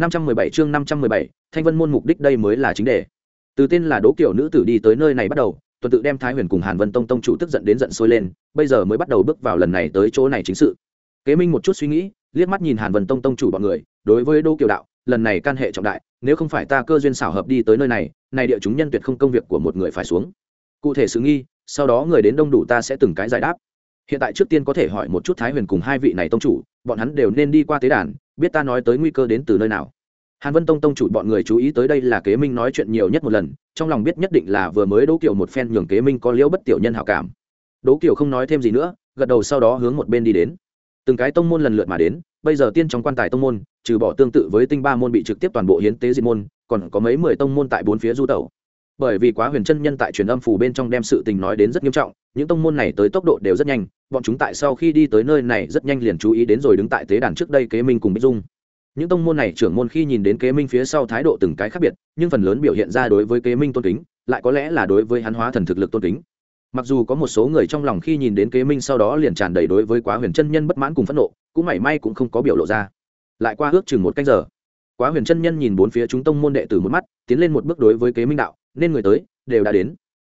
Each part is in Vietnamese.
517 chương 517, Thanh Vân môn mục đích đây mới là chính đề. Từ tên là Đỗ Kiều nữ tử đi tới nơi này bắt đầu, tuần tự đem Thái Huyền cùng Hàn Vân Tông tông chủ tức giận đến giận sôi lên, bây giờ mới bắt đầu bước vào lần này tới chỗ này chính sự. Kế Minh một chút suy nghĩ, liếc mắt nhìn Hàn Vân Tông tông chủ bọn người, đối với Đỗ Kiều đạo, lần này can hệ trọng đại, nếu không phải ta cơ duyên xảo hợp đi tới nơi này, này địa chúng nhân tuyệt không công việc của một người phải xuống. Cụ thể sự nghi, sau đó người đến đông đủ ta sẽ từng cái giải đáp. Hiện tại trước tiên có thể hỏi một chút Thái Huyền cùng hai vị này tông chủ, bọn hắn đều nên đi qua tế đàn, biết ta nói tới nguy cơ đến từ nơi nào. Hàn vân tông tông chủ bọn người chú ý tới đây là kế minh nói chuyện nhiều nhất một lần trong lòng biết nhất định là vừa mới đỗ kiều một phen nhường kế minh có liễu bất tiểu nhân hảo cảm. Đỗ kiều không nói thêm gì nữa gật đầu sau đó hướng một bên đi đến. Từng cái tông môn lần lượt mà đến bây giờ tiên trong quan tài tông môn trừ bỏ tương tự với tinh ba môn bị trực tiếp toàn bộ hiến tế diệt môn còn có mấy mười tông môn tại bốn phía du tẩu bởi vì quá huyền chân nhân tại truyền âm phủ bên trong đem sự tình nói đến rất nghiêm trọng, những tông môn này tới tốc độ đều rất nhanh, bọn chúng tại sau khi đi tới nơi này rất nhanh liền chú ý đến rồi đứng tại tế đàn trước đây kế minh cùng bích dung. Những tông môn này trưởng môn khi nhìn đến kế minh phía sau thái độ từng cái khác biệt, nhưng phần lớn biểu hiện ra đối với kế minh tôn kính, lại có lẽ là đối với hắn hóa thần thực lực tôn kính. Mặc dù có một số người trong lòng khi nhìn đến kế minh sau đó liền tràn đầy đối với quá huyền chân nhân bất mãn cùng phẫn nộ, cũng mảy may cũng không có biểu lộ ra. Lại qua ước chừng một canh giờ, quá huyền chân nhân nhìn bốn phía chúng tông môn đệ tử một mắt, tiến lên một bước đối với kế minh đạo nên người tới, đều đã đến.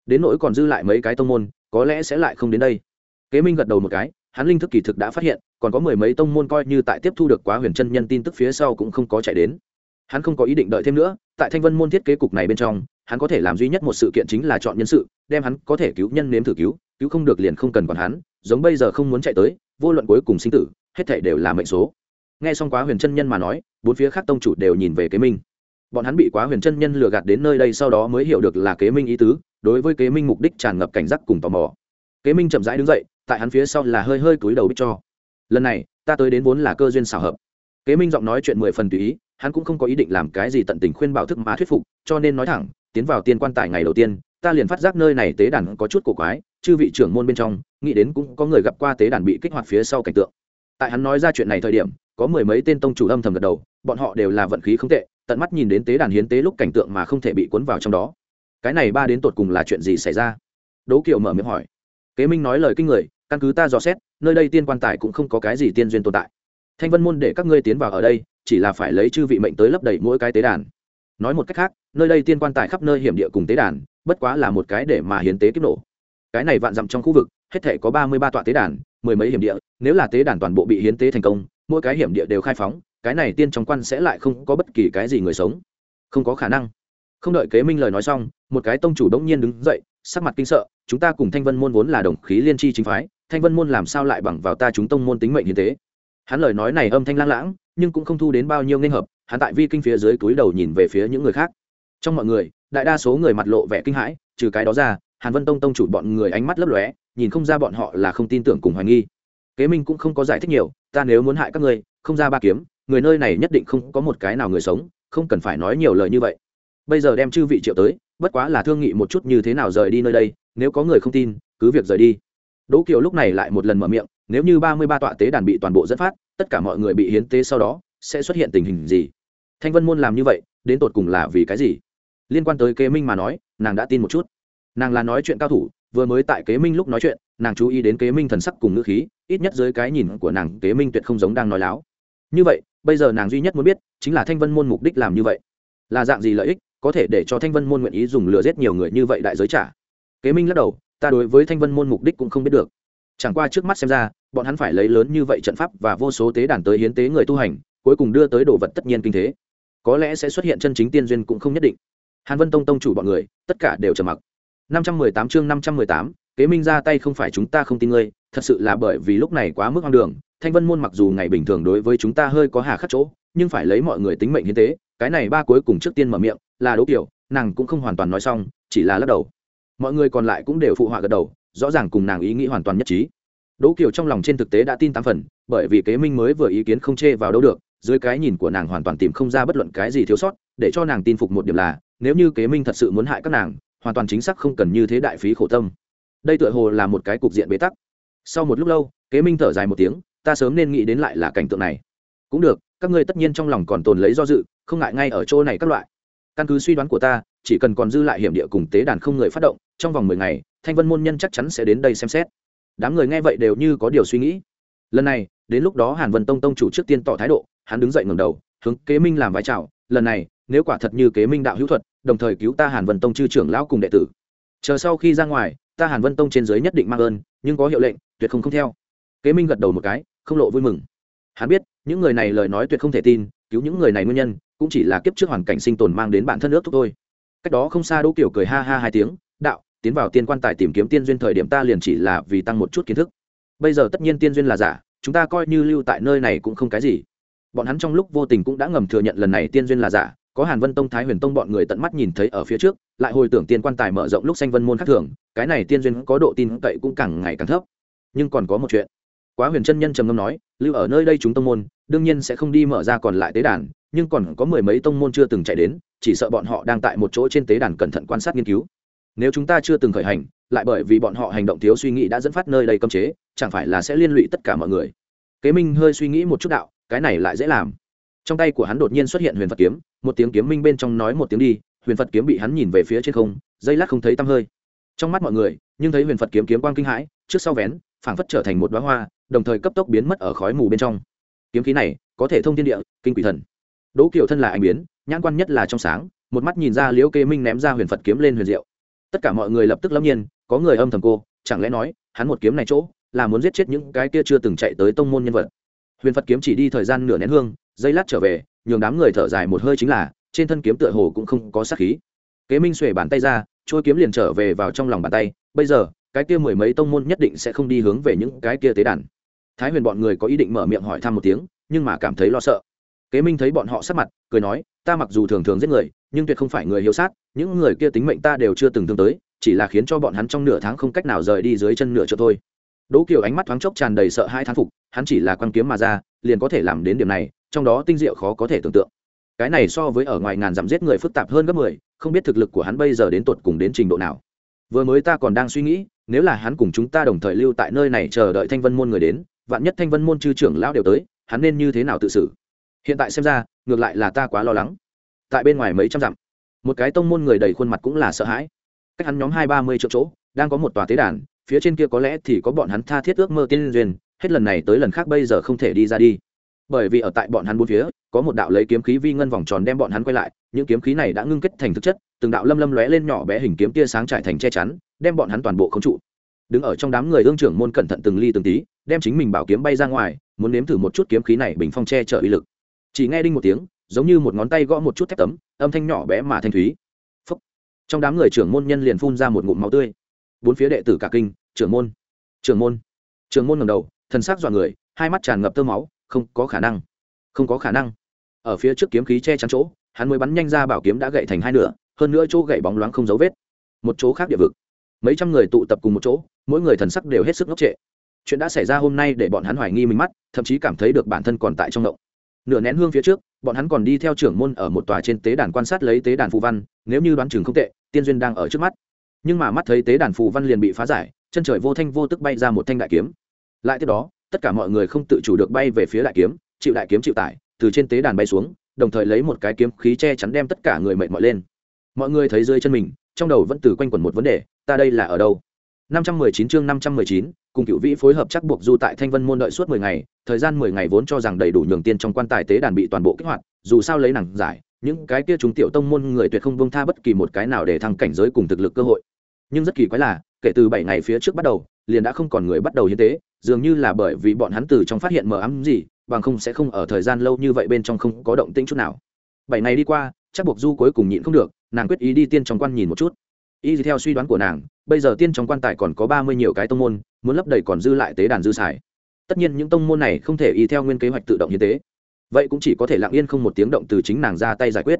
Đến nỗi còn dư lại mấy cái tông môn, có lẽ sẽ lại không đến đây. Kế minh gật đầu một cái, hắn linh thức kỳ thực đã phát hiện, còn có mười mấy tông môn coi như tại tiếp thu được quá huyền chân nhân tin tức phía sau cũng không có chạy đến. Hắn không có ý định đợi thêm nữa, tại thanh vân môn thiết kế cục này bên trong, hắn có thể làm duy nhất một sự kiện chính là chọn nhân sự, đem hắn có thể cứu nhân nếm thử cứu cứu không được liền không cần còn hắn, giống bây giờ không muốn chạy tới, vô luận cuối cùng sinh tử, hết thể đều là mệnh số. Nghe xong quá huyền chân nhân mà nói, bốn phía khác tông chủ đều nhìn về kế minh bọn hắn bị quá huyền chân nhân lừa gạt đến nơi đây sau đó mới hiểu được là kế minh ý tứ, đối với kế minh mục đích tràn ngập cảnh giác cùng tò mò. Kế minh chậm rãi đứng dậy, tại hắn phía sau là hơi hơi cúi đầu bích cho. Lần này, ta tới đến vốn là cơ duyên xảo hợp. Kế minh giọng nói chuyện mười phần tùy ý, hắn cũng không có ý định làm cái gì tận tình khuyên bảo thức mà thuyết phục, cho nên nói thẳng, tiến vào tiên quan tài ngày đầu tiên, ta liền phát giác nơi này tế đàn có chút cổ quái, chư vị trưởng môn bên trong, nghĩ đến cũng có người gặp qua tế đàn bị kích hoạt phía sau cảnh tượng. Tại hắn nói ra chuyện này thời điểm, có mười mấy tên tông chủ âm thầm gật đầu, bọn họ đều là vận khí không tệ tận mắt nhìn đến tế đàn hiến tế lúc cảnh tượng mà không thể bị cuốn vào trong đó. Cái này ba đến tột cùng là chuyện gì xảy ra? Đỗ kiều mở miệng hỏi. Kế minh nói lời kinh người, căn cứ ta dò xét, nơi đây tiên quan tài cũng không có cái gì tiên duyên tồn tại. Thanh vân môn để các ngươi tiến vào ở đây, chỉ là phải lấy chư vị mệnh tới lấp đầy mỗi cái tế đàn. Nói một cách khác, nơi đây tiên quan tài khắp nơi hiểm địa cùng tế đàn, bất quá là một cái để mà hiến tế kích nổ. Cái này vạn dặm trong khu vực, hết thể có ba mươi ba tọa tế đàn, mười mấy hiểm địa, nếu là tế đàn toàn bộ bị hiến tế thành công, mỗi cái hiểm địa đều khai phóng cái này tiên trong quan sẽ lại không có bất kỳ cái gì người sống. Không có khả năng. Không đợi kế minh lời nói xong, một cái tông chủ đ ỗ n g nhiên đứng dậy, sắc mặt kinh sợ, chúng ta cùng thanh vân môn vốn là đồng khí liên tri chính phái, thanh vân môn làm sao lại bằng vào ta chúng tông môn tính mệnh như thế hắn lời nói này âm thanh lang lãng, nhưng cũng không thu đến bao nhiêu nên hợp, hắn tại vi kinh phía dưới túi đầu nhìn về phía những người khác. Trong mọi người, đại đa số người mặt lộ vẻ kinh hãi, trừ cái đó ra, hàn vân tông tông chủ bọn người ánh mắt lấp lóe, nhìn không ra bọn họ là không tin tưởng cùng hoài nghi. Kế minh cũng không có giải thích nhiều, ta nếu muốn hại các ngươi, không ra ba kiếm người nơi này nhất định không có một cái nào người sống, không cần phải nói nhiều lời như vậy. Bây giờ đem chư vị triệu tới, bất quá là thương nghị một chút như thế nào rời đi nơi đây, nếu có người không tin, cứ việc rời đi. Đỗ kiều lúc này lại một lần mở miệng, nếu như ba mươi ba tọa tế đàn bị toàn bộ dẫn phát, tất cả mọi người bị hiến tế sau đó, sẽ xuất hiện tình hình gì? Thanh vân môn làm như vậy, đến tột cùng là vì cái gì? Liên quan tới kế minh mà nói, nàng đã tin một chút. Nàng là nói chuyện cao thủ, vừa mới tại kế minh lúc nói chuyện, nàng chú ý đến kế minh thần sắc cùng ngữ khí, ít nhất dưới cái nhìn của nàng, kế minh tuyệt không giống đang nói láo. Như vậy bây giờ nàng duy nhất muốn biết chính là thanh vân môn mục đích làm như vậy là dạng gì lợi ích có thể để cho thanh vân môn nguyện ý dùng lừa giết nhiều người như vậy đại giới trả kế minh lắc đầu ta đối với thanh vân môn mục đích cũng không biết được chẳng qua trước mắt xem ra bọn hắn phải lấy lớn như vậy trận pháp và vô số tế đàn tới hiến tế người tu hành cuối cùng đưa tới đồ vật tất nhiên kinh thế có lẽ sẽ xuất hiện chân chính tiên duyên cũng không nhất định hàn vân tông tông chủ bọn người tất cả đều trầm mặc năm trăm mười tám chương năm trăm mười tám, kế minh ra tay không phải chúng ta không tin ngươi, thật sự là bởi vì lúc này quá mức hoang đường thanh vân môn mặc dù ngày bình thường đối với chúng ta hơi có hà khắc chỗ, nhưng phải lấy mọi người tính mệnh hiến tế, cái này ba cuối cùng trước tiên mở miệng, là đỗ kiểu nàng cũng không hoàn toàn nói xong, chỉ là lắc đầu. Mọi người còn lại cũng đều phụ họa gật đầu, rõ ràng cùng nàng ý nghĩ hoàn toàn nhất trí. Đỗ kiều trong lòng trên thực tế đã tin tám phần, bởi vì kế minh mới vừa ý kiến không chê vào đâu được, dưới cái nhìn của nàng hoàn toàn tìm không ra bất luận cái gì thiếu sót, để cho nàng tin phục một điểm là, nếu như kế minh thật sự muốn hại các nàng, hoàn toàn chính xác không cần như thế đại phí khổ tâm. Đây tựa hồ là một cái cục diện bế tắc. Sau một lúc lâu, kế minh thở dài một tiếng ta sớm nên nghĩ đến lại là cảnh tượng này. Cũng được, các ngươi tất nhiên trong lòng còn tồn lấy do dự, không ngại ngay ở chỗ này các loại. Căn cứ suy đoán của ta, chỉ cần còn dư lại hiểm địa cùng tế đàn không người phát động, trong vòng mười ngày, thanh vân môn nhân chắc chắn sẽ đến đây xem xét. Đám người nghe vậy đều như có điều suy nghĩ. Lần này, đến lúc đó hàn vân tông tông chủ trước tiên tỏ thái độ, hắn đứng dậy ngầm đầu, hướng kế minh làm vai trào lần này, nếu quả thật như kế minh đạo hữu thuật, đồng thời cứu ta hàn vân tông chư trưởng lão cùng đệ tử. Chờ sau khi ra ngoài, ta hàn vân tông trên dưới nhất định mang ơn, nhưng có hiệu lệnh, tuyệt không không theo. Kế minh gật đầu một cái không lộ vui mừng. Hắn biết, những người này lời nói tuyệt không thể tin, cứu những người này nguyên nhân, cũng chỉ là kiếp trước hoàn cảnh sinh tồn mang đến bản thân nước thúc thôi. Cách đó không xa đỗ kiểu cười ha ha hai tiếng, đạo, tiến vào tiên quan tài tìm kiếm tiên duyên thời điểm ta liền chỉ là vì tăng một chút kiến thức. Bây giờ tất nhiên tiên duyên là giả, chúng ta coi như lưu tại nơi này cũng không cái gì. Bọn hắn trong lúc vô tình cũng đã ngầm thừa nhận lần này tiên duyên là giả, có hàn vân tông, thái huyền tông bọn người tận mắt nhìn thấy ở phía trước, lại hồi tưởng tiên quan tài mở rộng lúc xanh vân môn khác thường, cái này tiên duyên có độ tin cậy cũng càng ngày càng thấp. Nhưng còn có một chuyện quá huyền chân nhân trầm ngâm nói, lưu ở nơi đây chúng tông môn, đương nhiên sẽ không đi mở ra còn lại tế đàn, nhưng còn có mười mấy tông môn chưa từng chạy đến, chỉ sợ bọn họ đang tại một chỗ trên tế đàn cẩn thận quan sát nghiên cứu. Nếu chúng ta chưa từng khởi hành, lại bởi vì bọn họ hành động thiếu suy nghĩ đã dẫn phát nơi đây cấm chế, chẳng phải là sẽ liên lụy tất cả mọi người? Kế minh hơi suy nghĩ một chút đạo, cái này lại dễ làm. Trong tay của hắn đột nhiên xuất hiện huyền phật kiếm, một tiếng kiếm minh bên trong nói một tiếng đi, huyền phật kiếm bị hắn nhìn về phía trên không dây lát không thấy tăm hơi. Trong mắt mọi người, nhưng thấy huyền phật kiếm kiếm quang kinh hãi, trước sau vén phảng phất trở thành một đoá hoa, đồng thời cấp tốc biến mất ở khói mù bên trong. Kiếm khí này, có thể thông thiên địa, kinh quỷ thần. Đỗ kiều thân là anh biến, nhãn quan nhất là trong sáng, một mắt nhìn ra liễu kê minh ném ra huyền phật kiếm lên huyền diệu. Tất cả mọi người lập tức lâm nhiên, có người âm thầm cô, chẳng lẽ nói, hắn một kiếm này chỗ, là muốn giết chết những cái kia chưa từng chạy tới tông môn nhân vật. Huyền phật kiếm chỉ đi thời gian nửa nén hương dây lát trở về, nhường đám người thở dài một hơi chính là, trên thân kiếm tựa hồ cũng không có sát khí. Kế minh xuể bàn tay ra trôi kiếm liền trở về vào trong lòng bàn tay, bây giờ cái kia mười mấy tông môn nhất định sẽ không đi hướng về những cái kia tế đàn. Thái huyền bọn người có ý định mở miệng hỏi thăm một tiếng, nhưng mà cảm thấy lo sợ. Kế minh thấy bọn họ sắc mặt, cười nói, ta mặc dù thường thường giết người, nhưng tuyệt không phải người hiếu sát, những người kia tính mệnh ta đều chưa từng tương tới, chỉ là khiến cho bọn hắn trong nửa tháng không cách nào rời đi dưới chân nửa chỗ thôi. Đỗ kiều ánh mắt thoáng chốc tràn đầy sợ hai thán phục, hắn chỉ là quan kiếm mà ra, liền có thể làm đến điểm này, trong đó tinh diệu khó có thể tưởng tượng. Cái này so với ở ngoài ngàn dặm giết người phức tạp hơn gấp mười, không biết thực lực của hắn bây giờ đến tột cùng đến trình độ nào. Vừa mới ta còn đang suy nghĩ nếu là hắn cùng chúng ta đồng thời lưu tại nơi này chờ đợi thanh vân môn người đến, vạn nhất thanh vân môn chư trưởng lão đều tới, hắn nên như thế nào tự xử? Hiện tại xem ra, ngược lại là ta quá lo lắng. Tại bên ngoài mấy trăm dặm, một cái tông môn người đầy khuôn mặt cũng là sợ hãi. Cách hắn nhóm hai ba mươi triệu chỗ, đang có một tòa tế đàn, phía trên kia có lẽ thì có bọn hắn tha thiết ước mơ tiên duyên, hết lần này tới lần khác bây giờ không thể đi ra đi. Bởi vì ở tại bọn hắn bốn phía, có một đạo lấy kiếm khí vi ngân vòng tròn đem bọn hắn quay lại, những kiếm khí này đã ngưng kết thành thực chất, từng đạo lâm lâm lóe lên nhỏ bé hình kiếm tia sáng trải thành che chắn đem bọn hắn toàn bộ khống trụ. Đứng ở trong đám người ương trưởng môn cẩn thận từng ly từng tí, đem chính mình bảo kiếm bay ra ngoài, muốn nếm thử một chút kiếm khí này bình phong che chở uy lực. Chỉ nghe đinh một tiếng, giống như một ngón tay gõ một chút thép tấm, âm thanh nhỏ bé mà thanh thúy. Phúc. trong đám người trưởng môn nhân liền phun ra một ngụm máu tươi. Bốn phía đệ tử cả kinh, trưởng môn trưởng môn. Trưởng môn ngầm đầu, thần sắc dọa người, hai mắt tràn ngập tơ máu, không có khả năng, không có khả năng. Ở phía trước kiếm khí che chắn chỗ, hắn mới bắn nhanh ra bảo kiếm đã gậy thành hai nửa, hơn nữa chỗ gậy bóng loáng không dấu vết. Một chỗ khác địa vực mấy trăm người tụ tập cùng một chỗ, mỗi người thần sắc đều hết sức ngốc trệ. Chuyện đã xảy ra hôm nay để bọn hắn hoài nghi mình mắt, thậm chí cảm thấy được bản thân còn tại trong động. Nửa nén hương phía trước, bọn hắn còn đi theo trưởng môn ở một tòa trên tế đàn quan sát lấy tế đàn phù văn, nếu như đoán chừng không tệ, tiên duyên đang ở trước mắt. Nhưng mà mắt thấy tế đàn phù văn liền bị phá giải, chân trời vô thanh vô tức bay ra một thanh đại kiếm. Lại tiếp đó, tất cả mọi người không tự chủ được bay về phía đại kiếm, chịu đại kiếm chịu tải, từ trên tế đàn bay xuống, đồng thời lấy một cái kiếm khí che chắn đem tất cả người mệt mỏi lên. Mọi người thấy rơi chân mình, trong đầu vẫn từ quanh quẩn một vấn đề ta đây là ở đâu? 519 chương 519, cùng cựu vĩ phối hợp chắc buộc du tại thanh vân môn đợi suốt 10 ngày thời gian 10 ngày vốn cho rằng đầy đủ nhường tiên trong quan tài tế đàn bị toàn bộ kích hoạt dù sao lấy nàng giải những cái kia chúng tiểu tông môn người tuyệt không buông tha bất kỳ một cái nào để thăng cảnh giới cùng thực lực cơ hội. Nhưng rất kỳ quái là kể từ 7 ngày phía trước bắt đầu liền đã không còn người bắt đầu hiến tế dường như là bởi vì bọn hắn từ trong phát hiện mờ ám gì bằng không sẽ không ở thời gian lâu như vậy bên trong không có động tĩnh chút nào. Bảy ngày đi qua chắc buộc du cuối cùng nhịn không được nàng quyết ý đi tiên trong quan nhìn một chút y theo suy đoán của nàng, bây giờ tiên trong quan tài còn có ba mươi nhiều cái tông môn, muốn lấp đầy còn dư lại tế đàn dư xài. Tất nhiên những tông môn này không thể y theo nguyên kế hoạch tự động như thế vậy cũng chỉ có thể lặng yên không một tiếng động từ chính nàng ra tay giải quyết.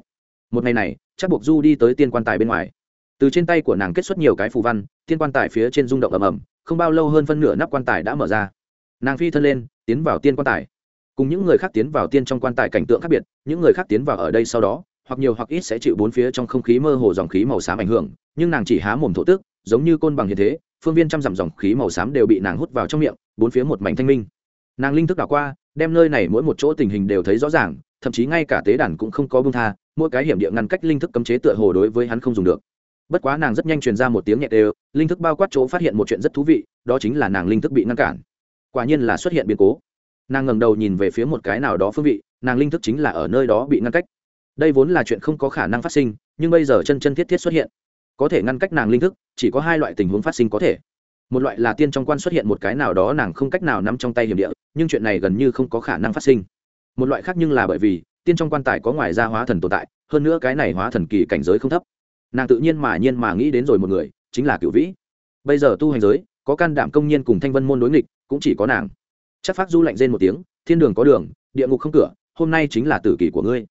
Một ngày này, chắc buộc du đi tới tiên quan tài bên ngoài. Từ trên tay của nàng kết xuất nhiều cái phù văn, tiên quan tài phía trên rung động ầm ầm, không bao lâu hơn phân nửa nắp quan tài đã mở ra. Nàng phi thân lên, tiến vào tiên quan tài. Cùng những người khác tiến vào tiên trong quan tài cảnh tượng khác biệt, những người khác tiến vào ở đây sau đó hoặc nhiều hoặc ít sẽ chịu bốn phía trong không khí mơ hồ dòng khí màu xám ảnh hưởng, nhưng nàng chỉ há mồm thổ tức, giống như côn bằng như thế, phương viên trăm dặm dòng khí màu xám đều bị nàng hút vào trong miệng, bốn phía một mảnh thanh minh. Nàng linh thức đảo qua, đem nơi này mỗi một chỗ tình hình đều thấy rõ ràng, thậm chí ngay cả tế đàn cũng không có bưng tha, mỗi cái hiểm địa ngăn cách linh thức cấm chế tựa hồ đối với hắn không dùng được. Bất quá nàng rất nhanh truyền ra một tiếng nhẹ đều, linh thức bao quát chỗ phát hiện một chuyện rất thú vị, đó chính là nàng linh thức bị ngăn cản. Quả nhiên là xuất hiện biến cố. Nàng ngẩng đầu nhìn về phía một cái nào đó phương vị, nàng linh thức chính là ở nơi đó bị ngăn cách đây vốn là chuyện không có khả năng phát sinh, nhưng bây giờ chân chân thiết thiết xuất hiện. Có thể ngăn cách nàng linh thức, chỉ có hai loại tình huống phát sinh có thể. Một loại là tiên trong quan xuất hiện một cái nào đó nàng không cách nào nắm trong tay hiểm địa, nhưng chuyện này gần như không có khả năng phát sinh. Một loại khác nhưng là bởi vì, tiên trong quan tài có ngoài ra hóa thần tồn tại, hơn nữa cái này hóa thần kỳ cảnh giới không thấp. Nàng tự nhiên mà nhiên mà nghĩ đến rồi một người, chính là cựu vĩ. Bây giờ tu hành giới, có can đảm công nhiên cùng thanh vân môn đối nghịch, cũng chỉ có nàng. Chắc phát du lạnh rên một tiếng, thiên đường có đường, địa ngục không cửa, hôm nay chính là tử kỷ của ngươi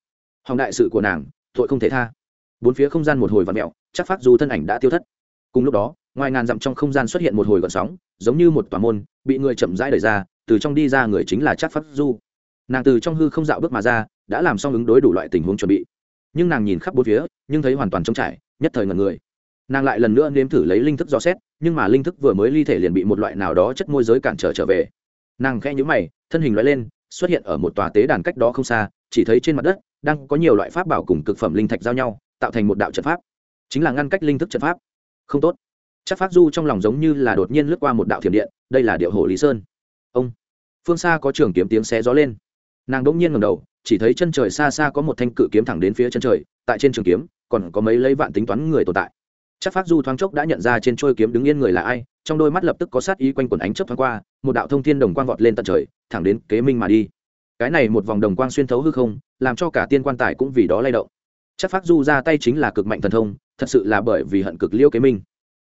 hòng đại sự của nàng, tội không thể tha. Bốn phía không gian một hồi vặn mẹo chắc phát du thân ảnh đã tiêu thất. Cùng lúc đó, ngoài ngàn dặm trong không gian xuất hiện một hồi gọn sóng, giống như một tòa môn, bị người chậm rãi đẩy ra, từ trong đi ra người chính là chắc phát du nàng từ trong hư không dạo bước mà ra, đã làm xong ứng đối đủ loại tình huống chuẩn bị. Nhưng nàng nhìn khắp bốn phía, nhưng thấy hoàn toàn trống trải, nhất thời ngần người. Nàng lại lần nữa nếm thử lấy linh thức dò xét, nhưng mà linh thức vừa mới ly thể liền bị một loại nào đó chất môi giới cản trở trở về. Nàng khẽ nhũ mày, thân hình loại lên, xuất hiện ở một tòa tế đàn cách đó không xa, chỉ thấy trên mặt đất đang có nhiều loại pháp bảo cùng cực phẩm linh thạch giao nhau, tạo thành một đạo trận pháp. Chính là ngăn cách linh thức trận pháp. Không tốt. Chắc phát du trong lòng giống như là đột nhiên lướt qua một đạo thiểm điện, đây là điệu hồ lý sơn. Ông. Phương xa có trường kiếm tiếng xé gió lên. Nàng đ ỗ n g nhiên ngầm đầu, chỉ thấy chân trời xa xa có một thanh cự kiếm thẳng đến phía chân trời, tại trên trường kiếm, còn có mấy lấy vạn tính toán người tồn tại. Chắc phát du thoáng chốc đã nhận ra trên trôi kiếm đứng yên người là ai, trong đôi mắt lập tức có sát ý quanh quần ánh chấp thoáng qua, một đạo thông thiên đồng quang vọt lên tận trời, thẳng đến kế minh mà đi cái này một vòng đồng quang xuyên thấu hư không, làm cho cả tiên quan tài cũng vì đó lay động. Chắc phát du ra tay chính là cực mạnh thần thông, thật sự là bởi vì hận cực liêu kế minh.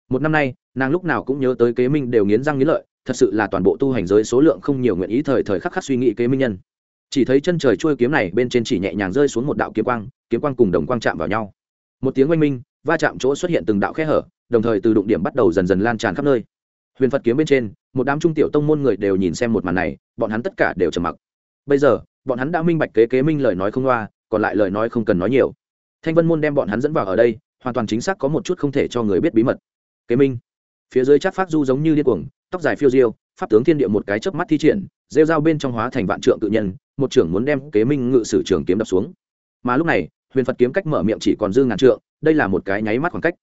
Một năm nay, nàng lúc nào cũng nhớ tới kế minh đều nghiến răng nghiến lợi, thật sự là toàn bộ tu hành giới số lượng không nhiều nguyện ý thời thời khắc khắc suy nghĩ kế minh nhân. Chỉ thấy chân trời trôi kiếm này bên trên chỉ nhẹ nhàng rơi xuống một đạo kiếm quang kiếm quang cùng đồng quang chạm vào nhau. Một tiếng oanh minh, va chạm chỗ xuất hiện từng đạo khe hở, đồng thời từ đụng điểm bắt đầu dần dần lan tràn khắp nơi. Huyền phật kiếm bên trên, một đám trung tiểu tông môn người đều nhìn xem một màn này, bọn hắn tất cả đều trầm mặc bây giờ, bọn hắn đã minh bạch kế kế minh lời nói không loa, còn lại lời nói không cần nói nhiều. Thanh vân môn đem bọn hắn dẫn vào ở đây, hoàn toàn chính xác có một chút không thể cho người biết bí mật. Kế minh. Phía dưới chắc phát du giống như điên cuồng, tóc dài phiêu diêu, pháp tướng thiên địa một cái chớp mắt thi triển, rêu dao bên trong hóa thành vạn trượng tự nhân, một trưởng muốn đem kế minh ngự sử trường kiếm đập xuống. Mà lúc này, huyền phật kiếm cách mở miệng chỉ còn dư ngàn trượng, đây là một cái nháy mắt khoảng cách.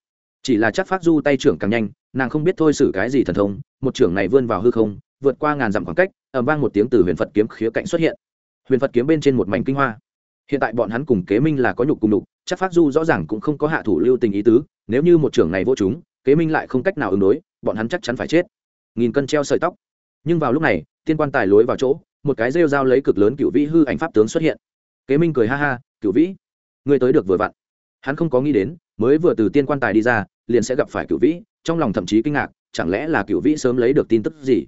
Chỉ là chắc phát du tay trưởng càng nhanh, nàng không biết thôi xử cái gì thần thông, một trưởng này vươn vào hư không vượt qua ngàn dặm khoảng cách ẩm vang một tiếng từ huyền phật kiếm khía cạnh xuất hiện. Huyền phật kiếm bên trên một mảnh kinh hoa. Hiện tại bọn hắn cùng kế minh là có nhục cùng nhục, chắc phát du rõ ràng cũng không có hạ thủ lưu tình ý tứ, nếu như một trưởng này vô chúng, kế minh lại không cách nào ứng đối, bọn hắn chắc chắn phải chết. Nghìn cân treo sợi tóc. Nhưng vào lúc này, tiên quan tài lối vào chỗ, một cái rêu dao lấy cực lớn cựu vĩ hư ảnh pháp tướng xuất hiện. Kế minh cười ha ha cựu vĩ, ngươi tới được vừa vặn. Hắn không có nghĩ đến, mới vừa từ tiên quan tài đi ra, liền sẽ gặp phải cựu vĩ, trong lòng thậm chí kinh ngạc, chẳng lẽ là cựu vĩ sớm lấy được tin tức gì?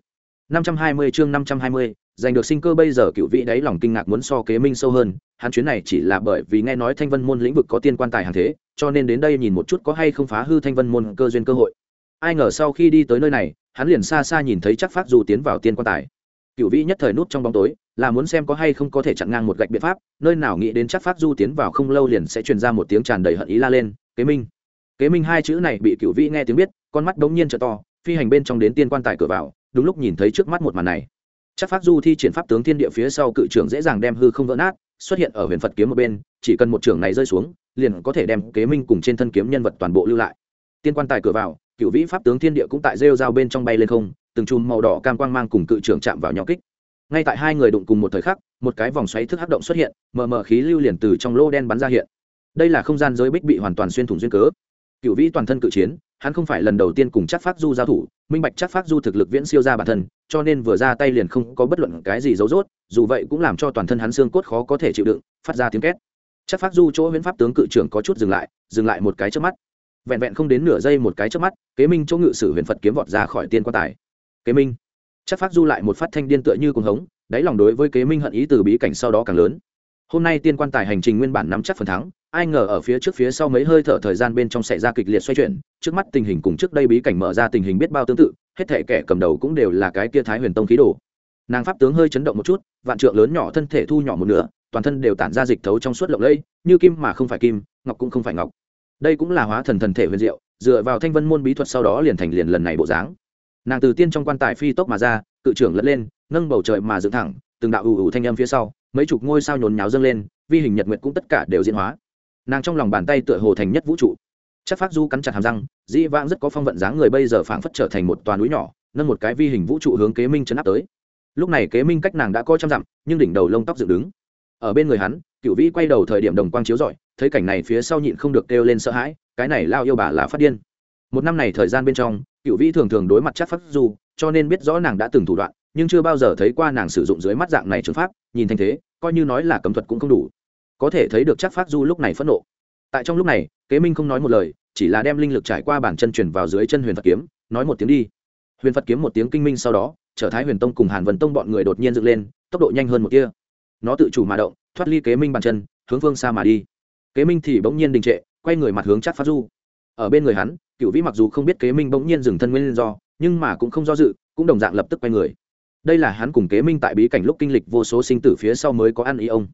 520 chương 520, giành được sinh cơ bây giờ cựu vị đấy lòng kinh ngạc muốn so kế minh sâu hơn. Hắn chuyến này chỉ là bởi vì nghe nói thanh vân môn lĩnh vực có tiên quan tài hàng thế cho nên đến đây nhìn một chút có hay không phá hư thanh vân môn cơ duyên cơ hội. Ai ngờ sau khi đi tới nơi này hắn liền xa xa nhìn thấy chắc phát dù tiến vào tiên quan tài. Cựu vị nhất thời nút trong bóng tối là muốn xem có hay không có thể chặn ngang một gạch biện pháp nơi nào nghĩ đến chắc phát du tiến vào không lâu liền sẽ truyền ra một tiếng tràn đầy hận ý la lên kế minh! Kế minh hai chữ này bị cựu vĩ nghe tiếng biết con mắt đống nhiên trợ to phi hành bên trong đến tiên quan tài cửa vào đúng lúc nhìn thấy trước mắt một màn này. Chắc phát du thi triển pháp tướng thiên địa phía sau cự trưởng dễ dàng đem hư không vỡ nát, xuất hiện ở huyền phật kiếm một bên, chỉ cần một trưởng này rơi xuống, liền có thể đem kế minh cùng trên thân kiếm nhân vật toàn bộ lưu lại. Tiên quan tài cửa vào cựu vĩ pháp tướng thiên địa cũng tại rêu dao bên trong bay lên không, từng chùm màu đỏ cam quang mang cùng cự trưởng chạm vào nhau kích. Ngay tại hai người đụng cùng một thời khắc, một cái vòng xoáy thức hắc động xuất hiện, mờ mờ khí lưu liền từ trong lô đen bắn ra hiện. Đây là không gian giới bích bị hoàn toàn xuyên thủng duyên cớ cựu vĩ toàn thân cự chiến, hắn không phải lần đầu tiên cùng chắc phát du giao thủ, minh bạch chắc phát du thực lực viễn siêu ra bản thân, cho nên vừa ra tay liền không có bất luận cái gì dấu dốt dù vậy cũng làm cho toàn thân hắn xương cốt khó có thể chịu đựng, phát ra tiếng két. Chắc phát du chỗ huyễn pháp tướng cự trưởng có chút dừng lại dừng lại một cái trước mắt. Vẹn vẹn không đến nửa giây một cái trước mắt, kế minh chỗ ngự sử huyền phật kiếm vọt ra khỏi tiên quan tài. Kế minh. Chắc phát du lại một phát thanh điên tựa như cuồng hống, đáy lòng đối với kế minh hận ý từ bí cảnh sau đó càng lớn. Hôm nay tiên quan tài hành trình nguyên bản nắm chắc phần thắng ai ngờ ở phía trước phía sau mấy hơi thở thời gian bên trong xảy ra kịch liệt xoay chuyển, trước mắt tình hình cùng trước đây bí cảnh mở ra tình hình biết bao tương tự, hết thể kẻ cầm đầu cũng đều là cái kia thái huyền tông khí đồ. Nàng pháp tướng hơi chấn động một chút, vạn trượng lớn nhỏ thân thể thu nhỏ một nửa, toàn thân đều tản ra dịch thấu trong suốt lộng lẫy, như kim mà không phải kim, ngọc cũng không phải ngọc. Đây cũng là hóa thần thần thể huyền diệu, dựa vào thanh vân môn bí thuật sau đó liền thành liền lần này bộ dáng. Nàng từ tiên trong quan tài phi tốc mà ra, cự trưởng lẫn lên, nâng bầu trời mà dựng thẳng, từng đạo ù ù thanh âm phía sau, mấy chục ngôi sao nhốn nháo dâng lên, vi hình nhật nguyệt cũng tất cả đều diễn hóa nàng trong lòng bàn tay tựa hồ thành nhất vũ trụ. Chắc phát du cắn chặt hàm răng, dĩ vãng rất có phong vận dáng người bây giờ phảng phất trở thành một toàn núi nhỏ, nâng một cái vi hình vũ trụ hướng kế minh chấn áp tới. Lúc này kế minh cách nàng đã coi trăm dặm, nhưng đỉnh đầu lông tóc dựng đứng. Ở bên người hắn cựu vĩ quay đầu thời điểm đồng quang chiếu rọi, thấy cảnh này phía sau nhịn không được kêu lên sợ hãi, cái này lao yêu bà là phát điên. Một năm này thời gian bên trong cựu vĩ thường thường đối mặt chắc phát du, cho nên biết rõ nàng đã từng thủ đoạn, nhưng chưa bao giờ thấy qua nàng sử dụng dưới mắt dạng này trường pháp, nhìn thành thế, coi như nói là cấm thuật cũng không đủ có thể thấy được chắc phát du lúc này phẫn nộ. Tại trong lúc này, kế minh không nói một lời, chỉ là đem linh lực trải qua bản chân truyền vào dưới chân huyền phật kiếm, nói một tiếng đi. Huyền phật kiếm một tiếng kinh minh sau đó, trở thái huyền tông cùng hàn vân tông bọn người đột nhiên dựng lên, tốc độ nhanh hơn một kia nó tự chủ mà động, thoát ly kế minh bàn chân, hướng phương xa mà đi. Kế minh thì bỗng nhiên đình trệ, quay người mặt hướng chắc phát du. Ở bên người hắn cựu vĩ mặc dù không biết kế minh bỗng nhiên dừng thân nguyên do, nhưng mà cũng không do dự, cũng đồng dạng lập tức quay người. Đây là hắn cùng kế minh tại bí cảnh lúc kinh lịch vô số sinh tử phía sau mới có ăn ý ông.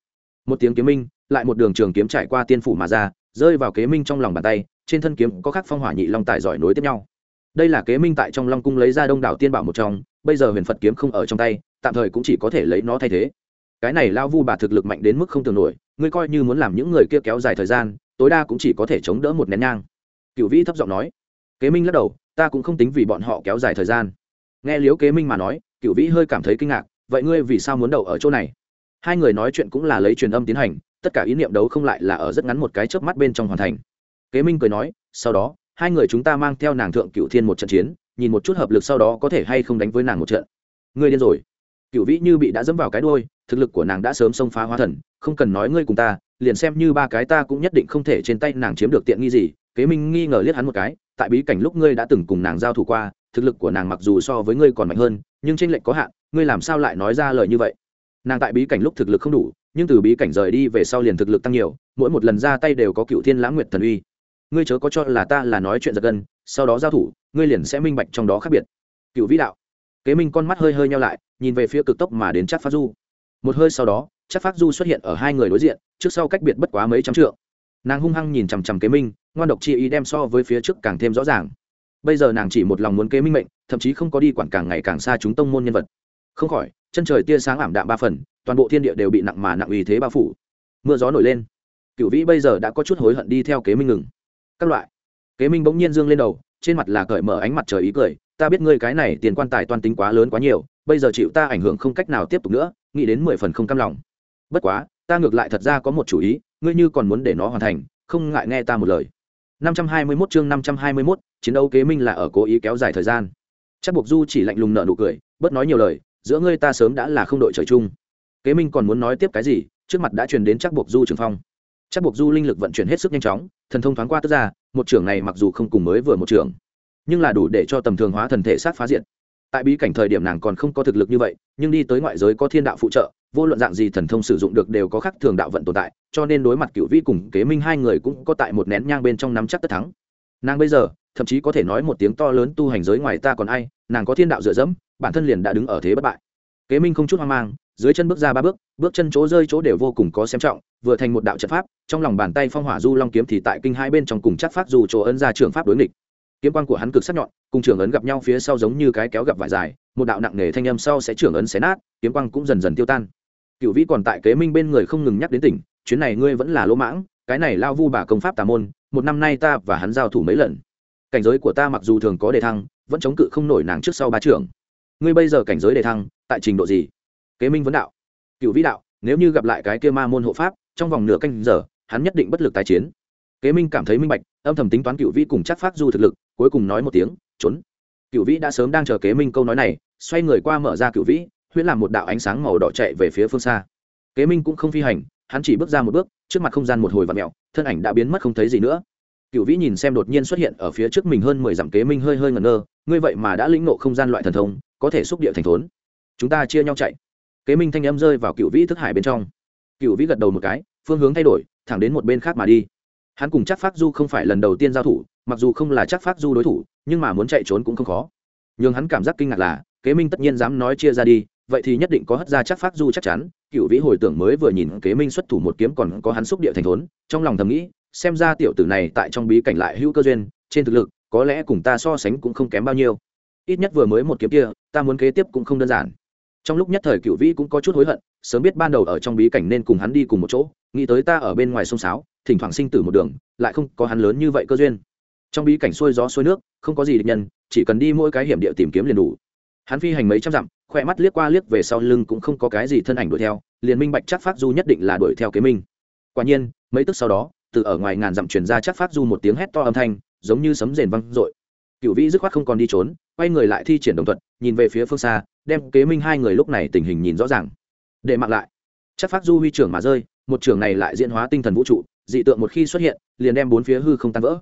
Một tiếng kiếm minh lại một đường trường kiếm trải qua tiên phủ mà ra, rơi vào kế minh trong lòng bàn tay, trên thân kiếm có khắc phong hỏa nhị long tài giỏi nối tiếp nhau. Đây là kế minh tại trong long cung lấy ra đông đảo tiên bảo một trong, bây giờ huyền phật kiếm không ở trong tay, tạm thời cũng chỉ có thể lấy nó thay thế. Cái này lao vu bà thực lực mạnh đến mức không tưởng nổi, ngươi coi như muốn làm những người kia kéo dài thời gian, tối đa cũng chỉ có thể chống đỡ một nén nhang. Cựu vĩ thấp giọng nói. Kế minh lắc đầu, ta cũng không tính vì bọn họ kéo dài thời gian. Nghe liếu kế minh mà nói cựu vĩ hơi cảm thấy kinh ngạc, vậy ngươi vì sao muốn đậu ở chỗ này? Hai người nói chuyện cũng là lấy truyền âm tiến hành tất cả ý niệm đấu không lại là ở rất ngắn một cái chớp mắt bên trong hoàn thành. Kế minh cười nói, sau đó, hai người chúng ta mang theo nàng thượng cựu thiên một trận chiến, nhìn một chút hợp lực sau đó có thể hay không đánh với nàng một trận. Ngươi điên rồi. Cựu vĩ như bị đã dẫm vào cái đôi thực lực của nàng đã sớm xông phá hóa thần, không cần nói ngươi cùng ta, liền xem như ba cái ta cũng nhất định không thể trên tay nàng chiếm được tiện nghi gì. Kế minh nghi ngờ liếc hắn một cái, tại bí cảnh lúc ngươi đã từng cùng nàng giao thủ qua, thực lực của nàng mặc dù so với ngươi còn mạnh hơn, nhưng tranh lệch có hạn, ngươi làm sao lại nói ra lời như vậy? Nàng tại bí cảnh lúc thực lực không đủ nhưng từ bí cảnh rời đi về sau liền thực lực tăng nhiều, mỗi một lần ra tay đều có cựu thiên lãng nguyệt thần uy. Ngươi chớ có cho là ta là nói chuyện giật gân, sau đó giao thủ, ngươi liền sẽ minh bạch trong đó khác biệt. Cựu vĩ đạo. Kế minh con mắt hơi hơi nhau lại, nhìn về phía cực tốc mà đến chắc phát du. Một hơi sau đó chắc phát du xuất hiện ở hai người đối diện, trước sau cách biệt bất quá mấy trăm trượng. Nàng hung hăng nhìn chằm chằm kế minh, ngoan độc chi ý đem so với phía trước càng thêm rõ ràng. Bây giờ nàng chỉ một lòng muốn kế minh mệnh, thậm chí không có đi quản càng ngày càng xa chúng tông môn nhân vật. Không khỏi chân trời tia sáng ảm đạm ba phần toàn bộ thiên địa đều bị nặng mà nặng uy thế bao phủ. Mưa gió nổi lên. Cựu vĩ bây giờ đã có chút hối hận đi theo kế minh ngừng. Các loại. Kế minh bỗng nhiên dương lên đầu trên mặt là cởi mở ánh mặt trời ý cười ta biết ngươi cái này tiền quan tài toan tính quá lớn quá nhiều bây giờ chịu ta ảnh hưởng không cách nào tiếp tục nữa nghĩ đến mười phần không cam lòng. Bất quá ta ngược lại thật ra có một chủ ý ngươi như còn muốn để nó hoàn thành không ngại nghe ta một lời. 521 chương 521, chiến đấu kế minh là ở cố ý kéo dài thời gian. Chắc buộc du chỉ lạnh lùng nở nụ cười bớt nói nhiều lời giữa ngươi ta sớm đã là không đội trời chung. Kế minh còn muốn nói tiếp cái gì, trước mặt đã truyền đến chắc buộc du trường phong. Chắc buộc du linh lực vận chuyển hết sức nhanh chóng, thần thông thoáng qua tức ra, một trưởng này mặc dù không cùng mới vừa một trưởng, nhưng là đủ để cho tầm thường hóa thần thể sát phá diện tại bí cảnh thời điểm nàng còn không có thực lực như vậy, nhưng đi tới ngoại giới có thiên đạo phụ trợ, vô luận dạng gì thần thông sử dụng được đều có khắc thường đạo vận tồn tại, cho nên đối mặt cựu vĩ cùng kế minh hai người cũng có tại một nén nhang bên trong nắm chắc tất thắng. Nàng bây giờ, thậm chí có thể nói một tiếng to lớn tu hành giới ngoài ta còn ai, nàng có thiên đạo dựa dẫm bản thân liền đã đứng ở thế bất bại. Kế minh không chút hoang mang, dưới chân bước ra ba bước bước chân chỗ rơi chỗ đều vô cùng có xem trọng, vừa thành một đạo trận pháp, trong lòng bàn tay phong hỏa du long kiếm thì tại kinh hai bên trong cùng chắc phát dù chỗ ấn ra trường pháp đối nghịch. Kiếm quan của hắn cực sắc nhọn, cùng trường ấn gặp nhau phía sau giống như cái kéo gặp vải dài, một đạo nặng nề thanh âm sau sẽ trường ấn xé nát, kiếm quang cũng dần dần tiêu tan. Cựu vĩ còn tại kế minh bên người không ngừng nhắc đến tỉnh, chuyến này ngươi vẫn là lỗ mãng, cái này lao vu bà công pháp tà môn, một năm nay ta và hắn giao thủ mấy lần. Cảnh giới của ta mặc dù thường có đề thăng, vẫn chống cự không nổi nàng trước sau ba trưởng ngươi bây giờ cảnh giới đề thăng, tại trình độ gì? Kế minh vấn đạo. Cựu vĩ đạo, nếu như gặp lại cái kia ma môn hộ pháp, trong vòng nửa canh giờ, hắn nhất định bất lực tái chiến. Kế minh cảm thấy minh bạch, âm thầm tính toán cựu vĩ cùng chắc phát du thực lực, cuối cùng nói một tiếng, trốn. Cựu vĩ đã sớm đang chờ kế minh câu nói này, xoay người qua mở ra cựu vĩ, huyễn làm một đạo ánh sáng màu đỏ chạy về phía phương xa. Kế minh cũng không phi hành, hắn chỉ bước ra một bước, trước mặt không gian một hồi và mẹo thân ảnh đã biến mất không thấy gì nữa. Cựu vĩ nhìn xem đột nhiên xuất hiện ở phía trước mình hơn mười dặm kế minh hơi hơi ngẩn ngơ, ngươi vậy mà đã lĩnh nộ không gian loại thần thông có thể xúc địa thành thốn. Chúng ta chia nhau chạy. Kế minh thanh âm rơi vào cựu vĩ thức hải bên trong. Cựu vĩ gật đầu một cái, phương hướng thay đổi, thẳng đến một bên khác mà đi. Hắn cùng chắc phát du không phải lần đầu tiên giao thủ, mặc dù không là chắc phát du đối thủ, nhưng mà muốn chạy trốn cũng không khó. N h ư n g hắn cảm giác kinh ngạc là, kế minh tất nhiên dám nói chia ra đi, vậy thì nhất định có hất ra chắc phát du chắc chắn. Cựu vĩ hồi tưởng mới vừa nhìn kế minh xuất thủ một kiếm còn có hắn xúc địa thành thốn, trong lòng thầm nghĩ, xem ra tiểu tử này tại trong bí cảnh lại hữu cơ duyên, trên thực lực, có lẽ cùng ta so sánh cũng không kém bao nhiêu ít nhất vừa mới một kiếm kia, ta muốn kế tiếp cũng không đơn giản. Trong lúc nhất thời cựu vĩ cũng có chút hối hận, sớm biết ban đầu ở trong bí cảnh nên cùng hắn đi cùng một chỗ, nghĩ tới ta ở bên ngoài sông sáo, thỉnh thoảng sinh tử một đường, lại không có hắn lớn như vậy cơ duyên. Trong bí cảnh xuôi gió xuôi nước, không có gì địch nhân, chỉ cần đi mỗi cái hiểm địa tìm kiếm liền đủ. Hắn phi hành mấy trăm dặm, khoe mắt liếc qua liếc về sau lưng cũng không có cái gì thân ảnh đuổi theo, liền minh bạch chắc phát du nhất định là đuổi theo kế minh. Quả nhiên, mấy tức sau đó, từ ở ngoài ngàn dặm truyền ra chắc phát du một tiếng hét to âm thanh, giống như sấm rền văng dội cựu vĩ dứt khoát không còn đi trốn, quay người lại thi triển đồng thuận nhìn về phía phương xa, đem kế minh hai người lúc này tình hình nhìn rõ ràng. Để mặc lại. Chắc phát du huy trưởng mà rơi, một trưởng này lại diễn hóa tinh thần vũ trụ, dị tượng một khi xuất hiện, liền đem bốn phía hư không tan vỡ.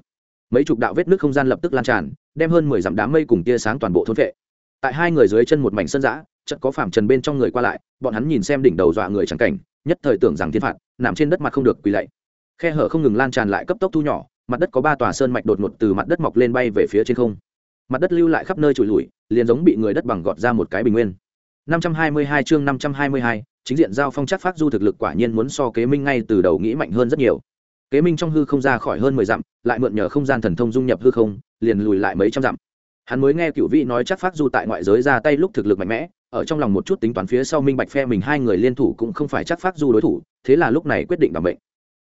Mấy chục đạo vết nước không gian lập tức lan tràn, đem hơn mười dặm đám mây cùng tia sáng toàn bộ thôn vệ. Tại hai người dưới chân một mảnh sân giã chợt có phàm trần bên trong người qua lại, bọn hắn nhìn xem đỉnh đầu dọa người chẳng cảnh, nhất thời tưởng rằng thiên phạt, nằm trên đất mặt không được quỳ lạy. Khe hở không ngừng lan tràn lại cấp tốc thu nhỏ mặt đất có ba tòa sơn mạch đột ngột từ mặt đất mọc lên bay về phía trên không. Mặt đất lưu lại khắp nơi trụi lùi liền giống bị người đất bằng gọt ra một cái bình nguyên. 522 chương 522, chính diện giao phong chắc phát du thực lực quả nhiên muốn so kế minh ngay từ đầu nghĩ mạnh hơn rất nhiều. Kế minh trong hư không ra khỏi hơn mười dặm lại mượn nhờ không gian thần thông dung nhập hư không liền lùi lại mấy trăm dặm. Hắn mới nghe cựu vị nói chắc phát du tại ngoại giới ra tay lúc thực lực mạnh mẽ ở trong lòng một chút tính toán phía sau minh bạch phe mình hai người liên thủ cũng không phải chắc phát du đối thủ thế là lúc này quyết định bằng bệnh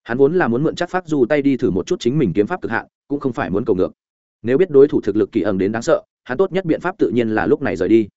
hắn vốn là muốn mượn chắc pháp du tay đi thử một chút chính mình kiếm pháp cực hạn, cũng không phải muốn cầu ngược. Nếu biết đối thủ thực lực kỳ ẩn đến đáng sợ, hắn tốt nhất biện pháp tự nhiên là lúc này rời đi.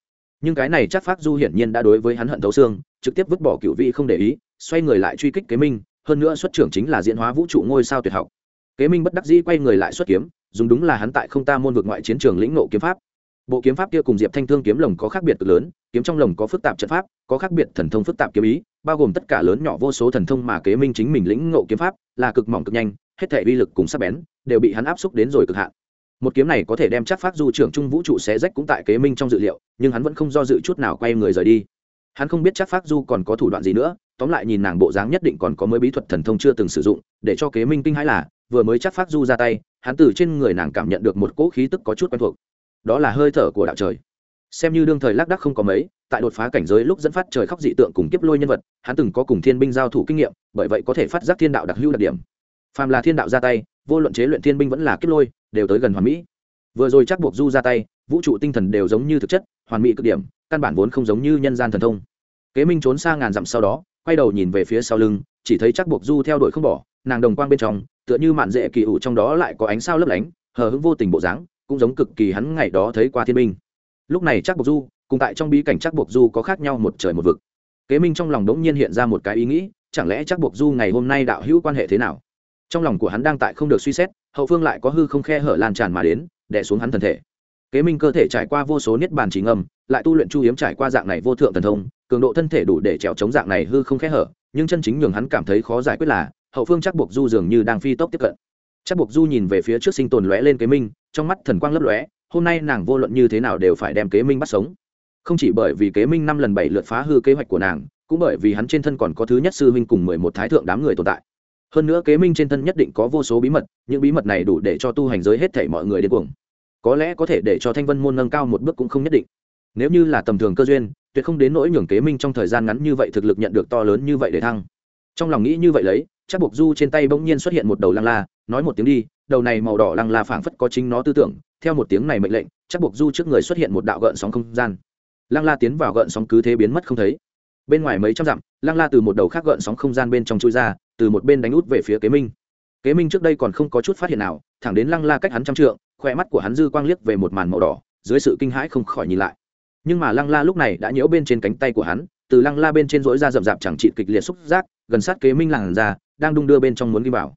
Nhưng cái này chắc pháp du hiển nhiên đã đối với hắn hận thấu xương, trực tiếp vứt bỏ cựu vị không để ý, xoay người lại truy kích kế minh, hơn nữa xuất trưởng chính là diễn hóa vũ trụ ngôi sao tuyệt học. Kế minh bất đắc dĩ quay người lại xuất kiếm, dùng đúng là hắn tại không ta môn vực ngoại chiến trường lĩnh nộ kiếm pháp bộ kiếm pháp kia cùng diệp thanh thương kiếm lồng có khác biệt cực lớn, kiếm trong lồng có phức tạp trận pháp, có khác biệt thần thông phức tạp kiếm ý, bao gồm tất cả lớn nhỏ vô số thần thông mà kế minh chính mình lĩnh ngộ kiếm pháp, là cực mỏng cực nhanh, hết thể uy lực cùng sắc bén, đều bị hắn áp xúc đến rồi cực hạn. Một kiếm này có thể đem chắc phát du trưởng trung vũ trụ xé rách cũng tại kế minh trong dự liệu, nhưng hắn vẫn không do dự chút nào quay người rời đi. Hắn không biết chắc phát du còn có thủ đoạn gì nữa, tóm lại nhìn nàng bộ dáng nhất định còn có mới bí thuật thần thông chưa từng sử dụng, để cho kế minh kinh hãi là, vừa mới chắc phát du ra tay, hắn từ trên người nàng cảm nhận được một cỗ khí tức có chút quen thuộc đó là hơi thở của đạo trời. Xem như đương thời lác đắc không có mấy, tại đột phá cảnh giới lúc dẫn phát trời khóc dị tượng cùng kiếp lôi nhân vật, hắn từng có cùng thiên binh giao thủ kinh nghiệm, bởi vậy có thể phát giác thiên đạo đặc hữu đặc điểm. Phàm là thiên đạo ra tay, vô luận chế luyện thiên binh vẫn là kiếp lôi, đều tới gần hoàn mỹ. Vừa rồi chắc buộc du ra tay, vũ trụ tinh thần đều giống như thực chất, hoàn mỹ cực điểm, căn bản vốn không giống như nhân gian thần thông. Kế minh trốn xa ngàn dặm sau đó, quay đầu nhìn về phía sau lưng, chỉ thấy chắc buộc du theo đuổi không bỏ, nàng đồng quang bên trong, tựa như mạn dễ kỳ ủ trong đó lại có ánh sao lấp lánh, hờ hững vô tình bộ dáng cũng giống cực kỳ hắn ngày đó thấy qua thiên minh. Lúc này chắc buộc du, cùng tại trong bí cảnh chắc buộc du có khác nhau một trời một vực. Kế minh trong lòng đống nhiên hiện ra một cái ý nghĩ, chẳng lẽ chắc buộc du ngày hôm nay đạo hữu quan hệ thế nào? Trong lòng của hắn đang tại không được suy xét, hậu phương lại có hư không khe hở lan tràn mà đến, đè xuống hắn thân thể. Kế minh cơ thể trải qua vô số niết bàn chỉ ngầm, lại tu luyện chu hiếm trải qua dạng này vô thượng thần thông, cường độ thân thể đủ để trèo chống dạng này hư không khe hở, nhưng chân chính nhường hắn cảm thấy khó giải quyết là, hậu phương chắc buộc du dường như đang phi tốc tiếp cận. Chắc buộc du nhìn về phía trước sinh tồn lóe lên kế minh trong mắt thần quang lấp lóe, hôm nay nàng vô luận như thế nào đều phải đem kế minh bắt sống. Không chỉ bởi vì kế minh năm lần bảy lượt phá hư kế hoạch của nàng, cũng bởi vì hắn trên thân còn có thứ nhất sư huynh cùng mười một thái thượng đám người tồn tại. Hơn nữa kế minh trên thân nhất định có vô số bí mật, những bí mật này đủ để cho tu hành giới hết thể mọi người điên cuồng. Có lẽ có thể để cho thanh vân môn nâng cao một bước cũng không nhất định. Nếu như là tầm thường cơ duyên, tuyệt không đến nỗi nhường kế minh trong thời gian ngắn như vậy thực lực nhận được to lớn như vậy để thăng. Trong lòng nghĩ như vậy lấy, chắc buộc du trên tay bỗng nhiên xuất hiện một đầu lăng la, nói một tiếng đi đầu này màu đỏ lăng la phảng phất có chính nó tư tưởng, theo một tiếng này mệnh lệnh, chắc buộc du trước người xuất hiện một đạo gợn sóng không gian. Lăng la tiến vào gợn sóng cứ thế biến mất không thấy. Bên ngoài mấy trăm dặm, lăng la từ một đầu khác gợn sóng không gian bên trong chui ra, từ một bên đánh út về phía kế minh. Kế minh trước đây còn không có chút phát hiện nào, thẳng đến lăng la cách hắn trăm trượng khoe mắt của hắn dư quang liếc về một màn màu đỏ, dưới sự kinh hãi không khỏi nhìn lại. Nhưng mà lăng la lúc này đã nhiễu bên trên cánh tay của hắn, từ lăng la bên trên rỗi ra rậm rạp chẳng trị kịch liệt xúc giác, gần sát kế minh làng ra đang đung đưa bên trong muốn ghi vào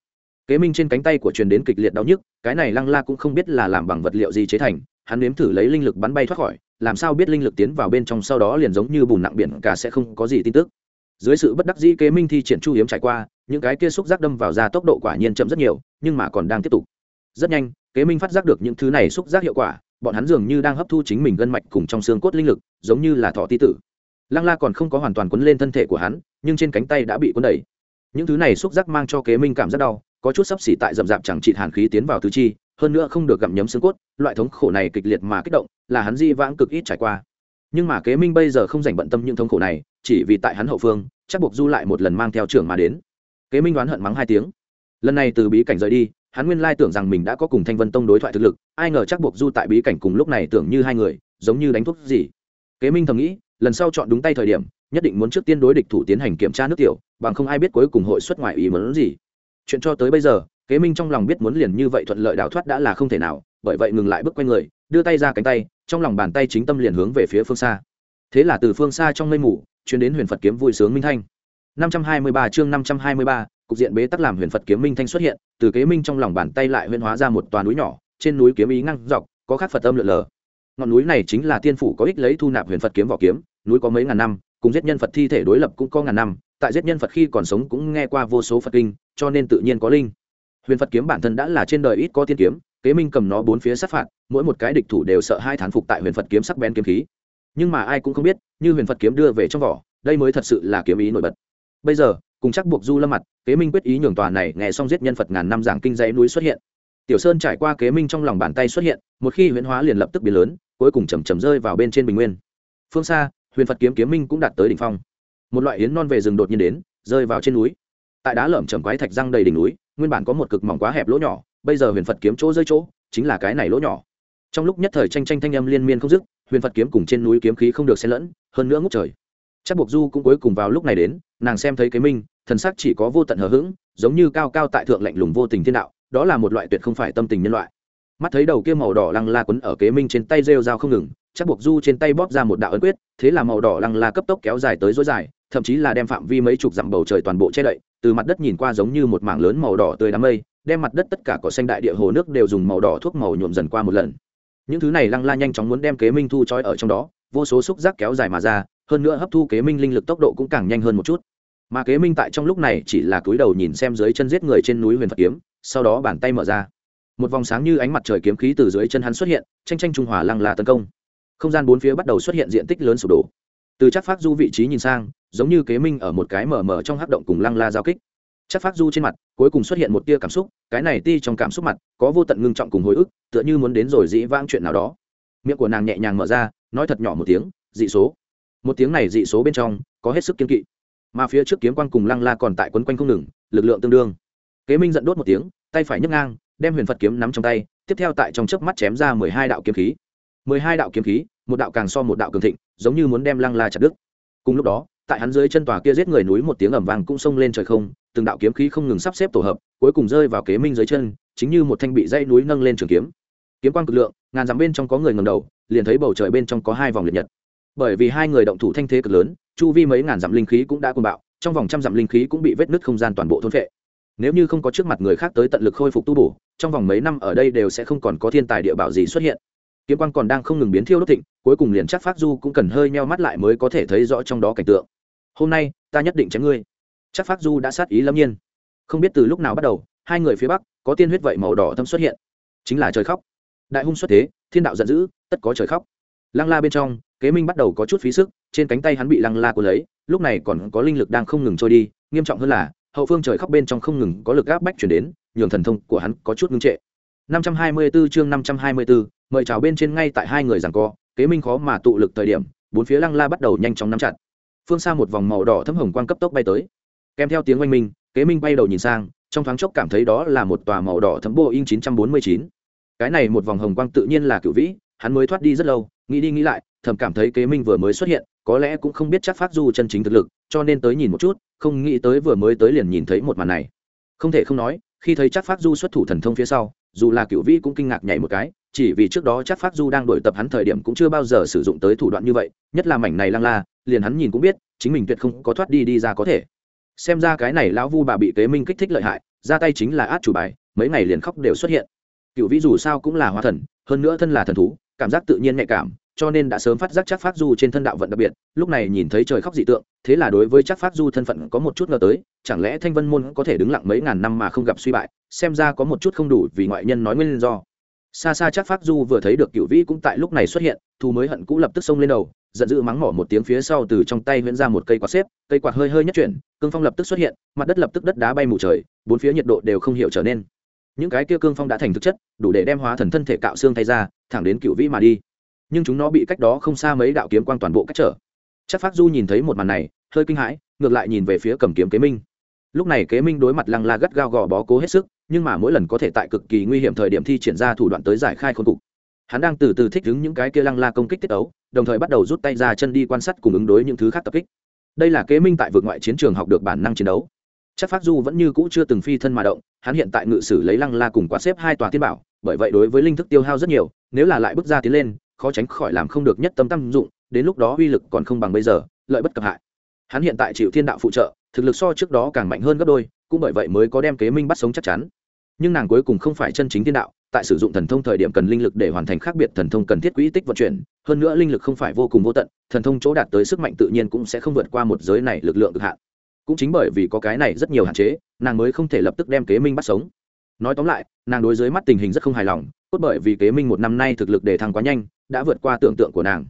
kế minh trên cánh tay của truyền đến kịch liệt đau nhức, cái này lăng la cũng không biết là làm bằng vật liệu gì chế thành, hắn nếm thử lấy linh lực bắn bay thoát khỏi, làm sao biết linh lực tiến vào bên trong sau đó liền giống như bùn nặng biển cả sẽ không có gì tin tức. Dưới sự bất đắc dĩ kế minh thi triển chu hiếm trải qua, những cái kia xúc giác đâm vào ra tốc độ quả nhiên chậm rất nhiều, nhưng mà còn đang tiếp tục. Rất nhanh, kế minh phát giác được những thứ này xúc giác hiệu quả, bọn hắn dường như đang hấp thu chính mình gân mạch cùng trong xương cốt linh lực, giống như là thọ ti tử. Lăng la còn không có hoàn toàn quấn lên thân thể của hắn, nhưng trên cánh tay đã bị quấn đẩy những thứ này xúc giác mang cho kế minh cảm rất đau có chút sắp xỉ tại rậm rạp chẳng trị hàn khí tiến vào tứ chi, hơn nữa không được gặm nhấm xương cốt, loại thống khổ này kịch liệt mà kích động, là hắn di vãng cực ít trải qua. Nhưng mà kế minh bây giờ không dành bận tâm những thống khổ này, chỉ vì tại hắn hậu phương, chắc buộc du lại một lần mang theo trưởng mà đến. Kế minh đoán hận mắng hai tiếng. Lần này từ bí cảnh rời đi, hắn nguyên lai tưởng rằng mình đã có cùng thanh vân tông đối thoại thực lực, ai ngờ chắc buộc du tại bí cảnh cùng lúc này tưởng như hai người, giống như đánh thuốc gì. Kế minh thầm nghĩ, lần sau chọn đúng tay thời điểm, nhất định muốn trước tiên đối địch thủ tiến hành kiểm tra nước tiểu, bằng không ai biết cuối cùng hội xuất ngoại ý muốn gì chuyện cho tới bây giờ kế minh trong lòng biết muốn liền như vậy thuận lợi đào thoát đã là không thể nào bởi vậy ngừng lại bước quay người đưa tay ra cánh tay trong lòng bàn tay chính tâm liền hướng về phía phương xa thế là từ phương xa trong mây mù chuyến đến huyền phật kiếm vui sướng minh thanh 523 chương 523, cục diện bế tắc làm huyền Phật kiếm minh thanh xuất hiện, từ kế minh trong lòng bàn tay lại huyễn hóa ra một tòa núi nhỏ, trên núi kiếm ý ngang dọc, có khắc Phật âm lượn lờ. Ngọn núi này chính là tiên phủ có ích lấy thu nạp huyền Phật kiếm vỏ kiếm, núi có mấy ngàn năm, cùng giết nhân Phật thi thể đối lập cũng có ngàn năm, tại giết nhân Phật khi còn sống cũng nghe qua vô số Phật kinh, cho nên tự nhiên có linh. Huyền Phật kiếm bản thân đã là trên đời ít có tiên kiếm, kế minh cầm nó bốn phía sát phạt, mỗi một cái địch thủ đều sợ hai thán phục tại huyền Phật kiếm sắc bén kiếm khí. Nhưng mà ai cũng không biết, như huyền Phật kiếm đưa về trong vỏ, đây mới thật sự là kiếm ý nổi bật. Bây giờ cùng chắc buộc du lâm mặt kế minh quyết ý nhường tòa này nghe xong giết nhân phật ngàn năm giảng kinh dãy núi xuất hiện. Tiểu sơn trải qua kế minh trong lòng bàn tay xuất hiện một khi huyễn hóa liền lập tức biến lớn cuối cùng chầm chầm rơi vào bên trên bình nguyên. Phương xa huyền phật kiếm kiếm minh cũng đạt tới đỉnh phong. Một loại yến non về rừng đột nhiên đến rơi vào trên núi tại đá lởm chầm quái thạch răng đầy đỉnh núi, nguyên bản có một cực mỏng quá hẹp lỗ nhỏ, bây giờ huyền phật kiếm chỗ rơi chỗ, chính là cái này lỗ nhỏ. Trong lúc nhất thời tranh tranh thanh âm liên miên không dứt, huyền phật kiếm cùng trên núi kiếm khí không được xen lẫn, hơn nữa ngốc trời. Chắc buộc du cũng cuối cùng vào lúc này đến, nàng xem thấy cái minh thần sắc chỉ có vô tận hờ hững, giống như cao cao tại thượng lạnh lùng vô tình thiên đạo, đó là một loại tuyệt không phải tâm tình nhân loại. Mắt thấy đầu kia màu đỏ lăng la quấn ở kế minh trên tay rêu dao không ngừng, chắc buộc du trên tay bóp ra một đạo ấn quyết, thế là màu đỏ lăng la cấp tốc kéo dài tới dối dài, thậm chí là đem phạm vi mấy chục dặm bầu trời toàn bộ che đậy từ mặt đất nhìn qua giống như một mảng lớn màu đỏ tươi đám mây, đem mặt đất tất cả cỏ xanh đại địa hồ nước đều dùng màu đỏ thuốc màu nhuộm dần qua một lần. Những thứ này lăng la nhanh chóng muốn đem kế minh thu trói ở trong đó, vô số xúc giác kéo dài mà ra, hơn nữa hấp thu kế minh linh lực tốc độ cũng càng nhanh hơn một chút. Mà kế minh tại trong lúc này chỉ là cúi đầu nhìn xem dưới chân giết người trên núi huyền phật kiếm, sau đó bàn tay mở ra. Một vòng sáng như ánh mặt trời kiếm khí từ dưới chân hắn xuất hiện tranh tranh trung hòa lăng la tấn công. Không gian bốn phía bắt đầu xuất hiện diện tích lớn sụp đổ từ chắc phát du vị trí nhìn sang, giống như kế minh ở một cái mở mở trong hắc động cùng lăng la giao kích. Chắc phát du trên mặt, cuối cùng xuất hiện một tia cảm xúc, cái này ti trong cảm xúc mặt, có vô tận ngưng trọng cùng hồi ức, tựa như muốn đến rồi dĩ vãng chuyện nào đó. Miệng của nàng nhẹ nhàng mở ra, nói thật nhỏ một tiếng, dị số. Một tiếng này dị số bên trong, có hết sức kiên kỵ. Mà phía trước kiếm quan cùng lăng la còn tại quấn quanh không ngừng, lực lượng tương đương. Kế minh giận đốt một tiếng, tay phải nhấc ngang, đem huyền phật kiếm nắm trong tay, tiếp theo tại trong chớp mắt chém ra mười hai đạo kiếm khí mười hai đạo kiếm khí, một đạo càng so một đạo cường thịnh, giống như muốn đem lăng la chặt đứt. Cùng lúc đó, tại hắn dưới chân tòa kia giết người núi một tiếng ẩm vàng cũng xông lên trời không, từng đạo kiếm khí không ngừng sắp xếp tổ hợp, cuối cùng rơi vào kế minh dưới chân, chính như một thanh bị dây núi nâng lên trường kiếm. Kiếm quang cực lượng, ngàn dặm bên trong có người ngầm đầu, liền thấy bầu trời bên trong có hai vòng liệt nhật. Bởi vì hai người động thủ thanh thế cực lớn, chu vi mấy ngàn dặm linh khí cũng đã côn bạo, trong vòng trăm dặm linh khí cũng bị vết nứt không gian toàn bộ thôn phệ. Nếu như không có trước mặt người khác tới tận lực khôi phục tu bổ, trong vòng mấy năm ở đây đều sẽ không còn có thiên tài địa bảo gì xuất hiện kiếm quan còn đang không ngừng biến thiêu đốt thịnh, cuối cùng liền chắc phát du cũng cần hơi meo mắt lại mới có thể thấy rõ trong đó cảnh tượng. Hôm nay, ta nhất định chém ngươi. Chắc phát du đã sát ý lâm nhiên. Không biết từ lúc nào bắt đầu, hai người phía bắc, có tiên huyết vậy màu đỏ thâm xuất hiện. Chính là trời khóc. Đại hung xuất thế, thiên đạo giận dữ, tất có trời khóc. Lăng la bên trong, kế minh bắt đầu có chút phí sức, trên cánh tay hắn bị lăng la của lấy, lúc này còn có linh lực đang không ngừng trôi đi, nghiêm trọng hơn là, hậu phương trời khóc bên trong không ngừng có lực áp bách chuyển đến, nhường thần thông của hắn có chút ngưng trệ. 524 chương 524, mời chào bên trên ngay tại hai người giằng co kế minh khó mà tụ lực thời điểm bốn phía lăng la bắt đầu nhanh chóng nắm chặt. Phương xa một vòng màu đỏ thấm hồng quang cấp tốc bay tới. Kèm theo tiếng oanh minh kế minh bay đầu nhìn sang trong thoáng chốc cảm thấy đó là một tòa màu đỏ thấm boeing 949. cái này một vòng hồng quang tự nhiên là cựu vĩ hắn mới thoát đi rất lâu nghĩ đi nghĩ lại thầm cảm thấy kế minh vừa mới xuất hiện có lẽ cũng không biết chắc phát du chân chính thực lực cho nên tới nhìn một chút không nghĩ tới vừa mới tới liền nhìn thấy một màn này. Không thể không nói khi thấy chắc phát du xuất thủ thần thông phía sau dù là cựu vĩ cũng kinh ngạc nhảy một cái, chỉ vì trước đó chắc phát du đang đổi tập hắn thời điểm cũng chưa bao giờ sử dụng tới thủ đoạn như vậy, nhất là mảnh này lăng la, liền hắn nhìn cũng biết, chính mình tuyệt không có thoát đi đi ra có thể. Xem ra cái này lão vu bà bị kế minh kích thích lợi hại, ra tay chính là át chủ bài, mấy ngày liền khóc đều xuất hiện. Cựu vĩ dù sao cũng là hóa thần, hơn nữa thân là thần thú, cảm giác tự nhiên nhạy cảm cho nên đã sớm phát giác chắc phát du trên thân đạo vận đặc biệt, lúc này nhìn thấy trời khóc dị tượng, thế là đối với chắc phát du thân phận có một chút ngờ tới, chẳng lẽ thanh vân môn có thể đứng lặng mấy ngàn năm mà không gặp suy bại, xem ra có một chút không đủ vì ngoại nhân nói nguyên do. Xa xa chắc phát du vừa thấy được cựu vĩ cũng tại lúc này xuất hiện thu mới hận cũ lập tức xông lên đầu, giận dữ mắng mỏ một tiếng phía sau từ trong tay huyễn ra một cây quạt xếp, cây quạt hơi hơi nhất chuyển, cương phong lập tức xuất hiện, mặt đất lập tức đất đá bay mù trời, bốn phía nhiệt độ đều không hiểu trở nên. Những cái kia cương phong đã thành thực chất, đủ để đem hóa thần thân thể cạo xương thay ra, thẳng đến cựu vĩ mà đi nhưng chúng nó bị cách đó không xa mấy đạo kiếm quang toàn bộ cách trở. Chắc phát du nhìn thấy một màn này, hơi kinh hãi, ngược lại nhìn về phía cầm kiếm kế minh. Lúc này kế minh đối mặt lăng la gắt gao gò bó cố hết sức, nhưng mà mỗi lần có thể tại cực kỳ nguy hiểm thời điểm thi triển ra thủ đoạn tới giải khai khôn cục. Hắn đang từ từ thích ứng những cái kia lăng la công kích tiết ấu, đồng thời bắt đầu rút tay ra chân đi quan sát cùng ứng đối những thứ khác tập kích. Đây là kế minh tại vượt ngoại chiến trường học được bản năng chiến đấu. Chắc phát du vẫn như cũ chưa từng phi thân mà động, hắn hiện tại ngự sử lấy lăng la cùng quán xếp hai tòa tiên bảo, bởi vậy đối với linh thức tiêu hao rất nhiều, nếu là lại bước ra tiến lên khó tránh khỏi làm không được nhất tâm tâm dụng, đến lúc đó uy lực còn không bằng bây giờ, lợi bất cập hại. Hắn hiện tại chịu thiên đạo phụ trợ, thực lực so trước đó càng mạnh hơn gấp đôi, cũng bởi vậy mới có đem kế minh bắt sống chắc chắn. Nhưng nàng cuối cùng không phải chân chính thiên đạo, tại sử dụng thần thông thời điểm cần linh lực để hoàn thành khác biệt thần thông cần thiết quỹ tích vận chuyển, hơn nữa linh lực không phải vô cùng vô tận, thần thông chỗ đạt tới sức mạnh tự nhiên cũng sẽ không vượt qua một giới này lực lượng cực hạn. Cũng chính bởi vì có cái này rất nhiều hạn chế, nàng mới không thể lập tức đem kế minh bắt sống nói tóm lại, nàng đối dưới mắt tình hình rất không hài lòng, cốt bởi vì kế minh một năm nay thực lực đề thăng quá nhanh, đã vượt qua tưởng tượng của nàng.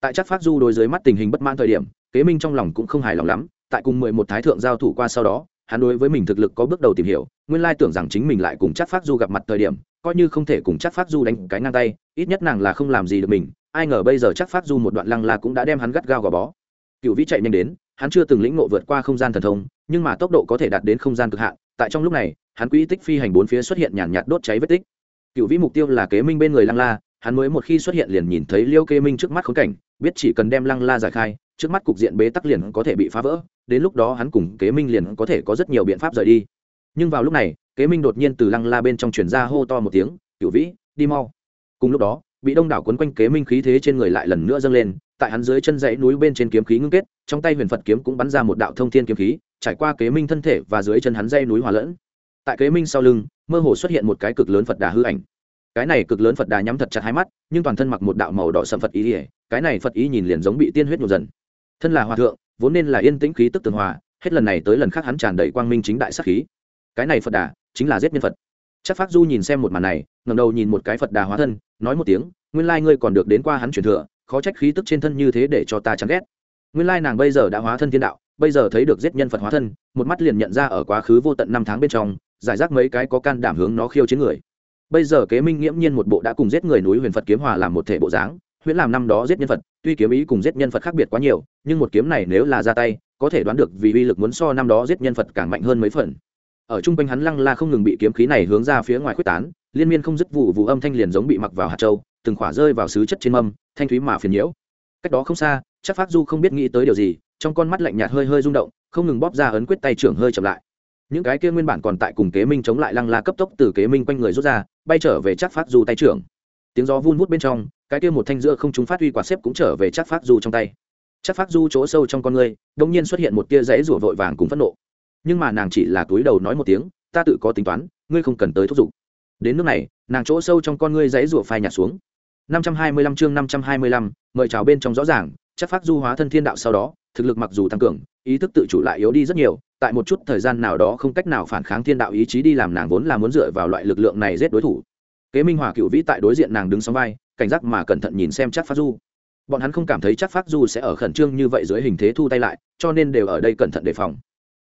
Tại chắc phát du đối dưới mắt tình hình bất mãn thời điểm, kế minh trong lòng cũng không hài lòng lắm, tại cùng mười một thái thượng giao thủ qua sau đó, hắn đối với mình thực lực có bước đầu tìm hiểu, nguyên lai tưởng rằng chính mình lại cùng chắc phát du gặp mặt thời điểm, coi như không thể cùng chắc phát du đánh cái ngang tay, ít nhất nàng là không làm gì được mình, ai ngờ bây giờ chắc phát du một đoạn lăng là cũng đã đem hắn gắt gao gò bó. Cựu vĩ chạy nhanh đến, hắn chưa từng lĩnh ngộ vượt qua không gian thần thông, nhưng mà tốc độ có thể đạt đến không gian cực hạn, tại trong lúc này hắn quỹ tích phi hành bốn phía xuất hiện nhàn nhạt đốt cháy vết tích. Cựu vĩ mục tiêu là kế minh bên người lăng la, hắn mới một khi xuất hiện liền nhìn thấy liêu kê minh trước mắt khốn cảnh, biết chỉ cần đem lăng la giải khai, trước mắt cục diện bế tắc liền có thể bị phá vỡ, đến lúc đó hắn cùng kế minh liền có thể có rất nhiều biện pháp rời đi. Nhưng vào lúc này, kế minh đột nhiên từ lăng la bên trong chuyển ra hô to một tiếng, cựu vĩ, đi mau. Cùng lúc đó, bị đông đảo quấn quanh kế minh khí thế trên người lại lần nữa dâng lên, tại hắn dưới chân dãy núi bên trên kiếm khí ngưng kết, trong tay huyền phật kiếm cũng bắn ra một đạo thông thiên kiếm khí, trải qua kế minh thân thể và dưới chân hắn dây núi hòa lẫn tại kế minh sau lưng, mơ hồ xuất hiện một cái cực lớn phật đà hư ảnh. Cái này cực lớn phật đà nhắm thật chặt hai mắt, nhưng toàn thân mặc một đạo màu đỏ sầm phật ý ỉa, cái này phật ý nhìn liền giống bị tiên huyết nhộn dần. Thân là hòa thượng, vốn nên là yên tĩnh khí tức tường hòa, hết lần này tới lần khác hắn tràn đầy quang minh chính đại sắc khí. Cái này phật đà chính là giết nhân phật. Chắc phát du nhìn xem một màn này ngầm đầu nhìn một cái phật đà hóa thân, nói một tiếng, nguyên lai ngươi còn được đến qua hắn truyền thừa, khó trách khí tức trên thân như thế để cho ta chán ghét. Nguyên lai nàng bây giờ đã hóa thân thiên đạo, bây giờ thấy được giết nhân phật hóa thân, một mắt liền nhận ra ở quá khứ vô tận năm tháng bên trong giải rác mấy cái có can đảm hướng nó khiêu chiến người. Bây giờ kế minh nghiễm nhiên một bộ đã cùng giết người núi huyền phật kiếm hòa làm một thể bộ dáng, huyễn làm năm đó giết nhân phật, tuy kiếm ý cùng giết nhân phật khác biệt quá nhiều, nhưng một kiếm này nếu là ra tay, có thể đoán được vì uy lực muốn so năm đó giết nhân phật càng mạnh hơn mấy phần. Ở trung quanh hắn lăng la không ngừng bị kiếm khí này hướng ra phía ngoài quyết tán, liên miên không dứt vụ vụ âm thanh liền giống bị mặc vào hạt châu, từng khỏa rơi vào xứ chất trên mâm, thanh thúy mà phiền nhiễu. Cách đó không xa, chắc phát du không biết nghĩ tới điều gì, trong con mắt lạnh nhạt hơi hơi rung động, không ngừng bóp ra ấn quyết tay trưởng hơi chậm lại những cái kia nguyên bản còn tại cùng kế minh chống lại lăng la cấp tốc từ kế minh quanh người rút ra bay trở về chắc phát du tay trưởng. Tiếng gió vun vút bên trong cái kia một thanh giữa không chúng phát huy quả xếp cũng trở về chắc phát du trong tay. Chắc phát du chỗ sâu trong con người đông nhiên xuất hiện một tia rẽ rủa vội vàng cùng phẫn nộ. Nhưng mà nàng chỉ là túi đầu nói một tiếng ta tự có tính toán ngươi không cần tới thúc giục. Đến nước này nàng chỗ sâu trong con ngươi rẽ rủa phai nhạt xuống. 525 chương 525, mời chào bên trong rõ ràng chắc phát du hóa thân thiên đạo sau đó thực lực mặc dù tăng cường ý thức tự chủ lại yếu đi rất nhiều tại một chút thời gian nào đó không cách nào phản kháng thiên đạo ý chí đi làm nàng vốn là muốn dựa vào loại lực lượng này giết đối thủ. Kế minh hòa cựu vĩ tại đối diện nàng đứng sóng vai, cảnh giác mà cẩn thận nhìn xem chắc phát du. Bọn hắn không cảm thấy chắc phát du sẽ ở khẩn trương như vậy dưới hình thế thu tay lại, cho nên đều ở đây cẩn thận đề phòng.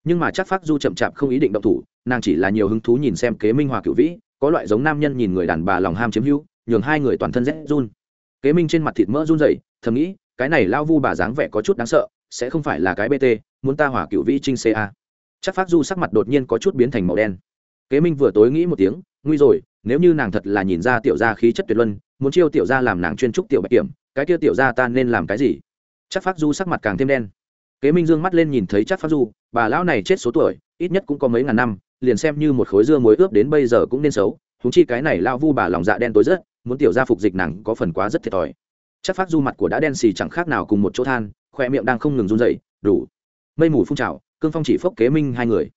Nhưng mà chắc phát du chậm chạp không ý định động thủ, nàng chỉ là nhiều hứng thú nhìn xem kế minh hòa cựu vĩ, có loại giống nam nhân nhìn người đàn bà lòng ham chiếm hữu, nhường hai người toàn thân rét run. Kế minh trên mặt thịt mỡ run rẩy, thầm nghĩ, cái này lao vu bà dáng vẻ có chút đáng sợ, sẽ không phải là cái bt muốn ta hỏa cựu vĩ trinh ca chắc phát du sắc mặt đột nhiên có chút biến thành màu đen. Kế minh vừa tối nghĩ một tiếng, nguy rồi, nếu như nàng thật là nhìn ra tiểu gia khí chất tuyệt luân, muốn chiêu tiểu gia làm nàng chuyên trúc tiểu bạch kiểm, cái kia tiểu gia ta nên làm cái gì? Chắc phát du sắc mặt càng thêm đen. Kế minh dương mắt lên nhìn thấy chắc phát du, bà lão này chết số tuổi, ít nhất cũng có mấy ngàn năm, liền xem như một khối dưa muối ướp đến bây giờ cũng nên xấu húng chi cái này lao vu bà lòng dạ đen tối rất, muốn tiểu gia phục dịch nàng có phần quá rất thiệt thòi. Chắc phát du mặt của đã đen xì chẳng khác nào cùng một chỗ than, khoe miệng đang không ngừng run dậy đủ. Mây mù phun trào cương phong chỉ phốc kế minh hai người.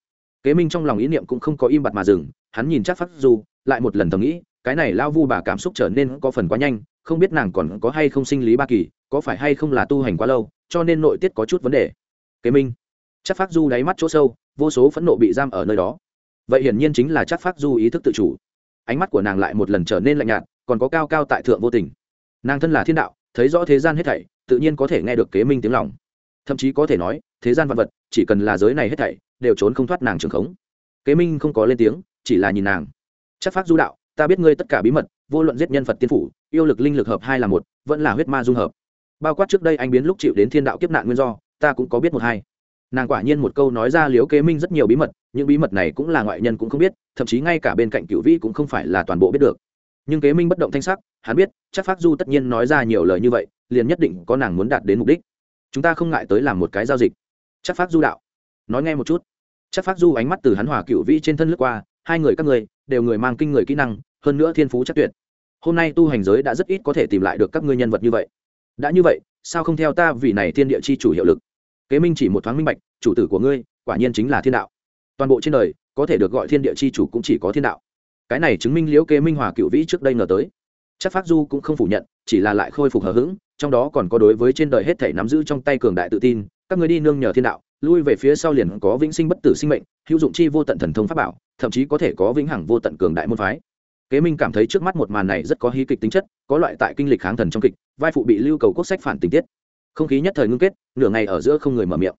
Kế minh trong lòng ý niệm cũng không có im bặt mà dừng, hắn nhìn chắc phát du, lại một lần thầm nghĩ, cái này lao vu bà cảm xúc trở nên có phần quá nhanh, không biết nàng còn có hay không sinh lý ba kỳ, có phải hay không là tu hành quá lâu, cho nên nội tiết có chút vấn đề. Kế minh. Chắc phát du đáy mắt chỗ sâu, vô số phẫn nộ bị giam ở nơi đó. Vậy hiển nhiên chính là chắc phát du ý thức tự chủ. Ánh mắt của nàng lại một lần trở nên lạnh nhạt, còn có cao cao tại thượng vô tình. Nàng thân là thiên đạo, thấy rõ thế gian hết thảy, tự nhiên có thể nghe được kế minh tiếng lòng thậm chí có thể nói, thế gian vật vật, chỉ cần là giới này hết thảy, đều trốn không thoát nàng trường khống. Kế minh không có lên tiếng, chỉ là nhìn nàng. Chắc phát du đạo, ta biết ngươi tất cả bí mật, vô luận giết nhân phật tiên phủ, yêu lực linh lực hợp hai là một, vẫn là huyết ma dung hợp. Bao quát trước đây anh biến lúc chịu đến thiên đạo kiếp nạn nguyên do, ta cũng có biết một hai. Nàng quả nhiên một câu nói ra liếu kế minh rất nhiều bí mật, những bí mật này cũng là ngoại nhân cũng không biết, thậm chí ngay cả bên cạnh cựu vĩ cũng không phải là toàn bộ biết được. Nhưng kế minh bất động thanh sắc, hắn biết, chắc phát du tất nhiên nói ra nhiều lời như vậy, liền nhất định có nàng muốn đạt đến mục đích chúng ta không ngại tới làm một cái giao dịch. Chắc phát du đạo. Nói nghe một chút. Chắc phát du ánh mắt từ hắn hòa cựu vĩ trên thân lướt qua, hai người các người đều người mang kinh người kỹ năng, hơn nữa thiên phú chắc tuyệt. Hôm nay tu hành giới đã rất ít có thể tìm lại được các ngươi nhân vật như vậy. Đã như vậy, sao không theo ta vì này thiên địa chi chủ hiệu lực? Kế minh chỉ một thoáng minh bạch, chủ tử của ngươi, quả nhiên chính là thiên đạo. Toàn bộ trên đời, có thể được gọi thiên địa chi chủ cũng chỉ có thiên đạo. Cái này chứng minh liễu kế minh hòa cựu vĩ trước đây ngờ tới. Chắc phát du cũng không phủ nhận, chỉ là lại khôi phục hờ hững trong đó còn có đối với trên đời hết thể nắm giữ trong tay cường đại tự tin, các người đi nương nhờ thiên đạo, lui về phía sau liền có vĩnh sinh bất tử sinh mệnh, hữu dụng chi vô tận thần thông pháp bảo, thậm chí có thể có vĩnh hằng vô tận cường đại môn phái. Kế minh cảm thấy trước mắt một màn này rất có hí kịch tính chất, có loại tại kinh lịch kháng thần trong kịch, vai phụ bị lưu cầu quốc sách phản tình tiết. Không khí nhất thời ngưng kết, nửa ngày ở giữa không người mở miệng.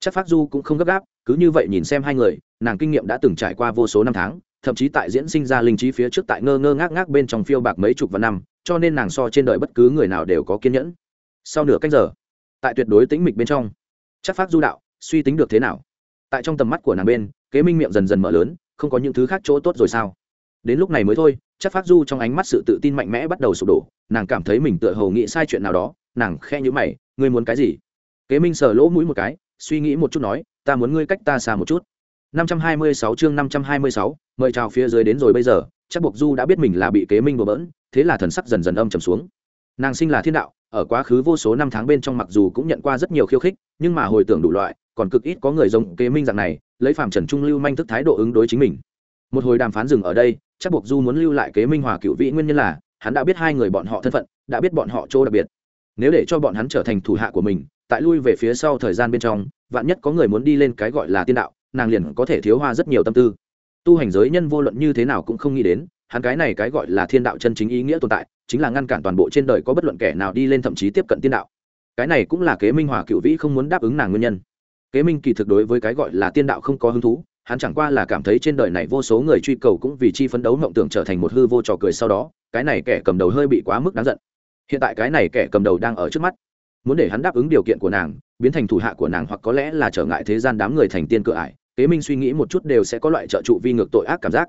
Chắc phát du cũng không gấp gáp, cứ như vậy nhìn xem hai người, nàng kinh nghiệm đã từng trải qua vô số năm tháng, thậm chí tại diễn sinh ra linh trí phía trước tại ngơ ngơ ngác ngác bên trong phiêu bạc mấy chục vạn năm cho nên nàng so trên đời bất cứ người nào đều có kiên nhẫn. Sau nửa cách giờ tại tuyệt đối tĩnh mịch bên trong chắc phát du đạo suy tính được thế nào? Tại trong tầm mắt của nàng bên kế minh miệng dần dần mở lớn không có những thứ khác chỗ tốt rồi sao? Đến lúc này mới thôi chắc phát du trong ánh mắt sự tự tin mạnh mẽ bắt đầu sụp đổ nàng cảm thấy mình tựa hồ nghĩ sai chuyện nào đó nàng khe nhữ mày ngươi muốn cái gì? Kế minh sờ lỗ mũi một cái suy nghĩ một chút nói ta muốn ngươi cách ta xa một chút. 526 chương 526, mời chào phía dưới đến rồi bây giờ chắc buộc du đã biết mình là bị kế minh bừa bỡn, thế là thần sắc dần dần âm trầm xuống. Nàng sinh là thiên đạo, ở quá khứ vô số năm tháng bên trong mặc dù cũng nhận qua rất nhiều khiêu khích, nhưng mà hồi tưởng đủ loại, còn cực ít có người giống kế minh dạng này, lấy phạm trần trung lưu manh thức thái độ ứng đối chính mình. Một hồi đàm phán dừng ở đây, chắc buộc du muốn lưu lại kế minh hòa cựu vị nguyên nhân là, hắn đã biết hai người bọn họ thân phận, đã biết bọn họ chỗ đặc biệt. Nếu để cho bọn hắn trở thành thủ hạ của mình, tại lui về phía sau thời gian bên trong, vạn nhất có người muốn đi lên cái gọi là tiên đạo, nàng liền có thể thiếu hoa rất nhiều tâm tư tu hành giới nhân vô luận như thế nào cũng không nghĩ đến, hắn cái này cái gọi là thiên đạo chân chính ý nghĩa tồn tại, chính là ngăn cản toàn bộ trên đời có bất luận kẻ nào đi lên thậm chí tiếp cận tiên đạo. Cái này cũng là kế minh hòa cựu vĩ không muốn đáp ứng nàng nguyên nhân. Kế minh kỳ thực đối với cái gọi là tiên đạo không có hứng thú, hắn chẳng qua là cảm thấy trên đời này vô số người truy cầu cũng vì chi phấn đấu mộng tưởng trở thành một hư vô trò cười sau đó, cái này kẻ cầm đầu hơi bị quá mức đáng giận. Hiện tại cái này kẻ cầm đầu đang ở trước mắt. Muốn để hắn đáp ứng điều kiện của nàng, biến thành thủ hạ của nàng hoặc có lẽ là trở ngại thế gian đám người thành tiên cửa ải kế minh suy nghĩ một chút đều sẽ có loại trợ trụ vi ngược tội ác cảm giác.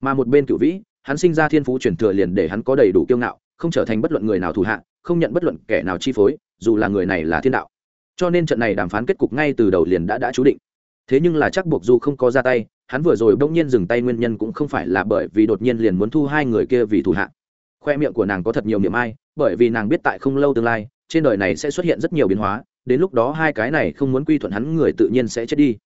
Mà một bên cựu vĩ, hắn sinh ra thiên phú truyền thừa liền để hắn có đầy đủ kiêu ngạo, không trở thành bất luận người nào thủ hạ, không nhận bất luận kẻ nào chi phối, dù là người này là thiên đạo. Cho nên trận này đàm phán kết cục ngay từ đầu liền đã đã chú định. Thế nhưng là chắc buộc du không có ra tay, hắn vừa rồi bỗng nhiên dừng tay nguyên nhân cũng không phải là bởi vì đột nhiên liền muốn thu hai người kia vì thủ hạ. Khoe miệng của nàng có thật nhiều niềm ai, bởi vì nàng biết tại không lâu tương lai, trên đời này sẽ xuất hiện rất nhiều biến hóa, đến lúc đó hai cái này không muốn quy thuận hắn người tự nhiên sẽ chết đi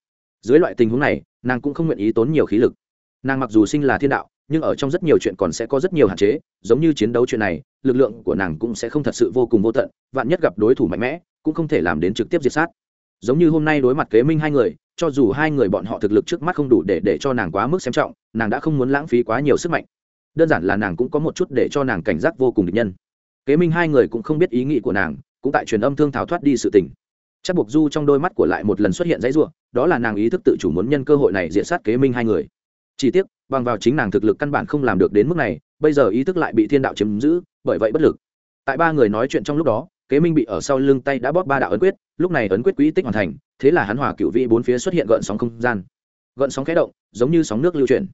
dưới loại tình huống này, nàng cũng không nguyện ý tốn nhiều khí lực. Nàng mặc dù sinh là thiên đạo, nhưng ở trong rất nhiều chuyện còn sẽ có rất nhiều hạn chế, giống như chiến đấu chuyện này, lực lượng của nàng cũng sẽ không thật sự vô cùng vô tận, vạn nhất gặp đối thủ mạnh mẽ, cũng không thể làm đến trực tiếp diệt sát. Giống như hôm nay đối mặt kế minh hai người, cho dù hai người bọn họ thực lực trước mắt không đủ để để cho nàng quá mức xem trọng, nàng đã không muốn lãng phí quá nhiều sức mạnh. Đơn giản là nàng cũng có một chút để cho nàng cảnh giác vô cùng địch nhân. Kế minh hai người cũng không biết ý nghĩ của nàng, cũng tại truyền âm thương tháo thoát đi sự tình chắc buộc du trong đôi mắt của lại một lần xuất hiện dãy ruộng đó là nàng ý thức tự chủ muốn nhân cơ hội này diện sát kế minh hai người. Chỉ tiếc, bằng vào chính nàng thực lực căn bản không làm được đến mức này, bây giờ ý thức lại bị thiên đạo chiếm giữ, bởi vậy bất lực. Tại ba người nói chuyện trong lúc đó, kế minh bị ở sau lưng tay đã bóp ba đạo ấn quyết, lúc này ấn quyết quỹ tích hoàn thành, thế là hắn hòa cựu vĩ bốn phía xuất hiện gợn sóng không gian. Gợn sóng khẽ động, giống như sóng nước lưu chuyển.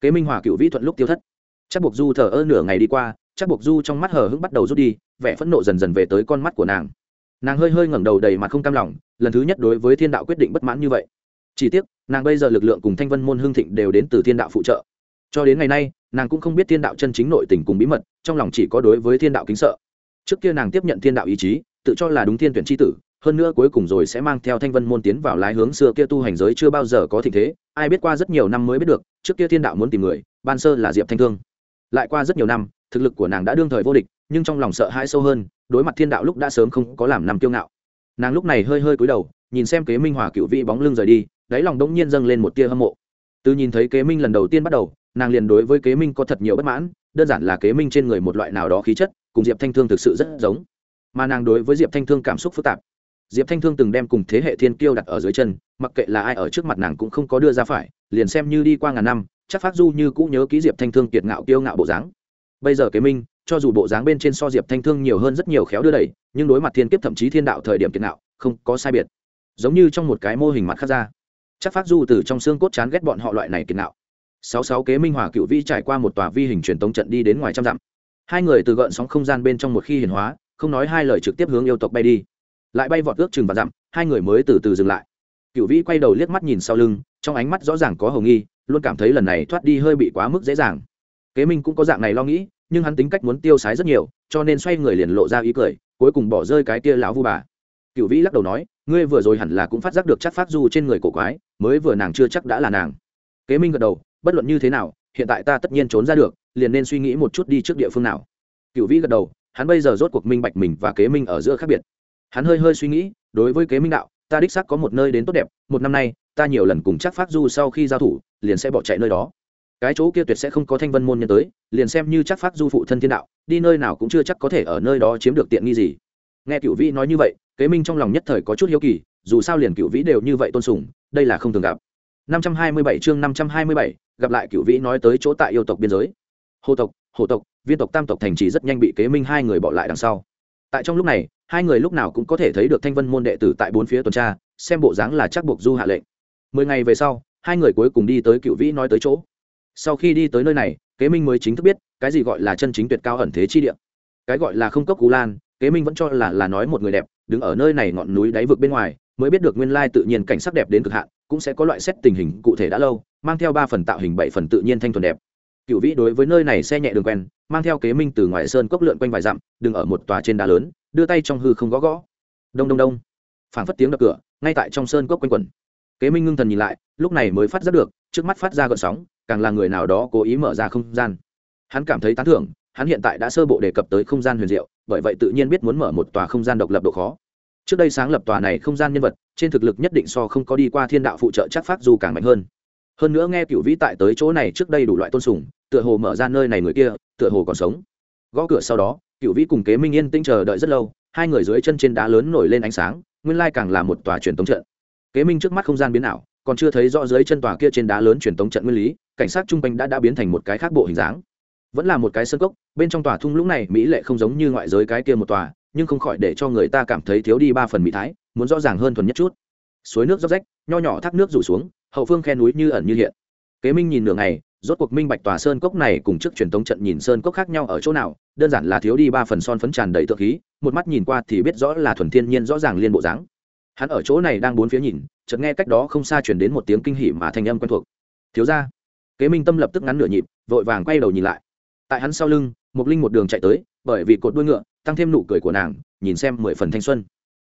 Kế minh hòa cựu vĩ thuận lúc tiêu thất. Chắc buộc du thờ ơ nửa ngày đi qua, chắc buộc du trong mắt hờ hững bắt đầu rút đi, vẻ phẫn nộ dần dần về tới con mắt của nàng nàng hơi hơi ngẩng đầu đầy mặt không cam lòng, lần thứ nhất đối với thiên đạo quyết định bất mãn như vậy. Chỉ tiếc, nàng bây giờ lực lượng cùng thanh vân môn hương thịnh đều đến từ thiên đạo phụ trợ. Cho đến ngày nay, nàng cũng không biết thiên đạo chân chính nội tình cùng bí mật, trong lòng chỉ có đối với thiên đạo kính sợ. Trước kia nàng tiếp nhận thiên đạo ý chí, tự cho là đúng thiên tuyển tri tử, hơn nữa cuối cùng rồi sẽ mang theo thanh vân môn tiến vào lái hướng xưa kia tu hành giới chưa bao giờ có thịnh thế, ai biết qua rất nhiều năm mới biết được, trước kia thiên đạo muốn tìm người, ban sơ là diệp thanh thương. Lại qua rất nhiều năm, thực lực của nàng đã đương thời vô địch nhưng trong lòng sợ hãi sâu hơn, đối mặt thiên đạo lúc đã sớm không có làm nằm kiêu ngạo. Nàng lúc này hơi hơi cúi đầu, nhìn xem kế minh hòa cựu vị bóng lưng rời đi, đáy lòng đống nhiên dâng lên một tia hâm mộ. Từ nhìn thấy kế minh lần đầu tiên bắt đầu, nàng liền đối với kế minh có thật nhiều bất mãn, đơn giản là kế minh trên người một loại nào đó khí chất, cùng diệp thanh thương thực sự rất giống. Mà nàng đối với diệp thanh thương cảm xúc phức tạp. Diệp thanh thương từng đem cùng thế hệ thiên kiêu đặt ở dưới chân, mặc kệ là ai ở trước mặt nàng cũng không có đưa ra phải, liền xem như đi qua ngàn năm, chắc phát du như cũ nhớ ký diệp thanh thương kiệt ngạo kiêu ngạo bộ dáng. Bây giờ kế minh cho dù bộ dáng bên trên so diệp thanh thương nhiều hơn rất nhiều khéo đưa đẩy, nhưng đối mặt thiên kiếp thậm chí thiên đạo thời điểm kiệt nạo, không có sai biệt. Giống như trong một cái mô hình mặt khác ra. Chắc phát du từ trong xương cốt chán ghét bọn họ loại này kiệt nạo. Sáu sáu kế minh hòa cựu vi trải qua một tòa vi hình truyền tống trận đi đến ngoài trăm dặm. Hai người từ gợn sóng không gian bên trong một khi hiển hóa, không nói hai lời trực tiếp hướng yêu tộc bay đi. Lại bay vọt ước chừng và dặm, hai người mới từ từ dừng lại. Cựu vĩ quay đầu liếc mắt nhìn sau lưng, trong ánh mắt rõ ràng có hầu nghi, luôn cảm thấy lần này thoát đi hơi bị quá mức dễ dàng. Kế minh cũng có dạng này lo nghĩ nhưng hắn tính cách muốn tiêu sái rất nhiều, cho nên xoay người liền lộ ra ý cười, cuối cùng bỏ rơi cái tia lão vu bà. Cựu vĩ lắc đầu nói, ngươi vừa rồi hẳn là cũng phát giác được chắc phát du trên người cổ quái, mới vừa nàng chưa chắc đã là nàng. Kế minh gật đầu, bất luận như thế nào, hiện tại ta tất nhiên trốn ra được, liền nên suy nghĩ một chút đi trước địa phương nào. Cựu vĩ gật đầu, hắn bây giờ rốt cuộc minh bạch mình và kế minh ở giữa khác biệt. Hắn hơi hơi suy nghĩ, đối với kế minh đạo, ta đích xác có một nơi đến tốt đẹp, một năm nay, ta nhiều lần cùng chắc phát du sau khi giao thủ, liền sẽ bỏ chạy nơi đó cái chỗ kia tuyệt sẽ không có thanh vân môn nhân tới liền xem như chắc phát du phụ thân thiên đạo đi nơi nào cũng chưa chắc có thể ở nơi đó chiếm được tiện nghi gì. Nghe cựu vĩ nói như vậy kế minh trong lòng nhất thời có chút hiếu kỳ dù sao liền cựu vĩ đều như vậy tôn sùng đây là không thường gặp. 527 chương 527, gặp lại cựu vĩ nói tới chỗ tại yêu tộc biên giới. Hồ tộc hồ tộc viên tộc tam tộc thành trì rất nhanh bị kế minh hai người bỏ lại đằng sau. Tại trong lúc này hai người lúc nào cũng có thể thấy được thanh vân môn đệ tử tại bốn phía tuần tra xem bộ dáng là chắc buộc du hạ lệnh. Mười ngày về sau hai người cuối cùng đi tới cựu vĩ nói tới chỗ sau khi đi tới nơi này, kế minh mới chính thức biết, cái gì gọi là chân chính tuyệt cao ẩn thế chi địa. Cái gọi là không cốc cú lan, kế minh vẫn cho là là nói một người đẹp, đứng ở nơi này ngọn núi đáy vực bên ngoài, mới biết được nguyên lai tự nhiên cảnh sắc đẹp đến cực hạn, cũng sẽ có loại xét tình hình cụ thể đã lâu, mang theo ba phần tạo hình bảy phần tự nhiên thanh thuần đẹp. Cựu vĩ đối với nơi này xe nhẹ đường quen, mang theo kế minh từ ngoài sơn cốc lượn quanh vài dặm, đứng ở một tòa trên đá lớn, đưa tay trong hư không gõ gõ. Đông đông đông. Phảng phất tiếng đập cửa, ngay tại trong sơn cốc quanh quẩn. Kế minh ngưng thần nhìn lại, lúc này mới phát giác được, trước mắt phát ra gợn sóng càng là người nào đó cố ý mở ra không gian. Hắn cảm thấy tán thưởng, hắn hiện tại đã sơ bộ đề cập tới không gian huyền diệu, bởi vậy tự nhiên biết muốn mở một tòa không gian độc lập độ khó. Trước đây sáng lập tòa này không gian nhân vật, trên thực lực nhất định so không có đi qua thiên đạo phụ trợ chắc phát dù càng mạnh hơn. Hơn nữa nghe cựu vĩ tại tới chỗ này trước đây đủ loại tôn sùng, tựa hồ mở ra nơi này người kia, tựa hồ còn sống. Gõ cửa sau đó cựu vĩ cùng kế minh yên tinh chờ đợi rất lâu, hai người dưới chân trên đá lớn nổi lên ánh sáng, nguyên lai càng là một tòa truyền tống trận. Kế minh trước mắt không gian biến ảo, còn chưa thấy rõ dưới chân tòa kia trên đá lớn truyền tống trận nguyên lý cảnh sát trung quanh đã đã biến thành một cái khác bộ hình dáng. Vẫn là một cái sân cốc, bên trong tòa thung lũng này mỹ lệ không giống như ngoại giới cái kia một tòa, nhưng không khỏi để cho người ta cảm thấy thiếu đi ba phần mỹ thái, muốn rõ ràng hơn thuần nhất chút. Suối nước róc rách, nho nhỏ thác nước rủ xuống, hậu phương khe núi như ẩn như hiện. Kế minh nhìn nửa ngày, rốt cuộc minh bạch tòa sơn cốc này cùng trước truyền thống trận nhìn sơn cốc khác nhau ở chỗ nào, đơn giản là thiếu đi ba phần son phấn tràn đầy tượng khí, một mắt nhìn qua thì biết rõ là thuần thiên nhiên rõ ràng liên bộ dáng. Hắn ở chỗ này đang bốn phía nhìn, chợt nghe cách đó không xa chuyển đến một tiếng kinh hỉ mà thanh âm quen thuộc. Thiếu ra kế minh tâm lập tức ngắn nửa nhịp, vội vàng quay đầu nhìn lại. Tại hắn sau lưng, Mộc linh một đường chạy tới, bởi vì cột đuôi ngựa, tăng thêm nụ cười của nàng, nhìn xem mười phần thanh xuân.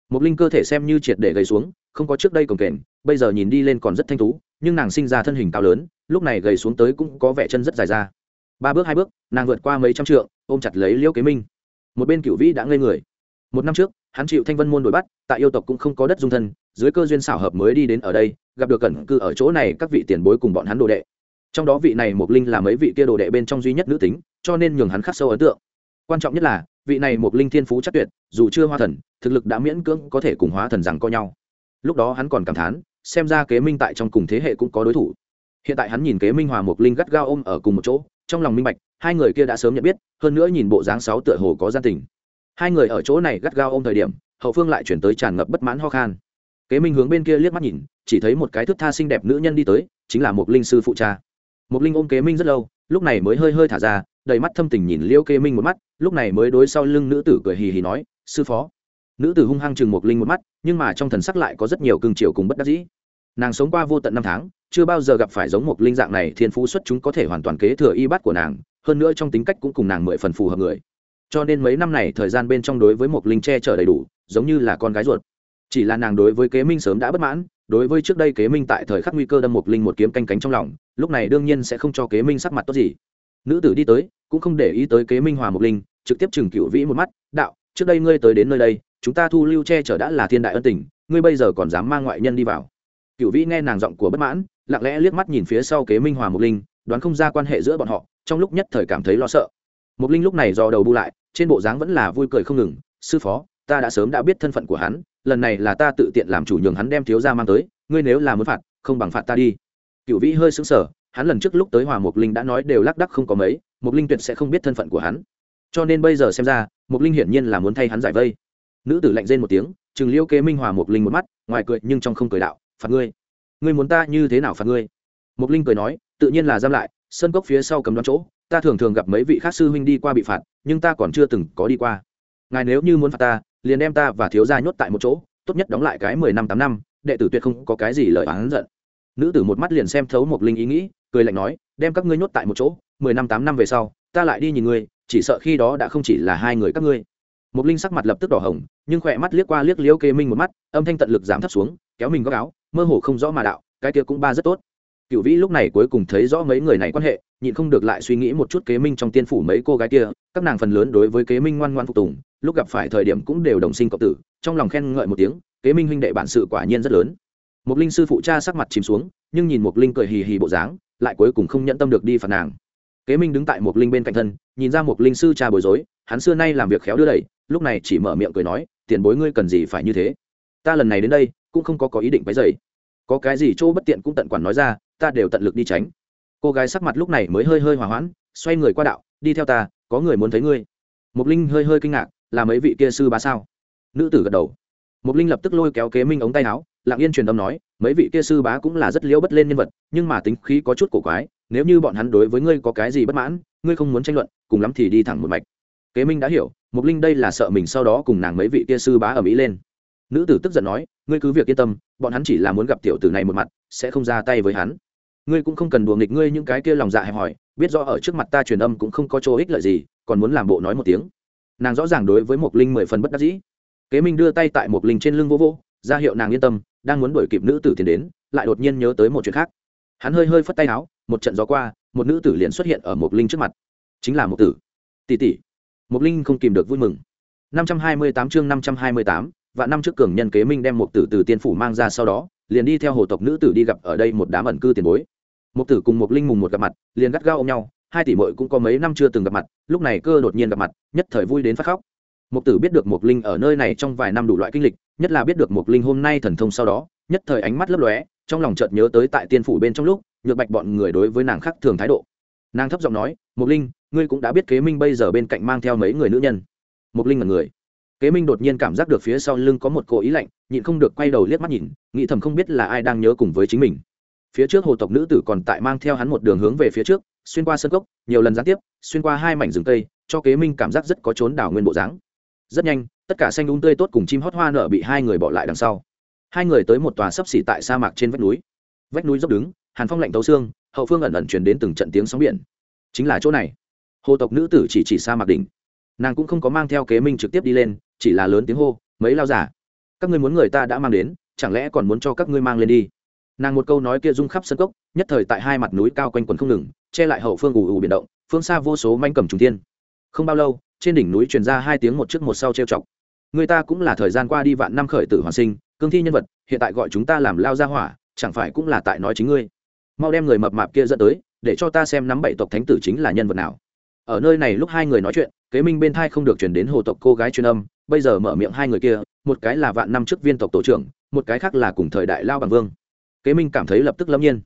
Mộc linh cơ thể xem như triệt để gầy xuống, không có trước đây cồng kềnh, bây giờ nhìn đi lên còn rất thanh tú, nhưng nàng sinh ra thân hình cao lớn, lúc này gầy xuống tới cũng có vẻ chân rất dài ra. Ba bước hai bước, nàng vượt qua mấy trăm trượng, ôm chặt lấy liễu kế minh. Một bên cựu vĩ đã ngây người. Một năm trước, hắn chịu thanh vân môn đuổi bắt, tại yêu tộc cũng không có đất dung thân, dưới cơ duyên xảo hợp mới đi đến ở đây, gặp được cẩn cư ở chỗ này các vị tiền bối cùng bọn hắn đồ đệ trong đó vị này mục linh là mấy vị kia đồ đệ bên trong duy nhất nữ tính, cho nên nhường hắn khắc sâu ấn tượng. Quan trọng nhất là, vị này mục linh thiên phú chắc tuyệt, dù chưa hoa thần, thực lực đã miễn cưỡng có thể cùng hóa thần rằng co nhau. Lúc đó hắn còn cảm thán, xem ra kế minh tại trong cùng thế hệ cũng có đối thủ. Hiện tại hắn nhìn kế minh hòa mục linh gắt gao ôm ở cùng một chỗ, trong lòng minh bạch, hai người kia đã sớm nhận biết, hơn nữa nhìn bộ dáng sáu tựa hồ có gia tình. Hai người ở chỗ này gắt gao ôm thời điểm, hậu phương lại chuyển tới tràn ngập bất mãn ho khan. Kế minh hướng bên kia liếc mắt nhìn, chỉ thấy một cái thước tha xinh đẹp nữ nhân đi tới, chính là Mục linh sư phụ cha một linh ôm kế minh rất lâu, lúc này mới hơi hơi thả ra, đầy mắt thâm tình nhìn liễu kế minh một mắt, lúc này mới đối sau lưng nữ tử cười hì hì nói, sư phó. Nữ tử hung hăng chừng một linh một mắt, nhưng mà trong thần sắc lại có rất nhiều cương triều cùng bất đắc dĩ. Nàng sống qua vô tận năm tháng, chưa bao giờ gặp phải giống một linh dạng này thiên phú xuất chúng có thể hoàn toàn kế thừa y bát của nàng, hơn nữa trong tính cách cũng cùng nàng mười phần phù hợp người. Cho nên mấy năm này thời gian bên trong đối với một linh che chở đầy đủ, giống như là con gái ruột chỉ là nàng đối với kế minh sớm đã bất mãn, đối với trước đây kế minh tại thời khắc nguy cơ đâm một linh một kiếm canh cánh trong lòng, lúc này đương nhiên sẽ không cho kế minh sắc mặt tốt gì. Nữ tử đi tới, cũng không để ý tới kế minh hòa một linh, trực tiếp chừng cựu vĩ một mắt, đạo, trước đây ngươi tới đến nơi đây, chúng ta thu lưu che chở đã là thiên đại ân tình, ngươi bây giờ còn dám mang ngoại nhân đi vào? Cựu vĩ nghe nàng giọng của bất mãn, lặng lẽ liếc mắt nhìn phía sau kế minh hòa một linh, đoán không ra quan hệ giữa bọn họ, trong lúc nhất thời cảm thấy lo sợ. Một linh lúc này do đầu bu lại, trên bộ dáng vẫn là vui cười không ngừng, sư phó, ta đã sớm đã biết thân phận của hắn lần này là ta tự tiện làm chủ nhường hắn đem thiếu gia mang tới, ngươi nếu là muốn phạt, không bằng phạt ta đi. Cựu vĩ hơi sững sờ, hắn lần trước lúc tới hòa mục linh đã nói đều lác đắc không có mấy mục linh tuyệt sẽ không biết thân phận của hắn. Cho nên bây giờ xem ra mục linh hiển nhiên là muốn thay hắn giải vây. Nữ tử lạnh rên một tiếng chừng liêu kế minh hòa mục linh một mắt, ngoài cười nhưng trong không cười đạo, phạt ngươi. Ngươi muốn ta như thế nào phạt ngươi? Mục linh cười nói, tự nhiên là giam lại, sân cốc phía sau cấm đoán chỗ, ta thường thường gặp mấy vị khác sư huynh đi qua bị phạt, nhưng ta còn chưa từng có đi qua. Ngài nếu như muốn phạt ta liền đem ta và thiếu gia nhốt tại một chỗ, tốt nhất đóng lại cái mười năm tám năm, đệ tử tuyệt không có cái gì lời oán giận. Nữ tử một mắt liền xem thấu một linh ý nghĩ, cười lạnh nói, đem các ngươi nhốt tại một chỗ, mười năm tám năm về sau, ta lại đi nhìn ngươi, chỉ sợ khi đó đã không chỉ là hai người các ngươi. Một linh sắc mặt lập tức đỏ hồng, nhưng khỏe mắt liếc qua liếc liễu kế minh một mắt, âm thanh tận lực giảm thấp xuống, kéo mình góc áo, mơ hồ không rõ mà đạo, cái kia cũng ba rất tốt. Cựu vĩ lúc này cuối cùng thấy rõ mấy người này quan hệ nhịn không được lại suy nghĩ một chút kế minh trong tiên phủ mấy cô gái kia, các nàng phần lớn đối với kế minh ngoan ngoan phục tùng, lúc gặp phải thời điểm cũng đều đồng sinh cộng tử, trong lòng khen ngợi một tiếng, kế minh huynh đệ bản sự quả nhiên rất lớn. Một linh sư phụ cha sắc mặt chìm xuống, nhưng nhìn một linh cười hì hì bộ dáng, lại cuối cùng không nhận tâm được đi phạt nàng. Kế minh đứng tại một linh bên cạnh thân, nhìn ra một linh sư cha bối rối, hắn xưa nay làm việc khéo đưa đẩy, lúc này chỉ mở miệng cười nói, tiền bối ngươi cần gì phải như thế? Ta lần này đến đây, cũng không có có ý định váy dày có cái gì chỗ bất tiện cũng tận quản nói ra, ta đều tận lực đi tránh cô gái sắc mặt lúc này mới hơi hơi hòa hoãn, xoay người qua đạo, đi theo ta, có người muốn thấy ngươi. Mục linh hơi hơi kinh ngạc, là mấy vị kia sư bá sao? Nữ tử gật đầu. Mục linh lập tức lôi kéo kế minh ống tay áo, lặng yên truyền âm nói, mấy vị kia sư bá cũng là rất liễu bất lên nhân vật, nhưng mà tính khí có chút cổ quái, nếu như bọn hắn đối với ngươi có cái gì bất mãn, ngươi không muốn tranh luận, cùng lắm thì đi thẳng một mạch. Kế minh đã hiểu mục linh đây là sợ mình sau đó cùng nàng mấy vị kia sư bá ở mỹ lên. Nữ tử tức giận nói, ngươi cứ việc yên tâm, bọn hắn chỉ là muốn gặp tiểu tử này một mặt, sẽ không ra tay với hắn ngươi cũng không cần đùa nghịch ngươi những cái kia lòng dạ hẹp hòi, biết rõ ở trước mặt ta truyền âm cũng không có chỗ ích lợi gì, còn muốn làm bộ nói một tiếng. Nàng rõ ràng đối với một linh mười phần bất đắc dĩ. Kế minh đưa tay tại một linh trên lưng vô vô ra hiệu nàng yên tâm, đang muốn đuổi kịp nữ tử tiến đến, lại đột nhiên nhớ tới một chuyện khác. Hắn hơi hơi phất tay áo, một trận gió qua, một nữ tử liền xuất hiện ở một linh trước mặt. Chính là một tử. Tỷ tỷ. Một linh không kìm được vui mừng. năm trăm hai mươi tám chương năm trăm hai mươi tám và năm trước cường nhân kế minh đem một tử từ tiên phủ mang ra sau đó, liền đi theo hồ tộc nữ tử đi gặp ở đây một đám ẩn cư tiền bối. Mục tử cùng Mục linh mùng một gặp mặt, liền gắt gao ôm nhau, hai tỷ muội cũng có mấy năm chưa từng gặp mặt, lúc này cơ đột nhiên gặp mặt, nhất thời vui đến phát khóc. Mục tử biết được Mục linh ở nơi này trong vài năm đủ loại kinh lịch, nhất là biết được Mục linh hôm nay thần thông sau đó, nhất thời ánh mắt lấp lóe, trong lòng chợt nhớ tới tại tiên phủ bên trong lúc, nhược bạch bọn người đối với nàng khác thường thái độ. Nàng thấp giọng nói "Mục linh, ngươi cũng đã biết kế minh bây giờ bên cạnh mang theo mấy người nữ nhân. Mục linh là người. Kế minh đột nhiên cảm giác được phía sau lưng có một cỗ ý lạnh, nhịn không được quay đầu liếc mắt nhìn, nghĩ thầm không biết là ai đang nhớ cùng với chính mình phía trước hồ tộc nữ tử còn tại mang theo hắn một đường hướng về phía trước, xuyên qua sân cốc, nhiều lần gián tiếp, xuyên qua hai mảnh rừng cây, cho kế minh cảm giác rất có trốn đảo nguyên bộ dáng. Rất nhanh, tất cả xanh đúng tươi tốt cùng chim hót hoa nở bị hai người bỏ lại đằng sau. Hai người tới một tòa sấp xỉ tại sa mạc trên vách núi. Vách núi dốc đứng, hàn phong lạnh tấu xương, hậu phương ẩn ẩn chuyển đến từng trận tiếng sóng biển. Chính là chỗ này. Hồ tộc nữ tử chỉ chỉ sa mạc đỉnh. Nàng cũng không có mang theo kế minh trực tiếp đi lên, chỉ là lớn tiếng hô, mấy lao giả, các ngươi muốn người ta đã mang đến, chẳng lẽ còn muốn cho các ngươi mang lên đi? Nàng một câu nói kia rung khắp sân cốc, nhất thời tại hai mặt núi cao quanh quần không ngừng, che lại hậu phương ù ù biển động, phương xa vô số manh cầm trùng tiên không bao lâu, trên đỉnh núi truyền ra hai tiếng một trước một sau trêu chọc. Người ta cũng là thời gian qua đi vạn năm khởi tử hoàn sinh, cương thi nhân vật, hiện tại gọi chúng ta làm lao ra hỏa, chẳng phải cũng là tại nói chính ngươi? Mau đem người mập mạp kia dẫn tới, để cho ta xem nắm bảy tộc thánh tử chính là nhân vật nào. Ở nơi này lúc hai người nói chuyện, kế minh bên thai không được chuyển đến hồ tộc cô gái truyền âm, bây giờ mở miệng hai người kia, một cái là vạn năm trước viên tộc tổ trưởng, một cái khác là cùng thời đại lao bằng vương kế minh cảm thấy lập tức lâm nhiên.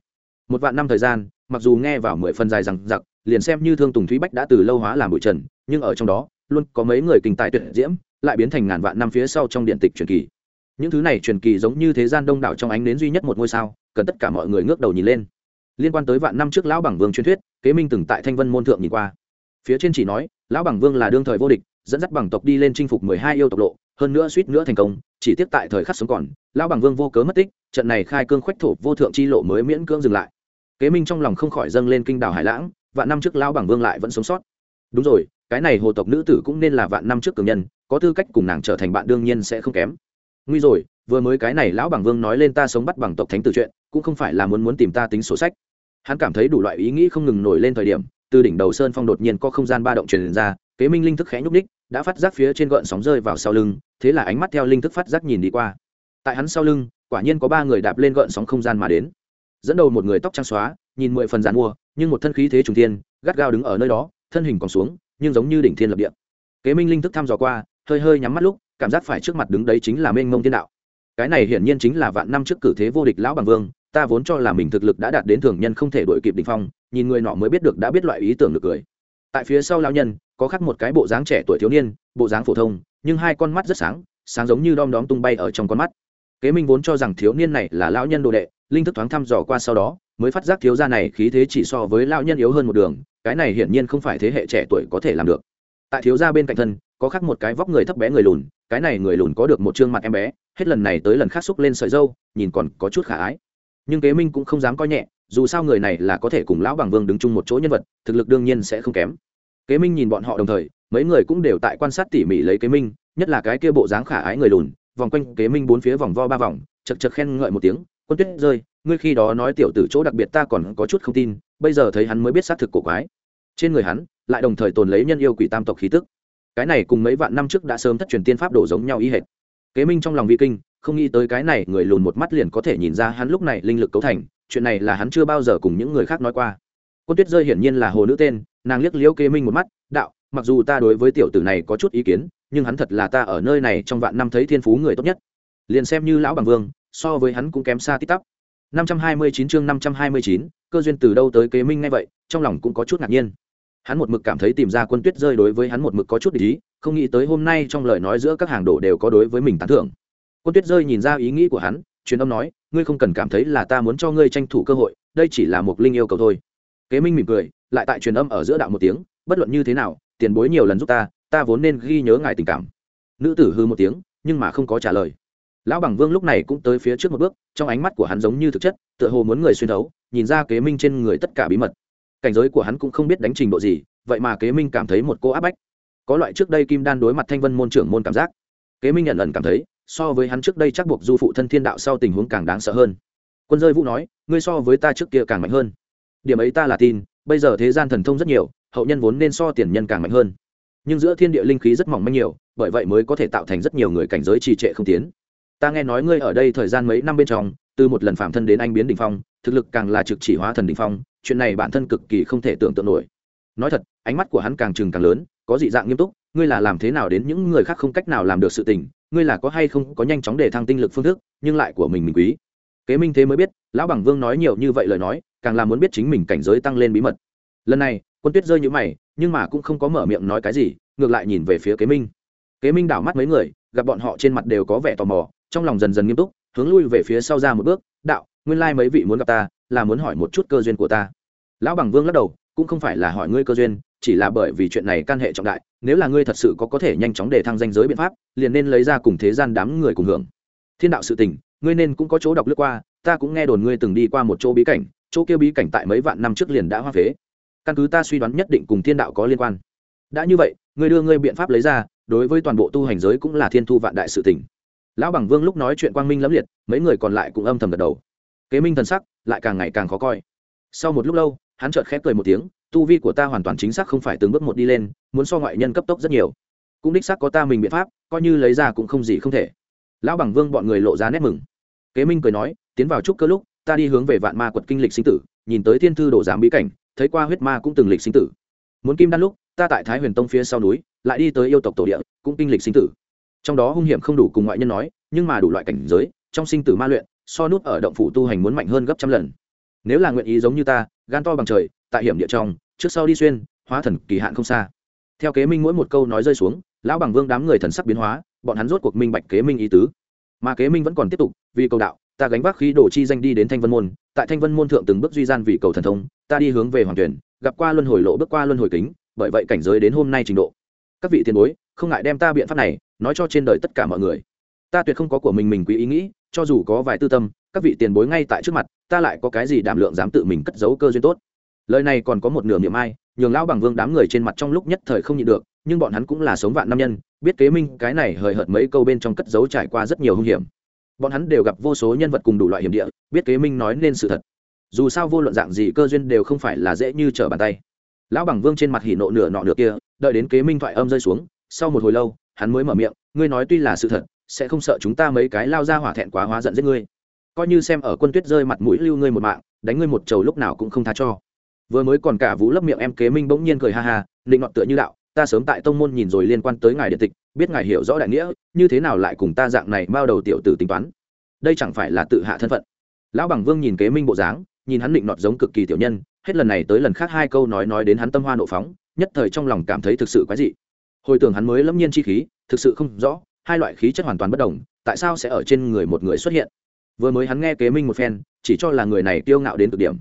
Một vạn năm thời gian, mặc dù nghe vào mười phần dài rằng giặc liền xem như thương tùng thúy bách đã từ lâu hóa làm bụi trần, nhưng ở trong đó, luôn có mấy người kinh tài tuyệt diễm, lại biến thành ngàn vạn năm phía sau trong điện tịch truyền kỳ. Những thứ này truyền kỳ giống như thế gian đông đảo trong ánh đến duy nhất một ngôi sao, cần tất cả mọi người ngước đầu nhìn lên. Liên quan tới vạn năm trước lão bằng vương truyền thuyết, kế minh từng tại thanh vân môn thượng nhìn qua. Phía trên chỉ nói, lão bằng vương là đương thời vô địch, dẫn dắt bằng tộc đi lên chinh phục mười hai yêu tộc lộ, hơn nữa suýt nữa thành công, chỉ tiếp tại thời khắc sống còn, lão bằng vương vô cớ mất tích trận này khai cương khoách thổ vô thượng chi lộ mới miễn cưỡng dừng lại. Kế minh trong lòng không khỏi dâng lên kinh đảo hải lãng, vạn năm trước lão bằng vương lại vẫn sống sót. Đúng rồi, cái này hồ tộc nữ tử cũng nên là vạn năm trước cường nhân, có tư cách cùng nàng trở thành bạn đương nhiên sẽ không kém. Nguy rồi, vừa mới cái này lão bằng vương nói lên ta sống bắt bằng tộc thánh tử chuyện, cũng không phải là muốn muốn tìm ta tính sổ sách. Hắn cảm thấy đủ loại ý nghĩ không ngừng nổi lên thời điểm, từ đỉnh đầu sơn phong đột nhiên có không gian ba động truyền ra, kế minh linh thức khẽ nhúc ních đã phát giác phía trên gợn sóng rơi vào sau lưng, thế là ánh mắt theo linh thức phát giác nhìn đi qua. Tại hắn sau lưng quả nhiên có ba người đạp lên gợn sóng không gian mà đến. Dẫn đầu một người tóc trắng xóa, nhìn mười phần giàn mua, nhưng một thân khí thế trùng thiên, gắt gao đứng ở nơi đó, thân hình còn xuống, nhưng giống như đỉnh thiên lập địa. Kế minh linh thức thăm dò qua, hơi hơi nhắm mắt lúc, cảm giác phải trước mặt đứng đấy chính là mênh mông thiên đạo. Cái này hiển nhiên chính là vạn năm trước cử thế vô địch lão bằng vương, ta vốn cho là mình thực lực đã đạt đến thường nhân không thể đổi kịp đ ỉ n h phong, nhìn người nọ mới biết được đã biết loại ý tưởng được cười. Tại phía sau lão nhân, có khắc một cái bộ dáng trẻ tuổi thiếu niên, bộ dáng phổ thông, nhưng hai con mắt rất sáng sáng giống như đom đóm tung bay ở trong con mắt kế minh vốn cho rằng thiếu niên này là lão nhân đồ đệ, linh thức thoáng thăm dò qua sau đó, mới phát giác thiếu gia này khí thế chỉ so với lão nhân yếu hơn một đường, cái này hiển nhiên không phải thế hệ trẻ tuổi có thể làm được. Tại thiếu gia bên cạnh thân, có khác một cái vóc người thấp bé người lùn, cái này người lùn có được một chương mặt em bé, hết lần này tới lần khác xúc lên sợi dâu, nhìn còn có chút khả ái. Nhưng kế minh cũng không dám coi nhẹ, dù sao người này là có thể cùng lão bằng vương đứng chung một chỗ nhân vật, thực lực đương nhiên sẽ không kém. Kế minh nhìn bọn họ đồng thời, mấy người cũng đều tại quan sát tỉ mỉ lấy kế minh, nhất là cái kia bộ dáng khả ái người lùn vòng quanh kế minh bốn phía vòng vo ba vòng, chật chật khen ngợi một tiếng, quân tuyết rơi, ngươi khi đó nói tiểu tử chỗ đặc biệt ta còn có chút không tin, bây giờ thấy hắn mới biết xác thực cổ quái. Trên người hắn lại đồng thời tồn lấy nhân yêu quỷ tam tộc khí tức. Cái này cùng mấy vạn năm trước đã sớm thất truyền tiên pháp đổ giống nhau ý hệt. Kế minh trong lòng vi kinh, không nghĩ tới cái này người lùn một mắt liền có thể nhìn ra hắn lúc này linh lực cấu thành, chuyện này là hắn chưa bao giờ cùng những người khác nói qua. Quân tuyết rơi hiển nhiên là hồ nữ tên, nàng liếc liễu kế minh một mắt, đạo, mặc dù ta đối với tiểu tử này có chút ý kiến nhưng hắn thật là ta ở nơi này trong vạn năm thấy thiên phú người tốt nhất. Liền xem như lão bằng vương so với hắn cũng kém xa tít tắp. 529 chương 529, cơ duyên từ đâu tới kế minh ngay vậy trong lòng cũng có chút ngạc nhiên. Hắn một mực cảm thấy tìm ra quân tuyết rơi đối với hắn một mực có chút ý không nghĩ tới hôm nay trong lời nói giữa các hàng đổ đều có đối với mình tán thưởng. Quân tuyết rơi nhìn ra ý nghĩ của hắn truyền âm nói ngươi không cần cảm thấy là ta muốn cho ngươi tranh thủ cơ hội đây chỉ là một linh yêu cầu thôi. Kế minh mỉm cười lại tại truyền âm ở giữa đạo một tiếng bất luận như thế nào tiền bối nhiều lần giúp ta ta vốn nên ghi nhớ ngài tình cảm. Nữ tử hư một tiếng, nhưng mà không có trả lời. Lão bằng vương lúc này cũng tới phía trước một bước, trong ánh mắt của hắn giống như thực chất, tựa hồ muốn người xuyên thấu, nhìn ra kế minh trên người tất cả bí mật. Cảnh giới của hắn cũng không biết đánh trình độ gì, vậy mà kế minh cảm thấy một cô áp bách. Có loại trước đây kim đan đối mặt thanh vân môn trưởng môn cảm giác. Kế minh nhận lần cảm thấy, so với hắn trước đây chắc buộc du phụ thân thiên đạo sau tình huống càng đáng sợ hơn. Quân rơi vũ nói, ngươi so với ta trước kia càng mạnh hơn. Điểm ấy ta là tin, bây giờ thế gian thần thông rất nhiều, hậu nhân vốn nên so tiền nhân càng mạnh hơn nhưng giữa thiên địa linh khí rất mỏng manh nhiều, bởi vậy mới có thể tạo thành rất nhiều người cảnh giới trì trệ không tiến. Ta nghe nói ngươi ở đây thời gian mấy năm bên trong, từ một lần phạm thân đến anh biến đ ỉ n h phong, thực lực càng là trực chỉ hóa thần đ ỉ n h phong, chuyện này bản thân cực kỳ không thể tưởng tượng nổi. Nói thật, ánh mắt của hắn càng trừng càng lớn, có dị dạng nghiêm túc, ngươi là làm thế nào đến những người khác không cách nào làm được sự tình, ngươi là có hay không có nhanh chóng để thăng tinh lực phương thức, nhưng lại của mình mình quý. Kế minh thế mới biết, lão bằng vương nói nhiều như vậy lời nói, càng là muốn biết chính mình cảnh giới tăng lên bí mật. Lần này, quân tuyết rơi như mày nhưng mà cũng không có mở miệng nói cái gì, ngược lại nhìn về phía kế minh. Kế minh đảo mắt mấy người, gặp bọn họ trên mặt đều có vẻ tò mò, trong lòng dần dần nghiêm túc, hướng lui về phía sau ra một bước, đạo, nguyên lai mấy vị muốn gặp ta, là muốn hỏi một chút cơ duyên của ta. Lão bằng vương lắc đầu, cũng không phải là hỏi ngươi cơ duyên, chỉ là bởi vì chuyện này can hệ trọng đại, nếu là ngươi thật sự có có thể nhanh chóng để thăng danh giới biện pháp, liền nên lấy ra cùng thế gian đám người cùng hưởng. Thiên đạo sự tình, ngươi nên cũng có chỗ đọc lướt qua, ta cũng nghe đồn ngươi từng đi qua một chỗ bí cảnh, chỗ kia bí cảnh tại mấy vạn năm trước liền đã hoa phế căn cứ ta suy đoán nhất định cùng thiên đạo có liên quan. Đã như vậy, ngươi đưa ngươi biện pháp lấy ra, đối với toàn bộ tu hành giới cũng là thiên thu vạn đại sự tình. Lão bằng vương lúc nói chuyện quang minh lẫm liệt, mấy người còn lại cũng âm thầm gật đầu. Kế minh thần sắc lại càng ngày càng khó coi. Sau một lúc lâu, hắn chợt khép cười một tiếng, tu vi của ta hoàn toàn chính xác không phải từng bước một đi lên, muốn so ngoại nhân cấp tốc rất nhiều. Cũng đích xác có ta mình biện pháp, coi như lấy ra cũng không gì không thể. Lão bằng vương bọn người lộ ra nét mừng. Kế minh cười nói, tiến vào chúc cơ lúc, ta đi hướng về vạn ma quật kinh lịch sinh tử, nhìn tới thiên thư đổ giám bí cảnh thấy qua huyết ma cũng từng lịch sinh tử. Muốn kim đan lúc, ta tại thái huyền tông phía sau núi, lại đi tới yêu tộc tổ địa, cũng kinh lịch sinh tử. Trong đó hung hiểm không đủ cùng ngoại nhân nói, nhưng mà đủ loại cảnh giới, trong sinh tử ma luyện, so nút ở động phủ tu hành muốn mạnh hơn gấp trăm lần. Nếu là nguyện ý giống như ta, gan to bằng trời, tại hiểm địa trong, trước sau đi xuyên, hóa thần kỳ hạn không xa. Theo kế minh mỗi một câu nói rơi xuống, lão bằng vương đám người thần sắc biến hóa, bọn hắn rốt cuộc minh bạch kế minh ý tứ. Mà kế minh vẫn còn tiếp tục, vì cầu đạo ta gánh vác khí đồ chi danh đi đến thanh vân môn, tại thanh vân môn thượng từng bước duy gian vì cầu thần thông, ta đi hướng về hoàng tuyển, gặp qua luân hồi lộ bước qua luân hồi kính, bởi vậy cảnh giới đến hôm nay trình độ. Các vị tiền bối, không ngại đem ta biện pháp này nói cho trên đời tất cả mọi người. Ta tuyệt không có của mình mình quý ý nghĩ, cho dù có vài tư tâm, các vị tiền bối ngay tại trước mặt, ta lại có cái gì đảm lượng dám tự mình cất giấu cơ duyên tốt. Lời này còn có một nửa miệng ai, nhường lão bằng vương đám người trên mặt trong lúc nhất thời không nhịn được, nhưng bọn hắn cũng là sống vạn năm nhân, biết kế minh cái này hời hợt mấy câu bên trong cất giấu trải qua rất nhiều hung hiểm bọn hắn đều gặp vô số nhân vật cùng đủ loại hiểm địa, biết kế minh nói nên sự thật. Dù sao vô luận dạng gì cơ duyên đều không phải là dễ như trở bàn tay. Lão bằng vương trên mặt hỉ nộ nửa nọ nửa kia, đợi đến kế minh thoại âm rơi xuống, sau một hồi lâu, hắn mới mở miệng, ngươi nói tuy là sự thật, sẽ không sợ chúng ta mấy cái lao ra hỏa thẹn quá hóa giận giết ngươi. Coi như xem ở quân tuyết rơi mặt mũi lưu ngươi một mạng, đánh ngươi một trầu lúc nào cũng không tha cho. Vừa mới còn cả vũ lấp miệng em kế minh bỗng nhiên cười ha ha, định ngọn tựa như đạo ta sớm tại tông môn nhìn rồi liên quan tới ngài điện tịch, biết ngài hiểu rõ đại nghĩa, như thế nào lại cùng ta dạng này bao đầu tiểu tử tính toán? Đây chẳng phải là tự hạ thân phận. Lão bằng vương nhìn kế minh bộ dáng, nhìn hắn định nọt giống cực kỳ tiểu nhân, hết lần này tới lần khác hai câu nói nói đến hắn tâm hoa nộ phóng, nhất thời trong lòng cảm thấy thực sự quái dị. Hồi tưởng hắn mới lâm nhiên chi khí, thực sự không rõ, hai loại khí chất hoàn toàn bất đồng, tại sao sẽ ở trên người một người xuất hiện? Vừa mới hắn nghe kế minh một phen, chỉ cho là người này kiêu ngạo đến cực điểm.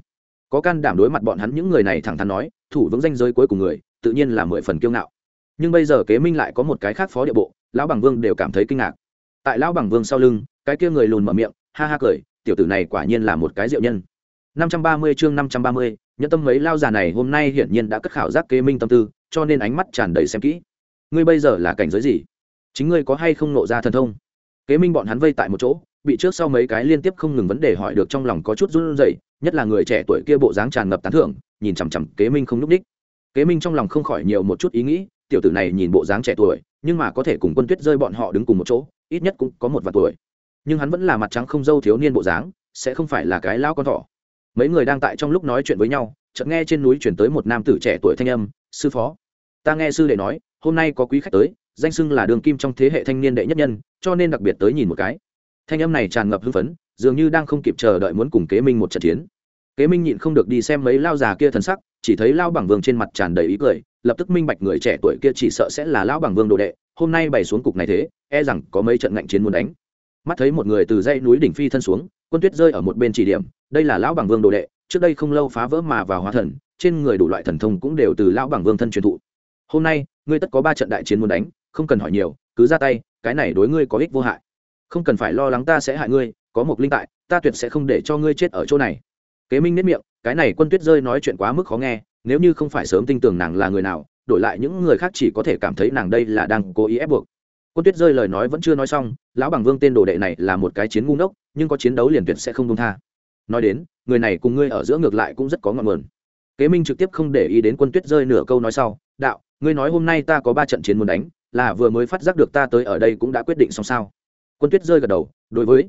Có can đảm đối mặt bọn hắn những người này thẳng thắn nói, thủ vững danh giới cuối cùng người tự nhiên là mười phần kiêu ngạo. Nhưng bây giờ kế minh lại có một cái khác phó địa bộ lão bằng vương đều cảm thấy kinh ngạc. Tại lão bằng vương sau lưng cái kia người lùn mở miệng ha ha cười tiểu tử này quả nhiên là một cái diệu nhân. Năm trăm ba mươi chương năm trăm ba mươi, nhẫn tâm mấy lao già này hôm nay hiển nhiên đã cất khảo giác kế minh tâm tư cho nên ánh mắt tràn đầy xem kỹ. Ngươi bây giờ là cảnh giới gì? Chính ngươi có hay không nộ ra thần thông? Kế minh bọn hắn vây tại một chỗ bị trước sau mấy cái liên tiếp không ngừng vấn đề hỏi được trong lòng có chút run rẩy nhất là người trẻ tuổi kia bộ dáng tràn ngập tán thưởng nhìn chằm chằm kế minh không núp đích kế minh trong lòng không khỏi nhiều một chút ý nghĩ, tiểu tử này nhìn bộ dáng trẻ tuổi, nhưng mà có thể cùng quân tuyết rơi bọn họ đứng cùng một chỗ, ít nhất cũng có một vài tuổi. Nhưng hắn vẫn là mặt trắng không dâu thiếu niên bộ dáng, sẽ không phải là cái lao con thỏ. Mấy người đang tại trong lúc nói chuyện với nhau, chợt nghe trên núi chuyển tới một nam tử trẻ tuổi thanh âm, sư phó, ta nghe sư đệ nói, hôm nay có quý khách tới, danh xưng là đường kim trong thế hệ thanh niên đệ nhất nhân, cho nên đặc biệt tới nhìn một cái. Thanh âm này tràn ngập hưng phấn, dường như đang không kịp chờ đợi muốn cùng kế minh một trận chiến kế minh nhịn không được đi xem mấy lao già kia thần sắc, chỉ thấy lao bằng vương trên mặt tràn đầy ý cười, lập tức minh bạch người trẻ tuổi kia chỉ sợ sẽ là lao bằng vương đồ đệ, hôm nay bày xuống cục này thế e rằng có mấy trận ngạnh chiến muốn đánh. Mắt thấy một người từ dãy núi đỉnh phi thân xuống, quân tuyết rơi ở một bên chỉ điểm, đây là lão bằng vương đồ đệ, trước đây không lâu phá vỡ mà vào hóa thần, trên người đủ loại thần thông cũng đều từ lão bằng vương thân truyền thụ. Hôm nay, ngươi tất có ba trận đại chiến muốn đánh, không cần hỏi nhiều, cứ ra tay, cái này đối ngươi có ích vô hại. Không cần phải lo lắng ta sẽ hại ngươi, có một linh tại, ta tuyệt sẽ không để cho ngươi chết ở chỗ này kế minh nếp miệng, cái này quân tuyết rơi nói chuyện quá mức khó nghe, nếu như không phải sớm tin tưởng nàng là người nào, đổi lại những người khác chỉ có thể cảm thấy nàng đây là đang cố ý ép buộc. Quân tuyết rơi lời nói vẫn chưa nói xong, lão bằng vương tên đồ đệ này là một cái chiến ngu ngốc, nhưng có chiến đấu liền tuyệt sẽ không đông tha. Nói đến, người này cùng ngươi ở giữa ngược lại cũng rất có ngọn nguồn. Kế minh trực tiếp không để ý đến quân tuyết rơi nửa câu nói sau, đạo, ngươi nói hôm nay ta có ba trận chiến muốn đánh, là vừa mới phát giác được ta tới ở đây cũng đã quyết định xong sao. Quân tuyết rơi gật đầu, đối với.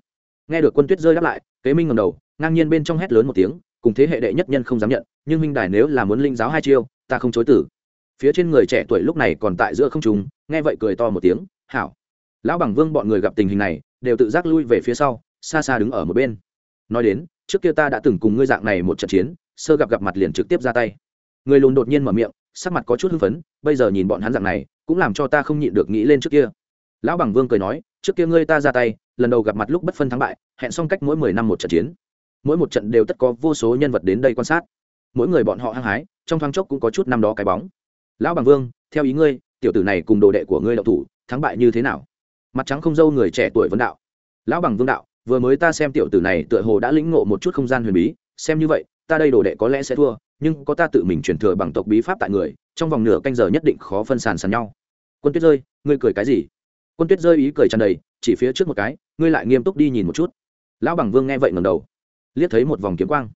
Nghe được quân tuyết rơi đáp lại, kế minh ngầm đầu ngang nhiên bên trong hét lớn một tiếng, cùng thế hệ đệ nhất nhân không dám nhận, nhưng minh đài nếu là muốn linh giáo hai chiêu, ta không chối tử phía trên người trẻ tuổi lúc này còn tại giữa không trùng nghe vậy cười to một tiếng, hảo. Lão bằng vương bọn người gặp tình hình này, đều tự giác lui về phía sau, xa xa đứng ở một bên. Nói đến, trước kia ta đã từng cùng ngươi dạng này một trận chiến, sơ gặp gặp mặt liền trực tiếp ra tay. Người lùn đột nhiên mở miệng, sắc mặt có chút hưng phấn, bây giờ nhìn bọn hắn dạng này, cũng làm cho ta không nhịn được nghĩ lên trước kia. Lão bằng vương cười nói, trước kia ngươi ta ra tay, lần đầu gặp mặt lúc bất phân thắng bại, hẹn xong cách mỗi mười năm một trận chiến mỗi một trận đều tất có vô số nhân vật đến đây quan sát. Mỗi người bọn họ hăng hái, trong thoáng chốc cũng có chút năm đó cái bóng. Lão bằng vương, theo ý ngươi, tiểu tử này cùng đồ đệ của ngươi đậu thủ, thắng bại như thế nào? Mặt trắng không dâu người trẻ tuổi vấn đạo. Lão bằng vương đạo, vừa mới ta xem tiểu tử này tựa hồ đã lĩnh ngộ một chút không gian huyền bí, xem như vậy, ta đây đồ đệ có lẽ sẽ thua, nhưng có ta tự mình truyền thừa bằng tộc bí pháp tại người, trong vòng nửa canh giờ nhất định khó phân sàn sàn nhau. Quân tuyết rơi, ngươi cười cái gì? Quân tuyết rơi ý cười tràn đầy, chỉ phía trước một cái, ngươi lại nghiêm túc đi nhìn một chút. Lão bằng vương nghe vậy ngầm đầu liếc thấy một vòng kiếm quang.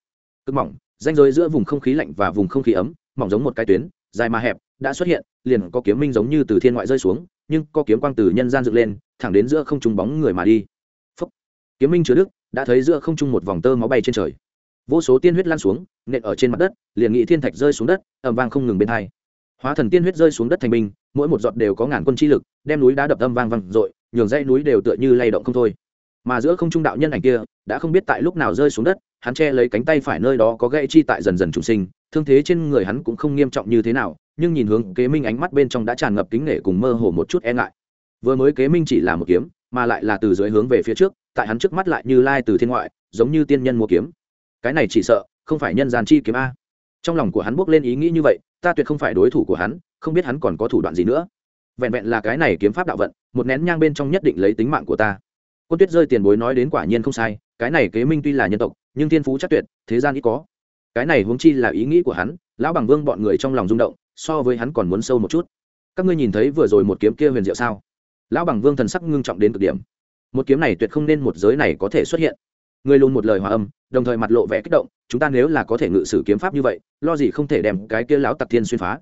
Cực mỏng, ranh giới giữa vùng không khí lạnh và vùng không khí ấm, mỏng giống một cái tuyến, dài mà hẹp, đã xuất hiện, liền có kiếm minh giống như từ thiên ngoại rơi xuống, nhưng có kiếm quang từ nhân gian dựng lên, thẳng đến giữa không trung bóng người mà đi. Phúc. kiếm minh chứa đức, đã thấy giữa không trung một vòng tơ máu bay trên trời. Vô số tiên huyết lan xuống, nện ở trên mặt đất, liền nghị thiên thạch rơi xuống đất ầm vang không ngừng bên hai. Hóa thần tiên huyết rơi xuống đất thành binh mỗi một giọt đều có ngàn quân chi lực, đem núi đá đập âm vang vang dội, nhường dãy núi đều tựa như lay động không thôi mà giữa không trung đạo nhân ảnh kia đã không biết tại lúc nào rơi xuống đất, hắn che lấy cánh tay phải nơi đó có gãy chi tại dần dần trùng sinh, thương thế trên người hắn cũng không nghiêm trọng như thế nào, nhưng nhìn hướng kế minh ánh mắt bên trong đã tràn ngập kính nể cùng mơ hồ một chút e ngại. Vừa mới kế minh chỉ là một kiếm, mà lại là từ dưới hướng về phía trước, tại hắn trước mắt lại như lai từ thiên ngoại, giống như tiên nhân mua kiếm. Cái này chỉ sợ, không phải nhân gian chi kiếm a. Trong lòng của hắn bước lên ý nghĩ như vậy, ta tuyệt không phải đối thủ của hắn, không biết hắn còn có thủ đoạn gì nữa. Vẹn vẹn là cái này kiếm pháp đạo vận, một nén nhang bên trong nhất định lấy tính mạng của ta quân tuyết rơi tiền bối nói đến quả nhiên không sai, cái này kế minh tuy là nhân tộc, nhưng thiên phú chắc tuyệt, thế gian ít có. Cái này huống chi là ý nghĩ của hắn, lão bằng vương bọn người trong lòng rung động, so với hắn còn muốn sâu một chút. Các ngươi nhìn thấy vừa rồi một kiếm kia huyền diệu sao? Lão bằng vương thần sắc ngưng trọng đến cực điểm. Một kiếm này tuyệt không nên một giới này có thể xuất hiện. Người luôn một lời hòa âm, đồng thời mặt lộ vẻ kích động, chúng ta nếu là có thể ngự sử kiếm pháp như vậy, lo gì không thể đem cái kia lão tặc thiên xuyên phá.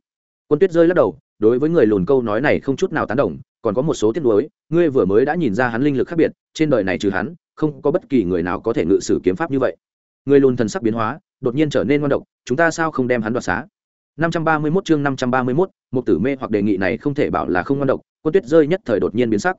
Quân tuyết rơi lắc đầu đối với người lùn câu nói này không chút nào tán đồng còn có một số tiết nuối ngươi vừa mới đã nhìn ra hắn linh lực khác biệt trên đời này trừ hắn không có bất kỳ người nào có thể ngự sử kiếm pháp như vậy. Người lùn thần sắc biến hóa đột nhiên trở nên ngon độc chúng ta sao không đem hắn đoạt xá? 531 chương 531, một tử mê hoặc đề nghị này không thể bảo là không ngon độc quân tuyết rơi nhất thời đột nhiên biến sắc.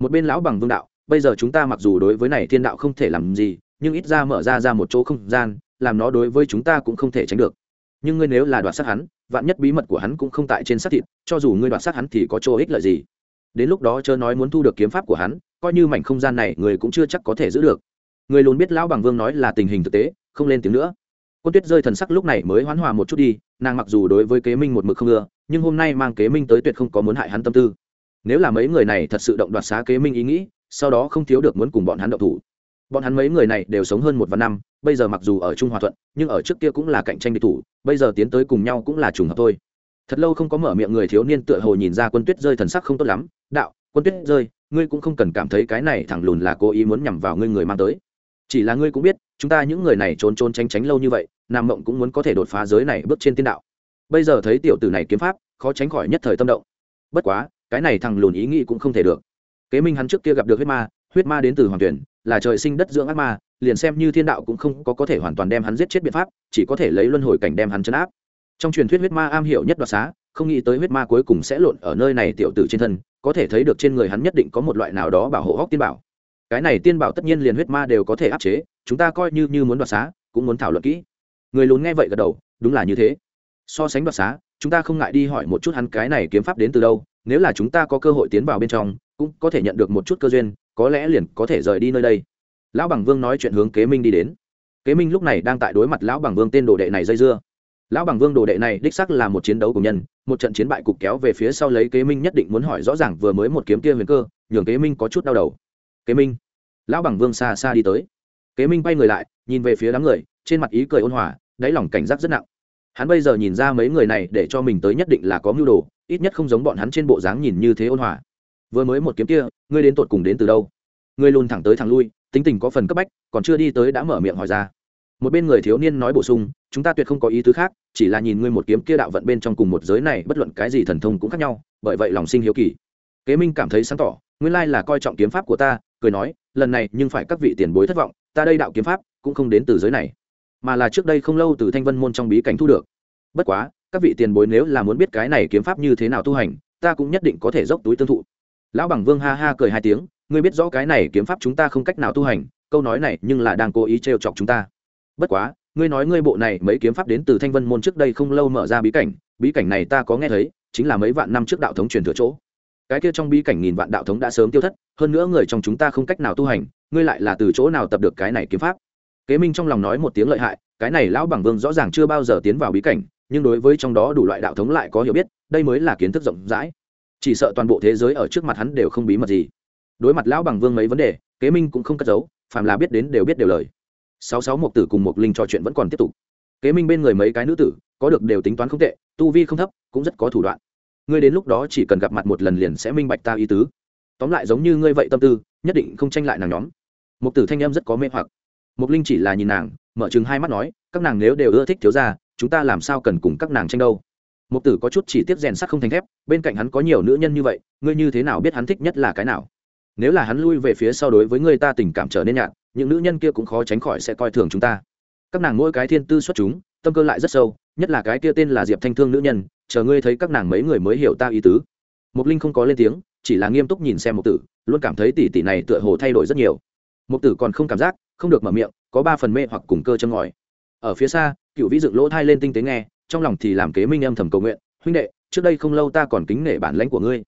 Một bên lão bằng vương đạo bây giờ chúng ta mặc dù đối với này thiên đạo không thể làm gì nhưng ít ra mở ra ra một chỗ không gian làm nó đối với chúng ta cũng không thể tránh được. Nhưng ngươi nếu là đoạt sát hắn vạn nhất bí mật của hắn cũng không tại trên xác thịt, cho dù ngươi đoạt sát hắn thì có chỗ ích lợi gì? Đến lúc đó chớ nói muốn thu được kiếm pháp của hắn, coi như mảnh không gian này người cũng chưa chắc có thể giữ được. Người luôn biết lão bằng vương nói là tình hình thực tế, không lên tiếng nữa. Quân tuyết rơi thần sắc lúc này mới hoán hòa một chút đi, nàng mặc dù đối với kế minh một mực không ưa, nhưng hôm nay mang kế minh tới tuyệt không có muốn hại hắn tâm tư. Nếu là mấy người này thật sự động đoạt xá kế minh ý nghĩ, sau đó không thiếu được muốn cùng bọn hắn động thủ. Bọn hắn mấy người này đều sống hơn một vạn năm bây giờ mặc dù ở trung hòa thuận, nhưng ở trước kia cũng là cạnh tranh địch thủ, bây giờ tiến tới cùng nhau cũng là trùng hợp thôi. Thật lâu không có mở miệng người thiếu niên tựa hồ nhìn ra quân tuyết rơi thần sắc không tốt lắm, đạo, quân tuyết rơi, ngươi cũng không cần cảm thấy cái này thẳng lùn là cố ý muốn nhằm vào ngươi người mang tới. Chỉ là ngươi cũng biết, chúng ta những người này trốn trốn tránh tránh lâu như vậy, nam mộng cũng muốn có thể đột phá giới này bước trên tiên đạo. Bây giờ thấy tiểu tử này kiếm pháp, khó tránh khỏi nhất thời tâm động. Bất quá, cái này thằng lùn ý nghĩ cũng không thể được. Kế minh hắn trước kia gặp được huyết ma huyết ma đến từ hoàng tuyển, là trời sinh đất dưỡng ác ma liền xem như thiên đạo cũng không có có thể hoàn toàn đem hắn giết chết biện pháp, chỉ có thể lấy luân hồi cảnh đem hắn chấn áp. Trong truyền thuyết huyết ma am hiểu nhất đoạt xá, không nghĩ tới huyết ma cuối cùng sẽ lộn ở nơi này tiểu tử trên thân, có thể thấy được trên người hắn nhất định có một loại nào đó bảo hộ hóc tiên bảo. Cái này tiên bảo tất nhiên liền huyết ma đều có thể áp chế, chúng ta coi như như muốn đoạt xá, cũng muốn thảo luận kỹ. Người lùn nghe vậy gật đầu, đúng là như thế. So sánh đoạt xá, chúng ta không ngại đi hỏi một chút hắn cái này kiếm pháp đến từ đâu, nếu là chúng ta có cơ hội tiến vào bên trong, cũng có thể nhận được một chút cơ duyên, có lẽ liền có thể rời đi nơi đây lão bằng vương nói chuyện hướng kế minh đi đến. Kế minh lúc này đang tại đối mặt lão bằng vương tên đồ đệ này dây dưa. Lão bằng vương đồ đệ này đích sắc là một chiến đấu của nhân, một trận chiến bại cục kéo về phía sau lấy kế minh nhất định muốn hỏi rõ ràng vừa mới một kiếm kia huyền cơ, nhường kế minh có chút đau đầu. Kế minh, lão bằng vương xa xa đi tới. Kế minh bay người lại, nhìn về phía đám người, trên mặt ý cười ôn hòa, đáy lòng cảnh giác rất nặng. Hắn bây giờ nhìn ra mấy người này để cho mình tới nhất định là có mưu đồ, ít nhất không giống bọn hắn trên bộ dáng nhìn như thế ôn hòa. Vừa mới một kiếm kia, ngươi đến tột cùng đến từ đâu? Ngươi luôn thẳng tới thẳng lui tính tình có phần cấp bách, còn chưa đi tới đã mở miệng hỏi ra. Một bên người thiếu niên nói bổ sung, chúng ta tuyệt không có ý tứ khác, chỉ là nhìn ngươi một kiếm kia đạo vận bên trong cùng một giới này, bất luận cái gì thần thông cũng khác nhau, bởi vậy lòng sinh hiếu kỳ. Kế minh cảm thấy sáng tỏ, nguyên lai là coi trọng kiếm pháp của ta, cười nói, lần này nhưng phải các vị tiền bối thất vọng, ta đây đạo kiếm pháp cũng không đến từ giới này, mà là trước đây không lâu từ thanh vân môn trong bí cảnh thu được. Bất quá, các vị tiền bối nếu là muốn biết cái này kiếm pháp như thế nào tu hành, ta cũng nhất định có thể dốc túi tương thụ. Lão bằng vương ha ha cười hai tiếng ngươi biết rõ cái này kiếm pháp chúng ta không cách nào tu hành, câu nói này nhưng là đang cố ý trêu chọc chúng ta. Bất quá, ngươi nói ngươi bộ này mấy kiếm pháp đến từ thanh vân môn trước đây không lâu mở ra bí cảnh bí cảnh này ta có nghe thấy, chính là mấy vạn năm trước đạo thống truyền thừa chỗ. Cái kia trong bí cảnh nghìn vạn đạo thống đã sớm tiêu thất, hơn nữa người trong chúng ta không cách nào tu hành, ngươi lại là từ chỗ nào tập được cái này kiếm pháp? Kế minh trong lòng nói một tiếng lợi hại, cái này lão bằng vương rõ ràng chưa bao giờ tiến vào bí cảnh, nhưng đối với trong đó đủ loại đạo thống lại có hiểu biết, đây mới là kiến thức rộng rãi. Chỉ sợ toàn bộ thế giới ở trước mặt hắn đều không bí mật gì đối mặt lão bằng vương mấy vấn đề, kế minh cũng không cất giấu, phàm là biết đến đều biết đều lời. Sáu sáu một tử cùng một linh trò chuyện vẫn còn tiếp tục. Kế minh bên người mấy cái nữ tử, có được đều tính toán không tệ, tu vi không thấp, cũng rất có thủ đoạn. Ngươi đến lúc đó chỉ cần gặp mặt một lần liền sẽ minh bạch ta ý tứ. Tóm lại giống như ngươi vậy tâm tư, nhất định không tranh lại nàng nhóm. Một tử thanh em rất có mê hoặc. Một linh chỉ là nhìn nàng, mở chừng hai mắt nói, các nàng nếu đều ưa thích thiếu ra chúng ta làm sao cần cùng các nàng tranh đâu? Một tử có chút chỉ tiếp rèn sắt không thành thép, bên cạnh hắn có nhiều nữ nhân như vậy, ngươi như thế nào biết hắn thích nhất là cái nào? Nếu là hắn lui về phía sau đối với người ta tình cảm trở nên nhạt, những nữ nhân kia cũng khó tránh khỏi sẽ coi thường chúng ta. Các nàng mỗi cái thiên tư xuất chúng, tâm cơ lại rất sâu, nhất là cái kia tên là diệp thanh thương nữ nhân, chờ ngươi thấy các nàng mấy người mới hiểu ta ý tứ. Mục linh không có lên tiếng, chỉ là nghiêm túc nhìn xem mục tử, luôn cảm thấy tỷ tỷ này tựa hồ thay đổi rất nhiều. Mục tử còn không cảm giác, không được mở miệng, có ba phần mê hoặc cùng cơ châm ngòi. Ở phía xa, cựu vĩ dựng lỗ thai lên tinh tế nghe, trong lòng thì làm kế minh âm thầm cầu nguyện, huynh đệ, trước đây không lâu ta còn kính nể bản lãnh của ngươi.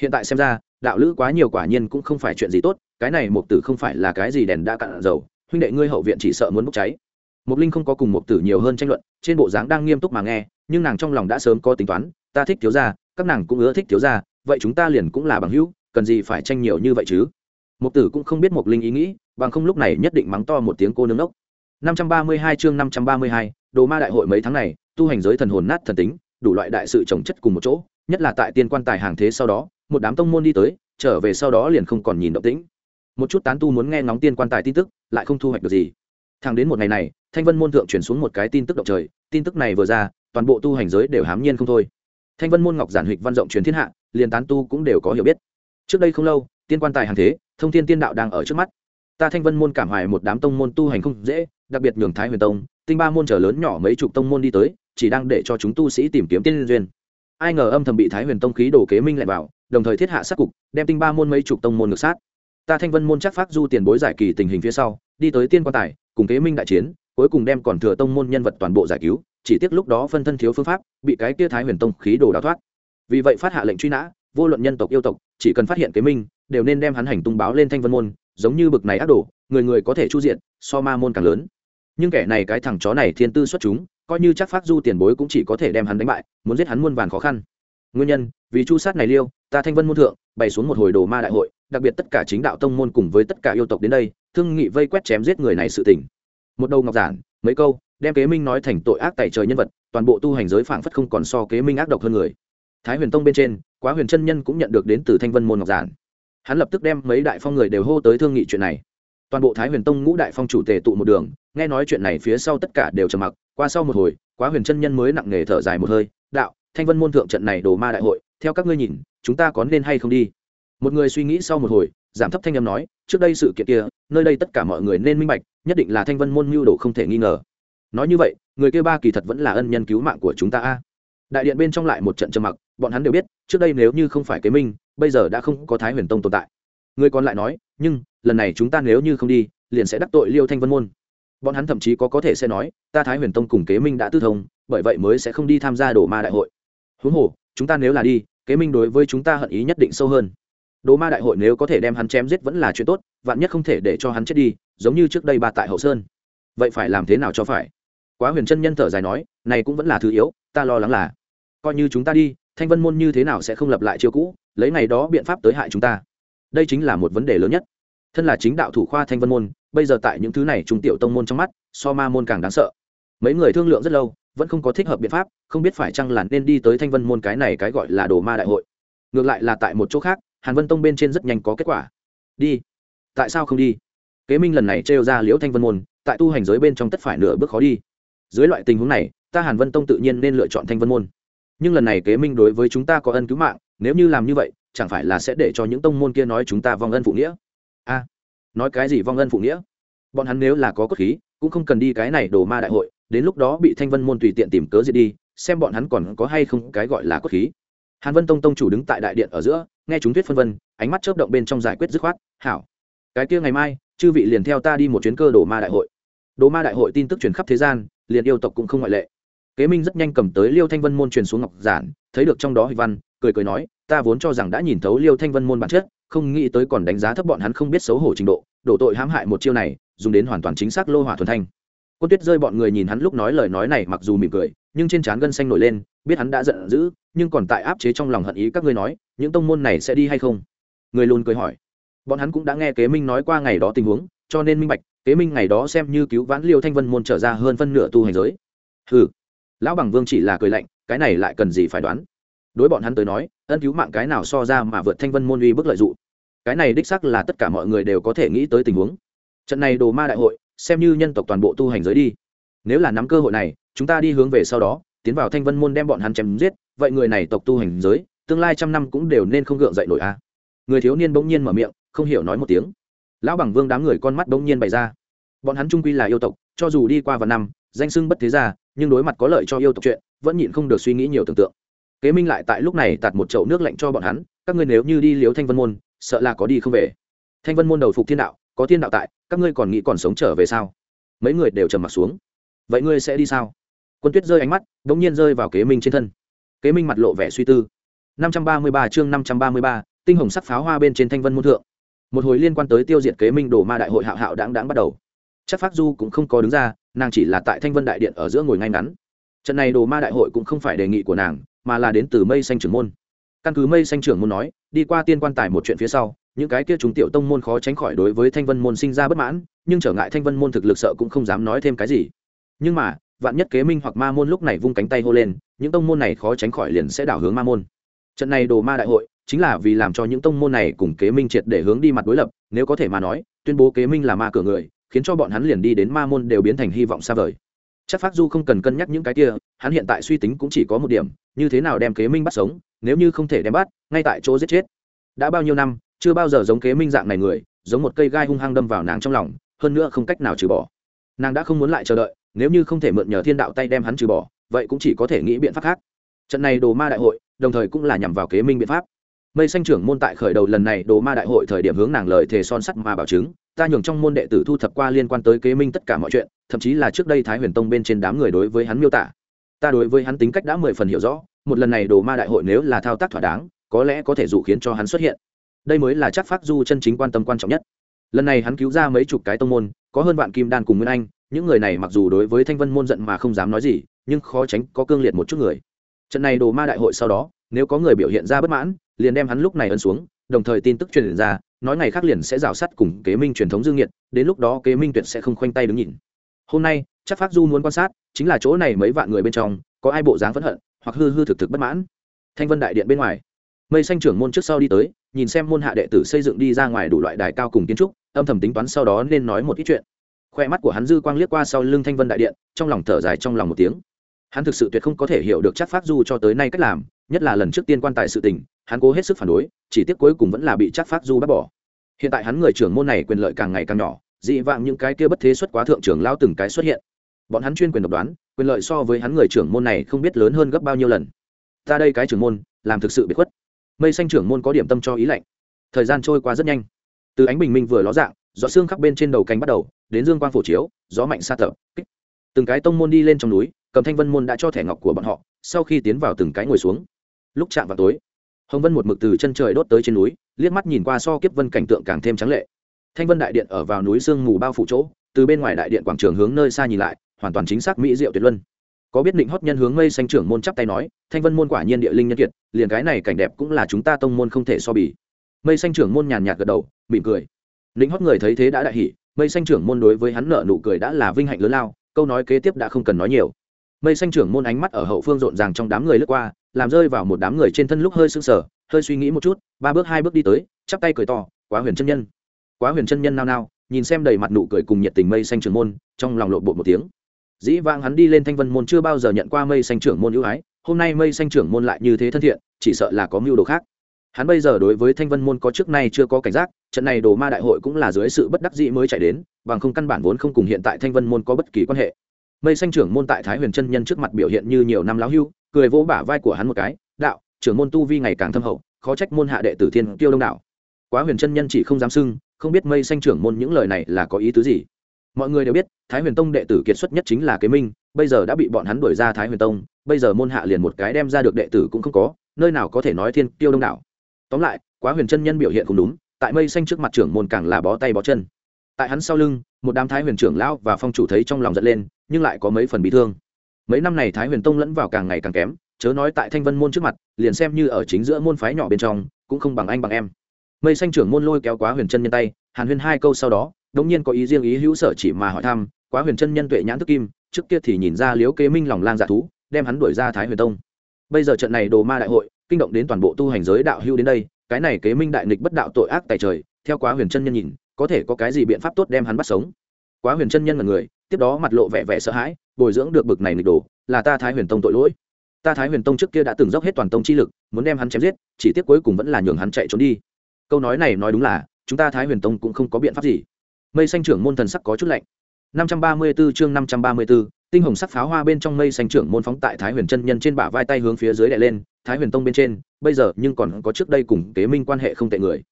Hiện tại xem ra đạo lữ quá nhiều quả nhiên cũng không phải chuyện gì tốt cái này mục tử không phải là cái gì đèn đã cạn dầu huynh đệ ngươi hậu viện chỉ sợ muốn bốc cháy. Mục linh không có cùng mục tử nhiều hơn tranh luận trên bộ dáng đang nghiêm túc mà nghe nhưng nàng trong lòng đã sớm có tính toán ta thích thiếu gia các nàng cũng ưa thích thiếu gia vậy chúng ta liền cũng là bằng hữu cần gì phải tranh nhiều như vậy chứ? Mục tử cũng không biết mục linh ý nghĩ bằng không lúc này nhất định mắng to một tiếng cô nương ốc 532 chương 532, đồ ma đại hội mấy tháng này tu hành giới thần hồn nát thần tính đủ loại đại sự trồng chất cùng một chỗ nhất là tại tiên quan tài hàng thế sau đó một đám tông môn đi tới, trở về sau đó liền không còn nhìn động tĩnh. Một chút tán tu muốn nghe ngóng tiên quan tài tin tức, lại không thu hoạch được gì. Thẳng đến một ngày này, thanh vân môn thượng chuyển xuống một cái tin tức động trời, tin tức này vừa ra, toàn bộ tu hành giới đều hám nhiên không thôi. Thanh vân môn ngọc giản hịch văn rộng truyền thiên hạ, liền tán tu cũng đều có hiểu biết. Trước đây không lâu, tiên quan tài hàng thế, thông thiên tiên đạo đang ở trước mắt. Ta thanh vân môn cảm hoài một đám tông môn tu hành không dễ, đặc biệt nhường thái huyền tông, tinh ba môn trở lớn nhỏ mấy chục tông môn đi tới, chỉ đang để cho chúng tu sĩ tìm kiếm tiên duyên. Ai ngờ âm thầm bị thái huyền tông khí đổ kế minh lại vào đồng thời thiết hạ sát cục, đem tinh ba môn mấy chục tông môn ngược sát. Ta thanh vân môn chắc phát du tiền bối giải kỳ tình hình phía sau, đi tới tiên quan tài, cùng kế minh đại chiến, cuối cùng đem còn thừa tông môn nhân vật toàn bộ giải cứu, chỉ tiếc lúc đó phân thân thiếu phương pháp, bị cái kia thái huyền tông khí đồ đào thoát. Vì vậy phát hạ lệnh truy nã, vô luận nhân tộc yêu tộc, chỉ cần phát hiện kế minh, đều nên đem hắn hành tung báo lên thanh vân môn, giống như bực này ác đồ, người người có thể chu diện so ma môn càng lớn. Nhưng kẻ này cái thằng chó này thiên tư xuất chúng, coi như chắc phát du tiền bối cũng chỉ có thể đem hắn đánh bại, muốn giết hắn muôn vàn khó khăn. Nguyên nhân, vì chu sát này liêu ta thanh vân môn thượng, bày xuống một hồi đồ ma đại hội, đặc biệt tất cả chính đạo tông môn cùng với tất cả yêu tộc đến đây, thương nghị vây quét chém giết người này sự tỉnh một đầu ngọc giản, mấy câu, đem kế minh nói thành tội ác tại trời nhân vật, toàn bộ tu hành giới phảng phất không còn so kế minh ác độc hơn người. Thái huyền tông bên trên, quá huyền chân nhân cũng nhận được đến từ thanh vân môn ngọc giản. Hắn lập tức đem mấy đại phong người đều hô tới thương nghị chuyện này. Toàn bộ thái huyền tông ngũ đại phong chủ tề tụ một đường, nghe nói chuyện này phía sau tất cả đều trầm mặc, qua sau một hồi, quá huyền chân nhân mới nặng nề thở dài một hơi, đạo, thanh vân môn thượng trận này đồ ma đại hội, theo các ngươi nhìn chúng ta có nên hay không đi? Một người suy nghĩ sau một hồi, giảm thấp thanh âm nói, trước đây sự kiện kia, nơi đây tất cả mọi người nên minh bạch, nhất định là thanh vân môn mưu đồ không thể nghi ngờ. Nói như vậy, người kia ba kỳ thật vẫn là ân nhân cứu mạng của chúng ta a. Đại điện bên trong lại một trận trầm mặc, bọn hắn đều biết, trước đây nếu như không phải kế minh, bây giờ đã không có thái huyền tông tồn tại. Người còn lại nói, nhưng, lần này chúng ta nếu như không đi, liền sẽ đắc tội liêu thanh vân môn. Bọn hắn thậm chí có có thể sẽ nói, ta thái huyền tông cùng kế minh đã tư thông, bởi vậy mới sẽ không đi tham gia đổ ma đại hội. Huống hồ, chúng ta nếu là đi kế minh đối với chúng ta hận ý nhất định sâu hơn. Đồ ma đại hội nếu có thể đem hắn chém giết vẫn là chuyện tốt, vạn nhất không thể để cho hắn chết đi, giống như trước đây ba tại hậu sơn. Vậy phải làm thế nào cho phải? Quá huyền chân nhân thở dài nói, này cũng vẫn là thứ yếu, ta lo lắng là, coi như chúng ta đi, thanh vân môn như thế nào sẽ không lập lại chiêu cũ, lấy ngày đó biện pháp tới hại chúng ta. Đây chính là một vấn đề lớn nhất. Thân là chính đạo thủ khoa thanh vân môn, bây giờ tại những thứ này trung tiểu tông môn trong mắt, so ma môn càng đáng sợ. Mấy người thương lượng rất lâu vẫn không có thích hợp biện pháp, không biết phải chăng là nên đi tới thanh vân môn cái này cái gọi là đồ ma đại hội. Ngược lại là tại một chỗ khác, hàn vân tông bên trên rất nhanh có kết quả. Đi. Tại sao không đi? Kế minh lần này trêu ra liễu thanh vân môn, tại tu hành giới bên trong tất phải nửa bước khó đi. Dưới loại tình huống này, ta hàn vân tông tự nhiên nên lựa chọn thanh vân môn. Nhưng lần này kế minh đối với chúng ta có ân cứu mạng, nếu như làm như vậy, chẳng phải là sẽ để cho những tông môn kia nói chúng ta vong ân phụ nghĩa? A. Nói cái gì vong ân phụ nghĩa? Bọn hắn nếu là có cốt khí, cũng không cần đi cái này đồ ma đại hội đến lúc đó bị thanh vân môn tùy tiện tìm cớ diệt đi, xem bọn hắn còn có hay không cái gọi là cốt khí. Hàn vân tông tông chủ đứng tại đại điện ở giữa, nghe chúng thuyết phân vân, ánh mắt chớp động bên trong giải quyết dứt khoát, hảo, cái kia ngày mai, chư vị liền theo ta đi một chuyến cơ đồ ma đại hội. Đồ ma đại hội tin tức truyền khắp thế gian, liền yêu tộc cũng không ngoại lệ. Kế minh rất nhanh cầm tới liêu thanh vân môn truyền xuống ngọc giản, thấy được trong đó huy văn, cười cười nói, ta vốn cho rằng đã nhìn thấu liêu thanh vân môn bản chất, không nghĩ tới còn đánh giá thấp bọn hắn không biết xấu hổ trình độ, đổ tội hãm hại một chiêu này, dùng đến hoàn toàn chính xác lô hỏa thuần thanh quân tuyết rơi bọn người nhìn hắn lúc nói lời nói này mặc dù mỉm cười, nhưng trên trán gân xanh nổi lên, biết hắn đã giận dữ, nhưng còn tại áp chế trong lòng hận ý các ngươi nói, những tông môn này sẽ đi hay không? Người luôn cười hỏi. Bọn hắn cũng đã nghe kế minh nói qua ngày đó tình huống, cho nên minh bạch, kế minh ngày đó xem như cứu vãn liêu thanh vân môn trở ra hơn phân nửa tu hành giới. Ừ lão bằng vương chỉ là cười lạnh, cái này lại cần gì phải đoán? Đối bọn hắn tới nói, ân cứu mạng cái nào so ra mà vượt thanh vân môn uy bức lợi dụng cái này đích sắc là tất cả mọi người đều có thể nghĩ tới tình huống. Trận này đồ ma đại hội xem như nhân tộc toàn bộ tu hành giới đi. Nếu là nắm cơ hội này, chúng ta đi hướng về sau đó, tiến vào thanh vân môn đem bọn hắn chém giết, vậy người này tộc tu hành giới, tương lai trăm năm cũng đều nên không gượng dậy nổi a. À. Người thiếu niên bỗng nhiên mở miệng, không hiểu nói một tiếng. Lão bằng vương đám người con mắt bỗng nhiên bày ra. Bọn hắn trung quy là yêu tộc, cho dù đi qua vài năm, danh sưng bất thế ra nhưng đối mặt có lợi cho yêu tộc chuyện, vẫn nhịn không được suy nghĩ nhiều tưởng tượng. Kế minh lại tại lúc này tạt một chậu nước lạnh cho bọn hắn, các ngươi nếu như đi liếu thanh vân môn, sợ là có đi không về. Thanh vân môn đầu phục thiên đạo có thiên đạo tại, các ngươi còn nghĩ còn sống trở về sao? Mấy người đều trầm m ặ t xuống. Vậy ngươi sẽ đi sao? Quân tuyết rơi ánh mắt đ ỗ n g nhiên rơi vào kế minh trên thân. Kế minh mặt lộ vẻ suy tư. năm trăm ba mươi ba chương năm trăm ba mươi ba, tinh hồng sắc pháo hoa bên trên thanh vân môn thượng. Một hồi liên quan tới tiêu diệt kế minh đổ ma đại hội hạo hạo đáng đáng bắt đầu. Chắc phát du cũng không có đứng ra, nàng chỉ là tại thanh vân đại điện ở giữa ngồi ngay ngắn. Trận này đồ ma đại hội cũng không phải đề nghị của nàng, mà là đến từ mây xanh trưởng môn. Căn cứ mây xanh trưởng môn nói, đi qua tiên quan tài một chuyện phía sau những cái kia chúng tiểu tông môn khó tránh khỏi đối với thanh vân môn sinh ra bất mãn, nhưng trở ngại thanh vân môn thực lực sợ cũng không dám nói thêm cái gì. Nhưng mà, vạn nhất kế minh hoặc ma môn lúc này vung cánh tay hô lên, những tông môn này khó tránh khỏi liền sẽ đảo hướng ma môn. Trận này đồ ma đại hội, chính là vì làm cho những tông môn này cùng kế minh triệt để hướng đi mặt đối lập, nếu có thể mà nói, tuyên bố kế minh là ma cửa người, khiến cho bọn hắn liền đi đến ma môn đều biến thành hy vọng xa vời. Chắc phát du không cần cân nhắc những cái kia, hắn hiện tại suy tính cũng chỉ có một điểm, như thế nào đem kế minh bắt sống, nếu như không thể đem bắt, ngay tại chỗ giết chết. Đã bao nhiêu năm chưa bao giờ giống kế minh dạng này người, giống một cây gai hung hăng đâm vào nàng trong lòng, hơn nữa không cách nào trừ bỏ. Nàng đã không muốn lại chờ đợi, nếu như không thể mượn nhờ thiên đạo tay đem hắn trừ bỏ, vậy cũng chỉ có thể nghĩ biện pháp khác. Trận này đồ ma đại hội, đồng thời cũng là nhằm vào kế minh biện pháp. Mây xanh trưởng môn tại khởi đầu lần này đồ ma đại hội thời điểm hướng nàng lời thề son sắt mà bảo chứng, ta nhường trong môn đệ tử thu thập qua liên quan tới kế minh tất cả mọi chuyện, thậm chí là trước đây thái huyền tông bên trên đám người đối với hắn miêu tả. Ta đối với hắn tính cách đã mười phần hiểu rõ, một lần này đồ ma đại hội nếu là thao tác thỏa đáng, có lẽ có thể dụ khiến cho hắn xuất hiện đây mới là chắc phát du chân chính quan tâm quan trọng nhất. Lần này hắn cứu ra mấy chục cái tông môn, có hơn vạn kim đan cùng nguyên anh, những người này mặc dù đối với thanh vân môn giận mà không dám nói gì, nhưng khó tránh có cương liệt một chút người. Trận này đồ ma đại hội sau đó, nếu có người biểu hiện ra bất mãn, liền đem hắn lúc này ấn xuống, đồng thời tin tức truyền ra, nói ngày khác liền sẽ rào sắt cùng kế minh truyền thống dương nhiệt, đến lúc đó kế minh tuyệt sẽ không khoanh tay đứng nhìn. Hôm nay, chắc phát du muốn quan sát, chính là chỗ này mấy vạn người bên trong, có ai bộ dáng phẫn hận, hoặc hư hư thực thực bất mãn. Thanh vân đại điện bên ngoài. Mây xanh trưởng môn trước sau đi tới nhìn xem môn hạ đệ tử xây dựng đi ra ngoài đủ loại đài cao cùng kiến trúc, âm thầm tính toán sau đó nên nói một ít chuyện. Khoe mắt của hắn dư quang liếc qua sau lưng thanh vân đại điện, trong lòng thở dài trong lòng một tiếng. Hắn thực sự tuyệt không có thể hiểu được chắc phát du cho tới nay cách làm, nhất là lần trước tiên quan tài sự tình, hắn cố hết sức phản đối, chỉ tiếc cuối cùng vẫn là bị chắc phát du bác bỏ. Hiện tại hắn người trưởng môn này quyền lợi càng ngày càng nhỏ, dị vạng những cái kia bất thế xuất quá thượng trưởng lao từng cái xuất hiện. Bọn hắn chuyên quyền độc đoán, quyền lợi so với hắn người trưởng môn này không biết lớn hơn gấp bao nhiêu lần. Ta đây cái trưởng môn, làm thực sự bị khuất mây xanh trưởng môn có điểm tâm cho ý lạnh. Thời gian trôi qua rất nhanh. Từ ánh bình minh vừa ló dạng, gió xương khắc bên trên đầu cánh bắt đầu, đến dương quang phổ chiếu, gió mạnh xa tập từng cái tông môn đi lên trong núi, cầm thanh vân môn đã cho thẻ ngọc của bọn họ, sau khi tiến vào từng cái ngồi xuống. Lúc chạm vào tối, hồng vân một mực từ chân trời đốt tới trên núi, liếc mắt nhìn qua so kiếp vân cảnh tượng càng thêm trắng lệ. Thanh vân đại điện ở vào núi sương mù bao phủ chỗ, từ bên ngoài đại điện quảng trường hướng nơi xa nhìn lại, hoàn toàn chính xác mỹ diệu tuyệt luân có biết định hót nhân hướng mây xanh trưởng môn chắp tay nói, thanh vân môn quả nhiên địa linh nhân kiệt, liền cái này cảnh đẹp cũng là chúng ta tông môn không thể so bì. Mây xanh trưởng môn nhàn nhạt gật đầu, mỉm cười. Định hót người thấy thế đã đại hỉ, mây xanh trưởng môn đối với hắn nợ nụ cười đã là vinh hạnh lớn lao, câu nói kế tiếp đã không cần nói nhiều. Mây xanh trưởng môn ánh mắt ở hậu phương rộn ràng trong đám người lướt qua, làm rơi vào một đám người trên thân lúc hơi sưng sờ, hơi suy nghĩ một chút, ba bước hai bước đi tới, chắp tay cười to, quá huyền chân nhân. Quá huyền chân nhân nao nao, nhìn xem đầy mặt nụ cười cùng nhiệt tình mây xanh trưởng môn, trong lòng lộ bộ một tiếng dĩ vãng hắn đi lên thanh vân môn chưa bao giờ nhận qua mây xanh trưởng môn ưu ái, hôm nay mây xanh trưởng môn lại như thế thân thiện, chỉ sợ là có mưu đồ khác. Hắn bây giờ đối với thanh vân môn có trước nay chưa có cảnh giác, trận này đồ ma đại hội cũng là dưới sự bất đắc dĩ mới chạy đến, bằng không căn bản vốn không cùng hiện tại thanh vân môn có bất kỳ quan hệ. Mây xanh trưởng môn tại thái huyền chân nhân trước mặt biểu hiện như nhiều năm láo hưu, cười vỗ bả vai của hắn một cái, đạo, trưởng môn tu vi ngày càng thâm hậu, khó trách môn hạ đệ tử thiên Tiêu đông đảo. Quá huyền chân nhân chỉ không dám sưng không biết mây xanh trưởng môn những lời này là có ý tứ gì mọi người đều biết, thái huyền tông đệ tử kiệt xuất nhất chính là kế minh, bây giờ đã bị bọn hắn đuổi ra thái huyền tông, bây giờ môn hạ liền một cái đem ra được đệ tử cũng không có, nơi nào có thể nói thiên tiêu đông đảo. Tóm lại, quá huyền chân nhân biểu hiện không đúng, tại mây xanh trước mặt trưởng môn càng là bó tay bó chân. Tại hắn sau lưng, một đám thái huyền trưởng lão và phong chủ thấy trong lòng giận lên, nhưng lại có mấy phần bị thương. Mấy năm này thái huyền tông lẫn vào càng ngày càng kém, chớ nói tại thanh vân môn trước mặt, liền xem như ở chính giữa môn phái nhỏ bên trong, cũng không bằng anh bằng em. Mây xanh trưởng môn lôi kéo quá huyền chân nhân tay, hàn huyên hai câu sau đó đống nhiên có ý riêng ý hữu sở chỉ mà hỏi thăm, quá huyền chân nhân tuệ nhãn thức kim, trước kia thì nhìn ra liếu kế minh lòng lang dạ thú, đem hắn đuổi ra thái huyền tông. Bây giờ trận này đồ ma đại hội, kinh động đến toàn bộ tu hành giới đạo hưu đến đây, cái này kế minh đại nghịch bất đạo tội ác tại trời, theo quá huyền chân nhân nhìn, có thể có cái gì biện pháp tốt đem hắn bắt sống? Quá huyền chân nhân là người, tiếp đó mặt lộ vẻ vẻ sợ hãi, bồi dưỡng được bực này nghịch đồ, là ta thái huyền tông tội lỗi. Ta thái huyền tông trước kia đã từng dốc hết toàn tông chi lực, muốn đem hắn chém giết, chỉ tiếc cuối cùng vẫn là nhường hắn chạy trốn đi. Câu nói này nói đúng là, chúng ta thái huyền tông cũng không có biện pháp gì mây xanh trưởng môn thần sắc có chút lạnh. 534 chương 534, tinh hồng sắc pháo hoa bên trong mây xanh trưởng môn phóng tại thái huyền chân nhân trên bả vai tay hướng phía dưới đè lên thái huyền tông bên trên bây giờ nhưng còn có trước đây cùng kế minh quan hệ không tệ người.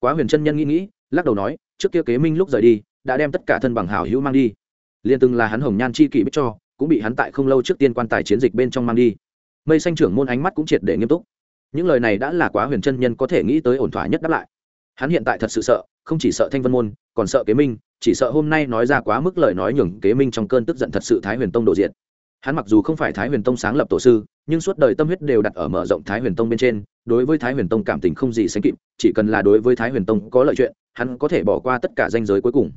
Quá huyền chân nhân nghĩ nghĩ lắc đầu nói trước kia kế minh lúc rời đi đã đem tất cả thân bằng hảo hữu mang đi. Liền từng là hắn hồng nhan chi kỷ biết cho cũng bị hắn tại không lâu trước tiên quan tài chiến dịch bên trong mang đi. Mây xanh trưởng môn ánh mắt cũng triệt để nghiêm túc. Những lời này đã là quá huyền chân nhân có thể nghĩ tới ổn thỏa nhất đáp lại hắn hiện tại thật sự sợ, không chỉ sợ thanh vân môn, còn sợ kế minh, chỉ sợ hôm nay nói ra quá mức lời nói nhường kế minh trong cơn tức giận thật sự thái huyền tông đổ diện hắn mặc dù không phải thái huyền tông sáng lập tổ sư, nhưng suốt đời tâm huyết đều đặt ở mở rộng thái huyền tông bên trên, đối với thái huyền tông cảm tình không gì sánh kịp, chỉ cần là đối với thái huyền tông có lợi chuyện, hắn có thể bỏ qua tất cả danh giới cuối cùng.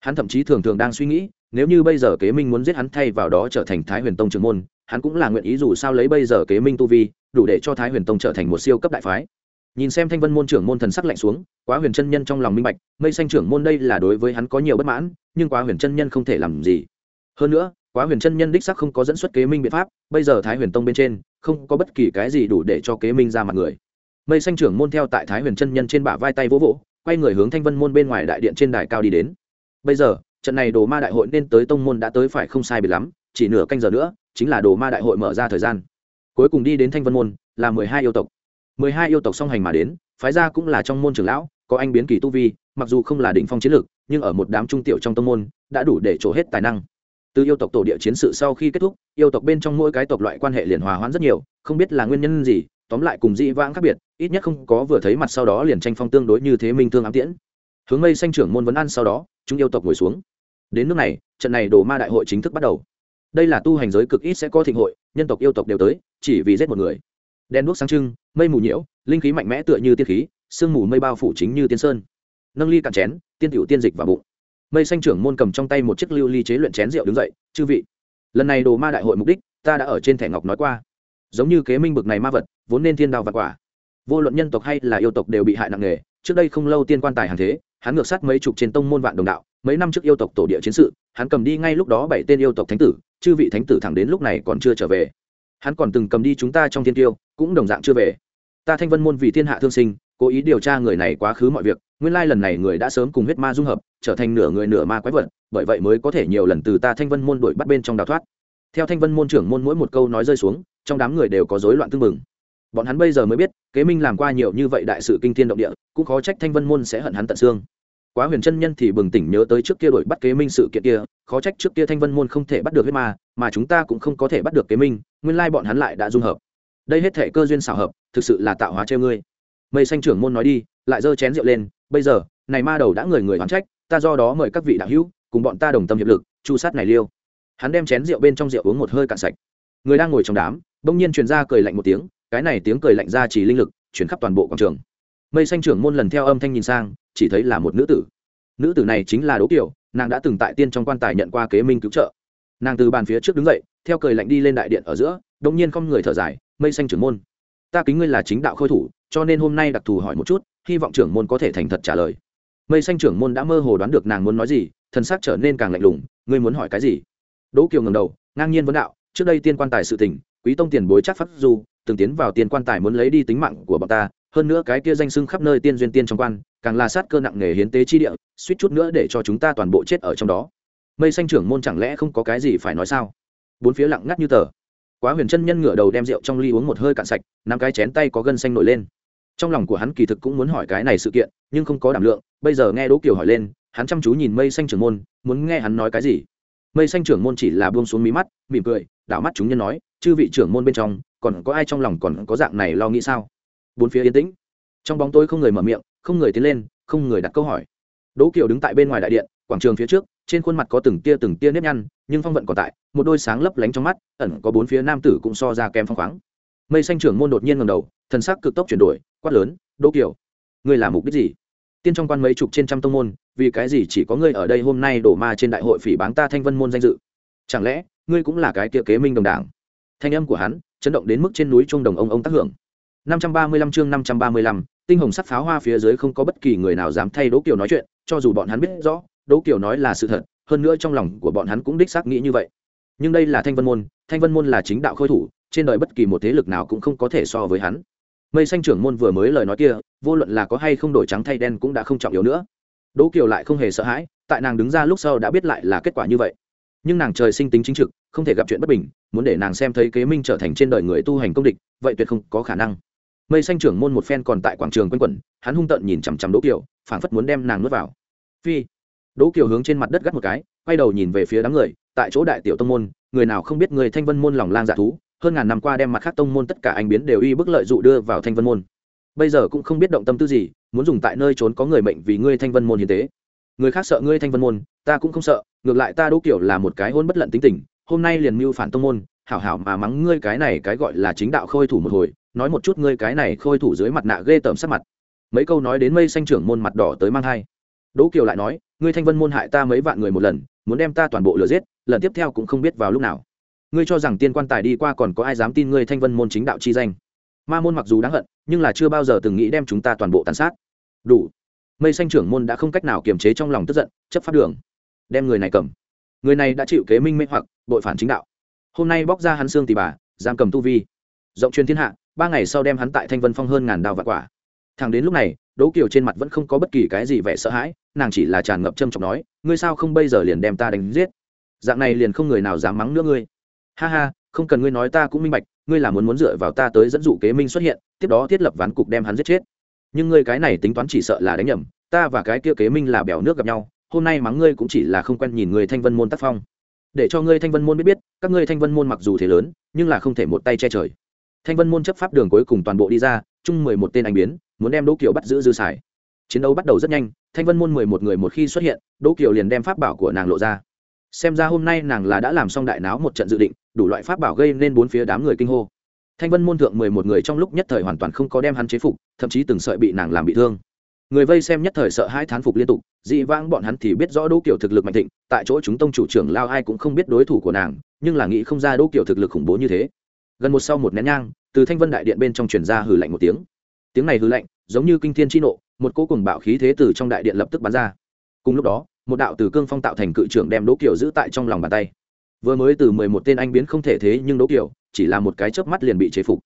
Hắn thậm chí thường thường đang suy nghĩ, nếu như bây giờ kế minh muốn giết hắn thay vào đó trở thành thái huyền tông trưởng môn, hắn cũng là nguyện ý dù sao lấy bây giờ kế minh tu vi, đủ để cho thái huyền tông trở thành một siêu cấp đại phái nhìn xem thanh vân môn trưởng môn thần sắc lạnh xuống, quá huyền chân nhân trong lòng minh bạch, mây xanh trưởng môn đây là đối với hắn có nhiều bất mãn, nhưng quá huyền chân nhân không thể làm gì. Hơn nữa, quá huyền chân nhân đích sắc không có dẫn xuất kế minh biện pháp, bây giờ thái huyền tông bên trên, không có bất kỳ cái gì đủ để cho kế minh ra mặt người. Mây xanh trưởng môn theo tại thái huyền chân nhân trên bả vai tay vỗ vỗ, quay người hướng thanh vân môn bên ngoài đại điện trên đài cao đi đến. Bây giờ, trận này đồ ma đại hội nên tới tông môn đã tới phải không sai biệt lắm, chỉ nửa canh giờ nữa, chính là đồ ma đại hội mở ra thời gian. Cuối cùng đi đến thanh vân môn, là mười hai yêu tộc mười hai yêu tộc song hành mà đến, phái gia cũng là trong môn trưởng lão, có anh biến kỳ tu vi, mặc dù không là đỉnh phong chiến lược, nhưng ở một đám trung tiểu trong tông môn, đã đủ để trổ hết tài năng. Từ yêu tộc tổ địa chiến sự sau khi kết thúc, yêu tộc bên trong mỗi cái tộc loại quan hệ liền hòa hoãn rất nhiều, không biết là nguyên nhân gì, tóm lại cùng dị vãng khác biệt, ít nhất không có vừa thấy mặt sau đó liền tranh phong tương đối như thế minh thương ám tiễn. Hướng mây sanh trưởng môn vấn ăn sau đó, chúng yêu tộc ngồi xuống. Đến nước này, trận này đồ ma đại hội chính thức bắt đầu. Đây là tu hành giới cực ít sẽ có thịnh hội, nhân tộc yêu tộc đều tới, chỉ vì giết một người đen đuốc sáng trưng, mây mù nhiễu, linh khí mạnh mẽ tựa như tiên khí, sương mù mây bao phủ chính như tiên sơn. Nâng ly cạn chén, tiên tiểu tiên dịch và bụng. Mây xanh trưởng môn cầm trong tay một chiếc lưu ly chế luyện chén rượu đứng dậy, chư vị, lần này đồ ma đại hội mục đích, ta đã ở trên thẻ ngọc nói qua. Giống như kế minh bực này ma vật, vốn nên thiên đào và quả. Vô luận nhân tộc hay là yêu tộc đều bị hại nặng nề, trước đây không lâu tiên quan tài hàng thế, hắn ngược sát mấy chục trên tông môn vạn đồng đạo, mấy năm trước yêu tộc tổ địa chiến sự, hắn cầm đi ngay lúc đó bảy tên yêu tộc thánh tử, chư vị thánh tử thẳng đến lúc này còn chưa trở về hắn còn từng cầm đi chúng ta trong thiên tiêu, cũng đồng dạng chưa về. Ta thanh vân môn vì thiên hạ thương sinh, cố ý điều tra người này quá khứ mọi việc, nguyên lai lần này người đã sớm cùng huyết ma dung hợp, trở thành nửa người nửa ma quái vật, bởi vậy mới có thể nhiều lần từ ta thanh vân môn đuổi bắt bên trong đào thoát. Theo thanh vân môn trưởng môn mỗi một câu nói rơi xuống, trong đám người đều có rối loạn tương mừng bọn hắn bây giờ mới biết, kế minh làm qua nhiều như vậy đại sự kinh thiên động địa, cũng khó trách thanh vân môn sẽ hận hắn tận xương quá huyền chân nhân thì bừng tỉnh nhớ tới trước kia đuổi bắt kế minh sự kiện kia, khó trách trước kia thanh vân môn không thể bắt được huyết ma, mà chúng ta cũng không có thể bắt được kế minh, nguyên lai bọn hắn lại đã dung hợp. Đây hết thể cơ duyên xảo hợp, thực sự là tạo hóa treo ngươi. Mây xanh trưởng môn nói đi, lại giơ chén rượu lên, bây giờ, này ma đầu đã người người hoán trách, ta do đó mời các vị đạo hữu, cùng bọn ta đồng tâm hiệp lực, chu sát này liêu. Hắn đem chén rượu bên trong rượu uống một hơi cạn sạch. Người đang ngồi trong đám, bỗng nhiên truyền ra cười lạnh một tiếng, cái này tiếng cười lạnh ra chỉ linh lực, chuyển khắp toàn bộ quảng trường. Mây xanh trưởng môn lần theo âm thanh nhìn sang chỉ thấy là một nữ tử. Nữ tử này chính là đỗ kiều, nàng đã từng tại tiên trong quan tài nhận qua kế minh cứu trợ. Nàng từ bàn phía trước đứng dậy, theo cười lạnh đi lên đại điện ở giữa đông nhiên không người thở dài, mây xanh trưởng môn, ta kính ngươi là chính đạo khôi thủ, cho nên hôm nay đặc thù hỏi một chút, hy vọng trưởng môn có thể thành thật trả lời. Mây xanh trưởng môn đã mơ hồ đoán được nàng muốn nói gì thân xác trở nên càng lạnh lùng, ngươi muốn hỏi cái gì? Đỗ kiều ngầm đầu, ngang nhiên vấn đạo, trước đây tiên quan tài sự tình, quý tông tiền bối chắc phát du từng tiến vào tiên quan tài muốn lấy đi tính mạng của bọn ta, hơn nữa cái kia danh sưng khắp nơi tiên duyên tiên trong quan càng là sát cơ nặng nề hiến tế chi địa, suýt chút nữa để cho chúng ta toàn bộ chết ở trong đó. Mây xanh trưởng môn chẳng lẽ không có cái gì phải nói sao? Bốn phía lặng ngắt như tờ. Quá huyền chân nhân ngửa đầu đem rượu trong ly uống một hơi cạn sạch năm cái chén tay có gân xanh nổi lên. Trong lòng của hắn kỳ thực cũng muốn hỏi cái này sự kiện, nhưng không có đảm lượng, bây giờ nghe đỗ kiều hỏi lên, hắn chăm chú nhìn mây xanh trưởng môn, muốn nghe hắn nói cái gì? Mây xanh trưởng môn chỉ là buông xuống mí mắt, mỉm cười, đảo mắt chúng nhân nói, chư vị trưởng môn bên trong, còn có ai trong lòng còn có dạng này lo nghĩ sao? Bốn phía yên tĩnh. Trong bóng tôi không người mở miệng không người tiến lên không người đặt câu hỏi. Đỗ kiều đứng tại bên ngoài đại điện quảng trường phía trước trên khuôn mặt có từng tia từng tia nếp nhăn nhưng phong vận còn tại một đôi sáng lấp lánh trong mắt ẩn có bốn phía nam tử cũng so ra kèm phong khoáng. Mây xanh trưởng môn đột nhiên ngầm đầu thần sắc cực tốc chuyển đổi quát lớn đỗ kiều ngươi làm mục đích gì? Tiên trong quan mấy chục trên trăm tông môn vì cái gì chỉ có ngươi ở đây hôm nay đổ ma trên đại hội phỉ báng ta thanh vân môn danh dự? Chẳng lẽ ngươi cũng là cái kia kế minh đồng đảng? Thanh âm của hắn chấn động đến mức trên núi trung đồng ông ông tác hưởng. 535 chương 535, tinh hồng sắc pháo hoa phía dưới không có bất kỳ người nào dám thay Đỗ Kiều nói chuyện, cho dù bọn hắn biết rõ, Đỗ Kiều nói là sự thật, hơn nữa trong lòng của bọn hắn cũng đích xác nghĩ như vậy. Nhưng đây là Thanh Vân môn, Thanh Vân môn là chính đạo khôi thủ, trên đời bất kỳ một thế lực nào cũng không có thể so với hắn. Mây xanh trưởng môn vừa mới lời nói kia, vô luận là có hay không đổi trắng thay đen cũng đã không trọng yếu nữa. Đỗ Kiều lại không hề sợ hãi, tại nàng đứng ra lúc sau đã biết lại là kết quả như vậy. Nhưng nàng trời sinh tính chính trực, không thể gặp chuyện bất bình, muốn để nàng xem thấy kế minh trở thành trên đời người tu hành công địch, vậy tuyệt không có khả năng mây xanh trưởng môn một phen còn tại quảng trường quanh quẩn, hắn hung tợn nhìn chằm chằm đỗ kiều, phảng phất muốn đem nàng nuốt vào. Phi. Đỗ kiều hướng trên mặt đất gắt một cái, quay đầu nhìn về phía đám người, tại chỗ đại tiểu tông môn, người nào không biết người thanh vân môn lòng lang dạ thú, hơn ngàn năm qua đem mặt khác tông môn tất cả anh biến đều y bức lợi dụ đưa vào thanh vân môn. Bây giờ cũng không biết động tâm tư gì, muốn dùng tại nơi trốn có người mệnh vì ngươi thanh vân môn hiến tế. Người khác sợ ngươi thanh vân môn, ta cũng không sợ, ngược lại ta đỗ kiểu là một cái hôn bất lận tính tình, hôm nay liền mưu phản tông môn, hảo hảo mà mắng ngươi cái này cái gọi là chính đạo khôi thủ một hồi nói một chút ngươi cái này khôi thủ dưới mặt nạ ghê tởm sắc mặt. Mấy câu nói đến mây xanh trưởng môn mặt đỏ tới mang hai. Đỗ kiều lại nói, ngươi thanh vân môn hại ta mấy vạn người một lần, muốn đem ta toàn bộ lừa giết, lần tiếp theo cũng không biết vào lúc nào. Ngươi cho rằng tiên quan tài đi qua còn có ai dám tin ngươi thanh vân môn chính đạo chi danh? Ma môn mặc dù đáng hận, nhưng là chưa bao giờ từng nghĩ đem chúng ta toàn bộ tàn sát. Đủ. Mây xanh trưởng môn đã không cách nào kiềm chế trong lòng tức giận, chấp pháp đường. Đem người này cầm. Người này đã chịu kế minh mê hoặc, bội phản chính đạo. Hôm nay bóc ra hắn xương tì bà, giam cầm tu vi. Rộng truyền thiên hạ ba ngày sau đem hắn tại thanh vân phong hơn ngàn đao vạn quả. Thằng đến lúc này, đỗ kiều trên mặt vẫn không có bất kỳ cái gì vẻ sợ hãi, nàng chỉ là tràn ngập trâm trọng nói, ngươi sao không bây giờ liền đem ta đánh giết? Dạng này liền không người nào dám mắng nữa ngươi. Ha ha, không cần ngươi nói ta cũng minh bạch, ngươi là muốn muốn dựa vào ta tới dẫn dụ kế minh xuất hiện, tiếp đó thiết lập ván cục đem hắn giết chết. Nhưng ngươi cái này tính toán chỉ sợ là đánh nhầm, ta và cái kia kế minh là bèo nước gặp nhau, hôm nay mắng ngươi cũng chỉ là không quen nhìn người thanh vân môn tác phong. Để cho ngươi thanh vân môn biết biết, các ngươi thanh vân môn mặc dù thế lớn, nhưng là không thể một tay che trời thanh vân môn chấp pháp đường cuối cùng toàn bộ đi ra, chung mười một tên anh biến, muốn đem đỗ kiều bắt giữ dư xài. Chiến đấu bắt đầu rất nhanh, thanh vân môn mười một người một khi xuất hiện, đỗ kiều liền đem pháp bảo của nàng lộ ra. Xem ra hôm nay nàng là đã làm xong đại náo một trận dự định, đủ loại pháp bảo gây nên bốn phía đám người kinh hô. Thanh vân môn thượng mười một người trong lúc nhất thời hoàn toàn không có đem hắn chế phục, thậm chí từng sợi bị nàng làm bị thương. Người vây xem nhất thời sợ hai thán phục liên tục, dị vãng bọn hắn thì biết rõ đỗ Kiều thực lực mạnh thịnh, tại chỗ chúng tông chủ trưởng lao ai cũng không biết đối thủ của nàng, nhưng là nghĩ không ra đỗ Kiều thực lực khủng bố như thế gần một sau một nén nhang, từ thanh vân đại điện bên trong truyền ra hừ lạnh một tiếng. Tiếng này hừ lạnh, giống như kinh thiên chi nộ, một cỗ cùng bạo khí thế từ trong đại điện lập tức bắn ra. Cùng lúc đó, một đạo từ cương phong tạo thành cự trưởng đem đỗ kiều giữ tại trong lòng bàn tay. Vừa mới từ mười một tên anh biến không thể thế nhưng đỗ kiều, chỉ là một cái chớp mắt liền bị chế phục.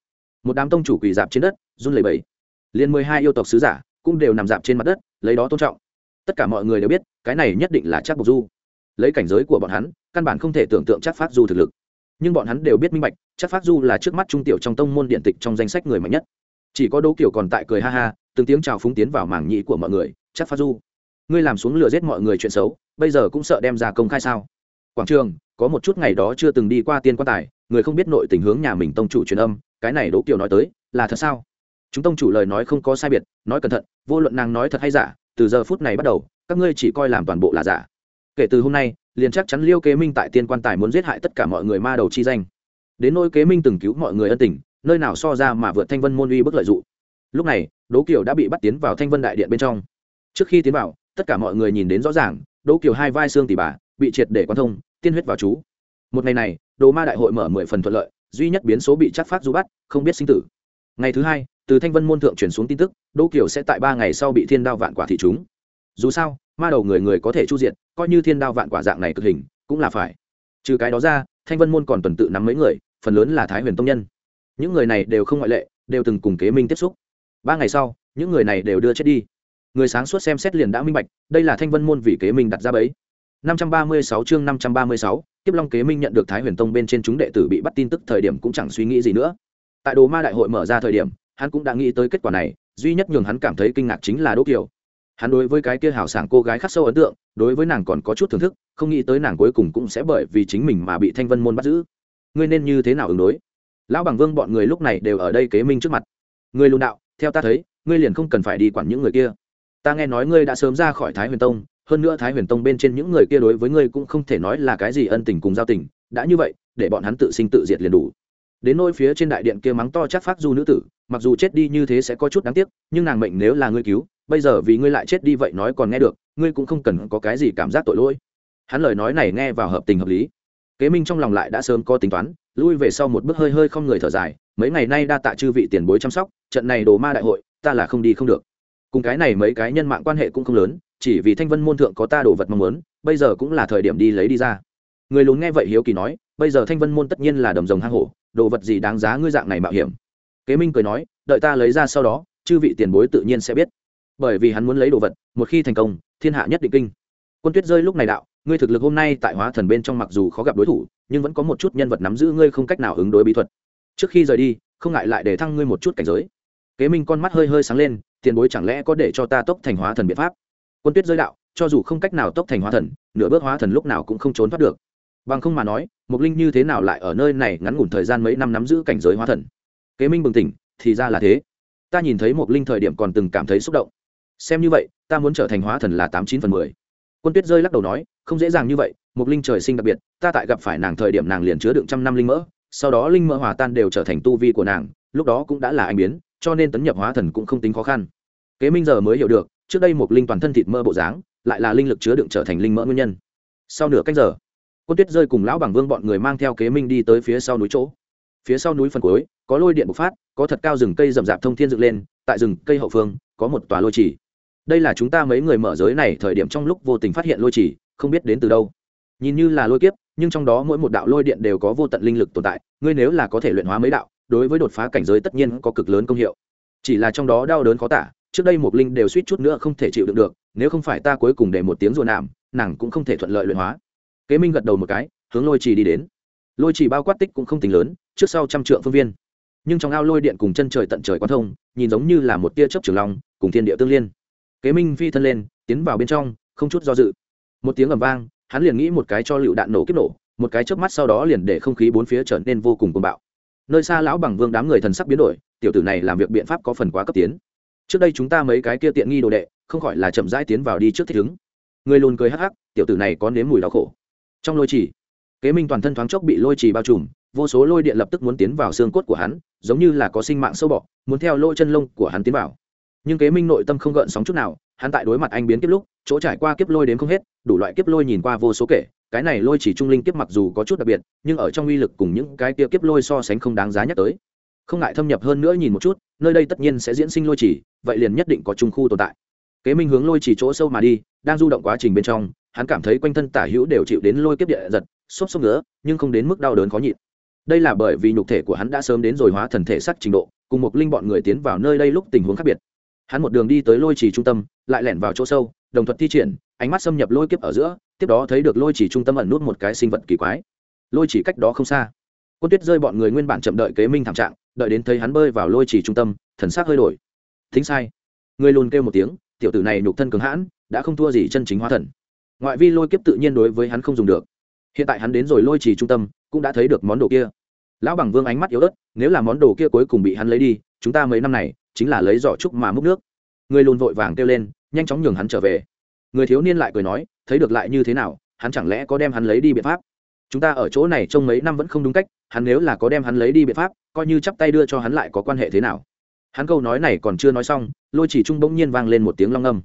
Một đám tông chủ quỳ dạp trên đất, run lẩy bẩy. Liền mười hai yêu tộc sứ giả cũng đều nằm dạp trên mặt đất, lấy đó tôn trọng. Tất cả mọi người đều biết, cái này nhất định là chắc bộc du. Lấy cảnh giới của bọn hắn, căn bản không thể tưởng tượng chắc phát du thực lực nhưng bọn hắn đều biết minh bạch, chắc phát du là trước mắt trung tiểu trong tông môn điện tịch trong danh sách người mạnh nhất. Chỉ có đỗ kiểu còn tại cười ha ha, từng tiếng chào phúng tiến vào mảng nhĩ của mọi người, chắc phát du, ngươi làm xuống lừa giết mọi người chuyện xấu, bây giờ cũng sợ đem ra công khai sao? Quảng trường, có một chút ngày đó chưa từng đi qua tiên quan tài, người không biết nội tình hướng nhà mình tông chủ truyền âm, cái này đỗ kiều nói tới, là thật sao? Chúng tông chủ lời nói không có sai biệt, nói cẩn thận, vô luận nàng nói thật hay giả, từ giờ phút này bắt đầu, các ngươi chỉ coi làm toàn bộ là giả kể từ hôm nay, liền chắc chắn liêu kế minh tại tiên quan tài muốn giết hại tất cả mọi người ma đầu chi danh. Đến nỗi kế minh từng cứu mọi người ân tình, nơi nào so ra mà vượt thanh vân môn uy bức lợi dụng lúc này, đỗ kiều đã bị bắt tiến vào thanh vân đại điện bên trong. Trước khi tiến vào, tất cả mọi người nhìn đến rõ ràng, đỗ kiều hai vai xương tỉ bà, bị triệt để quan thông, tiên huyết vào chú. Một ngày này, đồ ma đại hội mở mười phần thuận lợi, duy nhất biến số bị chắc phát du bắt, không biết sinh tử. Ngày thứ hai, từ thanh vân môn thượng chuyển xuống tin tức, đỗ kiều sẽ tại ba ngày sau bị thiên đao vạn quả thị chúng dù sao ma đầu người người có thể chu diện coi như thiên đao vạn quả dạng này cực hình cũng là phải. Trừ cái đó ra thanh vân môn còn tuần tự nắm mấy người phần lớn là thái huyền tông nhân. Những người này đều không ngoại lệ đều từng cùng kế minh tiếp xúc. Ba ngày sau những người này đều đưa chết đi. Người sáng suốt xem xét liền đã minh bạch đây là thanh vân môn vì kế minh đặt ra bấy 536 chương 536, Kiếp Long Kế Minh nhận được Thái Huyền Tông bên trên chúng đệ tử bị bắt tin tức thời điểm cũng chẳng suy nghĩ gì nữa. Tại Đồ Ma đại hội mở ra thời điểm, hắn cũng đã nghĩ tới kết quả này, duy nhất nhường hắn cảm thấy kinh ngạc chính là Đỗ Kiều. Hắn đối với cái kia hảo sảng cô gái khắc sâu ấn tượng, đối với nàng còn có chút thưởng thức, không nghĩ tới nàng cuối cùng cũng sẽ bởi vì chính mình mà bị Thanh Vân môn bắt giữ. Ngươi nên như thế nào ứng đối? Lão Bằng Vương bọn người lúc này đều ở đây kế minh trước mặt. Ngươi lùn đạo, theo ta thấy, ngươi liền không cần phải đi quản những người kia. Ta nghe nói ngươi đã sớm ra khỏi Thái Huyền Tông, hơn nữa thái huyền tông bên trên những người kia đối với ngươi cũng không thể nói là cái gì ân tình cùng giao tình đã như vậy để bọn hắn tự sinh tự diệt liền đủ đến nôi phía trên đại điện kia mắng to chắc phát du nữ tử, mặc dù chết đi như thế sẽ có chút đáng tiếc, nhưng nàng mệnh nếu là ngươi cứu, bây giờ vì ngươi lại chết đi vậy nói còn nghe được, ngươi cũng không cần có cái gì cảm giác tội lỗi. Hắn lời nói này nghe vào hợp tình hợp lý. Kế minh trong lòng lại đã sớm có tính toán, lui về sau một bước hơi hơi không người thở dài, mấy ngày nay đa tạ chư vị tiền bối chăm sóc, trận này đồ ma đại hội, ta là không đi không được. Cùng cái này mấy cái nhân mạng quan hệ cũng không lớn, chỉ vì thanh vân môn thượng có ta đồ vật mong muốn, bây giờ cũng là thời điểm đi lấy đi ra. Người lùn nghe vậy hiếu kỳ nói, bây giờ thanh vân môn tất nhiên là đầm rồng hang hổ đồ vật gì đáng giá ngươi dạng này mạo hiểm? Kế minh cười nói, đợi ta lấy ra sau đó, chư vị tiền bối tự nhiên sẽ biết. Bởi vì hắn muốn lấy đồ vật, một khi thành công, thiên hạ nhất định kinh. Quân tuyết rơi lúc này đạo, ngươi thực lực hôm nay tại hóa thần bên trong mặc dù khó gặp đối thủ, nhưng vẫn có một chút nhân vật nắm giữ ngươi không cách nào ứng đối bí thuật. Trước khi rời đi, không ngại lại để thăng ngươi một chút cảnh giới. Kế minh con mắt hơi hơi sáng lên, tiền bối chẳng lẽ có để cho ta tốc thành hóa thần biện pháp? Quân tuyết rơi đạo, cho dù không cách nào tốc thành hóa thần, nửa bước hóa thần lúc nào cũng không trốn thoát được bằng không mà nói mục linh như thế nào lại ở nơi này ngắn ngủn thời gian mấy năm nắm giữ cảnh giới hóa thần? Kế minh bừng tỉnh, thì ra là thế. Ta nhìn thấy mục linh thời điểm còn từng cảm thấy xúc động. Xem như vậy, ta muốn trở thành hóa thần là tám chín phần mười. Quân tuyết rơi lắc đầu nói, không dễ dàng như vậy mục linh trời sinh đặc biệt, ta tại gặp phải nàng thời điểm nàng liền chứa đựng trăm năm linh mỡ, sau đó linh mỡ hòa tan đều trở thành tu vi của nàng, lúc đó cũng đã là anh biến, cho nên tấn nhập hóa thần cũng không tính khó khăn. Kế minh giờ mới hiểu được, trước đây Mục linh toàn thân thịt mỡ bộ dáng, lại là linh lực chứa đựng trở thành linh mỡ nguyên nhân. Sau nửa cách giờ quân tuyết rơi cùng lão bằng vương bọn người mang theo kế minh đi tới phía sau núi chỗ. Phía sau núi phần cuối, có lôi điện bộc phát, có thật cao rừng cây rậm rạp thông thiên dựng lên, tại rừng cây hậu phương, có một tòa lôi trì. Đây là chúng ta mấy người mở giới này thời điểm trong lúc vô tình phát hiện lôi trì, không biết đến từ đâu. Nhìn như là lôi kiếp, nhưng trong đó mỗi một đạo lôi điện đều có vô tận linh lực tồn tại, ngươi nếu là có thể luyện hóa mấy đạo, đối với đột phá cảnh giới tất nhiên có cực lớn công hiệu. Chỉ là trong đó đau đớn khó tả, trước đây một linh đều suýt chút nữa không thể chịu đựng được, nếu không phải ta cuối cùng để một tiếng rùa nạm, nàng cũng không thể thuận lợi luyện hóa kế minh gật đầu một cái, hướng lôi trì đi đến. Lôi trì bao quát tích cũng không tính lớn, trước sau trăm trượng phương viên. Nhưng trong ao lôi điện cùng chân trời tận trời quán thông, nhìn giống như là một tia chớp trường long, cùng thiên địa tương liên. Kế minh phi thân lên, tiến vào bên trong, không chút do dự. Một tiếng ầm vang, hắn liền nghĩ một cái cho lựu đạn nổ kiếp nổ, một cái chớp mắt sau đó liền để không khí bốn phía trở nên vô cùng cuồng bạo. Nơi xa lão bằng vương đám người thần sắc biến đổi, tiểu tử này làm việc biện pháp có phần quá cấp tiến. Trước đây chúng ta mấy cái kia tiện nghi đồ đệ, không khỏi là chậm rãi tiến vào đi trước thích ứng. Người lùn cười hắc hắc, tiểu tử này có nếm mùi đau khổ trong lôi trì kế minh toàn thân thoáng chốc bị lôi trì bao trùm, vô số lôi điện lập tức muốn tiến vào xương cốt của hắn, giống như là có sinh mạng sâu bọ, muốn theo lôi chân lông của hắn tiến vào. Nhưng kế minh nội tâm không gợn sóng chút nào, hắn tại đối mặt anh biến kiếp lúc, chỗ trải qua kiếp lôi đến không hết, đủ loại kiếp lôi nhìn qua vô số kể, cái này lôi chỉ trung linh kiếp mặc dù có chút đặc biệt, nhưng ở trong uy lực cùng những cái kia kiếp lôi so sánh không đáng giá nhắc tới. Không ngại thâm nhập hơn nữa nhìn một chút, nơi đây tất nhiên sẽ diễn sinh lôi chỉ, vậy liền nhất định có trung khu tồn tại. Kế minh hướng lôi chỉ chỗ sâu mà đi, đang du động quá trình bên trong hắn cảm thấy quanh thân tả hữu đều chịu đến lôi kiếp địa giật, xốp xốp nữa nhưng không đến mức đau đớn khó nhịn. Đây là bởi vì nhục thể của hắn đã sớm đến rồi hóa thần thể sắc trình độ, cùng một linh bọn người tiến vào nơi đây lúc tình huống khác biệt. Hắn một đường đi tới lôi chỉ trung tâm, lại lẻn vào chỗ sâu, đồng thuật thi triển, ánh mắt xâm nhập lôi kiếp ở giữa, tiếp đó thấy được lôi chỉ trung tâm ẩn nút một cái sinh vật kỳ quái. Lôi chỉ cách đó không xa. Quân tuyết rơi bọn người nguyên bản chậm đợi kế minh thảm trạng, đợi đến thấy hắn bơi vào lôi chỉ trung tâm, thần sắc hơi đổi. Thính sai. Người lùn kêu một tiếng, tiểu tử này nhục thân cường hãn, đã không thua gì chân chính hóa thần ngoại vi lôi kiếp tự nhiên đối với hắn không dùng được. Hiện tại hắn đến rồi lôi chỉ trung tâm, cũng đã thấy được món đồ kia. Lão bằng vương ánh mắt yếu ớt, nếu là món đồ kia cuối cùng bị hắn lấy đi, chúng ta mấy năm này, chính là lấy giỏ trúc mà múc nước. Người lùn vội vàng kêu lên, nhanh chóng nhường hắn trở về. Người thiếu niên lại cười nói, thấy được lại như thế nào, hắn chẳng lẽ có đem hắn lấy đi biện pháp? Chúng ta ở chỗ này trong mấy năm vẫn không đúng cách, hắn nếu là có đem hắn lấy đi biện pháp, coi như chắp tay đưa cho hắn lại có quan hệ thế nào? Hắn câu nói này còn chưa nói xong, lôi chỉ trung bỗng nhiên vang lên một tiếng long âm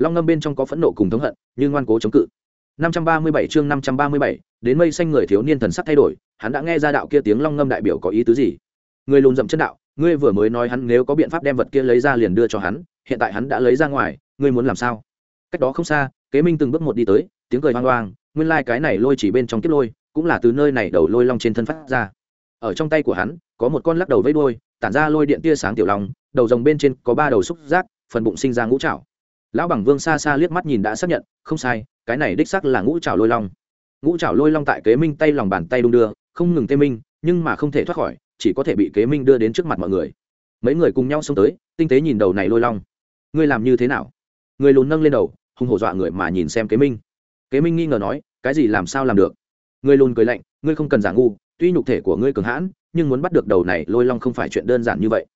long ngâm bên trong có phẫn nộ cùng thống hận nhưng ngoan cố chống cự. 537 chương 537, đến mây xanh người thiếu niên thần sắc thay đổi hắn đã nghe ra đạo kia tiếng long ngâm đại biểu có ý tứ gì. Người lùn dậm chân đạo ngươi vừa mới nói hắn nếu có biện pháp đem vật kia lấy ra liền đưa cho hắn hiện tại hắn đã lấy ra ngoài ngươi muốn làm sao? Cách đó không xa kế minh từng bước một đi tới tiếng cười hoang hoang nguyên lai、like、cái này lôi chỉ bên trong kiếp lôi cũng là từ nơi này đầu lôi long trên thân phát ra. Ở trong tay của hắn có một con lắc đầu vây đôi tản ra lôi điện tia sáng tiểu long đầu rồng bên trên có ba đầu xúc giác phần bụng sinh ra ngũ trảo lão bằng vương xa xa liếc mắt nhìn đã xác nhận, không sai, cái này đích sắc là ngũ trào lôi long. Ngũ trào lôi long tại kế minh tay lòng bàn tay đung đưa, không ngừng tê minh, nhưng mà không thể thoát khỏi, chỉ có thể bị kế minh đưa đến trước mặt mọi người. Mấy người cùng nhau xông tới, tinh tế nhìn đầu này lôi long. Ngươi làm như thế nào? Người lùn nâng lên đầu hùng hổ dọa người mà nhìn xem kế minh. Kế minh nghi ngờ nói, cái gì làm sao làm được? Người lùn cười lạnh, ngươi không cần giả ngu, tuy nhục thể của ngươi cường hãn, nhưng muốn bắt được đầu này lôi long không phải chuyện đơn giản như vậy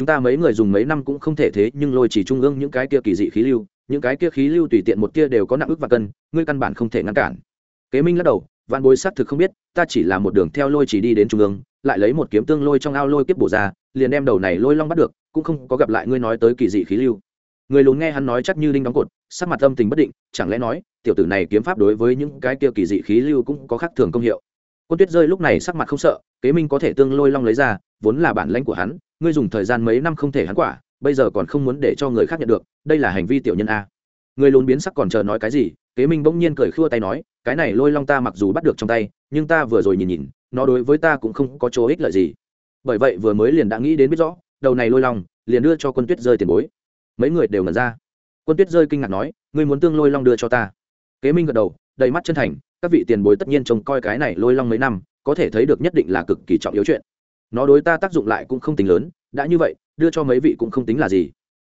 chúng ta mấy người dùng mấy năm cũng không thể thế, nhưng lôi chỉ trung ương những cái kia kỳ dị khí lưu, những cái kia khí lưu tùy tiện một kia đều có nặng ức và cân, ngươi căn bản không thể ngăn cản. Kế minh lắc đầu văn bối xác thực không biết, ta chỉ là một đường theo lôi chỉ đi đến trung ương, lại lấy một kiếm tương lôi trong ao lôi kiếp bổ ra, liền đem đầu này lôi long bắt được, cũng không có gặp lại ngươi nói tới kỳ dị khí lưu. Người lùn nghe hắn nói chắc như đinh đóng cột, sắc mặt âm tình bất định, chẳng lẽ nói, tiểu tử này kiếm pháp đối với những cái kia kỳ dị khí lưu cũng có khác thường công hiệu? Quân tuyết rơi lúc này sắc mặt không sợ, kế minh có thể tương lôi long lấy ra, vốn là bản lãnh của hắn, ngươi dùng thời gian mấy năm không thể hắn quả, bây giờ còn không muốn để cho người khác nhận được, đây là hành vi tiểu nhân a. Người lùn biến sắc còn chờ nói cái gì, kế minh bỗng nhiên cười khua tay nói, cái này lôi long ta mặc dù bắt được trong tay, nhưng ta vừa rồi nhìn nhìn, nó đối với ta cũng không có chỗ ích lợi gì. Bởi vậy vừa mới liền đã nghĩ đến biết rõ, đầu này lôi long, liền đưa cho quân tuyết rơi tiền bối. Mấy người đều ngẩn ra. Quân tuyết rơi kinh ngạc nói, ngươi muốn tương lôi long đưa cho ta. Kế minh gật đầu, đầy mắt chân thành các vị tiền bối tất nhiên trông coi cái này lôi long mấy năm, có thể thấy được nhất định là cực kỳ trọng yếu chuyện. Nó đối ta tác dụng lại cũng không tính lớn, đã như vậy, đưa cho mấy vị cũng không tính là gì.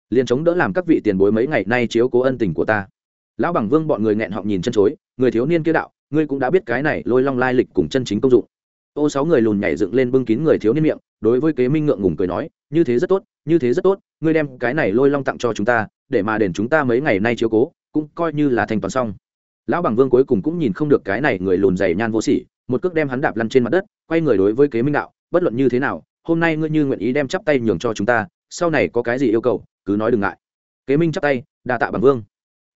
Liền chống đỡ làm các vị tiền bối mấy ngày nay chiếu cố ân tình của ta. Lão bằng vương bọn người nghẹn họng nhìn chân chối, người thiếu niên kia đạo, ngươi cũng đã biết cái này lôi long lai lịch cùng chân chính công dụng. Ô sáu người lùn nhảy dựng lên bưng kín người thiếu niên miệng, đối với kế minh ngượng ngùng cười nói, như thế rất tốt, như thế rất tốt, ngươi đem cái này lôi long tặng cho chúng ta, để mà đền chúng ta mấy ngày nay chiếu cố, cũng coi như là thành toàn xong lão bằng vương cuối cùng cũng nhìn không được cái này người lùn dày nhan vô sỉ, một cước đem hắn đạp lăn trên mặt đất, quay người đối với kế minh đạo, bất luận như thế nào, hôm nay ngươi như nguyện ý đem chắp tay nhường cho chúng ta, sau này có cái gì yêu cầu, cứ nói đừng ngại. Kế minh chắp tay, đa tạ bằng vương.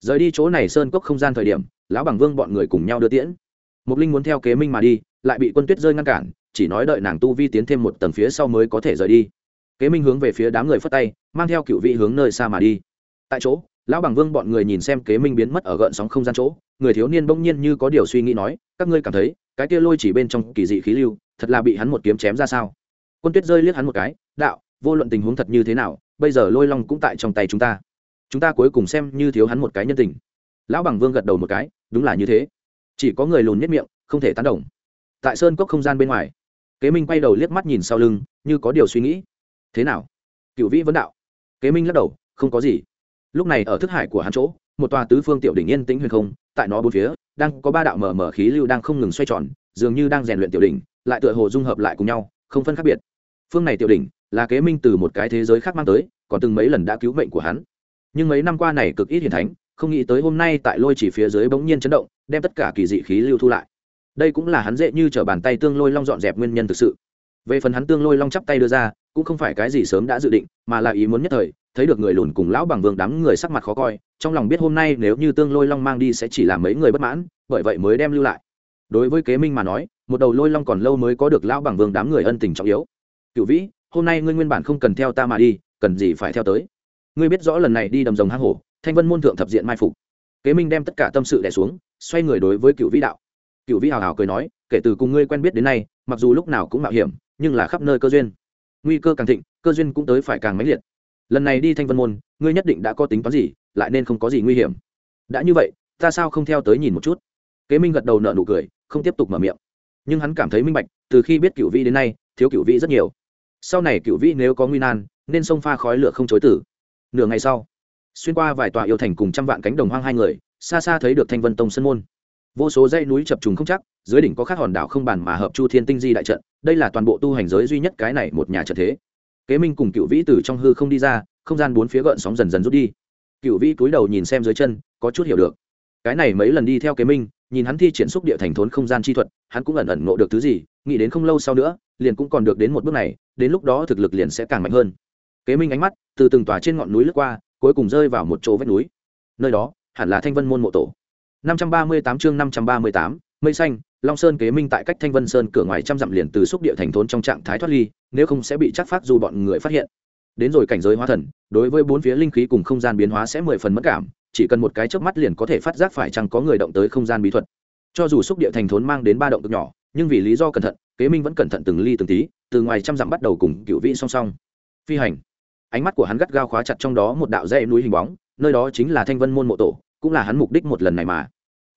Rời đi chỗ này sơn cốc không gian thời điểm, lão bằng vương bọn người cùng nhau đưa tiễn. Mục linh muốn theo kế minh mà đi, lại bị quân tuyết rơi ngăn cản, chỉ nói đợi nàng tu vi tiến thêm một tầng phía sau mới có thể rời đi. Kế minh hướng về phía đám người phất tay, mang theo cựu vị hướng nơi xa mà đi. Tại chỗ lão bằng vương bọn người nhìn xem kế minh biến mất ở gợn sóng không gian chỗ, người thiếu niên bỗng nhiên như có điều suy nghĩ nói, các ngươi cảm thấy, cái kia lôi chỉ bên trong kỳ dị khí lưu, thật là bị hắn một kiếm chém ra sao? Quân tuyết rơi liếc hắn một cái, đạo, vô luận tình huống thật như thế nào, bây giờ lôi long cũng tại trong tay chúng ta. Chúng ta cuối cùng xem như thiếu hắn một cái nhân tình. Lão bằng vương gật đầu một cái, đúng là như thế. Chỉ có người lùn nhất miệng, không thể tán đồng. Tại sơn cốc không gian bên ngoài, kế minh quay đầu liếc mắt nhìn sau lưng, như có điều suy nghĩ. Thế nào? Cựu vĩ vấn đạo. Kế minh lắc đầu, không có gì lúc này ở thức hải của hắn chỗ, một tòa tứ phương tiểu đỉnh yên tĩnh huyền không, tại nó bốn phía, đang có ba đạo mở mở khí lưu đang không ngừng xoay tròn, dường như đang rèn luyện tiểu đỉnh, lại tựa hồ dung hợp lại cùng nhau, không phân khác biệt. Phương này tiểu đỉnh là kế minh từ một cái thế giới khác mang tới, còn từng mấy lần đã cứu mệnh của hắn. Nhưng mấy năm qua này cực ít hiển thánh, không nghĩ tới hôm nay tại lôi chỉ phía dưới bỗng nhiên chấn động, đem tất cả kỳ dị khí lưu thu lại. Đây cũng là hắn dễ như t r ở bàn tay tương lôi long dọn dẹp nguyên nhân thực sự. Về phần hắn tương lôi long chắp tay đưa ra, cũng không phải cái gì sớm đã dự định, mà là ý muốn nhất thời thấy được người lùn cùng lão bằng vương đám người sắc mặt khó coi, trong lòng biết hôm nay nếu như tương lôi long mang đi sẽ chỉ làm mấy người bất mãn, bởi vậy mới đem lưu lại. Đối với kế minh mà nói, một đầu lôi long còn lâu mới có được lão bằng vương đám người ân tình trọng yếu. Cựu vĩ, hôm nay ngươi nguyên bản không cần theo ta mà đi, cần gì phải theo tới? Ngươi biết rõ lần này đi đầm rồng hang hổ, thanh vân môn thượng thập diện mai phục. Kế minh đem tất cả tâm sự đẻ xuống, xoay người đối với cựu vĩ đạo. Cựu vĩ hào hào cười nói, kể từ cùng ngươi quen biết đến nay, mặc dù lúc nào cũng mạo hiểm, nhưng là khắp nơi cơ duyên. Nguy cơ càng thịnh, cơ duyên cũng tới phải càng mãnh liệt lần này đi thanh vân môn ngươi nhất định đã có tính toán gì lại nên không có gì nguy hiểm đã như vậy ta sao không theo tới nhìn một chút kế minh gật đầu nợ nụ cười không tiếp tục mở miệng nhưng hắn cảm thấy minh bạch từ khi biết cựu vĩ đến nay thiếu cựu vĩ rất nhiều sau này cựu vĩ nếu có nguy nan nên sông pha khói lửa không chối tử nửa ngày sau xuyên qua vài tòa yêu thành cùng trăm vạn cánh đồng hoang hai người xa xa thấy được thanh vân tông sân môn vô số dãy núi chập trùng không chắc dưới đỉnh có các hòn đảo không bàn mà hợp chu thiên tinh di đại trận đây là toàn bộ tu hành giới duy nhất cái này một nhà trận thế kế minh cùng cựu vĩ từ trong hư không đi ra không gian bốn phía gợn sóng dần dần rút đi. Cựu vĩ cúi đầu nhìn xem dưới chân có chút hiểu được. Cái này mấy lần đi theo kế minh nhìn hắn thi triển xúc địa thành thốn không gian chi thuật hắn cũng ẩn ẩn ngộ được thứ gì nghĩ đến không lâu sau nữa liền cũng còn được đến một bước này đến lúc đó thực lực liền sẽ càng mạnh hơn. Kế minh ánh mắt từ từng tòa trên ngọn núi lướt qua cuối cùng rơi vào một chỗ vách núi. Nơi đó hẳn là thanh vân môn mộ tổ. 538 chương 538, mây xanh long sơn kế minh tại cách thanh vân sơn cửa ngoài trăm dặm liền từ xúc địa thành thốn trong trạng thái thoát ly, nếu không sẽ bị chắc phát dù bọn người phát hiện. Đến rồi cảnh giới hóa thần, đối với bốn phía linh khí cùng không gian biến hóa sẽ mười phần mất cảm, chỉ cần một cái chớp mắt liền có thể phát giác phải chăng có người động tới không gian bí thuật. Cho dù xúc địa thành thốn mang đến ba động cực nhỏ, nhưng vì lý do cẩn thận, kế minh vẫn cẩn thận từng ly từng tí, từ ngoài trăm dặm bắt đầu cùng cựu vị song song. Phi hành. Ánh mắt của hắn gắt gao khóa chặt trong đó một đạo dãy núi hình bóng, nơi đó chính là thanh vân môn mộ tổ, cũng là hắn mục đích một lần này mà.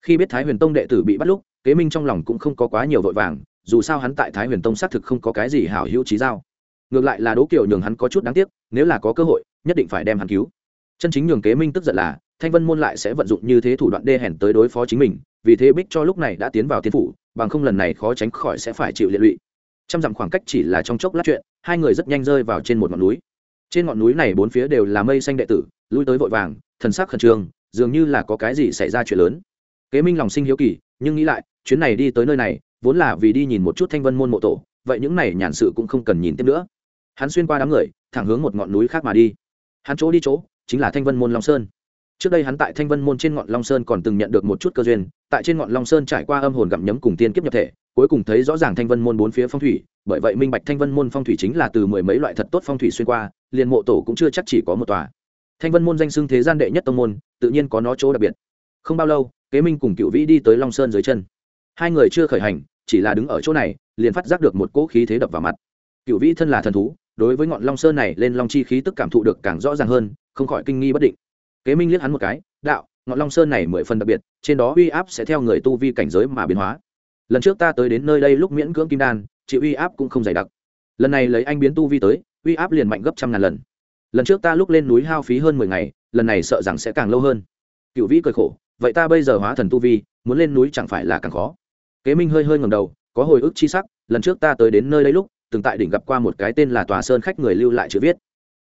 Khi biết thái huyền tông đệ tử bị bắt lúc kế minh trong lòng cũng không có quá nhiều vội vàng, dù sao hắn tại thái huyền tông xác thực không có cái gì hảo hữu trí giao. Ngược lại là đố kiều nhường hắn có chút đáng tiếc, nếu là có cơ hội, nhất định phải đem hắn cứu. Chân chính nhường kế minh tức giận là, thanh vân môn lại sẽ vận dụng như thế thủ đoạn đê hèn tới đối phó chính mình, vì thế bích cho lúc này đã tiến vào tiên phủ, bằng không lần này khó tránh khỏi sẽ phải chịu liệt lụy. Trăm dặm khoảng cách chỉ là trong chốc lát chuyện, hai người rất nhanh rơi vào trên một ngọn núi. Trên ngọn núi này bốn phía đều là mây xanh đệ tử, lui tới vội vàng, thần sắc khẩn trương, dường như là có cái gì xảy ra chuyện lớn. Kế minh lòng sinh hiếu kỳ nhưng nghĩ lại, chuyến này đi tới nơi này, vốn là vì đi nhìn một chút thanh vân môn mộ tổ, vậy những này nhàn sự cũng không cần nhìn tiếp nữa. Hắn xuyên qua đám người, thẳng hướng một ngọn núi khác mà đi. Hắn chỗ đi chỗ, chính là thanh vân môn long sơn. Trước đây hắn tại thanh vân môn trên ngọn long sơn còn từng nhận được một chút cơ duyên, tại trên ngọn long sơn trải qua âm hồn gặm nhấm cùng tiên kiếp nhập thể, cuối cùng thấy rõ ràng thanh vân môn bốn phía phong thủy, bởi vậy minh bạch thanh vân môn phong thủy chính là từ mười mấy loại thật tốt phong thủy xuyên qua, liền mộ tổ cũng chưa chắc chỉ có một tòa. Thanh vân môn danh xưng thế gian đệ nhất tông môn, tự nhiên có nó chỗ đặc biệt. Không bao lâu kế minh cùng cựu vĩ đi tới long sơn dưới chân. Hai người chưa khởi hành, chỉ là đứng ở chỗ này, liền phát giác được một cỗ khí thế đập vào mặt. Cựu vĩ thân là thần thú, đối với ngọn long sơn này lên long chi khí tức cảm thụ được càng rõ ràng hơn, không khỏi kinh nghi bất định. Kế minh liếc hắn một cái, đạo, ngọn long sơn này mười phần đặc biệt, trên đó uy áp sẽ theo người tu vi cảnh giới mà biến hóa. Lần trước ta tới đến nơi đây lúc miễn cưỡng kim đan, chịu uy áp cũng không dày đặc. Lần này lấy anh biến tu vi tới, uy áp liền mạnh gấp trăm ngàn lần. Lần trước ta lúc lên núi hao phí hơn mười ngày, lần này sợ rằng sẽ càng lâu hơn. Cựu vĩ cười khổ vậy ta bây giờ hóa thần tu vi, muốn lên núi chẳng phải là càng khó. Kế minh hơi hơi ngầm đầu, có hồi ức chi sắc, lần trước ta tới đến nơi đây lúc, từng tại đỉnh gặp qua một cái tên là tòa sơn khách người lưu lại chữ viết.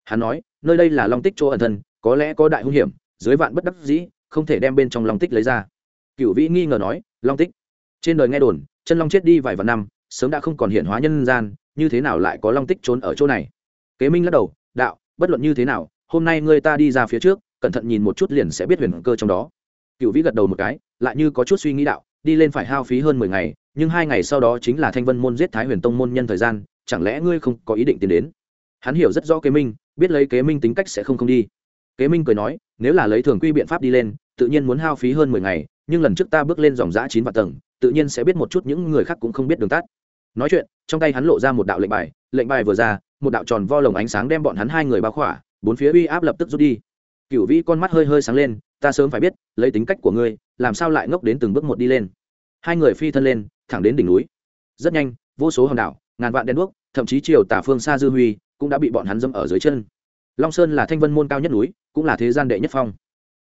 Hắn nói, nơi đây là long tích chỗ ẩn thân, có lẽ có đại hung hiểm, dưới vạn bất đắc dĩ, không thể đem bên trong long tích lấy ra. Cựu vĩ nghi ngờ nói, long tích, trên đời nghe đồn, chân long chết đi vài vạn năm, sớm đã không còn hiện hóa nhân gian, như thế nào lại có long tích trốn ở chỗ này? Kế minh lắc đầu, đạo, bất luận như thế nào, hôm nay ngươi ta đi ra phía trước, cẩn thận nhìn một chút liền sẽ biết huyền cơ trong đó cựu vĩ gật đầu một cái, lại như có chút suy nghĩ đạo, đi lên phải hao phí hơn mười ngày, nhưng hai ngày sau đó chính là thanh vân môn giết thái huyền tông môn nhân thời gian, chẳng lẽ ngươi không có ý định tiến đến? Hắn hiểu rất rõ kế minh, biết lấy kế minh tính cách sẽ không không đi. Kế minh cười nói, nếu là lấy thường quy biện pháp đi lên, tự nhiên muốn hao phí hơn mười ngày, nhưng lần trước ta bước lên dòng giã chín vạn tầng, tự nhiên sẽ biết một chút những người khác cũng không biết đường tắt. Nói chuyện, trong tay hắn lộ ra một đạo lệnh bài lệnh bài vừa ra, một đạo tròn vo lồng ánh sáng đem bọn hắn hai người bao khỏa, bốn phía uy áp lập tức rút đi. Cựu vĩ con mắt hơi hơi sáng lên ta sớm phải biết, lấy tính cách của ngươi, làm sao lại ngốc đến từng bước một đi lên. Hai người phi thân lên, thẳng đến đỉnh núi. Rất nhanh, vô số hòn đảo, ngàn vạn đen đuốc, thậm chí chiều tả phương xa dư huy, cũng đã bị bọn hắn dâm ở dưới chân. Long sơn là thanh vân môn cao nhất núi, cũng là thế gian đệ nhất phong.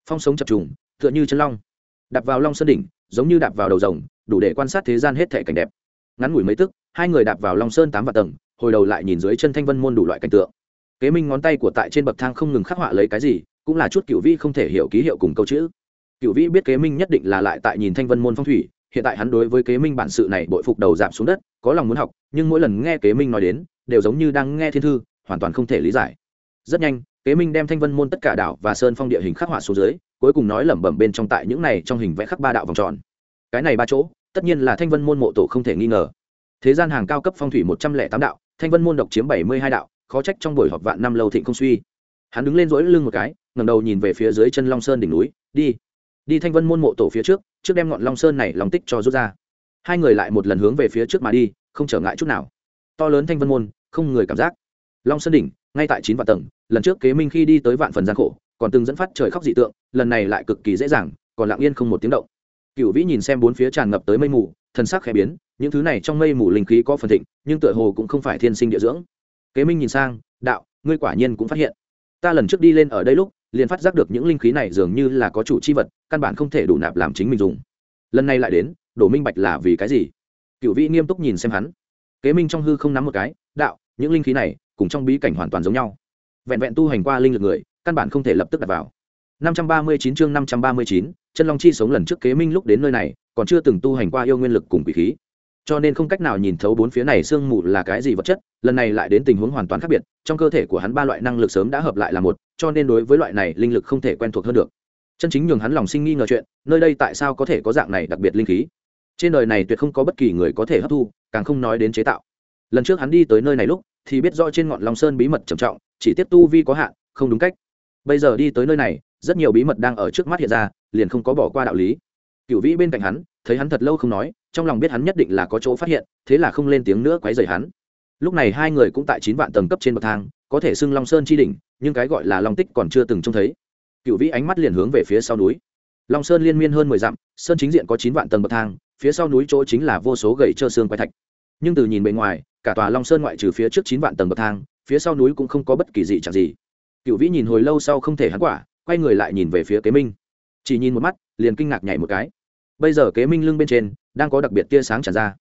Phong sống chập trùng, tựa như chân long. Đạp vào long sơn đỉnh, giống như đạp vào đầu rồng, đủ để quan sát thế gian hết thể cảnh đẹp. Ngắn ngủi mấy tức, hai người đạp vào long sơn tám vạn tầng, hồi đầu lại nhìn dưới chân thanh vân môn đủ loại cảnh tượng. Kế minh ngón tay của tại trên bậc thang không ngừng khắc họa lấy cái gì cũng là chút cựu vi không thể hiểu ký hiệu cùng câu chữ. Cựu vi biết kế minh nhất định là lại tại nhìn thanh vân môn phong thủy, hiện tại hắn đối với kế minh bản sự này bội phục đầu giảm xuống đất, có lòng muốn học, nhưng mỗi lần nghe kế minh nói đến, đều giống như đang nghe thiên thư, hoàn toàn không thể lý giải. Rất nhanh, kế minh đem thanh vân môn tất cả đảo và sơn phong địa hình khắc họa xuống dưới, cuối cùng nói lẩm bẩm bên trong tại những này trong hình vẽ khắc ba đạo vòng tròn. Cái này ba chỗ, tất nhiên là thanh vân môn mộ tổ không thể nghi ngờ. Thế gian hàng cao cấp phong thủy một trăm lẻ tám đạo, thanh vân môn độc chiếm bảy mươi hai đạo, khó trách trong buổi họp vạn năm lâu thịnh không suy. Hắn đứng lên dỗi lưng một cái ngẩng đầu nhìn về phía dưới chân long sơn đỉnh núi, đi đi thanh vân môn mộ tổ phía trước trước đem ngọn long sơn này lòng tích cho rút ra. Hai người lại một lần hướng về phía trước mà đi, không trở ngại chút nào. To lớn thanh vân môn, không người cảm giác. Long sơn đỉnh, ngay tại chín vạn tầng, lần trước kế minh khi đi tới vạn phần gian khổ, còn từng dẫn phát trời khóc dị tượng, lần này lại cực kỳ dễ dàng, còn lặng yên không một tiếng động. Cựu vĩ nhìn xem bốn phía tràn ngập tới mây mù thân sắc khẽ biến, những thứ này trong mây mù linh khí có phần thịnh, nhưng tựa hồ cũng không phải thiên sinh địa dưỡng. Kế minh nhìn sang, đạo, ngươi quả nhiên cũng phát hiện. Ta lần trước đi lên ở đây lúc liền phát giác được những linh khí này dường như là có chủ chi vật căn bản không thể đủ nạp làm chính mình dùng. Lần này lại đến đổ minh bạch là vì cái gì? Cựu vĩ nghiêm túc nhìn xem hắn. Kế minh trong hư không nắm một cái đạo những linh khí này cùng trong bí cảnh hoàn toàn giống nhau. Vẹn vẹn tu hành qua linh lực người căn bản không thể lập tức đặt vào. 539 chương 539, chân long chi sống lần trước kế minh lúc đến nơi này còn chưa từng tu hành qua yêu nguyên lực cùng quỷ khí cho nên không cách nào nhìn thấu bốn phía này sương mù là cái gì vật chất, lần này lại đến tình huống hoàn toàn khác biệt, trong cơ thể của hắn ba loại năng lực sớm đã hợp lại là một, cho nên đối với loại này linh lực không thể quen thuộc hơn được. Chân chính nhường hắn lòng sinh nghi ngờ chuyện, nơi đây tại sao có thể có dạng này đặc biệt linh khí? Trên đời này tuyệt không có bất kỳ người có thể hấp thu, càng không nói đến chế tạo. Lần trước hắn đi tới nơi này lúc, thì biết rõ trên ngọn long sơn bí mật trầm trọng, chỉ tiếp tu vi có hạn, không đúng cách. Bây giờ đi tới nơi này, rất nhiều bí mật đang ở trước mắt hiện ra, liền không có bỏ qua đạo lý cựu vĩ bên cạnh hắn, thấy hắn thật lâu không nói, trong lòng biết hắn nhất định là có chỗ phát hiện, thế là không lên tiếng nữa quấy rầy hắn. Lúc này hai người cũng tại chín vạn tầng cấp trên bậc thang, có thể xưng long sơn chi đỉnh, nhưng cái gọi là long tích còn chưa từng trông thấy. Cựu vĩ ánh mắt liền hướng về phía sau núi. Long sơn liên miên hơn mười dặm, sơn chính diện có chín vạn tầng bậc thang, phía sau núi chỗ chính là vô số gậy trơ xương quái thạch. Nhưng từ nhìn bề ngoài, cả tòa long sơn ngoại trừ phía trước chín vạn tầng bậc thang, phía sau núi cũng không có bất kỳ gì chẳng gì. Cựu vĩ nhìn hồi lâu sau không thể hắn quả, quay người lại nhìn về phía kế minh chỉ nhìn một mắt, liền kinh ngạc nhảy một cái. Bây giờ kế minh lưng bên trên đang có đặc biệt tia sáng tràn ra.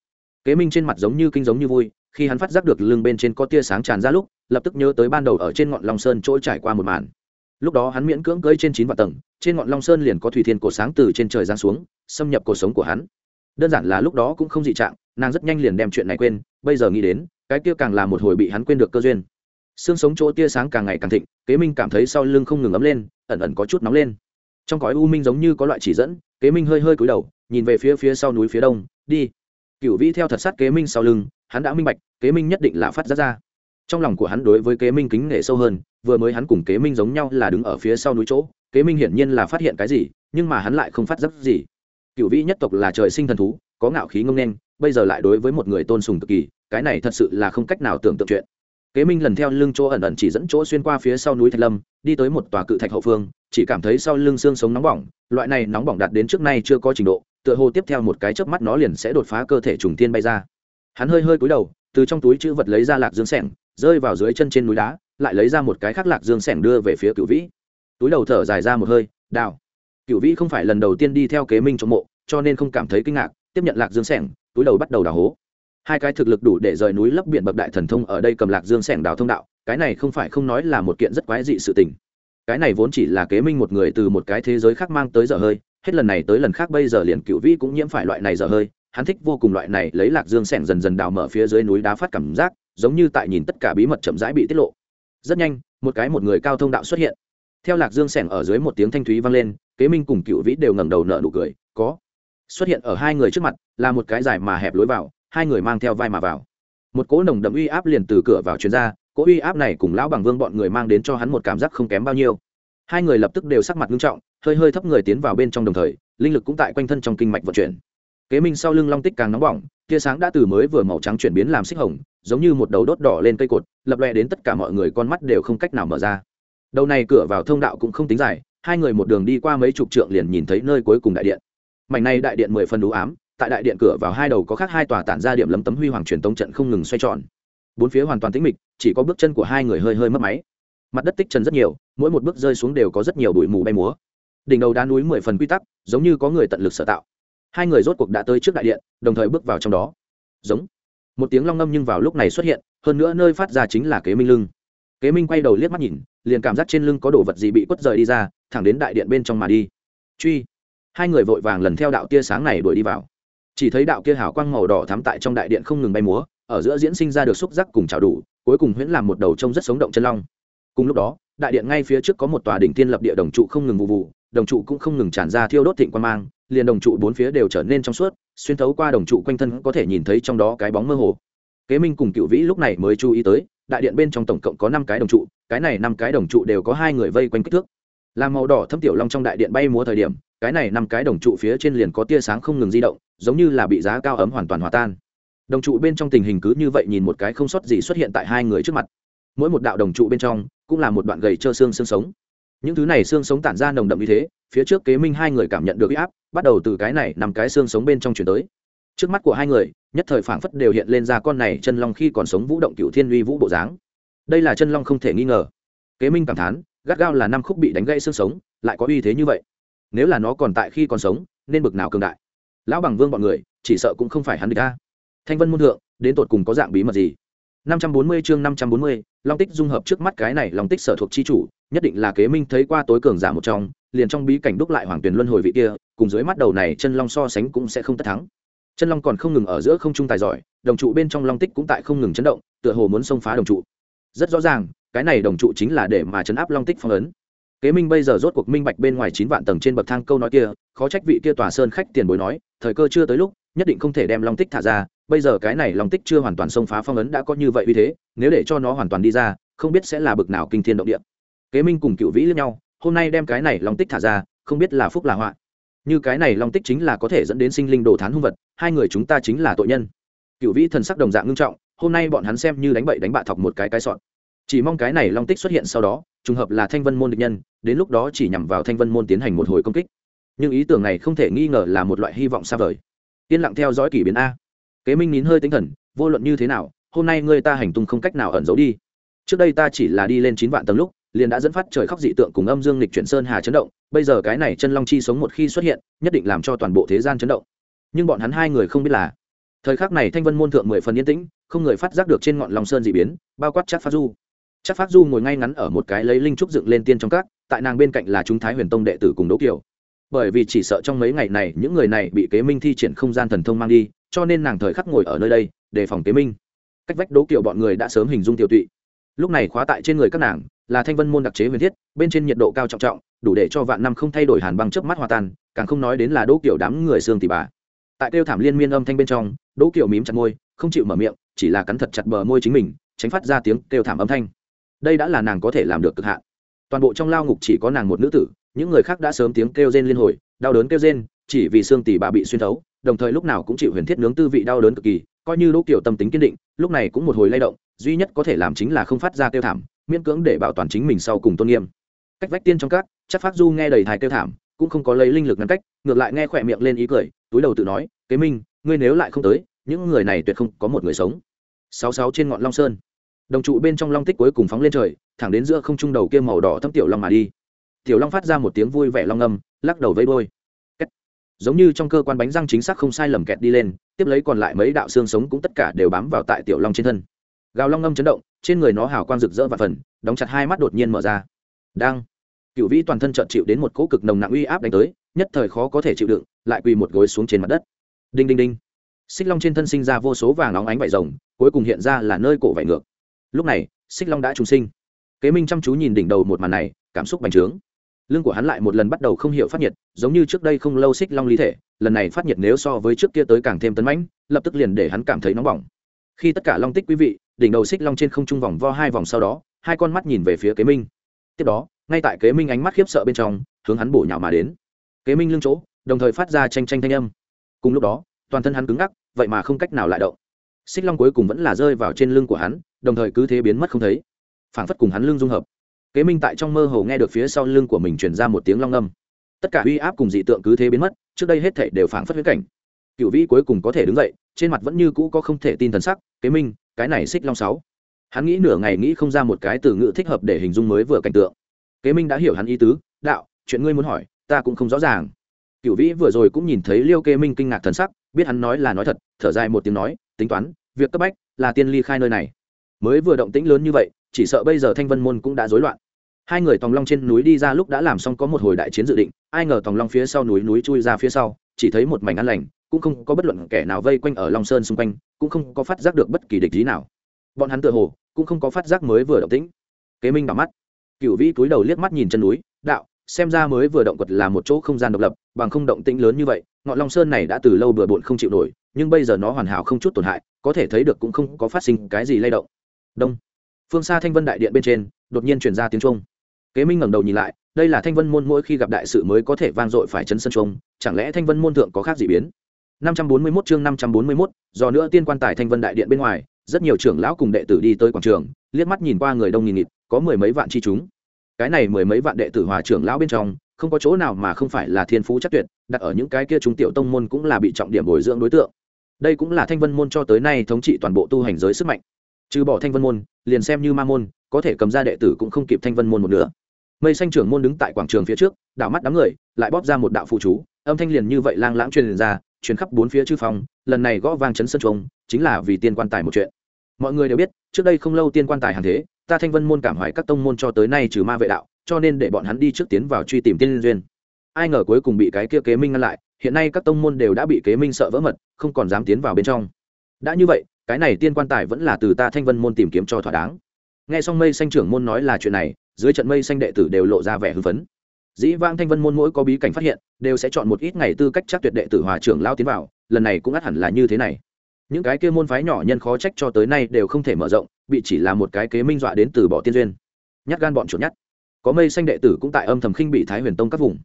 Kế minh trên mặt giống như kinh giống như vui, khi hắn phát giác được lưng bên trên có tia sáng tràn ra lúc, lập tức nhớ tới ban đầu ở trên ngọn long sơn trôi trải qua một màn. Lúc đó hắn miễn cưỡng cưỡi trên chín vạn tầng, trên ngọn long sơn liền có thủy thiên cổ sáng từ trên trời giáng xuống, xâm nhập cuộc sống của hắn. Đơn giản là lúc đó cũng không dị trạng, nàng rất nhanh liền đem chuyện này quên, bây giờ nghĩ đến, cái kia càng là một hồi bị hắn quên được cơ duyên. Xương sống chỗ tia sáng càng ngày càng thịnh, kế minh cảm thấy sau lưng không ngừng ấm lên, ẩn ẩn có chút nóng lên trong cõi u minh giống như có loại chỉ dẫn, kế minh hơi hơi cúi đầu, nhìn về phía phía sau núi phía đông, đi. Cựu vĩ theo thật sát kế minh sau lưng, hắn đã minh bạch, kế minh nhất định là phát ra ra. Trong lòng của hắn đối với kế minh kính nể sâu hơn, vừa mới hắn cùng kế minh giống nhau là đứng ở phía sau núi chỗ, kế minh hiển nhiên là phát hiện cái gì, nhưng mà hắn lại không phát giác gì. Cựu vĩ nhất tộc là trời sinh thần thú, có ngạo khí ngông nên bây giờ lại đối với một người tôn sùng cực kỳ, cái này thật sự là không cách nào tưởng tượng chuyện. Kế minh lần theo lưng chỗ ẩn ẩn chỉ dẫn chỗ xuyên qua phía sau núi thạch lâm đi tới một tòa cự thạch hậu phương, chỉ cảm thấy sau lưng xương sống nóng bỏng, loại này nóng bỏng đạt đến trước nay chưa có trình độ, tựa hồ tiếp theo một cái chớp mắt nó liền sẽ đột phá cơ thể trùng tiên bay ra. Hắn hơi hơi cúi đầu, từ trong túi chữ vật lấy ra lạc dương sẻng, rơi vào dưới chân trên núi đá, lại lấy ra một cái khác lạc dương sẻng đưa về phía cựu vĩ. Túi đầu thở dài ra một hơi, đào. Cựu vĩ không phải lần đầu tiên đi theo kế minh trong mộ, cho nên không cảm thấy kinh ngạc, tiếp nhận lạc dương sẻng, túi đầu bắt đầu đào hố. Hai cái thực lực đủ để rời núi lấp biển bậc đại thần thông ở đây cầm lạc dương sẻng đào thông đạo cái này không phải không nói là một kiện rất quái dị sự tình. Cái này vốn chỉ là kế minh một người từ một cái thế giới khác mang tới dở hơi, hết lần này tới lần khác bây giờ liền cựu vĩ cũng nhiễm phải loại này dở hơi, hắn thích vô cùng loại này lấy lạc dương sẻng dần dần đào mở phía dưới núi đá phát cảm giác, giống như tại nhìn tất cả bí mật chậm rãi bị tiết lộ. Rất nhanh, một cái một người cao thông đạo xuất hiện. Theo lạc dương sẻng ở dưới một tiếng thanh thúy vang lên, kế minh cùng cựu vĩ đều ngẩng đầu nợ nụ cười, có. Xuất hiện ở hai người trước mặt, là một cái dài mà hẹp lối vào, hai người mang theo vai mà vào. Một cỗ nồng đậm uy áp liền từ cửa vào truyền ra cỗ uy áp này cùng lão bằng vương bọn người mang đến cho hắn một cảm giác không kém bao nhiêu. Hai người lập tức đều sắc mặt nghiêm trọng, hơi hơi thấp người tiến vào bên trong đồng thời, linh lực cũng tại quanh thân trong kinh mạch vận chuyển. Kế minh sau lưng long tích càng nóng bỏng, tia sáng đã từ mới vừa màu trắng chuyển biến làm xích hồng, giống như một đầu đốt đỏ lên cây cột, lập lòe đến tất cả mọi người con mắt đều không cách nào mở ra. Đầu này cửa vào thông đạo cũng không tính dài, hai người một đường đi qua mấy chục trượng liền nhìn thấy nơi cuối cùng đại điện. Mảnh này đại điện mười phần đủ ám, tại đại điện cửa vào hai đầu có khác hai tòa tản ra điểm lấm tấm huy hoàng truyền tống trận không ngừng xoay tròn bốn phía hoàn toàn tĩnh mịch, chỉ có bước chân của hai người hơi hơi mất máy. Mặt đất tích trần rất nhiều, mỗi một bước rơi xuống đều có rất nhiều bụi mù bay múa. Đỉnh đầu đá núi mười phần quy tắc, giống như có người tận lực sở tạo. Hai người rốt cuộc đã tới trước đại điện, đồng thời bước vào trong đó. Giống. Một tiếng long ngâm nhưng vào lúc này xuất hiện, hơn nữa nơi phát ra chính là kế minh lưng. Kế minh quay đầu liếc mắt nhìn, liền cảm giác trên lưng có đồ vật gì bị quất rời đi ra, thẳng đến đại điện bên trong mà đi. Truy. Hai người vội vàng lần theo đạo tia sáng này đuổi đi vào. Chỉ thấy đạo kia hào quang màu đỏ thắm tại trong đại điện không ngừng bay múa ở giữa diễn sinh ra được xúc giác cùng chảo đủ, cuối cùng huyễn làm một đầu trông rất sống động chân long. Cùng lúc đó, đại điện ngay phía trước có một tòa đỉnh tiên lập địa đồng trụ không ngừng vụ vụ, đồng trụ cũng không ngừng tràn ra thiêu đốt thịnh quan mang, liền đồng trụ bốn phía đều trở nên trong suốt, xuyên thấu qua đồng trụ quanh thân có thể nhìn thấy trong đó cái bóng mơ hồ. Kế minh cùng cựu vĩ lúc này mới chú ý tới, đại điện bên trong tổng cộng có năm cái đồng trụ, cái này năm cái đồng trụ đều có hai người vây quanh kích thước. Làm màu đỏ thâm tiểu long trong đại điện bay múa thời điểm, cái này năm cái đồng trụ phía trên liền có tia sáng không ngừng di động, giống như là bị giá cao ấm hoàn toàn hòa tan đồng trụ bên trong tình hình cứ như vậy nhìn một cái không sót gì xuất hiện tại hai người trước mặt. Mỗi một đạo đồng trụ bên trong cũng là một đoạn gầy trơ xương xương sống. Những thứ này xương sống tản ra nồng đậm như thế, phía trước kế minh hai người cảm nhận được huy áp, bắt đầu từ cái này nằm cái xương sống bên trong chuyển tới. Trước mắt của hai người, nhất thời phảng phất đều hiện lên ra con này chân long khi còn sống vũ động cựu thiên uy vũ bộ dáng. Đây là chân long không thể nghi ngờ. Kế minh cảm thán, gắt gao là năm khúc bị đánh gãy xương sống, lại có uy thế như vậy. Nếu là nó còn tại khi còn sống, nên bực nào cường đại. Lão bằng vương bọn người, chỉ sợ cũng không phải hắn địch ta thanh vân môn thượng đến tột cùng có dạng bí mật gì 540 chương 540, Long Tích dung hợp trước mắt cái này Long Tích sở thuộc chi chủ, nhất định là kế minh thấy qua tối cường giả một trong, liền trong bí cảnh đúc lại hoàng tuyển luân hồi vị kia, cùng dưới mắt đầu này chân long so sánh cũng sẽ không tất thắng. Chân long còn không ngừng ở giữa không trung tài giỏi, đồng trụ bên trong Long Tích cũng tại không ngừng chấn động, tựa hồ muốn xông phá đồng trụ. Rất rõ ràng, cái này đồng trụ chính là để mà chấn áp Long Tích phong ấn. Kế Minh bây giờ rốt cuộc minh bạch bên ngoài 9 vạn tầng trên bậc thang câu nói kia, khó trách vị kia tòa sơn khách tiền bối nói, thời cơ chưa tới lúc, nhất định không thể đem Long Tích thả ra, bây giờ cái này long tích chưa hoàn toàn xông phá phong ấn đã có như vậy uy thế nếu để cho nó hoàn toàn đi ra không biết sẽ là bực nào kinh thiên động địa. Kế minh cùng cựu vĩ lẫn nhau hôm nay đem cái này long tích thả ra không biết là phúc là họa. Như cái này long tích chính là có thể dẫn đến sinh linh đồ thán hung vật hai người chúng ta chính là tội nhân. Cựu vĩ thần sắc đồng dạng ngưng trọng hôm nay bọn hắn xem như đánh bậy đánh bạ thọc một cái cái sọn. Chỉ mong cái này long tích xuất hiện sau đó trùng hợp là thanh vân môn địch nhân, đến lúc đó chỉ nhằm vào thanh vân môn tiến hành một hồi công kích. Nhưng ý tưởng này không thể nghi ngờ là một loại hy vọng xa vời. Yên lặng theo dõi kỷ biến a. Kế minh nín hơi tinh thần, vô luận như thế nào, hôm nay ngươi ta hành tung không cách nào ẩn giấu đi. Trước đây ta chỉ là đi lên chín vạn tầng lúc, liền đã dẫn phát trời khóc dị tượng cùng âm dương lịch chuyển sơn hà chấn động, bây giờ cái này chân long chi sống một khi xuất hiện, nhất định làm cho toàn bộ thế gian chấn động. Nhưng bọn hắn hai người không biết là, thời khắc này thanh vân môn thượng mười phần yên tĩnh, không người phát giác được trên ngọn long sơn dị biến, bao quát chắc phát du chắc phát du ngồi ngay ngắn ở một cái lấy linh trúc dựng lên tiên trong các, tại nàng bên cạnh là chúng thái huyền tông đệ tử cùng đỗ kiều. Bởi vì chỉ sợ trong mấy ngày này, những người này bị kế minh thi triển không gian thần thông mang đi, cho nên nàng thời khắc ngồi ở nơi đây để phòng kế minh. Cách vách đố kiệu bọn người đã sớm hình dung Tiêu tụy. Lúc này khóa tại trên người các nàng, là thanh vân môn đặc chế huyền thiết, bên trên nhiệt độ cao trọng trọng, đủ để cho vạn năm không thay đổi hàn băng chớp mắt hòa tan, càng không nói đến là đỗ kiểu đám người xương tỷ bà. Tại kêu thảm liên miên âm thanh bên trong, đỗ kiểu mím chặt môi, không chịu mở miệng, chỉ là cắn thật chặt bờ môi chính mình, tránh phát ra tiếng kêu thảm âm thanh đây đã là nàng có thể làm được cực hạn. Toàn bộ trong lao ngục chỉ có nàng một nữ tử, những người khác đã sớm tiếng kêu rên liên hồi, đau đớn kêu rên, chỉ vì xương tỷ bà bị xuyên thấu, đồng thời lúc nào cũng chịu huyền thiết nướng tư vị đau đớn cực kỳ, coi như đỗ kiểu tâm tính kiên định, lúc này cũng một hồi lay động, duy nhất có thể làm chính là không phát ra kêu thảm, miễn cưỡng để bảo toàn chính mình sau cùng tôn nghiêm. Cách vách tiên trong các, chắc phát du nghe đầy thai kêu thảm, cũng không có lấy linh lực ngăn cách, ngược lại nghe khỏe miệng lên ý cười, túi đầu tự nói, kế minh, ngươi nếu lại không tới, những người này tuyệt không có một người sống. Sáu sáu trên ngọn long sơn đồng trụ bên trong long tích cuối cùng phóng lên trời, thẳng đến giữa không trung đầu kia màu đỏ thâm tiểu long mà đi. Tiểu long phát ra một tiếng vui vẻ long âm, lắc đầu vây đôi giống như trong cơ quan bánh răng chính xác không sai lầm kẹt đi lên, tiếp lấy còn lại mấy đạo xương sống cũng tất cả đều bám vào tại tiểu long trên thân. Gào long âm chấn động, trên người nó hào quang rực rỡ và phần, đóng chặt hai mắt đột nhiên mở ra. Đang. Cựu vĩ toàn thân trợn chịu đến một cỗ cực nồng nặng uy áp đánh tới, nhất thời khó có thể chịu đựng, lại quỳ một gối xuống trên mặt đất. Đinh đinh đinh. Xích long trên thân sinh ra vô số vàng óng ánh vải rồng, cuối cùng hiện ra là nơi cổ vải ngược lúc này, xích long đã trùng sinh. Kế minh chăm chú nhìn đỉnh đầu một màn này, cảm xúc bành trướng. Lưng của hắn lại một lần bắt đầu không hiểu phát nhiệt, giống như trước đây không lâu xích long ly thể, lần này phát nhiệt nếu so với trước kia tới càng thêm tấn mãnh, lập tức liền để hắn cảm thấy nóng bỏng. Khi tất cả long tích quý vị, đỉnh đầu xích long trên không trung vòng vo hai vòng sau đó, hai con mắt nhìn về phía kế minh. Tiếp đó, ngay tại kế minh ánh mắt khiếp sợ bên trong, hướng hắn bổ nhào mà đến. Kế minh lưng chỗ, đồng thời phát ra tranh tranh thanh âm. Cùng lúc đó, toàn thân hắn cứng ngắc, vậy mà không cách nào lại động xích long cuối cùng vẫn là rơi vào trên lưng của hắn, đồng thời cứ thế biến mất không thấy. Phảng phất cùng hắn lưng dung hợp. Kế minh tại trong mơ hồ nghe được phía sau lưng của mình truyền ra một tiếng long âm. Tất cả uy áp cùng dị tượng cứ thế biến mất, trước đây hết thể đều phảng phất huyết cảnh. Cựu vĩ cuối cùng có thể đứng dậy, trên mặt vẫn như cũ có không thể tin thần sắc, kế minh, cái này xích long sáu. Hắn nghĩ nửa ngày nghĩ không ra một cái từ ngữ thích hợp để hình dung mới vừa cảnh tượng. Kế minh đã hiểu hắn ý tứ, đạo, chuyện ngươi muốn hỏi, ta cũng không rõ ràng. Cựu vĩ vừa rồi cũng nhìn thấy liêu kế minh kinh ngạc thần sắc biết hắn nói là nói thật, thở dài một tiếng nói, tính toán, việc cấp bách là tiên ly khai nơi này. Mới vừa động tĩnh lớn như vậy, chỉ sợ bây giờ thanh vân môn cũng đã rối loạn. Hai người tòng long trên núi đi ra lúc đã làm xong có một hồi đại chiến dự định, ai ngờ tòng long phía sau núi núi chui ra phía sau, chỉ thấy một mảnh ăn lành, cũng không có bất luận kẻ nào vây quanh ở long sơn xung quanh, cũng không có phát giác được bất kỳ địch lý nào. Bọn hắn tựa hồ, cũng không có phát giác mới vừa động tĩnh. Kế minh đỏ mắt. Cựu vĩ cúi đầu liếc mắt nhìn chân núi, đạo xem ra mới vừa động quật là một chỗ không gian độc lập bằng không động tĩnh lớn như vậy ngọn long sơn này đã từ lâu bừa bộn không chịu nổi nhưng bây giờ nó hoàn hảo không chút tổn hại có thể thấy được cũng không có phát sinh cái gì lay động. Đông. Phương xa thanh vân đại điện bên trên đột nhiên truyền ra tiếng trung kế minh ngẩng đầu nhìn lại đây là thanh vân môn mỗi khi gặp đại sự mới có thể vang dội phải chấn sân trung chẳng lẽ thanh vân môn thượng có khác gì biến? 541 chương 541, do nữa tiên quan tài thanh vân đại điện bên ngoài rất nhiều trưởng lão cùng đệ tử đi tới quảng trường liếc mắt nhìn qua người đông nghìn nghịt có mười mấy vạn chi chúng cái này mười mấy vạn đệ tử hòa trưởng lão bên trong, không có chỗ nào mà không phải là thiên phú chắc tuyệt, đặt ở những cái kia chúng tiểu tông môn cũng là bị trọng điểm bồi dưỡng đối tượng. Đây cũng là thanh vân môn cho tới nay thống trị toàn bộ tu hành giới sức mạnh. Trừ bỏ thanh vân môn, liền xem như ma môn, có thể cầm ra đệ tử cũng không kịp thanh vân môn một nữa mây xanh trưởng môn đứng tại quảng trường phía trước, đảo mắt đám người, lại bóp ra một đạo phụ chú, âm thanh liền như vậy lang lãng truyền ra, truyền khắp bốn phía chư phòng lần này gõ vang chấn sân trung chính là vì tiên quan tài một chuyện. Mọi người đều biết, trước đây không lâu tiên quan tài hàng thế ta thanh vân môn cảm hoài các tông môn cho tới nay trừ ma vệ đạo, cho nên để bọn hắn đi trước tiến vào truy tìm tiên duyên. Ai ngờ cuối cùng bị cái kia kế minh ngăn lại, hiện nay các tông môn đều đã bị kế minh sợ vỡ mật, không còn dám tiến vào bên trong. Đã như vậy, cái này tiên quan tài vẫn là từ ta thanh vân môn tìm kiếm cho thỏa đáng. Nghe xong mây xanh trưởng môn nói là chuyện này, dưới trận mây xanh đệ tử đều lộ ra vẻ hưng phấn. Dĩ Vang thanh vân môn mỗi có bí cảnh phát hiện, đều sẽ chọn một ít ngày tư cách chắc tuyệt đệ tử hòa trưởng lao tiến vào, lần này cũng ắt hẳn là như thế này. Những cái kia môn phái nhỏ nhân khó trách cho tới nay đều không thể mở rộng bị chỉ là một cái kế minh dọa đến từ bỏ tiên duyên. Nhát gan bọn chuột nhát. Có mây xanh đệ tử cũng tại âm thầm khinh bị thái huyền tông các vùng.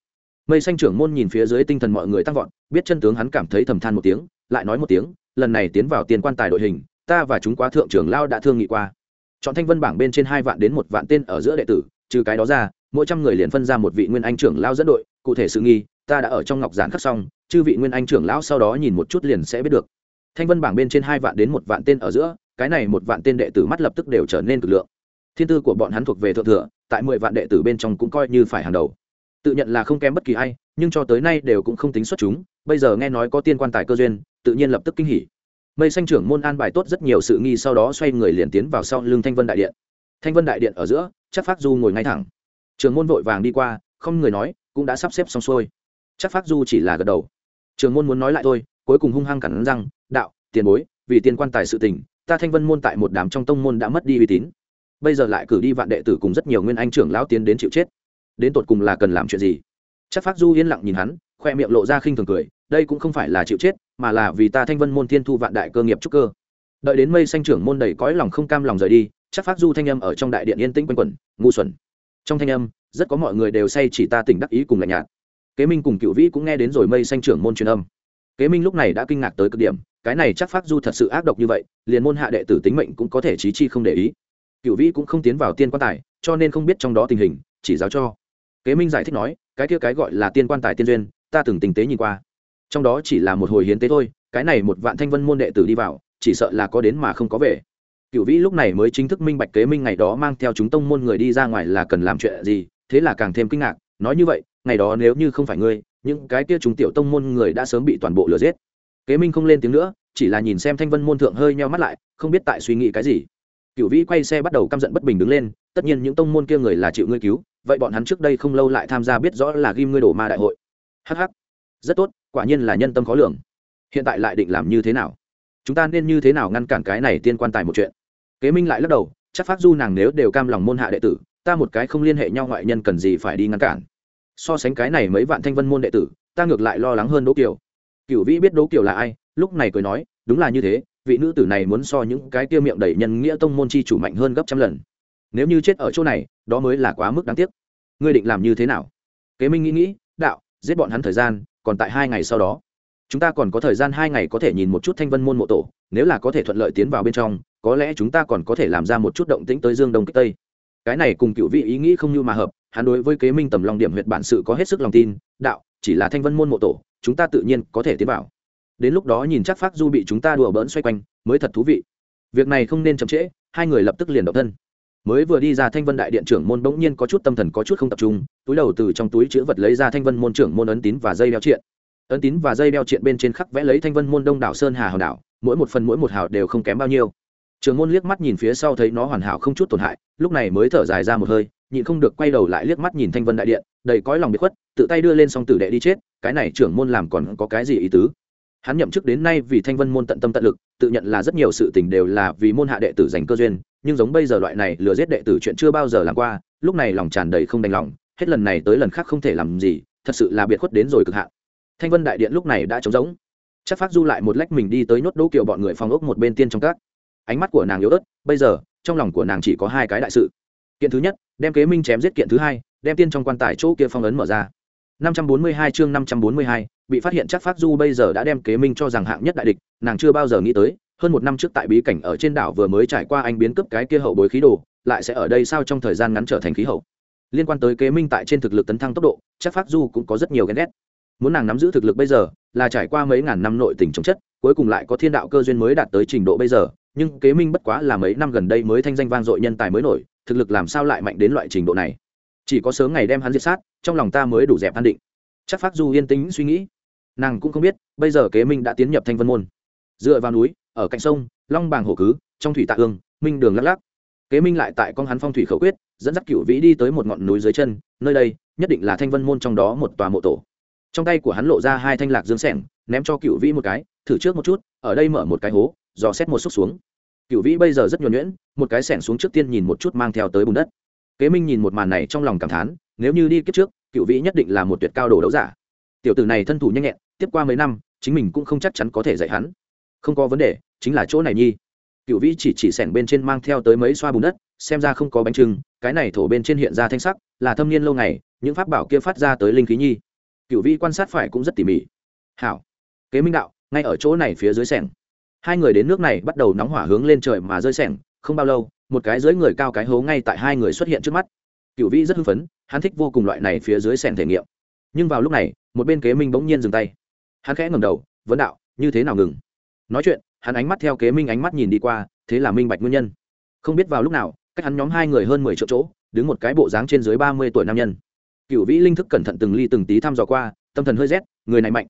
Mây xanh trưởng môn nhìn phía dưới tinh thần mọi người tăng vọt, biết chân tướng hắn cảm thấy thầm than một tiếng, lại nói một tiếng, lần này tiến vào tiền quan tài đội hình, ta và chúng quá thượng trưởng lao đã thương nghị qua. Chọn thanh vân bảng bên trên hai vạn đến một vạn tên ở giữa đệ tử, trừ cái đó ra, mỗi trăm người liền phân ra một vị nguyên anh trưởng lao dẫn đội, cụ thể sự nghi, ta đã ở trong ngọc giản khắc xong, chư vị nguyên anh trưởng lão sau đó nhìn một chút liền sẽ biết được. Thanh vân bảng bên trên hai vạn đến một vạn tên ở giữa cái này một vạn tên đệ tử mắt lập tức đều trở nên cực lượng. Thiên tư của bọn hắn thuộc về thượng thừa, tại mười vạn đệ tử bên trong cũng coi như phải hàng đầu. Tự nhận là không kém bất kỳ ai, nhưng cho tới nay đều cũng không tính xuất chúng, bây giờ nghe nói có tiên quan tài cơ duyên, tự nhiên lập tức kinh hỉ. Mây xanh trưởng môn an bài tốt rất nhiều sự nghi, sau đó xoay người liền tiến vào sau lưng thanh vân đại điện. Thanh vân đại điện ở giữa, chắc phát du ngồi ngay thẳng. Trường môn vội vàng đi qua, không người nói, cũng đã sắp xếp xong xuôi. Chắc phát du chỉ là gật đầu. Trường môn muốn nói lại thôi, cuối cùng hung hăng cẳng răng, đạo, tiền bối, vì tiên quan tài sự tình ta thanh vân môn tại một đám trong tông môn đã mất đi uy tín. Bây giờ lại cử đi vạn đệ tử cùng rất nhiều nguyên anh trưởng lão tiến đến chịu chết. Đến tột cùng là cần làm chuyện gì? Chắc phát du yên lặng nhìn hắn, khoe miệng lộ ra khinh thường cười, đây cũng không phải là chịu chết, mà là vì ta thanh vân môn thiên thu vạn đại cơ nghiệp trúc cơ. Đợi đến mây xanh trưởng môn đầy cõi lòng không cam lòng rời đi, chắc phát du thanh âm ở trong đại điện yên tĩnh quanh quẩn, ngu xuẩn. Trong thanh âm, rất có mọi người đều say chỉ ta tỉnh đắc ý cùng lạnh nhạt. Kế minh cùng cựu vĩ cũng nghe đến rồi mây xanh trưởng môn truyền âm. Kế minh lúc này đã kinh ngạc tới cực điểm cái này chắc phát du thật sự ác độc như vậy, liền môn hạ đệ tử tính mệnh cũng có thể trí chi không để ý. Cựu vĩ cũng không tiến vào tiên quan tài, cho nên không biết trong đó tình hình, chỉ giáo cho. Kế minh giải thích nói, cái kia cái gọi là tiên quan tài tiên duyên, ta từng tình tế nhìn qua. Trong đó chỉ là một hồi hiến tế thôi, cái này một vạn thanh vân môn đệ tử đi vào, chỉ sợ là có đến mà không có về. Cựu vĩ lúc này mới chính thức minh bạch kế minh ngày đó mang theo chúng tông môn người đi ra ngoài là cần làm chuyện gì, thế là càng thêm kinh ngạc, nói như vậy, ngày đó nếu như không phải ngươi, những cái kia chúng tiểu tông môn người đã sớm bị toàn bộ lừa giết kế minh không lên tiếng nữa, chỉ là nhìn xem thanh vân môn thượng hơi nheo mắt lại, không biết tại suy nghĩ cái gì. Cựu vĩ quay xe bắt đầu căm giận bất bình đứng lên, tất nhiên những tông môn kia người là chịu ngươi cứu, vậy bọn hắn trước đây không lâu lại tham gia biết rõ là ghim ngươi đổ ma đại hội. Hh rất tốt, quả nhiên là nhân tâm khó lường. Hiện tại lại định làm như thế nào? Chúng ta nên như thế nào ngăn cản cái này tiên quan tài một chuyện? Kế minh lại lắc đầu, chắc phát du nàng nếu đều cam lòng môn hạ đệ tử, ta một cái không liên hệ nhau ngoại nhân cần gì phải đi ngăn cản? So sánh cái này mấy vạn thanh vân môn đệ tử, ta ngược lại lo lắng hơn đỗ kiều cựu vĩ biết đấu kiều là ai, lúc này cười nói, đúng là như thế, vị nữ tử này muốn so những cái tiêu miệng đầy nhân nghĩa tông môn chi chủ mạnh hơn gấp trăm lần. Nếu như chết ở chỗ này, đó mới là quá mức đáng tiếc. Ngươi định làm như thế nào? Kế minh nghĩ nghĩ, đạo, giết bọn hắn thời gian, còn tại hai ngày sau đó. Chúng ta còn có thời gian hai ngày có thể nhìn một chút thanh vân môn mộ tổ, nếu là có thể thuận lợi tiến vào bên trong, có lẽ chúng ta còn có thể làm ra một chút động tĩnh tới dương đông kích tây. Cái này cùng cựu vị ý nghĩ không như mà hợp, hắn đối với kế minh tầm lòng điểm huyệt bản sự có hết sức lòng tin, đạo, chỉ là thanh vân môn mộ tổ chúng ta tự nhiên có thể tiến vào. Đến lúc đó nhìn chắc phát du bị chúng ta đùa bỡn xoay quanh, mới thật thú vị. Việc này không nên chậm trễ, hai người lập tức liền động thân. Mới vừa đi ra thanh vân đại điện trưởng môn bỗng nhiên có chút tâm thần có chút không tập trung, túi đầu từ trong túi chữ vật lấy ra thanh vân môn trưởng môn ấn tín và dây đeo triện. Ấn tín và dây đeo triện bên trên khắc vẽ lấy thanh vân môn đông đảo sơn hà hào đảo, mỗi một phần mỗi một hào đều không kém bao nhiêu. Trưởng môn liếc mắt nhìn phía sau thấy nó hoàn hảo không chút tổn hại, lúc này mới thở dài ra một hơi nhịn không được quay đầu lại liếc mắt nhìn thanh vân đại điện, đầy cõi lòng bị khuất, tự tay đưa lên xong tử đệ đi chết, cái này trưởng môn làm còn có cái gì ý tứ? Hắn nhậm chức đến nay vì thanh vân môn tận tâm tận lực, tự nhận là rất nhiều sự tình đều là vì môn hạ đệ tử dành cơ duyên, nhưng giống bây giờ loại này lừa giết đệ tử chuyện chưa bao giờ làm qua, lúc này lòng tràn đầy không đành lòng, hết lần này tới lần khác không thể làm gì, thật sự là biệt khuất đến rồi cực hạn. Thanh vân đại điện lúc này đã trống rỗng. Chắc phát du lại một lách mình đi tới nhốt đỗ kiều bọn người phòng ốc một bên tiên trong các. Ánh mắt của nàng yếu ớt, bây giờ, trong lòng của nàng chỉ có hai cái đại sự. Kiện thứ nhất đem kế minh chém giết kiện thứ hai đem tiên trong quan tài chỗ kia phong ấn mở ra. 542 chương 542, bị phát hiện chắc phát du bây giờ đã đem kế minh cho rằng hạng nhất đại địch nàng chưa bao giờ nghĩ tới hơn một năm trước tại bí cảnh ở trên đảo vừa mới trải qua anh biến cướp cái kia hậu bối khí đồ lại sẽ ở đây sao trong thời gian ngắn trở thành khí hậu. Liên quan tới kế minh tại trên thực lực tấn thăng tốc độ chắc phát du cũng có rất nhiều ghen ghét. Muốn nàng nắm giữ thực lực bây giờ là trải qua mấy ngàn năm nội tình chống chất cuối cùng lại có thiên đạo cơ duyên mới đạt tới trình độ bây giờ nhưng kế minh bất quá là mấy năm gần đây mới thanh danh vang dội nhân tài mới nổi thực lực làm sao lại mạnh đến loại trình độ này? Chỉ có sớm ngày đem hắn diệt sát, trong lòng ta mới đủ dẹp an định. Chắc phát du yên tĩnh suy nghĩ. Nàng cũng không biết, bây giờ kế minh đã tiến nhập thanh vân môn. Dựa vào núi, ở cạnh sông, long bàng hổ cứ, trong thủy tạ ương, minh đường lắc lắc. Kế minh lại tại con hắn phong thủy khẩu quyết, dẫn dắt cựu vĩ đi tới một ngọn núi dưới chân, nơi đây, nhất định là thanh vân môn trong đó một tòa mộ tổ. Trong tay của hắn lộ ra hai thanh lạc dương sẻng, ném cho cựu vĩ một cái, thử trước một chút, ở đây mở một cái hố, dò xét một xúc xuống cựu vĩ bây giờ rất nhuẩn nhuyễn, một cái sẻng xuống trước tiên nhìn một chút mang theo tới bùn đất. Kế minh nhìn một màn này trong lòng cảm thán, nếu như đi kiếp trước cựu vĩ nhất định là một tuyệt cao đồ đấu giả. Tiểu tử này thân thủ nhanh nhẹn, tiếp qua mấy năm, chính mình cũng không chắc chắn có thể dạy hắn. Không có vấn đề, chính là chỗ này nhi. Cựu vĩ chỉ chỉ sẻng bên trên mang theo tới mấy xoa bùn đất, xem ra không có bánh trưng, cái này thổ bên trên hiện ra thanh sắc, là thâm niên lâu ngày, những pháp bảo kia phát ra tới linh khí nhi. Cựu vĩ quan sát phải cũng rất tỉ mỉ. Hảo. Kế minh đạo, ngay ở chỗ này phía dưới sẻng hai người đến nước này bắt đầu nóng hỏa hướng lên trời mà rơi sẻng, không bao lâu, một cái dưới người cao cái hố ngay tại hai người xuất hiện trước mắt. Cựu vĩ rất hưng phấn, hắn thích vô cùng loại này phía dưới sẻng thể nghiệm. Nhưng vào lúc này, một bên kế minh bỗng nhiên dừng tay. Hắn khẽ ngầm đầu, vấn đạo, như thế nào ngừng? Nói chuyện, hắn ánh mắt theo kế minh ánh mắt nhìn đi qua, thế là minh bạch nguyên nhân. Không biết vào lúc nào, cách hắn nhóm hai người hơn mười triệu chỗ, đứng một cái bộ dáng trên dưới ba mươi tuổi nam nhân. Cựu vĩ linh thức cẩn thận từng ly từng tí thăm dò qua, tâm thần hơi rét, người này mạnh.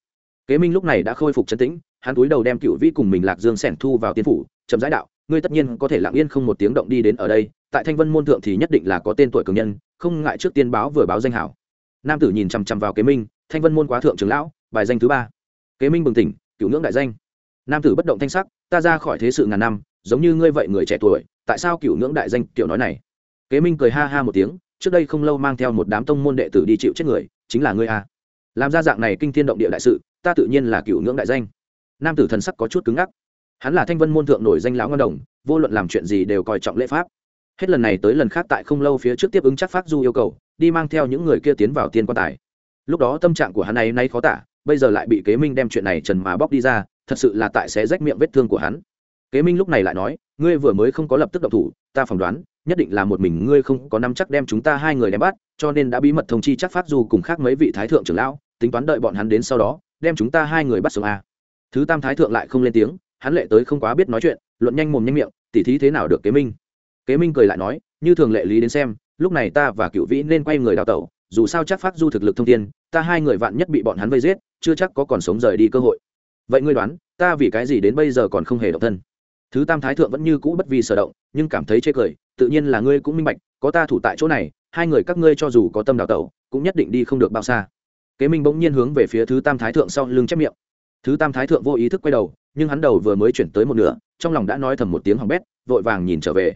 Kế minh lúc này đã khôi phục chân tĩnh hắn túi đầu đem cựu vĩ cùng mình lạc dương sẻn thu vào tiên phủ, chậm giải đạo, ngươi tất nhiên có thể lặng yên không một tiếng động đi đến ở đây, tại thanh vân môn thượng thì nhất định là có tên tuổi cường nhân, không ngại trước tiên báo vừa báo danh hảo. Nam tử nhìn chằm chằm vào kế minh, thanh vân môn quá thượng trưởng lão, bài danh thứ ba. Kế minh bừng tỉnh, cựu ngưỡng đại danh. Nam tử bất động thanh sắc, ta ra khỏi thế sự ngàn năm, giống như ngươi vậy người trẻ tuổi, tại sao cựu ngưỡng đại danh kiểu nói này? Kế minh cười ha ha một tiếng, trước đây không lâu mang theo một đám tông môn đệ tử đi chịu chết người, chính là ngươi a làm ra dạng này kinh thiên động địa đại sự, ta tự nhiên là cựu ngưỡng đại danh nam tử thần sắc có chút cứng ngắc. Hắn là thanh vân môn thượng nổi danh lão ngân đồng, vô luận làm chuyện gì đều coi trọng lễ pháp. Hết lần này tới lần khác tại không lâu phía trước tiếp ứng chắc phát du yêu cầu, đi mang theo những người kia tiến vào tiên quan tài. Lúc đó tâm trạng của hắn này nay khó tả, bây giờ lại bị kế minh đem chuyện này trần mà bóc đi ra, thật sự là tại sẽ rách miệng vết thương của hắn. Kế minh lúc này lại nói, ngươi vừa mới không có lập tức động thủ, ta phỏng đoán, nhất định là một mình ngươi không có nắm chắc đem chúng ta hai người đem bắt, cho nên đã bí mật thông chi chắc phát du cùng khác mấy vị thái thượng trưởng lão, tính toán đợi bọn hắn đến sau đó, đem chúng ta hai người bắt sống a thứ tam thái thượng lại không lên tiếng, hắn lệ tới không quá biết nói chuyện, luận nhanh mồm nhanh miệng, tỉ thí thế nào được kế minh. Kế minh cười lại nói, như thường lệ lý đến xem, lúc này ta và cựu vĩ nên quay người đào tẩu, dù sao chắc phát du thực lực thông tiên ta hai người vạn nhất bị bọn hắn vây giết, chưa chắc có còn sống rời đi cơ hội. Vậy ngươi đoán, ta vì cái gì đến bây giờ còn không hề động thân? Thứ tam thái thượng vẫn như cũ bất vì sở động, nhưng cảm thấy chê cười, tự nhiên là ngươi cũng minh bạch, có ta thủ tại chỗ này, hai người các ngươi cho dù có tâm đào tẩu, cũng nhất định đi không được bao xa. Kế minh bỗng nhiên hướng về phía thứ tam thái thượng sau lưng chép miệng thứ tam thái thượng vô ý thức quay đầu, nhưng hắn đầu vừa mới chuyển tới một nửa, trong lòng đã nói thầm một tiếng hỏng bét, vội vàng nhìn trở về.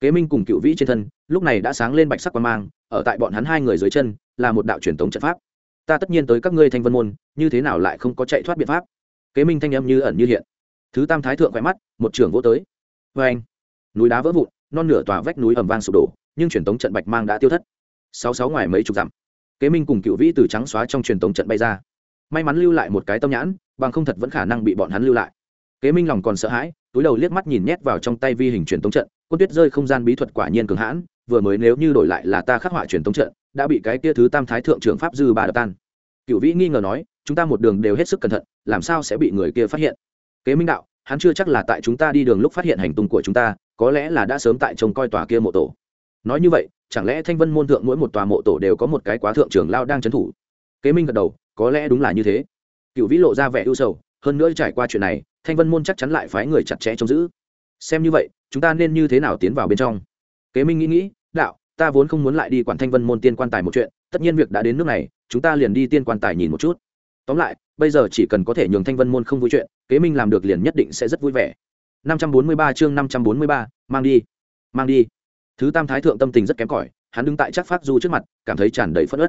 Kế minh cùng cựu vĩ trên thân, lúc này đã sáng lên bạch sắc quan mang, ở tại bọn hắn hai người dưới chân, là một đạo truyền thống trận pháp. Ta tất nhiên tới các ngươi thanh vân môn, như thế nào lại không có chạy thoát biện pháp? Kế minh thanh âm như ẩn như hiện. Thứ tam thái thượng khỏe mắt, một trưởng vô tới. Vê anh, núi đá vỡ vụn, non nửa tòa vách núi ẩm vang sụp đổ, nhưng truyền thống trận bạch mang đã tiêu thất. Sáu sáu ngoài mấy chục dặm, kế minh cùng cựu vĩ từ trắng xóa trong truyền thống trận bay ra may mắn lưu lại một cái tâm nhãn, bằng không thật vẫn khả năng bị bọn hắn lưu lại. Kế minh lòng còn sợ hãi, túi đầu liếc mắt nhìn nhét vào trong tay vi hình truyền thống trận, quân tuyết rơi không gian bí thuật quả nhiên cường hãn, vừa mới nếu như đổi lại là ta khắc họa truyền thống trận, đã bị cái kia thứ tam thái thượng trưởng pháp dư bà đập tan. Cựu vĩ nghi ngờ nói, chúng ta một đường đều hết sức cẩn thận, làm sao sẽ bị người kia phát hiện? Kế minh đạo, hắn chưa chắc là tại chúng ta đi đường lúc phát hiện hành tung của chúng ta, có lẽ là đã sớm tại trông coi tòa kia mộ tổ. Nói như vậy, chẳng lẽ thanh vân môn thượng mỗi một tòa mộ tổ đều có một cái quá thượng trưởng lao đang trấn thủ? Kế minh gật đầu có lẽ đúng là như thế. Cựu vĩ lộ ra vẻ ưu sầu hơn nữa trải qua chuyện này thanh vân môn chắc chắn lại phái người chặt chẽ trông giữ. Xem như vậy chúng ta nên như thế nào tiến vào bên trong? Kế minh nghĩ nghĩ đạo ta vốn không muốn lại đi quản thanh vân môn tiên quan tài một chuyện tất nhiên việc đã đến nước này chúng ta liền đi tiên quan tài nhìn một chút. Tóm lại bây giờ chỉ cần có thể nhường thanh vân môn không vui chuyện kế minh làm được liền nhất định sẽ rất vui vẻ. 543 chương 543, mang đi mang đi. Thứ tam thái thượng tâm tình rất kém cỏi hắn đứng tại chắc phát du trước mặt cảm thấy tràn đầy phất ớt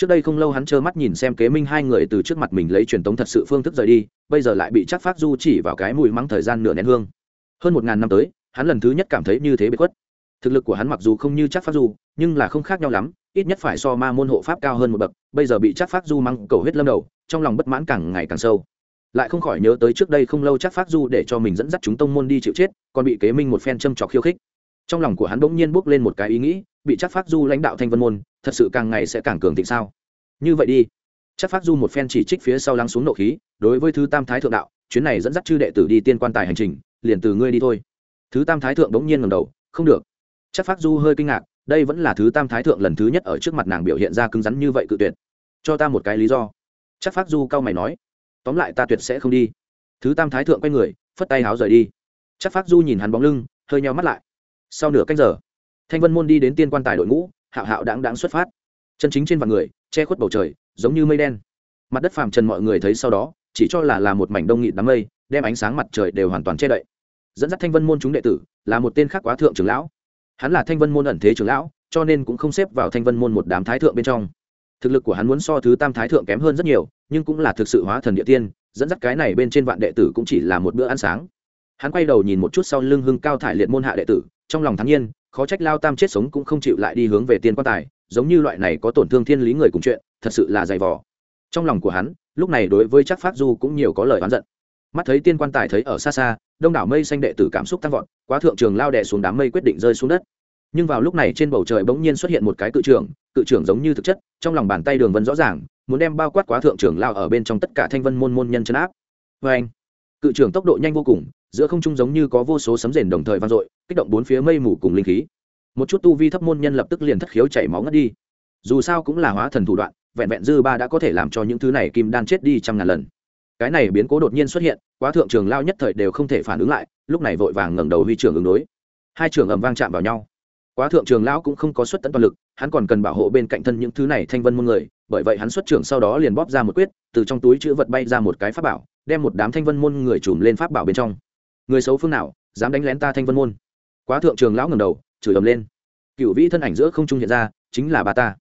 trước đây không lâu hắn trơ mắt nhìn xem kế minh hai người từ trước mặt mình lấy truyền tống thật sự phương thức rời đi, bây giờ lại bị chắc phát du chỉ vào cái mùi mắng thời gian nửa nén hương. Hơn một ngàn năm tới, hắn lần thứ nhất cảm thấy như thế bị khuất. Thực lực của hắn mặc dù không như chắc phát du, nhưng là không khác nhau lắm, ít nhất phải so ma môn hộ pháp cao hơn một bậc, bây giờ bị chắc phát du mắng cầu hết lâm đầu, trong lòng bất mãn càng ngày càng sâu. Lại không khỏi nhớ tới trước đây không lâu chắc phát du để cho mình dẫn dắt chúng tông môn đi chịu chết, còn bị kế minh một phen châm trọc khiêu khích. Trong lòng của hắn bỗng nhiên bốc lên một cái ý nghĩ, bị chắc phát du lãnh đạo thanh vân môn thật sự càng ngày sẽ càng cường thịnh sao? Như vậy đi. Chắc phát du một phen chỉ trích phía sau lắng xuống nộ khí, đối với thứ tam thái thượng đạo, chuyến này dẫn dắt chư đệ tử đi tiên quan tài hành trình, liền từ ngươi đi thôi. Thứ tam thái thượng bỗng nhiên ngầm đầu, không được. Chắc phát du hơi kinh ngạc, đây vẫn là thứ tam thái thượng lần thứ nhất ở trước mặt nàng biểu hiện ra cứng rắn như vậy cự tuyệt. Cho ta một cái lý do. Chắc phát du cao mày nói, tóm lại ta tuyệt sẽ không đi. Thứ tam thái thượng quay người, phất tay háo rời đi. Chắc phát du nhìn hắn bóng lưng, hơi nhau mắt lại. Sau nửa cách giờ, thanh vân môn đi đến tiên quan tài đội ngũ hạo hạo đáng đáng xuất phát. Chân chính trên vạn người, che khuất bầu trời, giống như mây đen. Mặt đất phàm trần mọi người thấy sau đó, chỉ cho là là một mảnh đông nghị đám mây, đem ánh sáng mặt trời đều hoàn toàn che đậy. Dẫn dắt thanh vân môn chúng đệ tử, là một tên khác quá thượng trưởng lão. Hắn là thanh vân môn ẩn thế trưởng lão, cho nên cũng không xếp vào thanh vân môn một đám thái thượng bên trong. Thực lực của hắn muốn so thứ tam thái thượng kém hơn rất nhiều, nhưng cũng là thực sự hóa thần địa tiên, dẫn dắt cái này bên trên vạn đệ tử cũng chỉ là một bữa ăn sáng. Hắn quay đầu nhìn một chút sau lưng hưng cao thải liệt môn hạ đệ tử, trong lòng thắng nhiên khó trách lao tam chết sống cũng không chịu lại đi hướng về tiên quan tài, giống như loại này có tổn thương thiên lý người cùng chuyện, thật sự là dày vò. Trong lòng của hắn, lúc này đối với chắc phát du cũng nhiều có lời oán giận. Mắt thấy tiên quan tài thấy ở xa xa, đông đảo mây xanh đệ tử cảm xúc tăng vọt, quá thượng trường lao đè xuống đám mây quyết định rơi xuống đất. Nhưng vào lúc này trên bầu trời bỗng nhiên xuất hiện một cái cự trưởng cự trưởng giống như thực chất, trong lòng bàn tay đường vân rõ ràng, muốn đem bao quát quá thượng trưởng lao ở bên trong tất cả thanh vân môn môn nhân chấn áp. Vê anh cự trưởng tốc độ nhanh vô cùng, giữa không trung giống như có vô số sấm rền đồng thời vang dội kích động bốn phía mây mù cùng linh khí. Một chút tu vi thấp môn nhân lập tức liền thất khiếu chảy máu ngất đi. Dù sao cũng là hóa thần thủ đoạn, vẹn vẹn dư ba đã có thể làm cho những thứ này kim đan chết đi trăm ngàn lần. Cái này biến cố đột nhiên xuất hiện, quá thượng trường lao nhất thời đều không thể phản ứng lại, lúc này vội vàng ngẩng đầu huy trưởng ứng đối. Hai trường ầm vang chạm vào nhau. Quá thượng trường lão cũng không có xuất tận toàn lực, hắn còn cần bảo hộ bên cạnh thân những thứ này thanh vân môn người, bởi vậy hắn xuất trưởng sau đó liền bóp ra một quyết, từ trong túi chữ vật bay ra một cái pháp bảo, đem một đám thanh vân môn người chùm lên pháp bảo bên trong. Người xấu phương nào, dám đánh lén ta thanh vân môn? Quá thượng trường lão ngầm đầu, chửi ầm lên. Cựu vĩ thân ảnh giữa không trung hiện ra, chính là bà ta.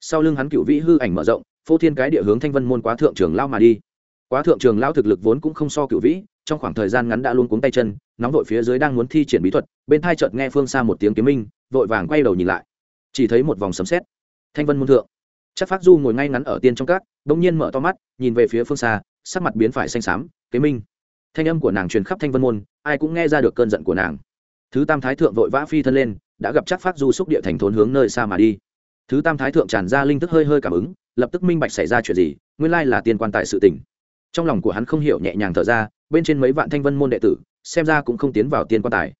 Sau lưng hắn cựu vĩ hư ảnh mở rộng, phô thiên cái địa hướng thanh vân môn quá thượng trường lao mà đi. Quá thượng trường lao thực lực vốn cũng không so cựu vĩ, trong khoảng thời gian ngắn đã luôn cuống tay chân, nóng vội phía dưới đang muốn thi triển bí thuật, bên thai chợt nghe phương xa một tiếng kiếm minh, vội vàng quay đầu nhìn lại. Chỉ thấy một vòng sấm xét thanh vân môn thượng. Chắc phát du ngồi ngay ngắn ở tiên trong các, bỗng nhiên mở to mắt, nhìn về phía phương xa, sắc mặt biến phải xanh xám kế minh. Thanh âm của nàng truyền khắp thanh vân môn, ai cũng nghe ra được cơn giận của nàng thứ tam thái thượng vội vã phi thân lên, đã gặp chắc phát du xúc địa thành thốn hướng nơi xa mà đi. Thứ tam thái thượng tràn ra linh thức hơi hơi cảm ứng, lập tức minh bạch xảy ra chuyện gì, nguyên lai là tiên quan tại sự tỉnh trong lòng của hắn không hiểu nhẹ nhàng thở ra, bên trên mấy vạn thanh vân môn đệ tử, xem ra cũng không tiến vào tiên quan tài.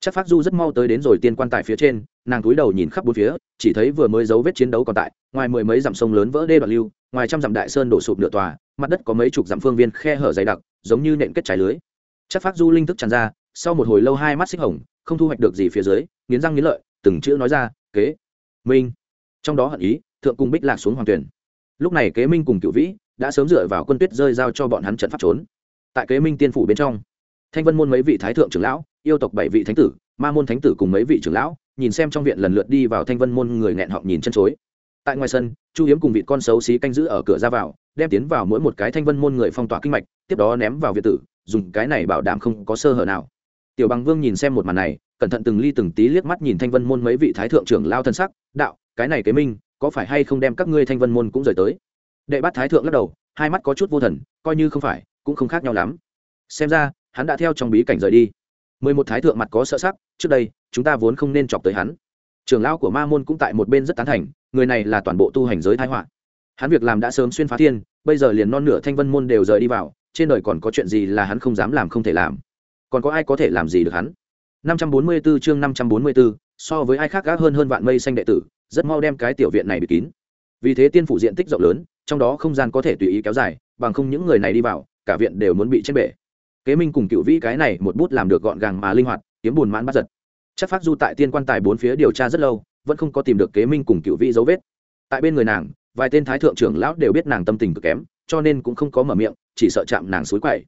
Chắc phát du rất mau tới đến rồi tiên quan tài phía trên, nàng cúi đầu nhìn khắp bốn phía, chỉ thấy vừa mới dấu vết chiến đấu còn tại, ngoài mười mấy dặm sông lớn vỡ đê đoạn lưu, ngoài trăm dặm đại sơn đổ sụp nửa tòa, mặt đất có mấy chục dặm phương viên khe hở dày đặc, giống như nện kết trái lưới. Chắc phát du linh thức tràn ra, sau một hồi lâu hai mắt xích hồng không thu hoạch được gì phía dưới, nghiến răng nghiến lợi, từng chữ nói ra, kế minh. Trong đó hận ý, thượng cung bích lạc xuống hoàng tuyển. Lúc này kế minh cùng cựu vĩ đã sớm dựa vào quân tuyết rơi giao cho bọn hắn trận pháp trốn. Tại kế minh tiên phủ bên trong, thanh vân môn mấy vị thái thượng trưởng lão, yêu tộc bảy vị thánh tử, ma môn thánh tử cùng mấy vị trưởng lão, nhìn xem trong viện lần lượt đi vào thanh vân môn người nghẹn họng nhìn chân chối. Tại ngoài sân, chu hiếm cùng vị con xấu xí canh giữ ở cửa ra vào, đem tiến vào mỗi một cái thanh vân môn người phong tỏa kinh mạch, tiếp đó ném vào việt tử, dùng cái này bảo đảm không có sơ hở nào tiểu bằng vương nhìn xem một màn này, cẩn thận từng ly từng tí liếc mắt nhìn thanh vân môn mấy vị thái thượng trưởng lao thân sắc, đạo, cái này kế minh, có phải hay không đem các ngươi thanh vân môn cũng rời tới? Đệ bát thái thượng lắc đầu, hai mắt có chút vô thần, coi như không phải, cũng không khác nhau lắm. Xem ra, hắn đã theo trong bí cảnh rời đi. Mười một thái thượng mặt có sợ sắc, trước đây, chúng ta vốn không nên chọc tới hắn. Trưởng lão của ma môn cũng tại một bên rất tán thành, người này là toàn bộ tu hành giới thái họa. Hắn việc làm đã sớm xuyên phá thiên, bây giờ liền non nửa thanh vân môn đều rời đi vào, trên đời còn có chuyện gì là hắn không dám làm không thể làm còn có ai có thể làm gì được hắn? 544 chương 544, so với ai khác gác hơn hơn vạn mây xanh đệ tử rất mau đem cái tiểu viện này bị kín. Vì thế tiên phủ diện tích rộng lớn trong đó không gian có thể tùy ý kéo dài bằng không những người này đi vào cả viện đều muốn bị chết bể. Kế minh cùng cựu vĩ cái này một bút làm được gọn gàng mà linh hoạt kiếm buồn mãn bắt giật. Chắc phát du tại tiên quan tài bốn phía điều tra rất lâu vẫn không có tìm được kế minh cùng cựu vĩ dấu vết. Tại bên người nàng vài tên thái thượng trưởng lão đều biết nàng tâm tình cực kém cho nên cũng không có mở miệng chỉ sợ chạm nàng suối quậy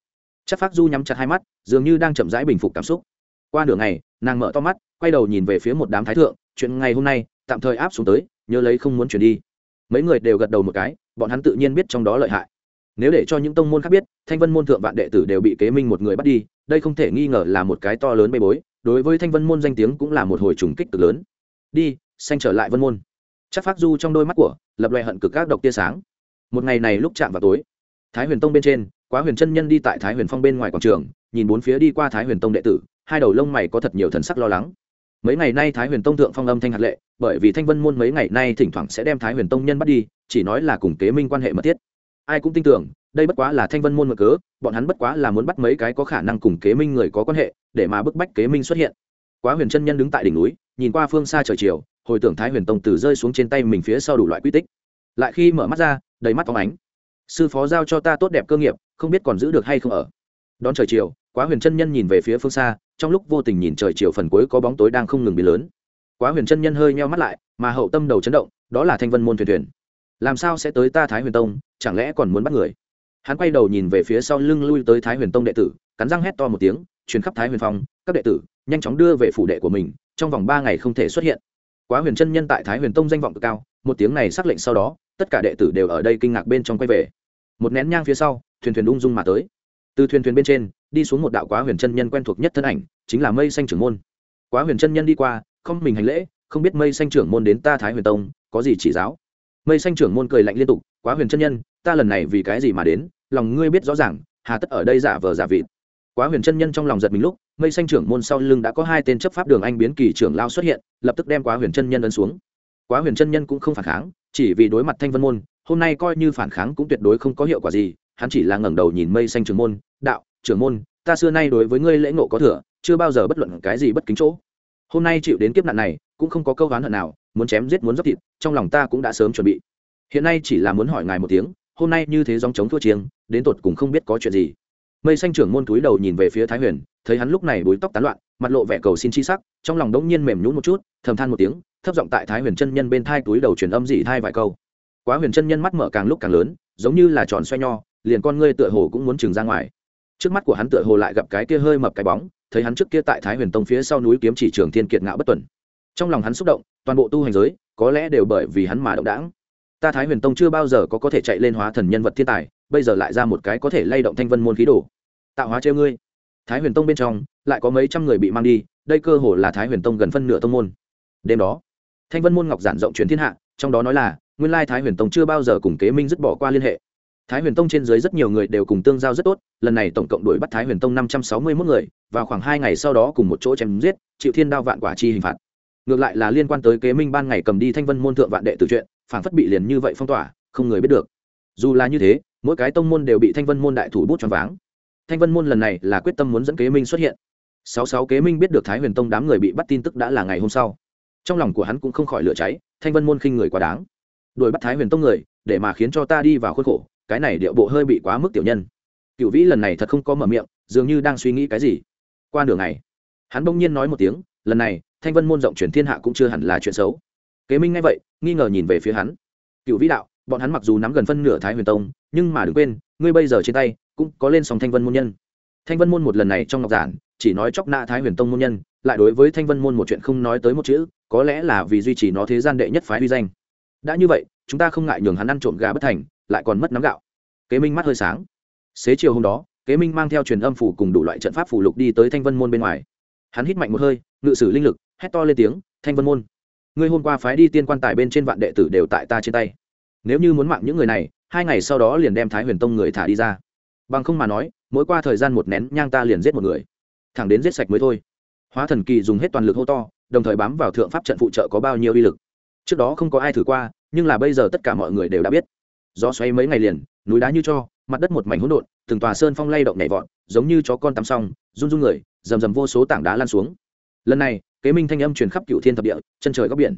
chắc phát du nhắm chặt hai mắt, dường như đang chậm rãi bình phục cảm xúc. Qua nửa ngày, nàng mở to mắt, quay đầu nhìn về phía một đám thái thượng, chuyện ngày hôm nay, tạm thời áp xuống tới, nhớ lấy không muốn chuyển đi. Mấy người đều gật đầu một cái, bọn hắn tự nhiên biết trong đó lợi hại. Nếu để cho những tông môn khác biết, thanh vân môn thượng vạn đệ tử đều bị kế minh một người bắt đi, đây không thể nghi ngờ là một cái to lớn bê bối, đối với thanh vân môn danh tiếng cũng là một hồi trùng kích cực lớn. Đi xanh trở lại vân môn. Chắc phát du trong đôi mắt của, lập loè hận cực các độc tia sáng. Một ngày này lúc chạm vào tối, thái huyền tông bên trên quá huyền chân nhân đi tại thái huyền phong bên ngoài quảng trường, nhìn bốn phía đi qua thái huyền tông đệ tử, hai đầu lông mày có thật nhiều thần sắc lo lắng. Mấy ngày nay thái huyền tông thượng phong âm thanh hạt lệ, bởi vì thanh vân môn mấy ngày nay thỉnh thoảng sẽ đem thái huyền tông nhân bắt đi, chỉ nói là cùng kế minh quan hệ mật thiết. Ai cũng tin tưởng, đây bất quá là thanh vân môn mở cớ, bọn hắn bất quá là muốn bắt mấy cái có khả năng cùng kế minh người có quan hệ, để mà bức bách kế minh xuất hiện. Quá huyền chân nhân đứng tại đỉnh núi, nhìn qua phương xa trời chiều, hồi tưởng thái huyền tông từ rơi xuống trên tay mình phía sau đủ loại quy tích. Lại khi mở mắt ra, đầy mắt phóng ánh. Sư phó giao cho ta tốt đẹp cơ nghiệp không biết còn giữ được hay không ở. Đón trời chiều, quá huyền chân nhân nhìn về phía phương xa, trong lúc vô tình nhìn trời chiều phần cuối có bóng tối đang không ngừng biến lớn. Quá huyền chân nhân hơi nheo mắt lại, mà hậu tâm đầu chấn động, đó là thanh vân môn thuyền thuyền. Làm sao sẽ tới ta thái huyền tông, chẳng lẽ còn muốn bắt người? Hắn quay đầu nhìn về phía sau lưng lui tới thái huyền tông đệ tử, cắn răng hét to một tiếng, truyền khắp thái huyền phong, các đệ tử, nhanh chóng đưa về phủ đệ của mình, trong vòng ba ngày không thể xuất hiện. Quá huyền chân nhân tại thái huyền tông danh vọng cực cao, một tiếng này xác lệnh sau đó, tất cả đệ tử đều ở đây kinh ngạc bên trong quay về. Một nén nhang phía sau thuyền thuyền ung dung mà tới. Từ thuyền thuyền bên trên, đi xuống một đạo quá huyền chân nhân quen thuộc nhất thân ảnh, chính là mây xanh trưởng môn. Quá huyền chân nhân đi qua, không mình hành lễ, không biết mây xanh trưởng môn đến ta thái huyền tông, có gì chỉ giáo. Mây xanh trưởng môn cười lạnh liên tục, quá huyền chân nhân, ta lần này vì cái gì mà đến, lòng ngươi biết rõ ràng, hà tất ở đây giả vờ giả vịt. Quá huyền chân nhân trong lòng giật mình lúc, mây xanh trưởng môn sau lưng đã có hai tên chấp pháp đường anh biến kỳ trưởng lao xuất hiện, lập tức đem quá huyền chân nhân ấn xuống. Quá huyền chân nhân cũng không phản kháng, chỉ vì đối mặt thanh vân môn, hôm nay coi như phản kháng cũng tuyệt đối không có hiệu quả gì hắn chỉ là ngẩng đầu nhìn mây xanh trưởng môn, đạo trưởng môn, ta xưa nay đối với ngươi lễ ngộ có thừa, chưa bao giờ bất luận cái gì bất kính chỗ. Hôm nay chịu đến kiếp nạn này, cũng không có câu oán hận nào, muốn chém giết muốn dốc thịt, trong lòng ta cũng đã sớm chuẩn bị. Hiện nay chỉ là muốn hỏi ngài một tiếng, hôm nay như thế dòng chống thua chiêng, đến tột cùng không biết có chuyện gì. Mây xanh trưởng môn túi đầu nhìn về phía thái huyền, thấy hắn lúc này búi tóc tán loạn, mặt lộ vẻ cầu xin chi sắc, trong lòng đống nhiên mềm nhún một chút, thầm than một tiếng, thấp giọng tại thái huyền chân nhân bên thai túi đầu truyền âm dị thai vài câu. Quá huyền chân nhân mắt mở càng lúc càng lớn, giống như là tròn xoay nho liền con ngươi tựa hồ cũng muốn trừng ra ngoài. Trước mắt của hắn tựa hồ lại gặp cái kia hơi mập cái bóng, thấy hắn trước kia tại thái huyền tông phía sau núi kiếm chỉ trường thiên kiệt ngạo bất tuần. Trong lòng hắn xúc động, toàn bộ tu hành giới, có lẽ đều bởi vì hắn mà động đãng ta thái huyền tông chưa bao giờ có có thể chạy lên hóa thần nhân vật thiên tài, bây giờ lại ra một cái có thể lay động thanh vân môn khí đồ. Tạo hóa treo ngươi. Thái huyền tông bên trong, lại có mấy trăm người bị mang đi, đây cơ hồ là thái huyền tông gần phân nửa tông môn. Đêm đó, thanh vân môn ngọc giản rộng truyền thiên hạ, trong đó nói là, nguyên lai thái huyền tông chưa bao giờ cùng kế minh dứt bỏ qua liên hệ thái huyền tông trên dưới rất nhiều người đều cùng tương giao rất tốt, lần này tổng cộng đuổi bắt thái huyền tông năm trăm sáu mươi mốt người và khoảng hai ngày sau đó cùng một chỗ chém giết, chịu thiên đao vạn quả chi hình phạt. Ngược lại là liên quan tới kế minh ban ngày cầm đi thanh vân môn thượng vạn đệ tử chuyện, phản phất bị liền như vậy phong tỏa, không người biết được. Dù là như thế, mỗi cái tông môn đều bị thanh vân môn đại thủ bút choáng váng. Thanh vân môn lần này là quyết tâm muốn dẫn kế minh xuất hiện. Sáu sáu kế minh biết được thái huyền tông đám người bị bắt tin tức đã là ngày hôm sau. Trong lòng của hắn cũng không khỏi lửa cháy, thanh vân môn khinh người quá đáng. Đuổi bắt thái huyền tông người, để mà khiến cho ta đi vào khuôn khổ cái này điệu bộ hơi bị quá mức tiểu nhân. Cựu vĩ lần này thật không có mở miệng, dường như đang suy nghĩ cái gì. Qua nửa ngày, hắn bỗng nhiên nói một tiếng, lần này, thanh vân môn rộng truyền thiên hạ cũng chưa hẳn là chuyện xấu. Kế minh ngay vậy, nghi ngờ nhìn về phía hắn. Cựu vĩ đạo, bọn hắn mặc dù nắm gần phân nửa thái huyền tông, nhưng mà đừng quên, ngươi bây giờ trên tay cũng có lên sòng thanh vân môn nhân. Thanh vân môn một lần này trong ngọc giản, chỉ nói chóc nạ thái huyền tông môn nhân, lại đối với thanh vân môn một chuyện không nói tới một chữ, có lẽ là vì duy trì nó thế gian đệ nhất phái uy danh. Đã như vậy, chúng ta không ngại nhường hắn ăn trộm gà bất thành lại còn mất nắm gạo. Kế minh mắt hơi sáng. Xế chiều hôm đó, kế minh mang theo truyền âm phủ cùng đủ loại trận pháp phủ lục đi tới thanh vân môn bên ngoài. Hắn hít mạnh một hơi, ngự sử linh lực, hét to lên tiếng, thanh vân môn, ngươi hôm qua phái đi tiên quan tài bên trên vạn đệ tử đều tại ta trên tay. Nếu như muốn mạng những người này, hai ngày sau đó liền đem thái huyền tông người thả đi ra. Bằng không mà nói, mỗi qua thời gian một nén nhang ta liền giết một người. Thẳng đến giết sạch mới thôi. Hóa thần kỳ dùng hết toàn lực hô to, đồng thời bám vào thượng pháp trận phụ trợ có bao nhiêu uy lực. Trước đó không có ai thử qua, nhưng là bây giờ tất cả mọi người đều đã biết do xoay mấy ngày liền núi đá như cho mặt đất một mảnh hỗn độn từng tòa sơn phong lay động nhảy vọt giống như chó con tắm xong run run người rầm rầm vô số tảng đá lan xuống lần này kế minh thanh âm truyền khắp cựu thiên thập địa chân trời góc biển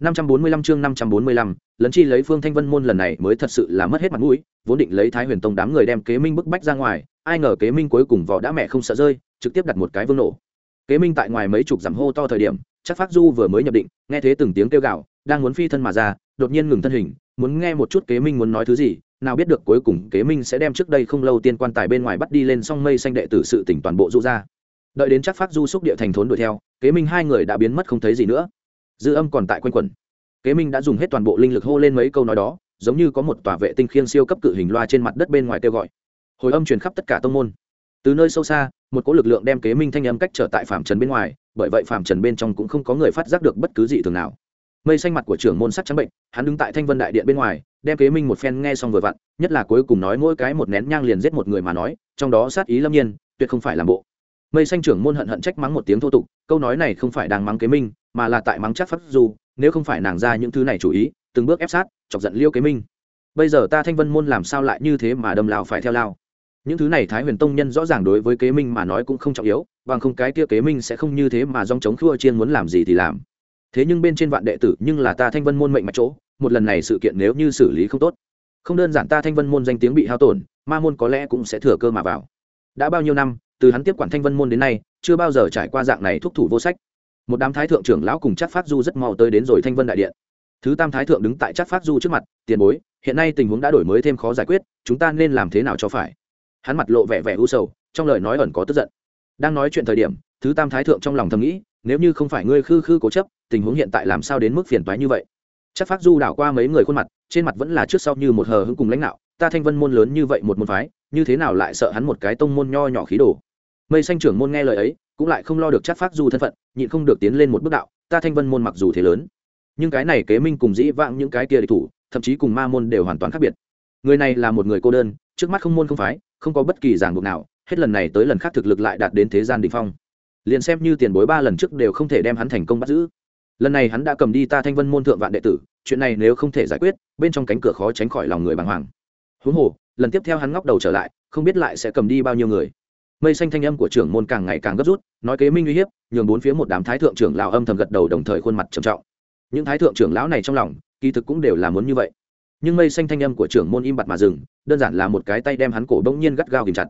545 chương 545, lấn chi lấy Phương Thanh Vân môn lần này mới thật sự là mất hết mặt mũi, vốn định lấy Thái Huyền Tông đám người đem Kế Minh bức bách ra ngoài, ai ngờ Kế Minh cuối cùng vỏ đã mẹ không sợ rơi, trực tiếp đặt một cái vương nổ. Kế Minh tại ngoài mấy chục dặm hô to thời điểm, chắc Phát Du vừa mới nhập định, nghe thế từng tiếng kêu gào, đang muốn phi thân mà ra, đột nhiên ngừng thân hình, muốn nghe một chút Kế Minh muốn nói thứ gì, nào biết được cuối cùng kế minh sẽ đem trước đây không lâu tiên quan tài bên ngoài bắt đi lên song mây xanh đệ tử sự tỉnh toàn bộ du ra. Đợi đến chắc phát du xúc địa thành thốn đuổi theo kế minh hai người đã biến mất không thấy gì nữa. Dư âm còn tại quanh quẩn. Kế minh đã dùng hết toàn bộ linh lực hô lên mấy câu nói đó giống như có một tòa vệ tinh khiêng siêu cấp cự hình loa trên mặt đất bên ngoài kêu gọi. Hồi âm truyền khắp tất cả tông môn. Từ nơi sâu xa một cỗ lực lượng đem kế minh thanh âm cách trở tại phạm trần bên ngoài bởi vậy phạm trần bên trong cũng không có người phát giác được bất cứ gì thường nào mây xanh mặt của trưởng môn sắc trắng bệnh, hắn đứng tại thanh vân đại điện bên ngoài, đem kế minh một phen nghe xong vừa vặn, nhất là cuối cùng nói mỗi cái một nén nhang liền giết một người mà nói, trong đó sát ý lâm nhiên, tuyệt không phải làm bộ. Mây xanh trưởng môn hận hận trách mắng một tiếng thô tục, câu nói này không phải đang mắng kế minh, mà là tại mắng chắc phát du nếu không phải nàng ra những thứ này chủ ý, từng bước ép sát, chọc giận liêu kế minh. Bây giờ ta thanh vân môn làm sao lại như thế mà đâm lao phải theo lao? Những thứ này thái huyền tông nhân rõ ràng đối với kế minh mà nói cũng không trọng yếu, bằng không cái kia kế minh sẽ không như thế mà dòng chống khua chiên muốn làm gì thì làm thế nhưng bên trên vạn đệ tử nhưng là ta thanh vân môn mệnh mạch chỗ, một lần này sự kiện nếu như xử lý không tốt, không đơn giản ta thanh vân môn danh tiếng bị hao tổn, ma môn có lẽ cũng sẽ thừa cơ mà vào. Đã bao nhiêu năm, từ hắn tiếp quản thanh vân môn đến nay, chưa bao giờ trải qua dạng này thúc thủ vô sách. Một đám thái thượng trưởng lão cùng chắc phát du rất mau tới đến rồi thanh vân đại điện. Thứ tam thái thượng đứng tại chắc phát du trước mặt, tiền bối, hiện nay tình huống đã đổi mới thêm khó giải quyết, chúng ta nên làm thế nào cho phải? Hắn mặt lộ vẻ vẻ u sầu, trong lời nói ẩn có tức giận. Đang nói chuyện thời điểm, thứ tam thái thượng trong lòng thầm nghĩ nếu như không phải ngươi khư khư cố chấp, tình huống hiện tại làm sao đến mức phiền toái như vậy? Chắc phát du đảo qua mấy người khuôn mặt, trên mặt vẫn là trước sau như một hờ hững cùng lãnh đạo, ta thanh vân môn lớn như vậy một môn phái, như thế nào lại sợ hắn một cái tông môn nho nhỏ khí đồ? Mây xanh trưởng môn nghe lời ấy, cũng lại không lo được chắc phát du thân phận, nhịn không được tiến lên một bước đạo, ta thanh vân môn mặc dù thế lớn, nhưng cái này kế minh cùng dĩ vãng những cái kia địch thủ, thậm chí cùng ma môn đều hoàn toàn khác biệt. Người này là một người cô đơn, trước mắt không môn không phái, không có bất kỳ ràng buộc nào, hết lần này tới lần khác thực lực lại đạt đến thế gian đ ỉ n h phong liền xem như tiền bối ba lần trước đều không thể đem hắn thành công bắt giữ. Lần này hắn đã cầm đi ta thanh vân môn thượng vạn đệ tử, chuyện này nếu không thể giải quyết, bên trong cánh cửa khó tránh khỏi lòng người bàng hoàng. Huống hồ, lần tiếp theo hắn ngóc đầu trở lại, không biết lại sẽ cầm đi bao nhiêu người. Mây xanh thanh âm của trưởng môn càng ngày càng gấp rút, nói kế minh uy hiếp, nhường bốn phía một đám thái thượng trưởng lão âm thầm gật đầu đồng thời khuôn mặt trầm trọng. Những thái thượng trưởng lão này trong lòng, kỳ thực cũng đều là muốn như vậy. Nhưng mây xanh thanh âm của trưởng môn im bặt mà dừng, đơn giản là một cái tay đem hắn cổ bỗng nhiên gắt gao kìm chặt.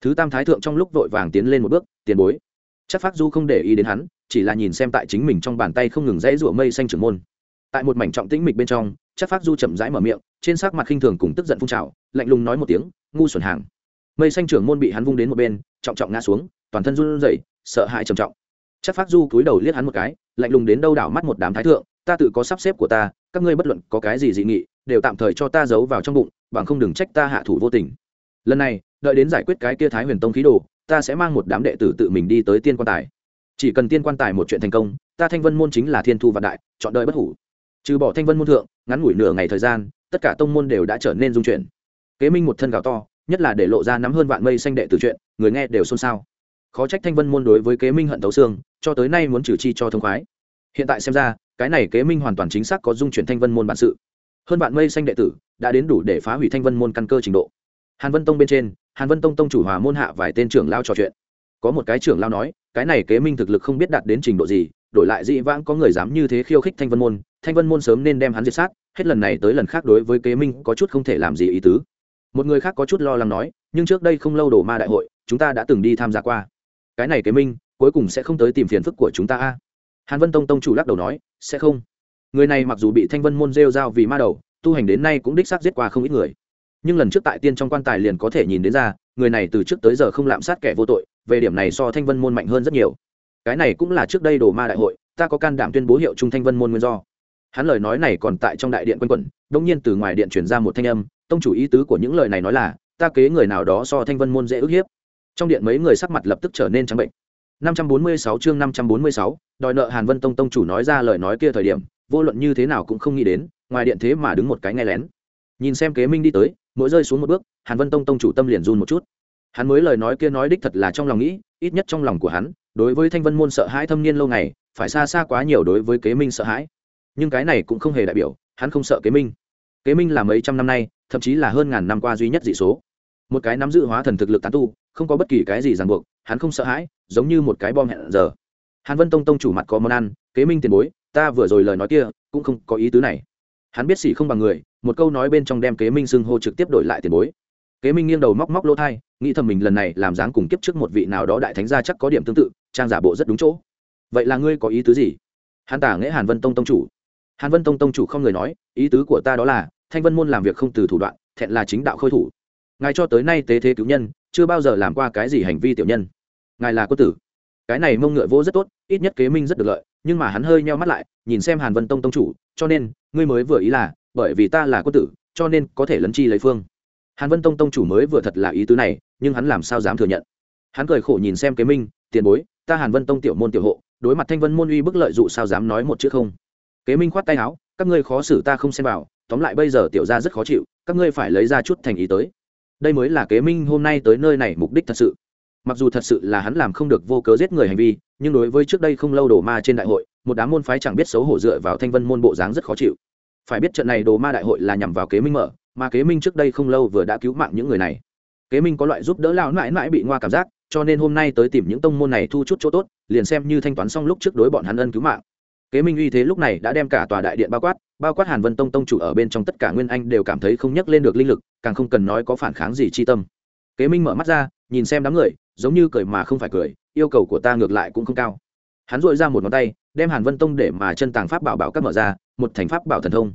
Thứ tam thái thượng trong lúc vội vàng tiến lên một bước, tiền bối chắc phát du không để ý đến hắn, chỉ là nhìn xem tại chính mình trong bàn tay không ngừng rẽ rụa mây xanh trưởng môn. Tại một mảnh trọng tĩnh mịch bên trong, chắc phát du chậm rãi mở miệng, trên sắc mặt khinh thường cùng tức giận phun trào, lạnh lùng nói một tiếng, ngu xuẩn hàng. Mây xanh trưởng môn bị hắn vung đến một bên, trọng trọng ngã xuống, toàn thân run rẩy, sợ hãi trầm trọng. Chắc phát du cúi đầu liếc hắn một cái, lạnh lùng đến đâu đảo mắt một đám thái thượng, ta tự có sắp xếp của ta, các ngươi bất luận có cái gì dị nghị, đều tạm thời cho ta giấu vào trong bụng, bằng không đừng trách ta hạ thủ vô tình. Lần này, đợi đến giải quyết cái kia thái huyền tông khí đồ ta sẽ mang một đám đệ tử tự mình đi tới tiên quan tài. Chỉ cần tiên quan tài một chuyện thành công, ta thanh vân môn chính là thiên thu vạn đại, chọn đời bất hủ. Trừ bỏ thanh vân môn thượng, ngắn ngủi nửa ngày thời gian, tất cả tông môn đều đã trở nên dung chuyển. Kế minh một thân gào to, nhất là để lộ ra nắm hơn vạn mây xanh đệ tử chuyện, người nghe đều xôn xao. Khó trách thanh vân môn đối với kế minh hận tấu xương, cho tới nay muốn trừ chi cho thông khoái. Hiện tại xem ra, cái này kế minh hoàn toàn chính xác có dung chuyển thanh vân môn bản sự. Hơn vạn mây xanh đệ tử đã đến đủ để phá hủy thanh vân môn căn cơ trình độ. Hàn vân tông bên trên hàn vân tông tông chủ hòa môn hạ vài tên trưởng lao trò chuyện. Có một cái trưởng lao nói, cái này kế minh thực lực không biết đạt đến trình độ gì, đổi lại dị vãng có người dám như thế khiêu khích thanh vân môn, thanh vân môn sớm nên đem hắn diệt sát, hết lần này tới lần khác đối với kế minh có chút không thể làm gì ý tứ. Một người khác có chút lo lắng nói, nhưng trước đây không lâu đổ ma đại hội, chúng ta đã từng đi tham gia qua. Cái này kế minh, cuối cùng sẽ không tới tìm phiền phức của chúng ta a. Hàn vân tông tông chủ lắc đầu nói, sẽ không. Người này mặc dù bị thanh vân môn rêu r vì ma đầu, tu hành đến nay cũng đích xác giết qua không ít người nhưng lần trước tại tiên trong quan tài liền có thể nhìn đến ra người này từ trước tới giờ không lạm sát kẻ vô tội về điểm này so thanh vân môn mạnh hơn rất nhiều. Cái này cũng là trước đây đồ ma đại hội ta có can đảm tuyên bố hiệu trung thanh vân môn nguyên do. Hắn lời nói này còn tại trong đại điện quân quẩn đông nhiên từ ngoài điện chuyển ra một thanh âm tông chủ ý tứ của những lời này nói là ta kế người nào đó so thanh vân môn dễ ức hiếp. Trong điện mấy người sắc mặt lập tức trở nên trắng bệnh. 546 chương 546, đòi nợ Hàn Vân Tông tông chủ nói ra lời nói kia thời điểm, vô luận như thế nào cũng không nghĩ đến, ngoài điện thế mà đứng một cái nghe lén. Nhìn xem Kế Minh đi tới, mỗi rơi xuống một bước, Hàn Vân Tông tông chủ tâm liền run một chút. Hắn mới lời nói kia nói đích thật là trong lòng nghĩ, ít nhất trong lòng của hắn, đối với Thanh Vân môn sợ hãi thâm niên lâu ngày, phải xa xa quá nhiều đối với Kế Minh sợ hãi. Nhưng cái này cũng không hề đại biểu, hắn không sợ Kế Minh. Kế Minh là mấy trăm năm nay, thậm chí là hơn ngàn năm qua duy nhất dị số. Một cái nắm giữ hóa thần thực lực tán tu, không có bất kỳ cái gì ràng buộc, hắn không sợ hãi, giống như một cái bom hẹn giờ hàn vân tông tông chủ mặt có món ăn kế minh tiền bối ta vừa rồi lời nói kia cũng không có ý tứ này hắn biết xỉ không bằng người, một câu nói bên trong đem kế minh xưng hô trực tiếp đổi lại tiền bối. Kế minh nghiêng đầu móc móc lỗ thai, nghĩ thầm mình lần này làm dáng cùng kiếp trước một vị nào đó đại thánh gia chắc có điểm tương tự, trang giả bộ rất đúng chỗ. Vậy là ngươi có ý tứ gì? Hắn tả nghễ hàn vân tông tông chủ. Hàn vân tông tông chủ không người nói, ý tứ của ta đó là, thanh vân môn làm việc không từ thủ đoạn, thẹn là chính đạo khôi thủ. Ngài cho tới nay tế thế cứu nhân, chưa bao giờ làm qua cái gì hành vi tiểu nhân. Ngài là quân tử. Cái này mông ngựa vô rất tốt, ít nhất kế minh rất được lợi, nhưng mà hắn hơi nheo mắt lại, nhìn xem hàn vân tông tông chủ cho nên, ngươi mới vừa ý là, bởi vì ta là quân tử, cho nên có thể lấn chi lấy phương. Hàn vân tông tông chủ mới vừa thật là ý tứ này, nhưng hắn làm sao dám thừa nhận? Hắn cười khổ nhìn xem kế minh, tiền bối, ta hàn vân tông tiểu môn tiểu hộ, đối mặt thanh vân môn uy bức lợi dụ sao dám nói một chữ không? Kế minh khoát tay áo, các ngươi khó xử ta không xem vào, tóm lại bây giờ tiểu ra rất khó chịu, các ngươi phải lấy ra chút thành ý tới. Đây mới là kế minh hôm nay tới nơi này mục đích thật sự. Mặc dù thật sự là hắn làm không được vô cớ giết người hành vi, nhưng đối với trước đây không lâu đổ ma trên đại hội một đám môn phái chẳng biết xấu hổ dựa vào thanh vân môn bộ dáng rất khó chịu. Phải biết trận này đồ ma đại hội là nhằm vào kế minh mở, mà kế minh trước đây không lâu vừa đã cứu mạng những người này. Kế minh có loại giúp đỡ lao mãi mãi bị ngoa cảm giác, cho nên hôm nay tới tìm những tông môn này thu chút chỗ tốt, liền xem như thanh toán xong lúc trước đối bọn hắn ân cứu mạng. Kế minh uy thế lúc này đã đem cả tòa đại điện bao quát bao quát hàn vân tông tông chủ ở bên trong tất cả nguyên anh đều cảm thấy không nhắc lên được linh lực, càng không cần nói có phản kháng gì chi tâm. Kế minh mở mắt ra, nhìn xem đám người, giống như cười mà không phải cười, yêu cầu của ta ngược lại cũng không cao. Hắn dội ra một ngón tay đem hàn vân tông để mà chân tàng pháp bảo bảo các mở ra, một thành pháp bảo thần thông.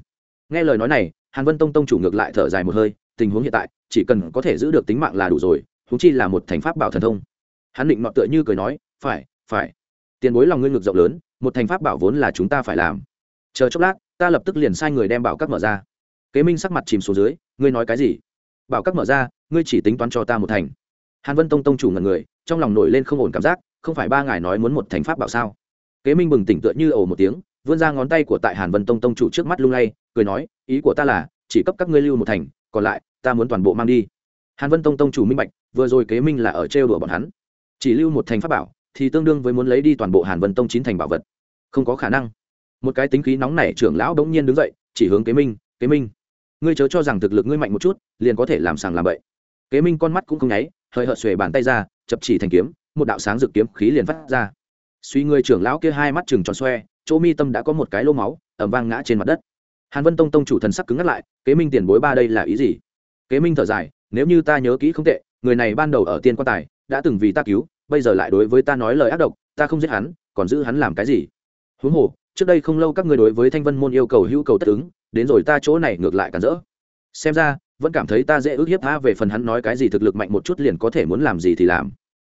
Nghe lời nói này, hàn vân tông tông chủ ngược lại thở dài một hơi, tình huống hiện tại, chỉ cần có thể giữ được tính mạng là đủ rồi húng chi là một thành pháp bảo thần thông. Hắn định nọ tựa như cười nói, phải phải. Tiền bối lòng ngươi ngược rộng lớn, một thành pháp bảo vốn là chúng ta phải làm. Chờ chốc lát, ta lập tức liền sai người đem bảo các mở ra. Kế minh sắc mặt chìm xuống dưới, ngươi nói cái gì? Bảo các mở ra, ngươi chỉ tính toán cho ta một thành. Hàn vân tông tông chủ ngần người, trong lòng nổi lên không ổn cảm giác, không phải ba ngài nói muốn một thành pháp bảo sao? Kế minh bừng tỉnh tựa như ồ một tiếng, vươn ra ngón tay của tại hàn vân tông tông chủ trước mắt lung lay, cười nói, ý của ta là, chỉ cấp các ngươi lưu một thành, còn lại, ta muốn toàn bộ mang đi. Hàn vân tông tông chủ minh bạch, vừa rồi kế minh là ở trêu đùa bọn hắn. Chỉ lưu một thành pháp bảo, thì tương đương với muốn lấy đi toàn bộ hàn vân tông chín thành bảo vật. Không có khả năng. Một cái tính khí nóng nảy trưởng lão đống nhiên đứng dậy, chỉ hướng kế minh kế minh, ngươi chớ cho rằng thực lực ngươi mạnh một chút, liền có thể làm sàng làm bậy. Kế minh con mắt cũng không nháy, hơi hợt xuề bàn tay ra, chập chỉ thành kiếm, một đạo sáng rực kiếm khí liền phát ra suy người trưởng lão kia hai mắt chừng tròn xoe, chỗ mi tâm đã có một cái lô máu ẩm vang ngã trên mặt đất. Hàn vân tông tông chủ thần sắc cứng ngắt lại, kế minh tiền bối ba đây là ý gì? Kế minh thở dài, nếu như ta nhớ kỹ không tệ, người này ban đầu ở tiên quan tài, đã từng vì ta cứu, bây giờ lại đối với ta nói lời ác độc, ta không giết hắn, còn giữ hắn làm cái gì? Huống hồ, trước đây không lâu các người đối với thanh vân môn yêu cầu hữu cầu tất ứng, đến rồi ta chỗ này ngược lại cản rỡ. Xem ra, vẫn cảm thấy ta dễ ước hiếp tha về phần hắn nói cái gì thực lực mạnh một chút liền có thể muốn làm gì thì làm.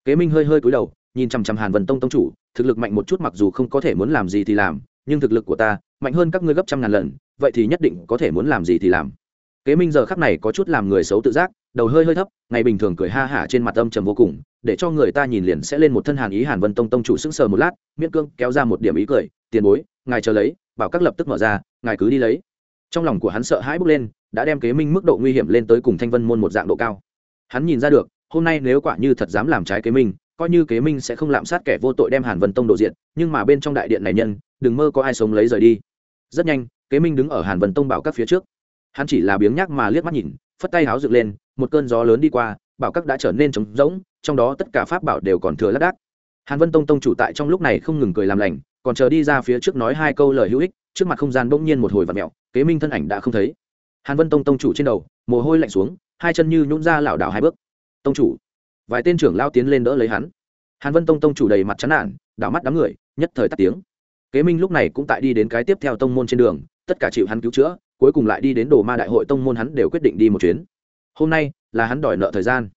Kế minh hơi hơi cúi đầu, nhìn chằm chằm hàn vân tông tông chủ thực lực mạnh một chút mặc dù không có thể muốn làm gì thì làm, nhưng thực lực của ta mạnh hơn các ngươi gấp trăm ngàn lần, vậy thì nhất định có thể muốn làm gì thì làm. Kế minh giờ khắc này có chút làm người xấu tự giác, đầu hơi hơi thấp, ngày bình thường cười ha hả trên mặt âm trầm vô cùng, để cho người ta nhìn liền sẽ lên một thân hàn ý hàn vân tông tông chủ sững sờ một lát, miễn cương kéo ra một điểm ý cười, tiền bối, ngài chờ lấy, bảo các lập tức mở ra, ngài cứ đi lấy. Trong lòng của hắn sợ hãi bước lên, đã đem kế minh mức độ nguy hiểm lên tới cùng thanh vân môn một dạng độ cao. Hắn nhìn ra được, hôm nay nếu quả như thật dám làm trái kế minh coi như kế minh sẽ không lạm sát kẻ vô tội đem hàn vân tông đổ diện nhưng mà bên trong đại điện này nhân, đừng mơ có ai sống lấy rời đi. Rất nhanh, kế minh đứng ở hàn vân tông bảo các phía trước. Hắn chỉ là biếng nhác mà liếc mắt nhìn, phất tay háo dựng lên, một cơn gió lớn đi qua, bảo các đã trở nên trống rỗng, trong đó tất cả pháp bảo đều còn thừa lác đác. Hàn vân tông tông chủ tại trong lúc này không ngừng cười làm lành, còn chờ đi ra phía trước nói hai câu lời hữu ích, trước mặt không gian bỗng nhiên một hồi vặt mẹo kế minh thân ảnh đã không thấy. Hàn vân tông tông chủ trên đầu, mồ hôi lạnh xuống, hai chân như nhún ra lảo đảo hai bước. Tông chủ vài tên trưởng lao tiến lên đỡ lấy hắn. Hàn vân tông tông chủ đầy mặt chán nản đảo mắt đám người nhất thời tắt tiếng. Kế minh lúc này cũng tại đi đến cái tiếp theo tông môn trên đường tất cả chịu hắn cứu chữa cuối cùng lại đi đến đồ ma đại hội tông môn hắn đều quyết định đi một chuyến. Hôm nay là hắn đòi nợ thời gian.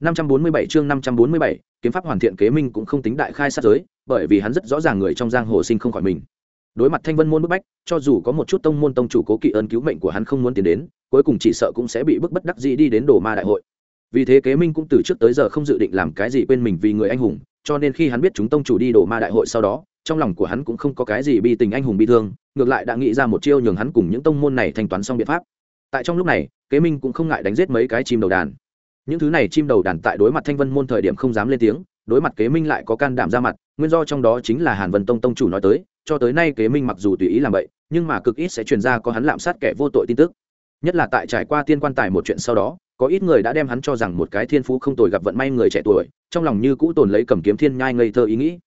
547 chương 547, kiếm pháp hoàn thiện kế minh cũng không tính đại khai sát giới bởi vì hắn rất rõ ràng người trong giang hồ sinh không khỏi mình. Đối mặt thanh vân môn bức bách cho dù có một chút tông môn tông chủ cố kỵ ơn cứu mệnh của hắn không muốn tiến đến cuối cùng chỉ sợ cũng sẽ bị bức bất đắc dĩ đi đến đồ ma đại hội vì thế kế minh cũng từ trước tới giờ không dự định làm cái gì quên mình vì người anh hùng, cho nên khi hắn biết chúng tông chủ đi đổ ma đại hội sau đó, trong lòng của hắn cũng không có cái gì bi tình anh hùng bi thương, ngược lại đã nghĩ ra một chiêu nhường hắn cùng những tông môn này thanh toán xong biện pháp. Tại trong lúc này, kế minh cũng không ngại đánh giết mấy cái chim đầu đàn. Những thứ này chim đầu đàn tại đối mặt thanh vân môn thời điểm không dám lên tiếng, đối mặt kế minh lại có can đảm ra mặt, nguyên do trong đó chính là hàn vân tông tông chủ nói tới, cho tới nay kế minh mặc dù tùy ý làm vậy, nhưng mà cực ít sẽ truyền ra có hắn lạm sát kẻ vô tội tin tức nhất là tại trải qua tiên quan tài một chuyện sau đó, có ít người đã đem hắn cho rằng một cái thiên phú không tồi gặp vận may người trẻ tuổi, trong lòng như cũ tồn lấy cầm kiếm thiên nhai ngây thơ ý nghĩ.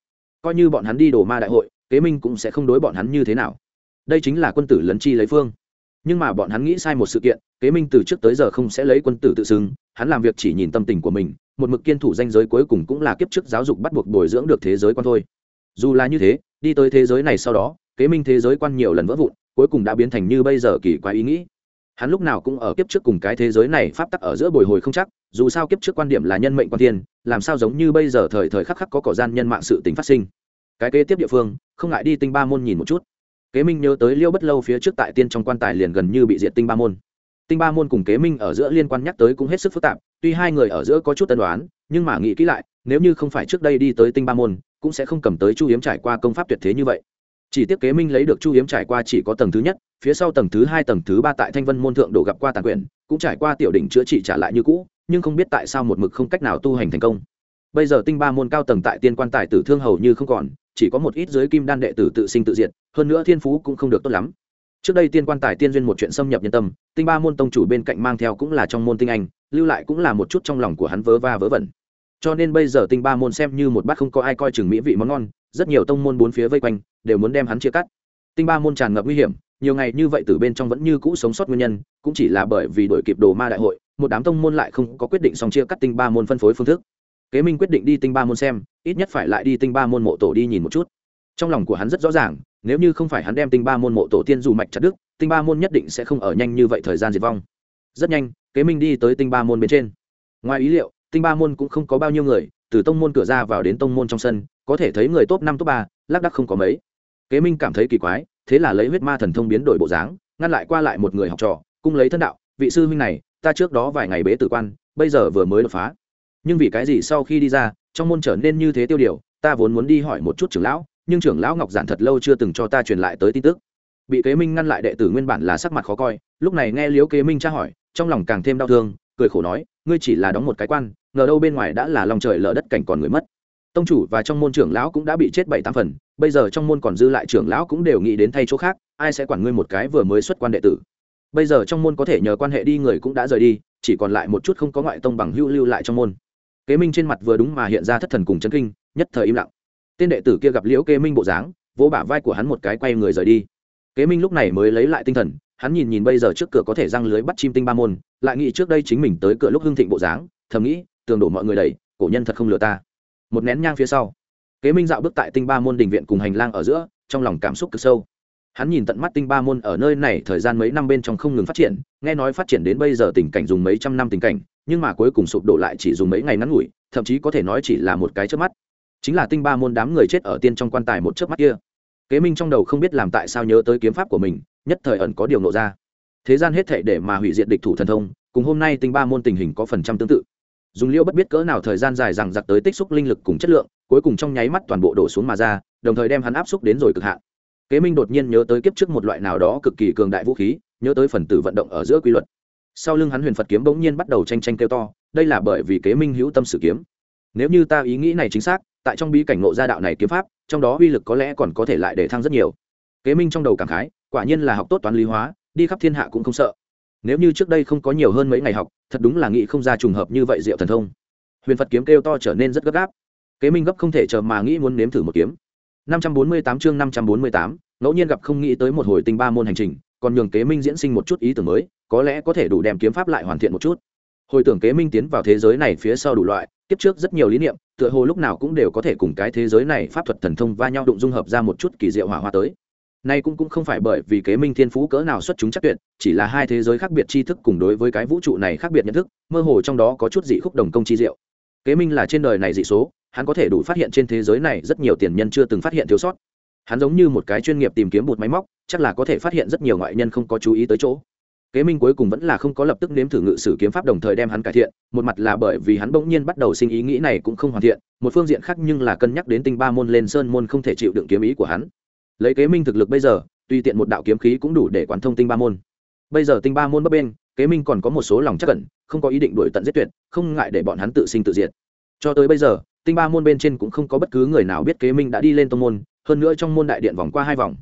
Coi như bọn hắn đi đổ ma đại hội, kế minh cũng sẽ không đối bọn hắn như thế nào. Đây chính là quân tử lấn chi lấy phương. Nhưng mà bọn hắn nghĩ sai một sự kiện, kế minh từ trước tới giờ không sẽ lấy quân tử tự xưng, hắn làm việc chỉ nhìn tâm tình của mình, một mực kiên thủ danh giới cuối cùng cũng là kiếp trước giáo dục bắt buộc bồi dưỡng được thế giới quan thôi. Dù là như thế, đi tới thế giới này sau đó, kế minh thế giới quan nhiều lần vỡ vụn, cuối cùng đã biến thành như bây giờ kỳ quái ý nghĩ hắn lúc nào cũng ở kiếp trước cùng cái thế giới này pháp tắc ở giữa bồi hồi không chắc, dù sao kiếp trước quan điểm là nhân mệnh quan thiên, làm sao giống như bây giờ thời thời khắc khắc có cỏ gian nhân mạng sự tính phát sinh. Cái kế tiếp địa phương, không ngại đi tinh ba môn nhìn một chút. Kế minh nhớ tới liêu bất lâu phía trước tại tiên trong quan tài liền gần như bị diệt tinh ba môn. Tinh ba môn cùng kế minh ở giữa liên quan nhắc tới cũng hết sức phức tạp, tuy hai người ở giữa có chút tân đoán nhưng mà nghĩ kỹ lại, nếu như không phải trước đây đi tới tinh ba môn, cũng sẽ không cầm tới chu hiếm trải qua công pháp tuyệt thế như vậy. Chỉ tiếc kế minh lấy được chu hiếm trải qua chỉ có tầng thứ nhất phía sau tầng thứ hai, tầng thứ ba tại thanh vân môn thượng đổ gặp qua tàn quyền cũng trải qua tiểu đỉnh chữa trị trả lại như cũ, nhưng không biết tại sao một mực không cách nào tu hành thành công. Bây giờ tinh ba môn cao tầng tại tiên quan tài tử thương hầu như không còn, chỉ có một ít giới kim đan đệ tử tự sinh tự diệt, hơn nữa thiên phú cũng không được tốt lắm. Trước đây tiên quan tài tiên duyên một chuyện xâm nhập nhân tâm, tinh ba môn tông chủ bên cạnh mang theo cũng là trong môn tinh anh, lưu lại cũng là một chút trong lòng của hắn vớ va vớ vẩn. Cho nên bây giờ tinh ba môn xem như một bát không có ai coi chừng mỹ vị món ngon, rất nhiều tông môn bốn phía vây quanh, đều muốn đem hắn chia cắt. Tinh ba môn tràn ngập nguy hiểm nhiều ngày như vậy từ bên trong vẫn như cũ sống sót nguyên nhân, cũng chỉ là bởi vì đổi kịp đồ ma đại hội, một đám tông môn lại không có quyết định song chia cắt tinh ba môn phân phối phương thức. Kế minh quyết định đi tinh ba môn xem, ít nhất phải lại đi tinh ba môn mộ tổ đi nhìn một chút. Trong lòng của hắn rất rõ ràng, nếu như không phải hắn đem tinh ba môn mộ tổ tiên dù mạch chặt đức tinh ba môn nhất định sẽ không ở nhanh như vậy thời gian diệt vong. Rất nhanh, kế minh đi tới tinh ba môn bên trên. Ngoài ý liệu, tinh ba môn cũng không có bao nhiêu người, từ tông môn cửa ra vào đến tông môn trong sân, có thể thấy người top năm, top ba, lác đắc không có mấy. Kế minh cảm thấy kỳ quái thế là lấy huyết ma thần thông biến đổi bộ dáng, ngăn lại qua lại một người học trò, cung lấy thân đạo, vị sư huynh này, ta trước đó vài ngày bế tử quan, bây giờ vừa mới đột phá. Nhưng vì cái gì sau khi đi ra, trong môn trở nên như thế tiêu điều, ta vốn muốn đi hỏi một chút trưởng lão, nhưng trưởng lão ngọc giản thật lâu chưa từng cho ta truyền lại tới tin tức. Bị kế minh ngăn lại đệ tử nguyên bản là sắc mặt khó coi, lúc này nghe liếu kế minh tra hỏi, trong lòng càng thêm đau thương, cười khổ nói, ngươi chỉ là đóng một cái quan, ngờ đâu bên ngoài đã là lòng trời lở đất cảnh còn người mất. Tông chủ và trong môn trưởng lão cũng đã bị chết bảy tám phần bây giờ trong môn còn dư lại trưởng lão cũng đều nghĩ đến thay chỗ khác, ai sẽ quản ngươi một cái vừa mới xuất quan đệ tử? Bây giờ trong môn có thể nhờ quan hệ đi người cũng đã rời đi, chỉ còn lại một chút không có ngoại tông bằng hưu lưu lại trong môn. Kế minh trên mặt vừa đúng mà hiện ra thất thần cùng chấn kinh, nhất thời im lặng. Tên đệ tử kia gặp liễu kế minh bộ dáng, vỗ bả vai của hắn một cái quay người rời đi. Kế minh lúc này mới lấy lại tinh thần, hắn nhìn nhìn bây giờ trước cửa có thể răng lưới bắt chim tinh ba môn, lại nghĩ trước đây chính mình tới cửa lúc hưng thịnh bộ dáng, thầm nghĩ, tường đổ mọi người đầy cổ nhân thật không lừa ta. Một nén nhang phía sau kế minh dạo bước tại tinh ba môn đình viện cùng hành lang ở giữa, trong lòng cảm xúc cực sâu. Hắn nhìn tận mắt tinh ba môn ở nơi này thời gian mấy năm bên trong không ngừng phát triển, nghe nói phát triển đến bây giờ tình cảnh dùng mấy trăm năm tình cảnh, nhưng mà cuối cùng sụp đổ lại chỉ dùng mấy ngày ngắn ngủi, thậm chí có thể nói chỉ là một cái trước mắt. Chính là tinh ba môn đám người chết ở tiên trong quan tài một chớp mắt kia. Kế minh trong đầu không biết làm tại sao nhớ tới kiếm pháp của mình, nhất thời ẩn có điều nộ ra. Thế gian hết thể để mà hủy diệt địch thủ thần thông, cùng hôm nay tinh ba môn tình hình có phần trăm tương tự dùng liêu bất biết cỡ nào thời gian dài rằng giặc tới tích xúc linh lực cùng chất lượng, cuối cùng trong nháy mắt toàn bộ đổ xuống mà ra, đồng thời đem hắn áp xúc đến rồi cực hạn. Kế minh đột nhiên nhớ tới kiếp trước một loại nào đó cực kỳ cường đại vũ khí, nhớ tới phần tử vận động ở giữa quy luật. Sau lưng hắn huyền phật kiếm bỗng nhiên bắt đầu tranh tranh kêu to, đây là bởi vì kế minh hữu tâm sử kiếm. Nếu như ta ý nghĩ này chính xác, tại trong bí cảnh ngộ gia đạo này kiếm pháp, trong đó uy lực có lẽ còn có thể lại để thăng rất nhiều. Kế minh trong đầu cảm khái, quả nhiên là học tốt toán lý hóa, đi khắp thiên hạ cũng không sợ nếu như trước đây không có nhiều hơn mấy ngày học thật đúng là nghĩ không ra trùng hợp như vậy diệu thần thông. Huyền phật kiếm kêu to trở nên rất gấp gáp. Kế minh gấp không thể chờ mà nghĩ muốn nếm thử một kiếm. 548 chương 548, ngẫu nhiên gặp không nghĩ tới một hồi tinh ba môn hành trình còn nhường kế minh diễn sinh một chút ý tưởng mới có lẽ có thể đủ đem kiếm pháp lại hoàn thiện một chút. Hồi tưởng kế minh tiến vào thế giới này phía sau đủ loại tiếp trước rất nhiều lý niệm tựa hồ lúc nào cũng đều có thể cùng cái thế giới này pháp thuật thần thông va nhau đụng dung hợp ra một chút kỳ diệu hỏa hoa tới nay cũng cũng không phải bởi vì kế minh thiên phú cỡ nào xuất chúng chắc tuyệt, chỉ là hai thế giới khác biệt tri thức cùng đối với cái vũ trụ này khác biệt nhận thức, mơ hồ trong đó có chút dị khúc đồng công chi diệu. Kế minh là trên đời này dị số, hắn có thể đủ phát hiện trên thế giới này rất nhiều tiền nhân chưa từng phát hiện thiếu sót. Hắn giống như một cái chuyên nghiệp tìm kiếm bột máy móc, chắc là có thể phát hiện rất nhiều ngoại nhân không có chú ý tới chỗ. Kế minh cuối cùng vẫn là không có lập tức nếm thử ngự sử kiếm pháp đồng thời đem hắn cải thiện, một mặt là bởi vì hắn bỗng nhiên bắt đầu sinh ý nghĩ này cũng không hoàn thiện, một phương diện khác nhưng là cân nhắc đến tinh ba môn lên sơn môn không thể chịu đựng kiếm ý của hắn lấy kế minh thực lực bây giờ, tuy tiện một đạo kiếm khí cũng đủ để quán thông tinh ba môn. Bây giờ tinh ba môn bấp bên, kế minh còn có một số lòng chắc cẩn không có ý định đuổi tận giết tuyệt, không ngại để bọn hắn tự sinh tự diệt. Cho tới bây giờ, tinh ba môn bên trên cũng không có bất cứ người nào biết kế minh đã đi lên tông môn, hơn nữa trong môn đại điện vòng qua hai vòng.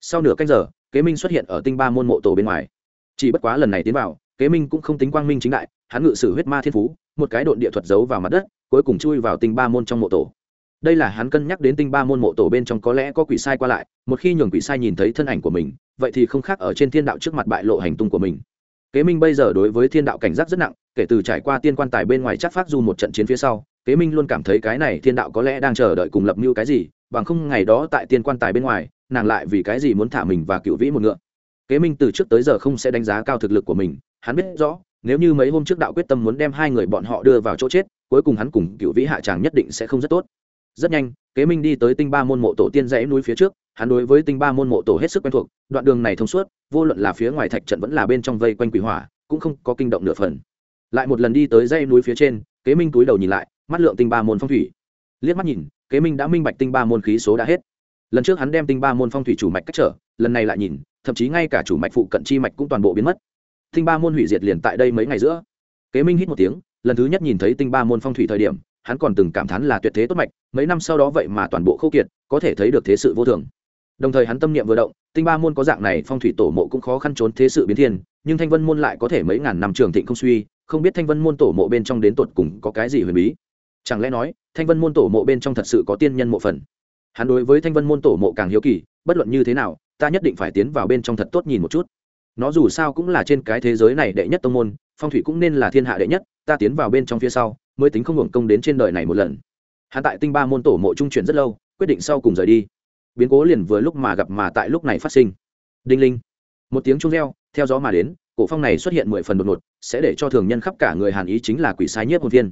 Sau nửa canh giờ, kế minh xuất hiện ở tinh ba môn mộ tổ bên ngoài. Chỉ bất quá lần này tiến vào, kế minh cũng không tính quang minh chính đại, hắn ngự sử huyết ma thiên phú, một cái độn địa thuật giấu vào mặt đất, cuối cùng chui vào tinh ba môn trong mộ tổ đây là hắn cân nhắc đến tinh ba môn mộ tổ bên trong có lẽ có quỷ sai qua lại, một khi nhường quỷ sai nhìn thấy thân ảnh của mình, vậy thì không khác ở trên thiên đạo trước mặt bại lộ hành tung của mình. Kế minh bây giờ đối với thiên đạo cảnh giác rất nặng, kể từ trải qua tiên quan tài bên ngoài chắc phát du một trận chiến phía sau, kế minh luôn cảm thấy cái này thiên đạo có lẽ đang chờ đợi cùng lập mưu cái gì, bằng không ngày đó tại tiên quan tài bên ngoài, nàng lại vì cái gì muốn thả mình và cựu vĩ một ngựa. Kế minh từ trước tới giờ không sẽ đánh giá cao thực lực của mình, hắn biết rõ, nếu như mấy hôm trước đạo quyết tâm muốn đem hai người bọn họ đưa vào chỗ chết, cuối cùng hắn cùng cựu vĩ hạ tràng nhất định sẽ không rất tốt rất nhanh, kế minh đi tới tinh ba môn mộ tổ tiên dãy núi phía trước, hắn đối với tinh ba môn mộ tổ hết sức quen thuộc, đoạn đường này thông suốt, vô luận là phía ngoài thạch trận vẫn là bên trong vây quanh quỷ hỏa, cũng không có kinh động nửa phần. Lại một lần đi tới dãy núi phía trên, kế minh túi đầu nhìn lại, mắt lượng tinh ba môn phong thủy. Liếc mắt nhìn, kế minh đã minh bạch tinh ba môn khí số đã hết. Lần trước hắn đem tinh ba môn phong thủy chủ mạch cách trở, lần này lại nhìn, thậm chí ngay cả chủ mạch phụ cận chi mạch cũng toàn bộ biến mất. Tinh ba môn hủy diệt liền tại đây mấy ngày giữa. Kế minh hít một tiếng, lần thứ nhất nhìn thấy tinh ba môn phong thủy thời điểm hắn còn từng cảm thán là tuyệt thế tốt mạch, mấy năm sau đó vậy mà toàn bộ khâu kiệt, có thể thấy được thế sự vô thường. Đồng thời hắn tâm niệm vừa động, tinh ba môn có dạng này phong thủy tổ mộ cũng khó khăn trốn thế sự biến thiên, nhưng thanh vân môn lại có thể mấy ngàn năm trường thịnh không suy, không biết thanh vân môn tổ mộ bên trong đến tột cùng có cái gì huyền bí. Chẳng lẽ nói, thanh vân môn tổ mộ bên trong thật sự có tiên nhân mộ phần? Hắn đối với thanh vân môn tổ mộ càng hiếu kỳ, bất luận như thế nào, ta nhất định phải tiến vào bên trong thật tốt nhìn một chút. Nó dù sao cũng là trên cái thế giới này đệ nhất tông môn, phong thủy cũng nên là thiên hạ đệ nhất, ta tiến vào bên trong phía sau mới tính không hưởng công đến trên đời này một lần. Hắn tại tinh ba môn tổ mộ trung chuyển rất lâu, quyết định sau cùng rời đi. Biến cố liền vừa lúc mà gặp mà tại lúc này phát sinh. Đinh linh. Một tiếng chung reo, theo gió mà đến, cổ phong này xuất hiện mười phần đột ngột, sẽ để cho thường nhân khắp cả người hàn ý chính là quỷ sai nhất một viên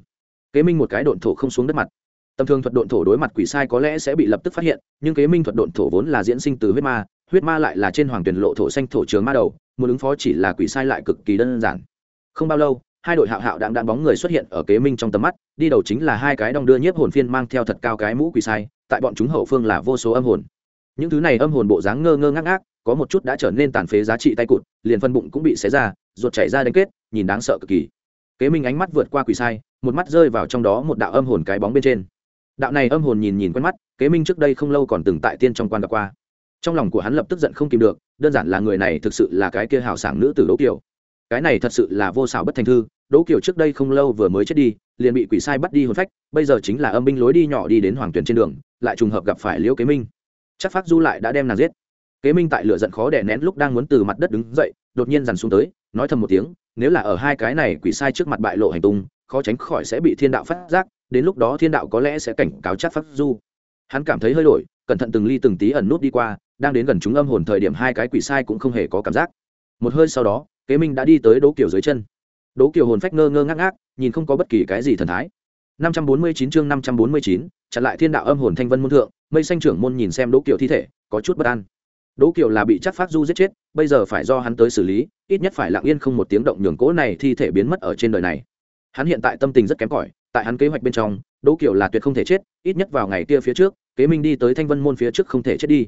kế minh một cái độn thổ không xuống đất mặt. Tầm thường thuật độn thổ đối mặt quỷ sai có lẽ sẽ bị lập tức phát hiện, nhưng kế minh thuật độn thổ vốn là diễn sinh từ huyết ma huyết ma lại là trên hoàng tuyển lộ thổ xanh thổ trường ma đầu, muốn ứng phó chỉ là quỷ sai lại cực kỳ đơn giản. Không bao lâu hai đội hạo hạo đang đạn bóng người xuất hiện ở kế minh trong tầm mắt, đi đầu chính là hai cái đong đưa nhiếp hồn phiên mang theo thật cao cái mũ quỷ sai, tại bọn chúng hậu phương là vô số âm hồn. Những thứ này âm hồn bộ dáng ngơ ngơ ngác ngác, có một chút đã trở nên tàn phế giá trị tay cụt, liền phân bụng cũng bị xé ra, ruột chảy ra đánh kết, nhìn đáng sợ cực kỳ. Kế minh ánh mắt vượt qua quỷ sai, một mắt rơi vào trong đó một đạo âm hồn cái bóng bên trên. Đạo này âm hồn nhìn nhìn quen mắt, kế minh trước đây không lâu còn từng tại tiên trong quan gặp qua. Trong lòng của hắn lập tức giận không kìm được, đơn giản là người này thực sự là cái kia hào sảng nữ tử đỗ kiều. Cái này thật sự là vô xảo bất thành thư đỗ kiều trước đây không lâu vừa mới chết đi, liền bị quỷ sai bắt đi hồn phách, bây giờ chính là âm binh lối đi nhỏ đi đến hoàng tuyển trên đường, lại trùng hợp gặp phải liễu kế minh. Chắc phát du lại đã đem nàng giết. Kế minh tại lửa giận khó đè nén lúc đang muốn từ mặt đất đứng dậy, đột nhiên dằn xuống tới, nói thầm một tiếng, nếu là ở hai cái này quỷ sai trước mặt bại lộ hành tung, khó tránh khỏi sẽ bị thiên đạo phát giác, đến lúc đó thiên đạo có lẽ sẽ cảnh cáo chắc phát du. Hắn cảm thấy hơi đổi, cẩn thận từng ly từng tí ẩn nút đi qua, đang đến gần chúng âm hồn thời điểm hai cái quỷ sai cũng không hề có cảm giác. Một hơi sau đó, kế minh đã đi tới đỗ kiều dưới chân đỗ kiều hồn phách ngơ ngơ ngác ngác nhìn không có bất kỳ cái gì thần thái. 549 chương 549, chặn lại thiên đạo âm hồn thanh vân môn thượng mây xanh trưởng môn nhìn xem đỗ kiều thi thể có chút bất an. Đỗ kiều là bị chắc phát du giết chết bây giờ phải do hắn tới xử lý ít nhất phải lặng yên không một tiếng động nhường cỗ này thi thể biến mất ở trên đời này. Hắn hiện tại tâm tình rất kém cỏi tại hắn kế hoạch bên trong đỗ kiều là tuyệt không thể chết ít nhất vào ngày kia phía trước kế minh đi tới thanh vân môn phía trước không thể chết đi.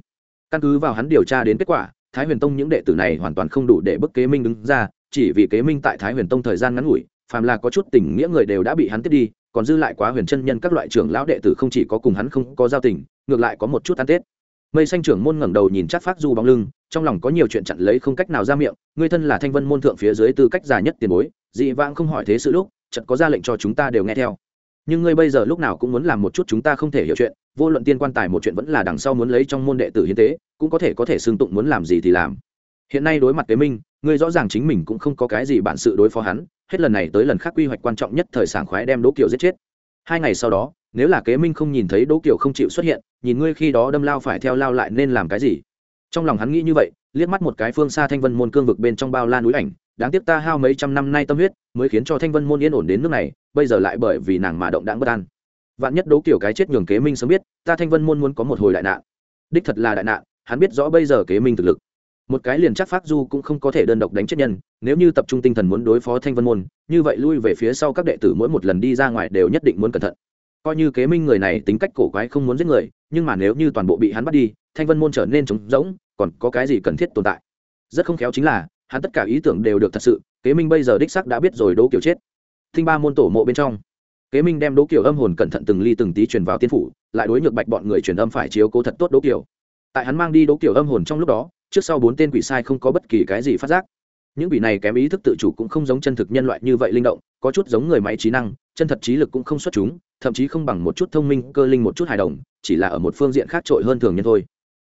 Căn cứ vào hắn điều tra đến kết quả thái huyền tông những đệ tử này hoàn toàn không đủ để bức kế minh đứng ra chỉ vì kế minh tại thái huyền tông thời gian ngắn ngủi, phàm là có chút tình nghĩa người đều đã bị hắn tiếp đi, còn dư lại quá huyền chân nhân các loại trưởng lão đệ tử không chỉ có cùng hắn không có giao tình, ngược lại có một chút ăn tết. Mây xanh trưởng môn ngẩng đầu nhìn chắc phát du bóng lưng, trong lòng có nhiều chuyện chặn lấy không cách nào ra miệng người thân là thanh vân môn thượng phía dưới tư cách già nhất tiền bối, dị vãng không hỏi thế sự lúc chật có ra lệnh cho chúng ta đều nghe theo. Nhưng ngươi bây giờ lúc nào cũng muốn làm một chút chúng ta không thể hiểu chuyện, vô luận tiên quan tài một chuyện vẫn là đằng sau muốn lấy trong môn đệ tử hiến tế, cũng có thể có thể xương tụng muốn làm gì thì làm hiện nay đối mặt kế minh, ngươi rõ ràng chính mình cũng không có cái gì bản sự đối phó hắn, hết lần này tới lần khác quy hoạch quan trọng nhất thời sảng khoái đem đỗ kiều giết chết. Hai ngày sau đó, nếu là kế minh không nhìn thấy đỗ kiều không chịu xuất hiện, nhìn ngươi khi đó đâm lao phải theo lao lại nên làm cái gì? Trong lòng hắn nghĩ như vậy, liếc mắt một cái phương xa thanh vân môn cương vực bên trong bao la núi ảnh, đáng tiếc ta hao mấy trăm năm nay tâm huyết, mới khiến cho thanh vân môn yên ổn đến nước này, bây giờ lại bởi vì nàng mà động đáng bất an. Vạn nhất đố kiểu cái chết nhường kế minh sớm biết, ta thanh vân môn muốn có một hồi đại nạn. Đích thật là đại nạn, hắn biết rõ bây giờ kế minh thực lực một cái liền chắc phát du cũng không có thể đơn độc đánh chết nhân, nếu như tập trung tinh thần muốn đối phó thanh vân môn, như vậy lui về phía sau các đệ tử mỗi một lần đi ra ngoài đều nhất định muốn cẩn thận. Coi như kế minh người này tính cách cổ quái không muốn giết người, nhưng mà nếu như toàn bộ bị hắn bắt đi, thanh vân môn trở nên trống rỗng, còn có cái gì cần thiết tồn tại? Rất không khéo chính là, hắn tất cả ý tưởng đều được thật sự, kế minh bây giờ đích sắc đã biết rồi đỗ kiểu chết. Thinh ba môn tổ mộ bên trong, kế minh đem đỗ kiểu âm hồn cẩn thận từng ly từng tí truyền vào tiên phủ, lại đối nhược bạch bọn người truyền âm phải chiếu cố thật tốt đỗ kiểu tại hắn mang đi đỗ kiểu âm hồn trong lúc đó trước sau bốn tên quỷ sai không có bất kỳ cái gì phát giác. Những quỷ này kém ý thức tự chủ cũng không giống chân thực nhân loại như vậy linh động, có chút giống người máy trí năng, chân thật trí lực cũng không xuất chúng, thậm chí không bằng một chút thông minh, cơ linh một chút hài đồng, chỉ là ở một phương diện khác trội hơn thường nhân thôi.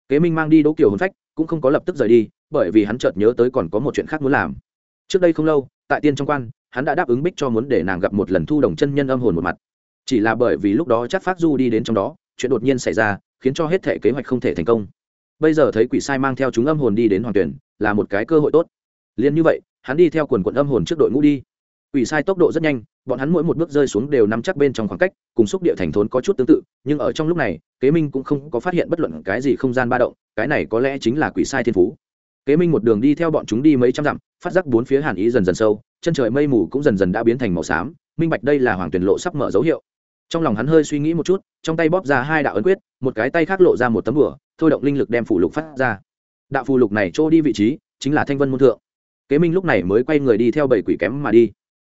Kế minh mang đi đỗ kiểu hồn phách, cũng không có lập tức rời đi, bởi vì hắn chợt nhớ tới còn có một chuyện khác muốn làm. Trước đây không lâu, tại tiên trong quan, hắn đã đáp ứng bích cho muốn để nàng gặp một lần thu đồng chân nhân âm hồn một mặt. Chỉ là bởi vì lúc đó chắc phát du đi đến trong đó, chuyện đột nhiên xảy ra, khiến cho hết thể kế hoạch không thể thành công bây giờ thấy quỷ sai mang theo chúng âm hồn đi đến hoàng tuyển, là một cái cơ hội tốt. Liền như vậy, hắn đi theo quần quận âm hồn trước đội ngũ đi. Quỷ sai tốc độ rất nhanh, bọn hắn mỗi một bước rơi xuống đều nắm chắc bên trong khoảng cách, cùng xúc địa thành thốn có chút tương tự, nhưng ở trong lúc này, kế minh cũng không có phát hiện bất luận cái gì không gian ba động, cái này có lẽ chính là quỷ sai thiên phú. Kế minh một đường đi theo bọn chúng đi mấy trăm dặm, phát giác bốn phía hàn ý dần dần sâu, chân trời mây mù cũng dần dần đã biến thành màu xám, minh bạch đây là hoàng tuyển lộ sắp mở dấu hiệu. Trong lòng hắn hơi suy nghĩ một chút, trong tay bóp ra hai đạo ấn quyết, một cái tay khác lộ ra một tấm bửa thôi động linh lực đem phủ lục phát ra. Đạo phù lục này trô đi vị trí chính là thanh vân môn thượng. Kế minh lúc này mới quay người đi theo bảy quỷ kém mà đi.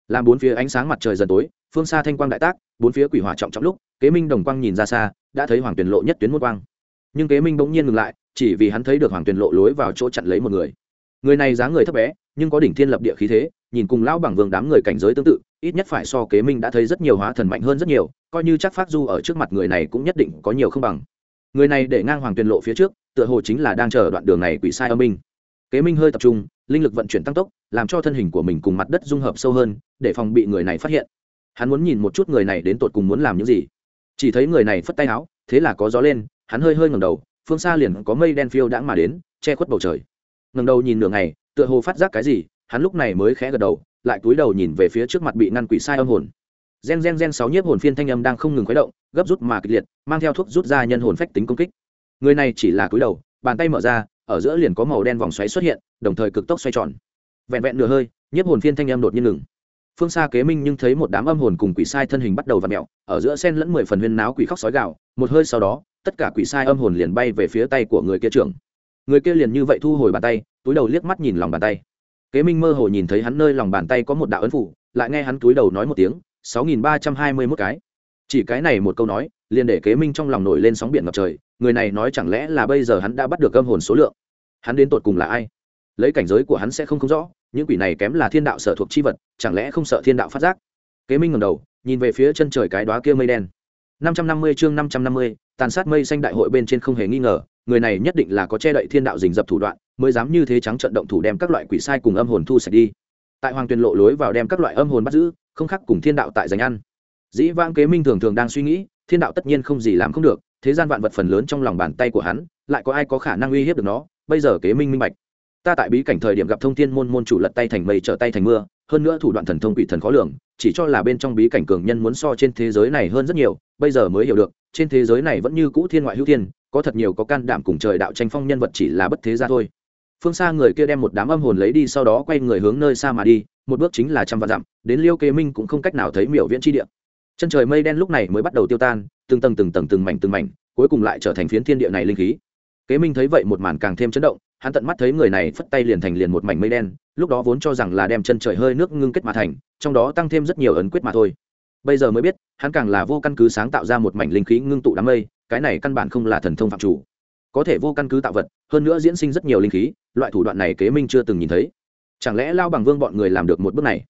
Làm bốn phía ánh sáng mặt trời dần tối, phương xa thanh quang đại tác, bốn phía quỷ hỏa trọng trọng lúc, kế minh đồng quang nhìn ra xa, đã thấy hoàng tuyển lộ nhất tuyến môn quang. Nhưng kế minh bỗng nhiên ngừng lại, chỉ vì hắn thấy được hoàng tuyển lộ lối vào chỗ chặn lấy một người. Người này dáng người thấp bé, nhưng có đỉnh thiên lập địa khí thế, nhìn cùng lão bằng vương đám người cảnh giới tương tự, ít nhất phải so kế minh đã thấy rất nhiều hóa thần mạnh hơn rất nhiều, coi như chắc phát du ở trước mặt người này cũng nhất định có nhiều không bằng người này để ngang hoàng Tuyền lộ phía trước, tựa hồ chính là đang chờ đoạn đường này quỷ sai âm minh kế minh hơi tập trung, linh lực vận chuyển tăng tốc, làm cho thân hình của mình cùng mặt đất dung hợp sâu hơn, để phòng bị người này phát hiện. Hắn muốn nhìn một chút người này đến tột cùng muốn làm những gì. Chỉ thấy người này phất tay áo, thế là có gió lên, hắn hơi hơi ngẩng đầu, phương xa liền có mây đen phiêu đãng mà đến, che khuất bầu trời. Ngầm đầu nhìn nửa ngày, tựa hồ phát giác cái gì, hắn lúc này mới khẽ gật đầu, lại cúi đầu nhìn về phía trước mặt bị ngăn quỷ sai âm hồn gen gen gen sáu nhiếp hồn phiên thanh âm đang không ngừng khuấy động, gấp rút mà kịch liệt, mang theo thuốc rút ra nhân hồn phách tính công kích. Người này chỉ là cúi đầu, bàn tay mở ra, ở giữa liền có màu đen vòng xoáy xuất hiện, đồng thời cực tốc xoay tròn. Vẹn vẹn nửa hơi, nhiếp hồn phiên thanh âm đột nhiên ngừng. Phương xa kế minh nhưng thấy một đám âm hồn cùng quỷ sai thân hình bắt đầu v ặ mẹo ở giữa sen lẫn mười phần huyên náo quỷ khóc sói gạo một hơi sau đó, tất cả quỷ sai âm hồn liền bay về phía tay của người kia trưởng. Người kia liền như vậy thu hồi bàn tay, túi đầu liếc mắt nhìn lòng bàn tay. Kế minh mơ hồ nhìn thấy hắn nơi lòng bàn tay có một đạo ấn phủ, lại nghe hắn túi đầu nói một tiếng sáu nghìn ba trăm hai mươi mốt cái. Chỉ cái này một câu nói, liền để kế minh trong lòng nổi lên sóng biển ngập trời, người này nói chẳng lẽ là bây giờ hắn đã bắt được âm hồn số lượng? Hắn đến tột cùng là ai? Lấy cảnh giới của hắn sẽ không không rõ, những quỷ này kém là thiên đạo sở thuộc chi vật, chẳng lẽ không sợ thiên đạo phát giác? Kế minh ngầm đầu, nhìn về phía chân trời cái đóa kia mây đen. năm trăm năm mươi chương năm trăm năm mươi, tàn sát mây xanh đại hội bên trên không hề nghi ngờ, người này nhất định là có che đậy thiên đạo rình dập thủ đoạn, mới dám như thế trắng trận động thủ đem các loại quỷ sai cùng âm hồn thu sạch đi. Tại hoàng tuyền lộ lối vào đem các loại âm hồn bắt giữ không khác cùng thiên đạo tại dành ăn. Dĩ vãng kế minh thường thường đang suy nghĩ, thiên đạo tất nhiên không gì làm không được, thế gian vạn vật phần lớn trong lòng bàn tay của hắn, lại có ai có khả năng uy hiếp được nó, bây giờ kế minh minh bạch. Ta tại bí cảnh thời điểm gặp thông thiên môn môn chủ lật tay thành mây trở tay thành mưa, hơn nữa thủ đoạn thần thông quỷ thần khó lường, chỉ cho là bên trong bí cảnh cường nhân muốn so trên thế giới này hơn rất nhiều, bây giờ mới hiểu được, trên thế giới này vẫn như cũ thiên ngoại hữu thiên, có thật nhiều có can đảm cùng trời đạo tranh phong nhân vật chỉ là bất thế gia thôi phương xa người kia đem một đám âm hồn lấy đi sau đó quay người hướng nơi xa mà đi, một bước chính là trăm vạn dặm, đến liêu kế minh cũng không cách nào thấy miểu viễn tri địa. Chân trời mây đen lúc này mới bắt đầu tiêu tan, từng tầng từng tầng từng mảnh từng mảnh, cuối cùng lại trở thành phiến thiên địa này linh khí. Kế minh thấy vậy một màn càng thêm chấn động, hắn tận mắt thấy người này phất tay liền thành liền một mảnh mây đen, lúc đó vốn cho rằng là đem chân trời hơi nước ngưng kết mà thành, trong đó tăng thêm rất nhiều ấn quyết mà thôi. Bây giờ mới biết, hắn càng là vô căn cứ sáng tạo ra một mảnh linh khí ngưng tụ đám mây, cái này căn bản không là thần thông phạm chủ có thể vô căn cứ tạo vật, hơn nữa diễn sinh rất nhiều linh khí, loại thủ đoạn này kế minh chưa từng nhìn thấy. Chẳng lẽ lao bằng vương bọn người làm được một bước này?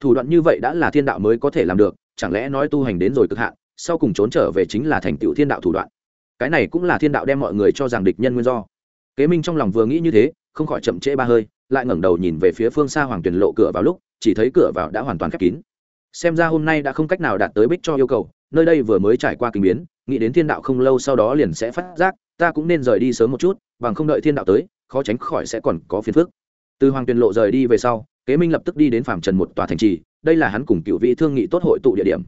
Thủ đoạn như vậy đã là thiên đạo mới có thể làm được, chẳng lẽ nói tu hành đến rồi cực hạn, sau cùng trốn trở về chính là thành tựu thiên đạo thủ đoạn? Cái này cũng là thiên đạo đem mọi người cho rằng địch nhân nguyên do. Kế minh trong lòng vừa nghĩ như thế, không khỏi chậm trễ ba hơi, lại ngẩng đầu nhìn về phía phương xa hoàng tuyền lộ cửa vào lúc, chỉ thấy cửa vào đã hoàn toàn khép kín. Xem ra hôm nay đã không cách nào đạt tới bích cho yêu cầu, nơi đây vừa mới trải qua kinh biến, nghĩ đến thiên đạo không lâu sau đó liền sẽ phát giác ta cũng nên rời đi sớm một chút, bằng không đợi thiên đạo tới, khó tránh khỏi sẽ còn có phiền phức. Từ hoàng tuyền lộ rời đi về sau, kế minh lập tức đi đến phạm trần một tòa thành trì, đây là hắn cùng cựu vĩ thương nghị tốt hội tụ địa điểm.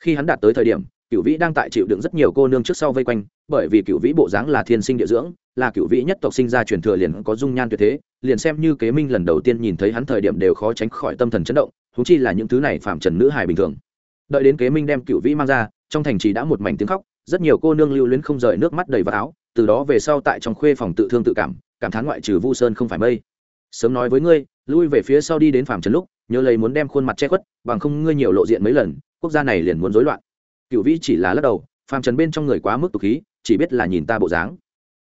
Khi hắn đạt tới thời điểm cựu vĩ đang tại chịu đựng rất nhiều cô nương trước sau vây quanh, bởi vì cựu vĩ bộ dáng là thiên sinh địa dưỡng, là cựu vĩ nhất tộc sinh ra truyền thừa liền có dung nhan tuyệt thế, liền xem như kế minh lần đầu tiên nhìn thấy hắn thời điểm đều khó tránh khỏi tâm thần chấn động thú chi là những thứ này phạm trần nữ hài bình thường. Đợi đến kế minh đem cựu vĩ mang ra, trong thành trì đã một mảnh tiếng khóc, rất nhiều cô nương lưu luyến không rời nước mắt đầy vào áo từ đó về sau tại trong khuê phòng tự thương tự cảm cảm thán ngoại trừ vu sơn không phải mây. Sớm nói với ngươi, lui về phía sau đi đến Phàm trần lúc, nhớ lấy muốn đem khuôn mặt che khuất, bằng không ngươi nhiều lộ diện mấy lần, quốc gia này liền muốn rối loạn. Cựu vĩ chỉ là lắc đầu, Phàm trần bên trong người quá mức tục khí, chỉ biết là nhìn ta bộ dáng.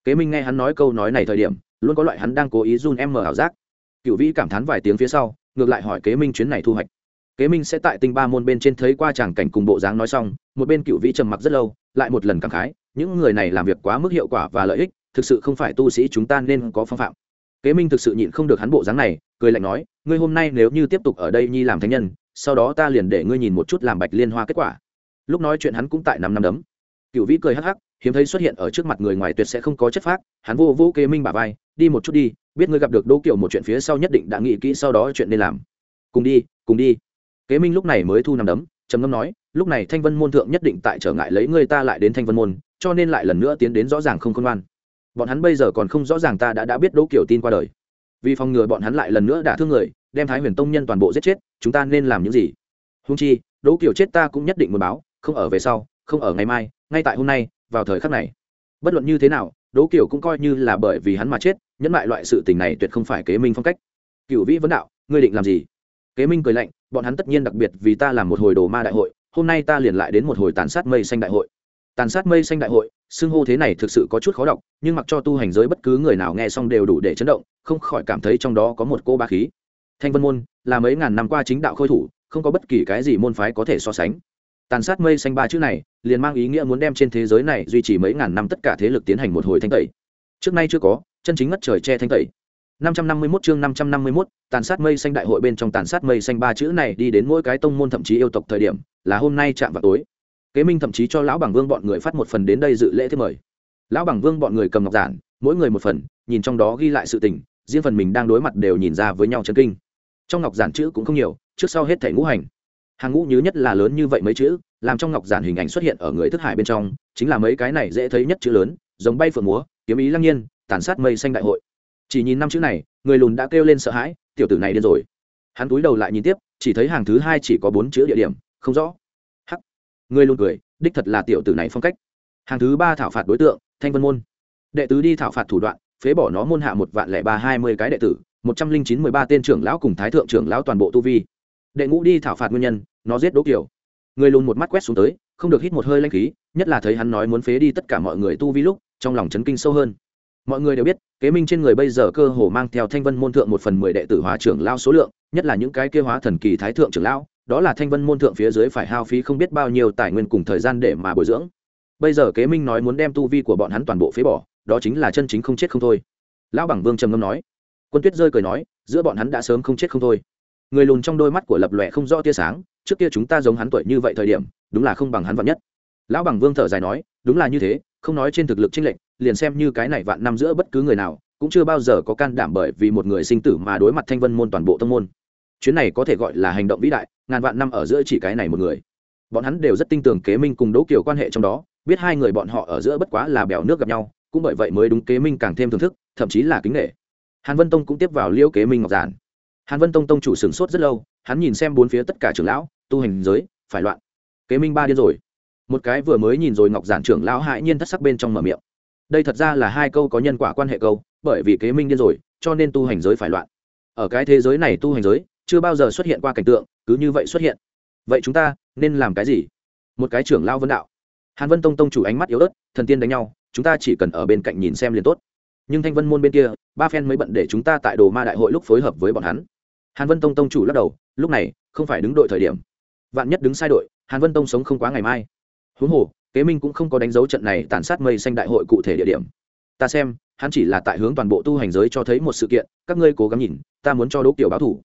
Kế minh nghe hắn nói câu nói này thời điểm, luôn có loại hắn đang cố ý run em mờ ảo giác. Cựu vĩ cảm thán vài tiếng phía sau, ngược lại hỏi kế minh chuyến này thu hoạch. Kế minh sẽ tại tinh ba môn bên trên thấy qua tràng cảnh cùng bộ dáng nói xong, một bên cựu vĩ trầm mặc rất lâu, lại một lần cảm khái những người này làm việc quá mức hiệu quả và lợi ích, thực sự không phải tu sĩ chúng ta nên có phong phạm. Kế minh thực sự nhịn không được hắn bộ dáng này, cười lạnh nói, ngươi hôm nay nếu như tiếp tục ở đây nhi làm thánh nhân, sau đó ta liền để ngươi nhìn một chút làm bạch liên hoa kết quả. Lúc nói chuyện hắn cũng tại năm năm đấm. Cựu vĩ cười hắc hắc, hiếm thấy xuất hiện ở trước mặt người ngoài tuyệt sẽ không có chất phác, hắn vô vô kế minh bà vai, đi một chút đi, biết ngươi gặp được đỗ kiểu một chuyện phía sau nhất định đã nghĩ kỹ sau đó chuyện nên làm. Cùng đi cùng đi. Kế minh lúc này mới thu nằm đấm, trầm ngâm nói, lúc này thanh vân môn thượng nhất định tại trở ngại lấy ngươi ta lại đến thanh vân môn cho nên lại lần nữa tiến đến rõ ràng không khôn ngoan. Bọn hắn bây giờ còn không rõ ràng ta đã đã biết đỗ kiểu tin qua đời. Vì phòng ngừa bọn hắn lại lần nữa đả thương người, đem thái huyền tông nhân toàn bộ giết chết, chúng ta nên làm những gì? Húng chi, đỗ kiểu chết ta cũng nhất định muốn báo, không ở về sau, không ở ngày mai, ngay tại hôm nay, vào thời khắc này. Bất luận như thế nào, đỗ kiểu cũng coi như là bởi vì hắn mà chết, nhẫn lại loại sự tình này tuyệt không phải kế minh phong cách. Cựu vĩ vấn đạo, ngươi định làm gì? Kế minh cười lạnh, bọn hắn tất nhiên đặc biệt vì ta làm một hồi đồ ma đại hội, hôm nay ta liền lại đến một hồi tàn sát mây xanh đại hội tàn sát mây xanh đại hội xưng hô thế này thực sự có chút khó đọc nhưng mặc cho tu hành giới bất cứ người nào nghe xong đều đủ để chấn động không khỏi cảm thấy trong đó có một cô ba khí. Thanh vân môn là mấy ngàn năm qua chính đạo khôi thủ không có bất kỳ cái gì môn phái có thể so sánh. Tàn sát mây xanh ba chữ này liền mang ý nghĩa muốn đem trên thế giới này duy trì mấy ngàn năm tất cả thế lực tiến hành một hồi thanh tẩy. Trước nay chưa có chân chính ngất trời che thanh tẩy. 551 chương 551, tàn sát mây xanh đại hội bên trong tàn sát mây xanh ba chữ này đi đến mỗi cái tông môn thậm chí yêu tộc thời điểm, là hôm nay chạm vào tối. Kế Minh thậm chí cho lão Bằng Vương bọn người phát một phần đến đây dự lễ thế mời. Lão Bằng Vương bọn người cầm ngọc giản, mỗi người một phần, nhìn trong đó ghi lại sự tình, riêng phần mình đang đối mặt đều nhìn ra với nhau chấn kinh. Trong ngọc giản chữ cũng không nhiều, trước sau hết thảy ngũ hành. Hàng ngũ nhứ nhất là lớn như vậy mấy chữ, làm trong ngọc giản hình ảnh xuất hiện ở người thức hải bên trong, chính là mấy cái này dễ thấy nhất chữ lớn, giống bay phượng múa, kiếm ý lăng nhiên, tàn sát mây xanh đại hội chỉ nhìn năm chữ này người lùn đã kêu lên sợ hãi tiểu tử này điên rồi hắn túi đầu lại nhìn tiếp chỉ thấy hàng thứ hai chỉ có bốn chữ địa điểm không rõ Ngươi luôn cười, đích thật là tiểu tử này phong cách. Hàng thứ ba thảo phạt đối tượng, thanh vân môn. Đệ tứ đi thảo phạt thủ đoạn, phế bỏ nó môn hạ một vạn lẻ ba hai mươi cái đệ tử, một trăm linh chín mười ba tên trưởng lão cùng thái thượng trưởng lão toàn bộ tu vi. Đệ ngũ đi thảo phạt nguyên nhân, nó giết đỗ Kiều. người lùn một mắt quét xuống tới, không được hít một hơi lanh khí, nhất là thấy hắn nói muốn phế đi tất cả mọi người tu vi lúc, trong lòng chấn kinh sâu hơn. Mọi người đều biết, kế minh trên người bây giờ cơ hồ mang theo thanh vân môn thượng một phần mười đệ tử hóa trưởng lao số lượng, nhất là những cái kêu hóa thần kỳ thái thượng trưởng lão đó là thanh vân môn thượng phía dưới phải hao phí không biết bao nhiêu tài nguyên cùng thời gian để mà bồi dưỡng. Bây giờ kế minh nói muốn đem tu vi của bọn hắn toàn bộ phế bỏ, đó chính là chân chính không chết không thôi. Lão bằng vương trầm ngâm nói. Quân tuyết rơi cười nói, giữa bọn hắn đã sớm không chết không thôi. Người lùn trong đôi mắt của lập lòe không rõ tia sáng, trước kia chúng ta giống hắn tuổi như vậy thời điểm, đúng là không bằng hắn vạn nhất. Lão bằng vương thở dài nói, đúng là như thế, không nói trên thực lực chênh lệch, liền xem như cái này vạn năm giữa bất cứ người nào, cũng chưa bao giờ có can đảm bởi vì một người sinh tử mà đối mặt thanh vân môn toàn bộ tông môn. Chuyến này có thể gọi là hành động vĩ đại ngàn vạn năm ở giữa chỉ cái này một người. Bọn hắn đều rất tin tưởng kế minh cùng đỗ kiều quan hệ trong đó, biết hai người bọn họ ở giữa bất quá là bèo nước gặp nhau, cũng bởi vậy mới đúng kế minh càng thêm thưởng thức, thậm chí là kính nghệ hàn vân tông cũng tiếp vào liễu kế minh ngọc giản. Hàn vân tông tông chủ sửng sốt rất lâu, hắn nhìn xem bốn phía tất cả trưởng lão, tu hành giới, phải loạn. Kế minh ba điên rồi. Một cái vừa mới nhìn rồi ngọc giản trưởng lão hãi nhiên thất sắc bên trong mở miệng. Đây thật ra là hai câu có nhân quả quan hệ câu, bởi vì kế minh điên rồi, cho nên tu hành giới phải loạn. Ở cái thế giới này tu hành giới chưa bao giờ xuất hiện qua cảnh tượng, cứ như vậy xuất hiện. Vậy chúng ta nên làm cái gì? Một cái trưởng lao vân đạo. Hàn vân tông tông chủ ánh mắt yếu ớt, thần tiên đánh nhau, chúng ta chỉ cần ở bên cạnh nhìn xem liền tốt. Nhưng thanh vân môn bên kia, ba phen mới bận để chúng ta tại đồ ma đại hội lúc phối hợp với bọn hắn. Hàn vân tông tông chủ lắc đầu, lúc này, không phải đứng đội thời điểm. Vạn nhất đứng sai đội, hàn vân tông sống không quá ngày mai. Huống hồ, kế minh cũng không có đánh dấu trận này tàn sát mây xanh đại hội cụ thể địa điểm. Ta xem, hắn chỉ là tại hướng toàn bộ tu hành giới cho thấy một sự kiện, các ngươi cố gắng nhìn, ta muốn cho đỗ kiểu báo thủ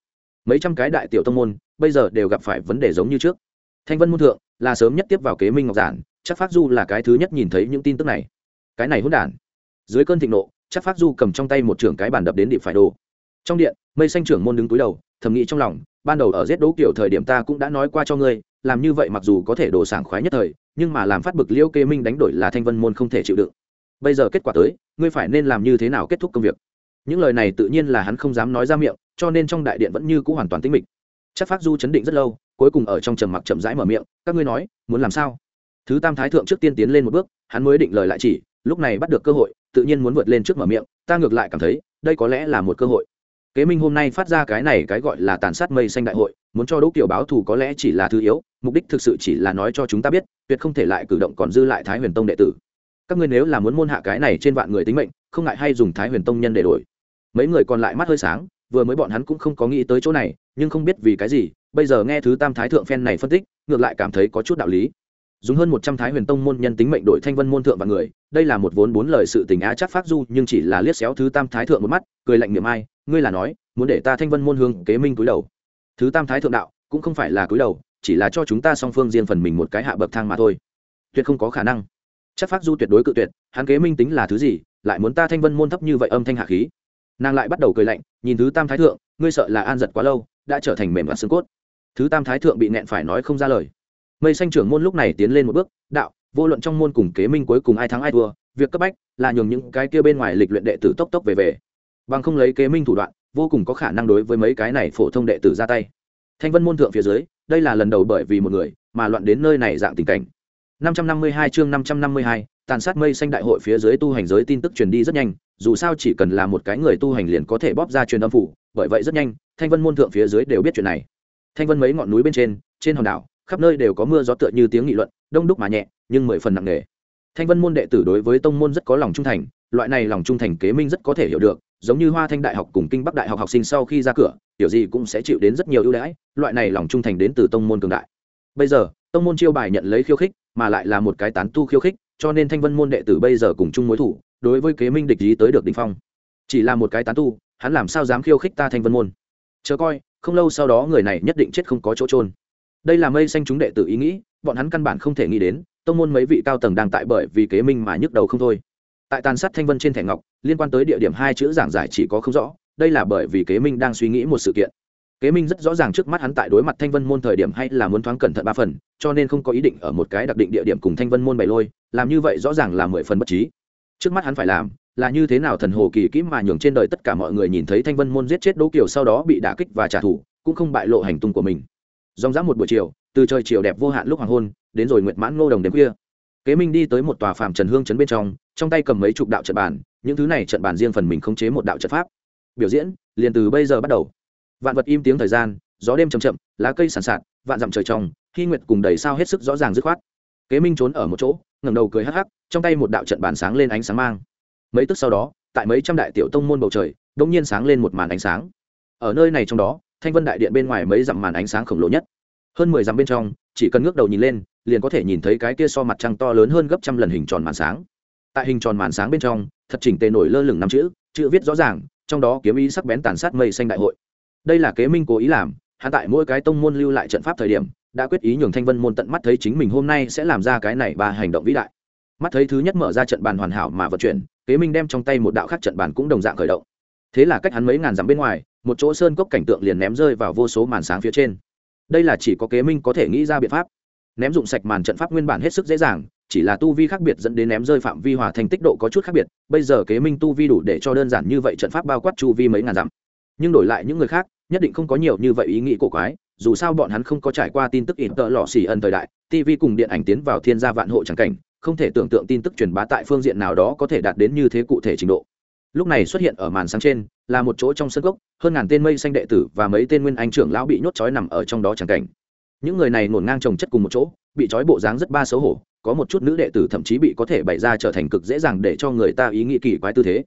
mấy trăm cái đại tiểu tông môn, bây giờ đều gặp phải vấn đề giống như trước. Thanh vân môn thượng là sớm nhất tiếp vào kế minh ngọc giản, chắc phát du là cái thứ nhất nhìn thấy những tin tức này. Cái này hỗn đản. Dưới cơn thịnh nộ, chắc phát du cầm trong tay một trưởng cái bàn đập đến điệp phải đồ. Trong điện, mây xanh trưởng môn đứng túi đầu, thầm nghĩ trong lòng, ban đầu ở giết Đấu kiểu thời điểm ta cũng đã nói qua cho ngươi, làm như vậy mặc dù có thể đổ sảng khoái nhất thời, nhưng mà làm phát bực liêu kê minh đánh đổi là thanh vân môn không thể chịu đựng. Bây giờ kết quả tới, ngươi phải nên làm như thế nào kết thúc công việc? Những lời này tự nhiên là hắn không dám nói ra miệng cho nên trong đại điện vẫn như c ũ hoàn toàn tĩnh mịch. Chắc phát du chấn định rất lâu, cuối cùng ở trong trầm mặc chậm rãi mở miệng, các ngươi nói, muốn làm sao? Thứ tam thái thượng trước tiên tiến lên một bước, hắn mới định lời lại chỉ, lúc này bắt được cơ hội, tự nhiên muốn vượt lên trước mở miệng, ta ngược lại cảm thấy, đây có lẽ là một cơ hội. Kế minh hôm nay phát ra cái này cái gọi là tàn sát mây xanh đại hội, muốn cho đỗ kiều báo thù có lẽ chỉ là thứ yếu, mục đích thực sự chỉ là nói cho chúng ta biết, tuyệt không thể lại cử động còn dư lại thái huyền tông đệ tử. Các ngươi nếu là muốn môn hạ cái này trên vạn người tính mệnh, không ngại hay dùng thái huyền tông nhân để đổi. Mấy người còn lại mắt hơi sáng vừa mới bọn hắn cũng không có nghĩ tới chỗ này, nhưng không biết vì cái gì, bây giờ nghe thứ tam thái thượng phen này phân tích, ngược lại cảm thấy có chút đạo lý. Dùng hơn một trăm thái huyền tông môn nhân tính mệnh đổi thanh vân môn thượng và người, đây là một vốn bốn lời sự tình á chắc phát du, nhưng chỉ là liếc xéo thứ tam thái thượng một mắt, cười lạnh miệng ai, ngươi là nói, muốn để ta thanh vân môn hương kế minh cúi đầu. Thứ tam thái thượng đạo, cũng không phải là cúi đầu, chỉ là cho chúng ta song phương riêng phần mình một cái hạ bậc thang mà thôi. Tuyệt không có khả năng. Chắc phát du tuyệt đối cự tuyệt, hắn kế minh tính là thứ gì, lại muốn ta thanh vân môn thấp như vậy âm thanh hạ khí nàng lại bắt đầu cười lạnh nhìn thứ tam thái thượng ngươi sợ là an giật quá lâu đã trở thành mềm và xương cốt. Thứ tam thái thượng bị nẹn phải nói không ra lời. Mây xanh trưởng môn lúc này tiến lên một bước đạo vô luận trong môn cùng kế minh cuối cùng ai thắng ai thua việc cấp bách là nhường những cái kia bên ngoài lịch luyện đệ tử tốc tốc về về. Bằng không lấy kế minh thủ đoạn vô cùng có khả năng đối với mấy cái này phổ thông đệ tử ra tay. Thanh vân môn thượng phía dưới đây là lần đầu bởi vì một người mà loạn đến nơi này dạng tình cảnh. 552 chương 552, tàn sát mây xanh đại hội phía dưới tu hành giới tin tức truyền đi rất nhanh dù sao chỉ cần là một cái người tu hành liền có thể bóp ra truyền âm phủ, bởi vậy rất nhanh, thanh vân môn thượng phía dưới đều biết chuyện này. Thanh vân mấy ngọn núi bên trên trên hòn đảo, khắp nơi đều có mưa gió tựa như tiếng nghị luận, đông đúc mà nhẹ, nhưng mười phần nặng nề. Thanh vân môn đệ tử đối với tông môn rất có lòng trung thành, loại này lòng trung thành kế minh rất có thể hiểu được, giống như hoa thanh đại học cùng kinh bắc đại học học sinh sau khi ra cửa, tiểu gì cũng sẽ chịu đến rất nhiều ưu đãi, loại này lòng trung thành đến từ tông môn cường đại. Bây giờ, tông môn chiêu bài nhận lấy khiêu khích, mà lại là một cái tán tu khiêu khích, cho nên thanh vân môn đệ tử bây giờ cùng chung mối thủ đối với kế minh địch ý tới được đình phong. Chỉ là một cái tán tu, hắn làm sao dám khiêu khích ta thanh vân môn? Chờ coi, không lâu sau đó người này nhất định chết không có chỗ trôn đây là mây xanh chúng đệ tử ý nghĩ, bọn hắn căn bản không thể nghĩ đến, tông môn mấy vị cao tầng đang tại bởi vì kế minh mà nhức đầu không thôi. Tại tàn sát thanh vân trên thẻ ngọc, liên quan tới địa điểm hai chữ giảng giải chỉ có không rõ, đây là bởi vì kế minh đang suy nghĩ một sự kiện. Kế minh rất rõ ràng trước mắt hắn tại đối mặt thanh vân môn thời điểm hay là muốn thoáng cẩn thận ba phần, cho nên không có ý định ở một cái đặc định địa điểm cùng thanh vân môn bày lôi, làm như vậy rõ ràng là mười phần bất trí trước mắt hắn phải làm là như thế nào thần hồ kỳ kỹ mà nhường trên đời tất cả mọi người nhìn thấy thanh vân môn giết chết đỗ kiều sau đó bị đả kích và trả thù, cũng không bại lộ hành tung của mình. Dòng dã một buổi chiều, từ trời chiều đẹp vô hạn lúc hoàng hôn, đến rồi nguyệt mãn ngô đồng đêm khuya. Kế minh đi tới một tòa phàm trần hương trấn bên trong trong tay cầm mấy chục đạo trận bàn, những thứ này trận bàn riêng phần mình khống chế một đạo trận pháp. Biểu diễn, liền từ bây giờ bắt đầu. Vạn vật im tiếng thời gian, gió đêm chầm chậm, lá cây sàn sạt, vạn dặm trời trong, khi nguyệt cùng đầy sao hết sức rõ ràng dứt khoát. Kế minh trốn ở một chỗ ngẩng đầu cười hắc hắc, trong tay một đạo trận bàn sáng lên ánh sáng mang. Mấy tức sau đó, tại mấy trăm đại tiểu tông môn bầu trời đông nhiên sáng lên một màn ánh sáng. Ở nơi này trong đó, thanh vân đại điện bên ngoài mấy dặm màn ánh sáng khổng lồ nhất. Hơn mười dặm bên trong, chỉ cần ngước đầu nhìn lên, liền có thể nhìn thấy cái kia so mặt trăng to lớn hơn gấp trăm lần hình tròn màn sáng. Tại hình tròn màn sáng bên trong, thật chỉnh tề nổi lơ lửng năm chữ chữ viết rõ ràng, trong đó kiếm ý sắc bén tàn sát mây xanh đại hội. Đây là kế minh cố ý làm, hạ tại mỗi cái tông môn lưu lại trận pháp thời điểm đã quyết ý nhường thanh vân môn tận mắt thấy chính mình hôm nay sẽ làm ra cái này ba hành động vĩ đại. Mắt thấy thứ nhất mở ra trận bàn hoàn hảo mà vận chuyển, kế minh đem trong tay một đạo khác trận bàn cũng đồng dạng khởi động. Thế là cách hắn mấy ngàn dặm bên ngoài, một chỗ sơn cốc cảnh tượng liền ném rơi vào vô số màn sáng phía trên. Đây là chỉ có kế minh có thể nghĩ ra biện pháp. Ném dụng sạch màn trận pháp nguyên bản hết sức dễ dàng, chỉ là tu vi khác biệt dẫn đến ném rơi phạm vi hòa thành tích độ có chút khác biệt, bây giờ kế minh tu vi đủ để cho đơn giản như vậy trận pháp bao quát chu vi mấy ngàn dặm. Nhưng đổi lại những người khác nhất định không có nhiều như vậy ý nghĩ cổ quái, dù sao bọn hắn không có trải qua tin tức in tợ lọ xỉ ân thời đại tv cùng điện ảnh tiến vào thiên gia vạn hộ tràng cảnh, không thể tưởng tượng tin tức truyền bá tại phương diện nào đó có thể đạt đến như thế cụ thể trình độ. Lúc này xuất hiện ở màn sáng trên, là một chỗ trong sân gốc, hơn ngàn tên mây xanh đệ tử và mấy tên nguyên anh trưởng lão bị nhốt trói nằm ở trong đó chẳng cảnh. Những người này ngổn ngang trồng chất cùng một chỗ, bị trói bộ dáng rất ba xấu hổ, có một chút nữ đệ tử thậm chí bị có thể bày ra trở thành cực dễ dàng để cho người ta ý nghĩ kỳ quái tư thế.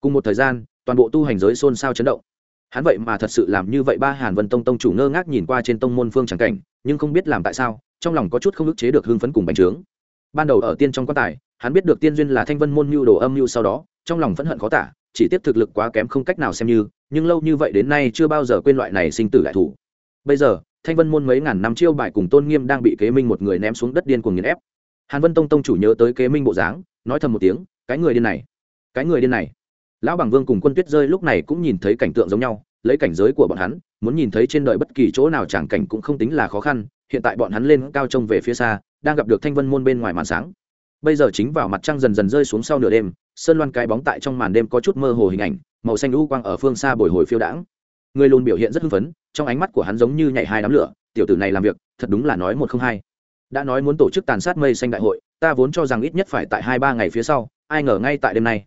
Cùng một thời gian, toàn bộ tu hành giới xôn xao chấn động hắn vậy mà thật sự làm như vậy, ba hàn vân tông tông chủ ngơ ngác nhìn qua trên tông môn phương tràng cảnh, nhưng không biết làm tại sao, trong lòng có chút không ức chế được hưng phấn cùng bành trướng. Ban đầu ở tiên trong quan tài, hắn biết được tiên duyên là thanh vân môn mưu đồ âm mưu sau đó, trong lòng phẫn hận khó tả, chỉ tiếp thực lực quá kém không cách nào xem như, nhưng lâu như vậy đến nay chưa bao giờ quên loại này sinh tử đại thủ. Bây giờ, thanh vân môn mấy ngàn năm chiêu bài cùng tôn nghiêm đang bị kế minh một người ném xuống đất điên cuồng nghiền ép. Hàn vân tông tông chủ nhớ tới kế minh bộ dáng, nói thầm một tiếng, cái người điên này, cái người điên này lão bằng vương cùng quân tuyết rơi lúc này cũng nhìn thấy cảnh tượng giống nhau, lấy cảnh giới của bọn hắn, muốn nhìn thấy trên đời bất kỳ chỗ nào chẳng cảnh cũng không tính là khó khăn, hiện tại bọn hắn lên cao trông về phía xa, đang gặp được thanh vân môn bên ngoài màn sáng. Bây giờ chính vào mặt trăng dần dần rơi xuống sau nửa đêm, sơn loan cái bóng tại trong màn đêm có chút mơ hồ hình ảnh, màu xanh lũ quang ở phương xa bồi hồi phiêu đãng. Người lùn biểu hiện rất hưng phấn, trong ánh mắt của hắn giống như nhảy hai đám lửa, tiểu tử này làm việc, thật đúng là nói một không hai. Đã nói muốn tổ chức tàn sát mây xanh đại hội, ta vốn cho rằng ít nhất phải tại hai ba ngày phía sau, ai ngờ ngay tại đêm nay.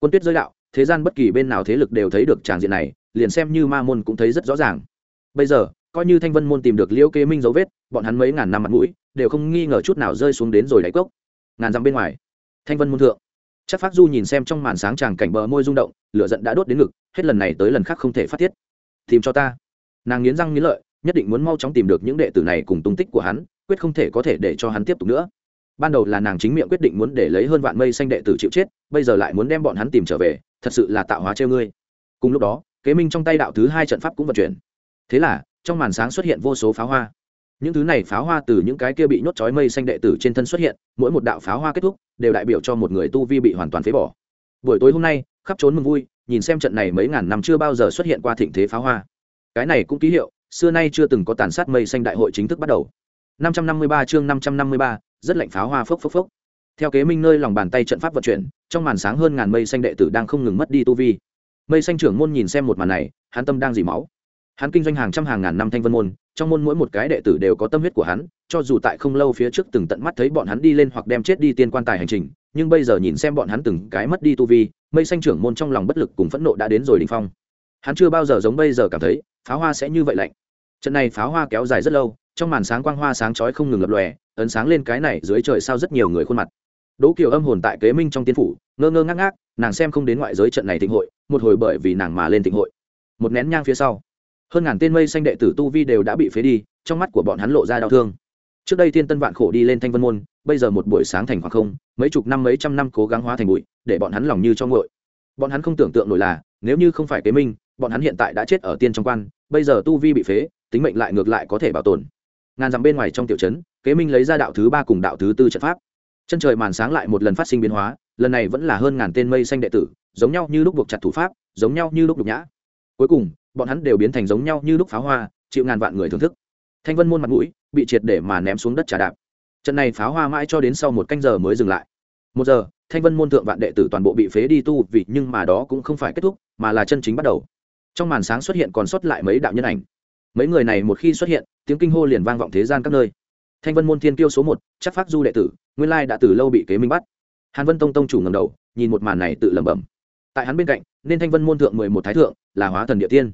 Quân tuyết giới đạo thế gian bất kỳ bên nào thế lực đều thấy được tràng diện này, liền xem như ma môn cũng thấy rất rõ ràng. Bây giờ, coi như thanh vân môn tìm được liễu kế minh dấu vết, bọn hắn mấy ngàn năm mặt mũi, đều không nghi ngờ chút nào rơi xuống đến rồi đáy cốc. Ngàn dặm bên ngoài, thanh vân môn thượng, chắc phát du nhìn xem trong màn sáng tràng cảnh bờ môi rung động, lửa giận đã đốt đến ngực, hết lần này tới lần khác không thể phát thiết tìm cho ta. Nàng nghiến răng nghiến lợi, nhất định muốn mau chóng tìm được những đệ tử này cùng tung tích của hắn, quyết không thể có thể để cho hắn tiếp tục nữa. Ban đầu là nàng chính miệng quyết định muốn để lấy hơn vạn mây xanh đệ tử chịu chết, bây giờ lại muốn đem bọn hắn tìm trở về thật sự là tạo hóa treo ngươi. Cùng lúc đó kế minh trong tay đạo thứ hai trận pháp cũng vận chuyển. Thế là trong màn sáng xuất hiện vô số pháo hoa. Những thứ này pháo hoa từ những cái kia bị nhốt chói mây xanh đệ tử trên thân xuất hiện mỗi một đạo pháo hoa kết thúc đều đại biểu cho một người tu vi bị hoàn toàn phế bỏ. Buổi tối hôm nay khắp trốn mừng vui nhìn xem trận này mấy ngàn năm chưa bao giờ xuất hiện qua thịnh thế pháo hoa. Cái này cũng ký hiệu xưa nay chưa từng có tàn sát mây xanh đại hội chính thức bắt đầu. 553 chương 553, rất lạnh pháo hoa phốc phốc phốc theo kế minh nơi lòng bàn tay trận pháp vận chuyển, trong màn sáng hơn ngàn mây xanh đệ tử đang không ngừng mất đi tu vi. Mây xanh trưởng môn nhìn xem một màn này, hắn tâm đang dỉ máu. Hắn kinh doanh hàng trăm hàng ngàn năm thanh vân môn, trong môn mỗi một cái đệ tử đều có tâm huyết của hắn, cho dù tại không lâu phía trước từng tận mắt thấy bọn hắn đi lên hoặc đem chết đi tiên quan tài hành trình, nhưng bây giờ nhìn xem bọn hắn từng cái mất đi tu vi, mây xanh trưởng môn trong lòng bất lực cùng phẫn nộ đã đến rồi đình phong. Hắn chưa bao giờ giống bây giờ cảm thấy, pháo hoa sẽ như vậy lạnh. Trận này pháo hoa kéo dài rất lâu, trong màn sáng quang hoa sáng chói không ngừng lập lòe, ấn sáng lên cái này dưới trời sao rất nhiều người khuôn mặt đỗ kiều âm hồn tại kế minh trong tiên phủ, ngơ ngơ ngác ngác, nàng xem không đến ngoại giới trận này thịnh hội, một hồi bởi vì nàng mà lên thịnh hội. Một nén nhang phía sau, hơn ngàn tên mây xanh đệ tử tu vi đều đã bị phế đi, trong mắt của bọn hắn lộ ra đau thương. Trước đây thiên tân vạn khổ đi lên thanh vân môn, bây giờ một buổi sáng thành khoảng không, mấy chục năm mấy trăm năm cố gắng hóa thành bụi, để bọn hắn lòng như cho ngội bọn hắn không tưởng tượng nổi là, nếu như không phải kế minh, bọn hắn hiện tại đã chết ở tiên trong quan, bây giờ tu vi bị phế, tính mệnh lại ngược lại có thể bảo tồn. Ngàn dặm bên ngoài trong tiểu trấn, kế minh lấy ra đạo thứ ba cùng đạo thứ tư trận pháp chân trời màn sáng lại một lần phát sinh biến hóa, lần này vẫn là hơn ngàn tên mây xanh đệ tử, giống nhau như lúc buộc chặt thủ pháp, giống nhau như lúc đục nhã. Cuối cùng, bọn hắn đều biến thành giống nhau như lúc pháo hoa, chịu ngàn vạn người thưởng thức. Thanh vân môn mặt mũi, bị triệt để mà ném xuống đất trà đạp. Trận này pháo hoa mãi cho đến sau một canh giờ mới dừng lại. Một giờ, thanh vân môn thượng vạn đệ tử toàn bộ bị phế đi tu vì, nhưng mà đó cũng không phải kết thúc, mà là chân chính bắt đầu. Trong màn sáng xuất hiện còn sót lại mấy đạo nhân ảnh. Mấy người này một khi xuất hiện, tiếng kinh hô liền vang vọng thế gian các nơi thanh vân môn thiên kiêu số một, chắc phát du đệ tử, nguyên lai đã từ lâu bị kế minh bắt. Hàn vân tông tông chủ ngầm đầu, nhìn một màn này tự lẩm bẩm. Tại hắn bên cạnh, nên thanh vân môn thượng mười một thái thượng, là hóa thần địa tiên.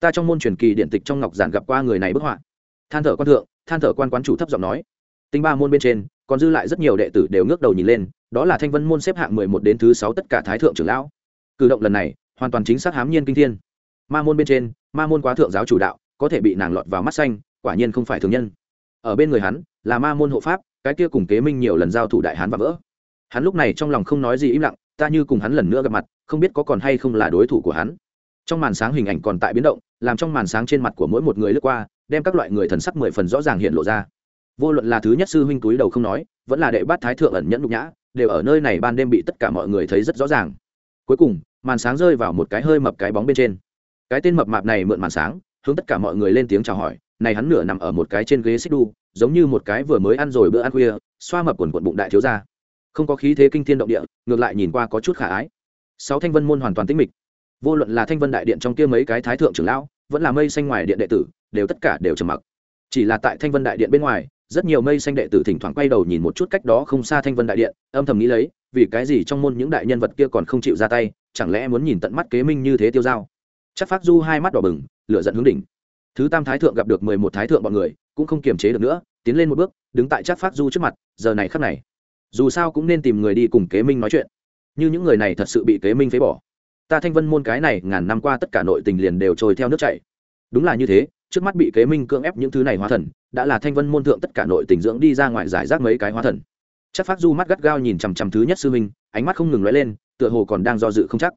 Ta trong môn truyền kỳ điện tịch trong ngọc giản gặp qua người này bức họa. Than thở quan thượng, than thở quan quán chủ thấp giọng nói. Tinh ba môn bên trên, còn dư lại rất nhiều đệ tử đều ngước đầu nhìn lên, đó là thanh vân môn xếp hạng mười một đến thứ sáu tất cả thái thượng trưởng lão. Cử động lần này, hoàn toàn chính xác hám nhiên kinh thiên. Ma môn bên trên, ma môn quá thượng giáo chủ đạo, có thể bị nàng lọt vào mắt xanh, quả nhiên không phải thường nhân ở bên người hắn là ma môn hộ pháp, cái kia cùng kế minh nhiều lần giao thủ đại hán và vỡ. Hắn lúc này trong lòng không nói gì im lặng, ta như cùng hắn lần nữa gặp mặt, không biết có còn hay không là đối thủ của hắn. Trong màn sáng hình ảnh còn tại biến động, làm trong màn sáng trên mặt của mỗi một người lướt qua, đem các loại người thần sắc mười phần rõ ràng hiện lộ ra. Vô luận là thứ nhất sư huynh túi đầu không nói, vẫn là đệ bát thái thượng ẩn nhẫn nhục nhã, đều ở nơi này ban đêm bị tất cả mọi người thấy rất rõ ràng. Cuối cùng, màn sáng rơi vào một cái hơi mập cái bóng bên trên. Cái tên mập mạp này mượn màn sáng, hướng tất cả mọi người lên tiếng chào hỏi này hắn nửa nằm ở một cái trên ghế xích đu, giống như một cái vừa mới ăn rồi bữa ăn khuya, xoa mập quần quận bụng đại thiếu ra không có khí thế kinh thiên động địa, ngược lại nhìn qua có chút khả ái. Sáu thanh vân môn hoàn toàn tĩnh mịch. Vô luận là thanh vân đại điện trong kia mấy cái thái thượng trưởng lão, vẫn là mây xanh ngoài điện đệ tử, đều tất cả đều trầm mặc. Chỉ là tại thanh vân đại điện bên ngoài, rất nhiều mây xanh đệ tử thỉnh thoảng quay đầu nhìn một chút cách đó không xa thanh vân đại điện, âm thầm nghĩ lấy, vì cái gì trong môn những đại nhân vật kia còn không chịu ra tay, chẳng lẽ muốn nhìn tận mắt kế minh như thế tiêu dao? Chắc phát du hai mắt đỏ bừng, lửa giận hướng đỉnh thứ tam thái thượng gặp được mười một thái thượng bọn người, cũng không kiềm chế được nữa, tiến lên một bước, đứng tại chắc phát du trước mặt, giờ này khắc này. Dù sao cũng nên tìm người đi cùng kế minh nói chuyện. Như những người này thật sự bị kế minh phế bỏ. Ta thanh vân môn cái này ngàn năm qua tất cả nội tình liền đều trôi theo nước chảy. Đúng là như thế, trước mắt bị kế minh cưỡng ép những thứ này hóa thần, đã là thanh vân môn thượng tất cả nội tình dưỡng đi ra ngoài giải rác mấy cái hóa thần. Chắc phát du mắt gắt gao nhìn chằm chằm thứ nhất sư minh ánh mắt không ngừng lóe lên, tựa hồ còn đang do dự không chắc.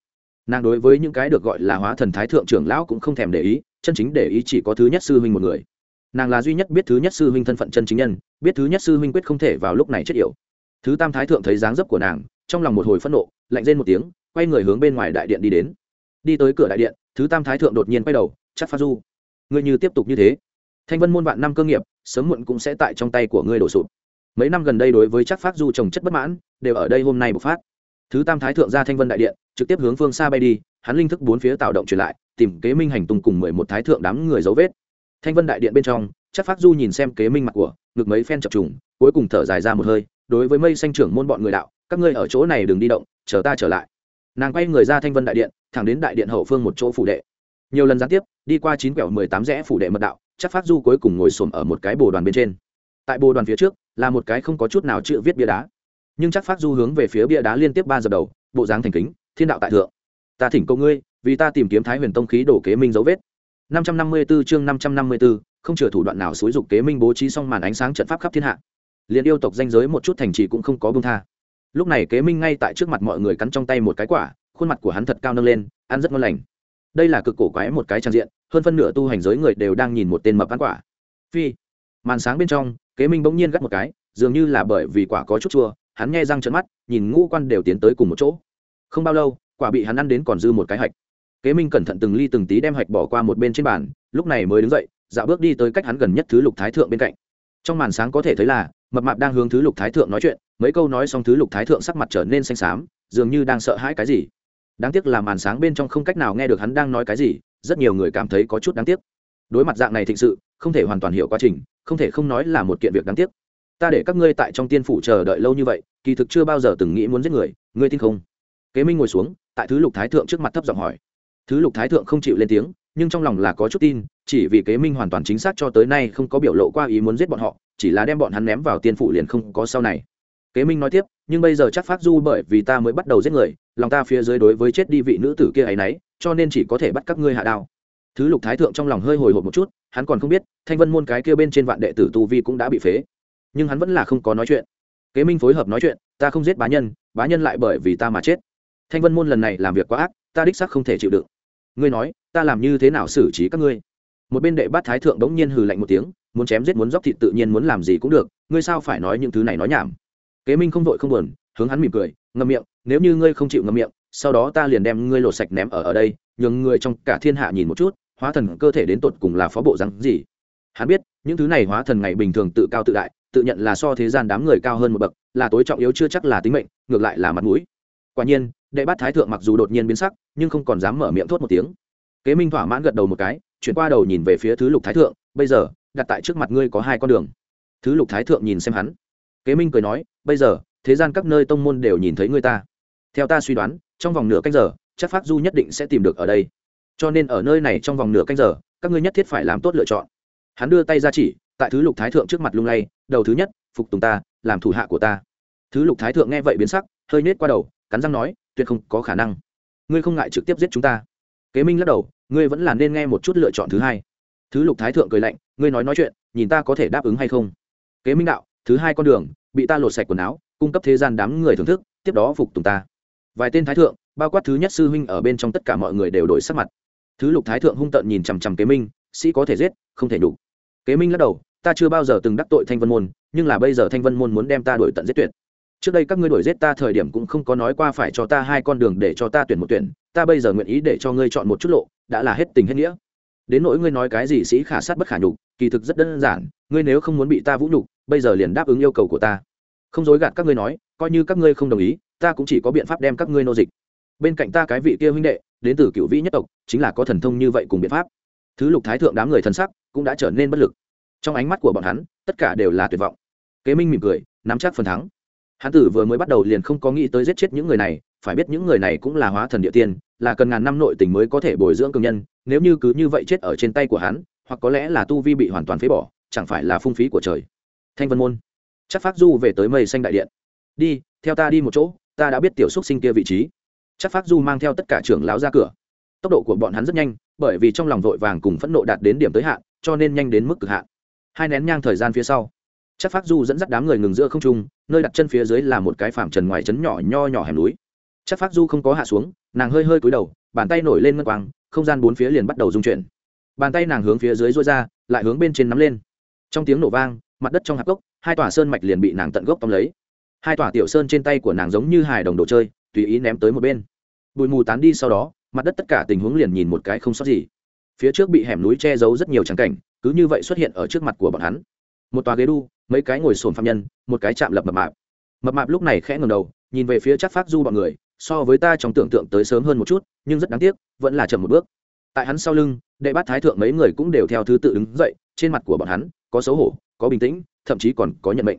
Nàng đối với những cái được gọi là hóa thần thái thượng trưởng lão cũng không thèm để ý chân chính để ý chỉ có thứ nhất sư huynh một người. Nàng là duy nhất biết thứ nhất sư huynh thân phận chân chính nhân, biết thứ nhất sư huynh quyết không thể vào lúc này chết yểu. Thứ tam thái thượng thấy dáng dấp của nàng, trong lòng một hồi phẫn nộ, lạnh rên một tiếng, quay người hướng bên ngoài đại điện đi đến. Đi tới cửa đại điện, thứ tam thái thượng đột nhiên quay đầu, chắc pha du, ngươi như tiếp tục như thế. Thanh vân môn vạn năm cơ nghiệp, sớm muộn cũng sẽ tại trong tay của ngươi đổ sụp. Mấy năm gần đây đối với chắc phát du trồng chất bất mãn, đều ở đây hôm nay bộc phát. Thứ tam thái thượng ra thanh vân đại điện, trực tiếp hướng phương xa bay đi, hắn linh thức bốn phía tạo động truyền lại tìm kế minh hành tung cùng mười một thái thượng đám người dấu vết. Thanh vân đại điện bên trong, chắc phát du nhìn xem kế minh mặt của, ngực mấy phen chập trùng, cuối cùng thở dài ra một hơi, đối với mây xanh trưởng môn bọn người đạo, các ngươi ở chỗ này đừng đi động, chờ ta trở lại. Nàng quay người ra thanh vân đại điện, thẳng đến đại điện hậu phương một chỗ phủ đệ. Nhiều lần gián tiếp, đi qua chín quẹo mười tám rẽ phủ đệ mật đạo, chắc phát du cuối cùng ngồi xổm ở một cái bồ đoàn bên trên. Tại bồ đoàn phía trước, là một cái không có chút nào chữ viết bia đá. Nhưng chắc phát du hướng về phía bia đá liên tiếp ba giờ đầu, bộ dáng thành kính, thiên đạo tại thượng. Ta thỉnh cầu ngươi vì ta tìm kiếm thái huyền tông khí đổ kế minh dấu vết. Năm trăm năm mươi 554 chương năm trăm năm mươi 554, không chừa thủ đoạn nào xúi dục kế minh bố trí xong màn ánh sáng trận pháp khắp thiên hạ. Liền yêu tộc danh giới một chút thành trì cũng không có bông tha. Lúc này kế minh ngay tại trước mặt mọi người cắn trong tay một cái quả khuôn mặt của hắn thật cao nâng lên ăn rất ngon lành. Đây là cực cổ quái một cái trang diện hơn phân nửa tu hành giới người đều đang nhìn một tên mập ăn quả. Phi. Màn sáng bên trong kế minh bỗng nhiên gắt một cái dường như là bởi vì quả có chút chua hắn nghe răng trận mắt nhìn ngũ quan đều tiến tới cùng một chỗ. Không bao lâu quả bị hắn ăn đến còn dư một cái hạch kế minh cẩn thận từng ly từng tí đem hạch bỏ qua một bên trên bàn, lúc này mới đứng dậy, dạo bước đi tới cách hắn gần nhất thứ lục thái thượng bên cạnh. Trong màn sáng có thể thấy là, mập mạp đang hướng thứ lục thái thượng nói chuyện, mấy câu nói xong thứ lục thái thượng sắc mặt trở nên xanh xám, dường như đang sợ hãi cái gì. Đáng tiếc là màn sáng bên trong không cách nào nghe được hắn đang nói cái gì, rất nhiều người cảm thấy có chút đáng tiếc. Đối mặt dạng này thịnh sự, không thể hoàn toàn hiểu quá trình, không thể không nói là một kiện việc đáng tiếc. Ta để các ngươi tại trong tiên phủ chờ đợi lâu như vậy, kỳ thực chưa bao giờ từng nghĩ muốn giết người, ngươi tin không? Kế minh ngồi xuống, tại thứ lục thái thượng trước mặt thấp giọng hỏi thứ lục thái thượng không chịu lên tiếng, nhưng trong lòng là có chút tin, chỉ vì kế minh hoàn toàn chính xác cho tới nay không có biểu lộ qua ý muốn giết bọn họ, chỉ là đem bọn hắn ném vào tiên phủ liền không có sau này. Kế minh nói tiếp, nhưng bây giờ chắc phát du bởi vì ta mới bắt đầu giết người, lòng ta phía dưới đối với chết đi vị nữ tử kia ấy nấy, cho nên chỉ có thể bắt các ngươi hạ đao. Thứ lục thái thượng trong lòng hơi hồi hộp một chút, hắn còn không biết, thanh vân môn cái kia bên trên vạn đệ tử tu vi cũng đã bị phế. Nhưng hắn vẫn là không có nói chuyện. Kế minh phối hợp nói chuyện, ta không giết bá nhân bá nhân lại bởi vì ta mà chết. Thanh vân môn lần này làm việc quá ác ta đích xác không thể chịu đựng. Ngươi nói, ta làm như thế nào xử trí các ngươi? Một bên đệ bát thái thượng đống nhiên hừ lạnh một tiếng, muốn chém giết muốn dóc thịt tự nhiên muốn làm gì cũng được, ngươi sao phải nói những thứ này nói nhảm? Kế minh không vội không buồn, hướng hắn mỉm cười, ngậm miệng, nếu như ngươi không chịu ngậm miệng, sau đó ta liền đem ngươi lột sạch ném ở ở đây, nhường ngươi trong cả thiên hạ nhìn một chút, hóa thần cơ thể đến tột cùng là phó bộ rắn gì? Hắn biết, những thứ này hóa thần ngày bình thường tự cao tự đại, tự nhận là so thế gian đám người cao hơn một bậc, là tối trọng yếu chưa chắc là tính mệnh, ngược lại là mặt mũi quả nhiên, đệ bát thái thượng mặc dù đột nhiên biến sắc, nhưng không còn dám mở miệng thốt một tiếng. Kế minh thỏa mãn gật đầu một cái, chuyển qua đầu nhìn về phía thứ lục thái thượng, bây giờ, đặt tại trước mặt ngươi có hai con đường. Thứ lục thái thượng nhìn xem hắn. Kế minh cười nói, bây giờ, thế gian các nơi tông môn đều nhìn thấy ngươi ta. Theo ta suy đoán, trong vòng nửa canh giờ, chắc pháp du nhất định sẽ tìm được ở đây. Cho nên ở nơi này trong vòng nửa canh giờ, các ngươi nhất thiết phải làm tốt lựa chọn. Hắn đưa tay ra chỉ, tại thứ lục thái thượng trước mặt lung lay, đầu thứ nhất, phục tùng ta, làm thủ hạ của ta. Thứ lục thái thượng nghe vậy biến sắc, hơi nết qua đầu cắn răng nói, tuyệt không có khả năng. Ngươi không ngại trực tiếp giết chúng ta. Kế minh lắc đầu, ngươi vẫn là nên nghe một chút lựa chọn thứ hai. Thứ lục thái thượng cười lạnh, ngươi nói nói chuyện, nhìn ta có thể đáp ứng hay không? Kế minh đạo, thứ hai con đường, bị ta lột sạch quần áo, cung cấp thế gian đám người thưởng thức, tiếp đó phục tùng ta. Vài tên thái thượng, bao quát thứ nhất sư huynh ở bên trong tất cả mọi người đều đổi sắc mặt. Thứ lục thái thượng hung tợn nhìn chằm chằm kế minh, sĩ có thể giết, không thể đủ kế minh lắc đầu, ta chưa bao giờ từng đắc tội thanh vân môn, nhưng là bây giờ thanh vân môn muốn đem ta đổi tận giết tuyệt trước đây các ngươi đuổi giết ta thời điểm cũng không có nói qua phải cho ta hai con đường để cho ta tuyển một tuyển, ta bây giờ nguyện ý để cho ngươi chọn một chút lộ, đã là hết tình hết nghĩa. Đến nỗi ngươi nói cái gì sĩ khả sát bất khả nhục, kỳ thực rất đơn giản, ngươi nếu không muốn bị ta vũ nhục, bây giờ liền đáp ứng yêu cầu của ta. Không dối gạt các ngươi nói, coi như các ngươi không đồng ý, ta cũng chỉ có biện pháp đem các ngươi nô dịch. Bên cạnh ta cái vị kia huynh đệ, đến từ cựu vĩ nhất tộc, chính là có thần thông như vậy cùng biện pháp. Thứ lục thái thượng đám người thân sắc cũng đã trở nên bất lực. Trong ánh mắt của bọn hắn, tất cả đều là tuyệt vọng. Kế minh mỉm cười, nắm chắc phần thắng hán tử vừa mới bắt đầu liền không có nghĩ tới giết chết những người này, phải biết những người này cũng là hóa thần địa tiên, là cần ngàn năm nội tình mới có thể bồi dưỡng cường nhân, nếu như cứ như vậy chết ở trên tay của hắn, hoặc có lẽ là tu vi bị hoàn toàn phế bỏ, chẳng phải là phung phí của trời. Thanh vân môn. Chắc phát du về tới mây xanh đại điện. Đi, theo ta đi một chỗ, ta đã biết tiểu xúc sinh kia vị trí. Chắc phát du mang theo tất cả trưởng lão ra cửa. Tốc độ của bọn hắn rất nhanh, bởi vì trong lòng vội vàng cùng phẫn nộ đạt đến điểm tới hạn, cho nên nhanh đến mức cực hạn. Hai nén nhang thời gian phía sau chắc phát du dẫn dắt đám người ngừng giữa không trung, nơi đặt chân phía dưới là một cái phàm trần ngoài trấn nhỏ nho nhỏ hẻm núi. Chắc phát du không có hạ xuống, nàng hơi hơi cúi đầu, bàn tay nổi lên ngân quang, không gian bốn phía liền bắt đầu rung chuyển. Bàn tay nàng hướng phía dưới rối ra, lại hướng bên trên nắm lên. Trong tiếng nổ vang, mặt đất trong hạp gốc hai tòa sơn mạch liền bị nàng tận gốc tóm lấy. Hai tòa tiểu sơn trên tay của nàng giống như hài đồng đồ chơi, tùy ý ném tới một bên. Bụi mù tán đi sau đó, mặt đất tất cả tình huống liền nhìn một cái không sót gì. Phía trước bị hẻm núi che giấu rất nhiều trắng cảnh, cứ như vậy xuất hiện ở trước mặt của bọn hắn một tòa ghế đu mấy cái ngồi sồn phạm nhân một cái chạm lập mập mạp. Mập mạp lúc này khẽ ngầm đầu nhìn về phía chắc phát du bọn người so với ta trong tưởng tượng tới sớm hơn một chút nhưng rất đáng tiếc vẫn là chậm một bước. Tại hắn sau lưng đệ bát thái thượng mấy người cũng đều theo thứ tự đứng dậy trên mặt của bọn hắn có xấu hổ có bình tĩnh thậm chí còn có nhận mệnh.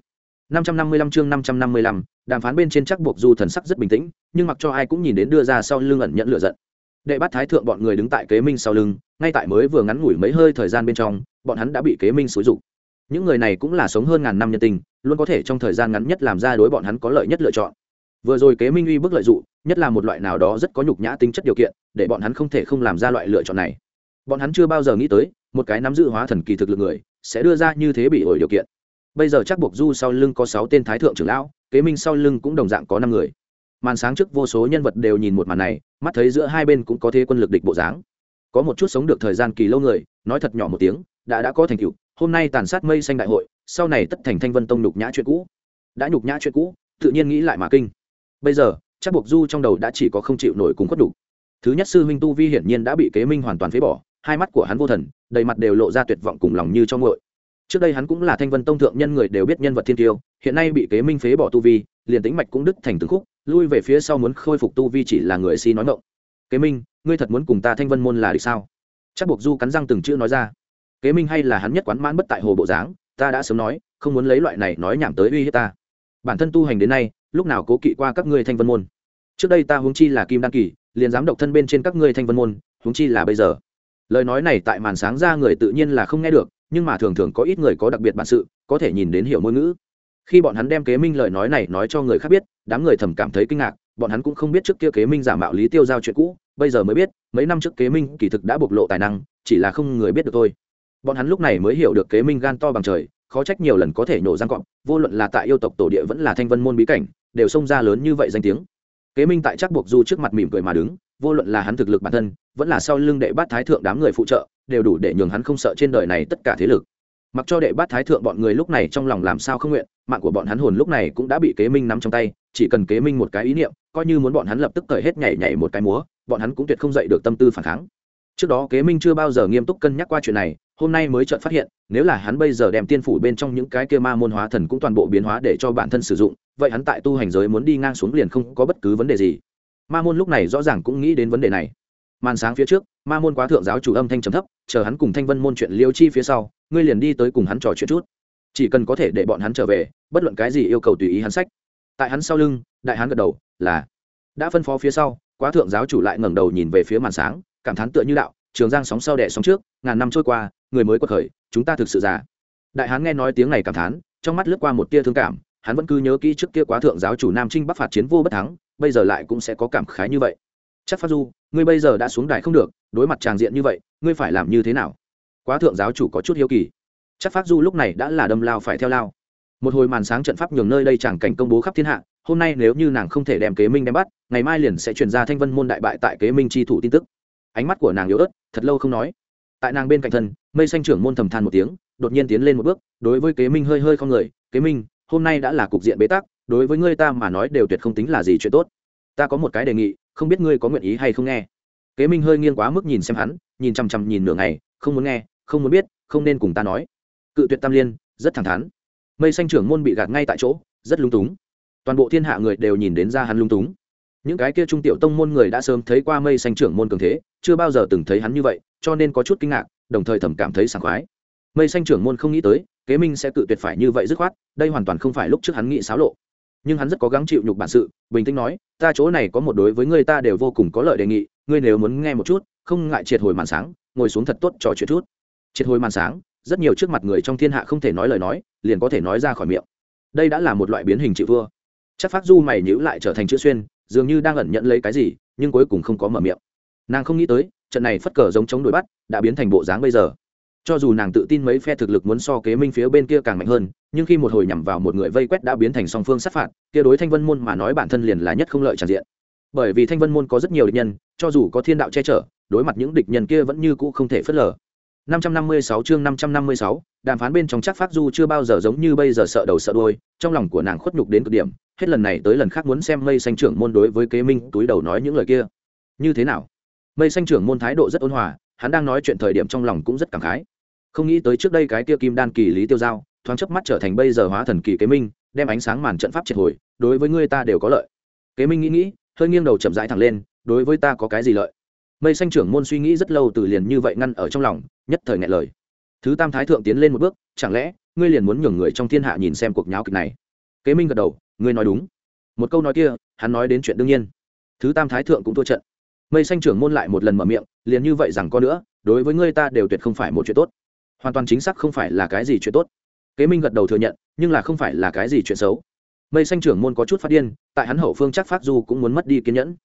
555 chương 555, đàm phán bên trên chắc buộc du thần sắc rất bình tĩnh nhưng mặc cho ai cũng nhìn đến đưa ra sau lưng ẩn nhận lửa giận. Đệ bát thái thượng bọn người đứng tại kế minh sau lưng ngay tại mới vừa ngắn ngủi mấy hơi thời gian bên trong bọn hắn đã bị kế minh xúi rục những người này cũng là sống hơn ngàn năm nhân tình, luôn có thể trong thời gian ngắn nhất làm ra đối bọn hắn có lợi nhất lựa chọn. Vừa rồi kế minh uy bức lợi dụng nhất là một loại nào đó rất có nhục nhã tính chất điều kiện, để bọn hắn không thể không làm ra loại lựa chọn này. Bọn hắn chưa bao giờ nghĩ tới, một cái nắm giữ hóa thần kỳ thực lực người, sẽ đưa ra như thế bị ổi điều kiện. Bây giờ chắc buộc du sau lưng có sáu tên thái thượng trưởng lão, kế minh sau lưng cũng đồng dạng có năm người. Màn sáng trước vô số nhân vật đều nhìn một màn này, mắt thấy giữa hai bên cũng có thế quân lực địch bộ dáng. Có một chút sống được thời gian kỳ lâu người, nói thật nhỏ một tiếng, đã đã có thành tựu hôm nay tàn sát mây xanh đại hội, sau này tất thành thanh vân tông nhục nhã chuyện cũ. Đã nhục nhã chuyện cũ, tự nhiên nghĩ lại mà kinh. Bây giờ, chắc buộc du trong đầu đã chỉ có không chịu nổi cùng khuất đủ thứ nhất sư huynh tu vi hiển nhiên đã bị kế minh hoàn toàn phế bỏ, hai mắt của hắn vô thần, đầy mặt đều lộ ra tuyệt vọng cùng lòng như cho ngội trước đây hắn cũng là thanh vân tông thượng nhân người đều biết nhân vật thiên tiêu, hiện nay bị kế minh phế bỏ tu vi, liền tính mạch cũng đứt thành từng khúc, lui về phía sau muốn khôi phục tu vi chỉ là người si nói ngộng kế minh, ngươi thật muốn cùng ta thanh vân môn là địch sao? Chắc buộc du cắn răng từng chữ nói ra kế minh hay là hắn nhất quán mãn bất tại hồ bộ dáng, ta đã sớm nói, không muốn lấy loại này nói nhảm tới uy hiếp ta. Bản thân tu hành đến nay, lúc nào cố kỵ qua các ngươi thanh vân môn? Trước đây ta huống chi là kim đan kỳ, liền dám độc thân bên trên các ngươi thanh vân môn, huống chi là bây giờ. Lời nói này tại màn sáng ra người tự nhiên là không nghe được, nhưng mà thường thường có ít người có đặc biệt bản sự, có thể nhìn đến hiểu ngôn ngữ. Khi bọn hắn đem kế minh lời nói này nói cho người khác biết, đám người thầm cảm thấy kinh ngạc, bọn hắn cũng không biết trước kia kế minh giả mạo lý tiêu giao chuyện cũ, bây giờ mới biết, mấy năm trước kế minh kỳ thực đã bộc lộ tài năng, chỉ là không người biết được thôi bọn hắn lúc này mới hiểu được kế minh gan to bằng trời, khó trách nhiều lần có thể nổ răng cọp, vô luận là tại yêu tộc tổ địa vẫn là thanh vân môn bí cảnh, đều xông ra lớn như vậy danh tiếng. Kế minh tại chắc buộc du trước mặt mỉm cười mà đứng, vô luận là hắn thực lực bản thân, vẫn là sau lưng đệ bát thái thượng đám người phụ trợ, đều đủ để nhường hắn không sợ trên đời này tất cả thế lực. Mặc cho đệ bát thái thượng bọn người lúc này trong lòng làm sao không nguyện, mạng của bọn hắn hồn lúc này cũng đã bị kế minh nắm trong tay, chỉ cần kế minh một cái ý niệm, coi như muốn bọn hắn lập tức cởi hết nhảy nhảy một cái múa, bọn hắn cũng tuyệt không dậy được tâm tư phản kháng trước đó kế minh chưa bao giờ nghiêm túc cân nhắc qua chuyện này, hôm nay mới chợt phát hiện, nếu là hắn bây giờ đem tiên phủ bên trong những cái kia ma môn hóa thần cũng toàn bộ biến hóa để cho bản thân sử dụng, vậy hắn tại tu hành giới muốn đi ngang xuống liền không có bất cứ vấn đề gì. Ma môn lúc này rõ ràng cũng nghĩ đến vấn đề này. Màn sáng phía trước, ma môn quá thượng giáo chủ âm thanh trầm thấp, chờ hắn cùng thanh vân môn chuyện liêu chi phía sau, ngươi liền đi tới cùng hắn trò chuyện chút. Chỉ cần có thể để bọn hắn trở về, bất luận cái gì yêu cầu tùy ý hắn sách. Tại hắn sau lưng, đại hắn gật đầu, là. Đã phân phó phía sau, quá thượng giáo chủ lại ngẩng đầu nhìn về phía màn sáng cảm thán tựa như đạo, trường giang sóng sau đẻ sóng trước, ngàn năm trôi qua, người mới quật khởi, chúng ta thực sự già. Đại hán nghe nói tiếng này cảm thán, trong mắt lướt qua một tia thương cảm, hắn vẫn cứ nhớ kỹ trước kia quá thượng giáo chủ nam trinh bắc phạt chiến vô bất thắng, bây giờ lại cũng sẽ có cảm khái như vậy. Chắc phát du, ngươi bây giờ đã xuống đài không được, đối mặt tràng diện như vậy, ngươi phải làm như thế nào? Quá thượng giáo chủ có chút hiếu kỳ. Chắc phát du lúc này đã là đâm lao phải theo lao. Một hồi màn sáng trận pháp nhường nơi đây chẳng cảnh công bố khắp thiên hạ, hôm nay nếu như nàng không thể đem kế minh đem bắt, ngày mai liền sẽ chuyển ra thanh vân môn đại bại tại kế minh tri thủ tin tức ánh mắt của nàng yếu ớt, thật lâu không nói. Tại nàng bên cạnh thân, mây xanh trưởng môn thầm than một tiếng, đột nhiên tiến lên một bước, đối với kế minh hơi hơi không người, kế minh, hôm nay đã là cục diện bế tắc, đối với ngươi ta mà nói đều tuyệt không tính là gì chuyện tốt. Ta có một cái đề nghị, không biết ngươi có nguyện ý hay không nghe. Kế minh hơi nghiêng quá mức nhìn xem hắn, nhìn chằm chằm nhìn nửa ngày, không muốn nghe, không muốn biết, không nên cùng ta nói. Cự tuyệt tam liên, rất thẳng thắn. Mây xanh trưởng môn bị gạt ngay tại chỗ, rất lung túng. Toàn bộ thiên hạ người đều nhìn đến ra hắn lung túng những cái kia trung tiểu tông môn người đã sớm thấy qua mây xanh trưởng môn cường thế, chưa bao giờ từng thấy hắn như vậy, cho nên có chút kinh ngạc, đồng thời thầm cảm thấy sảng khoái. Mây xanh trưởng môn không nghĩ tới, kế minh sẽ cự tuyệt phải như vậy dứt khoát, đây hoàn toàn không phải lúc trước hắn nghĩ xáo lộ. Nhưng hắn rất có gắng chịu nhục bản sự, bình tĩnh nói, ta chỗ này có một đối với người ta đều vô cùng có lợi đề nghị, ngươi nếu muốn nghe một chút, không ngại triệt hồi màn sáng, ngồi xuống thật tốt trò chuyện chút. Triệt hồi màn sáng, rất nhiều trước mặt người trong thiên hạ không thể nói lời nói, liền có thể nói ra khỏi miệng. Đây đã là một loại biến hình chịu vua. Chắc phát du mày nhữ lại trở thành chữ xuyên dường như đang ẩn nhận lấy cái gì nhưng cuối cùng không có mở miệng. Nàng không nghĩ tới trận này phất cờ giống chống đuổi bắt đã biến thành bộ dáng bây giờ. Cho dù nàng tự tin mấy phe thực lực muốn so kế minh phía bên kia càng mạnh hơn nhưng khi một hồi nhằm vào một người vây quét đã biến thành song phương sát phạt kia đối thanh vân môn mà nói bản thân liền là nhất không lợi tràn diện. Bởi vì thanh vân môn có rất nhiều địch nhân cho dù có thiên đạo che chở đối mặt những địch nhân kia vẫn như cũ không thể phớt lờ. 556 chương 556, đàm phán bên trong chắc phát du chưa bao giờ giống như bây giờ sợ đầu sợ đuôi, trong lòng của nàng khuất nhục đến cực điểm, hết lần này tới lần khác muốn xem Mây xanh trưởng môn đối với Kế Minh túi đầu nói những lời kia. Như thế nào? Mây xanh trưởng môn thái độ rất ôn hòa, hắn đang nói chuyện thời điểm trong lòng cũng rất cảm khái. Không nghĩ tới trước đây cái kia Kim Đan kỳ Lý Tiêu Giao, thoáng chớp mắt trở thành bây giờ hóa thần kỳ Kế Minh, đem ánh sáng màn trận pháp triệt hồi, đối với ngươi ta đều có lợi. Kế Minh nghĩ nghĩ, hơi nghiêng đầu chậm rãi thẳng lên, đối với ta có cái gì lợi? Mây xanh trưởng môn suy nghĩ rất lâu từ liền như vậy ngăn ở trong lòng, nhất thời ngại lời thứ tam thái thượng tiến lên một bước chẳng lẽ ngươi liền muốn nhường người trong thiên hạ nhìn xem cuộc nháo kịch này kế minh gật đầu ngươi nói đúng. Một câu nói kia, hắn nói đến chuyện đương nhiên. Thứ tam thái thượng cũng thua trận. Mây xanh trưởng môn lại một lần mở miệng, liền như vậy rằng có nữa, đối với ngươi ta đều tuyệt không phải một chuyện tốt. Hoàn toàn chính xác không phải là cái gì chuyện tốt. Kế minh gật đầu thừa nhận, nhưng là không phải là cái gì chuyện xấu. Mây xanh trưởng môn có chút phát điên, tại hắn hậu phương chắc phát du cũng muốn mất đi kiên nhẫn.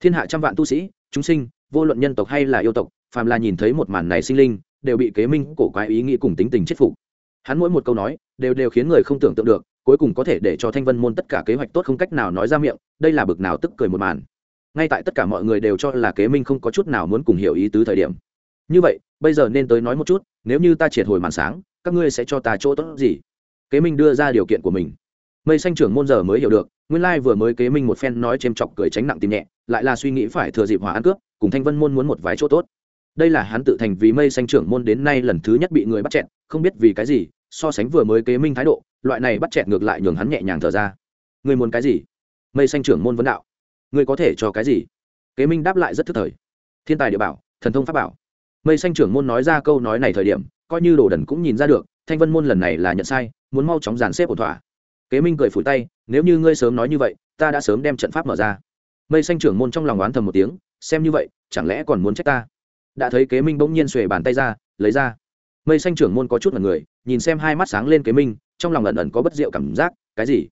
Thiên hạ trăm vạn tu sĩ, chúng sinh, vô luận nhân tộc hay là yêu tộc, phàm là nhìn thấy một màn này sinh linh, đều bị kế minh cổ quái ý nghĩ cùng tính tình chết phục. Hắn mỗi một câu nói, đều đều khiến người không tưởng tượng được cuối cùng có thể để cho thanh vân môn tất cả kế hoạch tốt không cách nào nói ra miệng, đây là bực nào tức cười một màn. Ngay tại tất cả mọi người đều cho là kế minh không có chút nào muốn cùng hiểu ý tứ thời điểm. Như vậy, bây giờ nên tới nói một chút, nếu như ta triệt hồi màn sáng, các ngươi sẽ cho ta chỗ tốt gì? Kế minh đưa ra điều kiện của mình. Mây xanh trưởng môn giờ mới hiểu được, nguyên lai vừa mới kế minh một phen nói chêm chọc cười tránh nặng tìm nhẹ, lại là suy nghĩ phải thừa dịp hòa ăn cướp, cùng thanh vân môn muốn một vái chỗ tốt. Đây là hắn tự thành vì mây xanh trưởng môn đến nay lần thứ nhất bị người bắt chẹn, không biết vì cái gì, so sánh vừa mới kế minh thái độ loại này bắt chẹt ngược lại nhường hắn nhẹ nhàng thở ra. Người muốn cái gì? Mây xanh trưởng môn vấn đạo. Người có thể cho cái gì? Kế minh đáp lại rất thức thời. Thiên tài địa bảo, thần thông pháp bảo. Mây xanh trưởng môn nói ra câu nói này thời điểm, coi như đồ đần cũng nhìn ra được, thanh vân môn lần này là nhận sai, muốn mau chóng dàn xếp ổn thỏa. Kế minh cười phủi tay, nếu như ngươi sớm nói như vậy, ta đã sớm đem trận pháp mở ra. Mây xanh trưởng môn trong lòng oán thầm một tiếng, xem như vậy, chẳng lẽ còn muốn trách ta? Đã thấy kế minh bỗng nhiên xuề bàn tay ra, lấy ra. Mây xanh trưởng môn có chút là người, nhìn xem hai mắt sáng lên kế minh trong lòng ẩn ẩn có bất diệu cảm giác, cái gì?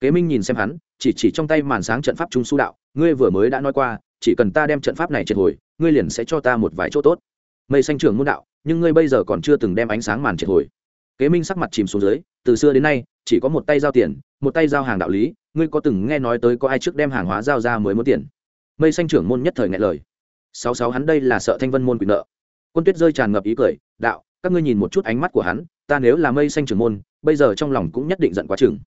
Kế minh nhìn xem hắn, chỉ chỉ trong tay màn sáng trận pháp trung su đạo, ngươi vừa mới đã nói qua, chỉ cần ta đem trận pháp này triệt hồi, ngươi liền sẽ cho ta một vài chỗ tốt. Mây xanh trưởng môn đạo, nhưng ngươi bây giờ còn chưa từng đem ánh sáng màn triệt hồi. Kế minh sắc mặt chìm xuống dưới, từ xưa đến nay, chỉ có một tay giao tiền, một tay giao hàng đạo lý, ngươi có từng nghe nói tới có ai trước đem hàng hóa giao ra mới muốn tiền? Mây xanh trưởng môn nhất thời ngại lời. Sáu sáu hắn đây là sợ thanh vân môn quyền nợ. Quân tuyết rơi tràn ngập ý cười, đạo, các ngươi nhìn một chút ánh mắt của hắn ta nếu là mây xanh trưởng môn, bây giờ trong lòng cũng nhất định giận quá chừng.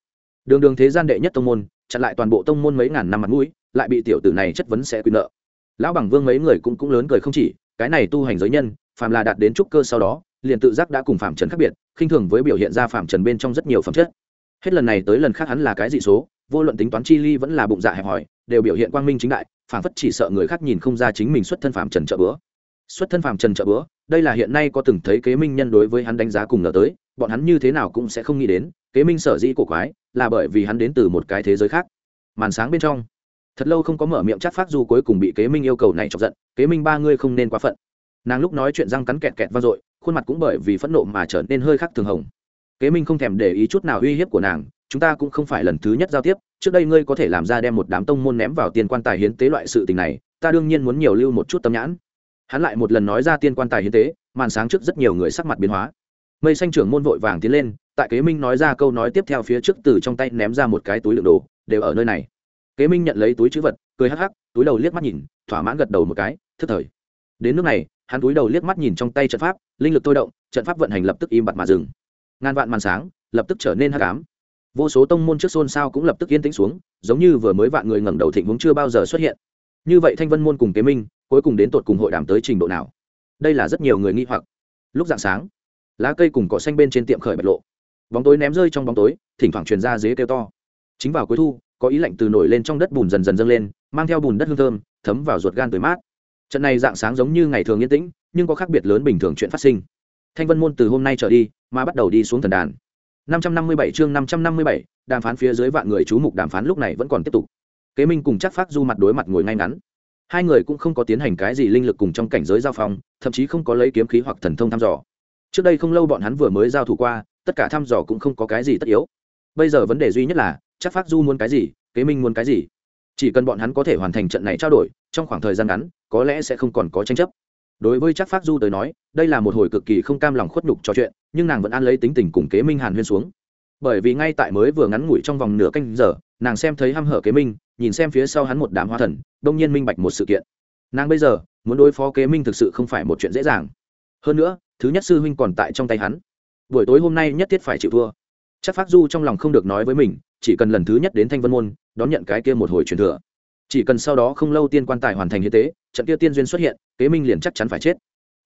Đường đường thế gian đệ nhất tông môn, chặn lại toàn bộ tông môn mấy ngàn năm mặt mũi, lại bị tiểu tử này chất vấn sẽ quyền nợ. Lão bằng vương mấy người cũng cũng lớn cười không chỉ, cái này tu hành giới nhân, phàm là đạt đến trúc cơ sau đó, liền tự giác đã cùng phạm trần khác biệt, khinh thường với biểu hiện ra phạm trần bên trong rất nhiều phẩm chất. Hết lần này tới lần khác hắn là cái dị số, vô luận tính toán chi ly vẫn là bụng dạ hẹp hòi, đều biểu hiện quang minh chính đại phản phất chỉ sợ người khác nhìn không ra chính mình xuất thân phạm trần trợ bữa. Xuất thân phạm trần trợ bữa đây là hiện nay có từng thấy kế minh nhân đối với hắn đánh giá cùng ngờ tới, bọn hắn như thế nào cũng sẽ không nghĩ đến, kế minh sở dĩ của quái, là bởi vì hắn đến từ một cái thế giới khác. Màn sáng bên trong, thật lâu không có mở miệng chắc phát du cuối cùng bị kế minh yêu cầu này chọc giận, kế minh ba ngươi không nên quá phận. Nàng lúc nói chuyện răng cắn kẹt kẹt vang dội, khuôn mặt cũng bởi vì phẫn nộ mà trở nên hơi khác thường hồng. Kế minh không thèm để ý chút nào uy hiếp của nàng, chúng ta cũng không phải lần thứ nhất giao tiếp, trước đây ngươi có thể làm ra đem một đám tông môn ném vào tiền quan tài hiến tế loại sự tình này, ta đương nhiên muốn nhiều lưu một chút tâm nhãn hắn lại một lần nói ra tiên quan tài hiến tế, màn sáng trước rất nhiều người sắc mặt biến hóa. Mây xanh trưởng môn vội vàng tiến lên, tại kế minh nói ra câu nói tiếp theo phía trước từ trong tay ném ra một cái túi đựng đồ, đều ở nơi này. Kế minh nhận lấy túi chữ vật, cười hắc hắc, túi đầu liếc mắt nhìn, thỏa mãn gật đầu một cái, thức thời. Đến nước này, hắn túi đầu liếc mắt nhìn trong tay trận pháp, linh lực tôi động, trận pháp vận hành lập tức im bặt mà dừng. Ngàn vạn màn sáng, lập tức trở nên hắc ám. Vô số tông môn trước xôn xao cũng lập tức yên tĩnh xuống, giống như vừa mới vạn người ngẩng đầu thịnh vốn chưa bao giờ xuất hiện như vậy thanh vân môn cùng kế minh cuối cùng đến tột cùng hội đàm tới trình độ nào? Đây là rất nhiều người nghi hoặc. Lúc dạng sáng lá cây cùng cỏ xanh bên trên tiệm khởi bạch lộ. Bóng tối ném rơi trong bóng tối thỉnh thoảng truyền ra dế kêu to. Chính vào cuối thu có ý lạnh từ nổi lên trong đất bùn dần dần dâng lên mang theo bùn đất hương thơm thấm vào ruột gan tới mát. Trận này dạng sáng giống như ngày thường yên tĩnh nhưng có khác biệt lớn bình thường chuyện phát sinh. Thanh vân môn từ hôm nay trở đi mà bắt đầu đi xuống thần đàn. 557 chương 557, đàm phán phía dưới vạn người chú mục đàm phán lúc này vẫn còn tiếp tục kế minh cùng chắc phát du mặt đối mặt ngồi ngay ngắn. Hai người cũng không có tiến hành cái gì linh lực cùng trong cảnh giới giao phong, thậm chí không có lấy kiếm khí hoặc thần thông thăm dò. Trước đây không lâu bọn hắn vừa mới giao thủ qua, tất cả thăm dò cũng không có cái gì tất yếu. Bây giờ vấn đề duy nhất là chắc phát du muốn cái gì, kế minh muốn cái gì? Chỉ cần bọn hắn có thể hoàn thành trận này trao đổi, trong khoảng thời gian ngắn, có lẽ sẽ không còn có tranh chấp. Đối với chắc phát du tới nói, đây là một hồi cực kỳ không cam lòng khuất nhục trò chuyện, nhưng nàng vẫn ăn lấy tính tình cùng kế minh hàn huyên xuống. Bởi vì ngay tại mới vừa ngắn ngủi trong vòng nửa canh giờ nàng xem thấy h hở kế minh, nhìn xem phía sau hắn một đám hoa thần, đông nhiên minh bạch một sự kiện. Nàng bây giờ, muốn đối phó kế minh thực sự không phải một chuyện dễ dàng. Hơn nữa, thứ nhất sư huynh còn tại trong tay hắn. Buổi tối hôm nay nhất thiết phải chịu thua. Chắc phát du trong lòng không được nói với mình, chỉ cần lần thứ nhất đến thanh vân môn, đón nhận cái kia một hồi truyền thừa. Chỉ cần sau đó không lâu tiên quan tài hoàn thành như tế, trận kia tiên duyên xuất hiện, kế minh liền chắc chắn phải chết.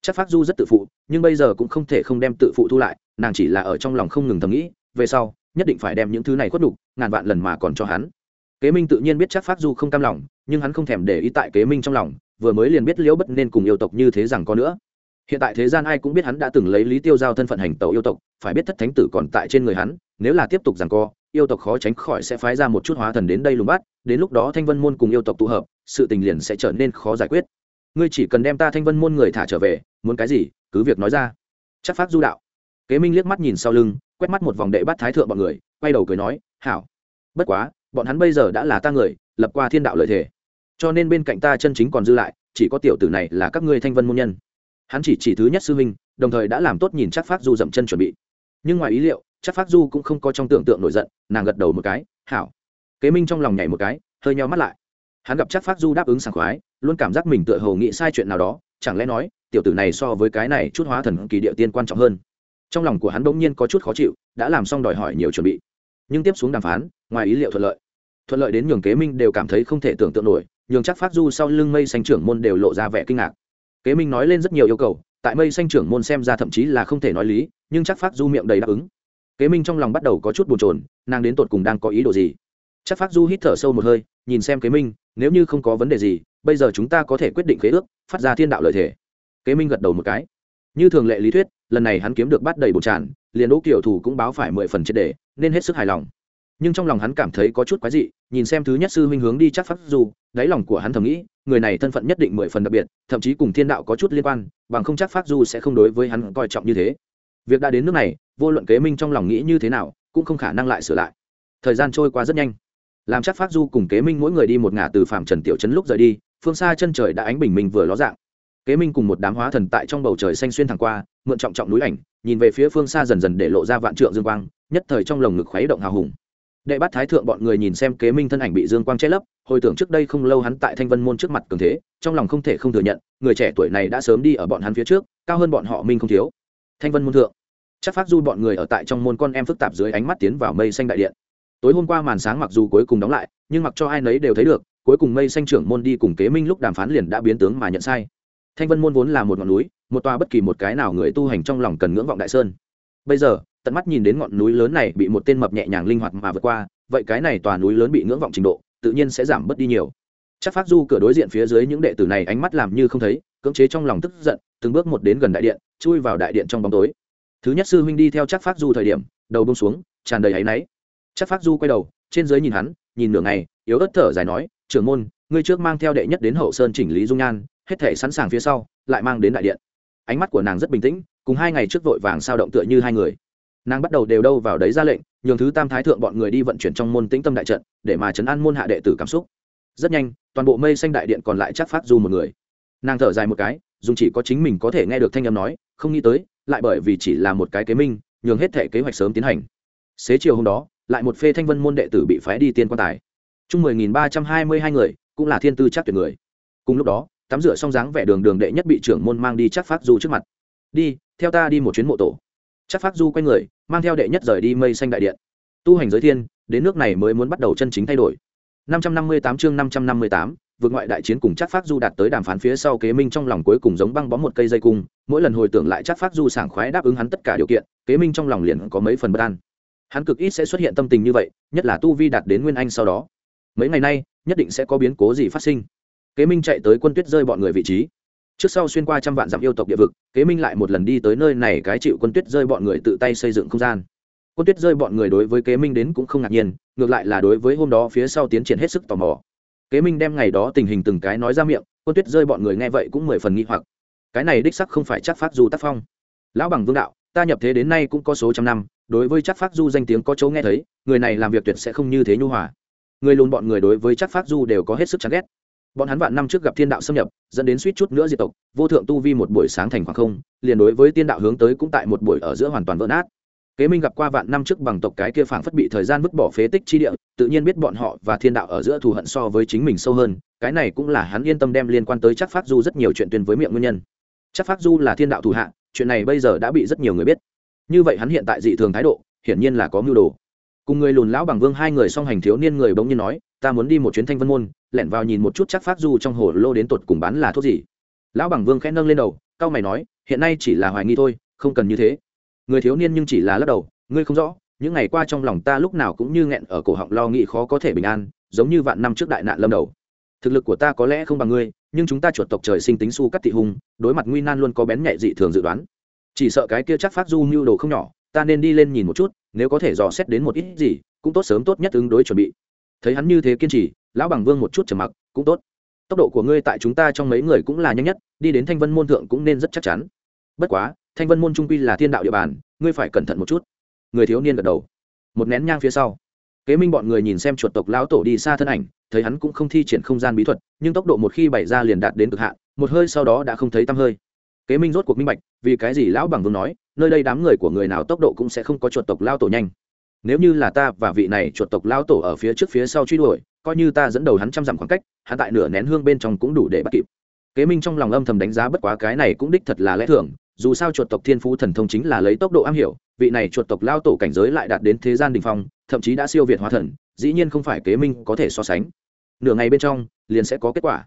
Chắc phát du rất tự phụ, nhưng bây giờ cũng không thể không đem tự phụ thu lại, nàng chỉ là ở trong lòng không ngừng thầm nghĩ, về sau nhất định phải đem những thứ này khuất đục ngàn vạn lần mà còn cho hắn. Kế minh tự nhiên biết chắc phát du không cam lòng, nhưng hắn không thèm để ý tại kế minh trong lòng, vừa mới liền biết liễu bất nên cùng yêu tộc như thế rằng có nữa. Hiện tại thế gian ai cũng biết hắn đã từng lấy lý tiêu giao thân phận hành tàu yêu tộc, phải biết thất thánh tử còn tại trên người hắn, nếu là tiếp tục rằng co, yêu tộc khó tránh khỏi sẽ phái ra một chút hóa thần đến đây lùng bắt, đến lúc đó thanh vân môn cùng yêu tộc tụ hợp, sự tình liền sẽ trở nên khó giải quyết. Ngươi chỉ cần đem ta thanh vân môn người thả trở về, muốn cái gì, cứ việc nói ra. Chắc phát du đạo. Kế minh liếc mắt nhìn sau lưng quét mắt một vòng đệ bắt thái thượng bọn người, quay đầu cười nói, hảo. Bất quá, bọn hắn bây giờ đã là ta người, lập qua thiên đạo lợi thể. Cho nên bên cạnh ta chân chính còn dư lại, chỉ có tiểu tử này là các ngươi thanh vân môn nhân. Hắn chỉ chỉ thứ nhất sư huynh, đồng thời đã làm tốt nhìn chắc phát du dậm chân chuẩn bị. Nhưng ngoài ý liệu, chắc phát du cũng không có trong tưởng tượng nổi giận, nàng gật đầu một cái, hảo. Kế minh trong lòng nhảy một cái, hơi nheo mắt lại. Hắn gặp chắc phát du đáp ứng sảng khoái, luôn cảm giác mình tựa hồ nghĩ sai chuyện nào đó, chẳng lẽ nói, tiểu tử này so với cái này chút hóa thần kỳ địa tiên quan trọng hơn trong lòng của hắn bỗng nhiên có chút khó chịu, đã làm xong đòi hỏi nhiều chuẩn bị. Nhưng tiếp xuống đàm phán, ngoài ý liệu thuận lợi. Thuận lợi đến nhường kế minh đều cảm thấy không thể tưởng tượng nổi, nhường chắc phát du sau lưng mây xanh trưởng môn đều lộ ra vẻ kinh ngạc. Kế minh nói lên rất nhiều yêu cầu, tại mây xanh trưởng môn xem ra thậm chí là không thể nói lý, nhưng chắc phát du miệng đầy đáp ứng. Kế minh trong lòng bắt đầu có chút bồn chồn, nàng đến tột cùng đang có ý đồ gì? Chắc phát du hít thở sâu một hơi, nhìn xem kế minh, nếu như không có vấn đề gì, bây giờ chúng ta có thể quyết định khế ước, phát ra thiên đạo lợi thể kế minh gật đầu một cái. Như thường lệ lý thuyết lần này hắn kiếm được bắt đầy bột tràn, liền đỗ kiểu thủ cũng báo phải mười phần triệt đề nên hết sức hài lòng. Nhưng trong lòng hắn cảm thấy có chút quái dị, nhìn xem thứ nhất sư huynh hướng đi chắc phát du đáy lòng của hắn thầm nghĩ, người này thân phận nhất định mười phần đặc biệt, thậm chí cùng thiên đạo có chút liên quan, bằng không chắc phát du sẽ không đối với hắn coi trọng như thế. Việc đã đến nước này, vô luận kế minh trong lòng nghĩ như thế nào, cũng không khả năng lại sửa lại. Thời gian trôi qua rất nhanh. Làm chắc phát du cùng kế minh mỗi người đi một ngả từ phạm trần tiểu trấn lúc rời đi, phương xa chân trời đã ánh bình minh vừa ló dạng kế minh cùng một đám hóa thần tại trong bầu trời xanh xuyên thẳng qua, mượn trọng trọng núi ảnh, nhìn về phía phương xa dần dần để lộ ra vạn trượng dương quang, nhất thời trong lồng ngực khuấy động hào hùng. Đệ bát thái thượng bọn người nhìn xem kế minh thân ảnh bị dương quang che lấp, hồi tưởng trước đây không lâu hắn tại thanh vân môn trước mặt cường thế, trong lòng không thể không thừa nhận, người trẻ tuổi này đã sớm đi ở bọn hắn phía trước, cao hơn bọn họ minh không thiếu. Thanh vân môn thượng. Chắc phát du bọn người ở tại trong môn con em phức tạp dưới ánh mắt tiến vào mây xanh đại điện. Tối hôm qua màn sáng mặc dù cuối cùng đóng lại, nhưng mặc cho ai nấy đều thấy được, cuối cùng mây xanh trưởng môn đi cùng kế minh lúc đàm phán liền đã biến tướng mà nhận sai thanh vân môn vốn là một ngọn núi, một tòa bất kỳ một cái nào người tu hành trong lòng cần ngưỡng vọng đại sơn. Bây giờ, tận mắt nhìn đến ngọn núi lớn này bị một tên mập nhẹ nhàng linh hoạt mà vượt qua, vậy cái này tòa núi lớn bị ngưỡng vọng trình độ, tự nhiên sẽ giảm bớt đi nhiều. Chắc phát du cửa đối diện phía dưới những đệ tử này ánh mắt làm như không thấy, cưỡng chế trong lòng tức giận, từng bước một đến gần đại điện, chui vào đại điện trong bóng tối. Thứ nhất sư huynh đi theo chắc phát du thời điểm, đầu bông xuống, tràn đầy áy náy. Chắc phát du quay đầu, trên dưới nhìn hắn, nhìn nửa ngày, yếu ớt thở dài nói, trưởng môn, ngươi trước mang theo đệ nhất đến hậu sơn chỉnh lý dung nhan hết thể sẵn sàng phía sau, lại mang đến đại điện. Ánh mắt của nàng rất bình tĩnh, cùng hai ngày trước vội vàng sao động tựa như hai người. Nàng bắt đầu đều đâu vào đấy ra lệnh, nhường thứ tam thái thượng bọn người đi vận chuyển trong môn tĩnh tâm đại trận, để mà chấn an môn hạ đệ tử cảm xúc. Rất nhanh, toàn bộ mây xanh đại điện còn lại chắc phát du một người. Nàng thở dài một cái, dùng chỉ có chính mình có thể nghe được thanh âm nói, không nghĩ tới, lại bởi vì chỉ là một cái kế minh, nhường hết thể kế hoạch sớm tiến hành. Xế chiều hôm đó, lại một phê thanh vân môn đệ tử bị phái đi tiên quan tài. Chung mười nghìn ba trăm hai mươi hai người, cũng là thiên tư chắc tuyệt người. Cùng lúc đó tắm rửa xong dáng vẻ đường đường đệ nhất bị trưởng môn mang đi chắc phát du trước mặt. Đi theo ta đi một chuyến mộ tổ. Chắc phát du quay người mang theo đệ nhất rời đi mây xanh đại điện. Tu hành giới thiên đến nước này mới muốn bắt đầu chân chính thay đổi. 558 chương 558, vượt ngoại đại chiến cùng chắc phát du đạt tới đàm phán phía sau kế minh trong lòng cuối cùng giống băng bó một cây dây cung mỗi lần hồi tưởng lại chắc phát du sảng khoái đáp ứng hắn tất cả điều kiện kế minh trong lòng liền có mấy phần bất an. Hắn cực ít sẽ xuất hiện tâm tình như vậy nhất là tu vi đạt đến nguyên anh sau đó. Mấy ngày nay nhất định sẽ có biến cố gì phát sinh kế minh chạy tới quân tuyết rơi bọn người vị trí. Trước sau xuyên qua trăm vạn dặm yêu tộc địa vực, kế minh lại một lần đi tới nơi này cái chịu quân tuyết rơi bọn người tự tay xây dựng không gian. Quân tuyết rơi bọn người đối với kế minh đến cũng không ngạc nhiên, ngược lại là đối với hôm đó phía sau tiến triển hết sức tò mò. Kế minh đem ngày đó tình hình từng cái nói ra miệng, quân tuyết rơi bọn người nghe vậy cũng mười phần nghi hoặc. Cái này đích sắc không phải chắc phát du tác phong. Lão bằng vương đạo, ta nhập thế đến nay cũng có số trăm năm, đối với chắc phát du danh tiếng có chỗ nghe thấy, người này làm việc tuyệt sẽ không như thế nhu hòa. Người lùn bọn người đối với chắc phát du đều có hết sức chán ghét bọn hắn vạn năm trước gặp thiên đạo xâm nhập, dẫn đến suýt chút nữa diệt tộc, vô thượng tu vi một buổi sáng thành khoảng không, liền đối với tiên đạo hướng tới cũng tại một buổi ở giữa hoàn toàn vỡ nát. Kế minh gặp qua vạn năm trước bằng tộc cái kia phảng phất bị thời gian vứt bỏ phế tích chi địa, tự nhiên biết bọn họ và thiên đạo ở giữa thù hận so với chính mình sâu hơn, cái này cũng là hắn yên tâm đem liên quan tới chắc phát du rất nhiều chuyện tuyên với miệng nguyên nhân. Chắc phát du là thiên đạo thù hạ, chuyện này bây giờ đã bị rất nhiều người biết. Như vậy hắn hiện tại dị thường thái độ, hiển nhiên là có mưu đồ cùng người lùn lão bằng vương hai người song hành thiếu niên người bỗng nhiên nói, ta muốn đi một chuyến thanh vân môn, lẻn vào nhìn một chút chắc phát du trong hồ lô đến tột cùng bán là thuốc gì. Lão bằng vương khẽ nâng lên đầu cao mày nói, hiện nay chỉ là hoài nghi thôi, không cần như thế. Người thiếu niên nhưng chỉ là lắc đầu, ngươi không rõ, những ngày qua trong lòng ta lúc nào cũng như nghẹn ở cổ họng lo nghĩ khó có thể bình an, giống như vạn năm trước đại nạn lâm đầu. Thực lực của ta có lẽ không bằng ngươi, nhưng chúng ta chuột tộc trời sinh tính su cắt thị hùng đối mặt nguy nan luôn có bén nhạy dị thường dự đoán. Chỉ sợ cái kia chắc phát du mưu đồ không nhỏ ta nên đi lên nhìn một chút, nếu có thể dò xét đến một ít gì, cũng tốt sớm tốt nhất ứng đối chuẩn bị. Thấy hắn như thế kiên trì, lão bằng vương một chút trầm mặc, cũng tốt. Tốc độ của ngươi tại chúng ta trong mấy người cũng là nhanh nhất, đi đến thanh vân môn thượng cũng nên rất chắc chắn. Bất quá, thanh vân môn trung quy là thiên đạo địa bàn, ngươi phải cẩn thận một chút. Người thiếu niên gật đầu. Một nén nhang phía sau, kế minh bọn người nhìn xem chuột tộc lão tổ đi xa thân ảnh, thấy hắn cũng không thi triển không gian bí thuật, nhưng tốc độ một khi bày ra liền đạt đến cực hạn, một hơi sau đó đã không thấy tăm hơi kế minh rốt cuộc minh bạch, vì cái gì lão bằng vương nói, nơi đây đám người của người nào tốc độ cũng sẽ không có chuột tộc lao tổ nhanh. Nếu như là ta và vị này chuột tộc lao tổ ở phía trước phía sau truy đuổi, coi như ta dẫn đầu hắn trăm dặm khoảng cách, hắn tại nửa nén hương bên trong cũng đủ để bắt kịp. Kế minh trong lòng âm thầm đánh giá bất quá cái này cũng đích thật là lẽ thường, dù sao chuột tộc thiên phú thần thông chính là lấy tốc độ am hiểu, vị này chuột tộc lao tổ cảnh giới lại đạt đến thế gian đình phong, thậm chí đã siêu việt hóa thần, dĩ nhiên không phải kế minh có thể so sánh. Nửa ngày bên trong, liền sẽ có kết quả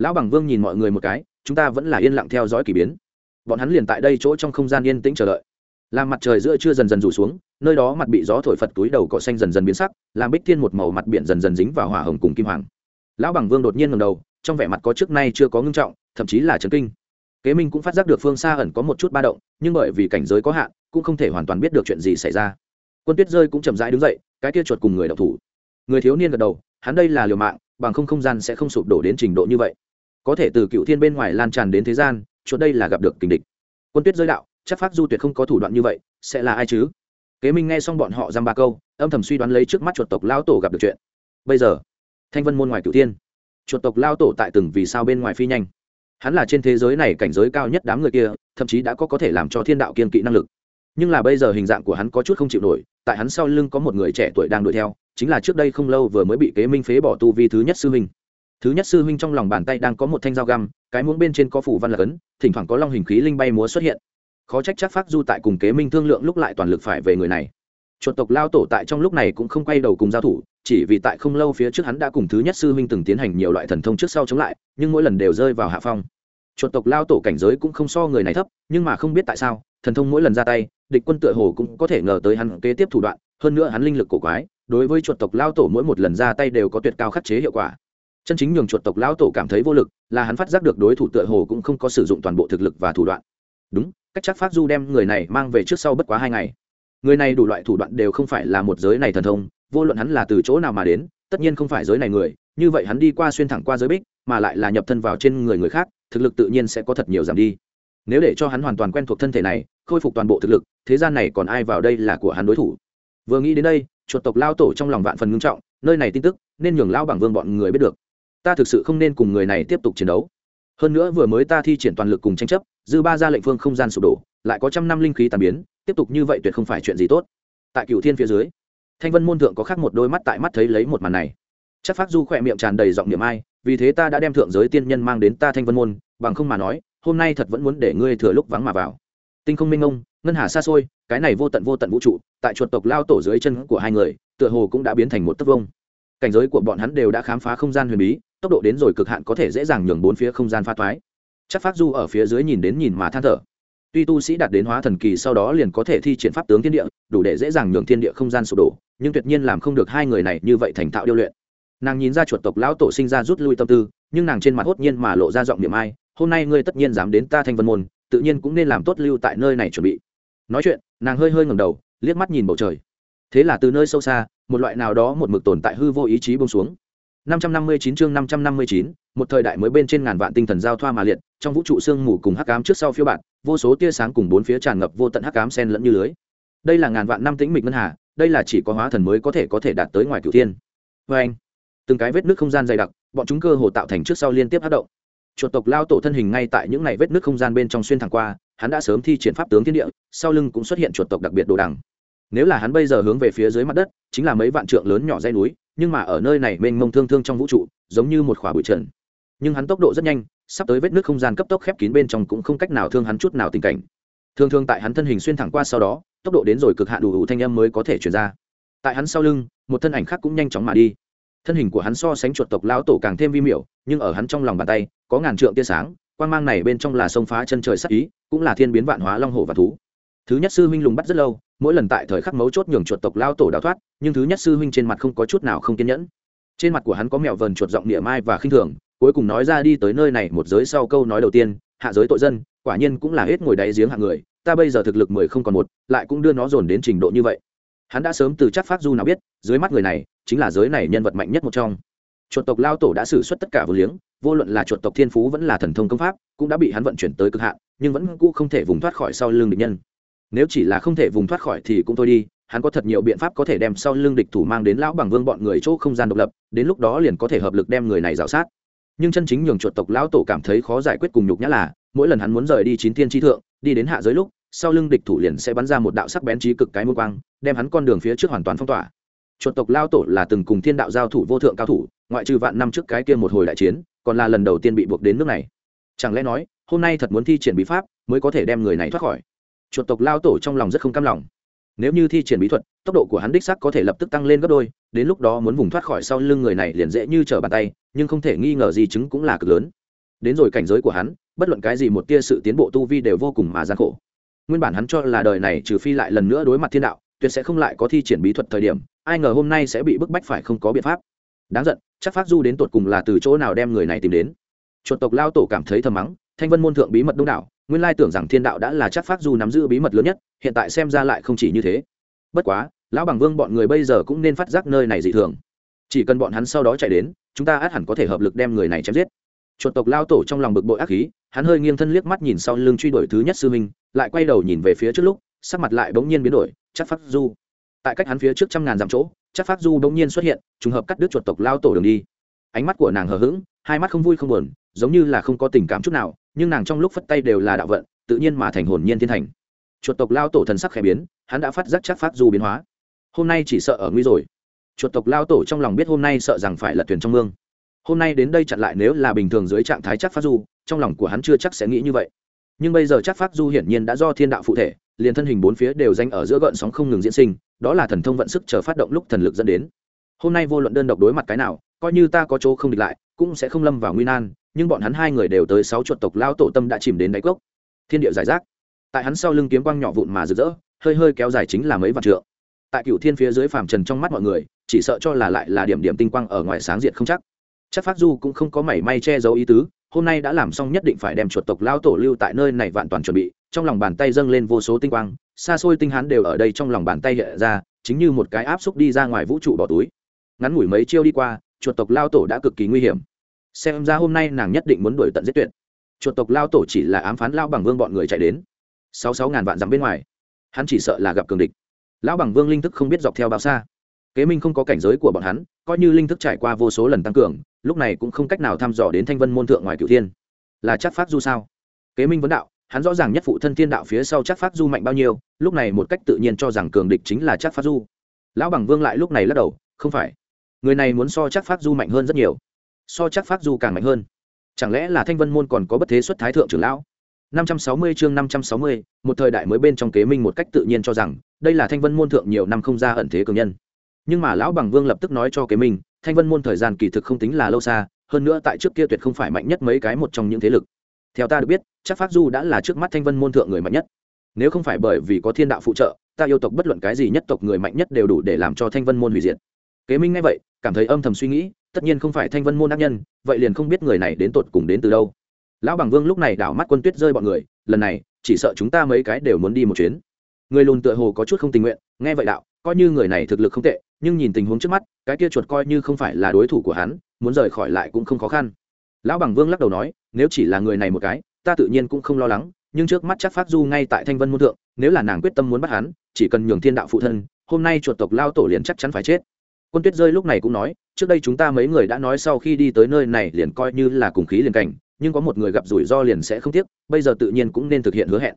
lão bằng vương nhìn mọi người một cái, chúng ta vẫn là yên lặng theo dõi k ỳ biến. Bọn hắn liền tại đây chỗ trong không gian yên tĩnh chờ đợi. Làm mặt trời giữa chưa dần dần rủ xuống, nơi đó mặt bị gió thổi phật túi đầu cỏ xanh dần dần biến sắc, làm bích thiên một màu mặt biển dần dần dính vào hỏa hồng cùng kim hoàng. Lão bằng vương đột nhiên ngầm đầu, trong vẻ mặt có trước nay chưa có ngưng trọng, thậm chí là trấn kinh. Kế minh cũng phát giác được phương xa ẩn có một chút ba động, nhưng bởi vì cảnh giới có hạn, cũng không thể hoàn toàn biết được chuyện gì xảy ra. Quân tuyết rơi cũng chậm rãi đứng dậy, cái kia chuột cùng người đậu thủ. Người thiếu niên gật đầu, hắn đây là liều mạng, bằng không không gian sẽ không sụp đổ đến trình độ như vậy có thể từ cựu thiên bên ngoài lan tràn đến thế gian, chuột đây là gặp được kình địch. Quân tuyết giới đạo, chắc phát du tuyệt không có thủ đoạn như vậy, sẽ là ai chứ? Kế minh nghe xong bọn họ dăm ba câu, âm thầm suy đoán lấy trước mắt chuột tộc lao tổ gặp được chuyện. Bây giờ, thanh vân môn ngoài cửu thiên, chuột tộc lao tổ tại từng vì sao bên ngoài phi nhanh. Hắn là trên thế giới này cảnh giới cao nhất đám người kia, thậm chí đã có có thể làm cho thiên đạo kiên kỵ năng lực. Nhưng là bây giờ hình dạng của hắn có chút không chịu nổi, tại hắn sau lưng có một người trẻ tuổi đang đuổi theo, chính là trước đây không lâu vừa mới bị kế minh phế bỏ tu vi thứ nhất sư huynh thứ nhất sư huynh trong lòng bàn tay đang có một thanh dao găm, cái muỗng bên trên có phủ văn là cấn, thỉnh thoảng có long hình khí linh bay múa xuất hiện. Khó trách chắc phát du tại cùng kế minh thương lượng lúc lại toàn lực phải về người này. Chuột tộc lao tổ tại trong lúc này cũng không quay đầu cùng giao thủ, chỉ vì tại không lâu phía trước hắn đã cùng thứ nhất sư huynh từng tiến hành nhiều loại thần thông trước sau chống lại, nhưng mỗi lần đều rơi vào hạ phong. Chuột tộc lao tổ cảnh giới cũng không so người này thấp, nhưng mà không biết tại sao, thần thông mỗi lần ra tay, địch quân tựa hồ cũng có thể ngờ tới hắn kế tiếp thủ đoạn, hơn nữa hắn linh lực cổ quái, đối với chuột tộc lao tổ mỗi một lần ra tay đều có tuyệt cao khắc chế hiệu quả chân chính nhường chuột tộc lão tổ cảm thấy vô lực, là hắn phát giác được đối thủ tựa hồ cũng không có sử dụng toàn bộ thực lực và thủ đoạn. Đúng, cách chắc phát du đem người này mang về trước sau bất quá hai ngày. Người này đủ loại thủ đoạn đều không phải là một giới này thần thông, vô luận hắn là từ chỗ nào mà đến, tất nhiên không phải giới này người, như vậy hắn đi qua xuyên thẳng qua giới bích, mà lại là nhập thân vào trên người người khác, thực lực tự nhiên sẽ có thật nhiều giảm đi. Nếu để cho hắn hoàn toàn quen thuộc thân thể này, khôi phục toàn bộ thực lực, thế gian này còn ai vào đây là của hắn đối thủ? Vừa nghĩ đến đây, chuột tộc lao tổ trong lòng vạn phần ngưng trọng, nơi này tin tức, nên nhường lao bảng vương bọn người biết được ta thực sự không nên cùng người này tiếp tục chiến đấu. Hơn nữa vừa mới ta thi triển toàn lực cùng tranh chấp, dư ba ra lệnh phương không gian sụp đổ, lại có trăm năm linh khí tàn biến, tiếp tục như vậy tuyệt không phải chuyện gì tốt. Tại cựu thiên phía dưới, thanh vân môn thượng có khác một đôi mắt tại mắt thấy lấy một màn này. Chắc phát du khỏe miệng tràn đầy giọng niệm ai, vì thế ta đã đem thượng giới tiên nhân mang đến ta thanh vân môn, bằng không mà nói, hôm nay thật vẫn muốn để ngươi thừa lúc vắng mà vào. Tinh không minh ông, ngân hà xa xôi, cái này vô tận vô tận vũ trụ, tại chuột tộc lao tổ dưới chân của hai người, tựa hồ cũng đã biến thành một tấc vông cảnh giới của bọn hắn đều đã khám phá không gian huyền bí tốc độ đến rồi cực hạn có thể dễ dàng nhường bốn phía không gian pha thoái chắc phát du ở phía dưới nhìn đến nhìn mà than thở. Tuy tu sĩ đạt đến hóa thần kỳ sau đó liền có thể thi triển pháp tướng thiên địa, đủ để dễ dàng nhường thiên địa không gian sụp đổ, nhưng tuyệt nhiên làm không được hai người này như vậy thành thạo điêu luyện. Nàng nhìn ra chuột tộc lão tổ sinh ra rút lui tâm tư, nhưng nàng trên mặt hốt nhiên mà lộ ra giọng niệm ai, hôm nay ngươi tất nhiên dám đến ta thanh vân môn, tự nhiên cũng nên làm tốt lưu tại nơi này chuẩn bị. Nói chuyện, nàng hơi hơi ngầm đầu, liếc mắt nhìn bầu trời. Thế là từ nơi sâu xa, một loại nào đó một mực tồn tại hư vô ý chí bông xuống. 559 chương 559, một thời đại mới bên trên ngàn vạn tinh thần giao thoa mà liệt, trong vũ trụ sương mù cùng hắc ám trước sau phiêu bạt, vô số tia sáng cùng bốn phía tràn ngập vô tận hắc ám xen lẫn như lưới. Đây là ngàn vạn năm tĩnh mịch ngân hà, đây là chỉ có hóa thần mới có thể có thể đạt tới ngoài cửu thiên. Và anh, từng cái vết nước không gian dày đặc, bọn chúng cơ hồ tạo thành trước sau liên tiếp hoạt động. Chuột tộc lao tổ thân hình ngay tại những này vết nước không gian bên trong xuyên thẳng qua, hắn đã sớm thi triển pháp tướng thiên địa, sau lưng cũng xuất hiện chuột tộc đặc biệt đồ đằng. Nếu là hắn bây giờ hướng về phía dưới mặt đất, chính là mấy vạn trượng lớn nhỏ dãy núi, nhưng mà ở nơi này mênh mông thương thương trong vũ trụ, giống như một khỏa bụi trần. Nhưng hắn tốc độ rất nhanh, sắp tới vết nước không gian cấp tốc khép kín bên trong cũng không cách nào thương hắn chút nào tình cảnh. Thường thường tại hắn thân hình xuyên thẳng qua sau đó, tốc độ đến rồi cực hạ đủ đủ thanh âm mới có thể chuyển ra. Tại hắn sau lưng, một thân ảnh khác cũng nhanh chóng mà đi. Thân hình của hắn so sánh chuột tộc lão tổ càng thêm vi miểu, nhưng ở hắn trong lòng bàn tay, có ngàn trượng tia sáng quan mang này bên trong là sông phá chân trời sắc ý, cũng là thiên biến vạn hóa long hổ và thú thứ nhất sư huynh lùng bắt rất lâu, mỗi lần tại thời khắc mấu chốt nhường chuột tộc lao tổ đào thoát, nhưng thứ nhất sư huynh trên mặt không có chút nào không kiên nhẫn. Trên mặt của hắn có mẹo vờn chuột giọng địa mai và khinh thường, cuối cùng nói ra đi tới nơi này một giới sau câu nói đầu tiên, hạ giới tội dân, quả nhiên cũng là hết ngồi đáy giếng hạng người, ta bây giờ thực lực mười không còn một, lại cũng đưa nó dồn đến trình độ như vậy. Hắn đã sớm từ chắc phát du nào biết, dưới mắt người này chính là giới này nhân vật mạnh nhất một trong. Chuột tộc lao tổ đã xử suất tất cả vô liếng, vô luận là chuột tộc thiên phú vẫn là thần thông công pháp, cũng đã bị hắn vận chuyển tới cực hạn, nhưng vẫn cũ không thể vùng thoát khỏi sau lưng địch nhân nếu chỉ là không thể vùng thoát khỏi thì cũng thôi đi, hắn có thật nhiều biện pháp có thể đem sau lưng địch thủ mang đến lão bằng vương bọn người chỗ không gian độc lập, đến lúc đó liền có thể hợp lực đem người này rào sát. Nhưng chân chính nhường chuột tộc lão tổ cảm thấy khó giải quyết cùng nhục nhã là, mỗi lần hắn muốn rời đi chín thiên tri thượng, đi đến hạ giới lúc, sau lưng địch thủ liền sẽ bắn ra một đạo sắc bén trí cực cái môn quang, đem hắn con đường phía trước hoàn toàn phong tỏa. Chuột tộc lao tổ là từng cùng thiên đạo giao thủ vô thượng cao thủ, ngoại trừ vạn năm trước cái kia một hồi đại chiến, còn là lần đầu tiên bị buộc đến nước này. Chẳng lẽ nói, hôm nay thật muốn thi triển bí pháp mới có thể đem người này thoát khỏi? Chuột tộc lao tổ trong lòng rất không cam lòng. Nếu như thi triển bí thuật, tốc độ của hắn đích sắc có thể lập tức tăng lên gấp đôi, đến lúc đó muốn vùng thoát khỏi sau lưng người này liền dễ như trở bàn tay, nhưng không thể nghi ngờ gì chứng cũng là cực lớn. Đến rồi cảnh giới của hắn, bất luận cái gì một tia sự tiến bộ tu vi đều vô cùng mà gian khổ. Nguyên bản hắn cho là đời này trừ phi lại lần nữa đối mặt thiên đạo, tuyệt sẽ không lại có thi triển bí thuật thời điểm, ai ngờ hôm nay sẽ bị bức bách phải không có biện pháp. Đáng giận, chắc phát du đến tột cùng là từ chỗ nào đem người này tìm đến. Chuột tộc lao tổ cảm thấy thầm mắng, thanh vân môn thượng bí mật đông đảo nguyên lai tưởng rằng thiên đạo đã là chắc phát du nắm giữ bí mật lớn nhất, hiện tại xem ra lại không chỉ như thế. Bất quá, lão bằng vương bọn người bây giờ cũng nên phát giác nơi này dị thường. Chỉ cần bọn hắn sau đó chạy đến, chúng ta át hẳn có thể hợp lực đem người này chém giết. Chuột tộc lao tổ trong lòng bực bội ác khí, hắn hơi nghiêng thân liếc mắt nhìn sau lưng truy đuổi thứ nhất sư minh lại quay đầu nhìn về phía trước lúc, sắc mặt lại bỗng nhiên biến đổi, chắc phát du. Tại cách hắn phía trước trăm ngàn dặm chỗ, chắc phát du bỗng nhiên xuất hiện, trùng hợp cắt đứt chuột tộc lao tổ đường đi ánh mắt của nàng hờ hững, hai mắt không vui không buồn, giống như là không có tình cảm chút nào, nhưng nàng trong lúc phất tay đều là đạo vận, tự nhiên mà thành hồn nhiên thiên thành. Chuột tộc lao tổ thần sắc khẽ biến, hắn đã phát giác chắc phát du biến hóa. Hôm nay chỉ sợ ở nguy rồi. Chuột tộc lao tổ trong lòng biết hôm nay sợ rằng phải lật thuyền trong mương. Hôm nay đến đây chặn lại nếu là bình thường dưới trạng thái chắc phát du trong lòng của hắn chưa chắc sẽ nghĩ như vậy. Nhưng bây giờ chắc phát du hiển nhiên đã do thiên đạo phụ thể, liền thân hình bốn phía đều danh ở giữa gợn sóng không ngừng diễn sinh, đó là thần thông vận sức chờ phát động lúc thần lực dẫn đến. Hôm nay vô luận đơn độc đối mặt cái nào coi như ta có chỗ không địch lại, cũng sẽ không lâm vào nguy nan, nhưng bọn hắn hai người đều tới sáu chuột tộc lao tổ tâm đã chìm đến đáy cốc. Thiên địa giải rác. Tại hắn sau lưng kiếm quang nhỏ vụn mà rực rỡ, hơi hơi kéo dài chính là mấy vạn trượng. Tại cựu thiên phía dưới phàm trần trong mắt mọi người, chỉ sợ cho là lại là điểm điểm tinh quang ở ngoài sáng diện không chắc. Chắc phát du cũng không có mảy may che giấu ý tứ, hôm nay đã làm xong nhất định phải đem chuột tộc lao tổ lưu tại nơi này vạn toàn chuẩn bị, trong lòng bàn tay dâng lên vô số tinh quang, xa xôi tinh hán đều ở đây trong lòng bàn tay hiện ra, chính như một cái áp xúc đi ra ngoài vũ trụ bỏ túi. Ngắn ngủi mấy chiêu đi qua chuột tộc lao tổ đã cực kỳ nguy hiểm. Xem ra hôm nay nàng nhất định muốn đuổi tận giết tuyệt. Chuột tộc lao tổ chỉ là ám phán lao bằng vương bọn người chạy đến. Sáu sáu ngàn vạn dặm bên ngoài, hắn chỉ sợ là gặp cường địch. Lão bằng vương linh thức không biết dọc theo bao xa. Kế minh không có cảnh giới của bọn hắn, coi như linh thức trải qua vô số lần tăng cường, lúc này cũng không cách nào thăm dò đến thanh vân môn thượng ngoài cửu thiên. Là chắc phát du sao? Kế minh vấn đạo, hắn rõ ràng nhất phụ thân thiên đạo phía sau chắc phát du mạnh bao nhiêu, lúc này một cách tự nhiên cho rằng cường địch chính là chắc phát du. Lão bằng vương lại lúc này lắc đầu, không phải người này muốn so chắc phát du mạnh hơn rất nhiều. So chắc phát du càng mạnh hơn. Chẳng lẽ là thanh vân môn còn có bất thế xuất thái thượng trưởng lão? 560 chương 560, một thời đại mới bên trong kế minh một cách tự nhiên cho rằng đây là thanh vân môn thượng nhiều năm không ra ẩn thế cường nhân. Nhưng mà lão bằng vương lập tức nói cho kế minh thanh vân môn thời gian kỳ thực không tính là lâu xa hơn nữa tại trước kia tuyệt không phải mạnh nhất mấy cái một trong những thế lực. Theo ta được biết chắc phát du đã là trước mắt thanh vân môn thượng người mạnh nhất. Nếu không phải bởi vì có thiên đạo phụ trợ ta yêu tộc bất luận cái gì nhất tộc người mạnh nhất đều đủ để làm cho thanh vân môn hủy diệt kế minh nghe vậy, cảm thấy âm thầm suy nghĩ, tất nhiên không phải thanh vân môn ác nhân, vậy liền không biết người này đến tột cùng đến từ đâu. Lão bằng vương lúc này đảo mắt quân tuyết rơi bọn người, lần này, chỉ sợ chúng ta mấy cái đều muốn đi một chuyến. Người lùn tựa hồ có chút không tình nguyện, nghe vậy đạo, coi như người này thực lực không tệ, nhưng nhìn tình huống trước mắt, cái kia chuột coi như không phải là đối thủ của hắn, muốn rời khỏi lại cũng không khó khăn. Lão bằng vương lắc đầu nói, nếu chỉ là người này một cái, ta tự nhiên cũng không lo lắng, nhưng trước mắt chắc phát du ngay tại thanh vân môn thượng, nếu là nàng quyết tâm muốn bắt hắn, chỉ cần nhường thiên đạo phụ thân, hôm nay chuột tộc lao tổ liền chắc chắn phải chết quân tuyết rơi lúc này cũng nói, trước đây chúng ta mấy người đã nói sau khi đi tới nơi này liền coi như là cùng khí liền cảnh, nhưng có một người gặp rủi ro liền sẽ không tiếc, bây giờ tự nhiên cũng nên thực hiện hứa hẹn.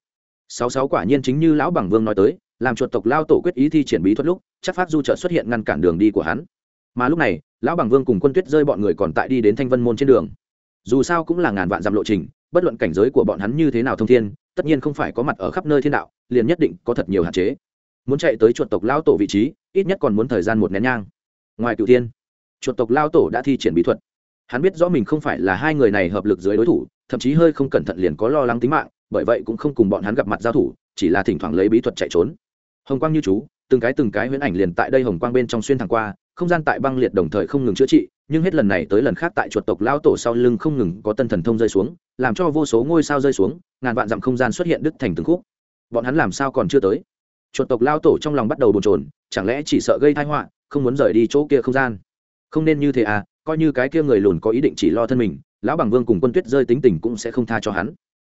Sáu sáu quả nhiên chính như lão bằng vương nói tới, làm chuột tộc lao tổ quyết ý thi triển bí thuật lúc, chắc phát du trợ xuất hiện ngăn cản đường đi của hắn. Mà lúc này, lão bằng vương cùng quân tuyết rơi bọn người còn tại đi đến thanh vân môn trên đường. Dù sao cũng là ngàn vạn dặm lộ trình, bất luận cảnh giới của bọn hắn như thế nào thông thiên, tất nhiên không phải có mặt ở khắp nơi thiên đạo, liền nhất định có thật nhiều hạn chế. Muốn chạy tới chuột tộc lao tổ vị trí, ít nhất còn muốn thời gian một nén nhang ngoài cựu thiên. Chuột tộc lao tổ đã thi triển bí thuật. Hắn biết rõ mình không phải là hai người này hợp lực dưới đối thủ, thậm chí hơi không cẩn thận liền có lo lắng tính mạng, bởi vậy cũng không cùng bọn hắn gặp mặt giao thủ, chỉ là thỉnh thoảng lấy bí thuật chạy trốn. Hồng quang như chú, từng cái từng cái huyễn ảnh liền tại đây hồng quang bên trong xuyên thẳng qua, không gian tại băng liệt đồng thời không ngừng chữa trị, nhưng hết lần này tới lần khác tại chuột tộc lao tổ sau lưng không ngừng có tân thần thông rơi xuống, làm cho vô số ngôi sao rơi xuống, ngàn vạn dặm không gian xuất hiện đứt thành từng khúc. Bọn hắn làm sao còn chưa tới? Chuột tộc lao tổ trong lòng bắt đầu bồn trồn chẳng lẽ chỉ sợ gây thai họa không muốn rời đi chỗ kia không gian. Không nên như thế à coi như cái kia người lùn có ý định chỉ lo thân mình, lão bằng vương cùng quân tuyết rơi tính tình cũng sẽ không tha cho hắn.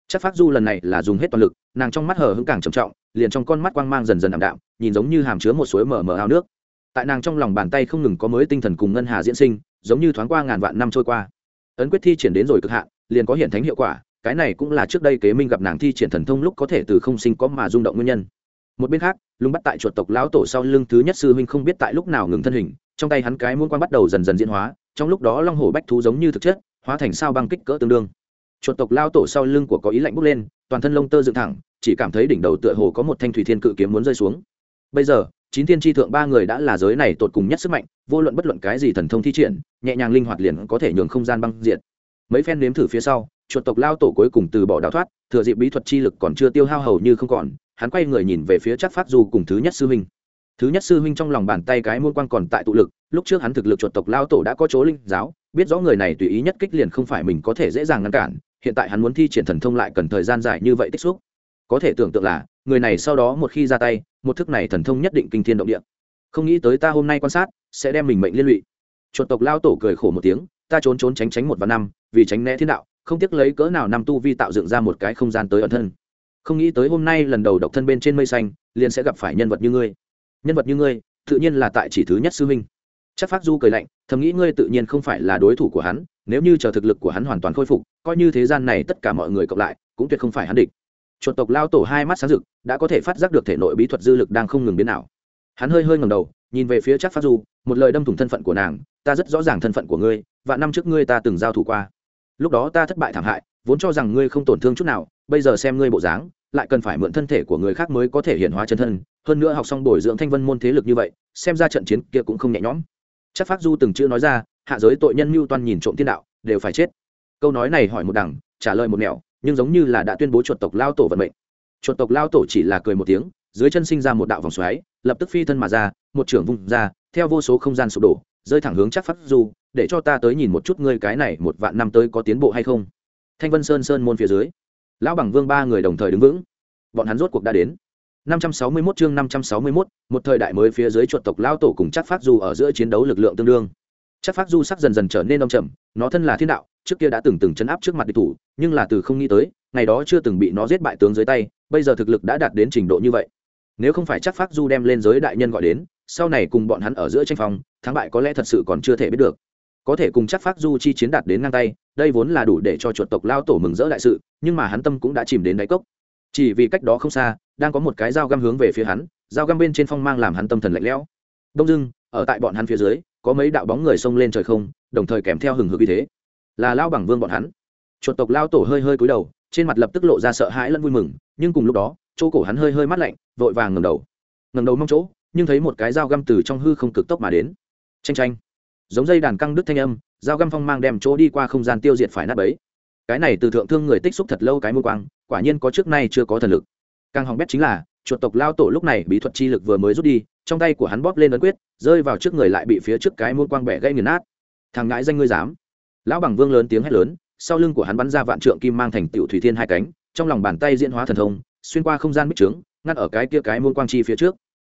Chắc phát du lần này là dùng hết toàn lực, nàng trong mắt hờ hững càng trầm trọng, liền trong con mắt quang mang dần dần ảm đạm, nhìn giống như hàm chứa một suối mở mở ao nước. Tại nàng trong lòng bàn tay không ngừng có mới tinh thần cùng ngân hà diễn sinh, giống như thoáng qua ngàn vạn năm trôi qua. Ấn quyết thi triển đến rồi cực hạn, liền có hiện thánh hiệu quả, cái này cũng là trước đây kế minh gặp nàng thi triển thần thông lúc có thể từ không sinh có mà rung động nguyên nhân một bên khác lung bắt tại chuột tộc lão tổ sau lưng thứ nhất sư huynh không biết tại lúc nào ngừng thân hình, trong tay hắn cái muôn quan bắt đầu dần dần diễn hóa, trong lúc đó long hổ bách thú giống như thực chất, hóa thành sao băng kích cỡ tương đương. Chuột tộc lao tổ sau lưng của có ý lạnh bốc lên, toàn thân lông tơ dựng thẳng, chỉ cảm thấy đỉnh đầu tựa hồ có một thanh thủy thiên cự kiếm muốn rơi xuống. Bây giờ, chín thiên tri thượng ba người đã là giới này tột cùng nhất sức mạnh, vô luận bất luận cái gì thần thông thi triển, nhẹ nhàng linh hoạt liền có thể nhường không gian băng diện mấy phen nếm thử phía sau, chuột tộc lao tổ cuối cùng từ bỏ đào thoát, thừa dịp bí thuật chi lực còn chưa tiêu hao hầu như không còn hắn quay người nhìn về phía chắc phát du cùng thứ nhất sư huynh. Thứ nhất sư huynh trong lòng bàn tay cái môn quan còn tại tụ lực, lúc trước hắn thực lực chuột tộc lao tổ đã có chỗ linh giáo, biết rõ người này tùy ý nhất kích liền không phải mình có thể dễ dàng ngăn cản, hiện tại hắn muốn thi triển thần thông lại cần thời gian dài như vậy tích xúc. Có thể tưởng tượng là, người này sau đó một khi ra tay, một thức này thần thông nhất định kinh thiên động địa. Không nghĩ tới ta hôm nay quan sát, sẽ đem mình mệnh liên lụy. Chuột tộc lao tổ cười khổ một tiếng, ta trốn trốn tránh tránh một và năm, vì tránh né thiên đạo, không tiếc lấy cỡ nào năm tu vi tạo dựng ra một cái không gian tới ẩn thân không nghĩ tới hôm nay lần đầu độc thân bên trên mây xanh, liền sẽ gặp phải nhân vật như ngươi. Nhân vật như ngươi, tự nhiên là tại chỉ thứ nhất sư huynh. Chắc phát du cười lạnh, thầm nghĩ ngươi tự nhiên không phải là đối thủ của hắn, nếu như chờ thực lực của hắn hoàn toàn khôi phục, coi như thế gian này tất cả mọi người cộng lại, cũng tuyệt không phải hắn địch. Chuột tộc lao tổ hai mắt sáng rực, đã có thể phát giác được thể nội bí thuật dư lực đang không ngừng biến nào hắn hơi hơi ngầm đầu, nhìn về phía chắc phát du, một lời đâm thủng thân phận của nàng, ta rất rõ ràng thân phận của ngươi và năm trước ngươi ta từng giao thủ qua. Lúc đó ta thất bại thảm hại, vốn cho rằng ngươi không tổn thương chút nào, bây giờ xem ngươi bộ dáng lại cần phải mượn thân thể của người khác mới có thể hiện hóa chân thân. Hơn nữa học xong bồi dưỡng thanh vân môn thế lực như vậy, xem ra trận chiến kia cũng không nhẹ nhõm. Chắc phát du từng chữ nói ra, hạ giới tội nhân mưu toan nhìn trộm thiên đạo, đều phải chết. Câu nói này hỏi một đằng, trả lời một nẻo, nhưng giống như là đã tuyên bố chuột tộc lao tổ vận mệnh. Chuột tộc lao tổ chỉ là cười một tiếng, dưới chân sinh ra một đạo vòng xoáy, lập tức phi thân mà ra, một trưởng vung ra, theo vô số không gian sụp đổ, rơi thẳng hướng chắc phát du, để cho ta tới nhìn một chút ngươi cái này một vạn năm tới có tiến bộ hay không? Thanh vân sơn sơn môn phía dưới lão bằng vương ba người đồng thời đứng vững. Bọn hắn rốt cuộc đã đến. 561 chương 561, một thời đại mới phía dưới chuột tộc lao tổ cùng chắc phát du ở giữa chiến đấu lực lượng tương đương. Chắc phát du sắc dần dần trở nên đông trầm nó thân là thiên đạo trước kia đã từng từng chấn áp trước mặt địch thủ nhưng là từ không nghĩ tới ngày đó chưa từng bị nó giết bại tướng dưới tay bây giờ thực lực đã đạt đến trình độ như vậy. Nếu không phải chắc phát du đem lên giới đại nhân gọi đến sau này cùng bọn hắn ở giữa tranh phòng thắng bại có lẽ thật sự còn chưa thể biết được có thể cùng chắc phát du chi chiến đạt đến ngang tay, đây vốn là đủ để cho chuột tộc lao tổ mừng rỡ đại sự, nhưng mà hắn tâm cũng đã chìm đến đáy cốc. Chỉ vì cách đó không xa, đang có một cái dao găm hướng về phía hắn, dao găm bên trên phong mang làm hắn tâm thần lạnh lẽo. Đông dưng ở tại bọn hắn phía dưới, có mấy đạo bóng người xông lên trời không, đồng thời kèm theo hừng hực như thế. Là lao bằng vương bọn hắn. Chuột tộc lao tổ hơi hơi cúi đầu, trên mặt lập tức lộ ra sợ hãi lẫn vui mừng, nhưng cùng lúc đó, chỗ cổ hắn hơi hơi mát lạnh, vội vàng ngầm đầu. Ngầm đầu mong chỗ, nhưng thấy một cái dao găm từ trong hư không cực tốc mà đến. Tranh tranh giống dây đàn căng đứt thanh âm, dao găm phong mang đem chỗ đi qua không gian tiêu diệt phải nát bấy. Cái này từ thượng thương người tích xúc thật lâu cái môi quang, quả nhiên có trước nay chưa có thần lực. Càng hỏng bét chính là, chuột tộc lao tổ lúc này bí thuật chi lực vừa mới rút đi, trong tay của hắn bóp lên ấn quyết, rơi vào trước người lại bị phía trước cái môn quang bẻ gây nghiền nát. Thằng ngãi danh ngươi dám. Lão bằng vương lớn tiếng hét lớn, sau lưng của hắn bắn ra vạn trượng kim mang thành tiểu thủy thiên hai cánh, trong lòng bàn tay diễn hóa thần thông, xuyên qua không gian bích trướng, ngăn ở cái kia cái môn quang chi phía trước.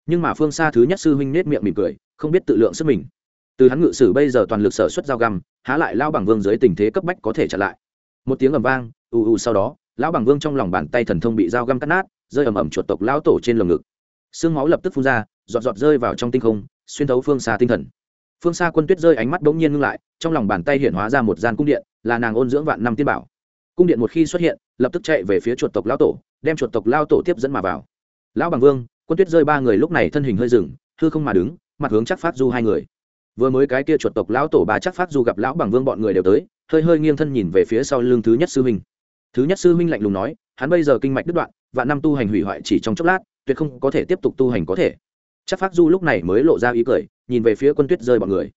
Nhưng mà phương xa thứ nhất sư huynh nết miệng mỉm cười, không biết tự lượng sức mình từ hắn ngự sử bây giờ toàn lực sở xuất dao găm, há lại lao bằng vương dưới tình thế cấp bách có thể chặn lại. Một tiếng ầm vang, ù ù sau đó, lão bằng vương trong lòng bàn tay thần thông bị dao găm cắt nát, rơi ầm ầm chuột tộc lão tổ trên lồng ngực. Xương máu lập tức phun ra, giọt giọt rơi vào trong tinh không, xuyên thấu phương xa tinh thần. Phương xa quân tuyết rơi, ánh mắt bỗng nhiên ngưng lại, trong lòng bàn tay hiện hóa ra một gian cung điện, là nàng ôn dưỡng vạn năm tiên bảo. Cung điện một khi xuất hiện, lập tức chạy về phía chuột tộc lão tổ, đem chuột tộc lao tổ tiếp dẫn mà vào. Lão bằng vương, quân tuyết rơi, ba người lúc này thân hình hơi rừng hư không mà đứng, mặt hướng chắc phát du hai người vừa mới cái kia chuột tộc lão tổ bà chắc phát du gặp lão bằng vương bọn người đều tới, hơi hơi nghiêng thân nhìn về phía sau lưng thứ nhất sư huynh. Thứ nhất sư huynh lạnh lùng nói, hắn bây giờ kinh mạch đứt đoạn và năm tu hành hủy hoại chỉ trong chốc lát, tuyệt không có thể tiếp tục tu hành có thể. Chắc phát du lúc này mới lộ ra ý cười, nhìn về phía quân tuyết rơi bọn người.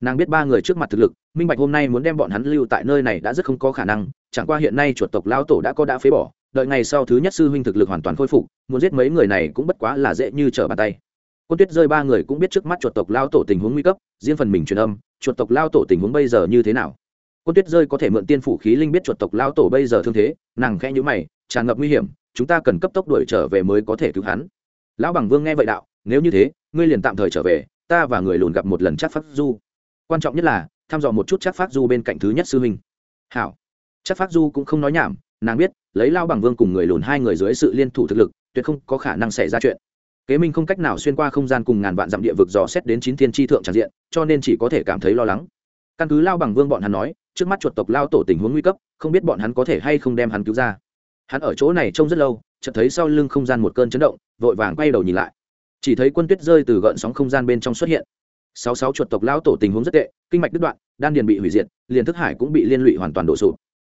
Nàng biết ba người trước mặt thực lực, minh bạch hôm nay muốn đem bọn hắn lưu tại nơi này đã rất không có khả năng, chẳng qua hiện nay chuột tộc lão tổ đã có đã phế bỏ, đợi ngày sau thứ nhất sư huynh thực lực hoàn toàn khôi phục, muốn giết mấy người này cũng bất quá là dễ như trở bàn tay quân tuyết rơi ba người cũng biết trước mắt chuột tộc lao tổ tình huống nguy cấp, riêng phần mình truyền âm, chuột tộc lao tổ tình huống bây giờ như thế nào? Quân tuyết rơi có thể mượn tiên phủ khí linh biết chuột tộc lao tổ bây giờ thương thế, nàng khẽ nhữ mày, tràn ngập nguy hiểm, chúng ta cần cấp tốc đuổi trở về mới có thể cứu hắn. Lão bằng vương nghe vậy đạo, nếu như thế, ngươi liền tạm thời trở về, ta và người lùn gặp một lần chắc phát du. Quan trọng nhất là, thăm dò một chút chắc phát du bên cạnh thứ nhất sư huynh. Hảo. Chắc phát du cũng không nói nhảm, nàng biết, lấy lao bằng vương cùng người lùn hai người dưới sự liên thủ thực lực, tuyệt không có khả năng xảy ra chuyện kế minh không cách nào xuyên qua không gian cùng ngàn vạn dặm địa vực dò xét đến chín thiên tri thượng tràn diện, cho nên chỉ có thể cảm thấy lo lắng. Căn cứ lao bằng vương bọn hắn nói, trước mắt chuột tộc lao tổ tình huống nguy cấp, không biết bọn hắn có thể hay không đem hắn cứu ra. Hắn ở chỗ này trông rất lâu, chợt thấy sau lưng không gian một cơn chấn động, vội vàng quay đầu nhìn lại. Chỉ thấy quân tuyết rơi từ gợn sóng không gian bên trong xuất hiện. Sáu sáu chuột tộc lao tổ tình huống rất tệ, kinh mạch đứt đoạn, đan điền bị hủy diệt, liền thức hải cũng bị liên lụy hoàn toàn đổ sụp.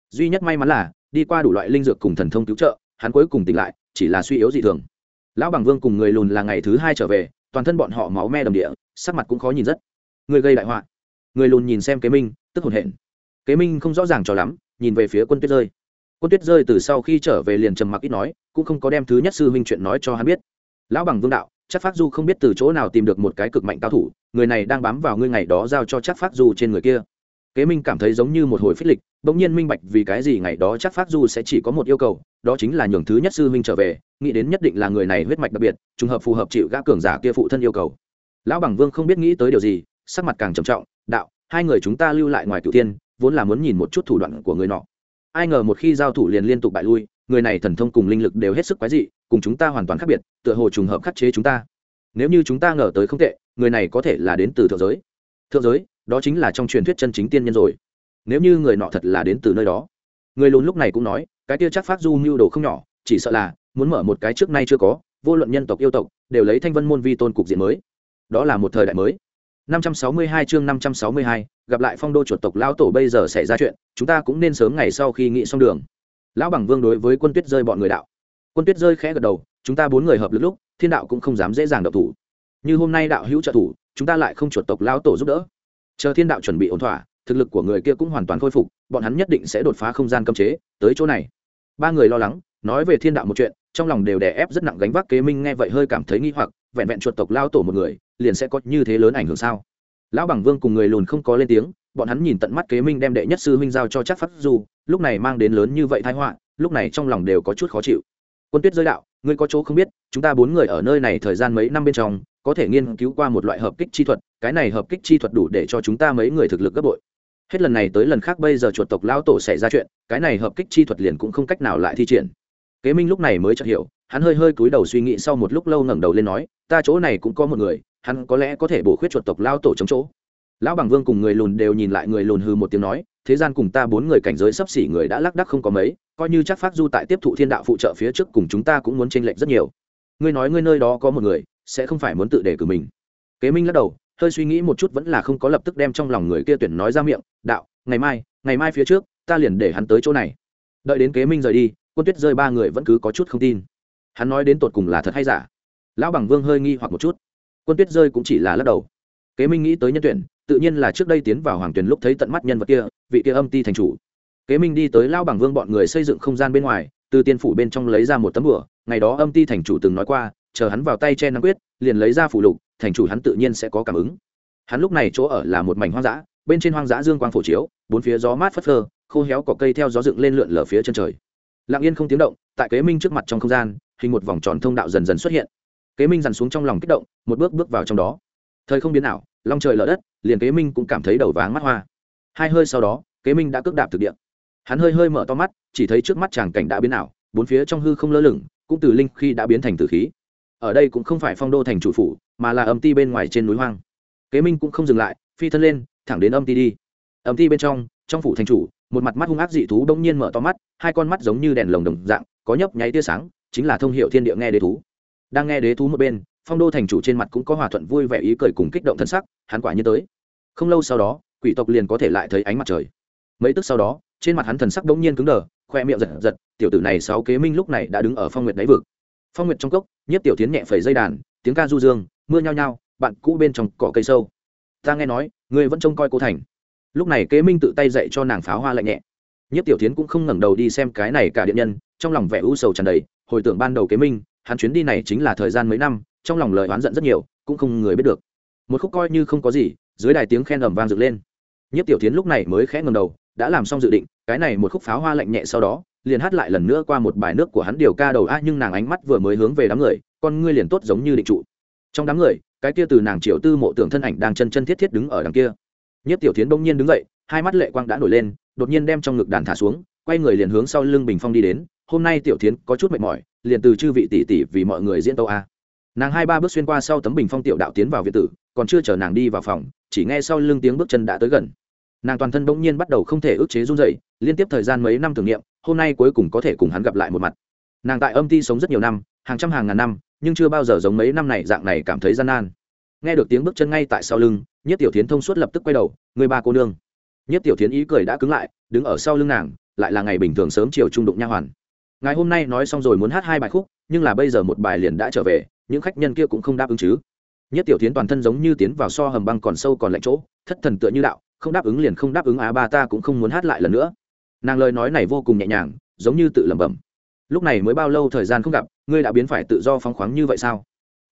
Duy nhất may mắn là, đi qua đủ loại linh dược cùng thần thông cứu trợ, hắn cuối cùng tỉnh lại, chỉ là suy yếu dị thường lão bằng vương cùng người lùn là ngày thứ hai trở về, toàn thân bọn họ máu me đầm địa, sắc mặt cũng khó nhìn rất. Người gây đại họa. Người lùn nhìn xem kế minh, tức hồn hển. Kế minh không rõ ràng cho lắm, nhìn về phía quân tuyết rơi. Quân tuyết rơi từ sau khi trở về liền trầm mặc ít nói, cũng không có đem thứ nhất sư huynh chuyện nói cho hắn biết. Lão bằng vương đạo, chắc phát du không biết từ chỗ nào tìm được một cái cực mạnh cao thủ, người này đang bám vào ngươi ngày đó giao cho chắc phát du trên người kia kế minh cảm thấy giống như một hồi phích lịch, bỗng nhiên minh bạch vì cái gì ngày đó chắc phát du sẽ chỉ có một yêu cầu, đó chính là nhường thứ nhất sư huynh trở về, nghĩ đến nhất định là người này huyết mạch đặc biệt, trùng hợp phù hợp chịu gã cường giả kia phụ thân yêu cầu. Lão bằng vương không biết nghĩ tới điều gì, sắc mặt càng trầm trọng, đạo, hai người chúng ta lưu lại ngoài cửu tiên vốn là muốn nhìn một chút thủ đoạn của người nọ. Ai ngờ một khi giao thủ liền liên tục bại lui, người này thần thông cùng linh lực đều hết sức quái dị, cùng chúng ta hoàn toàn khác biệt, tựa hồ trùng hợp khắc chế chúng ta. Nếu như chúng ta ngờ tới không tệ, người này có thể là đến từ thượng giới. Thượng giới? Đó chính là trong truyền thuyết chân chính tiên nhân rồi. Nếu như người nọ thật là đến từ nơi đó. Người lùn lúc này cũng nói cái kia chắc phát du mưu đồ không nhỏ chỉ sợ là muốn mở một cái trước nay chưa có vô luận nhân tộc yêu tộc đều lấy thanh vân môn vi tôn cục diện mới. Đó là một thời đại mới. 562 chương 562, gặp lại phong đô chuột tộc lão tổ bây giờ xảy ra chuyện chúng ta cũng nên sớm ngày sau khi nghị xong đường. Lão bằng vương đối với quân tuyết rơi bọn người đạo. Quân tuyết rơi khẽ gật đầu chúng ta bốn người hợp lực lúc thiên đạo cũng không dám dễ dàng độc thủ. Như hôm nay đạo hữu trợ thủ chúng ta lại không chuột tộc lão tổ giúp đỡ chờ thiên đạo chuẩn bị ổn thỏa, thực lực của người kia cũng hoàn toàn khôi phục, bọn hắn nhất định sẽ đột phá không gian cấm chế, tới chỗ này. Ba người lo lắng, nói về thiên đạo một chuyện, trong lòng đều đè ép rất nặng gánh vác kế minh nghe vậy hơi cảm thấy nghi hoặc, vẹn vẹn chuột tộc lao tổ một người, liền sẽ có như thế lớn ảnh hưởng sao? Lão bằng vương cùng người lùn không có lên tiếng, bọn hắn nhìn tận mắt kế minh đem đệ nhất sư huynh giao cho chắc phát du, lúc này mang đến lớn như vậy thái họa, lúc này trong lòng đều có chút khó chịu. Quân tuyết giới đạo, ngươi có chỗ không biết, chúng ta bốn người ở nơi này thời gian mấy năm bên trong có thể nghiên cứu qua một loại hợp kích chi thuật, cái này hợp kích chi thuật đủ để cho chúng ta mấy người thực lực gấp bội. Hết lần này tới lần khác bây giờ chuột tộc lão tổ xảy ra chuyện, cái này hợp kích chi thuật liền cũng không cách nào lại thi triển. Kế minh lúc này mới chợt hiểu, hắn hơi hơi cúi đầu suy nghĩ sau một lúc lâu ngẩng đầu lên nói, ta chỗ này cũng có một người, hắn có lẽ có thể bổ khuyết chuột tộc lao tổ chống chỗ. Lão bằng vương cùng người lùn đều nhìn lại người lùn hư một tiếng nói, thế gian cùng ta bốn người cảnh giới sấp xỉ người đã lác đắc không có mấy, coi như chắc phát du tại tiếp thụ thiên đạo phụ trợ phía trước cùng chúng ta cũng muốn tranh lệch rất nhiều. Ngươi nói ngươi nơi đó có một người sẽ không phải muốn tự đề cử mình. Kế minh lắc đầu, hơi suy nghĩ một chút vẫn là không có lập tức đem trong lòng người kia tuyển nói ra miệng, đạo, ngày mai ngày mai phía trước, ta liền để hắn tới chỗ này. Đợi đến kế minh rời đi, quân tuyết rơi ba người vẫn cứ có chút không tin. Hắn nói đến tột cùng là thật hay giả? Lão bằng vương hơi nghi hoặc một chút. Quân tuyết rơi cũng chỉ là lắc đầu. Kế minh nghĩ tới nhân tuyển, tự nhiên là trước đây tiến vào hoàng tuyển lúc thấy tận mắt nhân vật kia, vị kia âm ti thành chủ. Kế minh đi tới Lão bằng vương bọn người xây dựng không gian bên ngoài, từ tiên phủ bên trong lấy ra một tấm bửa ngày đó âm ti thành chủ từng nói qua chờ hắn vào tay che nắng quyết, liền lấy ra phủ lục, thành chủ hắn tự nhiên sẽ có cảm ứng. Hắn lúc này chỗ ở là một mảnh hoang dã, bên trên hoang dã dương quang phổ chiếu, bốn phía gió mát phất phơ, khô héo cỏ cây theo gió dựng lên lượn lở phía chân trời. Lặng yên không tiếng động, tại kế minh trước mặt trong không gian, hình một vòng tròn thông đạo dần dần xuất hiện. Kế minh dằn xuống trong lòng kích động, một bước bước vào trong đó. Thời không biến nào long trời lở đất, liền kế minh cũng cảm thấy đầu váng mắt hoa. Hai hơi sau đó, kế minh đã cước đạp thực địa. Hắn hơi hơi mở to mắt, chỉ thấy trước mắt chàng cảnh đã biến ảo, bốn phía trong hư không lơ lửng, cũng từ linh khi đã biến thành tử khí ở đây cũng không phải phong đô thành chủ phủ, mà là âm ti bên ngoài trên núi hoang. Kế minh cũng không dừng lại, phi thân lên, thẳng đến âm ti đi. Âm ti bên trong trong phủ thành chủ, một mặt mắt hung ác dị thú bỗng nhiên mở to mắt, hai con mắt giống như đèn lồng đồng dạng, có nhấp nháy tia sáng, chính là thông hiệu thiên địa nghe đế thú. Đang nghe đế thú một bên, phong đô thành chủ trên mặt cũng có hòa thuận vui vẻ ý cười cùng kích động thân sắc, hắn quả như tới. Không lâu sau đó, quỷ tộc liền có thể lại thấy ánh mặt trời. Mấy tức sau đó, trên mặt hắn thần sắc bỗng nhiên cứng đờ, khoe miệng giật giật, tiểu tử này sáu kế minh lúc này đã đứng ở phong nguyệt đáy vực phong nguyệt trong cốc, nhiếp tiểu tiến nhẹ phẩy dây đàn, tiếng ca du dương, mưa nhao nhao, bạn cũ bên trong cỏ cây sâu. Ta nghe nói, người vẫn trông coi cô thành. Lúc này kế minh tự tay dạy cho nàng pháo hoa lạnh nhẹ. Nhiếp tiểu tiến cũng không ngẩng đầu đi xem cái này cả điện nhân, trong lòng vẻ u sầu tràn đầy, hồi tưởng ban đầu kế minh, hắn chuyến đi này chính là thời gian mấy năm, trong lòng lời oán giận rất nhiều, cũng không người biết được. Một khúc coi như không có gì, dưới đài tiếng khen ầm vang dựng lên. Nhiếp tiểu tiến lúc này mới khẽ ngầm đầu, đã làm xong dự định, cái này một khúc pháo hoa lạnh nhẹ sau đó liền hát lại lần nữa qua một bài nước của hắn điều ca đầu a, nhưng nàng ánh mắt vừa mới hướng về đám người, con ngươi liền tốt giống như định trụ. Trong đám người, cái kia từ nàng triệu tư mộ tưởng thân ảnh đang chân chân thiết thiết đứng ở đằng kia. Nhất tiểu tiến bỗng nhiên đứng dậy, hai mắt lệ quang đã nổi lên, đột nhiên đem trong ngực đàn thả xuống, quay người liền hướng sau lưng bình phong đi đến. Hôm nay tiểu tiến có chút mệt mỏi, liền từ chư vị tỷ tỷ vì mọi người diễn tâu a. Nàng hai ba bước xuyên qua sau tấm bình phong tiểu đạo tiến vào viện tử, còn chưa chờ nàng đi vào phòng, chỉ nghe sau lưng tiếng bước chân đã tới gần. Nàng toàn thân bỗng nhiên bắt đầu không thể ức chế run dậy liên tiếp thời gian mấy năm thử nghiệm hôm nay cuối cùng có thể cùng hắn gặp lại một mặt. Nàng tại âm ti sống rất nhiều năm, hàng trăm hàng ngàn năm, nhưng chưa bao giờ giống mấy năm này dạng này cảm thấy gian nan. Nghe được tiếng bước chân ngay tại sau lưng, nhất tiểu tiến thông suốt lập tức quay đầu, người ba cô nương. Nhất tiểu tiến ý cười đã cứng lại, đứng ở sau lưng nàng, lại là ngày bình thường sớm chiều trung đụng nha hoàn. Ngài hôm nay nói xong rồi muốn hát hai bài khúc, nhưng là bây giờ một bài liền đã trở về, những khách nhân kia cũng không đáp ứng chứ. Nhất tiểu tiến toàn thân giống như tiến vào so hầm băng còn sâu còn lạnh chỗ, thất thần tựa như đạo, không đáp ứng liền không đáp ứng, á ba ta cũng không muốn hát lại lần nữa nàng lời nói này vô cùng nhẹ nhàng giống như tự lẩm bẩm. Lúc này mới bao lâu thời gian không gặp ngươi đã biến phải tự do phóng khoáng như vậy sao?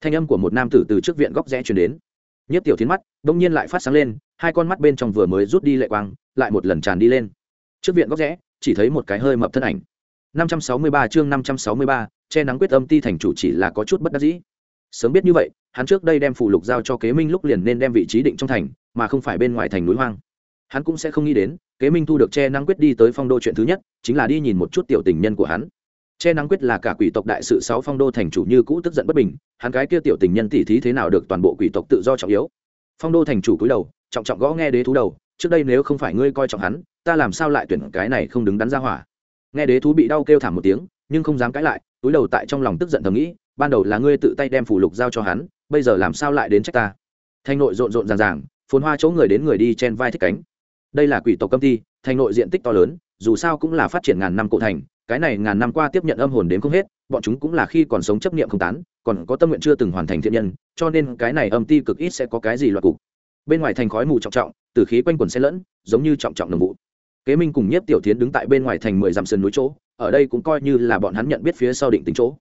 Thanh âm của một nam tử từ trước viện góc rẽ chuyển đến. Nhất tiểu tiến mắt đông nhiên lại phát sáng lên hai con mắt bên trong vừa mới rút đi lệ quang lại một lần tràn đi lên. Trước viện góc rẽ chỉ thấy một cái hơi mập thân ảnh. 563 chương 563, che nắng quyết âm ti thành chủ chỉ là có chút bất đắc dĩ. Sớm biết như vậy hắn trước đây đem phụ lục giao cho kế minh lúc liền nên đem vị trí định trong thành mà không phải bên ngoài thành núi hoang. Hắn cũng sẽ không nghĩ đến kế minh thu được che nắng quyết đi tới phong đô chuyện thứ nhất, chính là đi nhìn một chút tiểu tình nhân của hắn. Che nắng quyết là cả quỷ tộc đại sự sáu phong đô thành chủ như cũ tức giận bất bình, hắn cái kia tiểu tình nhân tỉ thí thế nào được toàn bộ quỷ tộc tự do trọng yếu. Phong đô thành chủ cúi đầu, trọng trọng gõ nghe đế thú đầu, trước đây nếu không phải ngươi coi trọng hắn, ta làm sao lại tuyển cái này không đứng đắn ra hỏa. Nghe đế thú bị đau kêu thảm một tiếng, nhưng không dám cãi lại, túi đầu tại trong lòng tức giận thầm nghĩ, ban đầu là ngươi tự tay đem phủ lục giao cho hắn, bây giờ làm sao lại đến trách ta? Thanh nội rộn rộn ràng ràng, phồn hoa chỗ người đến người đi chen vai thích cánh đây là quỷ tộc công ty thành nội diện tích to lớn, dù sao cũng là phát triển ngàn năm cổ thành, cái này ngàn năm qua tiếp nhận âm hồn đến không hết, bọn chúng cũng là khi còn sống chấp niệm không tán, còn có tâm nguyện chưa từng hoàn thành thiện nhân, cho nên cái này âm ti cực ít sẽ có cái gì loạt cục. Bên ngoài thành khói mù trọng trọng, từ khí quanh quần xe lẫn, giống như trọng trọng nồng vụ. Kế minh cùng nhiếp tiểu tiến đứng tại bên ngoài thành mười dặm sườn núi chỗ, ở đây cũng coi như là bọn hắn nhận biết phía sau định tính chỗ.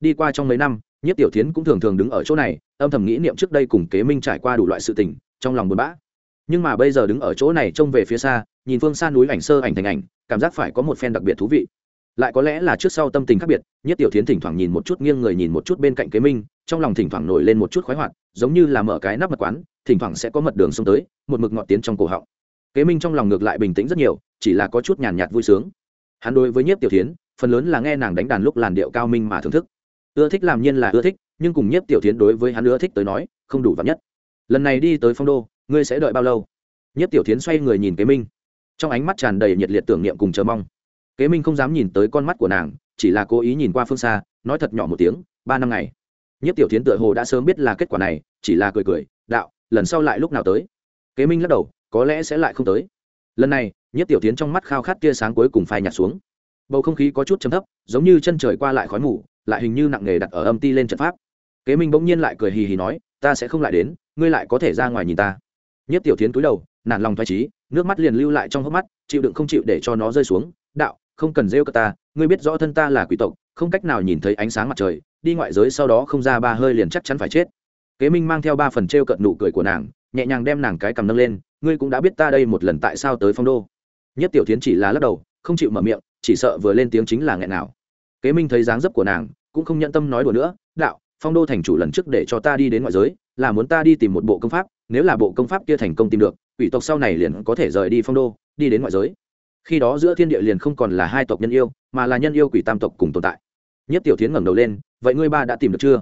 Đi qua trong mấy năm, nhiếp tiểu tiến cũng thường thường đứng ở chỗ này, âm thầm nghĩ niệm trước đây cùng kế minh trải qua đủ loại sự tình, trong lòng buồn bã nhưng mà bây giờ đứng ở chỗ này trông về phía xa, nhìn phương xa núi ảnh sơ ảnh thành ảnh, cảm giác phải có một phen đặc biệt thú vị. Lại có lẽ là trước sau tâm tình khác biệt, nhất tiểu tiến thỉnh thoảng nhìn một chút nghiêng người nhìn một chút bên cạnh kế minh, trong lòng thỉnh thoảng nổi lên một chút khoái hoạt, giống như là mở cái nắp mật quán, thỉnh thoảng sẽ có mật đường xông tới, một mực ngọt tiến trong cổ họng. Kế minh trong lòng ngược lại bình tĩnh rất nhiều, chỉ là có chút nhàn nhạt vui sướng. Hắn đối với nhiếp tiểu tiến phần lớn là nghe nàng đánh đàn lúc làn điệu cao minh mà thưởng thức. Ưa thích làm nhiên là ưa thích, nhưng cùng nhiếp tiểu tiến đối với hắn ưa thích tới nói, không đủ vắn nhất. Lần này đi tới phong đô ngươi sẽ đợi bao lâu? Nhất tiểu tiến xoay người nhìn kế minh. Trong ánh mắt tràn đầy nhiệt liệt tưởng niệm cùng chờ mong. Kế minh không dám nhìn tới con mắt của nàng, chỉ là cố ý nhìn qua phương xa, nói thật nhỏ một tiếng, ba năm ngày. Nhất tiểu tiến tựa hồ đã sớm biết là kết quả này, chỉ là cười cười, đạo, lần sau lại lúc nào tới? Kế minh lắc đầu, có lẽ sẽ lại không tới. Lần này nhất tiểu tiến trong mắt khao khát tia sáng cuối cùng phai nhạt xuống. Bầu không khí có chút chấm thấp, giống như chân trời qua lại khói mù, lại hình như nặng nề đặt ở âm ti lên trận pháp. Kế minh bỗng nhiên lại cười hì hì nói, ta sẽ không lại đến, ngươi lại có thể ra ngoài nhìn ta nhất tiểu tiến cúi đầu, nản lòng thoải trí nước mắt liền lưu lại trong hốc mắt, chịu đựng không chịu để cho nó rơi xuống. Đạo, không cần rêu cơ ta, ngươi biết rõ thân ta là quỷ tộc, không cách nào nhìn thấy ánh sáng mặt trời, đi ngoại giới sau đó không ra ba hơi liền chắc chắn phải chết. Kế minh mang theo ba phần t r e o cận nụ cười của nàng, nhẹ nhàng đem nàng cái cầm nâng lên, ngươi cũng đã biết ta đây một lần tại sao tới phong đô. Nhất tiểu tiến chỉ là lắc đầu, không chịu mở miệng, chỉ sợ vừa lên tiếng chính là nghẹn nào. Kế minh thấy dáng dấp của nàng, cũng không nhận tâm nói đùa nữa, đạo, phong đô thành chủ lần trước để cho ta đi đến ngoại giới, là muốn ta đi tìm một bộ công pháp nếu là bộ công pháp kia thành công tìm được, quỷ tộc sau này liền có thể rời đi phong đô, đi đến ngoại giới. Khi đó giữa thiên địa liền không còn là hai tộc nhân yêu, mà là nhân yêu quỷ tam tộc cùng tồn tại. Nhất tiểu tiến ngẩng đầu lên, vậy ngươi ba đã tìm được chưa?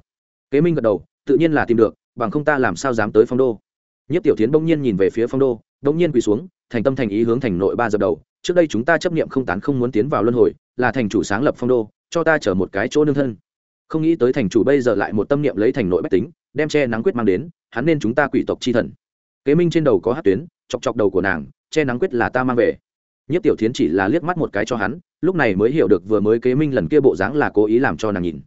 Kế minh gật đầu, tự nhiên là tìm được, bằng không ta làm sao dám tới phong đô? Nhất tiểu tiến bỗng nhiên nhìn về phía phong đô, bỗng nhiên quỳ xuống, thành tâm thành ý hướng thành nội ba dập đầu, trước đây chúng ta chấp niệm không tán không muốn tiến vào luân hồi, là thành chủ sáng lập phong đô, cho ta chở một cái chỗ nương thân. Không nghĩ tới thành chủ bây giờ lại một tâm niệm lấy thành nội bách tính, đem che nắng quyết mang đến hắn nên chúng ta quỷ tộc chi thần. Kế minh trên đầu có hát tuyến, chọc chọc đầu của nàng, che nắng quyết là ta mang về. Nhất tiểu thiến chỉ là liếc mắt một cái cho hắn, lúc này mới hiểu được vừa mới kế minh lần kia bộ dáng là cố ý làm cho nàng nhìn.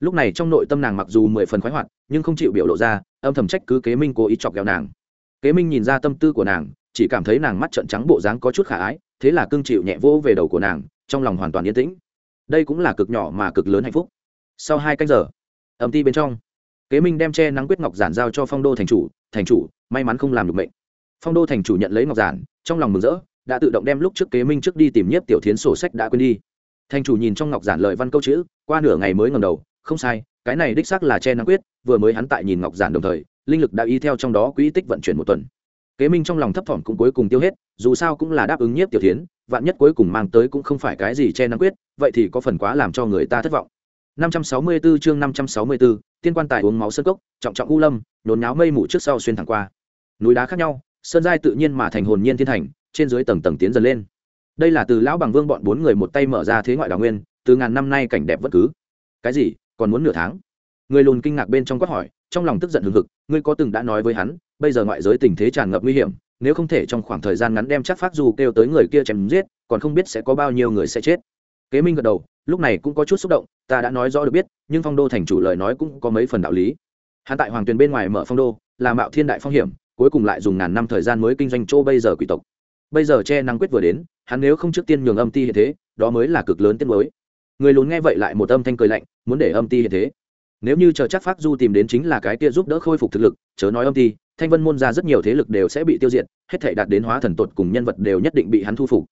Lúc này trong nội tâm nàng mặc dù mười phần khoái hoạt, nhưng không chịu biểu lộ ra, âm thầm trách cứ kế minh cố ý chọc ghẹo nàng. Kế minh nhìn ra tâm tư của nàng, chỉ cảm thấy nàng mắt trợn trắng bộ dáng có chút khả ái, thế là cương chịu nhẹ vỗ về đầu của nàng, trong lòng hoàn toàn yên tĩnh. Đây cũng là cực nhỏ mà cực lớn hạnh phúc. Sau hai canh giờ, âm ti bên trong kế minh đem che nắng quyết ngọc giản giao cho phong đô thành chủ thành chủ may mắn không làm được mệnh. Phong đô thành chủ nhận lấy ngọc giản trong lòng mừng rỡ đã tự động đem lúc trước kế minh trước đi tìm nhiếp tiểu thiến sổ sách đã quên đi. Thành chủ nhìn trong ngọc giản lời văn câu chữ qua nửa ngày mới ngầm đầu không sai cái này đích xác là che nắng quyết vừa mới hắn tại nhìn ngọc giản đồng thời linh lực đã y theo trong đó quỹ tích vận chuyển một tuần. Kế minh trong lòng thấp thỏm cũng cuối cùng tiêu hết dù sao cũng là đáp ứng nhiếp tiểu thiến vạn nhất cuối cùng mang tới cũng không phải cái gì che nắng quyết vậy thì có phần quá làm cho người ta thất vọng. 564 chương 564, tiên quan tài uống máu sơn cốc, trọng trọng u lâm, nhốn náo mây mù trước sau xuyên thẳng qua. Núi đá khác nhau, sơn giai tự nhiên mà thành hồn nhiên thiên thành, trên dưới tầng tầng tiến dần lên. Đây là từ lão bằng vương bọn bốn người một tay mở ra thế ngoại đào nguyên, từ ngàn năm nay cảnh đẹp vẫn cứ. Cái gì? Còn muốn nửa tháng? Người lùn kinh ngạc bên trong quát hỏi, trong lòng tức giận hừng hực, ngươi có từng đã nói với hắn, bây giờ ngoại giới tình thế tràn ngập nguy hiểm, nếu không thể trong khoảng thời gian ngắn đem chắc phát dù kêu tới người kia chém giết, còn không biết sẽ có bao nhiêu người sẽ chết. Kế minh gật đầu lúc này cũng có chút xúc động, ta đã nói rõ được biết, nhưng phong đô thành chủ lời nói cũng có mấy phần đạo lý. Hắn tại hoàng tuyền bên ngoài mở phong đô, là mạo thiên đại phong hiểm, cuối cùng lại dùng ngàn năm thời gian mới kinh doanh chỗ bây giờ quỷ tộc. Bây giờ che năng quyết vừa đến, hắn nếu không trước tiên nhường âm ti hiện thế, đó mới là cực lớn tiết mới người lùn nghe vậy lại một âm thanh cười lạnh, muốn để âm ti hiện thế. Nếu như chờ chắc pháp du tìm đến chính là cái kia giúp đỡ khôi phục thực lực, chớ nói âm ti, thanh vân môn ra rất nhiều thế lực đều sẽ bị tiêu diệt, hết thể đạt đến hóa thần tột cùng nhân vật đều nhất định bị hắn thu phục.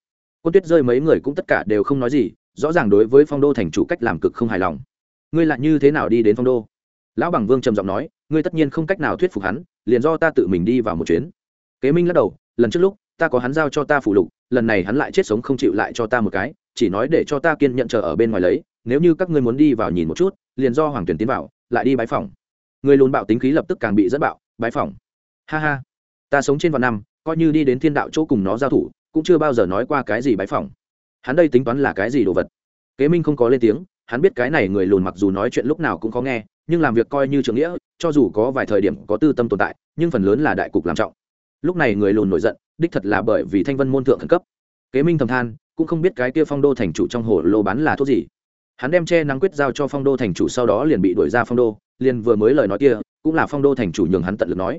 Quân tuyết rơi mấy người cũng tất cả đều không nói gì rõ ràng đối với phong đô thành chủ cách làm cực không hài lòng. Ngươi lại như thế nào đi đến phong đô? Lão bằng vương trầm giọng nói, ngươi tất nhiên không cách nào thuyết phục hắn, liền do ta tự mình đi vào một chuyến. Kế minh lắc đầu, lần trước lúc, ta có hắn giao cho ta phụ lục, lần này hắn lại chết sống không chịu lại cho ta một cái, chỉ nói để cho ta kiên nhận chờ ở bên ngoài lấy, nếu như các ngươi muốn đi vào nhìn một chút, liền do hoàng tuyển tiến vào, lại đi bái phòng người lùn bạo tính khí lập tức càng bị dẫn bạo, bái phòng ha ha, ta sống trên vạn năm, coi như đi đến thiên đạo chỗ cùng nó giao thủ, cũng chưa bao giờ nói qua cái gì bái phòng hắn đây tính toán là cái gì đồ vật? Kế minh không có lên tiếng, hắn biết cái này người lùn mặc dù nói chuyện lúc nào cũng khó nghe, nhưng làm việc coi như trưởng nghĩa, cho dù có vài thời điểm có tư tâm tồn tại, nhưng phần lớn là đại cục làm trọng. Lúc này người lùn nổi giận, đích thật là bởi vì thanh vân môn thượng khẩn cấp. Kế minh thầm than, cũng không biết cái kia phong đô thành chủ trong hồ lô bán là thuốc gì. Hắn đem che nắng quyết giao cho phong đô thành chủ sau đó liền bị đuổi ra phong đô, liền vừa mới lời nói kia, cũng là phong đô thành chủ nhường hắn tận lực nói.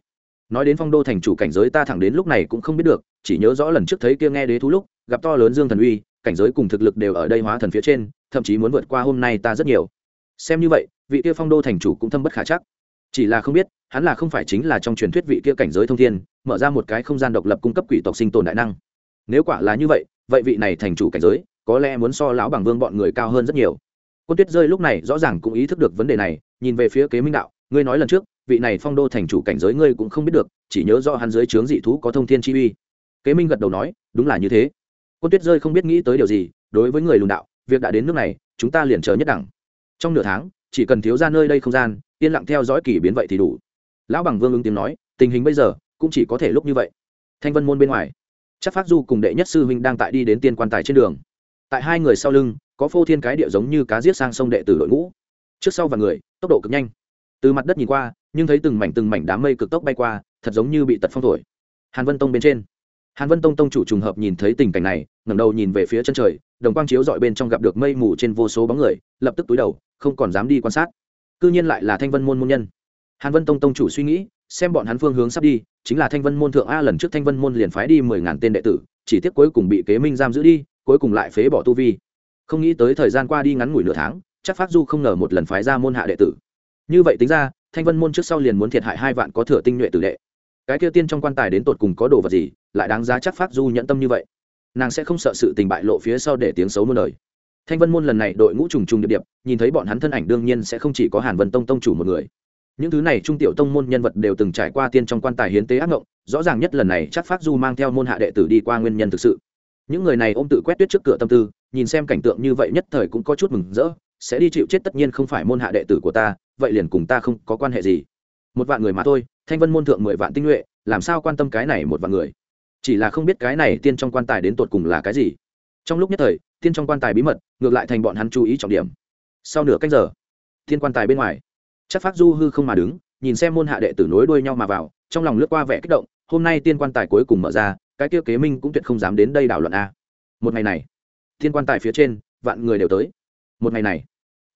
Nói đến phong đô thành chủ cảnh giới ta thẳng đến lúc này cũng không biết được, chỉ nhớ rõ lần trước thấy kia nghe đế thú lúc, gặp to lớn dương thần uy cảnh giới cùng thực lực đều ở đây hóa thần phía trên, thậm chí muốn vượt qua hôm nay ta rất nhiều. Xem như vậy, vị kia phong đô thành chủ cũng thâm bất khả chắc. Chỉ là không biết, hắn là không phải chính là trong truyền thuyết vị kia cảnh giới thông thiên, mở ra một cái không gian độc lập cung cấp quỷ tộc sinh tồn đại năng. Nếu quả là như vậy vậy vị này thành chủ cảnh giới, có lẽ muốn so lão bằng vương bọn người cao hơn rất nhiều. Quân tuyết rơi lúc này rõ ràng cũng ý thức được vấn đề này, nhìn về phía kế minh đạo, ngươi nói lần trước, vị này phong đô thành chủ cảnh giới ngươi cũng không biết được, chỉ nhớ do hắn dưới trướng dị thú có thông thiên chi uy. Kế minh gật đầu nói, đúng là như thế quân tuyết rơi không biết nghĩ tới điều gì, đối với người lùn đạo, việc đã đến nước này, chúng ta liền chờ nhất đẳng. Trong nửa tháng, chỉ cần thiếu ra nơi đây không gian, yên lặng theo dõi kỳ biến vậy thì đủ. Lão bằng vương ứng tiếng nói, tình hình bây giờ cũng chỉ có thể lúc như vậy. Thanh vân môn bên ngoài, chắc phát du cùng đệ nhất sư huynh đang tại đi đến tiên quan tài trên đường. Tại hai người sau lưng, có phô thiên cái địa giống như cá giết sang sông đệ tử đội ngũ. Trước sau và người, tốc độ cực nhanh. Từ mặt đất nhìn qua, nhưng thấy từng mảnh từng mảnh đám mây cực tốc bay qua, thật giống như bị tật phong thổi. Hàn vân tông bên trên hàn vân tông tông chủ trùng hợp nhìn thấy tình cảnh này, ngẩng đầu nhìn về phía chân trời, đồng quang chiếu dọi bên trong gặp được mây mù trên vô số bóng người, lập tức túi đầu, không còn dám đi quan sát. Cư nhiên lại là thanh vân môn môn nhân. Hàn vân tông tông chủ suy nghĩ, xem bọn hắn phương hướng sắp đi, chính là thanh vân môn thượng a lần trước thanh vân môn liền phái đi mười ngàn tên đệ tử, chỉ tiếc cuối cùng bị kế minh giam giữ đi, cuối cùng lại phế bỏ tu vi. Không nghĩ tới thời gian qua đi ngắn ngủi nửa tháng, chắc phát du không ngờ một lần phái ra môn hạ đệ tử. Như vậy tính ra, thanh vân môn trước sau liền muốn thiệt hại hai vạn có thừa tinh nhuệ tử đệ cái kia tiên trong quan tài đến tột cùng có đồ vật gì, lại đáng giá chắc phát du nhận tâm như vậy. Nàng sẽ không sợ sự tình bại lộ phía sau để tiếng xấu muôn đời thanh vân môn lần này đội ngũ trùng trùng điệp điệp, nhìn thấy bọn hắn thân ảnh đương nhiên sẽ không chỉ có hàn vân tông tông chủ một người. Những thứ này trung tiểu tông môn nhân vật đều từng trải qua tiên trong quan tài hiến tế ác mộng rõ ràng nhất lần này chắc phát du mang theo môn hạ đệ tử đi qua nguyên nhân thực sự. Những người này ôm tự quét tuyết trước cửa tâm tư, nhìn xem cảnh tượng như vậy nhất thời cũng có chút mừng rỡ, sẽ đi chịu chết tất nhiên không phải môn hạ đệ tử của ta, vậy liền cùng ta không có quan hệ gì một vạn người mà thôi, thanh vân môn thượng mười vạn tinh nhuệ, làm sao quan tâm cái này một vạn người? Chỉ là không biết cái này tiên trong quan tài đến tột cùng là cái gì. Trong lúc nhất thời, tiên trong quan tài bí mật, ngược lại thành bọn hắn chú ý trọng điểm. Sau nửa cách giờ thiên quan tài bên ngoài, chắc phát du hư không mà đứng, nhìn xem môn hạ đệ tử nối đuôi nhau mà vào, trong lòng lướt qua vẻ kích động, hôm nay tiên quan tài cuối cùng mở ra, cái kia kế minh cũng tuyệt không dám đến đây đảo luận a. Một ngày này thiên quan tài phía trên, vạn người đều tới. Một ngày này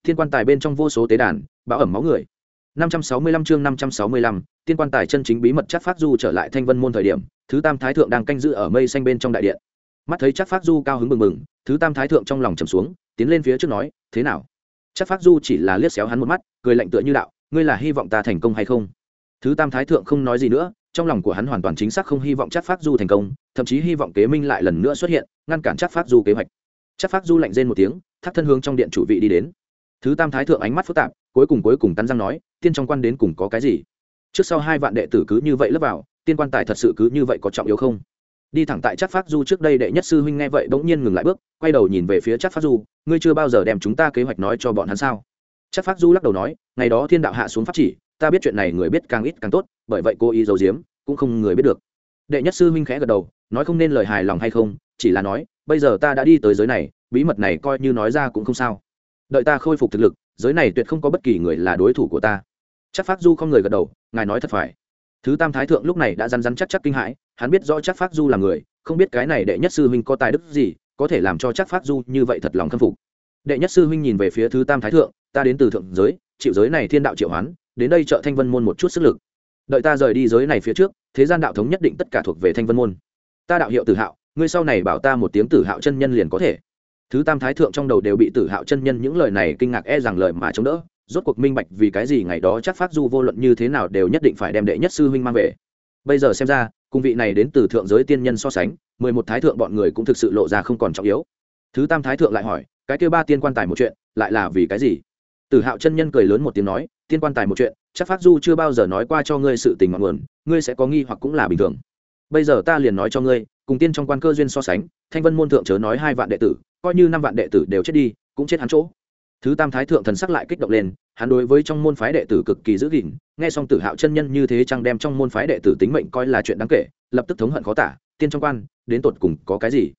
thiên quan tài bên trong vô số tế đàn, bão ẩm máu người. 565 chương 565, tiên quan tài chân chính bí mật chắc phát du trở lại thanh vân môn thời điểm thứ tam thái thượng đang canh giữ ở mây xanh bên trong đại điện. Mắt thấy chắc phát du cao hứng mừng mừng thứ tam thái thượng trong lòng trầm xuống tiến lên phía trước nói thế nào? Chắc phát du chỉ là liếc xéo hắn một mắt cười lạnh tựa như đạo ngươi là hy vọng ta thành công hay không? Thứ tam thái thượng không nói gì nữa trong lòng của hắn hoàn toàn chính xác không hy vọng chắc phát du thành công thậm chí hy vọng kế minh lại lần nữa xuất hiện ngăn cản chắc phát du kế hoạch. Chắc phát du lạnh rên một tiếng thắt thân hướng trong điện chủ vị đi đến. Thứ tam thái thượng ánh mắt phức tạp cuối cùng cuối cùng cắn răng nói, tiên trong quan đến cùng có cái gì? Trước sau hai vạn đệ tử cứ như vậy lấp vào, tiên quan tài thật sự cứ như vậy có trọng yếu không? Đi thẳng tại chắc phát du trước đây đệ nhất sư huynh nghe vậy bỗng nhiên ngừng lại bước, quay đầu nhìn về phía chắc phát du, ngươi chưa bao giờ đem chúng ta kế hoạch nói cho bọn hắn sao? Chắc phát du lắc đầu nói, ngày đó thiên đạo hạ xuống pháp chỉ, ta biết chuyện này người biết càng ít càng tốt, bởi vậy cô ý giấu giếm, cũng không người biết được. Đệ nhất sư huynh khẽ gật đầu, nói không nên lời hài lòng hay không, chỉ là nói, bây giờ ta đã đi tới giới này, bí mật này coi như nói ra cũng không sao. Đợi ta khôi phục thực lực giới này tuyệt không có bất kỳ người là đối thủ của ta. Chắc phát du không người gật đầu, ngài nói thật phải. Thứ tam thái thượng lúc này đã rắn rắn chắc chắc kinh hãi, hắn biết rõ chắc phát du là người, không biết cái này đệ nhất sư huynh có tài đức gì, có thể làm cho chắc phát du như vậy thật lòng khâm phục. Đệ nhất sư huynh nhìn về phía thứ tam thái thượng, ta đến từ thượng giới, chịu giới này thiên đạo triệu hoán, đến đây trợ thanh vân môn một chút sức lực. Đợi ta rời đi giới này phía trước, thế gian đạo thống nhất định tất cả thuộc về thanh vân môn. Ta đạo hiệu tử hạo, ngươi sau này bảo ta một tiếng tử hạo chân nhân liền có thể thứ tam thái thượng trong đầu đều bị tử hạo chân nhân những lời này kinh ngạc e rằng lời mà chống đỡ. Rốt cuộc minh bạch vì cái gì ngày đó chắc phát du vô luận như thế nào đều nhất định phải đem đệ nhất sư huynh mang về. Bây giờ xem ra cung vị này đến từ thượng giới tiên nhân so sánh, mười một thái thượng bọn người cũng thực sự lộ ra không còn trọng yếu. Thứ tam thái thượng lại hỏi, cái kêu ba tiên quan tài một chuyện, lại là vì cái gì? Tử hạo chân nhân cười lớn một tiếng nói, tiên quan tài một chuyện, chắc phát du chưa bao giờ nói qua cho ngươi sự tình ngọn nguồn, ngươi sẽ có nghi hoặc cũng là bình thường. Bây giờ ta liền nói cho ngươi, cùng tiên trong quan cơ duyên so sánh, thanh vân môn thượng chớ nói hai vạn đệ tử coi như năm vạn đệ tử đều chết đi, cũng chết hắn chỗ. Thứ tam thái thượng thần sắc lại kích động lên, hắn đối với trong môn phái đệ tử cực kỳ giữ gìn, nghe xong tử hạo chân nhân như thế chăng đem trong môn phái đệ tử tính mệnh coi là chuyện đáng kể, lập tức thống hận khó tả, tiên trong quan, đến tột cùng có cái gì?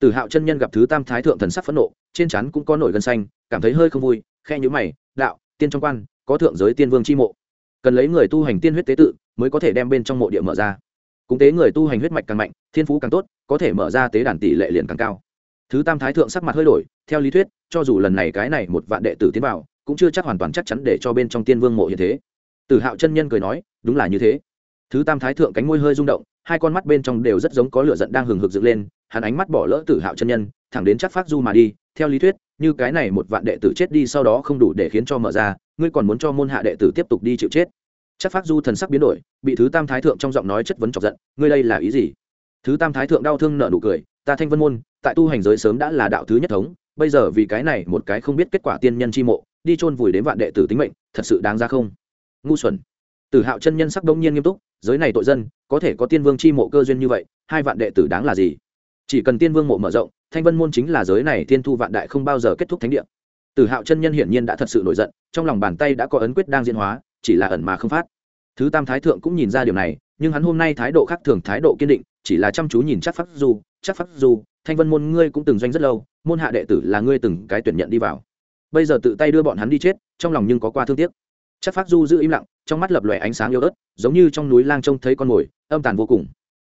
Tử hạo chân nhân gặp thứ tam thái thượng thần sắc phẫn nộ, trên chắn cũng có nổi gân xanh, cảm thấy hơi không vui khe nhữ mày, đạo, tiên trong quan, có thượng giới tiên vương chi mộ. Cần lấy người tu hành tiên huyết tế tự mới có thể đem bên trong mộ địa mở ra. Cúng tế người tu hành huyết mạch càng mạnh, thiên phú càng tốt, có thể mở ra tế đàn tỷ lệ liền càng cao thứ tam thái thượng sắc mặt hơi đổi, theo lý thuyết, cho dù lần này cái này một vạn đệ tử tiến vào, cũng chưa chắc hoàn toàn chắc chắn để cho bên trong tiên vương mộ hiện thế. Tử hạo chân nhân cười nói, đúng là như thế. Thứ tam thái thượng cánh môi hơi rung động, hai con mắt bên trong đều rất giống có lửa giận đang hừng hực dựng lên, hắn ánh mắt bỏ lỡ tử hạo chân nhân, thẳng đến chắc phát du mà đi, theo lý thuyết, như cái này một vạn đệ tử chết đi sau đó không đủ để khiến cho mở ra, ngươi còn muốn cho môn hạ đệ tử tiếp tục đi chịu chết. Chắc phát du thần sắc biến đổi, bị thứ tam thái thượng trong giọng nói chất vấn chọc giận, ngươi đây là ý gì? Thứ tam thái thượng đau thương nợ nụ cười ta thanh vân môn, tại tu hành giới sớm đã là đạo thứ nhất thống, bây giờ vì cái này một cái không biết kết quả tiên nhân chi mộ, đi chôn vùi đến vạn đệ tử tính mệnh, thật sự đáng ra không? Ngu xuẩn. Tử hạo chân nhân sắc đông nhiên nghiêm túc, giới này tội dân, có thể có tiên vương chi mộ cơ duyên như vậy, hai vạn đệ tử đáng là gì? Chỉ cần tiên vương mộ mở rộng, thanh vân môn chính là giới này tiên thu vạn đại không bao giờ kết thúc thánh địa. Tử hạo chân nhân hiển nhiên đã thật sự nổi giận, trong lòng bàn tay đã có ấn quyết đang diễn hóa, chỉ là ẩn mà không phát. Thứ tam thái thượng cũng nhìn ra điều này, nhưng hắn hôm nay thái độ khác thường thái độ kiên định chỉ là chăm chú nhìn chắc pháp du, chắc pháp du, thanh vân môn ngươi cũng từng doanh rất lâu, môn hạ đệ tử là ngươi từng cái tuyển nhận đi vào. Bây giờ tự tay đưa bọn hắn đi chết, trong lòng nhưng có qua thương tiếc. Chắc pháp du giữ im lặng, trong mắt lập lòe ánh sáng yếu ớt, giống như trong núi lang trông thấy con mồi, âm tàn vô cùng.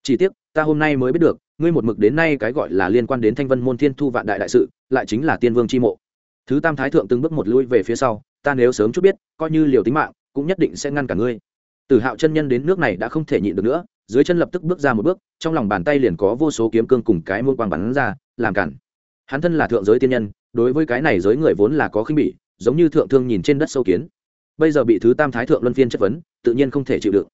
Chỉ tiếc, ta hôm nay mới biết được, ngươi một mực đến nay cái gọi là liên quan đến thanh vân môn thiên thu vạn đại đại sự, lại chính là tiên vương c h i mộ. Thứ tam thái thượng từng bước một lui về phía sau, ta nếu sớm chút biết, coi như liều tính mạng, cũng nhất định sẽ ngăn cả ngươi. Tử hạo chân nhân đến nước này đã không thể nhịn được nữa dưới chân lập tức bước ra một bước, trong lòng bàn tay liền có vô số kiếm cương cùng cái môn quang bắn ra, làm cản. Hắn thân là thượng giới tiên nhân, đối với cái này giới người vốn là có khinh bỉ, giống như thượng thương nhìn trên đất sâu kiến. Bây giờ bị thứ tam thái thượng luân phiên chất vấn, tự nhiên không thể chịu đựng.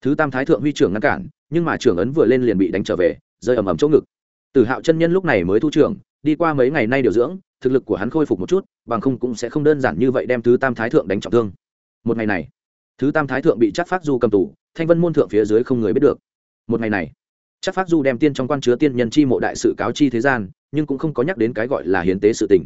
Thứ tam thái thượng huy trưởng ngăn cản, nhưng mà trưởng ấn vừa lên liền bị đánh trở về, rơi ầm ầm chỗ ngực. Tử hạo chân nhân lúc này mới thu trưởng, đi qua mấy ngày nay điều dưỡng, thực lực của hắn khôi phục một chút, bằng không cũng sẽ không đơn giản như vậy đem thứ tam thái thượng đánh trọng thương. Một ngày này thứ tam thái thượng bị chắc phát du cầm tù thanh vân môn thượng phía dưới không người biết được. Một ngày này chắc phát du đem tiên trong quan chứa tiên nhân chi mộ đại sự cáo chi thế gian nhưng cũng không có nhắc đến cái gọi là hiến tế sự tình.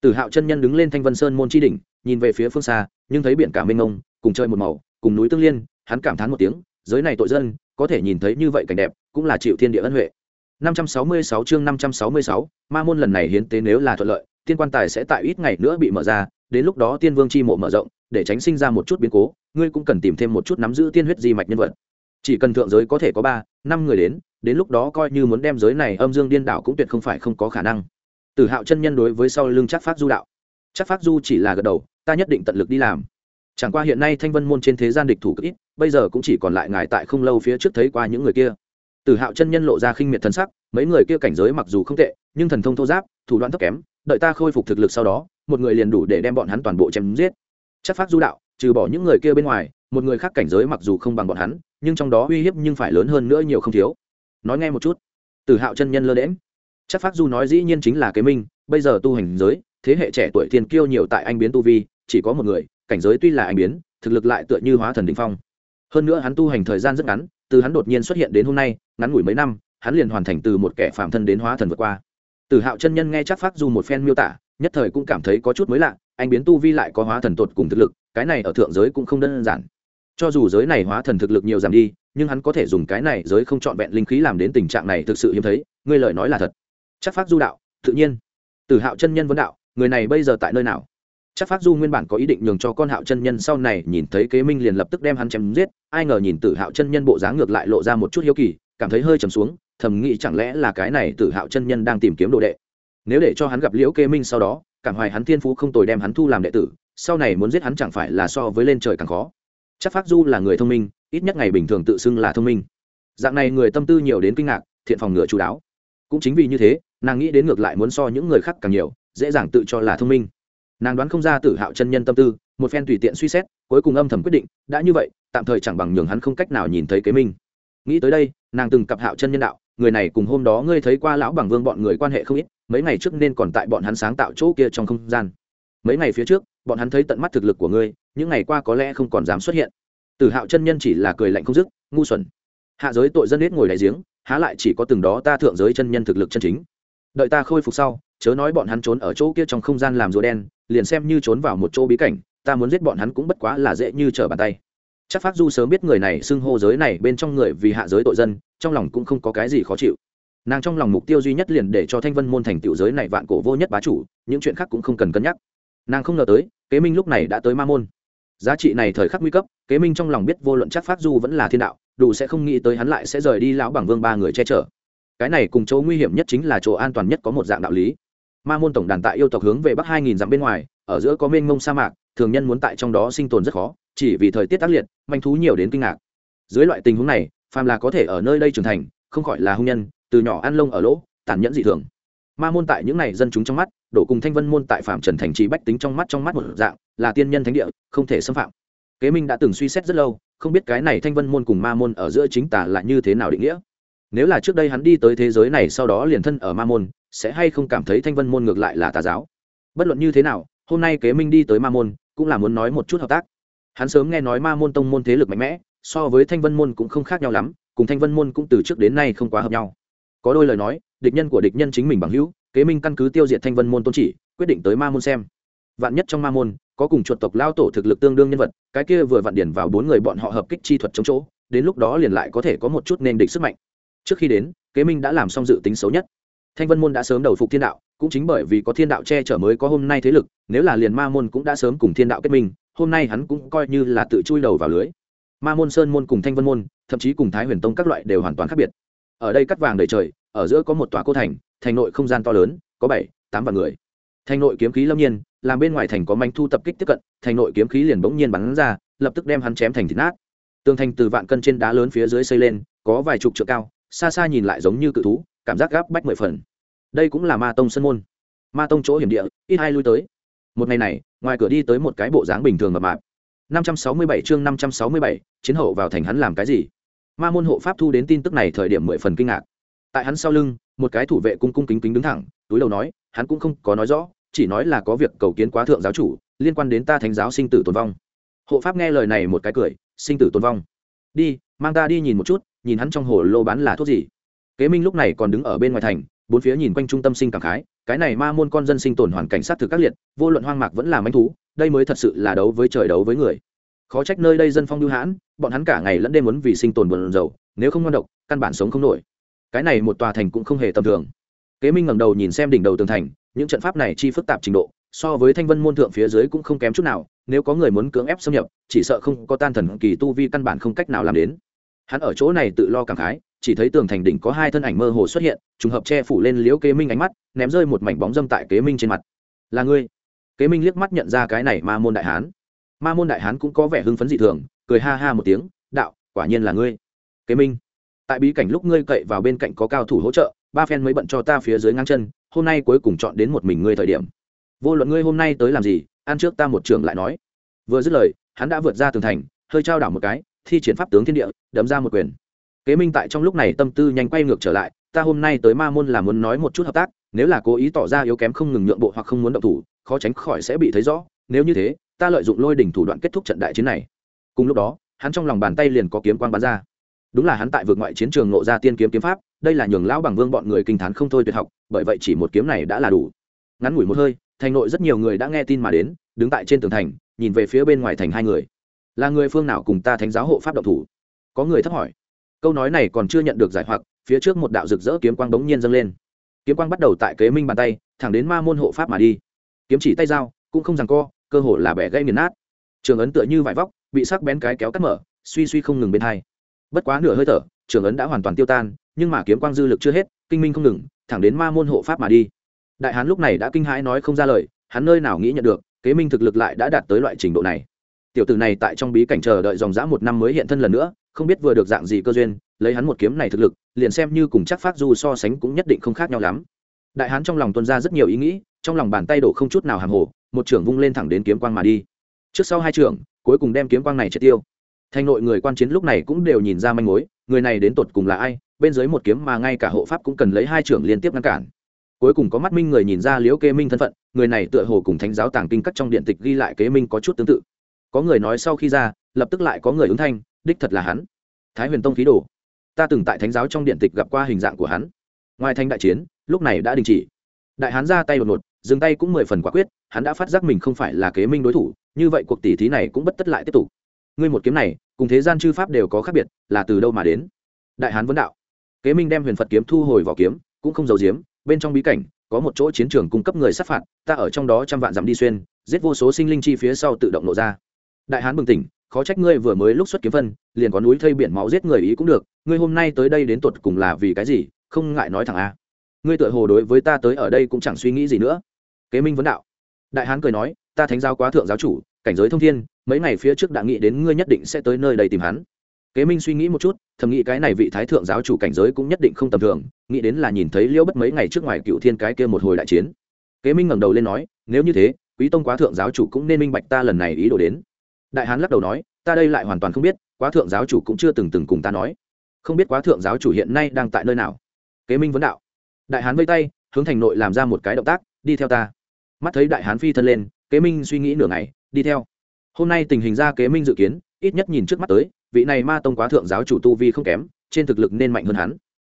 Tử hạo chân nhân đứng lên thanh vân sơn môn chi đỉnh nhìn về phía phương xa nhưng thấy biển cả mênh mông cùng chơi một màu cùng núi tương liên hắn cảm thán một tiếng giới này tội dân có thể nhìn thấy như vậy cảnh đẹp cũng là chịu thiên địa ân huệ. 566 chương 566, ma môn lần này hiến tế nếu là thuận lợi tiên quan tài sẽ tại ít ngày nữa bị mở ra, đến lúc đó tiên vương chi mộ mở rộng, để tránh sinh ra một chút biến cố, ngươi cũng cần tìm thêm một chút nắm giữ tiên huyết di mạch nhân vật. Chỉ cần thượng giới có thể có ba, năm người đến đến lúc đó coi như muốn đem giới này âm dương điên đảo cũng tuyệt không phải không có khả năng. Tử hạo chân nhân đối với sau lưng chắc phát du đạo. Chắc phát du chỉ là gật đầu, ta nhất định tận lực đi làm. Chẳng qua hiện nay thanh vân môn trên thế gian địch thủ cực ít, bây giờ cũng chỉ còn lại ngài tại không lâu phía trước thấy qua những người kia. Tử hạo chân nhân lộ ra khinh miệt thần sắc, mấy người kia cảnh giới mặc dù không tệ, nhưng thần thông thô giáp, thủ đoạn thấp kém đợi ta khôi phục thực lực sau đó, một người liền đủ để đem bọn hắn toàn bộ chém giết. Chắc phát du đạo, trừ bỏ những người kia bên ngoài, một người khác cảnh giới mặc dù không bằng bọn hắn, nhưng trong đó uy hiếp nhưng phải lớn hơn nữa nhiều không thiếu. Nói nghe một chút. Từ hạo chân nhân lơ đễm chắc phát du nói dĩ nhiên chính là kế minh, bây giờ tu hành giới, thế hệ trẻ tuổi thiên kiêu nhiều tại anh biến tu vi, chỉ có một người, cảnh giới tuy là anh biến, thực lực lại tựa như hóa thần đ phong. Hơn nữa hắn tu hành thời gian rất ngắn, từ hắn đột nhiên xuất hiện đến hôm nay, ngắn ngủi mấy năm, hắn liền hoàn thành từ một kẻ phạm thân đến hóa thần vượt qua tử hạo chân nhân nghe chắc phát du một phen miêu tả, nhất thời cũng cảm thấy có chút mới lạ, anh biến tu vi lại có hóa thần tột cùng thực lực, cái này ở thượng giới cũng không đơn giản. Cho dù giới này hóa thần thực lực nhiều giảm đi, nhưng hắn có thể dùng cái này giới không trọn vẹn linh khí làm đến tình trạng này thực sự hiếm thấy, ngươi lời nói là thật. Chắc phát du đạo, tự nhiên. Tử hạo chân nhân vấn đạo, người này bây giờ tại nơi nào? Chắc phát du nguyên bản có ý định nhường cho con hạo chân nhân sau này nhìn thấy kế minh liền lập tức đem hắn chém giết, ai ngờ nhìn tử hạo chân nhân bộ dáng ngược lại lộ ra một chút hiếu kỳ, cảm thấy hơi trầm xuống thầm nghĩ chẳng lẽ là cái này tử hạo chân nhân đang tìm kiếm đồ đệ. Nếu để cho hắn gặp liễu kế minh sau đó, cảm hoài hắn thiên phú không tồi đem hắn thu làm đệ tử, sau này muốn giết hắn chẳng phải là so với lên trời càng khó. Chắc phát du là người thông minh, ít nhất ngày bình thường tự xưng là thông minh. Dạng này người tâm tư nhiều đến kinh ngạc, thiện phòng ngựa chú đáo. Cũng chính vì như thế, nàng nghĩ đến ngược lại muốn so những người khác càng nhiều, dễ dàng tự cho là thông minh. Nàng đoán không ra tử hạo chân nhân tâm tư, một phen tùy tiện suy xét, cuối cùng âm thầm quyết định, đã như vậy, tạm thời chẳng bằng nhường hắn không cách nào nhìn thấy kế minh. Nghĩ tới đây, nàng từng cặp hạo chân nhân đạo người này cùng hôm đó ngươi thấy qua lão bằng vương bọn người quan hệ không ít, mấy ngày trước nên còn tại bọn hắn sáng tạo chỗ kia trong không gian. Mấy ngày phía trước, bọn hắn thấy tận mắt thực lực của ngươi, những ngày qua có lẽ không còn dám xuất hiện. Tử hạo chân nhân chỉ là cười lạnh không dứt, ngu xuẩn. Hạ giới tội dân nết ngồi đại giếng, há lại chỉ có từng đó ta thượng giới chân nhân thực lực chân chính. Đợi ta khôi phục sau, chớ nói bọn hắn trốn ở chỗ kia trong không gian làm rùa đen, liền xem như trốn vào một chỗ bí cảnh, ta muốn giết bọn hắn cũng bất quá là dễ như trở bàn tay chắc phát du sớm biết người này xưng hô giới này bên trong người vì hạ giới tội dân, trong lòng cũng không có cái gì khó chịu. Nàng trong lòng mục tiêu duy nhất liền để cho thanh vân môn thành tiểu giới này vạn cổ vô nhất bá chủ, những chuyện khác cũng không cần cân nhắc. Nàng không ngờ tới, kế minh lúc này đã tới ma môn. Giá trị này thời khắc nguy cấp, kế minh trong lòng biết vô luận chắc phát du vẫn là thiên đạo, đủ sẽ không nghĩ tới hắn lại sẽ rời đi lão bằng vương ba người che chở. Cái này cùng chỗ nguy hiểm nhất chính là chỗ an toàn nhất có một dạng đạo lý. Ma môn tổng đàn tại yêu tộc hướng về bắc hai nghìn dặm bên ngoài, ở giữa có mênh mông sa mạc, thường nhân muốn tại trong đó sinh tồn rất khó chỉ vì thời tiết tác liệt, manh thú nhiều đến kinh ngạc. Dưới loại tình huống này, phàm là có thể ở nơi đây trưởng thành, không khỏi là hung nhân, từ nhỏ ăn lông ở lỗ, tàn nhẫn dị thường. Ma môn tại những này dân chúng trong mắt, đổ cùng thanh vân môn tại phạm trần thành trì bách tính trong mắt trong mắt một dạng, là tiên nhân thánh địa, không thể xâm phạm. Kế minh đã từng suy xét rất lâu, không biết cái này thanh vân môn cùng ma môn ở giữa chính tả là như thế nào định nghĩa. Nếu là trước đây hắn đi tới thế giới này sau đó liền thân ở ma môn, sẽ hay không cảm thấy thanh vân môn ngược lại là tà giáo? Bất luận như thế nào, hôm nay kế minh đi tới ma môn, cũng là muốn nói một chút hợp tác hắn sớm nghe nói ma môn tông môn thế lực mạnh mẽ, so với thanh vân môn cũng không khác nhau lắm, cùng thanh vân môn cũng từ trước đến nay không quá hợp nhau. Có đôi lời nói, địch nhân của địch nhân chính mình bằng hữu, kế minh căn cứ tiêu diệt thanh vân môn tôn chỉ, quyết định tới ma môn xem. Vạn nhất trong ma môn, có cùng chuột tộc lao tổ thực lực tương đương nhân vật, cái kia vừa vặn điển vào bốn người bọn họ hợp kích chi thuật chống chỗ, đến lúc đó liền lại có thể có một chút nên địch sức mạnh. Trước khi đến, kế minh đã làm xong dự tính xấu nhất. Thanh vân môn đã sớm đầu phục thiên đạo, cũng chính bởi vì có thiên đạo che chở mới có hôm nay thế lực, nếu là liền ma môn cũng đã sớm cùng thiên đạo kết minh hôm nay hắn cũng coi như là tự chui đầu vào lưới. Ma môn sơn môn cùng thanh vân môn, thậm chí cùng thái huyền tông các loại đều hoàn toàn khác biệt. Ở đây cắt vàng đầy trời, ở giữa có một tòa cô thành thành nội không gian to lớn, có bảy, tám vạn người. Thành nội kiếm khí lâm nhiên, làm bên ngoài thành có manh thu tập kích tiếp cận, thành nội kiếm khí liền bỗng nhiên bắn ra, lập tức đem hắn chém thành thịt nát. Tường thành từ vạn cân trên đá lớn phía dưới xây lên, có vài chục trượng cao, xa xa nhìn lại giống như cự thú, cảm giác gáp bách mười phần. Đây cũng là ma tông sân môn. Ma tông chỗ hiểm địa, ít ai lui tới một ngày này, ngoài cửa đi tới một cái bộ dáng bình thường mập mạp. Năm trăm sáu mươi bảy chương năm trăm sáu mươi bảy, chiến hậu vào thành hắn làm cái gì? Ma môn hộ pháp thu đến tin tức này thời điểm mười phần kinh ngạc. Tại hắn sau lưng, một cái thủ vệ cung cung kính kính đứng thẳng, túi đầu nói, hắn cũng không có nói rõ, chỉ nói là có việc cầu kiến quá thượng giáo chủ, liên quan đến ta thánh giáo sinh tử tồn vong. Hộ pháp nghe lời này một cái cười, sinh tử tồn vong. Đi, mang ta đi nhìn một chút, nhìn hắn trong hồ lô bán là thuốc gì. Kế minh lúc này còn đứng ở bên ngoài thành, bốn phía nhìn quanh trung tâm sinh cảm khái cái này ma môn con dân sinh tồn hoàn cảnh sát thực các liệt, vô luận hoang mạc vẫn là manh thú, đây mới thật sự là đấu với trời đấu với người. Khó trách nơi đây dân phong lưu hãn, bọn hắn cả ngày lẫn đêm muốn vì sinh tồn buồn dầu nếu không ngon độc, căn bản sống không nổi. Cái này một tòa thành cũng không hề tầm thường. Kế minh ngẩng đầu nhìn xem đỉnh đầu tường thành, những trận pháp này chi phức tạp trình độ, so với thanh vân môn thượng phía dưới cũng không kém chút nào, nếu có người muốn cưỡng ép xâm nhập, chỉ sợ không có tan thần kỳ tu vi căn bản không cách nào làm đến. Hắn ở chỗ này tự lo cảm khái chỉ thấy tường thành đỉnh có hai thân ảnh mơ hồ xuất hiện, trùng hợp che phủ lên liễu kế minh ánh mắt, ném rơi một mảnh bóng dâm tại kế minh trên mặt. Là ngươi? Kế minh liếc mắt nhận ra cái này ma môn đại hán. Ma môn đại hán cũng có vẻ hưng phấn dị thường, cười ha ha một tiếng, đạo, quả nhiên là ngươi. Kế minh, tại bí cảnh lúc ngươi cậy vào bên cạnh có cao thủ hỗ trợ, ba phen mới bận cho ta phía dưới ngang chân, hôm nay cuối cùng chọn đến một mình ngươi thời điểm. Vô luận ngươi hôm nay tới làm gì, ăn trước ta một trường lại nói. Vừa dứt lời, hắn đã vượt ra tường thành, hơi trao đảo một cái, thi triển pháp tướng thiên địa, đấm ra một quyền kế minh tại trong lúc này tâm tư nhanh quay ngược trở lại, ta hôm nay tới ma môn là muốn nói một chút hợp tác, nếu là cố ý tỏ ra yếu kém không ngừng nhượng bộ hoặc không muốn động thủ, khó tránh khỏi sẽ bị thấy rõ. Nếu như thế, ta lợi dụng lôi đỉnh thủ đoạn kết thúc trận đại chiến này. Cùng lúc đó, hắn trong lòng bàn tay liền có kiếm quang bắn ra. Đúng là hắn tại vượt ngoại chiến trường ngộ ra tiên kiếm kiếm pháp, đây là nhường lão bằng vương bọn người kinh t h á n không thôi tuyệt học, bởi vậy chỉ một kiếm này đã là đủ. Ngắn ngủi một hơi, thành nội rất nhiều người đã nghe tin mà đến, đứng tại trên tường thành, nhìn về phía bên ngoài thành hai người. Là người phương nào cùng ta thánh giáo hộ pháp độc thủ? Có người thắc hỏi câu nói này còn chưa nhận được giải hoặc, phía trước một đạo rực rỡ kiếm quang đống nhiên dâng lên. Kiếm quang bắt đầu tại kế minh bàn tay, thẳng đến ma môn hộ pháp mà đi. Kiếm chỉ tay dao, cũng không rằng co, cơ hồ là bẻ gây nghiền nát. Trường ấn tựa như vải vóc, bị sắc bén cái kéo cắt mở, suy suy không ngừng bên hai. Bất quá nửa hơi thở, trường ấn đã hoàn toàn tiêu tan, nhưng mà kiếm quang dư lực chưa hết, kinh minh không ngừng, thẳng đến ma môn hộ pháp mà đi. Đại hán lúc này đã kinh hãi nói không ra lời, hắn nơi nào nghĩ nhận được, kế minh thực lực lại đã đạt tới loại trình độ này tiểu tử này tại trong bí cảnh chờ đợi dòng dã một năm mới hiện thân lần nữa, không biết vừa được dạng gì cơ duyên, lấy hắn một kiếm này thực lực, liền xem như cùng chắc phát du so sánh cũng nhất định không khác nhau lắm. Đại hán trong lòng tuân ra rất nhiều ý nghĩ, trong lòng bàn tay đổ không chút nào hàng hồ, một trưởng vung lên thẳng đến kiếm quang mà đi. Trước sau hai trưởng, cuối cùng đem kiếm quang này triệt tiêu. Thành nội người quan chiến lúc này cũng đều nhìn ra manh mối, người này đến tột cùng là ai, bên dưới một kiếm mà ngay cả hộ pháp cũng cần lấy hai trưởng liên tiếp ngăn cản. Cuối cùng có mắt minh người nhìn ra liễu kế minh thân phận, người này tựa hồ cùng thánh giáo tàng kinh cắt trong điện tịch ghi lại kế minh có chút tương tự có người nói sau khi ra, lập tức lại có người ứng thanh, đích thật là hắn. Thái huyền tông khí đồ. Ta từng tại thánh giáo trong điện tịch gặp qua hình dạng của hắn. Ngoài thanh đại chiến, lúc này đã đình chỉ. Đại hán ra tay đột ngột, dừng tay cũng mười phần quả quyết, hắn đã phát giác mình không phải là kế minh đối thủ, như vậy cuộc tỷ thí này cũng bất tất lại tiếp tục. Ngươi một kiếm này, cùng thế gian chư pháp đều có khác biệt, là từ đâu mà đến? Đại hán vấn đạo. Kế minh đem huyền phật kiếm thu hồi vỏ kiếm, cũng không giấu giếm, bên trong bí cảnh, có một chỗ chiến trường cung cấp người sát phạt, ta ở trong đó trăm vạn dặm đi xuyên, giết vô số sinh linh chi phía sau tự động nổ ra đại hán bừng tỉnh, khó trách ngươi vừa mới lúc xuất kiếm phân, liền có núi thây biển máu giết người ý cũng được, ngươi hôm nay tới đây đến tột cùng là vì cái gì, không ngại nói thẳng a ngươi tựa hồ đối với ta tới ở đây cũng chẳng suy nghĩ gì nữa. Kế minh vấn đạo. Đại hán cười nói, ta thánh giáo quá thượng giáo chủ, cảnh giới thông thiên, mấy ngày phía trước đã nghĩ đến ngươi nhất định sẽ tới nơi đây tìm hắn. Kế minh suy nghĩ một chút, thầm nghĩ cái này vị thái thượng giáo chủ cảnh giới cũng nhất định không tầm thường, nghĩ đến là nhìn thấy liễu bất mấy ngày trước ngoài cựu thiên cái kia một hồi đại chiến. Kế minh ngẩng đầu lên nói, nếu như thế, quý tông quá thượng giáo chủ cũng nên minh bạch ta lần này ý đồ đến đại hán lắc đầu nói, ta đây lại hoàn toàn không biết, quá thượng giáo chủ cũng chưa từng từng cùng ta nói. Không biết quá thượng giáo chủ hiện nay đang tại nơi nào. Kế minh vấn đạo. Đại hán vây tay, hướng thành nội làm ra một cái động tác, đi theo ta. Mắt thấy đại hán phi thân lên, kế minh suy nghĩ nửa ngày, đi theo. Hôm nay tình hình ra kế minh dự kiến, ít nhất nhìn trước mắt tới, vị này ma tông quá thượng giáo chủ tu vi không kém, trên thực lực nên mạnh hơn hắn.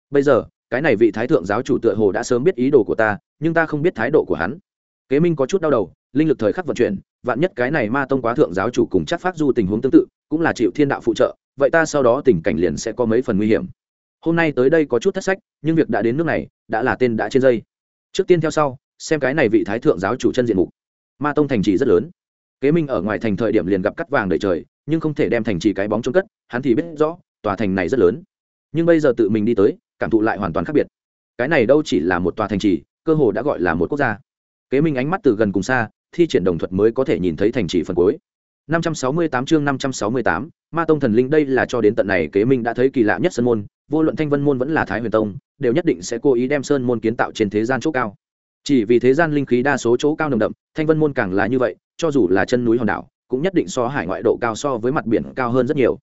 Bây giờ, cái này vị thái thượng giáo chủ tựa hồ đã sớm biết ý đồ của ta, nhưng ta không biết thái độ của hắn. Kế minh có chút đau đầu linh lực thời khắc vận chuyển, vạn nhất cái này ma tông quá thượng giáo chủ cùng chắc phát du tình huống tương tự, cũng là chịu thiên đạo phụ trợ, vậy ta sau đó tình cảnh liền sẽ có mấy phần nguy hiểm. Hôm nay tới đây có chút thất sách, nhưng việc đã đến nước này, đã là tên đã trên dây. Trước tiên theo sau, xem cái này vị thái thượng giáo chủ chân diện mục. Ma tông thành trì rất lớn. Kế minh ở ngoài thành thời điểm liền gặp cắt vàng đầy trời, nhưng không thể đem thành trì cái bóng trốn cất, hắn thì biết rõ, tòa thành này rất lớn. Nhưng bây giờ tự mình đi tới, cảm thụ lại hoàn toàn khác biệt. Cái này đâu chỉ là một tòa thành trì, cơ hồ đã gọi là một quốc gia. Kế minh ánh mắt từ gần cùng xa thi triển đồng thuật mới có thể nhìn thấy thành trì phần cuối 568 chương 568, Ma tông thần linh đây là cho đến tận này Kế Minh đã thấy kỳ lạ nhất sơn môn, vô luận Thanh Vân môn vẫn là Thái Huyền tông, đều nhất định sẽ cố ý đem sơn môn kiến tạo trên thế gian chỗ cao. Chỉ vì thế gian linh khí đa số chỗ cao nồng đậm, Thanh Vân môn càng là như vậy, cho dù là chân núi hòn đảo, cũng nhất định so hải ngoại độ cao so với mặt biển cao hơn rất nhiều.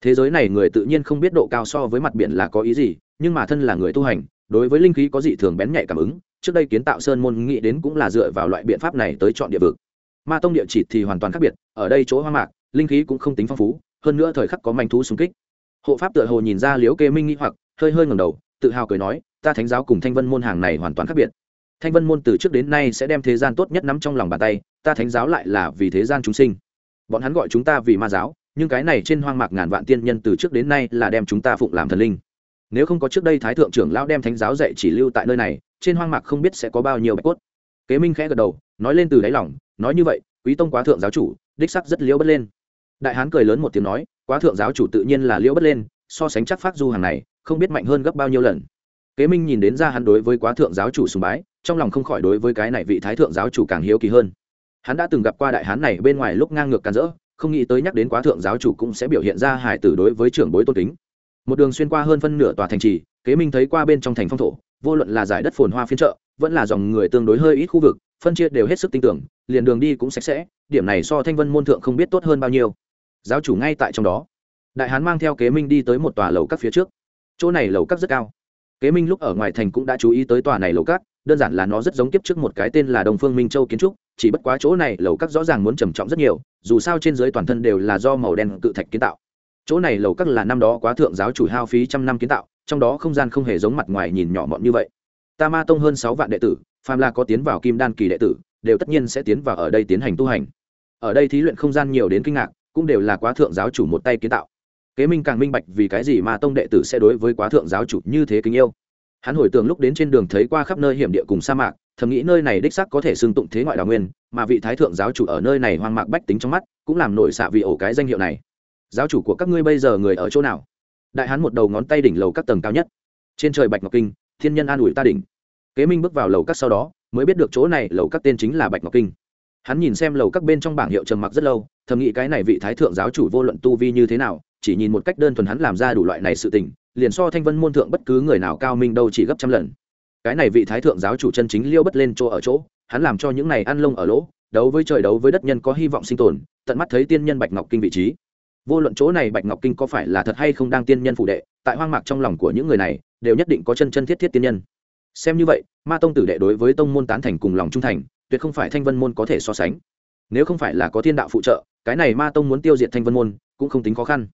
Thế giới này người tự nhiên không biết độ cao so với mặt biển là có ý gì, nhưng mà thân là người tu hành, đối với linh khí có dị thường bén nhạy cảm ứng, trước đây kiến tạo sơn môn nghĩ đến cũng là dựa vào loại biện pháp này tới chọn địa vực. Ma tông địa chỉ thì hoàn toàn khác biệt ở đây chỗ hoang mạc linh khí cũng không tính phong phú hơn nữa thời khắc có manh thú xung kích. Hộ pháp tựa hồ nhìn ra liếu kê minh nghĩ hoặc hơi hơi ngầm đầu tự hào cười nói ta thánh giáo cùng thanh vân môn hàng này hoàn toàn khác biệt. Thanh vân môn từ trước đến nay sẽ đem thế gian tốt nhất nắm trong lòng bàn tay ta thánh giáo lại là vì thế gian chúng sinh. Bọn hắn gọi chúng ta vì ma giáo nhưng cái này trên hoang mạc ngàn vạn tiên nhân từ trước đến nay là đem chúng ta phụng làm thần linh nếu không có trước đây thái thượng trưởng lão đem thánh giáo dạy chỉ lưu tại nơi này, trên hoang mạc không biết sẽ có bao nhiêu bạch cốt. Kế minh khẽ gật đầu, nói lên từ đáy lòng, nói như vậy, quý tông quá thượng giáo chủ, đích sắc rất liễu bất lên. Đại hán cười lớn một tiếng nói, quá thượng giáo chủ tự nhiên là liễu bất lên, so sánh chắc phát du hàng này, không biết mạnh hơn gấp bao nhiêu lần. Kế minh nhìn đến ra hắn đối với quá thượng giáo chủ sùng bái, trong lòng không khỏi đối với cái này vị thái thượng giáo chủ càng hiếu kỳ hơn. Hắn đã từng gặp qua đại hán này bên ngoài lúc ngang ngược càn rỡ, không nghĩ tới nhắc đến quá thượng giáo chủ cũng sẽ biểu hiện ra hải tử đối với trưởng bối tôn kính một đường xuyên qua hơn phân nửa tòa thành trì, kế minh thấy qua bên trong thành phong thổ, vô luận là giải đất phồn hoa phiên chợ, vẫn là dòng người tương đối hơi ít khu vực, phân chia đều hết sức tin tưởng liền đường đi cũng sạch sẽ, điểm này so thanh vân môn thượng không biết tốt hơn bao nhiêu. Giáo chủ ngay tại trong đó. Đại hán mang theo kế minh đi tới một tòa lầu các phía trước. Chỗ này lầu các rất cao. Kế minh lúc ở ngoài thành cũng đã chú ý tới tòa này lầu các, đơn giản là nó rất giống kiếp trước một cái tên là đồng phương minh châu kiến trúc, chỉ bất quá chỗ này lầu các rõ ràng muốn trầm trọng rất nhiều, dù sao trên dưới toàn thân đều là do màu đen cự thạch kiến tạo chỗ này lầu các là năm đó quá thượng giáo chủ hao phí trăm năm kiến tạo, trong đó không gian không hề giống mặt ngoài nhìn nhỏ mọn như vậy. Ta ma tông hơn sáu vạn đệ tử, phàm là có tiến vào kim đan kỳ đệ tử, đều tất nhiên sẽ tiến vào ở đây tiến hành tu hành. Ở đây thí luyện không gian nhiều đến kinh ngạc, cũng đều là quá thượng giáo chủ một tay kiến tạo. Kế minh càng minh bạch vì cái gì mà tông đệ tử sẽ đối với quá thượng giáo chủ như thế kính yêu. Hắn hồi tưởng lúc đến trên đường thấy qua khắp nơi hiểm địa cùng sa mạc, thầm nghĩ nơi này đích sắc có thể xưng tụng thế ngoại đào nguyên, mà vị thái thượng giáo chủ ở nơi này hoang mạc bách tính trong mắt, cũng làm nổi xạ vì ổ cái danh hiệu này giáo chủ của các ngươi bây giờ người ở chỗ nào? Đại hán một đầu ngón tay đỉnh lầu các tầng cao nhất. Trên trời bạch ngọc kinh, thiên nhân an ủi ta đỉnh. Kế minh bước vào lầu các sau đó, mới biết được chỗ này lầu các tên chính là bạch ngọc kinh. Hắn nhìn xem lầu các bên trong bảng hiệu trầm mặc rất lâu, thầm nghĩ cái này vị thái thượng giáo chủ vô luận tu vi như thế nào, chỉ nhìn một cách đơn thuần hắn làm ra đủ loại này sự tình, liền so thanh vân môn thượng bất cứ người nào cao minh đâu chỉ gấp trăm lần. Cái này vị thái thượng giáo chủ chân chính liêu bất lên chỗ ở chỗ, hắn làm cho những này ăn lông ở lỗ, đấu với trời đấu với đất nhân có hy vọng sinh tồn, tận mắt thấy tiên nhân bạch ngọc kinh vị trí vô luận chỗ này bạch ngọc kinh có phải là thật hay không đang tiên nhân phụ đệ, tại hoang mạc trong lòng của những người này, đều nhất định có chân chân thiết thiết tiên nhân. Xem như vậy, ma tông tử đệ đối với tông môn tán thành cùng lòng trung thành, tuyệt không phải thanh vân môn có thể so sánh. Nếu không phải là có thiên đạo phụ trợ, cái này ma tông muốn tiêu diệt thanh vân môn, cũng không tính khó khăn.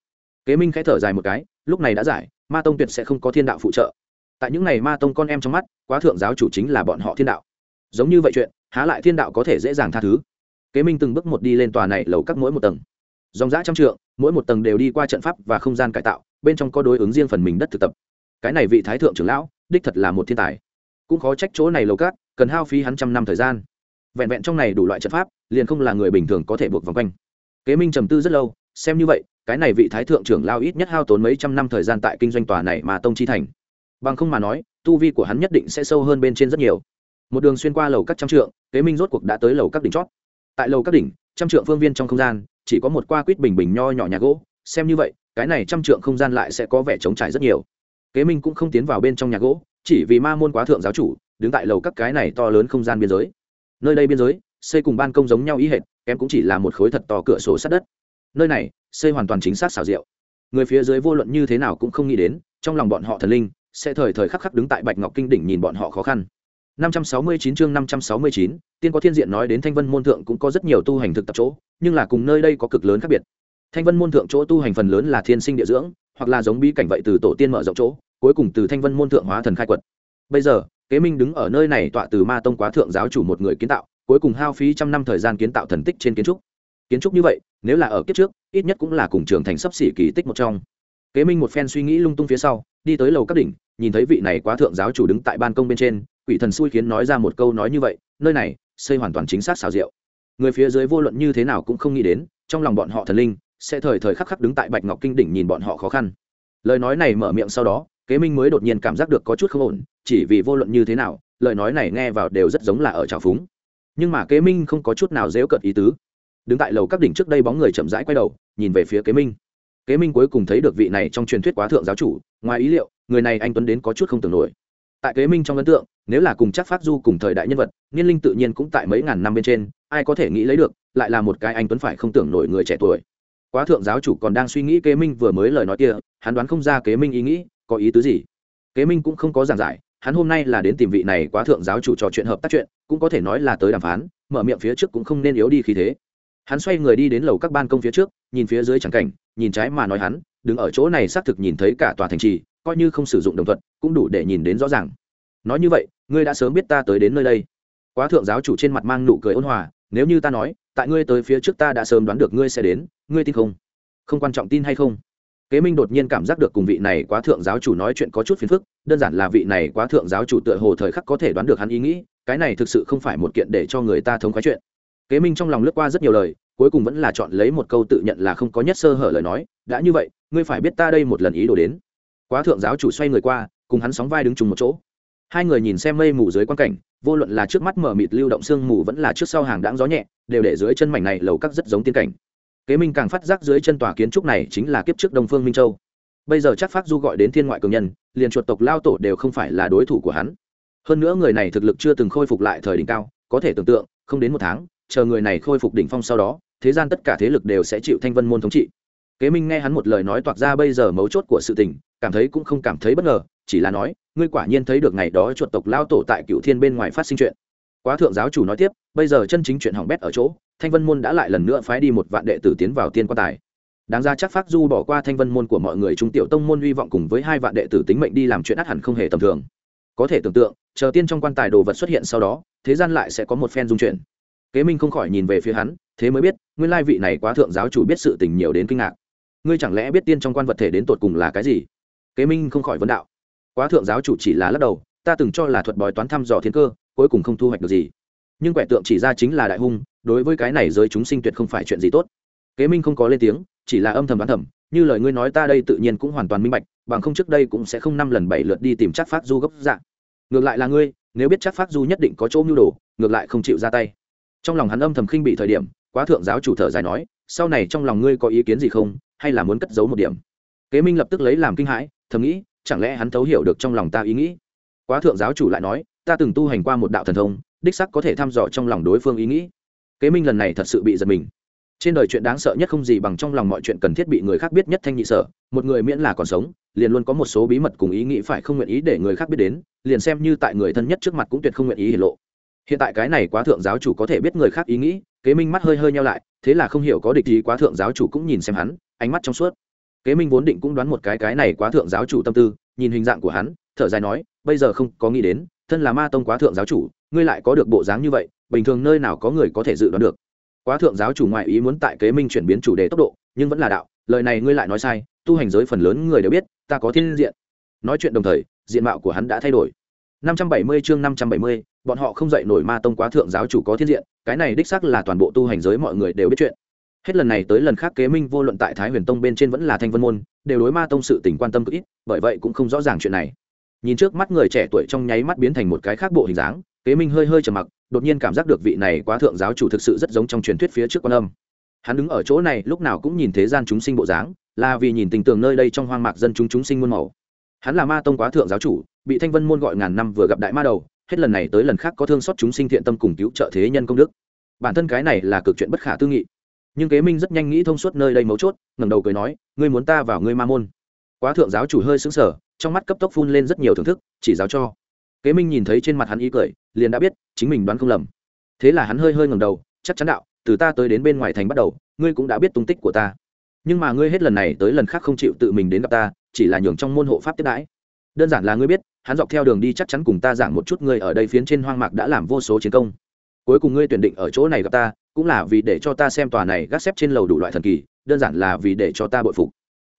Kế minh khẽ thở dài một cái, lúc này đã giải, ma tông tuyệt sẽ không có thiên đạo phụ trợ. Tại những ngày ma tông con em trong mắt, quá thượng giáo chủ chính là bọn họ thiên đạo. Giống như vậy chuyện, há lại thiên đạo có thể dễ dàng tha thứ. Kế minh từng bước một đi lên tòa này lầu các mỗi một tầng. Dòng giã trăm trượng mỗi một tầng đều đi qua trận pháp và không gian cải tạo, bên trong có đối ứng riêng phần mình đất thực tập. Cái này vị thái thượng trưởng lão, đích thật là một thiên tài. Cũng khó trách chỗ này lầu cát, cần hao phí hắn trăm năm thời gian. Vẹn vẹn trong này đủ loại trận pháp, liền không là người bình thường có thể buộc vòng quanh. Kế minh trầm tư rất lâu, xem như vậy, cái này vị thái thượng trưởng lao ít nhất hao tốn mấy trăm năm thời gian tại kinh doanh tòa này mà tông chi thành. Bằng không mà nói, tu vi của hắn nhất định sẽ sâu hơn bên trên rất nhiều. Một đường xuyên qua lầu các trăm trượng, kế minh rốt cuộc đã tới lầu các đỉnh chót. Tại lầu các đỉnh, trăm trượng phương viên trong không gian chỉ có một qua quýt bình bình nho nhỏ nhà gỗ, xem như vậy, cái này trăm trượng không gian lại sẽ có vẻ trống trải rất nhiều. Kế minh cũng không tiến vào bên trong nhà gỗ, chỉ vì ma môn quá thượng giáo chủ, đứng tại lầu các cái này to lớn không gian biên giới. Nơi đây biên giới, xây cùng ban công giống nhau ý hệt, kém cũng chỉ là một khối thật to cửa sổ sát đất. Nơi này, xây hoàn toàn chính xác xảo diệu. Người phía dưới vô luận như thế nào cũng không nghĩ đến, trong lòng bọn họ thần linh sẽ thời thời khắc khắc đứng tại bạch ngọc kinh đỉnh nhìn bọn họ khó khăn. 569 chương 569, tiên có thiên diện nói đến thanh vân môn thượng cũng có rất nhiều tu hành thực tập chỗ nhưng là cùng nơi đây có cực lớn khác biệt. Thanh vân môn thượng chỗ tu hành phần lớn là thiên sinh địa dưỡng hoặc là giống bí cảnh vậy từ tổ tiên mở rộng chỗ cuối cùng từ thanh vân môn thượng hóa thần khai quật. Bây giờ kế minh đứng ở nơi này tọa từ ma tông quá thượng giáo chủ một người kiến tạo cuối cùng hao phí trăm năm thời gian kiến tạo thần tích trên kiến trúc. Kiến trúc như vậy nếu là ở kiếp trước ít nhất cũng là cùng trường thành sắp xỉ kỳ tích một trong kế minh một phen suy nghĩ lung tung phía sau, đi tới lầu các đỉnh, nhìn thấy vị này quá thượng giáo chủ đứng tại ban công bên trên, quỷ thần xui khiến nói ra một câu nói như vậy, nơi này, xây hoàn toàn chính xác xào rượu người phía dưới vô luận như thế nào cũng không nghĩ đến, trong lòng bọn họ thần linh, sẽ thời thời khắc khắc đứng tại bạch ngọc kinh đỉnh nhìn bọn họ khó khăn. Lời nói này mở miệng sau đó, kế minh mới đột nhiên cảm giác được có chút không ổn, chỉ vì vô luận như thế nào, lời nói này nghe vào đều rất giống là ở trào phúng. Nhưng mà kế minh không có chút nào dễu cợt ý tứ. Đứng tại lầu các đỉnh trước đây bóng người chậm rãi quay đầu, nhìn về phía kế minh kế minh cuối cùng thấy được vị này trong truyền thuyết quá thượng giáo chủ, ngoài ý liệu, người này anh tuấn đến có chút không tưởng nổi. Tại kế minh trong ấn tượng, nếu là cùng chắc phát du cùng thời đại nhân vật, niên linh tự nhiên cũng tại mấy ngàn năm bên trên, ai có thể nghĩ lấy được, lại là một cái anh tuấn phải không tưởng nổi người trẻ tuổi. Quá thượng giáo chủ còn đang suy nghĩ kế minh vừa mới lời nói kia, hắn đoán không ra kế minh ý nghĩ, có ý tứ gì? Kế minh cũng không có giảng giải, hắn hôm nay là đến tìm vị này quá thượng giáo chủ trò chuyện hợp tác chuyện, cũng có thể nói là tới đàm phán, mở miệng phía trước cũng không nên yếu đi khí thế hắn xoay người đi đến lầu các ban công phía trước, nhìn phía dưới trắng cảnh, nhìn trái mà nói hắn, đứng ở chỗ này xác thực nhìn thấy cả tòa thành trì, coi như không sử dụng đồng thuận, cũng đủ để nhìn đến rõ ràng. Nói như vậy, ngươi đã sớm biết ta tới đến nơi đây. Quá thượng giáo chủ trên mặt mang nụ cười ôn hòa, nếu như ta nói, tại ngươi tới phía trước ta đã sớm đoán được ngươi sẽ đến, ngươi tin không? Không quan trọng tin hay không? Kế minh đột nhiên cảm giác được cùng vị này quá thượng giáo chủ nói chuyện có chút phiền phức, đơn giản là vị này quá thượng giáo chủ tựa hồ thời khắc có thể đoán được hắn ý nghĩ, cái này thực sự không phải một kiện để cho người ta thống khói chuyện kế minh trong lòng lướt qua rất nhiều lời, cuối cùng vẫn là chọn lấy một câu tự nhận là không có nhất sơ hở lời nói, đã như vậy, ngươi phải biết ta đây một lần ý đồ đến. Quá thượng giáo chủ xoay người qua, cùng hắn sóng vai đứng chung một chỗ. Hai người nhìn xem mây mù dưới quan cảnh, vô luận là trước mắt mở mịt lưu động sương mù vẫn là trước sau hàng đáng gió nhẹ, đều để dưới chân mảnh này lầu các rất giống tiên cảnh. Kế minh càng phát giác dưới chân tòa kiến trúc này chính là kiếp trước đông phương minh châu. Bây giờ chắc phát du gọi đến thiên ngoại cường nhân, liền chuột tộc lao tổ đều không phải là đối thủ của hắn. Hơn nữa người này thực lực chưa từng khôi phục lại thời đỉnh cao, có thể tưởng tượng, không đến một tháng chờ người này khôi phục đỉnh phong sau đó, thế gian tất cả thế lực đều sẽ chịu thanh vân môn thống trị. Kế minh nghe hắn một lời nói toạc ra bây giờ mấu chốt của sự tình, cảm thấy cũng không cảm thấy bất ngờ, chỉ là nói, ngươi quả nhiên thấy được ngày đó chuột tộc lao tổ tại cựu thiên bên ngoài phát sinh chuyện. Quá thượng giáo chủ nói tiếp, bây giờ chân chính chuyện hỏng bét ở chỗ, thanh vân môn đã lại lần nữa phái đi một vạn đệ tử tiến vào tiên quan tài. Đáng ra chắc phát du bỏ qua thanh vân môn của mọi người trung tiểu tông môn hy vọng cùng với hai vạn đệ tử tính mệnh đi làm chuyện át hẳn không hề tầm thường. Có thể tưởng tượng, chờ tiên trong quan tài đồ vật xuất hiện sau đó, thế gian lại sẽ có một phen dung chuyển kế minh không khỏi nhìn về phía hắn, thế mới biết, nguyên lai vị này quá thượng giáo chủ biết sự tình nhiều đến kinh ngạc. Ngươi chẳng lẽ biết tiên trong quan vật thể đến tột cùng là cái gì? Kế minh không khỏi vấn đạo. Quá thượng giáo chủ chỉ là lắc đầu, ta từng cho là thuật bói toán thăm dò thiên cơ, cuối cùng không thu hoạch được gì. Nhưng quẻ tượng chỉ ra chính là đại hung, đối với cái này giới chúng sinh tuyệt không phải chuyện gì tốt. Kế minh không có lên tiếng, chỉ là âm thầm đoán thầm, như lời ngươi nói ta đây tự nhiên cũng hoàn toàn minh bạch, bằng không trước đây cũng sẽ không năm lần bảy lượt đi tìm chắc phát du gốc dạng ngược lại là ngươi, nếu biết chắc phát du nhất định có chỗ mưu đồ, ngược lại không chịu ra tay trong lòng hắn âm thầm khinh bị thời điểm, quá thượng giáo chủ thở dài nói, sau này trong lòng ngươi có ý kiến gì không, hay là muốn cất giấu một điểm? Kế minh lập tức lấy làm kinh hãi, thầm nghĩ, chẳng lẽ hắn thấu hiểu được trong lòng ta ý nghĩ? Quá thượng giáo chủ lại nói, ta từng tu hành qua một đạo thần thông, đích sắc có thể thăm dò trong lòng đối phương ý nghĩ. Kế minh lần này thật sự bị giật mình. Trên đời chuyện đáng sợ nhất không gì bằng trong lòng mọi chuyện cần thiết bị người khác biết nhất thanh nhị sở, một người miễn là còn sống, liền luôn có một số bí mật cùng ý nghĩ phải không nguyện ý để người khác biết đến, liền xem như tại người thân nhất trước mặt cũng tuyệt không nguyện ý hiển lộ hiện tại cái này quá thượng giáo chủ có thể biết người khác ý nghĩ, kế minh mắt hơi hơi nhau lại, thế là không hiểu có địch ý quá thượng giáo chủ cũng nhìn xem hắn, ánh mắt trong suốt. Kế minh vốn định cũng đoán một cái cái này quá thượng giáo chủ tâm tư, nhìn hình dạng của hắn, thở dài nói, bây giờ không có nghĩ đến, thân là ma tông quá thượng giáo chủ, ngươi lại có được bộ dáng như vậy, bình thường nơi nào có người có thể dự đoán được. Quá thượng giáo chủ ngoại ý muốn tại kế minh chuyển biến chủ đề tốc độ, nhưng vẫn là đạo, lời này ngươi lại nói sai, tu hành giới phần lớn người đều biết, ta có thiên diện. Nói chuyện đồng thời, diện mạo của hắn đã thay đổi. 570 chương 570, bọn họ không dậy nổi ma tông quá thượng giáo chủ có thiên diện cái này đích xác là toàn bộ tu hành giới mọi người đều biết chuyện. Hết lần này tới lần khác kế minh vô luận tại thái huyền tông bên trên vẫn là thanh vân môn đều đối ma tông sự tình quan tâm cực ít bởi vậy cũng không rõ ràng chuyện này. Nhìn trước mắt người trẻ tuổi trong nháy mắt biến thành một cái khác bộ hình dáng kế minh hơi hơi trầm mặc đột nhiên cảm giác được vị này quá thượng giáo chủ thực sự rất giống trong truyền thuyết phía trước quan âm. Hắn đứng ở chỗ này lúc nào cũng nhìn thế gian chúng sinh bộ dáng là vì nhìn tình tường nơi đây trong hoang mạc dân chúng chúng sinh muôn màu. Hắn là ma tông quá thượng giáo chủ bị thanh vân môn gọi ngàn năm vừa gặp đại ma đầu, hết lần này tới lần khác có thương xót chúng sinh thiện tâm cùng cứu trợ thế nhân công đức. Bản thân cái này là cực chuyện bất khả tư nghị. Nhưng kế minh rất nhanh nghĩ thông suốt nơi đây mấu chốt, ngẩng đầu cười nói, ngươi muốn ta vào ngươi ma môn? Quá thượng giáo chủ hơi xứng sở trong mắt cấp tốc phun lên rất nhiều thưởng thức, chỉ giáo cho. Kế minh nhìn thấy trên mặt hắn ý cười, liền đã biết, chính mình đoán không lầm. Thế là hắn hơi hơi ngẩng đầu, chắc chắn đạo, từ ta tới đến bên ngoài thành bắt đầu, ngươi cũng đã biết tung tích của ta. Nhưng mà ngươi hết lần này tới lần khác không chịu tự mình đến gặp ta, chỉ là nhường trong môn hộ pháp tiếp đãi đơn giản là ngươi biết, hắn dọc theo đường đi chắc chắn cùng ta giảng một chút ngươi ở đây phiến trên hoang mạc đã làm vô số chiến công. Cuối cùng ngươi tuyển định ở chỗ này gặp ta, cũng là vì để cho ta xem tòa này gác xếp trên lầu đủ loại thần kỳ, đơn giản là vì để cho ta bội phục.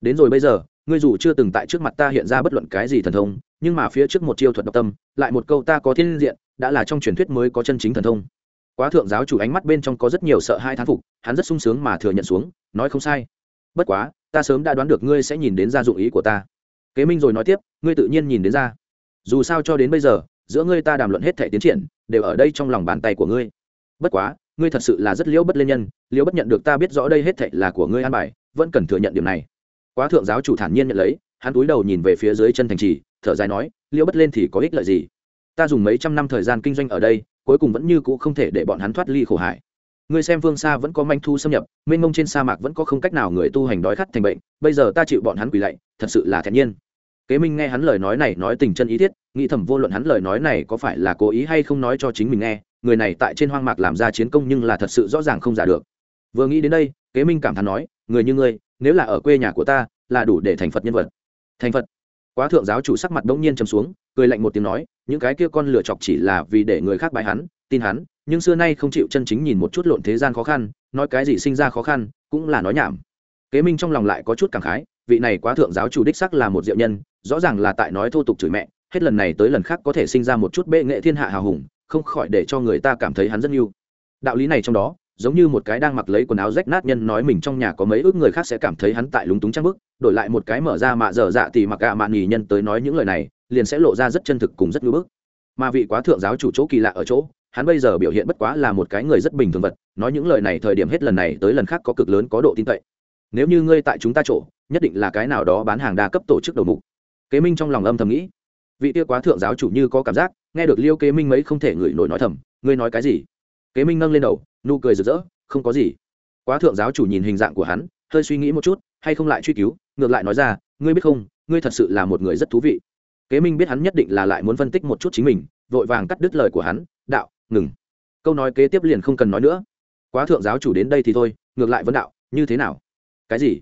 Đến rồi bây giờ, ngươi dù chưa từng tại trước mặt ta hiện ra bất luận cái gì thần thông, nhưng mà phía trước một chiêu thuật độc tâm, lại một câu ta có thiên diện, đã là trong truyền thuyết mới có chân chính thần thông. Quá thượng giáo chủ ánh mắt bên trong có rất nhiều sợ hai thán phục, hắn rất sung sướng mà thừa nhận xuống, nói không sai. Bất quá, ta sớm đã đoán được ngươi sẽ nhìn đến gia dụng ý của ta kế minh rồi nói tiếp, ngươi tự nhiên nhìn đến ra. Dù sao cho đến bây giờ, giữa ngươi ta đàm luận hết thể tiến triển, đều ở đây trong lòng bàn tay của ngươi. Bất quá, ngươi thật sự là rất liễu bất lên nhân, liễu bất nhận được ta biết rõ đây hết thể là của ngươi an bài, vẫn cần thừa nhận điểm này. Quá thượng giáo chủ thản nhiên nhận lấy, hắn túi đầu nhìn về phía dưới chân thành trì, thở dài nói, liễu bất lên thì có ích lợi gì? Ta dùng mấy trăm năm thời gian kinh doanh ở đây, cuối cùng vẫn như c ũ không thể để bọn hắn thoát ly khổ hải ngươi xem phương xa vẫn có manh thu xâm nhập, mênh mông trên sa mạc vẫn có không cách nào người tu hành đói khát thành bệnh, bây giờ ta chịu bọn hắn quỳ lạy, thật sự là thẹn nhiên. Kế minh nghe hắn lời nói này nói tình chân ý thiết, nghĩ thầm vô luận hắn lời nói này có phải là cố ý hay không nói cho chính mình nghe, người này tại trên hoang mạc làm ra chiến công nhưng là thật sự rõ ràng không giả được. Vừa nghĩ đến đây, kế minh cảm thán nói, người như ngươi, nếu là ở quê nhà của ta, là đủ để thành phật nhân vật. Thành phật. Quá thượng giáo chủ sắc mặt bỗng nhiên chấm xuống, cười lạnh một tiếng nói, những cái kia con lửa chọc chỉ là vì để người khác bại hắn tin hắn, nhưng xưa nay không chịu chân chính nhìn một chút lộn thế gian khó khăn, nói cái gì sinh ra khó khăn, cũng là nói nhảm. Kế minh trong lòng lại có chút cảm khái, vị này quá thượng giáo chủ đích sắc là một diệu nhân, rõ ràng là tại nói thô tục chửi mẹ, hết lần này tới lần khác có thể sinh ra một chút bệ nghệ thiên hạ hào hùng, không khỏi để cho người ta cảm thấy hắn rất yêu đạo lý này trong đó, giống như một cái đang mặc lấy quần áo rách nát nhân nói mình trong nhà có mấy ước người khác sẽ cảm thấy hắn tại lúng túng trang bức, đổi lại một cái mở ra mạ dở dạ thì mặc gạ mạ nghỉ nhân tới nói những lời này, liền sẽ lộ ra rất chân thực cùng rất ngưỡng bức. Mà vị quá thượng giáo chủ chỗ kỳ lạ ở chỗ hắn bây giờ biểu hiện bất quá là một cái người rất bình thường vật, nói những lời này thời điểm hết lần này tới lần khác có cực lớn có độ tin cậy. Nếu như ngươi tại chúng ta chỗ, nhất định là cái nào đó bán hàng đa cấp tổ chức đầu mục. Kế minh trong lòng âm thầm nghĩ. Vị tia quá thượng giáo chủ như có cảm giác, nghe được liêu kế minh mấy không thể ngửi nổi nói thầm, ngươi nói cái gì? Kế minh nâng lên đầu, nụ cười rực rỡ, không có gì. Quá thượng giáo chủ nhìn hình dạng của hắn, hơi suy nghĩ một chút, hay không lại truy cứu, ngược lại nói ra, ngươi biết không, ngươi thật sự là một người rất thú vị. Kế minh biết hắn nhất định là lại muốn phân tích một chút chính mình, vội vàng cắt đứt lời của hắn, đạo ngừng. Câu nói kế tiếp liền không cần nói nữa. Quá thượng giáo chủ đến đây thì thôi, ngược lại vấn đạo, như thế nào? Cái gì?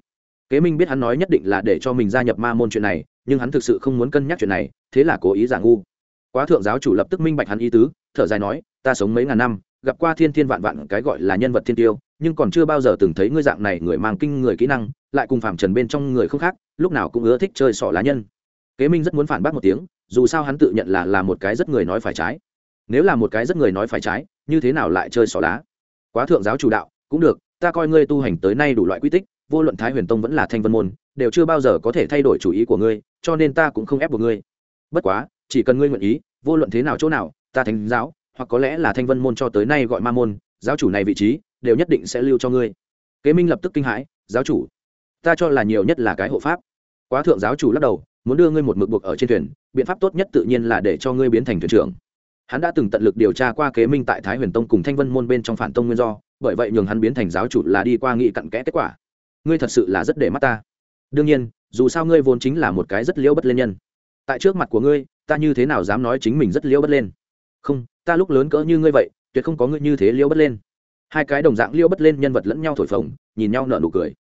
Kế minh biết hắn nói nhất định là để cho mình gia nhập ma môn chuyện này, nhưng hắn thực sự không muốn cân nhắc chuyện này, thế là cố ý giả ngu. Quá thượng giáo chủ lập tức minh bạch hắn ý tứ, thở dài nói, ta sống mấy ngàn năm, gặp qua thiên thiên vạn vạn cái gọi là nhân vật thiên tiêu, nhưng còn chưa bao giờ từng thấy ngươi dạng này người mang kinh người kỹ năng, lại cùng phạm trần bên trong người không khác, lúc nào cũng ưa thích chơi sọ lá nhân. Kế minh rất muốn phản bác một tiếng, dù sao hắn tự nhận là là một cái rất người nói phải trái nếu là một cái rất người nói phải trái, như thế nào lại chơi xỏ lá? Quá thượng giáo chủ đạo, cũng được, ta coi ngươi tu hành tới nay đủ loại quy tích, vô luận thái huyền tông vẫn là thanh vân môn, đều chưa bao giờ có thể thay đổi chủ ý của ngươi, cho nên ta cũng không ép buộc ngươi. Bất quá, chỉ cần ngươi nguyện ý, vô luận thế nào chỗ nào, ta thánh giáo, hoặc có lẽ là thanh vân môn cho tới nay gọi ma môn, giáo chủ này vị trí, đều nhất định sẽ lưu cho ngươi. Kế minh lập tức kinh hãi, giáo chủ, ta cho là nhiều nhất là cái hộ pháp. Quá thượng giáo chủ lắc đầu, muốn đưa ngươi một mực buộc ở trên thuyền, biện pháp tốt nhất tự nhiên là để cho ngươi biến thành thuyền trưởng hắn đã từng tận lực điều tra qua kế minh tại thái huyền tông cùng thanh vân môn bên trong phản tông nguyên do bởi vậy nhường hắn biến thành giáo chủ là đi qua nghị cặn kẽ kết quả. Ngươi thật sự là rất để mắt ta. Đương nhiên dù sao ngươi vốn chính là một cái rất liễu bất lên nhân. Tại trước mặt của ngươi ta như thế nào dám nói chính mình rất liễu bất lên? Không ta lúc lớn cỡ như ngươi vậy tuyệt không có ngươi như thế liễu bất lên. Hai cái đồng dạng liễu bất lên nhân vật lẫn nhau thổi phồng nhìn nhau nở nụ cười.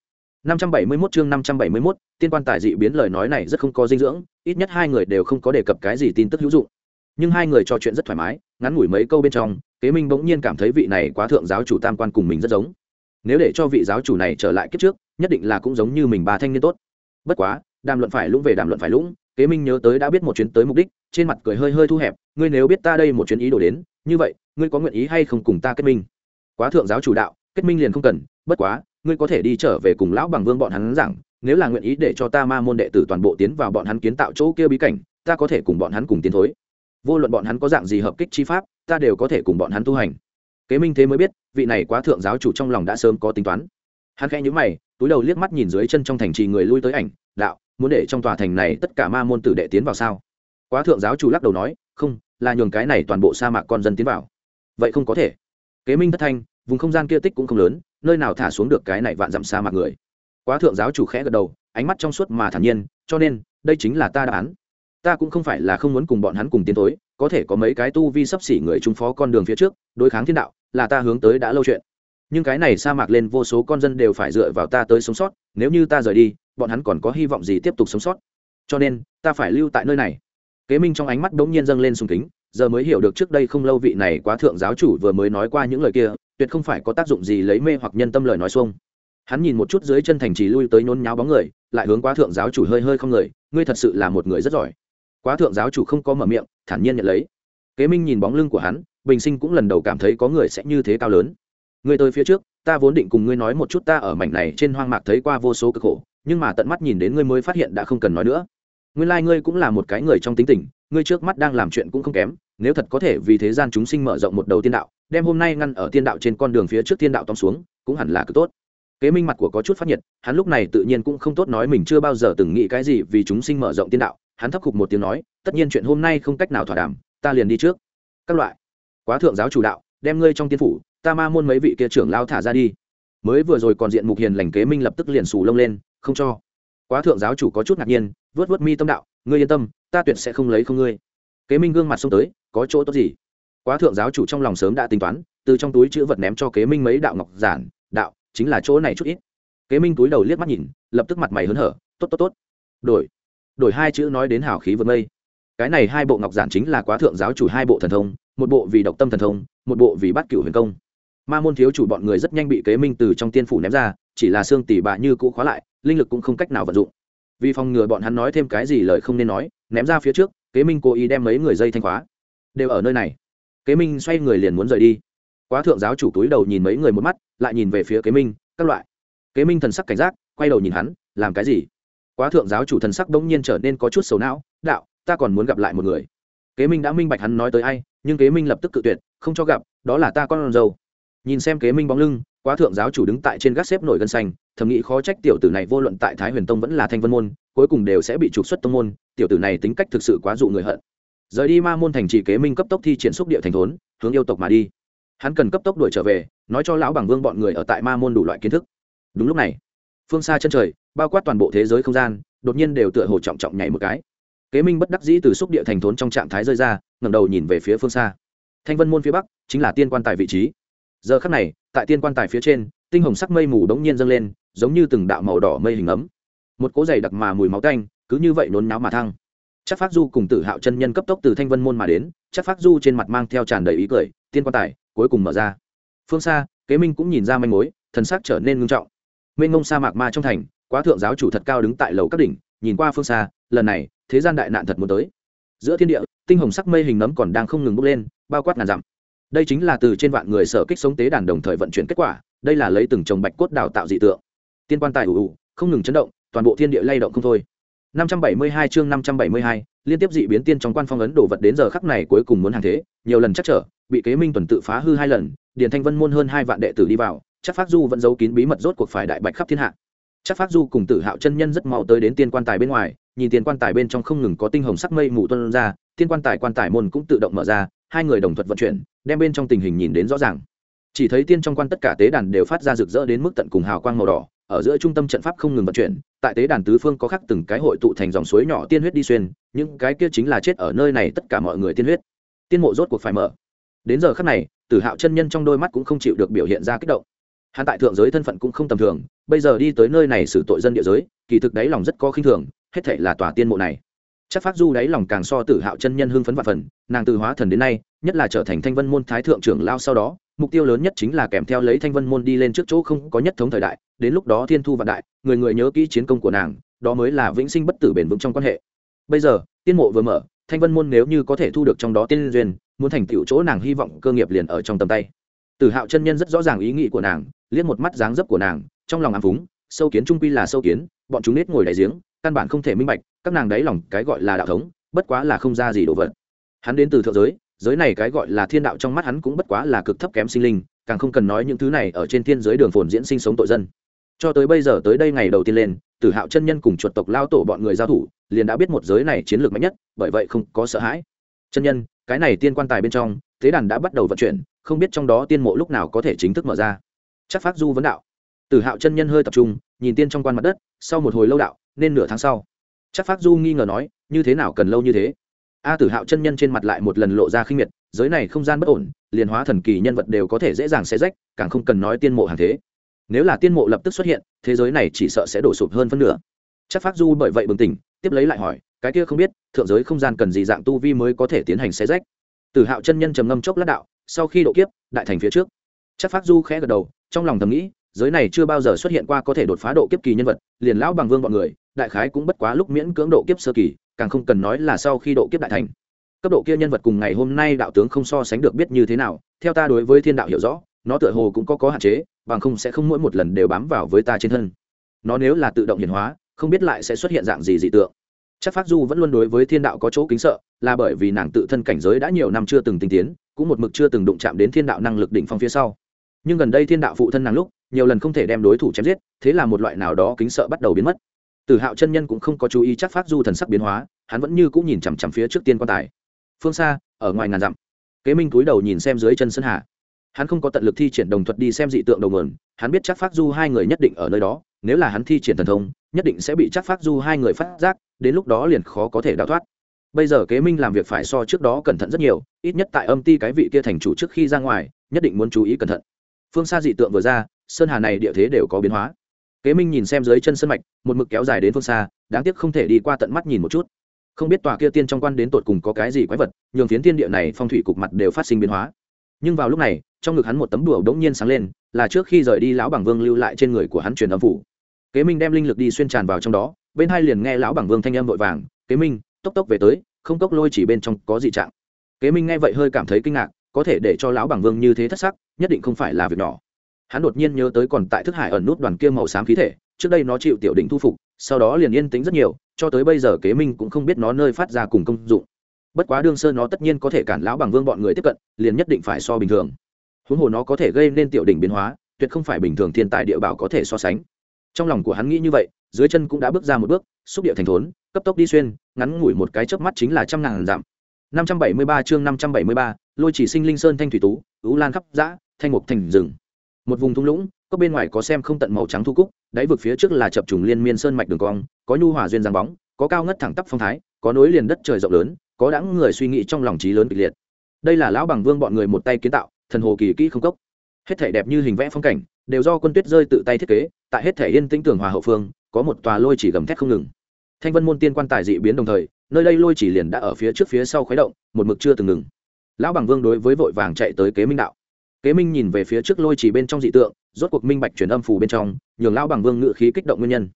571 chương 571, tiên quan tài dị biến lời nói này rất không có dinh dưỡng, ít nhất hai người đều không có đề cập cái gì tin tức hữu dụng. Nhưng hai người trò chuyện rất thoải mái, ngắn ngủi mấy câu bên trong, Kế Minh bỗng nhiên cảm thấy vị này quá thượng giáo chủ tam quan cùng mình rất giống. Nếu để cho vị giáo chủ này trở lại kiếp trước, nhất định là cũng giống như mình ba thanh niên tốt. Bất quá, đàm luận phải lũng về đàm luận phải lũng, Kế Minh nhớ tới đã biết một chuyến tới mục đích, trên mặt cười hơi hơi thu hẹp, ngươi nếu biết ta đây một chuyến ý đồ đến, như vậy, ngươi có nguyện ý hay không cùng ta kết minh? Quá thượng giáo chủ đạo, kết minh liền không cần, bất quá, ngươi có thể đi trở về cùng lão bằng vương bọn hắn rằng nếu là nguyện ý để cho ta ma môn đệ tử toàn bộ tiến vào bọn hắn kiến tạo chỗ kia bí cảnh ta có thể cùng bọn hắn cùng tiến thối vô luận bọn hắn có dạng gì hợp kích chi pháp, ta đều có thể cùng bọn hắn tu hành. Kế minh thế mới biết, vị này quá thượng giáo chủ trong lòng đã sớm có tính toán. Hắn khẽ nhữ mày, túi đầu liếc mắt nhìn dưới chân trong thành trì người lui tới ảnh, đạo, muốn để trong tòa thành này tất cả ma môn tử đệ tiến vào sao? Quá thượng giáo chủ lắc đầu nói, không, là nhường cái này toàn bộ sa mạc con dân tiến vào. Vậy không có thể. Kế minh thất thanh, vùng không gian kia tích cũng không lớn, nơi nào thả xuống được cái này vạn dặm xa mạc người. Quá thượng giáo chủ khẽ gật đầu, ánh mắt trong suốt mà thản nhiên, cho nên, đây chính là ta đáp án ta cũng không phải là không muốn cùng bọn hắn cùng tiến tối có thể có mấy cái tu vi sắp xỉ người trung phó con đường phía trước, đối kháng thiên đạo, là ta hướng tới đã lâu chuyện. Nhưng cái này sa mạc lên vô số con dân đều phải dựa vào ta tới sống sót, nếu như ta rời đi, bọn hắn còn có hy vọng gì tiếp tục sống sót? Cho nên, ta phải lưu tại nơi này. Kế minh trong ánh mắt đ ố n g nhiên dâng lên sùng kính, giờ mới hiểu được trước đây không lâu vị này quá thượng giáo chủ vừa mới nói qua những lời kia, tuyệt không phải có tác dụng gì lấy mê hoặc nhân tâm lời nói xuông. Hắn nhìn một chút dưới chân thành trì lui tới nhốn nháo bóng người, lại hướng quá thượng giáo chủ hơi hơi không người, ngươi thật sự là một người rất giỏi quá thượng giáo chủ không có mở miệng, thản nhiên nhận lấy. Kế minh nhìn bóng lưng của hắn, bình sinh cũng lần đầu cảm thấy có người sẽ như thế cao lớn. Người tới phía trước, ta vốn định cùng ngươi nói một chút ta ở mảnh này trên hoang mạc thấy qua vô số cực khổ, nhưng mà tận mắt nhìn đến ngươi mới phát hiện đã không cần nói nữa. Nguyên lai、like、ngươi cũng là một cái người trong tính tình, ngươi trước mắt đang làm chuyện cũng không kém, nếu thật có thể vì thế gian chúng sinh mở rộng một đầu tiên đạo, đem hôm nay ngăn ở tiên đạo trên con đường phía trước tiên đạo tóm xuống, cũng hẳn là cực tốt. Kế minh mặt của có chút phát nhiệt, hắn lúc này tự nhiên cũng không tốt nói mình chưa bao giờ từng nghĩ cái gì vì chúng sinh mở rộng tiên đạo hắn thấp khục một tiếng nói, tất nhiên chuyện hôm nay không cách nào thỏa đàm, ta liền đi trước. Các loại. Quá thượng giáo chủ đạo, đem ngươi trong tiên phủ, ta ma môn mấy vị kia trưởng lao thả ra đi. Mới vừa rồi còn diện mục hiền lành kế minh lập tức liền xù lông lên, không cho. Quá thượng giáo chủ có chút ngạc nhiên, vớt vớt mi tâm đạo, ngươi yên tâm, ta tuyệt sẽ không lấy không ngươi. Kế minh gương mặt xông tới, có chỗ tốt gì? Quá thượng giáo chủ trong lòng sớm đã tính toán, từ trong túi chữ vật ném cho kế minh mấy đạo ngọc giản, đạo, chính là chỗ này chút ít. Kế minh túi đầu liếc mắt nhìn, lập tức mặt mày hớn hở, tốt tốt tốt, đổi đổi hai chữ nói đến hào khí vượt mây cái này hai bộ ngọc giản chính là quá thượng giáo chủ hai bộ thần thông, một bộ vì độc tâm thần thông, một bộ vì bắt cửu huyền công. Ma môn thiếu chủ bọn người rất nhanh bị kế minh từ trong tiên phủ ném ra, chỉ là xương tỷ bạ như cũ khóa lại, linh lực cũng không cách nào vận dụng. Vì phòng ngừa bọn hắn nói thêm cái gì lời không nên nói, ném ra phía trước, kế minh cố ý đem mấy người dây thanh khóa. Đều ở nơi này. Kế minh xoay người liền muốn rời đi. Quá thượng giáo chủ túi đầu nhìn mấy người một mắt, lại nhìn về phía kế minh, các loại. Kế minh thần sắc cảnh giác, quay đầu nhìn hắn, làm cái gì? Quá thượng giáo chủ thần sắc bỗng nhiên trở nên có chút sầu não, đạo, ta còn muốn gặp lại một người. Kế minh đã minh bạch hắn nói tới ai, nhưng kế minh lập tức cự tuyệt, không cho gặp, đó là ta con dâu. Nhìn xem kế minh bóng lưng, quá thượng giáo chủ đứng tại trên gác xếp nổi gân xanh, thầm nghĩ khó trách tiểu tử này vô luận tại thái huyền tông vẫn là thanh vân môn, cuối cùng đều sẽ bị trục xuất tông môn, tiểu tử này tính cách thực sự quá dụ người hận. Rời đi ma môn thành trì, kế minh cấp tốc thi triển xúc địa thành thốn, hướng yêu tộc mà đi. Hắn cần cấp tốc đuổi trở về, nói cho lão bằng vương bọn người ở tại ma môn đủ loại kiến thức. Đúng lúc này, phương xa chân trời bao quát toàn bộ thế giới không gian, đột nhiên đều tựa hồ trọng trọng nhảy một cái. Kế minh bất đắc dĩ từ xúc địa thành thốn trong trạng thái rơi ra, ngẩng đầu nhìn về phía phương xa. Thanh vân môn phía bắc chính là tiên quan tài vị trí. Giờ khắc này, tại tiên quan tài phía trên, tinh hồng sắc mây mù đống nhiên dâng lên, giống như từng đạo màu đỏ mây hình ấm. Một cỗ dày đặc mà mùi máu tanh, cứ như vậy nôn náo mà thăng. Chắc phát du cùng tử hạo chân nhân cấp tốc từ thanh vân môn mà đến, chắc phát du trên mặt mang theo tràn đầy ý cười, tiên quan tài, cuối cùng mở ra. Phương xa, kế minh cũng nhìn ra manh mối, thần sắc trở nên ngưng trọng. Mênh ngông sa mạc ma trong thành quá thượng giáo chủ thật cao đứng tại lầu các đỉnh nhìn qua phương xa lần này thế gian đại nạn thật muốn tới. Giữa thiên địa tinh hồng sắc mây hình nấm còn đang không ngừng bốc lên bao quát ngàn dặm. Đây chính là từ trên vạn người sở kích sống tế đàn đồng thời vận chuyển kết quả đây là lấy từng trồng bạch cốt đào tạo dị tượng. Tiên quan tài ủ ủ không ngừng chấn động toàn bộ thiên địa lay động không thôi. 572 chương 572, liên tiếp dị biến tiên trong quan phong ấn đồ vật đến giờ khắc này cuối cùng muốn hàng thế nhiều lần chắc trở bị kế minh tuần tự phá hư hai lần điền thanh vân môn hơn hai vạn đệ tử đi vào chắc phát du vẫn giấu kín bí mật rốt cuộc phải đại bạch khắp thiên hạ chắc phát du cùng tử hạo chân nhân rất mau tới đến tiên quan tài bên ngoài, nhìn tiên quan tài bên trong không ngừng có tinh hồng sắc mây mù tuân ra, tiên quan tài quan tài môn cũng tự động mở ra, hai người đồng thuận vận chuyển, đem bên trong tình hình nhìn đến rõ ràng. Chỉ thấy tiên trong quan tất cả tế đàn đều phát ra rực rỡ đến mức tận cùng hào quang màu đỏ, ở giữa trung tâm trận pháp không ngừng vận chuyển, tại tế đàn tứ phương có khắc từng cái hội tụ thành dòng suối nhỏ tiên huyết đi xuyên, những cái kia chính là chết ở nơi này tất cả mọi người tiên huyết. Tiên mộ rốt cuộc phải mở. Đến giờ khắc này, tử hạo chân nhân trong đôi mắt cũng không chịu được biểu hiện ra kích động hắn tại thượng giới thân phận cũng không tầm thường, bây giờ đi tới nơi này xử tội dân địa giới, kỳ thực đáy lòng rất có khinh thường, hết thể là tòa tiên mộ này. Chắc phát du đáy lòng càng so tử hạo chân nhân hưng phấn và phần, nàng từ hóa thần đến nay, nhất là trở thành thanh vân môn thái thượng trưởng lao sau đó, mục tiêu lớn nhất chính là kèm theo lấy thanh vân môn đi lên trước chỗ không có nhất thống thời đại, đến lúc đó thiên thu vạn đại, người người nhớ kỹ chiến công của nàng, đó mới là vĩnh sinh bất tử bền vững trong quan hệ. Bây giờ, tiên mộ vừa mở, thanh vân môn nếu như có thể thu được trong đó tiên duyên, muốn thành tựu chỗ nàng hy vọng cơ nghiệp liền ở trong tầm tay. Tử hạo chân nhân rất rõ ràng ý nghĩ của nàng liếc một mắt dáng dấp của nàng, trong lòng ám phúng, sâu kiến trung quy là sâu kiến, bọn chúng nết ngồi đại giếng, căn bản không thể minh bạch, các nàng đáy lòng cái gọi là đạo thống, bất quá là không ra gì đồ vật. Hắn đến từ thượng giới giới này cái gọi là thiên đạo trong mắt hắn cũng bất quá là cực thấp kém sinh linh, càng không cần nói những thứ này ở trên thiên giới đường phồn diễn sinh sống tội dân. Cho tới bây giờ tới đây ngày đầu tiên lên, tử hạo chân nhân cùng chuột tộc lao tổ bọn người giao thủ, liền đã biết một giới này chiến lược mạnh nhất, bởi vậy không có sợ hãi. Chân nhân, cái này tiên quan tài bên trong, thế đàn đã bắt đầu vận chuyển, không biết trong đó tiên mộ lúc nào có thể chính thức mở ra chắc phát du vấn đạo. Tử hạo chân nhân hơi tập trung, nhìn tiên trong quan mặt đất, sau một hồi lâu đạo, nên nửa tháng sau. Chắc phát du nghi ngờ nói, như thế nào cần lâu như thế? A tử hạo chân nhân trên mặt lại một lần lộ ra khinh miệt, giới này không gian bất ổn, liền hóa thần kỳ nhân vật đều có thể dễ dàng xé rách, càng không cần nói tiên mộ hàng thế. Nếu là tiên mộ lập tức xuất hiện, thế giới này chỉ sợ sẽ đổ sụp hơn phân nửa. Chắc phát du bởi vậy bừng tỉnh, tiếp lấy lại hỏi, cái kia không biết, thượng giới không gian cần gì dạng tu vi mới có thể tiến hành xé rách? Tử hạo chân nhân trầm ngâm chốc lát đạo, sau khi độ kiếp, đại thành phía trước. Chắc phát du khẽ gật đầu trong lòng thầm nghĩ, giới này chưa bao giờ xuất hiện qua có thể đột phá độ kiếp kỳ nhân vật, liền lão bằng vương bọn người, đại khái cũng bất quá lúc miễn cưỡng độ kiếp sơ kỳ, càng không cần nói là sau khi độ kiếp đại thành. Cấp độ kia nhân vật cùng ngày hôm nay đạo tướng không so sánh được biết như thế nào, theo ta đối với thiên đạo hiểu rõ, nó tựa hồ cũng có có hạn chế, bằng không sẽ không mỗi một lần đều bám vào với ta trên thân. Nó nếu là tự động hiển hóa, không biết lại sẽ xuất hiện dạng gì dị tượng. Chắc phát du vẫn luôn đối với thiên đạo có chỗ kính sợ, là bởi vì nàng tự thân cảnh giới đã nhiều năm chưa từng tinh tiến, cũng một mực chưa từng đụng chạm đến thiên đạo năng lực đỉnh phong phía sau nhưng gần đây thiên đạo phụ thân nàng lúc, nhiều lần không thể đem đối thủ chém giết, thế là một loại nào đó kính sợ bắt đầu biến mất. Tử hạo chân nhân cũng không có chú ý chắc phát du thần sắc biến hóa, hắn vẫn như cũng nhìn chằm chằm phía trước tiên quan tài. Phương xa, ở ngoài ngàn dặm, kế minh cúi đầu nhìn xem dưới chân sơn hà hắn không có tận lực thi triển đồng thuật đi xem dị tượng đầu mườn hắn biết chắc phát du hai người nhất định ở nơi đó, nếu là hắn thi triển thần thông, nhất định sẽ bị chắc phát du hai người phát giác, đến lúc đó liền khó có thể đào thoát. Bây giờ kế minh làm việc phải so trước đó cẩn thận rất nhiều, ít nhất tại âm ti cái vị kia thành chủ trước khi ra ngoài, nhất định muốn chú ý cẩn thận phương xa dị tượng vừa ra, sơn hà này địa thế đều có biến hóa. Kế minh nhìn xem dưới chân sân mạch, một mực kéo dài đến phương xa, đáng tiếc không thể đi qua tận mắt nhìn một chút. Không biết tòa kia tiên trong quan đến tột cùng có cái gì quái vật, nhường phiến tiên địa này phong thủy cục mặt đều phát sinh biến hóa. Nhưng vào lúc này, trong ngực hắn một tấm đùa đống nhiên sáng lên, là trước khi rời đi lão bằng vương lưu lại trên người của hắn truyền âm phủ. Kế minh đem linh lực đi xuyên tràn vào trong đó, bên hai liền nghe lão bằng vương thanh âm vội vàng, kế minh, tốc tốc về tới, không cốc lôi chỉ bên trong có gì trạng. Kế minh nghe vậy hơi cảm thấy kinh ngạc có thể để cho lão bằng vương như thế thất sắc, nhất định không phải là việc nhỏ. Hắn đột nhiên nhớ tới còn tại thức hải ẩn nút đoàn kia màu xám khí thể, trước đây nó chịu tiểu đỉnh thu phục, sau đó liền yên tính rất nhiều, cho tới bây giờ kế minh cũng không biết nó nơi phát ra cùng công dụng. Bất quá đương sơ nó tất nhiên có thể cản lão bằng vương bọn người tiếp cận, liền nhất định phải so bình thường. Huống hồ nó có thể gây nên tiểu đỉnh biến hóa, tuyệt không phải bình thường thiên tài địa bảo có thể so sánh. Trong lòng của hắn nghĩ như vậy, dưới chân cũng đã bước ra một bước, xúc địa thành thốn, cấp tốc đi xuyên, ngắn ngủi một cái chớp mắt chính là trăm ngàn dặm. 573 chương 573, Lôi Chỉ Sinh Linh Sơn thanh thủy tú, Ú Lan khắp dã, thanh mục thành rừng. Một vùng thung lũng, có bên ngoài có xem không tận màu trắng thu cúc, đáy vực phía trước là chập trùng liên miên sơn mạch đường cong, có nhu hòa duyên dáng bóng, có cao ngất thẳng tắp phong thái, có núi liền đất trời rộng lớn, có đãng người suy nghĩ trong lòng trí lớn kịch liệt. Đây là lão bằng vương bọn người một tay kiến tạo, thần hồ kỳ kỹ không cốc. Hết thảy đẹp như hình vẽ phong cảnh, đều do quân tuyết rơi tự tay thiết kế, tại hết thảy yên tĩnh tưởng hòa hậu phương, có một tòa lôi chỉ gầm thét không ngừng. Thanh Vân môn tiên quan tài dị biến đồng thời, nơi đây lôi chỉ liền đã ở phía trước phía sau khuấy động, một mực chưa từng ngừng. Lão bằng vương đối với vội vàng chạy tới kế minh đạo. Kế minh nhìn về phía trước lôi chỉ bên trong dị tượng, rốt cuộc minh bạch truyền âm phù bên trong, nhường lão bằng vương ngự khí kích động nguyên nhân.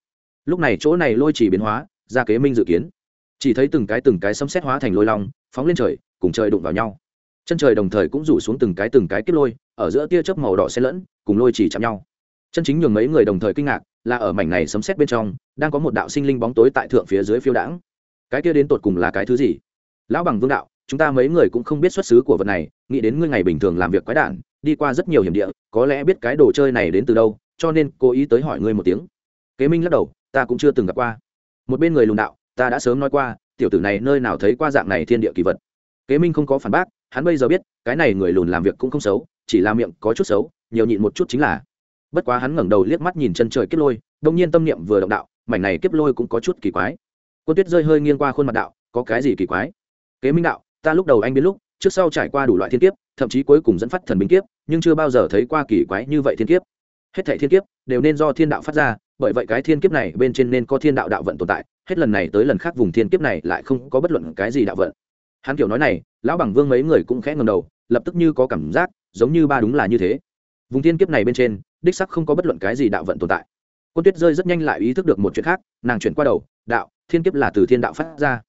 Lúc này chỗ này lôi chỉ biến hóa, ra kế minh dự kiến. Chỉ thấy từng cái từng cái sấm xét hóa thành lôi long, phóng lên trời, cùng trời đụng vào nhau. Chân trời đồng thời cũng rủ xuống từng cái từng cái kiếp lôi, ở giữa tia chớp màu đỏ xen lẫn, cùng lôi chỉ chạm nhau. Chân chính nhường mấy người đồng thời kinh ngạc, là ở mảnh này sấm xét bên trong, đang có một đạo sinh linh bóng tối tại thượng phía dưới phiêu đãng cái kia đến tột cùng là cái thứ gì? Lão bằng vương đạo, chúng ta mấy người cũng không biết xuất xứ của vật này, nghĩ đến ngươi ngày bình thường làm việc quái đản, đi qua rất nhiều hiểm địa, có lẽ biết cái đồ chơi này đến từ đâu, cho nên cố ý tới hỏi ngươi một tiếng. Kế minh lắc đầu, ta cũng chưa từng gặp qua. Một bên người lùn đạo, ta đã sớm nói qua, tiểu tử này nơi nào thấy qua dạng này thiên địa kỳ vật. Kế minh không có phản bác, hắn bây giờ biết, cái này người lùn làm việc cũng không xấu, chỉ là miệng có chút xấu, nhiều nhịn một chút chính là. Bất quá hắn ngẩng đầu liếc mắt nhìn chân trời kiếp lôi, đông nhiên tâm niệm vừa động đạo, mảnh này kiếp lôi cũng có chút kỳ quái quân tuyết rơi hơi nghiêng qua khuôn mặt đạo, có cái gì kỳ quái? Kế minh đạo, ta lúc đầu anh biết lúc, trước sau trải qua đủ loại thiên kiếp, thậm chí cuối cùng dẫn phát thần binh kiếp, nhưng chưa bao giờ thấy qua kỳ quái như vậy thiên kiếp. Hết thảy thiên kiếp đều nên do thiên đạo phát ra, bởi vậy cái thiên kiếp này bên trên nên có thiên đạo đạo vận tồn tại, hết lần này tới lần khác vùng thiên kiếp này lại không có bất luận cái gì đạo vận. Hắn kiểu nói này, lão bằng vương mấy người cũng khẽ ngầm đầu, lập tức như có cảm giác, giống như ba đúng là như thế. Vùng thiên kiếp này bên trên, đích sắc không có bất luận cái gì đạo vận tồn tại. Quân tuyết rơi rất nhanh lại ý thức được một chuyện khác, nàng chuyển qua đầu, đạo thiên kiếp là từ thiên đạo phát ra.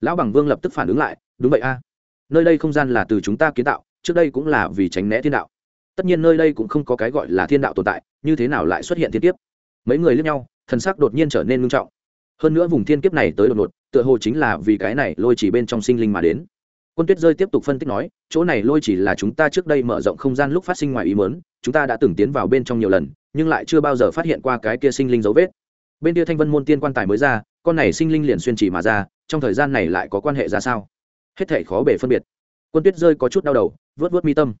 Lão bằng vương lập tức phản ứng lại, đúng vậy a, nơi đây không gian là từ chúng ta kiến tạo, trước đây cũng là vì tránh né thiên đạo. Tất nhiên nơi đây cũng không có cái gọi là thiên đạo tồn tại, như thế nào lại xuất hiện thiên kiếp? Mấy người lướt nhau, thần sắc đột nhiên trở nên nghiêm trọng. Hơn nữa vùng thiên kiếp này tới đột ngột, tựa hồ chính là vì cái này lôi chỉ bên trong sinh linh mà đến. Quân tuyết rơi tiếp tục phân tích nói, chỗ này lôi chỉ là chúng ta trước đây mở rộng không gian lúc phát sinh ngoài ý mớn chúng ta đã từng tiến vào bên trong nhiều lần, nhưng lại chưa bao giờ phát hiện qua cái kia sinh linh dấu vết bên kia thanh vân môn tiên quan tài mới ra, con này sinh linh liền xuyên chỉ mà ra, trong thời gian này lại có quan hệ ra sao? Hết thể khó bể phân biệt. Quân tuyết rơi có chút đau đầu, vớt vớt mi tâm.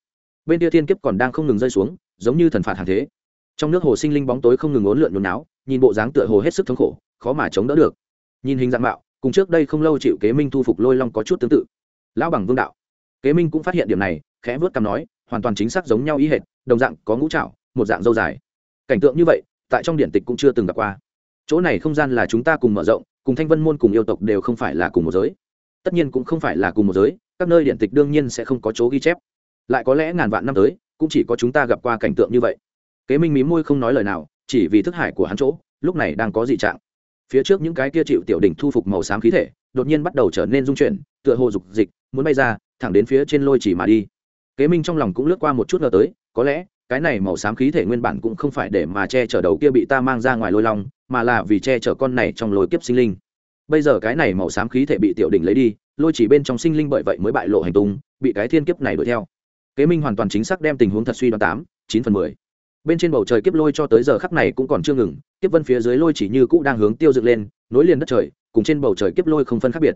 Bên kia thiên kiếp còn đang không ngừng rơi xuống, giống như thần phạt hàng thế. Trong nước hồ sinh linh bóng tối không ngừng ốn lượn nhốn náo nhìn bộ dáng tựa hồ hết sức thống khổ, khó mà chống đỡ được. Nhìn hình dạng mạo, cùng trước đây không lâu chịu kế minh thu phục lôi long có chút tương tự. Lão bằng vương đạo. Kế minh cũng phát hiện điểm này, khẽ vớt cằm nói, hoàn toàn chính xác giống nhau ý hệt, đồng dạng có ngũ trạo một dạng dâu dài. Cảnh tượng như vậy, tại trong điện tịch cũng chưa từng gặp qua chỗ này không gian là chúng ta cùng mở rộng, cùng thanh vân môn cùng yêu tộc đều không phải là cùng một giới. Tất nhiên cũng không phải là cùng một giới, các nơi điện tịch đương nhiên sẽ không có chỗ ghi chép. Lại có lẽ ngàn vạn năm tới, cũng chỉ có chúng ta gặp qua cảnh tượng như vậy. Kế minh mí môi không nói lời nào, chỉ vì thức hải của hắn chỗ, lúc này đang có dị trạng. Phía trước những cái kia chịu tiểu đỉnh thu phục màu xám khí thể, đột nhiên bắt đầu trở nên dung chuyển, tựa hồ dục dịch, muốn bay ra, thẳng đến phía trên lôi chỉ mà đi. Kế minh trong lòng cũng lướt qua một chút ngờ tới, có lẽ, cái này màu xám khí thể nguyên bản cũng không phải để mà che chở đầu kia bị ta mang ra ngoài lôi long mà là vì che chở con này trong lôi kiếp sinh linh. Bây giờ cái này màu xám khí thể bị tiểu đỉnh lấy đi, lôi chỉ bên trong sinh linh bởi vậy mới bại lộ hành tung, bị cái thiên kiếp này đuổi theo. Kế minh hoàn toàn chính xác đem tình huống thật suy đoán tám, chín phần mười. Bên trên bầu trời kiếp lôi cho tới giờ khắc này cũng còn chưa ngừng, kiếp vân phía dưới lôi chỉ như cũ đang hướng tiêu dựng lên, nối liền đất trời, cùng trên bầu trời kiếp lôi không phân khác biệt.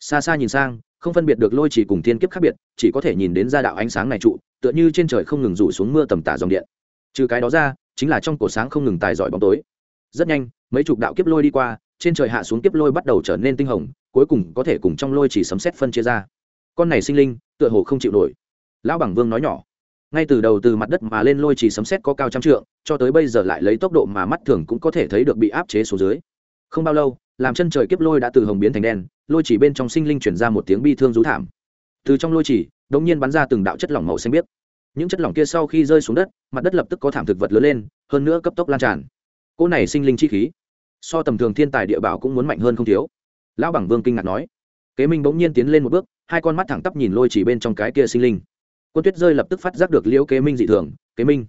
Xa xa nhìn sang, không phân biệt được lôi chỉ cùng thiên kiếp khác biệt, chỉ có thể nhìn đến ra đạo ánh sáng này trụ, tựa như trên trời không ngừng rủ xuống mưa tầm tả dòng điện. Trừ cái đó ra, chính là trong cổ sáng không ngừng tài giỏi bóng tối rất nhanh, mấy chục đạo kiếp lôi đi qua, trên trời hạ xuống kiếp lôi bắt đầu trở nên tinh hồng, cuối cùng có thể cùng trong lôi chỉ sấm xét phân chia ra. Con này sinh linh, tựa hồ không chịu nổi. Lão bằng vương nói nhỏ, ngay từ đầu từ mặt đất mà lên lôi chỉ sấm xét có cao trăm trượng, cho tới bây giờ lại lấy tốc độ mà mắt thường cũng có thể thấy được bị áp chế xuống dưới. Không bao lâu, làm chân trời kiếp lôi đã từ hồng biến thành đen, lôi chỉ bên trong sinh linh chuyển ra một tiếng bi thương rú thảm. Từ trong lôi chỉ, đột nhiên bắn ra từng đạo chất lỏng màu xanh biếc. Những chất lỏng kia sau khi rơi xuống đất, mặt đất lập tức có thảm thực vật lớn lên, hơn nữa cấp tốc lan tràn cỗ này sinh linh chi khí so tầm thường thiên tài địa bảo cũng muốn mạnh hơn không thiếu. Lão bằng vương kinh ngạc nói. Kế minh bỗng nhiên tiến lên một bước hai con mắt thẳng tắp nhìn lôi chỉ bên trong cái kia sinh linh. Quân tuyết rơi lập tức phát giác được liễu kế minh dị thường kế minh.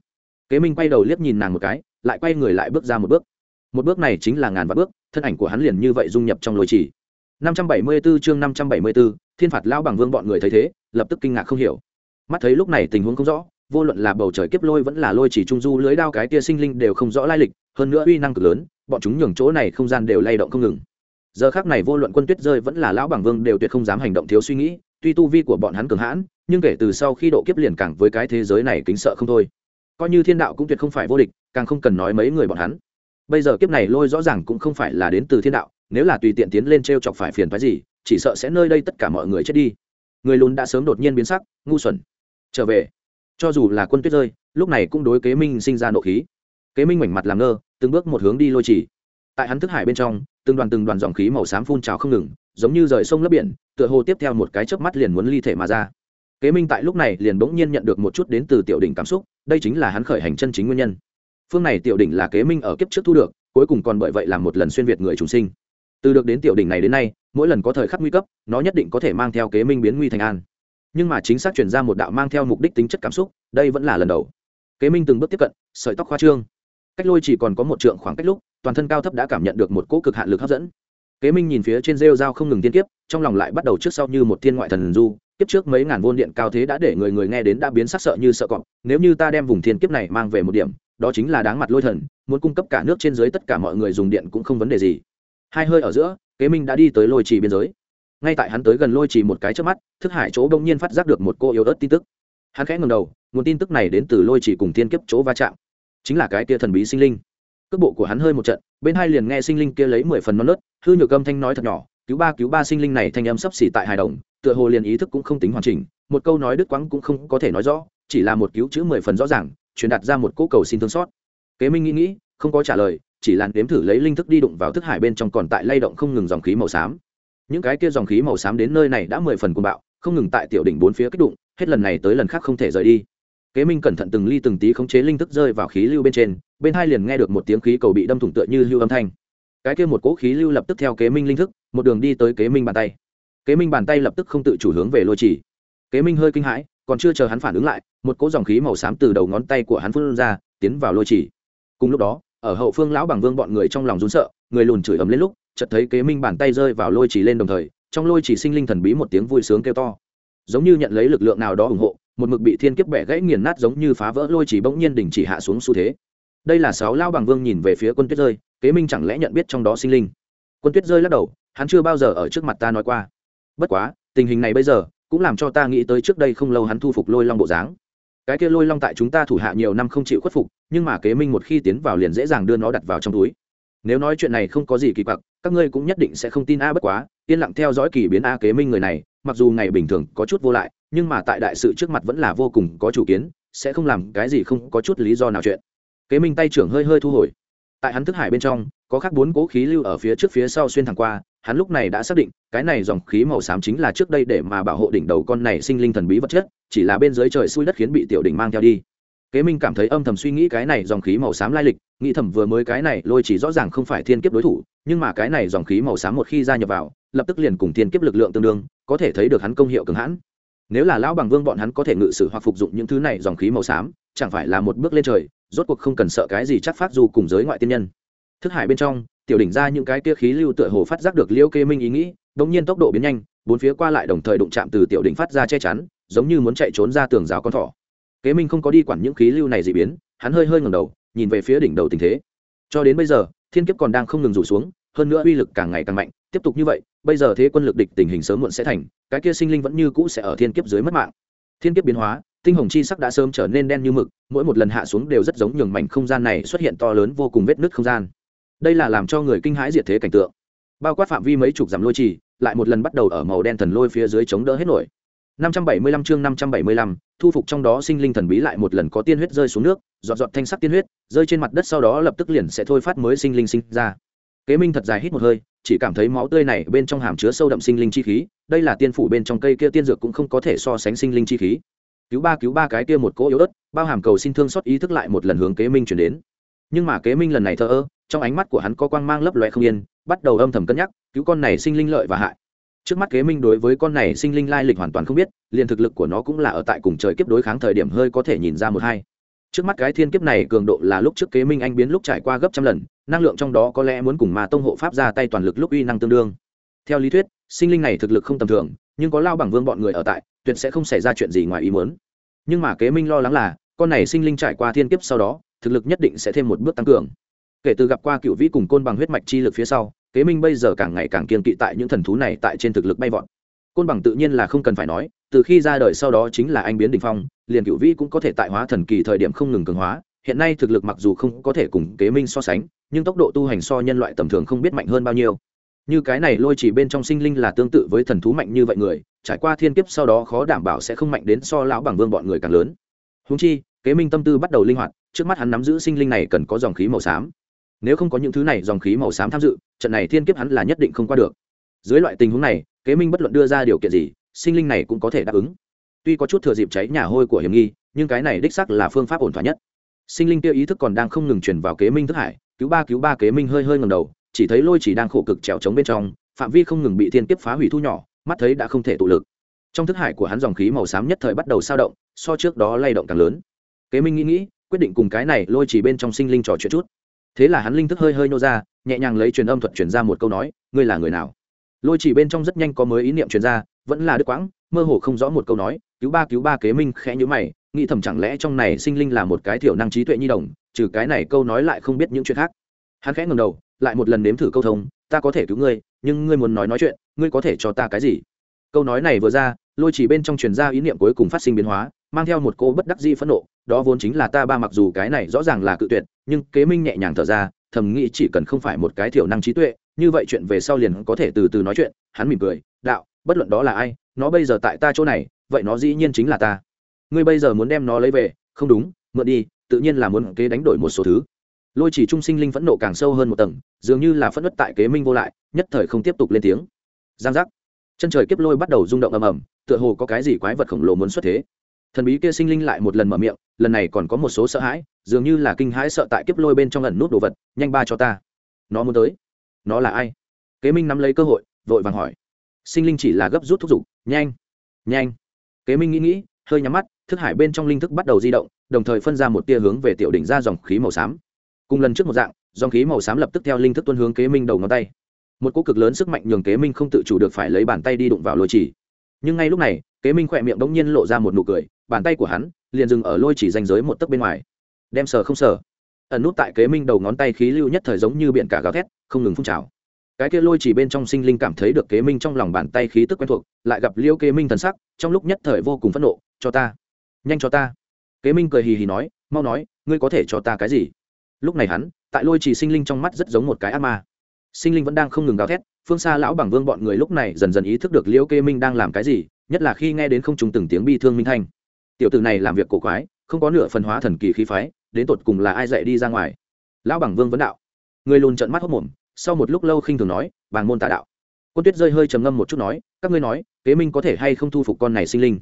Kế minh quay đầu liếc nhìn nàng một cái lại quay người lại bước ra một bước. Một bước này chính là ngàn vạn bước thân ảnh của hắn liền như vậy dung nhập trong lôi chỉ. 574 chương 574, thiên phạt lão bằng vương bọn người thấy thế lập tức kinh ngạc không hiểu. Mắt thấy lúc này tình huống không rõ vô luận là bầu trời kiếp lôi vẫn là lôi chỉ trung du lưới đao cái tia sinh linh đều không rõ lai lịch hơn nữa uy năng cực lớn, bọn chúng nhường chỗ này không gian đều lay động không ngừng. Giờ khác này vô luận quân tuyết rơi vẫn là lão bằng vương đều tuyệt không dám hành động thiếu suy nghĩ, tuy tu vi của bọn hắn cường hãn, nhưng kể từ sau khi độ kiếp liền càng với cái thế giới này kính sợ không thôi. Coi như thiên đạo cũng tuyệt không phải vô địch, càng không cần nói mấy người bọn hắn. Bây giờ kiếp này lôi rõ ràng cũng không phải là đến từ thiên đạo, nếu là tùy tiện tiến lên t r e o chọc phải phiền phái gì, chỉ sợ sẽ nơi đây tất cả mọi người chết đi. Người lùn đã sớm đột nhiên biến sắc, ngu xuẩn. Trở về. Cho dù là quân tuyết rơi, lúc này cũng đối kế minh sinh ra nộ khí. Kế minh mảnh mặt làm ngơ từng bước một hướng đi lôi chỉ tại hắn thức hải bên trong, từng đoàn từng đoàn dòng khí màu xám phun trào không ngừng, giống như rời sông lấp biển, tựa hồ tiếp theo một cái chớp mắt liền muốn ly thể mà ra. Kế minh tại lúc này liền bỗng nhiên nhận được một chút đến từ tiểu đỉnh cảm xúc, đây chính là hắn khởi hành chân chính nguyên nhân. Phương này tiểu đỉnh là kế minh ở kiếp trước thu được, cuối cùng còn bởi vậy làm một lần xuyên việt người trùng sinh. Từ được đến tiểu đỉnh này đến nay, mỗi lần có thời khắc nguy cấp, nó nhất định có thể mang theo kế minh biến nguy thành an. Nhưng mà chính xác chuyển ra một đạo mang theo mục đích tính chất cảm xúc, đây vẫn là lần đầu. Kế minh từng bước tiếp cận, sợi tóc khoa trương cách lôi chỉ còn có một trượng khoảng cách lúc, toàn thân cao thấp đã cảm nhận được một cỗ cực hạn lực hấp dẫn. Kế minh nhìn phía trên rêu dao không ngừng tiên kiếp, trong lòng lại bắt đầu trước sau như một thiên ngoại thần du, kiếp trước mấy ngàn vôn điện cao thế đã để người người nghe đến đã biến sắc sợ như sợ cọp, nếu như ta đem vùng thiên kiếp này mang về một điểm, đó chính là đáng mặt lôi thần, muốn cung cấp cả nước trên dưới tất cả mọi người dùng điện cũng không vấn đề gì. Hai hơi ở giữa, kế minh đã đi tới lôi trì biên giới. Ngay tại hắn tới gần lôi trì một cái trước mắt, thức hải chỗ bỗng nhiên phát giác được một cô yếu ớt tin tức. Hắn khẽ ngầm đầu, nguồn tin tức này đến từ lôi trì cùng thiên kiếp chỗ va chạm chính là cái kia thần bí sinh linh. Cước bộ của hắn hơi một trận, bên hai liền nghe sinh linh kia lấy mười phần non nớt, hư nhược âm thanh nói thật nhỏ, cứu ba cứu ba sinh linh này thanh âm sấp xỉ tại hài đồng, tựa hồ liền ý thức cũng không tính hoàn chỉnh, một câu nói đứt quãng cũng không có thể nói rõ, chỉ là một cứu chữ mười phần rõ ràng, truyền đạt ra một cỗ cầu xin thương xót. Kế minh nghĩ nghĩ, không có trả lời, chỉ làn đếm thử lấy linh thức đi đụng vào thức hải bên trong còn tại lay động không ngừng dòng khí màu xám. Những cái kia dòng khí màu xám đến nơi này đã mười phần cuồng bạo, không ngừng tại tiểu đỉnh bốn phía kích đụng hết lần này tới lần khác không thể rời đi kế minh cẩn thận từng ly từng tí khống chế linh thức rơi vào khí lưu bên trên, bên hai liền nghe được một tiếng khí cầu bị đâm thủng tựa như lưu âm thanh. Cái kia một cỗ khí lưu lập tức theo kế minh linh thức, một đường đi tới kế minh bàn tay. Kế minh bàn tay lập tức không tự chủ hướng về lôi chỉ. Kế minh hơi kinh hãi, còn chưa chờ hắn phản ứng lại, một cỗ dòng khí màu xám từ đầu ngón tay của hắn phun ra, tiến vào lôi chỉ. Cùng lúc đó, ở hậu phương lão bằng vương bọn người trong lòng rún sợ, người lùn chửi ấm lên lúc, chợt thấy kế minh bàn tay rơi vào lôi chỉ lên đồng thời, trong lôi chỉ sinh linh thần bí một tiếng vui sướng kêu to. Giống như nhận lấy lực lượng nào đó ủng hộ một mực bị thiên kiếp bẻ gãy nghiền nát giống như phá vỡ lôi chỉ bỗng nhiên đình chỉ hạ xuống xu thế. Đây là sáu lao bằng vương nhìn về phía quân tuyết rơi, kế minh chẳng lẽ nhận biết trong đó sinh linh? Quân tuyết rơi lắc đầu, hắn chưa bao giờ ở trước mặt ta nói qua. Bất quá, tình hình này bây giờ, cũng làm cho ta nghĩ tới trước đây không lâu hắn thu phục lôi long bộ dáng. Cái kia lôi long tại chúng ta thủ hạ nhiều năm không chịu khuất phục, nhưng mà kế minh một khi tiến vào liền dễ dàng đưa nó đặt vào trong túi. Nếu nói chuyện này không có gì kỳ quặc, các ngươi cũng nhất định sẽ không tin a bất quá, yên lặng theo dõi kỳ biến a kế minh người này, mặc dù ngày bình thường có chút vô lại nhưng mà tại đại sự trước mặt vẫn là vô cùng có chủ kiến, sẽ không làm cái gì không có chút lý do nào chuyện. Kế minh tay trưởng hơi hơi thu hồi. Tại hắn thức hải bên trong, có khác bốn cố khí lưu ở phía trước phía sau xuyên thẳng qua, hắn lúc này đã xác định, cái này dòng khí màu xám chính là trước đây để mà bảo hộ đỉnh đầu con này sinh linh thần bí vật chất, chỉ là bên dưới trời xui đất khiến bị tiểu đỉnh mang theo đi. Kế minh cảm thấy âm thầm suy nghĩ cái này dòng khí màu xám lai lịch, nghĩ thầm vừa mới cái này lôi chỉ rõ ràng không phải thiên kiếp đối thủ, nhưng mà cái này dòng khí màu xám một khi gia nhập vào, lập tức liền cùng thiên kiếp lực lượng tương đương, có thể thấy được hắn công hiệu cường hãn nếu là lão bằng vương bọn hắn có thể ngự sử hoặc phục dụng những thứ này dòng khí màu xám, chẳng phải là một bước lên trời, rốt cuộc không cần sợ cái gì chắc phát dù cùng giới ngoại tiên nhân. Thức hải bên trong, tiểu đỉnh ra những cái kia khí lưu tựa hồ phát giác được liêu kê minh ý nghĩ, đống nhiên tốc độ biến nhanh, bốn phía qua lại đồng thời đụng chạm từ tiểu đỉnh phát ra che chắn, giống như muốn chạy trốn ra tường rào con thỏ. Kế minh không có đi quản những khí lưu này dị biến, hắn hơi hơi ngầm đầu, nhìn về phía đỉnh đầu tình thế. Cho đến bây giờ, thiên kiếp còn đang không ngừng rủ xuống hơn nữa uy lực càng ngày càng mạnh tiếp tục như vậy bây giờ thế quân lực địch tình hình sớm muộn sẽ thành cái kia sinh linh vẫn như cũ sẽ ở thiên kiếp dưới mất mạng. Thiên kiếp biến hóa tinh hồng chi sắc đã sớm trở nên đen như mực mỗi một lần hạ xuống đều rất giống nhường mảnh không gian này xuất hiện to lớn vô cùng vết nứt không gian. Đây là làm cho người kinh hãi diệt thế cảnh tượng. Bao quát phạm vi mấy chục dặm lôi trì lại một lần bắt đầu ở màu đen thần lôi phía dưới chống đỡ hết nổi. 575 chương 575, thu phục trong đó sinh linh thần bí lại một lần có tiên huyết rơi xuống nước, giọt giọt thanh sắc tiên huyết, rơi trên mặt đất sau đó lập tức liền sẽ thôi phát mới sinh linh sinh ra. Kế Minh thật dài hít một hơi, chỉ cảm thấy máu tươi này bên trong hàm chứa sâu đậm sinh linh chi khí, đây là tiên phủ bên trong cây kia tiên dược cũng không có thể so sánh sinh linh chi khí. Cứu ba cứu ba cái kia một cỗ yếu ớt, bao hàm cầu xin thương xót ý thức lại một lần hướng Kế Minh chuyển đến. Nhưng mà Kế Minh lần này thơ ơ, trong ánh mắt của hắn có quang mang lấp lóe không yên, bắt đầu âm thầm cân nhắc, cứu con này sinh linh lợi và hại trước mắt kế minh đối với con này sinh linh lai lịch hoàn toàn không biết liền thực lực của nó cũng là ở tại cùng trời kiếp đối kháng thời điểm hơi có thể nhìn ra một hai trước mắt cái thiên kiếp này cường độ là lúc trước kế minh anh biến lúc trải qua gấp trăm lần năng lượng trong đó có lẽ muốn cùng mà tông hộ pháp ra tay toàn lực lúc uy năng tương đương. Theo lý thuyết, sinh linh này thực lực không tầm thường, nhưng có lao bằng vương bọn người ở tại, tuyệt sẽ không xảy ra chuyện gì ngoài ý muốn. Nhưng mà kế minh lo lắng là, con này sinh linh trải qua thiên kiếp sau đó, thực lực nhất định sẽ thêm một bước tăng cường. Kể từ gặp qua cựu vĩ cùng côn bằng huyết mạch chi lực phía sau, kế minh bây giờ càng ngày càng kiên kỵ tại những thần thú này tại trên thực lực bay vọt. Côn bằng tự nhiên là không cần phải nói, từ khi ra đời sau đó chính là anh biến đình phong, liền cựu vĩ cũng có thể tại hóa thần kỳ thời điểm không ngừng cường hóa hiện nay thực lực mặc dù không có thể cùng kế minh so sánh, nhưng tốc độ tu hành so nhân loại tầm thường không biết mạnh hơn bao nhiêu. Như cái này lôi chỉ bên trong sinh linh là tương tự với thần thú mạnh như vậy người, trải qua thiên kiếp sau đó khó đảm bảo sẽ không mạnh đến so lão bằng vương bọn người càng lớn. Húng chi, kế minh tâm tư bắt đầu linh hoạt, trước mắt hắn nắm giữ sinh linh này cần có dòng khí màu xám. Nếu không có những thứ này dòng khí màu xám tham dự, trận này thiên kiếp hắn là nhất định không qua được. Dưới loại tình huống này, kế minh bất luận đưa ra điều kiện gì, sinh linh này cũng có thể đáp ứng. Tuy có chút thừa dịp cháy nhà hôi của hiểm nghi, nhưng cái này đích sắc là phương pháp ổn thỏa nhất sinh linh kia ý thức còn đang không ngừng chuyển vào kế minh thức hải, cứu ba cứu ba kế minh hơi hơi ngầm đầu, chỉ thấy lôi chỉ đang khổ cực trèo trống bên trong, phạm vi không ngừng bị thiên kiếp phá hủy thu nhỏ, mắt thấy đã không thể tụ lực. Trong thức hải của hắn dòng khí màu xám nhất thời bắt đầu sao động, so trước đó lay động càng lớn. Kế minh nghĩ nghĩ, quyết định cùng cái này lôi chỉ bên trong sinh linh trò chuyện chút. Thế là hắn linh thức hơi hơi nô ra, nhẹ nhàng lấy truyền âm thuật truyền ra một câu nói, ngươi là người nào? Lôi chỉ bên trong rất nhanh có mới ý niệm truyền ra, vẫn là đức quãng mơ hồ không rõ một câu nói, cứu ba cứu ba kế minh khẽ nhữ mày, nghĩ thầm chẳng lẽ trong này sinh linh là một cái thiểu năng trí tuệ nhi đồng, trừ cái này câu nói lại không biết những chuyện khác. Hắn khẽ ngầm đầu, lại một lần nếm thử câu thông, ta có thể cứu ngươi, nhưng ngươi muốn nói nói chuyện, ngươi có thể cho ta cái gì? Câu nói này vừa ra, lôi chỉ bên trong truyền ra ý niệm cuối cùng phát sinh biến hóa, mang theo một cô bất đắc di phẫn nộ, đó vốn chính là ta ba mặc dù cái này rõ ràng là cự tuyệt, nhưng kế minh nhẹ nhàng thở ra, thầm nghĩ chỉ cần không phải một cái thiểu năng trí tuệ, như vậy chuyện về sau liền có thể từ từ nói chuyện. Hắn mỉm cười, đạo, bất luận đó là ai nó bây giờ tại ta chỗ này, vậy nó dĩ nhiên chính là ta. Ngươi bây giờ muốn đem nó lấy về, không đúng, mượn đi, tự nhiên là muốn kế đánh đổi một số thứ. Lôi chỉ trung sinh linh phẫn nộ càng sâu hơn một tầng, dường như là phẫn nứt tại kế minh vô lại, nhất thời không tiếp tục lên tiếng. Giang giác. Chân trời kiếp lôi bắt đầu rung động ầm ầm, tựa hồ có cái gì quái vật khổng lồ muốn xuất thế. Thần bí kia sinh linh lại một lần mở miệng, lần này còn có một số sợ hãi, dường như là kinh hãi sợ tại kiếp lôi bên trong lần nút đồ vật, nhanh ba cho ta. Nó muốn tới. Nó là ai? Kế minh nắm lấy cơ hội, vội vàng hỏi sinh linh chỉ là gấp rút thúc giục, nhanh nhanh. Kế minh nghĩ nghĩ, hơi nhắm mắt, thức hải bên trong linh thức bắt đầu di động, đồng thời phân ra một tia hướng về tiểu đỉnh ra dòng khí màu xám. Cùng lần trước một dạng, dòng khí màu xám lập tức theo linh thức tuân hướng kế minh đầu ngón tay. Một cỗ cực lớn sức mạnh nhường kế minh không tự chủ được phải lấy bàn tay đi đụng vào lôi chỉ. Nhưng ngay lúc này, kế minh khỏe miệng bỗng nhiên lộ ra một nụ cười, bàn tay của hắn liền dừng ở lôi chỉ danh giới một tấc bên ngoài. Đem sờ không sờ. Ẩn nút tại kế minh đầu ngón tay khí lưu nhất thời giống như biển cả gào thét, không ngừng phun trào cái kia lôi chỉ bên trong sinh linh cảm thấy được kế minh trong lòng bàn tay khí tức quen thuộc, lại gặp liêu kế minh thần sắc, trong lúc nhất thời vô cùng phẫn nộ, cho ta, nhanh cho ta. Kế minh cười hì hì nói, mau nói, ngươi có thể cho ta cái gì? Lúc này hắn, tại lôi chỉ sinh linh trong mắt rất giống một cái ác ma. Sinh linh vẫn đang không ngừng gào thét, phương xa lão bằng vương bọn người lúc này dần dần ý thức được liễu kế minh đang làm cái gì, nhất là khi nghe đến không trùng từng tiếng bi thương minh thanh. Tiểu tử này làm việc cổ quái, không có nửa phần hóa thần kỳ khí phái, đến tột cùng là ai dạy đi ra ngoài? Lão bằng vương vấn đạo. Người lùn trận mắt hốc mồm sau một lúc lâu khinh thường nói, bàng môn tà đạo. Quân tuyết rơi hơi trầm ngâm một chút nói, các ngươi nói, kế minh có thể hay không thu phục con này sinh linh?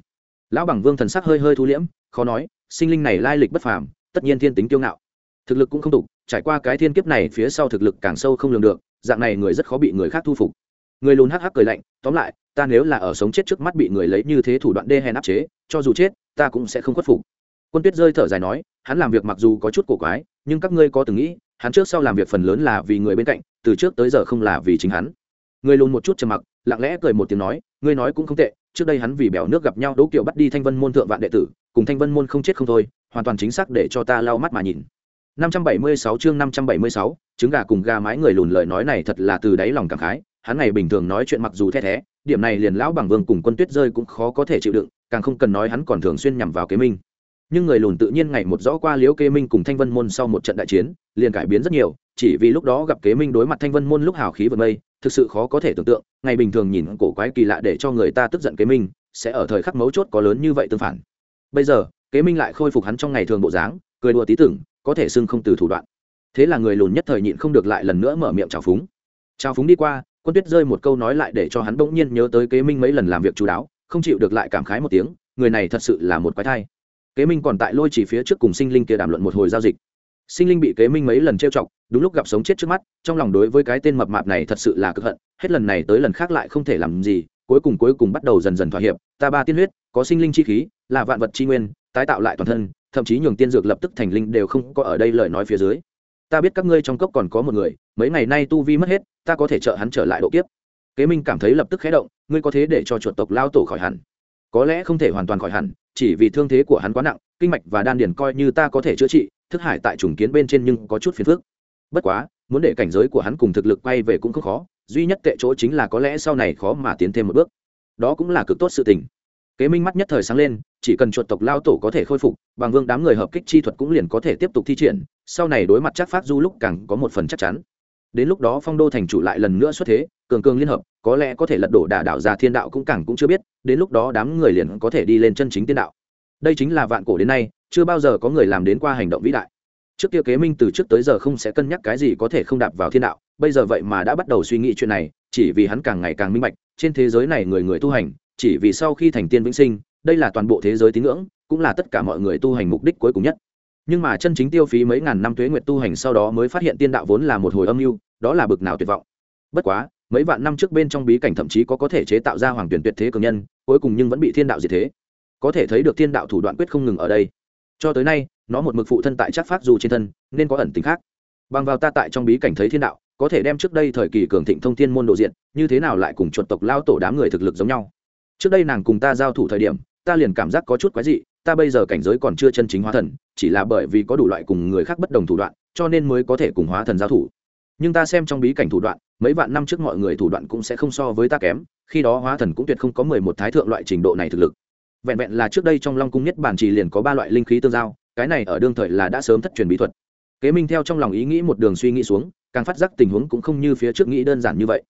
Lão bằng vương thần sắc hơi hơi thu liễm, khó nói, sinh linh này lai lịch bất phàm, tất nhiên thiên tính kiêu ngạo. Thực lực cũng không tục, trải qua cái thiên kiếp này phía sau thực lực càng sâu không lường được, dạng này người rất khó bị người khác thu phục. Người lùn hắc hắc cười lạnh, tóm lại, ta nếu là ở sống chết trước mắt bị người lấy như thế thủ đoạn đê hèn áp chế, cho dù chết, ta cũng sẽ không khuất phục. Quân tuyết rơi thở dài nói, hắn làm việc mặc dù có chút cổ quái, nhưng các ngươi có từng nghĩ, hắn trước sau làm việc phần lớn là vì người bên cạnh từ trước tới giờ không là vì chính hắn người lùn một chút trầm mặc lặng lẽ cười một tiếng nói ngươi nói cũng không tệ trước đây hắn vì bèo nước gặp nhau đỗ kiều bắt đi thanh vân môn thượng vạn đệ tử cùng thanh vân môn không chết không thôi hoàn toàn chính xác để cho ta lau mắt mà nhìn 576 chương 576, trứng gà cùng gà mái người lùn lời nói này thật là từ đáy lòng cảm khái, hắn ngày bình thường nói chuyện mặc dù the thế, điểm này liền lão bằng vương cùng quân tuyết rơi cũng khó có thể chịu đựng, càng không cần nói hắn còn thường xuyên nhằm vào kế minh. Nhưng người lùn tự nhiên ngày một rõ qua liễu kế minh cùng thanh vân môn sau một trận đại chiến, liền cải biến rất nhiều, chỉ vì lúc đó gặp kế minh đối mặt thanh vân môn lúc hào khí vượt mây, thực sự khó có thể tưởng tượng, ngày bình thường nhìn cổ quái kỳ lạ để cho người ta tức giận kế minh, sẽ ở thời khắc mấu chốt có lớn như vậy tương phản. Bây giờ, kế minh lại khôi phục hắn trong ngày thường bộ dáng, cười đùa tí tưởng, có thể xưng không từ thủ đoạn. Thế là người lùn nhất thời nhịn không được lại lần nữa mở miệng chào phúng. Chào phúng đi qua quân tuyết rơi một câu nói lại để cho hắn bỗng nhiên nhớ tới kế minh mấy lần làm việc chú đáo không chịu được lại cảm khái một tiếng người này thật sự là một quái thai. Kế minh còn tại lôi chỉ phía trước cùng sinh linh kia đàm luận một hồi giao dịch sinh linh bị kế minh mấy lần trêu chọc, đúng lúc gặp sống chết trước mắt, trong lòng đối với cái tên mập mạp này thật sự là cực hận, hết lần này tới lần khác lại không thể làm gì, cuối cùng cuối cùng bắt đầu dần dần thỏa hiệp, ta ba tiên huyết, có sinh linh chi khí, là vạn vật chi nguyên, tái tạo lại toàn thân, thậm chí nhường tiên dược lập tức thành linh đều không có ở đây lời nói phía dưới. Ta biết các ngươi trong cốc còn có một người, mấy ngày nay tu vi mất hết, ta có thể trợ hắn trở lại độ kiếp. Kế minh cảm thấy lập tức khé động, ngươi có thế để cho chuột tộc lao tổ khỏi hẳn? Có lẽ không thể hoàn toàn khỏi hẳn, chỉ vì thương thế của hắn quá nặng, kinh mạch và đan điền coi như ta có thể chữa trị thức hải tại trùng kiến bên trên nhưng có chút phiền phức. Bất quá, muốn để cảnh giới của hắn cùng thực lực quay về cũng không khó, duy nhất tệ chỗ chính là có lẽ sau này khó mà tiến thêm một bước. Đó cũng là cực tốt sự tình. Kế minh mắt nhất thời sáng lên, chỉ cần chuột tộc lao tổ có thể khôi phục, bằng vương đám người hợp kích chi thuật cũng liền có thể tiếp tục thi triển, sau này đối mặt chắc phát du lúc càng có một phần chắc chắn. Đến lúc đó phong đô thành chủ lại lần nữa xuất thế, cường cường liên hợp, có lẽ có thể lật đổ đả đảo ra thiên đạo cũng càng cũng chưa biết, đến lúc đó đám người liền có thể đi lên chân chính tiên đạo đây chính là vạn cổ đến nay, chưa bao giờ có người làm đến qua hành động vĩ đại. Trước kia kế minh từ trước tới giờ không sẽ cân nhắc cái gì có thể không đạp vào thiên đạo, bây giờ vậy mà đã bắt đầu suy nghĩ chuyện này, chỉ vì hắn càng ngày càng minh bạch, trên thế giới này người người tu hành, chỉ vì sau khi thành tiên vĩnh sinh, đây là toàn bộ thế giới tín ngưỡng, cũng là tất cả mọi người tu hành mục đích cuối cùng nhất. Nhưng mà chân chính tiêu phí mấy ngàn năm tuế nguyệt tu hành sau đó mới phát hiện tiên đạo vốn là một hồi âm mưu, đó là bực nào tuyệt vọng. Bất quá, mấy vạn năm trước bên trong bí cảnh thậm chí có có thể chế tạo ra hoàng tuyển tuyệt thế cường nhân, cuối cùng nhưng vẫn bị thiên đạo diệt thế có thể thấy được thiên đạo thủ đoạn quyết không ngừng ở đây. Cho tới nay, nó một mực phụ thân tại chắc pháp dù trên thân, nên có ẩn tính khác. Bằng vào ta tại trong bí cảnh thấy thiên đạo, có thể đem trước đây thời kỳ cường thịnh thông thiên môn độ diện, như thế nào lại cùng chuột tộc lao tổ đám người thực lực giống nhau? Trước đây nàng cùng ta giao thủ thời điểm, ta liền cảm giác có chút quái dị, ta bây giờ cảnh giới còn chưa chân chính hóa thần, chỉ là bởi vì có đủ loại cùng người khác bất đồng thủ đoạn, cho nên mới có thể cùng hóa thần giao thủ. Nhưng ta xem trong bí cảnh thủ đoạn, mấy vạn năm trước mọi người thủ đoạn cũng sẽ không so với ta kém, khi đó hóa thần cũng tuyệt không có mười một thái thượng loại trình độ này thực lực vẹn vẹn là trước đây trong long cung nhất bản chỉ liền có ba loại linh khí tương giao, cái này ở đương thời là đã sớm thất truyền bí thuật. Kế minh theo trong lòng ý nghĩ một đường suy nghĩ xuống, càng phát giác tình huống cũng không như phía trước nghĩ đơn giản như vậy.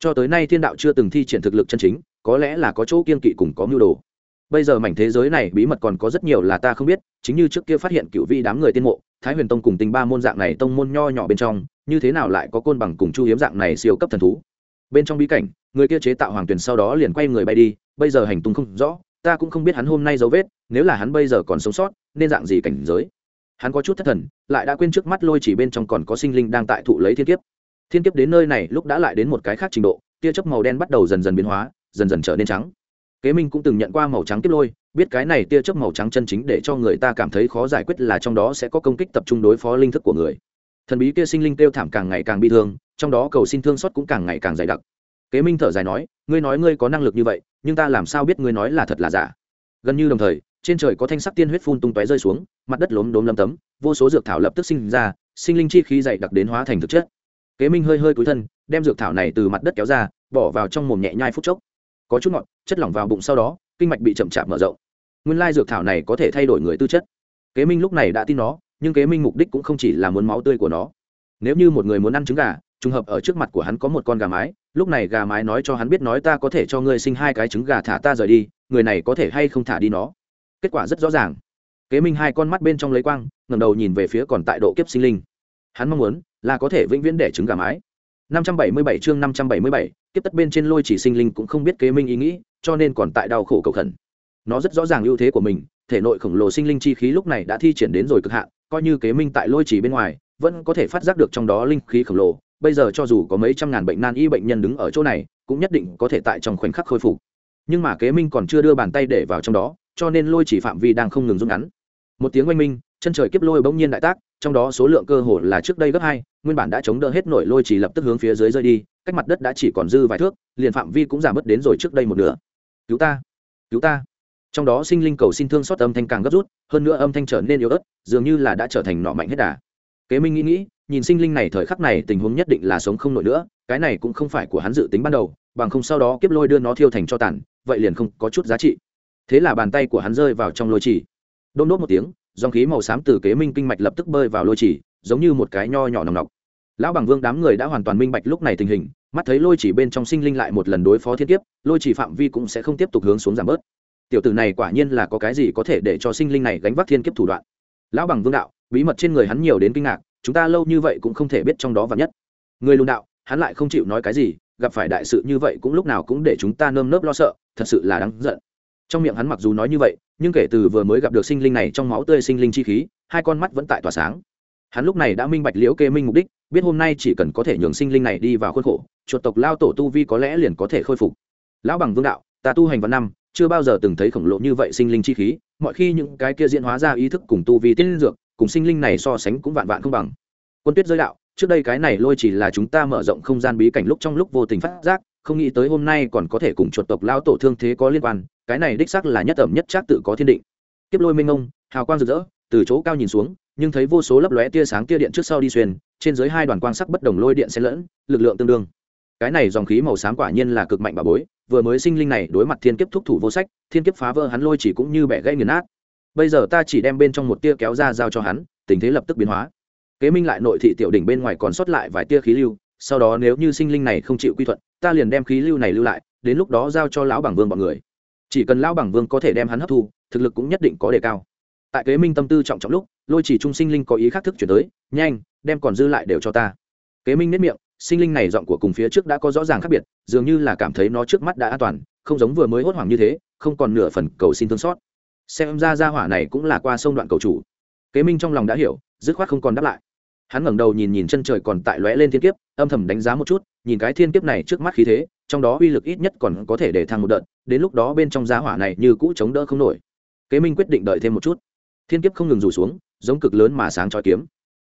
Cho tới nay thiên đạo chưa từng thi triển thực lực chân chính, có lẽ là có chỗ kiên kỵ cùng có mưu đồ. Bây giờ mảnh thế giới này bí mật còn có rất nhiều là ta không biết, chính như trước kia phát hiện cựu vi đám người tiên mộ, thái huyền tông cùng tình ba môn dạng này tông môn nho nhỏ bên trong, như thế nào lại có côn bằng cùng chu hiếm dạng này siêu cấp thần thú? Bên trong bí cảnh, người kia chế tạo hoàng tuyển sau đó liền quay người bay đi, bây giờ hành tung không rõ ta cũng không biết hắn hôm nay dấu vết, nếu là hắn bây giờ còn sống sót, nên dạng gì cảnh giới? Hắn có chút thất thần, lại đã quên trước mắt lôi chỉ bên trong còn có sinh linh đang tại thụ lấy thiên kiếp. Thiên kiếp đến nơi này lúc đã lại đến một cái khác trình độ, tia chớp màu đen bắt đầu dần dần biến hóa, dần dần trở nên trắng. Kế minh cũng từng nhận qua màu trắng kiếp lôi, biết cái này tia chớp màu trắng chân chính để cho người ta cảm thấy khó giải quyết là trong đó sẽ có công kích tập trung đối phó linh thức của người. Thần bí kia sinh linh kêu thảm càng ngày càng bi thương, trong đó cầu xin thương xót cũng càng ngày càng dày đặc kế minh thở dài nói, ngươi nói ngươi có năng lực như vậy, nhưng ta làm sao biết ngươi nói là thật là giả? Gần như đồng thời, trên trời có thanh sắc tiên huyết phun tung tóe rơi xuống, mặt đất lốm đốm lấm tấm, vô số dược thảo lập tức sinh ra, sinh linh chi khí dày đặc đến hóa thành thực chất. Kế minh hơi hơi cúi thân, đem dược thảo này từ mặt đất kéo ra, bỏ vào trong mồm nhẹ nhai phút chốc. Có chút ngọt, chất lỏng vào bụng sau đó, kinh mạch bị chậm chạp mở rộng. Nguyên lai dược thảo này có thể thay đổi người tư chất. Kế minh lúc này đã tin nó, nhưng kế minh mục đích cũng không chỉ là muốn máu tươi của nó. Nếu như một người muốn ăn trứng gà trùng hợp ở trước mặt của hắn có một con gà mái lúc này gà mái nói cho hắn biết nói ta có thể cho ngươi sinh hai cái trứng gà thả ta rời đi người này có thể hay không thả đi nó. Kết quả rất rõ ràng. Kế minh hai con mắt bên trong lấy quang ngầm đầu nhìn về phía còn tại độ kiếp sinh linh. Hắn mong muốn là có thể vĩnh viễn để trứng gà mái. 577 chương 577, kiếp tất bên trên lôi chỉ sinh linh cũng không biết kế minh ý nghĩ cho nên còn tại đau khổ cầu khẩn. Nó rất rõ ràng ưu thế của mình thể nội khổng lồ sinh linh chi khí lúc này đã thi triển đến rồi cực hạn coi như kế minh tại lôi chỉ bên ngoài vẫn có thể phát giác được trong đó linh khí khổng lồ bây giờ cho dù có mấy trăm ngàn bệnh nan y bệnh nhân đứng ở chỗ này, cũng nhất định có thể tại trong khoảnh khắc khôi phục. Nhưng mà kế minh còn chưa đưa bàn tay để vào trong đó, cho nên lôi chỉ phạm vi đang không ngừng rút ngắn. Một tiếng oanh minh, chân trời kiếp lôi bỗng nhiên đại tác, trong đó số lượng cơ hồ là trước đây gấp hai, nguyên bản đã chống đỡ hết nổi lôi chỉ lập tức hướng phía dưới rơi đi, cách mặt đất đã chỉ còn dư vài thước, liền phạm vi cũng giảm bớt đến rồi trước đây một nửa. Cứu ta cứu ta. Trong đó sinh linh cầu xin thương xót âm thanh càng gấp rút, hơn nữa âm thanh trở nên yếu ớt, dường như là đã trở thành nọ mạnh hết đà. Kế minh nghĩ nghĩ nhìn sinh linh này thời khắc này, tình huống nhất định là sống không nổi nữa, cái này cũng không phải của hắn dự tính ban đầu, bằng không sau đó kiếp lôi đưa nó thiêu thành cho tàn, vậy liền không có chút giá trị. Thế là bàn tay của hắn rơi vào trong lôi chỉ. Đôn đốt một tiếng, dòng khí màu xám từ kế minh kinh mạch lập tức bơi vào lôi chỉ, giống như một cái nho nhỏ nòng nọc. Lão bằng vương đám người đã hoàn toàn minh bạch lúc này tình hình, mắt thấy lôi chỉ bên trong sinh linh lại một lần đối phó thiên kiếp, lôi chỉ phạm vi cũng sẽ không tiếp tục hướng xuống giảm bớt. Tiểu tử này quả nhiên là có cái gì có thể để cho sinh linh này gánh vác thiên kiếp thủ đoạn. Lão bằng vương đạo, bí mật trên người hắn nhiều đến kinh ngạc chúng ta lâu như vậy cũng không thể biết trong đó và nhất. Người lùn đạo, hắn lại không chịu nói cái gì, gặp phải đại sự như vậy cũng lúc nào cũng để chúng ta nơm nớp lo sợ, thật sự là đáng giận. Trong miệng hắn mặc dù nói như vậy, nhưng kể từ vừa mới gặp được sinh linh này trong máu tươi sinh linh chi khí, hai con mắt vẫn tại tỏa sáng. Hắn lúc này đã minh bạch liễu kê minh mục đích, biết hôm nay chỉ cần có thể nhường sinh linh này đi vào khuôn khổ, chuột tộc lao tổ tu vi có lẽ liền có thể khôi phục. Lão bằng vương đạo, ta tu hành vào năm, chưa bao giờ từng thấy khổng lồ như vậy sinh linh chi khí, mọi khi những cái kia diễn hóa ra ý thức cùng tu vi tiên dược cùng sinh linh này so sánh cũng vạn vạn không bằng. Quân tuyết giới đạo, trước đây cái này lôi chỉ là chúng ta mở rộng không gian bí cảnh lúc trong lúc vô tình phát giác, không nghĩ tới hôm nay còn có thể cùng chuột tộc lao tổ thương thế có liên quan, cái này đích xác là nhất ẩm nhất chắc tự có thiên định. Kiếp lôi minh ông, hào quang rực rỡ, từ chỗ cao nhìn xuống, nhưng thấy vô số lấp lóe tia sáng tia điện trước sau đi xuyên, trên dưới hai đoàn quang sắc bất đồng lôi điện xen lẫn, lực lượng tương đương. Cái này dòng khí màu xám quả nhiên là cực mạnh bà bối, vừa mới sinh linh này đối mặt thiên kiếp thúc thủ vô sách, thiên kiếp phá vỡ hắn lôi chỉ cũng như bẻ gây nghiền nát bây giờ ta chỉ đem bên trong một tia kéo ra giao cho hắn, tình thế lập tức biến hóa. Kế minh lại nội thị tiểu đỉnh bên ngoài còn sót lại vài tia khí lưu, sau đó nếu như sinh linh này không chịu quy thuận, ta liền đem khí lưu này lưu lại, đến lúc đó giao cho lão bằng vương bọn người. Chỉ cần lão bằng vương có thể đem hắn hấp thu, thực lực cũng nhất định có đề cao. Tại kế minh tâm tư trọng trọng lúc, lôi chỉ trung sinh linh có ý khác thức chuyển tới, nhanh, đem còn dư lại đều cho ta. Kế minh nếp miệng, sinh linh này giọng của cùng phía trước đã có rõ ràng khác biệt, dường như là cảm thấy nó trước mắt đã an toàn, không giống vừa mới hốt hoảng như thế, không còn nửa phần cầu xin thương xót xem ra ra hỏa này cũng là qua sông đoạn cầu chủ. Kế minh trong lòng đã hiểu, dứt khoát không còn đáp lại. Hắn ngẩng đầu nhìn nhìn chân trời còn tại lóe lên thiên kiếp, âm thầm đánh giá một chút, nhìn cái thiên kiếp này trước mắt khí thế, trong đó uy lực ít nhất còn có thể để thăng một đợt, đến lúc đó bên trong giá hỏa này như cũ chống đỡ không nổi. Kế minh quyết định đợi thêm một chút. Thiên kiếp không ngừng rủ xuống, giống cực lớn mà sáng trói kiếm.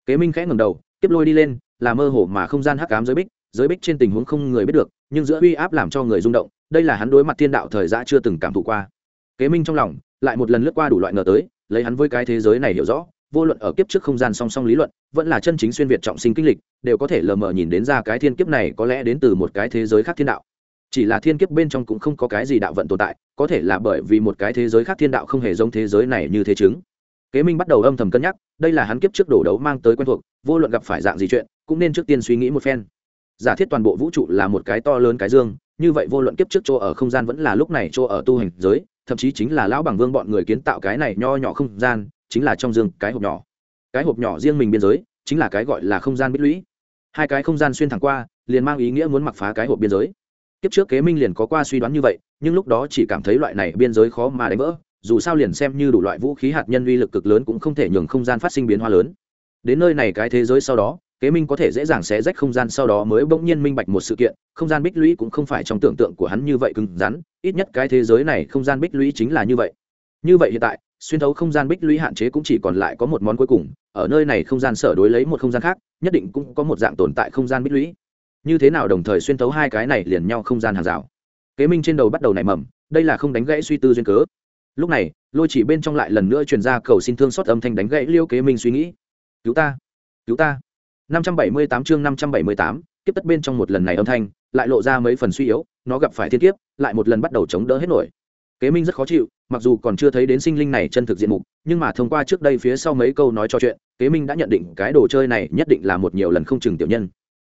Kế minh khẽ ngầm đầu, kiếp lôi đi lên, là mơ hồ mà không gian hắc ám giới bích giới bích trên tình huống không người biết được, nhưng giữa uy áp làm cho người rung động, đây là hắn đối mặt thiên đạo thời gian chưa từng cảm thụ qua. Kế minh trong lòng lại một lần lướt qua đủ loại ngờ tới, lấy hắn với cái thế giới này hiểu rõ, vô luận ở kiếp trước không gian song song lý luận, vẫn là chân chính xuyên việt trọng sinh kinh lịch, đều có thể lờ mờ nhìn đến ra cái thiên kiếp này có lẽ đến từ một cái thế giới khác thiên đạo. Chỉ là thiên kiếp bên trong cũng không có cái gì đạo vận tồn tại, có thể là bởi vì một cái thế giới khác thiên đạo không hề giống thế giới này như thế chứng. Kế minh bắt đầu âm thầm cân nhắc, đây là hắn kiếp trước đổ đấu mang tới quen thuộc, vô luận gặp phải dạng gì chuyện, cũng nên trước tiên suy nghĩ một phen. Giả thiết toàn bộ vũ trụ là một cái to lớn cái dương, như vậy vô luận kiếp trước chỗ ở không gian vẫn là lúc này chỗ ở tu hành giới thậm chí chính là lão bằng vương bọn người kiến tạo cái này nho nhỏ không gian, chính là trong dương cái hộp nhỏ. Cái hộp nhỏ riêng mình biên giới, chính là cái gọi là không gian bích lũy. Hai cái không gian xuyên thẳng qua, liền mang ý nghĩa muốn mặc phá cái hộp biên giới. Kiếp trước kế minh liền có qua suy đoán như vậy, nhưng lúc đó chỉ cảm thấy loại này biên giới khó mà đánh vỡ, dù sao liền xem như đủ loại vũ khí hạt nhân uy lực cực lớn cũng không thể nhường không gian phát sinh biến hóa lớn. Đến nơi này cái thế giới sau đó kế minh có thể dễ dàng xé rách không gian sau đó mới bỗng nhiên minh bạch một sự kiện, không gian bích lũy cũng không phải trong tưởng tượng của hắn như vậy cứng rắn, ít nhất cái thế giới này không gian bích lũy chính là như vậy. Như vậy hiện tại, xuyên thấu không gian bích lũy hạn chế cũng chỉ còn lại có một món cuối cùng, ở nơi này không gian sở đối lấy một không gian khác, nhất định cũng có một dạng tồn tại không gian bích lũy. Như thế nào đồng thời xuyên thấu hai cái này liền nhau không gian hàng rào? Kế minh trên đầu bắt đầu nảy mầm, đây là không đánh gãy suy tư duyên cớ. Lúc này, lôi chỉ bên trong lại lần nữa truyền ra cầu xin thương xót âm thanh đánh gãy liêu kế minh suy nghĩ. Cứu ta cứu ta. 578 chương 578, kiếp tất bên trong một lần này âm thanh lại lộ ra mấy phần suy yếu nó gặp phải thiên kiếp lại một lần bắt đầu chống đỡ hết nổi. Kế minh rất khó chịu mặc dù còn chưa thấy đến sinh linh này chân thực diện mục nhưng mà thông qua trước đây phía sau mấy câu nói trò chuyện kế minh đã nhận định cái đồ chơi này nhất định là một nhiều lần không chừng tiểu nhân.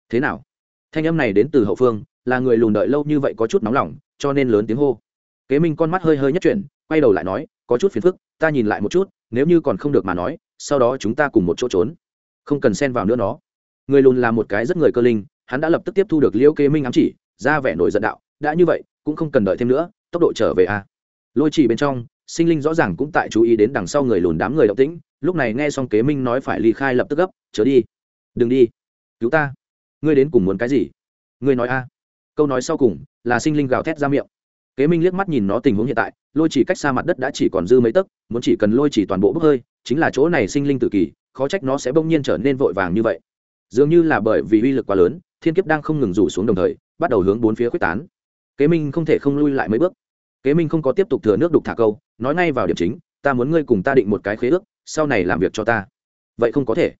Thế nào? Thanh âm này đến từ hậu phương là người lùn đợi lâu như vậy có chút nóng lòng cho nên lớn tiếng hô. Kế minh con mắt hơi hơi nhất chuyển quay đầu lại nói có chút phiền phức ta nhìn lại một chút nếu như còn không được mà nói sau đó chúng ta cùng một chỗ trốn không cần xen vào nữa nó. Người lùn là một cái rất người cơ linh, hắn đã lập tức tiếp thu được liễu kế minh ám chỉ, ra vẻ nổi giận đạo, đã như vậy, cũng không cần đợi thêm nữa, tốc độ trở về a. Lôi chỉ bên trong, sinh linh rõ ràng cũng tại chú ý đến đằng sau người lùn đám người động tĩnh, lúc này nghe xong kế minh nói phải ly khai lập tức gấp, chớ đi, đừng đi, cứu ta, ngươi đến cùng muốn cái gì? Ngươi nói a. Câu nói sau cùng là sinh linh gào thét ra miệng. Kế minh liếc mắt nhìn nó tình huống hiện tại, lôi chỉ cách xa mặt đất đã chỉ còn dư mấy tấc, muốn chỉ cần lôi chỉ toàn bộ bốc hơi, chính là chỗ này sinh linh tự kỷ khó trách nó sẽ bỗng nhiên trở nên vội vàng như vậy. Dường như là bởi vì uy lực quá lớn, thiên kiếp đang không ngừng rủ xuống đồng thời, bắt đầu hướng bốn phía quyết tán. Kế minh không thể không lui lại mấy bước. Kế minh không có tiếp tục thừa nước đục thả câu, nói ngay vào điểm chính, ta muốn ngươi cùng ta định một cái khế ước, sau này làm việc cho ta. Vậy không có thể.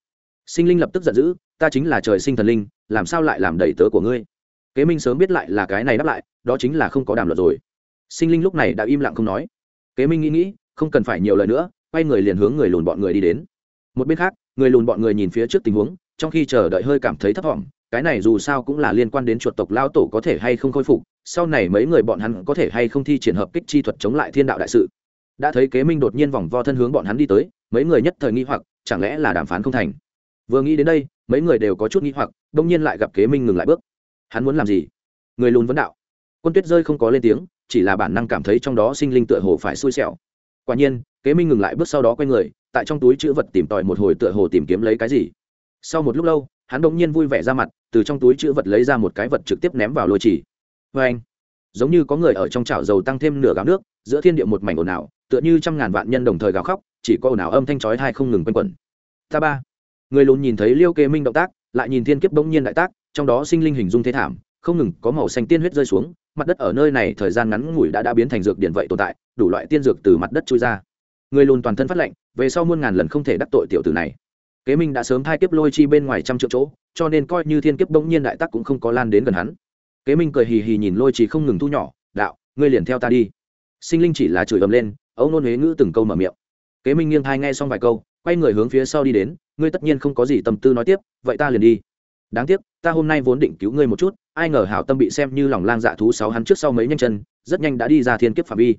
Sinh linh lập tức giận dữ, ta chính là trời sinh thần linh, làm sao lại làm đầy tớ của ngươi? Kế minh sớm biết lại là cái này đáp lại, đó chính là không có đàm luật rồi. Sinh linh lúc này đã im lặng không nói. Kế minh nghĩ nghĩ, không cần phải nhiều lời nữa, quay người liền hướng người lùn bọn người đi đến một bên khác, người lùn bọn người nhìn phía trước tình huống, trong khi chờ đợi hơi cảm thấy thất vọng cái này dù sao cũng là liên quan đến chuột tộc lao tổ có thể hay không khôi phục, sau này mấy người bọn hắn có thể hay không thi triển hợp kích chi thuật chống lại thiên đạo đại sự. Đã thấy kế minh đột nhiên vòng vo thân hướng bọn hắn đi tới, mấy người nhất thời nghi hoặc, chẳng lẽ là đàm phán không thành? Vừa nghĩ đến đây, mấy người đều có chút nghi hoặc, đông nhiên lại gặp kế minh ngừng lại bước. Hắn muốn làm gì? Người lùn vấn đạo. Quân tuyết rơi không có lên tiếng, chỉ là bản năng cảm thấy trong đó sinh linh tựa hồ phải xui xẻo. Quả nhiên kế minh ngừng lại bước sau đó quay người, tại trong túi chữ vật tìm tòi một hồi tựa hồ tìm kiếm lấy cái gì. Sau một lúc lâu, hắn đông nhiên vui vẻ ra mặt, từ trong túi chữ vật lấy ra một cái vật trực tiếp ném vào lôi chỉ. Vê anh, giống như có người ở trong chảo dầu tăng thêm nửa gáo nước, giữa thiên địa một mảnh ồn ào, tựa như trăm ngàn vạn nhân đồng thời gào khóc, chỉ có ồn ào âm thanh chói thai không ngừng quanh quẩn. Ta ba, người lùn nhìn thấy liêu kế minh động tác, lại nhìn thiên kiếp bỗng nhiên đại tác, trong đó sinh linh hình dung thế thảm, không ngừng có màu xanh tiên huyết rơi xuống, mặt đất ở nơi này thời gian ngắn ngủi đã đã biến thành dược điện vậy tồn tại, đủ loại tiên dược từ mặt đất trôi ra người lùn toàn thân phát lệnh về sau muôn ngàn lần không thể đắc tội tiểu tử này. Kế minh đã sớm thai kiếp lôi chi bên ngoài trăm triệu chỗ, cho nên coi như thiên kiếp bỗng nhiên đại tắc cũng không có lan đến gần hắn. Kế minh cười hì hì nhìn lôi chi không ngừng thu nhỏ, đạo, ngươi liền theo ta đi. Sinh linh chỉ là chửi ầm lên, ấu nôn huế ngữ từng câu mở miệng. Kế minh nghiêng thai nghe xong vài câu, quay người hướng phía sau đi đến, ngươi tất nhiên không có gì tâm tư nói tiếp, vậy ta liền đi. Đáng tiếc, ta hôm nay vốn định cứu ngươi một chút, ai ngờ hảo tâm bị xem như lòng lang dạ thú sáu hắn trước sau mấy nhanh chân, rất nhanh đã đi ra thiên kiếp phạm vi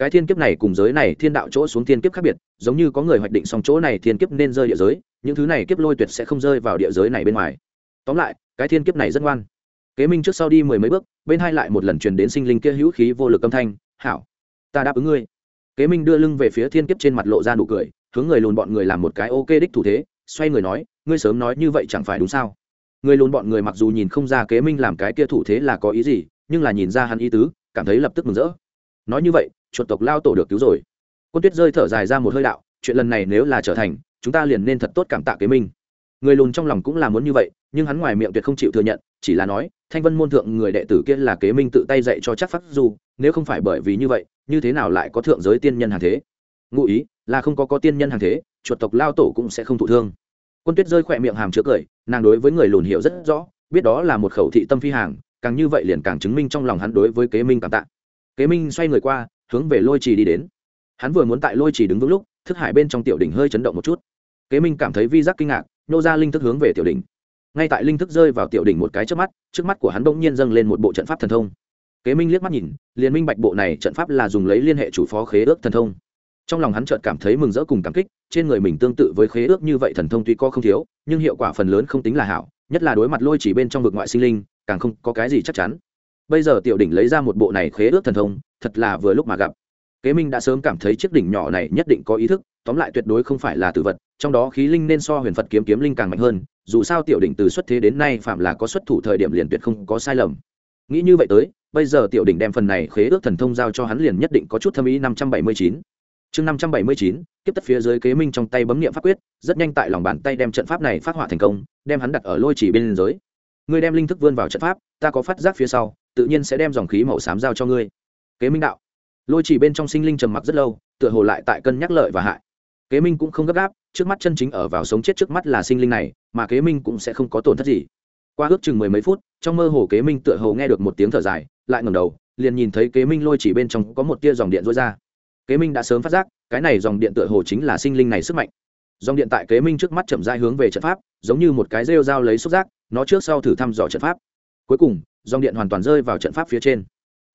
cái thiên kiếp này cùng giới này thiên đạo chỗ xuống thiên kiếp khác biệt, giống như có người hoạch định xong chỗ này thiên kiếp nên rơi địa giới, những thứ này kiếp lôi tuyệt sẽ không rơi vào địa giới này bên ngoài. Tóm lại, cái thiên kiếp này rất ngoan. Kế minh trước sau đi mười mấy bước, bên hai lại một lần truyền đến sinh linh kia hữu khí vô lực âm thanh, hảo, ta đáp ứng ngươi. Kế minh đưa lưng về phía thiên kiếp trên mặt lộ ra nụ cười, hướng người lùn bọn người làm một cái ok đích thủ thế, xoay người nói, ngươi sớm nói như vậy chẳng phải đúng sao? Người lùn bọn người mặc dù nhìn không ra kế minh làm cái kia thủ thế là có ý gì, nhưng là nhìn ra hắn ý tứ, cảm thấy lập tức mừng rỡ. Nói như vậy chuột tộc lao tổ được cứu rồi. Quân tuyết rơi thở dài ra một hơi đạo, chuyện lần này nếu là trở thành, chúng ta liền nên thật tốt cảm tạ kế minh. Người lùn trong lòng cũng là muốn như vậy, nhưng hắn ngoài miệng tuyệt không chịu thừa nhận, chỉ là nói, thanh vân môn thượng người đệ tử kia là kế minh tự tay dạy cho chắc phát du, nếu không phải bởi vì như vậy, như thế nào lại có thượng giới tiên nhân hàng thế? Ngụ ý, là không có có tiên nhân hàng thế, chuột tộc lao tổ cũng sẽ không thụ thương. Quân tuyết rơi khỏe miệng hàm chứa cười, nàng đối với người lùn hiểu rất rõ, biết đó là một khẩu thị tâm phi hàng, càng như vậy liền càng chứng minh trong lòng hắn đối với kế minh cảm tạ. Kế minh xoay người qua hướng về lôi trì đi đến. Hắn vừa muốn tại lôi trì đứng vững lúc, thức hải bên trong tiểu đỉnh hơi chấn động một chút. Kế minh cảm thấy vi giác kinh ngạc, nô ra linh thức hướng về tiểu đỉnh. Ngay tại linh thức rơi vào tiểu đỉnh một cái trước mắt trước mắt của hắn bỗng nhiên dâng lên một bộ trận pháp thần thông. Kế minh liếc mắt nhìn, liền minh bạch bộ này trận pháp là dùng lấy liên hệ chủ phó khế ước thần thông. Trong lòng hắn chợt cảm thấy mừng rỡ cùng cảm kích, trên người mình tương tự với khế ước như vậy thần thông tuy có không thiếu, nhưng hiệu quả phần lớn không tính là hảo, nhất là đối mặt lôi chỉ bên trong vực ngoại sinh linh, càng không có cái gì chắc chắn bây giờ tiểu đỉnh lấy ra một bộ này khế ước thần thông, thật là vừa lúc mà gặp. Kế minh đã sớm cảm thấy chiếc đỉnh nhỏ này nhất định có ý thức, tóm lại tuyệt đối không phải là tử vật, trong đó khí linh nên so huyền phật kiếm kiếm linh càng mạnh hơn, dù sao tiểu đỉnh từ xuất thế đến nay phạm là có xuất thủ thời điểm liền tuyệt không có sai lầm. Nghĩ như vậy tới, bây giờ tiểu đỉnh đem phần này khế ước thần thông giao cho hắn liền nhất định có chút thâm ý năm trăm bảy mươi chín. Chương năm trăm bảy mươi chín, tiếp tất phía dưới kế minh trong tay bấm nghiệm pháp quyết, rất nhanh tại lòng bàn tay đem trận pháp này phát họa thành công, đem hắn đặt ở lôi chỉ bên giới ngươi đem linh thức vươn vào trận pháp, ta có phát giác phía sau tự nhiên sẽ đem dòng khí màu xám giao cho ngươi. Kế minh đạo. Lôi chỉ bên trong sinh linh trầm mặc rất lâu, tựa hồ lại tại cân nhắc lợi và hại. Kế minh cũng không gấp gáp, trước mắt chân chính ở vào sống chết trước mắt là sinh linh này, mà kế minh cũng sẽ không có tổn thất gì. Qua ước chừng mười mấy phút, trong mơ hồ kế minh tựa hồ nghe được một tiếng thở dài, lại ngẩng đầu, liền nhìn thấy kế minh lôi chỉ bên trong có một tia dòng điện rối ra. Kế minh đã sớm phát giác, cái này dòng điện tựa hồ chính là sinh linh này sức mạnh. Dòng điện tại kế minh trước mắt chậm rãi hướng về trận pháp, giống như một cái rêu dao lấy xúc giác, nó trước sau thử thăm dò trận pháp. Cuối cùng dòng điện hoàn toàn rơi vào trận pháp phía trên.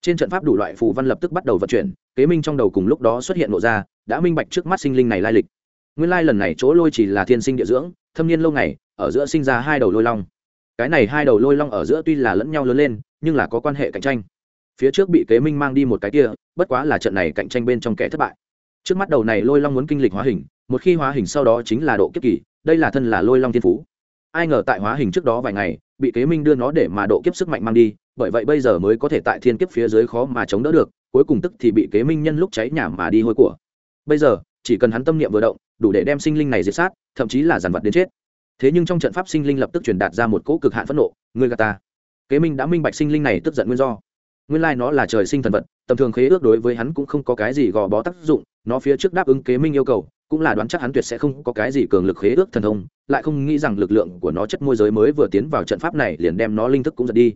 Trên trận pháp đủ loại phù văn lập tức bắt đầu vận chuyển, kế minh trong đầu cùng lúc đó xuất hiện lộ ra, đã minh bạch trước mắt sinh linh này lai lịch. Nguyên lai lần này chỗ lôi chỉ là thiên sinh địa dưỡng, thâm niên lâu ngày, ở giữa sinh ra hai đầu lôi long. Cái này hai đầu lôi long ở giữa tuy là lẫn nhau lớn lên, nhưng là có quan hệ cạnh tranh. Phía trước bị kế minh mang đi một cái kia, bất quá là trận này cạnh tranh bên trong kẻ thất bại. Trước mắt đầu này lôi long muốn kinh lịch hóa hình, một khi hóa hình sau đó chính là độ kiếp kỳ, đây là thân là lôi long thiên phú. Ai ngờ tại hóa hình trước đó vài ngày bị kế minh đưa nó để mà độ kiếp sức mạnh mang đi, bởi vậy bây giờ mới có thể tại thiên kiếp phía dưới khó mà chống đỡ được, cuối cùng tức thì bị kế minh nhân lúc cháy nhà mà đi hôi của. Bây giờ, chỉ cần hắn tâm niệm vừa động, đủ để đem sinh linh này diệt sát, thậm chí là giàn vật đến chết. Thế nhưng trong trận pháp sinh linh lập tức truyền đạt ra một cỗ cực hạn phẫn nộ người gà ta. Kế minh đã minh bạch sinh linh này tức giận nguyên do. Nguyên lai nó là trời sinh thần vật, tầm thường khế ước đối với hắn cũng không có cái gì gò bó tác dụng nó phía trước đáp ứng kế minh yêu cầu, cũng là đoán chắc hắn tuyệt sẽ không có cái gì cường lực khế ước thần thông, lại không nghĩ rằng lực lượng của nó chất môi giới mới vừa tiến vào trận pháp này liền đem nó linh thức cũng giật đi.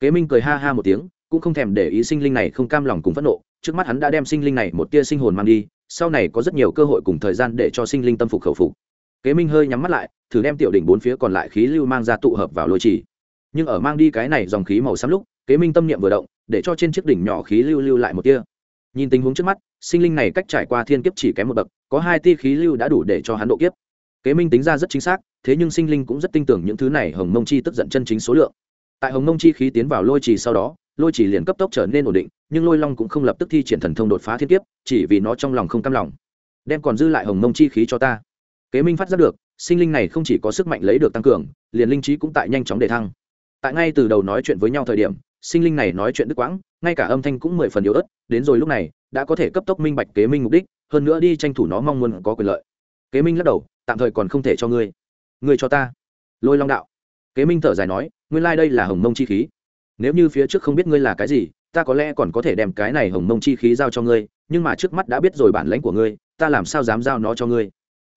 Kế minh cười ha ha một tiếng, cũng không thèm để ý sinh linh này không cam lòng cùng phẫn nộ, trước mắt hắn đã đem sinh linh này một tia sinh hồn mang đi, sau này có rất nhiều cơ hội cùng thời gian để cho sinh linh tâm phục khẩu phục. Kế minh hơi nhắm mắt lại, thử đem tiểu đỉnh bốn phía còn lại khí lưu mang ra tụ hợp vào lôi trì. Nhưng ở mang đi cái này dòng khí màu xám lúc, kế minh tâm niệm vừa động, để cho trên chiếc đỉnh nhỏ khí lưu lưu lại một tia. Nhìn tình huống trước mắt sinh linh này cách trải qua thiên kiếp chỉ kém một bậc, có hai tia khí lưu đã đủ để cho hắn độ kiếp. Kế minh tính ra rất chính xác, thế nhưng sinh linh cũng rất tin tưởng những thứ này hồng mông chi tức giận chân chính số lượng. Tại hồng mông chi khí tiến vào lôi trì sau đó, lôi trì liền cấp tốc trở nên ổn định, nhưng lôi long cũng không lập tức thi triển thần thông đột phá thiên kiếp, chỉ vì nó trong lòng không cam lòng. Đem còn dư lại hồng mông chi khí cho ta. Kế minh phát giác được, sinh linh này không chỉ có sức mạnh lấy được tăng cường, liền linh trí cũng tại nhanh chóng đề thăng. Tại ngay từ đầu nói chuyện với nhau thời điểm sinh linh này nói chuyện đứt quãng, ngay cả âm thanh cũng mười phần yếu ớt, đến rồi lúc này, đã có thể cấp tốc minh bạch kế minh mục đích, hơn nữa đi tranh thủ nó mong muốn có quyền lợi. Kế minh lắc đầu, tạm thời còn không thể cho ngươi. Ngươi cho ta. Lôi long đạo. Kế minh thở dài nói, nguyên lai、like、đây là hồng mông chi khí. Nếu như phía trước không biết ngươi là cái gì, ta có lẽ còn có thể đem cái này hồng mông chi khí giao cho ngươi, nhưng mà trước mắt đã biết rồi bản lãnh của ngươi, ta làm sao dám giao nó cho ngươi?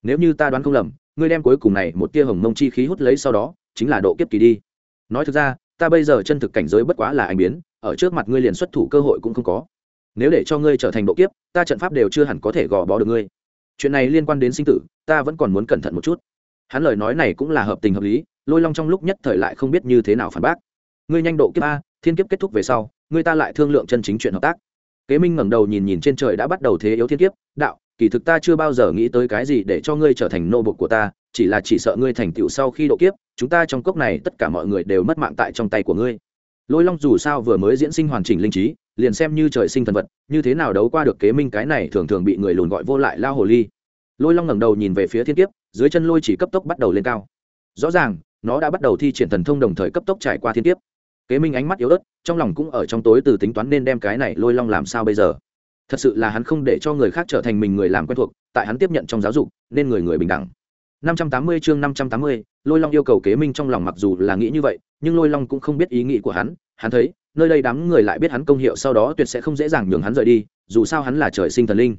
Nếu như ta đoán không lầm, ngươi đem cuối cùng này một tia hồng mông chi khí hút lấy sau đó, chính là độ kiếp kỳ đi. Nói thực ra ta bây giờ chân thực cảnh giới bất quá là anh biến, ở trước mặt ngươi liền xuất thủ cơ hội cũng không có. Nếu để cho ngươi trở thành độ kiếp, ta trận pháp đều chưa hẳn có thể gò bó được ngươi. Chuyện này liên quan đến sinh tử, ta vẫn còn muốn cẩn thận một chút. Hắn lời nói này cũng là hợp tình hợp lý, lôi long trong lúc nhất thời lại không biết như thế nào phản bác. Ngươi nhanh độ kiếp a, thiên kiếp kết thúc về sau, ngươi ta lại thương lượng chân chính chuyện hợp tác. Kế minh ngẩng đầu nhìn nhìn trên trời đã bắt đầu thế yếu thiên kiếp, đạo, kỳ thực ta chưa bao giờ nghĩ tới cái gì để cho ngươi trở thành nô bộc của ta, chỉ là chỉ sợ ngươi thành tựu sau khi độ kiếp chúng ta trong cốc này tất cả mọi người đều mất mạng tại trong tay của ngươi. Lôi long dù sao vừa mới diễn sinh hoàn chỉnh linh trí, liền xem như trời sinh thần vật, như thế nào đấu qua được kế minh cái này thường thường bị người lùn gọi vô lại lao hồ ly. Lôi long ngẩng đầu nhìn về phía thiên kiếp, dưới chân lôi chỉ cấp tốc bắt đầu lên cao. Rõ ràng, nó đã bắt đầu thi triển thần thông đồng thời cấp tốc trải qua thiên kiếp. Kế minh ánh mắt yếu ớt, trong lòng cũng ở trong tối từ tính toán nên đem cái này lôi long làm sao bây giờ. Thật sự là hắn không để cho người khác trở thành mình người làm quen thuộc, tại hắn tiếp nhận trong giáo dục, nên người người bình đẳng. 580 chương 580, Lôi Long yêu cầu Kế Minh trong lòng mặc dù là nghĩ như vậy, nhưng Lôi Long cũng không biết ý nghĩ của hắn, hắn thấy, nơi đây đám người lại biết hắn công hiệu sau đó tuyệt sẽ không dễ dàng nhường hắn rời đi, dù sao hắn là trời sinh thần linh.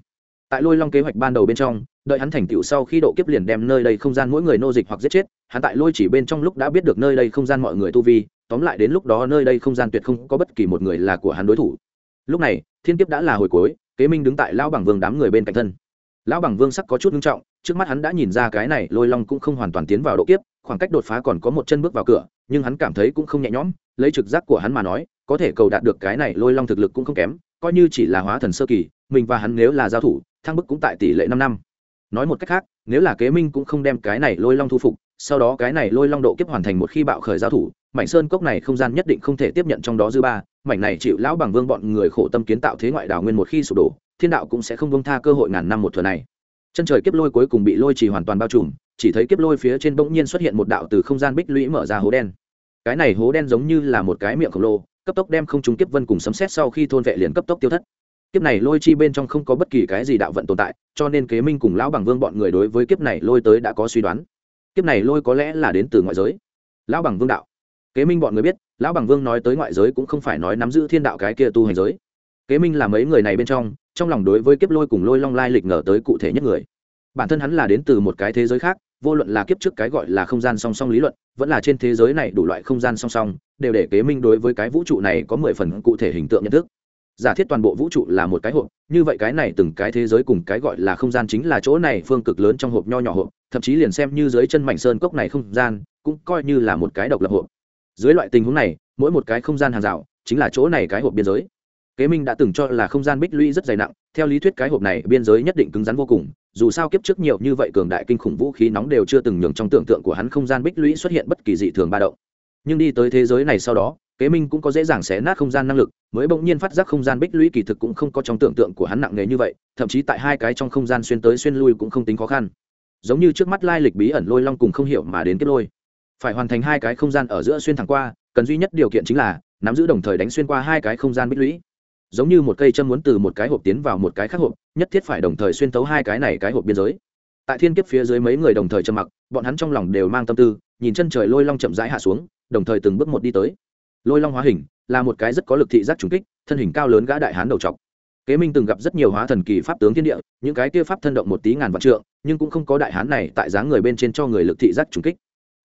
Tại Lôi Long kế hoạch ban đầu bên trong, đợi hắn thành tựu sau khi độ kiếp liền đem nơi đây không gian mỗi người nô dịch hoặc giết chết, hắn tại Lôi chỉ bên trong lúc đã biết được nơi đây không gian mọi người tu vi, tóm lại đến lúc đó nơi đây không gian tuyệt không có bất kỳ một người là của hắn đối thủ. Lúc này, thiên kiếp đã là hồi cuối, Kế Minh đứng tại lão bằng vương đám người bên cạnh thân lão bằng vương sắc có chút nghiêm trọng, trước mắt hắn đã nhìn ra cái này lôi long cũng không hoàn toàn tiến vào độ kiếp, khoảng cách đột phá còn có một chân bước vào cửa, nhưng hắn cảm thấy cũng không nhẹ nhõm, lấy trực giác của hắn mà nói, có thể cầu đạt được cái này lôi long thực lực cũng không kém, coi như chỉ là hóa thần sơ kỳ, mình và hắn nếu là giao thủ, thăng bức cũng tại tỷ lệ năm năm. Nói một cách khác, nếu là kế minh cũng không đem cái này lôi long thu phục, sau đó cái này lôi long độ kiếp hoàn thành một khi bạo khởi giao thủ, mảnh sơn cốc này không gian nhất định không thể tiếp nhận trong đó dư ba, mảnh này chịu lão bằng vương bọn người khổ tâm kiến tạo thế ngoại đảo nguyên một khi sụp đổ thiên đạo cũng sẽ không bông tha cơ hội ngàn năm một thừa này. Chân trời kiếp lôi cuối cùng bị lôi trì hoàn toàn bao trùm, chỉ thấy kiếp lôi phía trên bỗng nhiên xuất hiện một đạo từ không gian bích lũy mở ra hố đen. Cái này hố đen giống như là một cái miệng khổng lồ, cấp tốc đem không trúng kiếp vân cùng sấm xét sau khi thôn vệ liền cấp tốc tiêu thất. Kiếp này lôi chi bên trong không có bất kỳ cái gì đạo vận tồn tại, cho nên kế minh cùng lão bằng vương bọn người đối với kiếp này lôi tới đã có suy đoán. Kiếp này lôi có lẽ là đến từ ngoại giới. Lão bằng vương đạo. Kế minh bọn người biết, lão bằng vương nói tới ngoại giới cũng không phải nói nắm giữ thiên đạo cái kia tu hành giới kế minh là mấy người này bên trong trong lòng đối với kiếp lôi cùng lôi long lai lịch ngờ tới cụ thể nhất người. Bản thân hắn là đến từ một cái thế giới khác, vô luận là kiếp trước cái gọi là không gian song song lý luận, vẫn là trên thế giới này đủ loại không gian song song, đều để kế minh đối với cái vũ trụ này có mười phần cụ thể hình tượng nhận thức. Giả thiết toàn bộ vũ trụ là một cái hộp, như vậy cái này từng cái thế giới cùng cái gọi là không gian chính là chỗ này phương cực lớn trong hộp nho nhỏ hộp, thậm chí liền xem như dưới chân mảnh sơn cốc này không gian, cũng coi như là một cái độc lập hộp. Dưới loại tình huống này, mỗi một cái không gian hàng rào, chính là chỗ này cái hộp biên giới kế minh đã từng cho là không gian bích lũy rất dày nặng, theo lý thuyết cái hộp này biên giới nhất định cứng rắn vô cùng, dù sao kiếp trước nhiều như vậy cường đại kinh khủng vũ khí nóng đều chưa từng nhường trong tưởng tượng của hắn không gian bích lũy xuất hiện bất kỳ dị thường ba động. Nhưng đi tới thế giới này sau đó, kế minh cũng có dễ dàng xé nát không gian năng lực, mới bỗng nhiên phát giác không gian bích lũy kỳ thực cũng không có trong tưởng tượng của hắn nặng nề như vậy, thậm chí tại hai cái trong không gian xuyên tới xuyên lui cũng không tính khó khăn. Giống như trước mắt lai lịch bí ẩn lôi long cùng không hiểu mà đến kết lôi. Phải hoàn thành hai cái không gian ở giữa xuyên thẳng qua, cần duy nhất điều kiện chính là nắm giữ đồng thời đánh xuyên qua hai cái không gian bích lũy giống như một cây châm muốn từ một cái hộp tiến vào một cái khác hộp, nhất thiết phải đồng thời xuyên tấu hai cái này cái hộp biên giới. Tại thiên kiếp phía dưới mấy người đồng thời trầm mặc, bọn hắn trong lòng đều mang tâm tư, nhìn chân trời lôi long chậm rãi hạ xuống, đồng thời từng bước một đi tới. Lôi long hóa hình, là một cái rất có lực thị giác trùng kích, thân hình cao lớn gã đại hán đầu trọc. Kế minh từng gặp rất nhiều hóa thần kỳ pháp tướng thiên địa, những cái kia pháp thân động một tí ngàn vạn trượng, nhưng cũng không có đại hán này tại dáng người bên trên cho người lực thị giác trùng kích.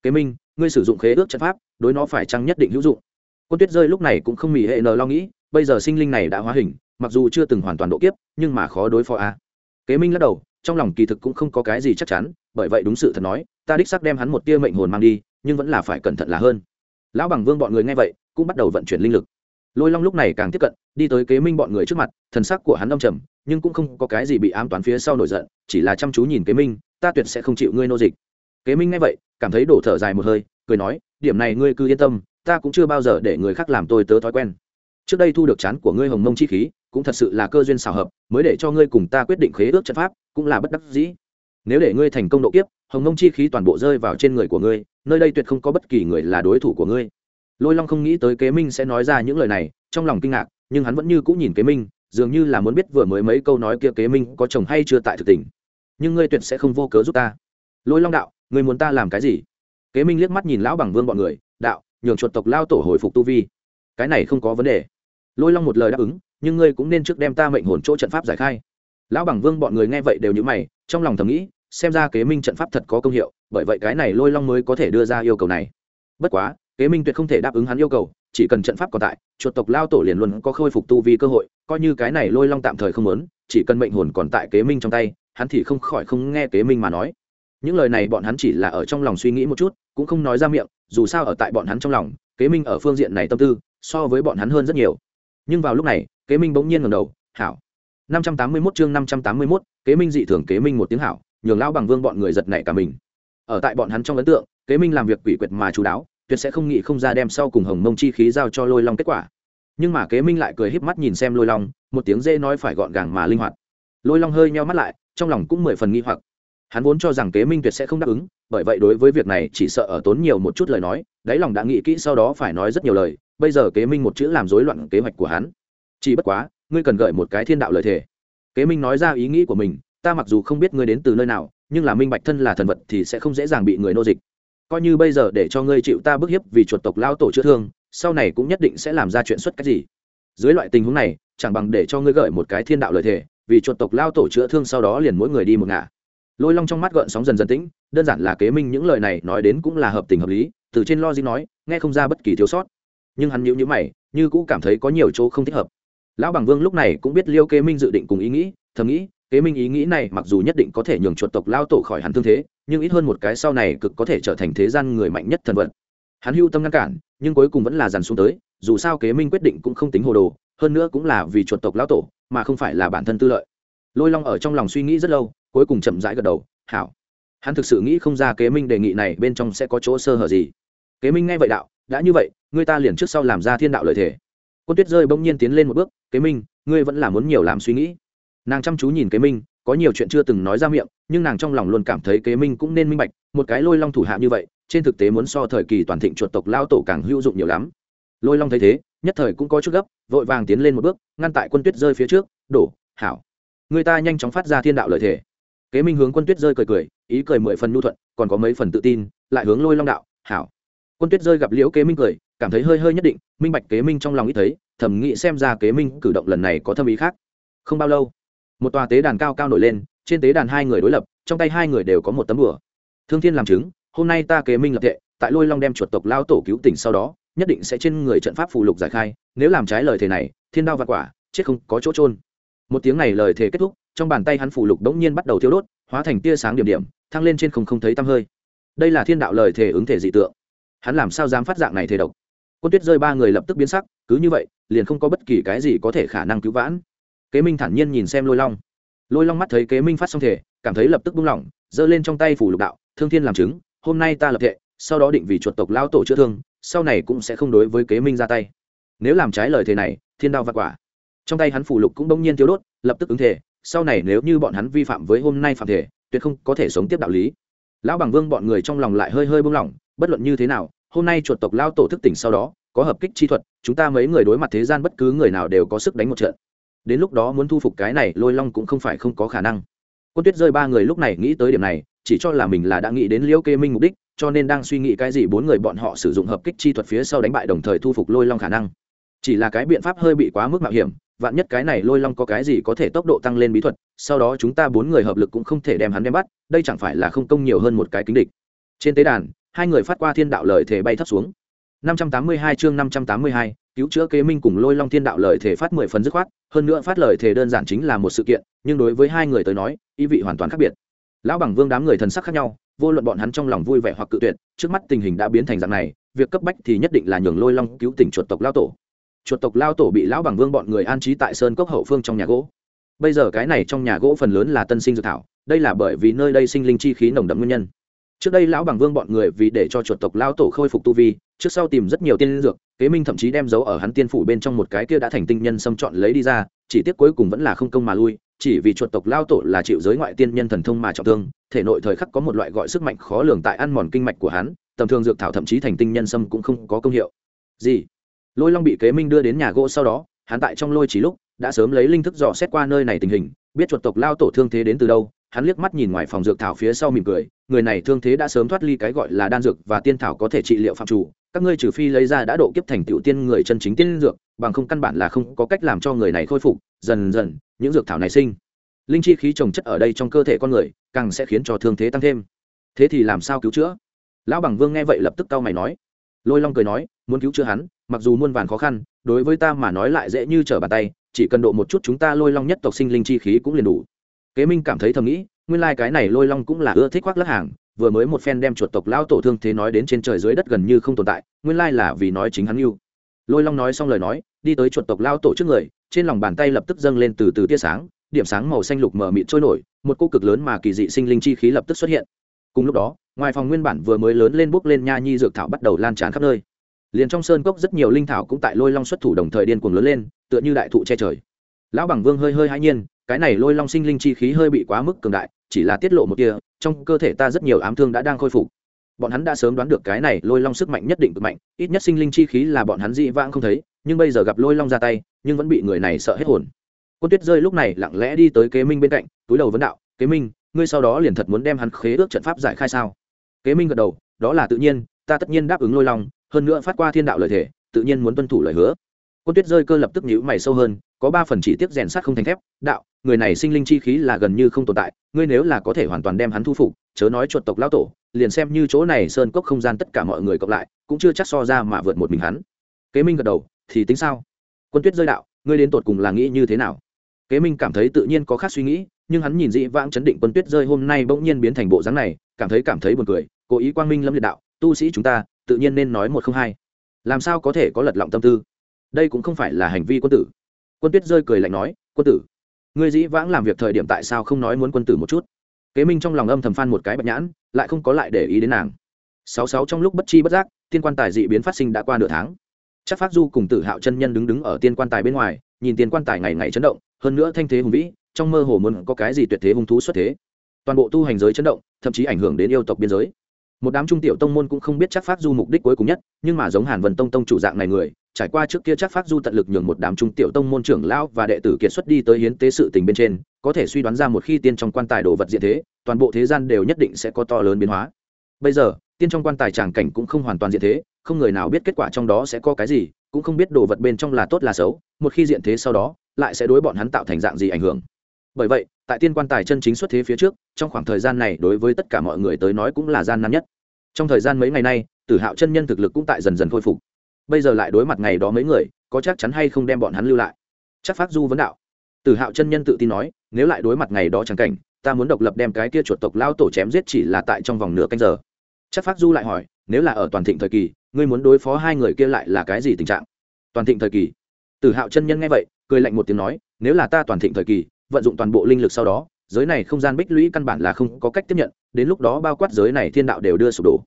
Kế minh, ngươi sử dụng khế ước trận pháp, đối nó phải chăng nhất định hữu dụng? Quân tuyết rơi lúc này cũng không mỉ hệ nờ lo nghĩ bây giờ sinh linh này đã hóa hình, mặc dù chưa từng hoàn toàn độ kiếp, nhưng mà khó đối phó a. Kế minh lắc đầu, trong lòng kỳ thực cũng không có cái gì chắc chắn, bởi vậy đúng sự thật nói, ta đích sắc đem hắn một tia mệnh hồn mang đi, nhưng vẫn là phải cẩn thận là hơn. Lão bằng vương bọn người nghe vậy, cũng bắt đầu vận chuyển linh lực. Lôi long lúc này càng tiếp cận, đi tới kế minh bọn người trước mặt, thần sắc của hắn âm trầm, nhưng cũng không có cái gì bị ám toán phía sau nổi giận, chỉ là chăm chú nhìn kế minh, ta tuyệt sẽ không chịu ngươi nô dịch. Kế minh nghe vậy, cảm thấy đổ thở dài một hơi, cười nói, điểm này ngươi cứ yên tâm, ta cũng chưa bao giờ để người khác làm tôi tớ thói quen trước đây thu được chán của ngươi hồng mông chi khí, cũng thật sự là cơ duyên xào hợp, mới để cho ngươi cùng ta quyết định khế ước trận pháp, cũng là bất đắc dĩ. Nếu để ngươi thành công độ kiếp, hồng mông chi khí toàn bộ rơi vào trên người của ngươi, nơi đây tuyệt không có bất kỳ người là đối thủ của ngươi. Lôi long không nghĩ tới kế minh sẽ nói ra những lời này, trong lòng kinh ngạc, nhưng hắn vẫn như cũng nhìn kế minh, dường như là muốn biết vừa mới mấy câu nói kia kế minh có chồng hay chưa tại thực tình. Nhưng ngươi tuyệt sẽ không vô cớ giúp ta. Lôi long đạo, ngươi muốn ta làm cái gì? Kế minh liếc mắt nhìn lão bằng vương bọn người, đạo, nhường chuột tộc lao tổ hồi phục tu vi cái này không có vấn đề. Lôi long một lời đáp ứng, nhưng ngươi cũng nên trước đem ta mệnh hồn chỗ trận pháp giải khai. Lão bằng vương bọn người nghe vậy đều nhữ mày, trong lòng thầm nghĩ, xem ra kế minh trận pháp thật có công hiệu, bởi vậy cái này lôi long mới có thể đưa ra yêu cầu này. Bất quá, kế minh tuyệt không thể đáp ứng hắn yêu cầu, chỉ cần trận pháp còn tại, chuột tộc lao tổ liền luôn có khôi phục tu vi cơ hội, coi như cái này lôi long tạm thời không lớn chỉ cần mệnh hồn còn tại kế minh trong tay, hắn thì không khỏi không nghe kế minh mà nói. Những lời này bọn hắn chỉ là ở trong lòng suy nghĩ một chút cũng không nói ra miệng, dù sao ở tại bọn hắn trong lòng, kế minh ở phương diện này tâm tư so với bọn hắn hơn rất nhiều. Nhưng vào lúc này, kế minh bỗng nhiên ngầm đầu, hảo. Năm trăm tám mươi mốt chương năm trăm tám mươi mốt, kế minh dị thường kế minh một tiếng hảo, nhường lão bằng vương bọn người giật nảy cả mình. Ở tại bọn hắn trong ấn tượng, kế minh làm việc quỷ quyệt mà chú đáo, tuyệt sẽ không nghĩ không ra đem sau cùng hồng mông chi khí giao cho lôi long kết quả. Nhưng mà kế minh lại cười híp mắt nhìn xem lôi long, một tiếng dê nói phải gọn gàng mà linh hoạt. Lôi long hơi nheo mắt lại, trong lòng cũng mười phần nghi hoặc hắn vốn cho rằng kế minh tuyệt sẽ không đáp ứng, bởi vậy đối với việc này chỉ sợ ở tốn nhiều một chút lời nói, đáy lòng đã nghĩ kỹ sau đó phải nói rất nhiều lời, bây giờ kế minh một chữ làm rối loạn kế hoạch của hắn. Chỉ bất quá, ngươi cần gợi một cái thiên đạo lời thề. Kế minh nói ra ý nghĩ của mình, ta mặc dù không biết ngươi đến từ nơi nào, nhưng là minh bạch thân là thần vật thì sẽ không dễ dàng bị người nô dịch. Coi như bây giờ để cho ngươi chịu ta bức hiếp vì chuột tộc lao tổ chữa thương, sau này cũng nhất định sẽ làm ra chuyện xuất cách gì. Dưới loại tình huống này, chẳng bằng để cho ngươi gợi một cái thiên đạo lời thề, vì chuột tộc lao tổ chữa thương sau đó liền mỗi người đi một ngả lôi long trong mắt gợn sóng dần dần tĩnh, đơn giản là kế minh những lời này nói đến cũng là hợp tình hợp lý, từ trên lo di nói, nghe không ra bất kỳ thiếu sót. Nhưng hắn nhữ nhữ mày, như cũng cảm thấy có nhiều chỗ không thích hợp. Lão bằng vương lúc này cũng biết liêu kế minh dự định cùng ý nghĩ, thầm nghĩ, kế minh ý nghĩ này mặc dù nhất định có thể nhường chuột tộc lao tổ khỏi hắn thương thế, nhưng ít hơn một cái sau này cực có thể trở thành thế gian người mạnh nhất thần vật. Hắn hưu tâm ngăn cản, nhưng cuối cùng vẫn là dàn xuống tới, dù sao kế minh quyết định cũng không tính hồ đồ, hơn nữa cũng là vì chuột tộc lao tổ, mà không phải là bản thân tư lợi. Lôi long ở trong lòng suy nghĩ rất lâu cuối cùng chậm rãi gật đầu, hảo. Hắn thực sự nghĩ không ra kế minh đề nghị này bên trong sẽ có chỗ sơ hở gì. Kế minh nghe vậy đạo, đã như vậy ngươi ta liền trước sau làm ra thiên đạo lợi thể quân tuyết rơi bỗng nhiên tiến lên một bước, kế minh, ngươi vẫn là muốn nhiều làm suy nghĩ. Nàng chăm chú nhìn kế minh, có nhiều chuyện chưa từng nói ra miệng, nhưng nàng trong lòng luôn cảm thấy kế minh cũng nên minh bạch, một cái lôi long thủ hạ như vậy, trên thực tế muốn so thời kỳ toàn thịnh chuột tộc lao tổ càng hữu dụng nhiều lắm. Lôi long thấy thế, nhất thời cũng có chút gấp, vội vàng tiến lên một bước, ngăn tại quân tuyết rơi phía trước, đổ, hảo, người ta nhanh chóng phát ra thiên đạo lợi thể kế minh hướng quân tuyết rơi cười cười, ý cười mười phần nhu thuận, còn có mấy phần tự tin, lại hướng lôi long đạo, hảo. Quân tuyết rơi gặp liễu kế minh cười, cảm thấy hơi hơi nhất định, minh bạch kế minh trong lòng ít thấy thẩm nghĩ xem ra kế minh cử động lần này có thâm ý khác. Không bao lâu, một tòa tế đàn cao cao nổi lên, trên tế đàn hai người đối lập, trong tay hai người đều có một tấm bửa thương thiên làm chứng, hôm nay ta kế minh lập tệ tại lôi long đem chuột tộc lao tổ cứu tỉnh sau đó, nhất định sẽ trên người trận pháp phù lục giải khai, nếu làm trái lời thề này, thiên đao và quả, chết không có chỗ trôn một tiếng này lời thề kết thúc trong bàn tay hắn phủ lục đống nhiên bắt đầu thiêu đốt, hóa thành tia sáng điểm điểm, thăng lên trên không không thấy tăm hơi. Đây là thiên đạo lời thể ứng thể dị tượng. Hắn làm sao dám phát dạng này thể độc? Quân tuyết rơi ba người lập tức biến sắc, cứ như vậy, liền không có bất kỳ cái gì có thể khả năng cứu vãn. Kế minh thản nhiên nhìn xem lôi long. Lôi long mắt thấy kế minh phát xong thể cảm thấy lập tức buông lỏng, giơ lên trong tay phủ lục đạo, thương thiên làm chứng, hôm nay ta lập thệ, sau đó định vì chuột tộc lao tổ chữa thương, sau này cũng sẽ không đối với kế minh ra tay. Nếu làm trái lời thề này, thiên đao và quả. Trong tay hắn phủ lục cũng đông nhiên tiêu đốt, lập tức ứng thể sau này nếu như bọn hắn vi phạm với hôm nay phạm thể, tuyệt không có thể sống tiếp đạo lý. Lão bằng vương bọn người trong lòng lại hơi hơi buông lỏng, bất luận như thế nào, hôm nay chuột tộc lao tổ thức tỉnh sau đó, có hợp kích chi thuật, chúng ta mấy người đối mặt thế gian bất cứ người nào đều có sức đánh một trận. Đến lúc đó muốn thu phục cái này lôi long cũng không phải không có khả năng. Quân tuyết rơi ba người lúc này nghĩ tới điểm này, chỉ cho là mình là đã nghĩ đến liễu kê minh mục đích, cho nên đang suy nghĩ cái gì bốn người bọn họ sử dụng hợp kích chi thuật phía sau đánh bại đồng thời thu phục lôi long khả năng. Chỉ là cái biện pháp hơi bị quá mức mạo hiểm vạn nhất cái này lôi long có cái gì có thể tốc độ tăng lên bí thuật sau đó chúng ta bốn người hợp lực cũng không thể đem hắn đem bắt đây chẳng phải là không công nhiều hơn một cái kính địch. Trên tế đàn hai người phát qua thiên đạo lời thể bay thấp xuống. 582 chương 582, cứu chữa kế minh cùng lôi long thiên đạo lời thể phát mười phần dứt khoát hơn nữa phát lời thể đơn giản chính là một sự kiện nhưng đối với hai người tới nói ý vị hoàn toàn khác biệt. Lão bằng vương đám người thần sắc khác nhau vô luận bọn hắn trong lòng vui vẻ hoặc cự tuyệt trước mắt tình hình đã biến thành dạng này việc cấp bách thì nhất định là nhường lôi long cứu tỉnh chuột tộc lao tổ chuột tộc lao tổ bị lão bằng vương bọn người an trí tại sơn cốc hậu phương trong nhà gỗ. Bây giờ cái này trong nhà gỗ phần lớn là tân sinh dược thảo, đây là bởi vì nơi đây sinh linh chi khí nồng đậm nguyên nhân. Trước đây lão bằng vương bọn người vì để cho chuột tộc lao tổ khôi phục tu vi, trước sau tìm rất nhiều tiên dược, kế minh thậm chí đem giấu ở hắn tiên phủ bên trong một cái kia đã thành tinh nhân xâm chọn lấy đi ra, chỉ tiếc cuối cùng vẫn là không công mà lui, chỉ vì chuột tộc lao tổ là chịu giới ngoại tiên nhân thần thông mà trọng thương, thể nội thời khắc có một loại gọi sức mạnh khó lường tại ăn mòn kinh mạch của hắn, tầm thường dược thảo thậm chí thành tinh nhân sâm cũng không có công hiệu. Gì? Lôi long bị kế minh đưa đến nhà gỗ sau đó, hắn tại trong lôi chỉ lúc, đã sớm lấy linh thức dò xét qua nơi này tình hình, biết chuột tộc lao tổ thương thế đến từ đâu, hắn liếc mắt nhìn ngoài phòng dược thảo phía sau mỉm cười, người này thương thế đã sớm thoát ly cái gọi là đan dược và tiên thảo có thể trị liệu phạm chủ, các ngươi trừ phi lấy ra đã độ kiếp thành tiểu tiên người chân chính tiên dược, bằng không căn bản là không có cách làm cho người này khôi phục, dần dần, những dược thảo này sinh. Linh chi khí trồng chất ở đây trong cơ thể con người, càng sẽ khiến cho thương thế tăng thêm. Thế thì làm sao cứu chữa? Lão bằng vương nghe vậy lập tức cau mày nói lôi long cười nói, muốn cứu chữa hắn, mặc dù muôn vàn khó khăn, đối với ta mà nói lại dễ như trở bàn tay, chỉ cần độ một chút chúng ta lôi long nhất tộc sinh linh chi khí cũng liền đủ. Kế minh cảm thấy thầm nghĩ, nguyên lai、like、cái này lôi long cũng là ưa thích khoác lắc hàng, vừa mới một phen đem chuột tộc lao tổ thương thế nói đến trên trời dưới đất gần như không tồn tại, nguyên lai、like、là vì nói chính hắn yêu. Lôi long nói xong lời nói, đi tới chuột tộc lao tổ trước người, trên lòng bàn tay lập tức dâng lên từ từ tia sáng, điểm sáng màu xanh lục mờ mịt trôi nổi, một cô cực lớn mà kỳ dị sinh linh chi khí lập tức xuất hiện cùng lúc đó, ngoài phòng nguyên bản vừa mới lớn lên bốc lên nha nhi dược thảo bắt đầu lan tràn khắp nơi. Liền trong sơn cốc rất nhiều linh thảo cũng tại lôi long xuất thủ đồng thời điên cuồng lớn lên, tựa như đại thụ che trời. Lão bằng vương hơi hơi hãi nhiên, cái này lôi long sinh linh chi khí hơi bị quá mức cường đại, chỉ là tiết lộ một kia trong cơ thể ta rất nhiều ám thương đã đang khôi phục. Bọn hắn đã sớm đoán được cái này lôi long sức mạnh nhất định cực mạnh, ít nhất sinh linh chi khí là bọn hắn dị vãng không thấy, nhưng bây giờ gặp lôi long ra tay, nhưng vẫn bị người này sợ hết hồn. Quân tuyết rơi lúc này lặng lẽ đi tới kế minh bên cạnh, túi đầu vấn đạo, kế minh ngươi sau đó liền thật muốn đem hắn khế ước trận pháp giải khai sao? Kế minh gật đầu, đó là tự nhiên, ta tất nhiên đáp ứng lôi long, hơn nữa phát qua thiên đạo lời thể tự nhiên muốn tuân thủ lời hứa. Quân tuyết rơi cơ lập tức nhữ mày sâu hơn, có ba phần chỉ tiết rèn sắt không thành thép, đạo, người này sinh linh chi khí là gần như không tồn tại, ngươi nếu là có thể hoàn toàn đem hắn thu phục, chớ nói chuột tộc lão tổ, liền xem như chỗ này sơn cốc không gian tất cả mọi người cộng lại, cũng chưa chắc so ra mà vượt một mình hắn. Kế minh gật đầu, thì tính sao? Quân tuyết rơi đạo, ngươi đến tột cùng là nghĩ như thế nào? Kế minh cảm thấy tự nhiên có khác suy nghĩ nhưng hắn nhìn dị vãng chấn định quân tuyết rơi hôm nay bỗng nhiên biến thành bộ dáng này, cảm thấy cảm thấy buồn cười, cố ý quang minh lâm liệt đạo, tu sĩ chúng ta, tự nhiên nên nói một không hai. Làm sao có thể có lật lọng tâm tư? Đây cũng không phải là hành vi quân tử. Quân tuyết rơi cười lạnh nói, quân tử, ngươi dĩ vãng làm việc thời điểm tại sao không nói muốn quân tử một chút? Kế minh trong lòng âm thầm phan một cái bạch nhãn, lại không có lại để ý đến nàng. Sáu sáu trong lúc bất chi bất giác, tiên quan tài dị biến phát sinh đã qua nửa tháng. Chắc phát du cùng tử hạo chân nhân đứng đứng ở tiên quan tài bên ngoài, nhìn tiên quan tài ngày ngày chấn động, hơn nữa thanh thế hùng vĩ trong mơ hồ muốn có cái gì tuyệt thế hung thú xuất thế. Toàn bộ tu hành giới chấn động, thậm chí ảnh hưởng đến yêu tộc biên giới. Một đám trung tiểu tông môn cũng không biết chắc phát du mục đích cuối cùng nhất, nhưng mà giống hàn vân tông tông chủ dạng này người, trải qua trước kia chắc phát du tận lực nhường một đám trung tiểu tông môn trưởng lão và đệ tử kiệt xuất đi tới hiến tế sự tình bên trên, có thể suy đoán ra một khi tiên trong quan tài đồ vật diện thế, toàn bộ thế gian đều nhất định sẽ có to lớn biến hóa. Bây giờ, tiên trong quan tài tràng cảnh cũng không hoàn toàn diện thế, không người nào biết kết quả trong đó sẽ có cái gì, cũng không biết đồ vật bên trong là tốt là xấu, một khi diện thế sau đó, lại sẽ đối bọn hắn tạo thành dạng gì ảnh hưởng bởi vậy, tại tiên quan tài chân chính xuất thế phía trước, trong khoảng thời gian này đối với tất cả mọi người tới nói cũng là gian nan nhất. Trong thời gian mấy ngày nay, tử hạo chân nhân thực lực cũng tại dần dần khôi phục. Bây giờ lại đối mặt ngày đó mấy người, có chắc chắn hay không đem bọn hắn lưu lại? Chắc phát du vấn đạo. Tử hạo chân nhân tự tin nói, nếu lại đối mặt ngày đó chẳng cảnh, ta muốn độc lập đem cái kia chuột tộc lao tổ chém giết chỉ là tại trong vòng nửa canh giờ. Chắc phát du lại hỏi, nếu là ở toàn thịnh thời kỳ, ngươi muốn đối phó hai người kia lại là cái gì tình trạng? Toàn thịnh thời kỳ. Tử hạo chân nhân nghe vậy, cười lạnh một tiếng nói, nếu là ta toàn thịnh thời kỳ vận dụng toàn bộ linh lực sau đó, giới này không gian bích lũy căn bản là không có cách tiếp nhận, đến lúc đó bao quát giới này thiên đạo đều đưa sụp đổ.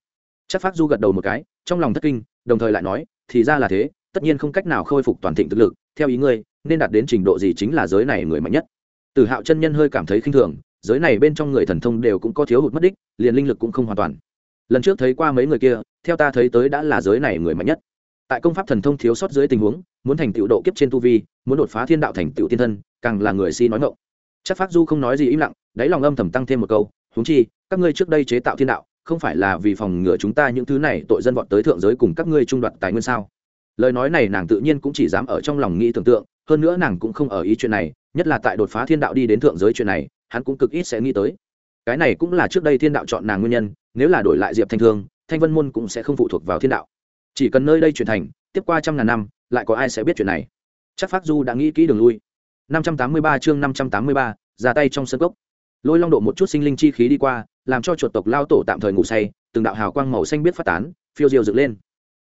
Chắc phát du gật đầu một cái, trong lòng thất kinh, đồng thời lại nói, thì ra là thế, tất nhiên không cách nào khôi phục toàn thịnh thực lực, theo ý ngươi, nên đạt đến trình độ gì chính là giới này người mạnh nhất. Từ hạo chân nhân hơi cảm thấy khinh thường, giới này bên trong người thần thông đều cũng có thiếu hụt mất đích, liền linh lực cũng không hoàn toàn. Lần trước thấy qua mấy người kia, theo ta thấy tới đã là giới này người mạnh nhất tại công pháp thần thông thiếu sót dưới tình huống, muốn thành tựu độ kiếp trên tu vi, muốn đột phá thiên đạo thành tựu tiên thân, càng là người si nói ngộng chắc phát du không nói gì im lặng, đáy lòng âm thầm tăng thêm một câu, huống chi, các ngươi trước đây chế tạo thiên đạo, không phải là vì phòng ngừa chúng ta những thứ này tội dân vọt tới thượng giới cùng các ngươi trung đoạt tài nguyên sao? Lời nói này nàng tự nhiên cũng chỉ dám ở trong lòng nghĩ tưởng tượng, hơn nữa nàng cũng không ở ý chuyện này, nhất là tại đột phá thiên đạo đi đến thượng giới chuyện này, hắn cũng cực ít sẽ nghĩ tới. Cái này cũng là trước đây thiên đạo chọn nàng nguyên nhân, nếu là đổi lại diệp thanh thương, thanh vân môn cũng sẽ không phụ thuộc vào thiên đạo chỉ cần nơi đây chuyển thành tiếp qua trăm ngàn năm lại có ai sẽ biết chuyện này? Chắc phát du đã nghĩ kỹ đường lui. 583 chương 583, ra tay trong sân cốc. Lôi long độ một chút sinh linh chi khí đi qua làm cho chuột tộc lao tổ tạm thời ngủ say từng đạo hào quang màu xanh biết phát tán phiêu diêu dựng lên.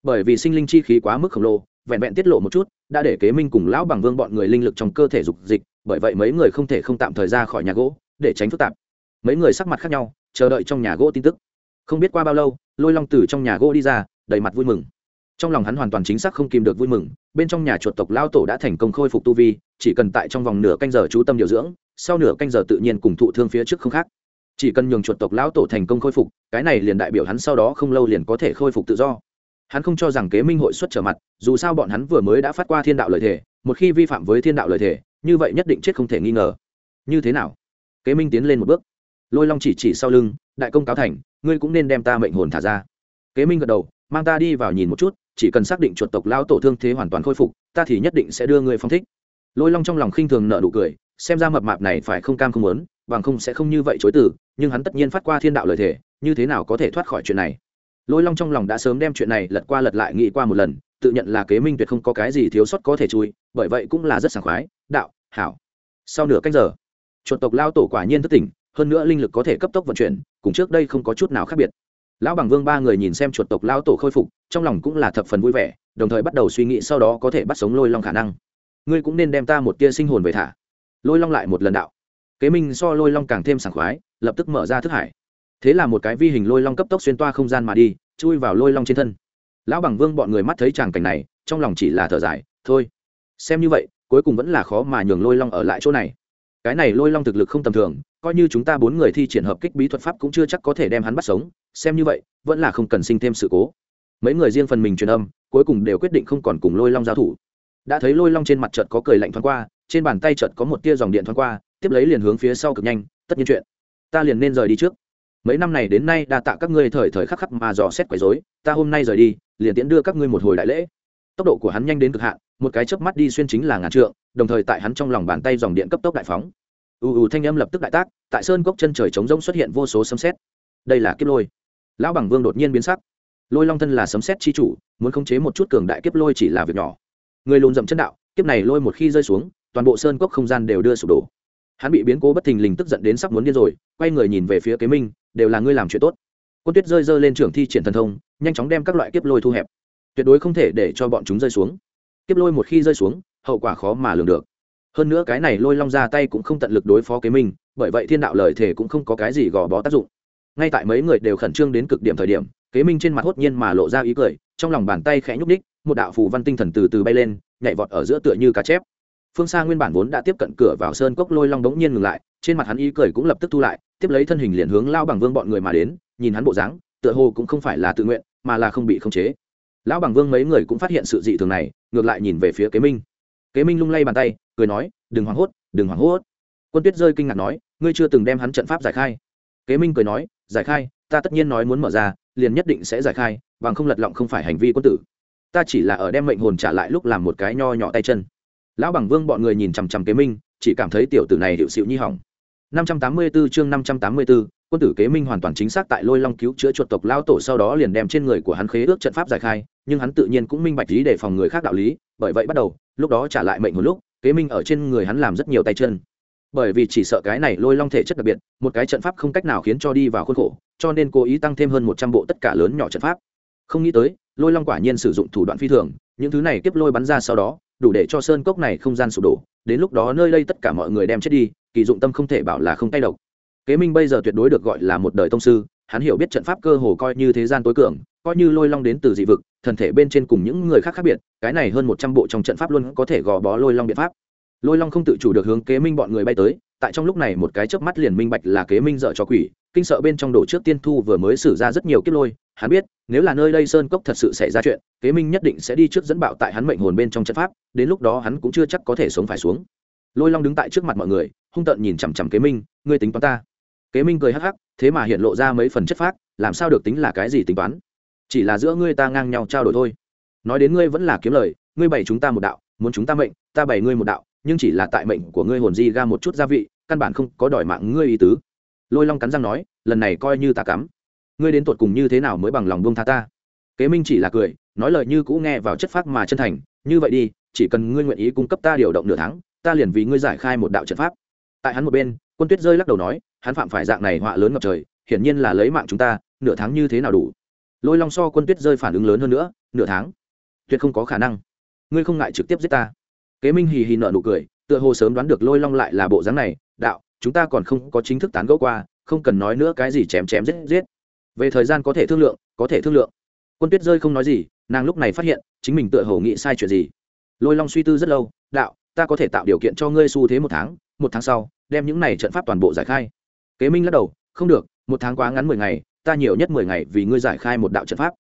Bởi vì sinh linh chi khí quá mức khổng lồ vẹn vẹn tiết lộ một chút đã để kế minh cùng lão bằng vương bọn người linh lực trong cơ thể dục dịch bởi vậy mấy người không thể không tạm thời ra khỏi nhà gỗ để tránh phức tạp. Mấy người sắc mặt khác nhau chờ đợi trong nhà gỗ tin tức. Không biết qua bao lâu lôi long từ trong nhà gỗ đi ra đầy mặt vui mừng trong lòng hắn hoàn toàn chính xác không kìm được vui mừng, bên trong nhà chuột tộc lao tổ đã thành công khôi phục tu vi, chỉ cần tại trong vòng nửa canh giờ chú tâm điều dưỡng, sau nửa canh giờ tự nhiên cùng thụ thương phía trước không khác. Chỉ cần nhường chuột tộc lão tổ thành công khôi phục, cái này liền đại biểu hắn sau đó không lâu liền có thể khôi phục tự do. Hắn không cho rằng kế minh hội xuất trở mặt, dù sao bọn hắn vừa mới đã phát qua thiên đạo lợi thể một khi vi phạm với thiên đạo lợi thể như vậy nhất định chết không thể nghi ngờ. Như thế nào? Kế minh tiến lên một bước. Lôi long chỉ chỉ sau lưng, đại công cáo thành, ngươi cũng nên đem ta mệnh hồn thả ra. Kế minh gật đầu, mang ta đi vào nhìn một chút chỉ cần xác định chuột tộc lao tổ thương thế hoàn toàn khôi phục, ta thì nhất định sẽ đưa ngươi phong thích. Lôi long trong lòng khinh thường nợ nụ cười, xem ra mập mạp này phải không cam không muốn, bằng không sẽ không như vậy chối từ, nhưng hắn tất nhiên phát qua thiên đạo lời thể như thế nào có thể thoát khỏi chuyện này? Lôi long trong lòng đã sớm đem chuyện này lật qua lật lại nghĩ qua một lần, tự nhận là kế minh tuyệt không có cái gì thiếu sót có thể chui, bởi vậy cũng là rất sảng khoái, đạo, hảo. Sau nửa cách giờ, chuột tộc lao tổ quả nhiên thất tỉnh, hơn nữa linh lực có thể cấp tốc vận chuyển, cùng trước đây không có chút nào khác biệt lão bằng vương ba người nhìn xem chuột tộc Lão tổ khôi phục, trong lòng cũng là thập phần vui vẻ, đồng thời bắt đầu suy nghĩ sau đó có thể bắt sống lôi long khả năng. Ngươi cũng nên đem ta một tia sinh hồn về thả. Lôi long lại một lần đạo. Kế minh so lôi long càng thêm sảng khoái, lập tức mở ra thức hải. Thế là một cái vi hình lôi long cấp tốc xuyên toa không gian mà đi, chui vào lôi long trên thân. Lão bằng vương bọn người mắt thấy tràng cảnh này, trong lòng chỉ là thở dài, thôi, xem như vậy, cuối cùng vẫn là khó mà nhường lôi long ở lại chỗ này. Cái này lôi long thực lực không tầm thường, coi như chúng ta bốn người thi triển hợp kích bí thuật pháp cũng chưa chắc có thể đem hắn bắt sống xem như vậy, vẫn là không cần sinh thêm sự cố. Mấy người riêng phần mình truyền âm, cuối cùng đều quyết định không còn cùng lôi long giao thủ. Đã thấy lôi long trên mặt trận có cười lạnh thoáng qua, trên bàn tay chợt có một tia dòng điện thoáng qua, tiếp lấy liền hướng phía sau cực nhanh, tất nhiên chuyện, ta liền nên rời đi trước. Mấy năm này đến nay đa tạ các ngươi thời thời khắc khắc mà dò xét quấy rối, ta hôm nay rời đi, liền tiễn đưa các ngươi một hồi đại lễ. Tốc độ của hắn nhanh đến cực hạn, một cái chớp mắt đi xuyên chính là ngàn trượng, đồng thời tại hắn trong lòng bàn tay dòng điện cấp tốc đại phóng. Ù ù thanh âm lập tức đại tác, tại sơn cốc chân trời trống rỗng xuất hiện vô số sấm xét đây là kiếp lôi lão bằng vương đột nhiên biến sắc. Lôi long thân là sấm xét chi chủ, muốn khống chế một chút cường đại kiếp lôi chỉ là việc nhỏ. Người lùn dậm chân đạo, kiếp này lôi một khi rơi xuống, toàn bộ sơn cốc không gian đều đưa sụp đổ. Hắn bị biến cố bất thình lình tức giận đến sắp muốn điên rồi, quay người nhìn về phía kế minh, đều là ngươi làm chuyện tốt. Quân tuyết rơi rơi lên trưởng thi triển thần thông, nhanh chóng đem các loại kiếp lôi thu hẹp. Tuyệt đối không thể để cho bọn chúng rơi xuống. Kiếp lôi một khi rơi xuống, hậu quả khó mà lường được. Hơn nữa cái này lôi long ra tay cũng không tận lực đối phó kế minh, bởi vậy thiên đạo lời thể cũng không có cái gì gò bó tác dụng ngay tại mấy người đều khẩn trương đến cực điểm thời điểm, kế minh trên mặt hốt nhiên mà lộ ra ý cười, trong lòng bàn tay khẽ nhúc ních một đạo phù văn tinh thần từ từ bay lên, nhảy vọt ở giữa tựa như cá chép. Phương xa nguyên bản vốn đã tiếp cận cửa vào sơn cốc lôi long đống nhiên ngừng lại, trên mặt hắn ý cười cũng lập tức thu lại, tiếp lấy thân hình liền hướng lao bằng vương bọn người mà đến, nhìn hắn bộ dáng, tựa hồ cũng không phải là tự nguyện, mà là không bị khống chế. Lão bằng vương mấy người cũng phát hiện sự dị thường này, ngược lại nhìn về phía kế minh. Kế minh lung lay bàn tay, cười nói, đừng hoảng hốt, đừng hoảng hốt. Quân tuyết rơi kinh ngạc nói, ngươi chưa từng đem hắn trận pháp giải khai. Kế minh cười nói giải khai ta tất nhiên nói muốn mở ra liền nhất định sẽ giải khai bằng không lật lọng không phải hành vi quân tử. Ta chỉ là ở đem mệnh hồn trả lại lúc làm một cái nho nhỏ tay chân. Lão bằng vương bọn người nhìn chằm chằm kế minh chỉ cảm thấy tiểu tử này hiệu xịu nhi hỏng. 584 chương 584, quân tử kế minh hoàn toàn chính xác tại lôi long cứu chữa chuột tộc lao tổ sau đó liền đem trên người của hắn khế ước trận pháp giải khai nhưng hắn tự nhiên cũng minh bạch lý để phòng người khác đạo lý bởi vậy bắt đầu lúc đó trả lại mệnh một lúc kế minh ở trên người hắn làm rất nhiều tay chân bởi vì chỉ sợ cái này lôi long thể chất đặc biệt, một cái trận pháp không cách nào khiến cho đi vào khuôn khổ, cho nên cố ý tăng thêm hơn một trăm bộ tất cả lớn nhỏ trận pháp. Không nghĩ tới, lôi long quả nhiên sử dụng thủ đoạn phi thường, những thứ này tiếp lôi bắn ra sau đó, đủ để cho sơn cốc này không gian sụp đổ, đến lúc đó nơi đây tất cả mọi người đem chết đi, kỳ dụng tâm không thể bảo là không tay độc. Kế minh bây giờ tuyệt đối được gọi là một đời tông sư, hắn hiểu biết trận pháp cơ hồ coi như thế gian tối cường, coi như lôi long đến từ dị vực, thần thể bên trên cùng những người khác khác biệt, cái này hơn một trăm bộ trong trận pháp luôn có thể gò bó lôi long biện pháp lôi long không tự chủ được hướng kế minh bọn người bay tới, tại trong lúc này một cái chớp mắt liền minh bạch là kế minh dợ cho quỷ, kinh sợ bên trong đổ trước tiên thu vừa mới xử ra rất nhiều kiếp lôi, hắn biết, nếu là nơi đây sơn cốc thật sự xảy ra chuyện, kế minh nhất định sẽ đi trước dẫn bạo tại hắn mệnh hồn bên trong trận pháp, đến lúc đó hắn cũng chưa chắc có thể sống phải xuống. Lôi long đứng tại trước mặt mọi người, hung tợn nhìn chằm chằm kế minh, ngươi tính toán ta? Kế minh cười hắc hắc, thế mà hiện lộ ra mấy phần chất phác, làm sao được tính là cái gì tính toán? Chỉ là giữa ngươi ta ngang nhau trao đổi thôi. Nói đến ngươi vẫn là kiếm lời, ngươi bày chúng ta một đạo, muốn chúng ta mệnh, ta bày ngươi một đạo nhưng chỉ là tại mệnh của ngươi hồn di ga một chút gia vị, căn bản không có đòi mạng ngươi ý tứ. Lôi long cắn răng nói, lần này coi như ta cắm. Ngươi đến tột cùng như thế nào mới bằng lòng buông tha ta? Kế minh chỉ là cười, nói lời như cũ nghe vào chất phác mà chân thành, như vậy đi, chỉ cần ngươi nguyện ý cung cấp ta điều động nửa tháng, ta liền vì ngươi giải khai một đạo trận pháp. Tại hắn một bên, quân tuyết rơi lắc đầu nói, hắn phạm phải dạng này họa lớn ngập trời, hiển nhiên là lấy mạng chúng ta, nửa tháng như thế nào đủ? Lôi long so quân tuyết rơi phản ứng lớn hơn nữa, nửa tháng? Tuyệt không có khả năng. Ngươi không ngại trực tiếp giết ta kế minh hì hì nợ nụ cười, tựa hồ sớm đoán được lôi long lại là bộ dáng này, đạo, chúng ta còn không có chính thức tán gẫu qua, không cần nói nữa cái gì chém chém giết giết. Về thời gian có thể thương lượng, có thể thương lượng. Quân tuyết rơi không nói gì, nàng lúc này phát hiện, chính mình tựa hồ nghĩ sai chuyện gì. Lôi long suy tư rất lâu, đạo, ta có thể tạo điều kiện cho ngươi xu thế một tháng một tháng sau, đem những này trận pháp toàn bộ giải khai. Kế minh lắc đầu, không được, một tháng quá ngắn mười ngày, ta nhiều nhất mười ngày vì ngươi giải khai một đạo trận pháp.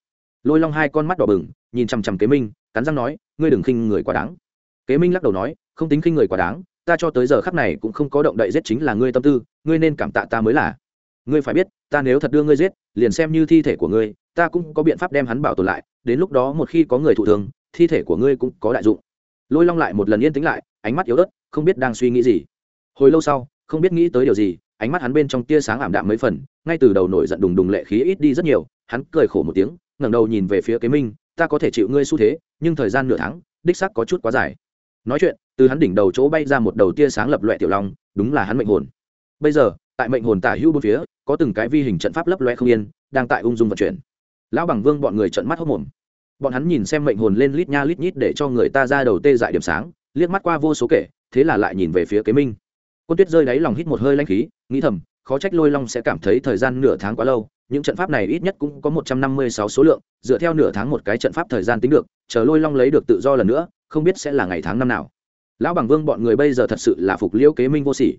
Lôi long hai con mắt đỏ bừng, nhìn chằm chằm kế minh, cắn răng nói, ngươi đừng khinh người quá đáng kế minh lắc đầu nói, không tính khinh người quá đáng, ta cho tới giờ khắc này cũng không có động đậy giết chính là ngươi tâm tư, ngươi nên cảm tạ ta mới là. Ngươi phải biết, ta nếu thật đưa ngươi giết, liền xem như thi thể của ngươi, ta cũng có biện pháp đem hắn bảo tồn lại, đến lúc đó một khi có người thụ thường thi thể của ngươi cũng có đại dụng. Lôi long lại một lần yên tĩnh lại, ánh mắt yếu ớt, không biết đang suy nghĩ gì. Hồi lâu sau, không biết nghĩ tới điều gì, ánh mắt hắn bên trong tia sáng ảm đạm mấy phần, ngay từ đầu nổi giận đùng đùng lệ khí ít đi rất nhiều, hắn cười khổ một tiếng, ngẩng đầu nhìn về phía kế minh, ta có thể chịu ngươi xu thế, nhưng thời gian nửa tháng, đích sắc có chút quá dài nói chuyện, từ hắn đỉnh đầu chỗ bay ra một đầu tia sáng lập loẹ tiểu long, đúng là hắn mệnh hồn. Bây giờ, tại mệnh hồn tả hữu bốn phía, có từng cái vi hình trận pháp lấp loe không yên, đang tại ung dung vận chuyển. Lão bằng vương bọn người trận mắt hốc mồm. Bọn hắn nhìn xem mệnh hồn lên lít nha lít nhít để cho người ta ra đầu tê dại điểm sáng, liếc mắt qua vô số kể, thế là lại nhìn về phía kế minh. Quân tuyết rơi đáy lòng hít một hơi lanh khí, nghĩ thầm, khó trách lôi long sẽ cảm thấy thời gian nửa tháng quá lâu, những trận pháp này ít nhất cũng có một trăm năm mươi sáu số lượng, dựa theo nửa tháng một cái trận pháp thời gian tính được, chờ lôi long lấy được tự do lần nữa không biết sẽ là ngày tháng năm nào. Lão bằng vương bọn người bây giờ thật sự là phục liễu kế minh vô sỉ.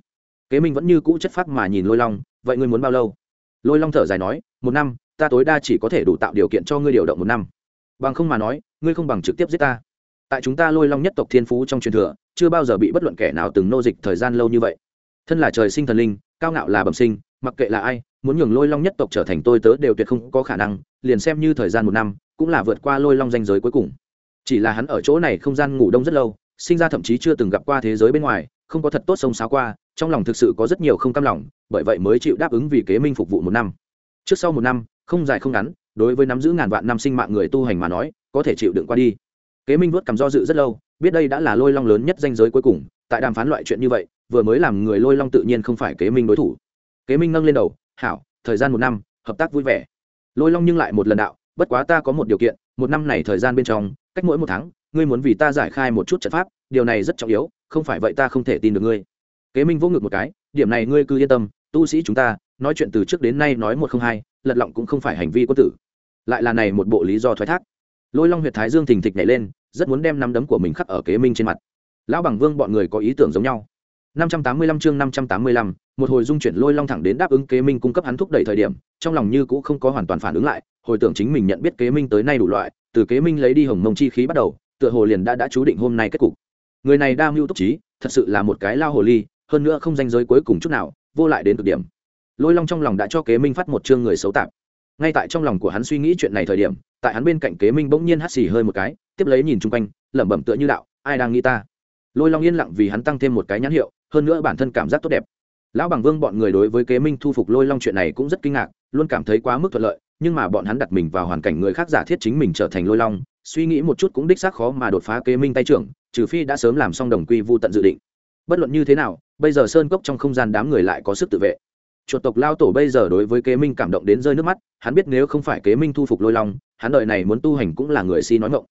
Kế minh vẫn như cũ chất phát mà nhìn lôi long, vậy ngươi muốn bao lâu? Lôi long thở dài nói, một năm, ta tối đa chỉ có thể đủ tạo điều kiện cho ngươi điều động một năm. Bằng không mà nói, ngươi không bằng trực tiếp giết ta. Tại chúng ta lôi long nhất tộc thiên phú trong truyền thừa, chưa bao giờ bị bất luận kẻ nào từng nô dịch thời gian lâu như vậy. Thân là trời sinh thần linh, cao ngạo là bẩm sinh, mặc kệ là ai, muốn nhường lôi long nhất tộc trở thành tôi tớ đều tuyệt không có khả năng, liền xem như thời gian một năm, cũng là vượt qua lôi long danh giới cuối cùng chỉ là hắn ở chỗ này không gian ngủ đông rất lâu, sinh ra thậm chí chưa từng gặp qua thế giới bên ngoài, không có thật tốt sông sáo qua, trong lòng thực sự có rất nhiều không cam lòng, bởi vậy mới chịu đáp ứng vì kế minh phục vụ một năm. Trước sau một năm, không dài không ngắn, đối với nắm giữ ngàn vạn năm sinh mạng người tu hành mà nói, có thể chịu đựng qua đi. Kế minh vuốt cầm do dự rất lâu, biết đây đã là lôi long lớn nhất danh giới cuối cùng, tại đàm phán loại chuyện như vậy, vừa mới làm người lôi long tự nhiên không phải kế minh đối thủ. Kế minh nâng lên đầu, hảo, thời gian một năm, hợp tác vui vẻ. Lôi long nhưng lại một lần đạo, bất quá ta có một điều kiện, một năm này thời gian bên trong cách mỗi một tháng, ngươi muốn vì ta giải khai một chút trận pháp, điều này rất trọng yếu, không phải vậy ta không thể tin được ngươi. Kế minh vô ngực một cái, điểm này ngươi cứ yên tâm, tu sĩ chúng ta, nói chuyện từ trước đến nay nói một không hai, lật lọng cũng không phải hành vi quân tử. Lại là này một bộ lý do thoái thác. Lôi long huyệt thái dương thình thịch nhảy lên, rất muốn đem nắm đấm của mình khắc ở kế minh trên mặt. Lão bằng vương bọn người có ý tưởng giống nhau. 585 chương 585, một hồi dung chuyển lôi long thẳng đến đáp ứng kế minh cung cấp hắn thúc đẩy thời điểm trong lòng như cũng không có hoàn toàn phản ứng lại hồi tưởng chính mình nhận biết kế minh tới nay đủ loại từ kế minh lấy đi hồng mông chi khí bắt đầu tựa hồ liền đã đã chú định hôm nay kết cục. Người này đa mưu túc trí thật sự là một cái lao hồ ly hơn nữa không danh giới cuối cùng chút nào vô lại đến cực điểm. Lôi long trong lòng đã cho kế minh phát một chương người xấu tạp. Ngay tại trong lòng của hắn suy nghĩ chuyện này thời điểm tại hắn bên cạnh kế minh bỗng nhiên hắt xì hơi một cái tiếp lấy nhìn chung quanh lẩm bẩm tựa như đạo ai đang nghĩ ta? Lôi long yên lặng vì hắn tăng thêm một cái nhãn hiệu hơn nữa bản thân cảm giác tốt đẹp. Lão bằng vương bọn người đối với kế minh thu phục lôi long chuyện này cũng rất kinh ngạc, luôn cảm thấy quá mức thuận lợi, nhưng mà bọn hắn đặt mình vào hoàn cảnh người khác giả thiết chính mình trở thành lôi long, suy nghĩ một chút cũng đích xác khó mà đột phá kế minh tay trưởng, trừ phi đã sớm làm xong đồng quy vô tận dự định. Bất luận như thế nào, bây giờ sơn cốc trong không gian đám người lại có sức tự vệ. Chuột tộc lao tổ bây giờ đối với kế minh cảm động đến rơi nước mắt, hắn biết nếu không phải kế minh thu phục lôi long, hắn đợi này muốn tu hành cũng là người si nói ngộng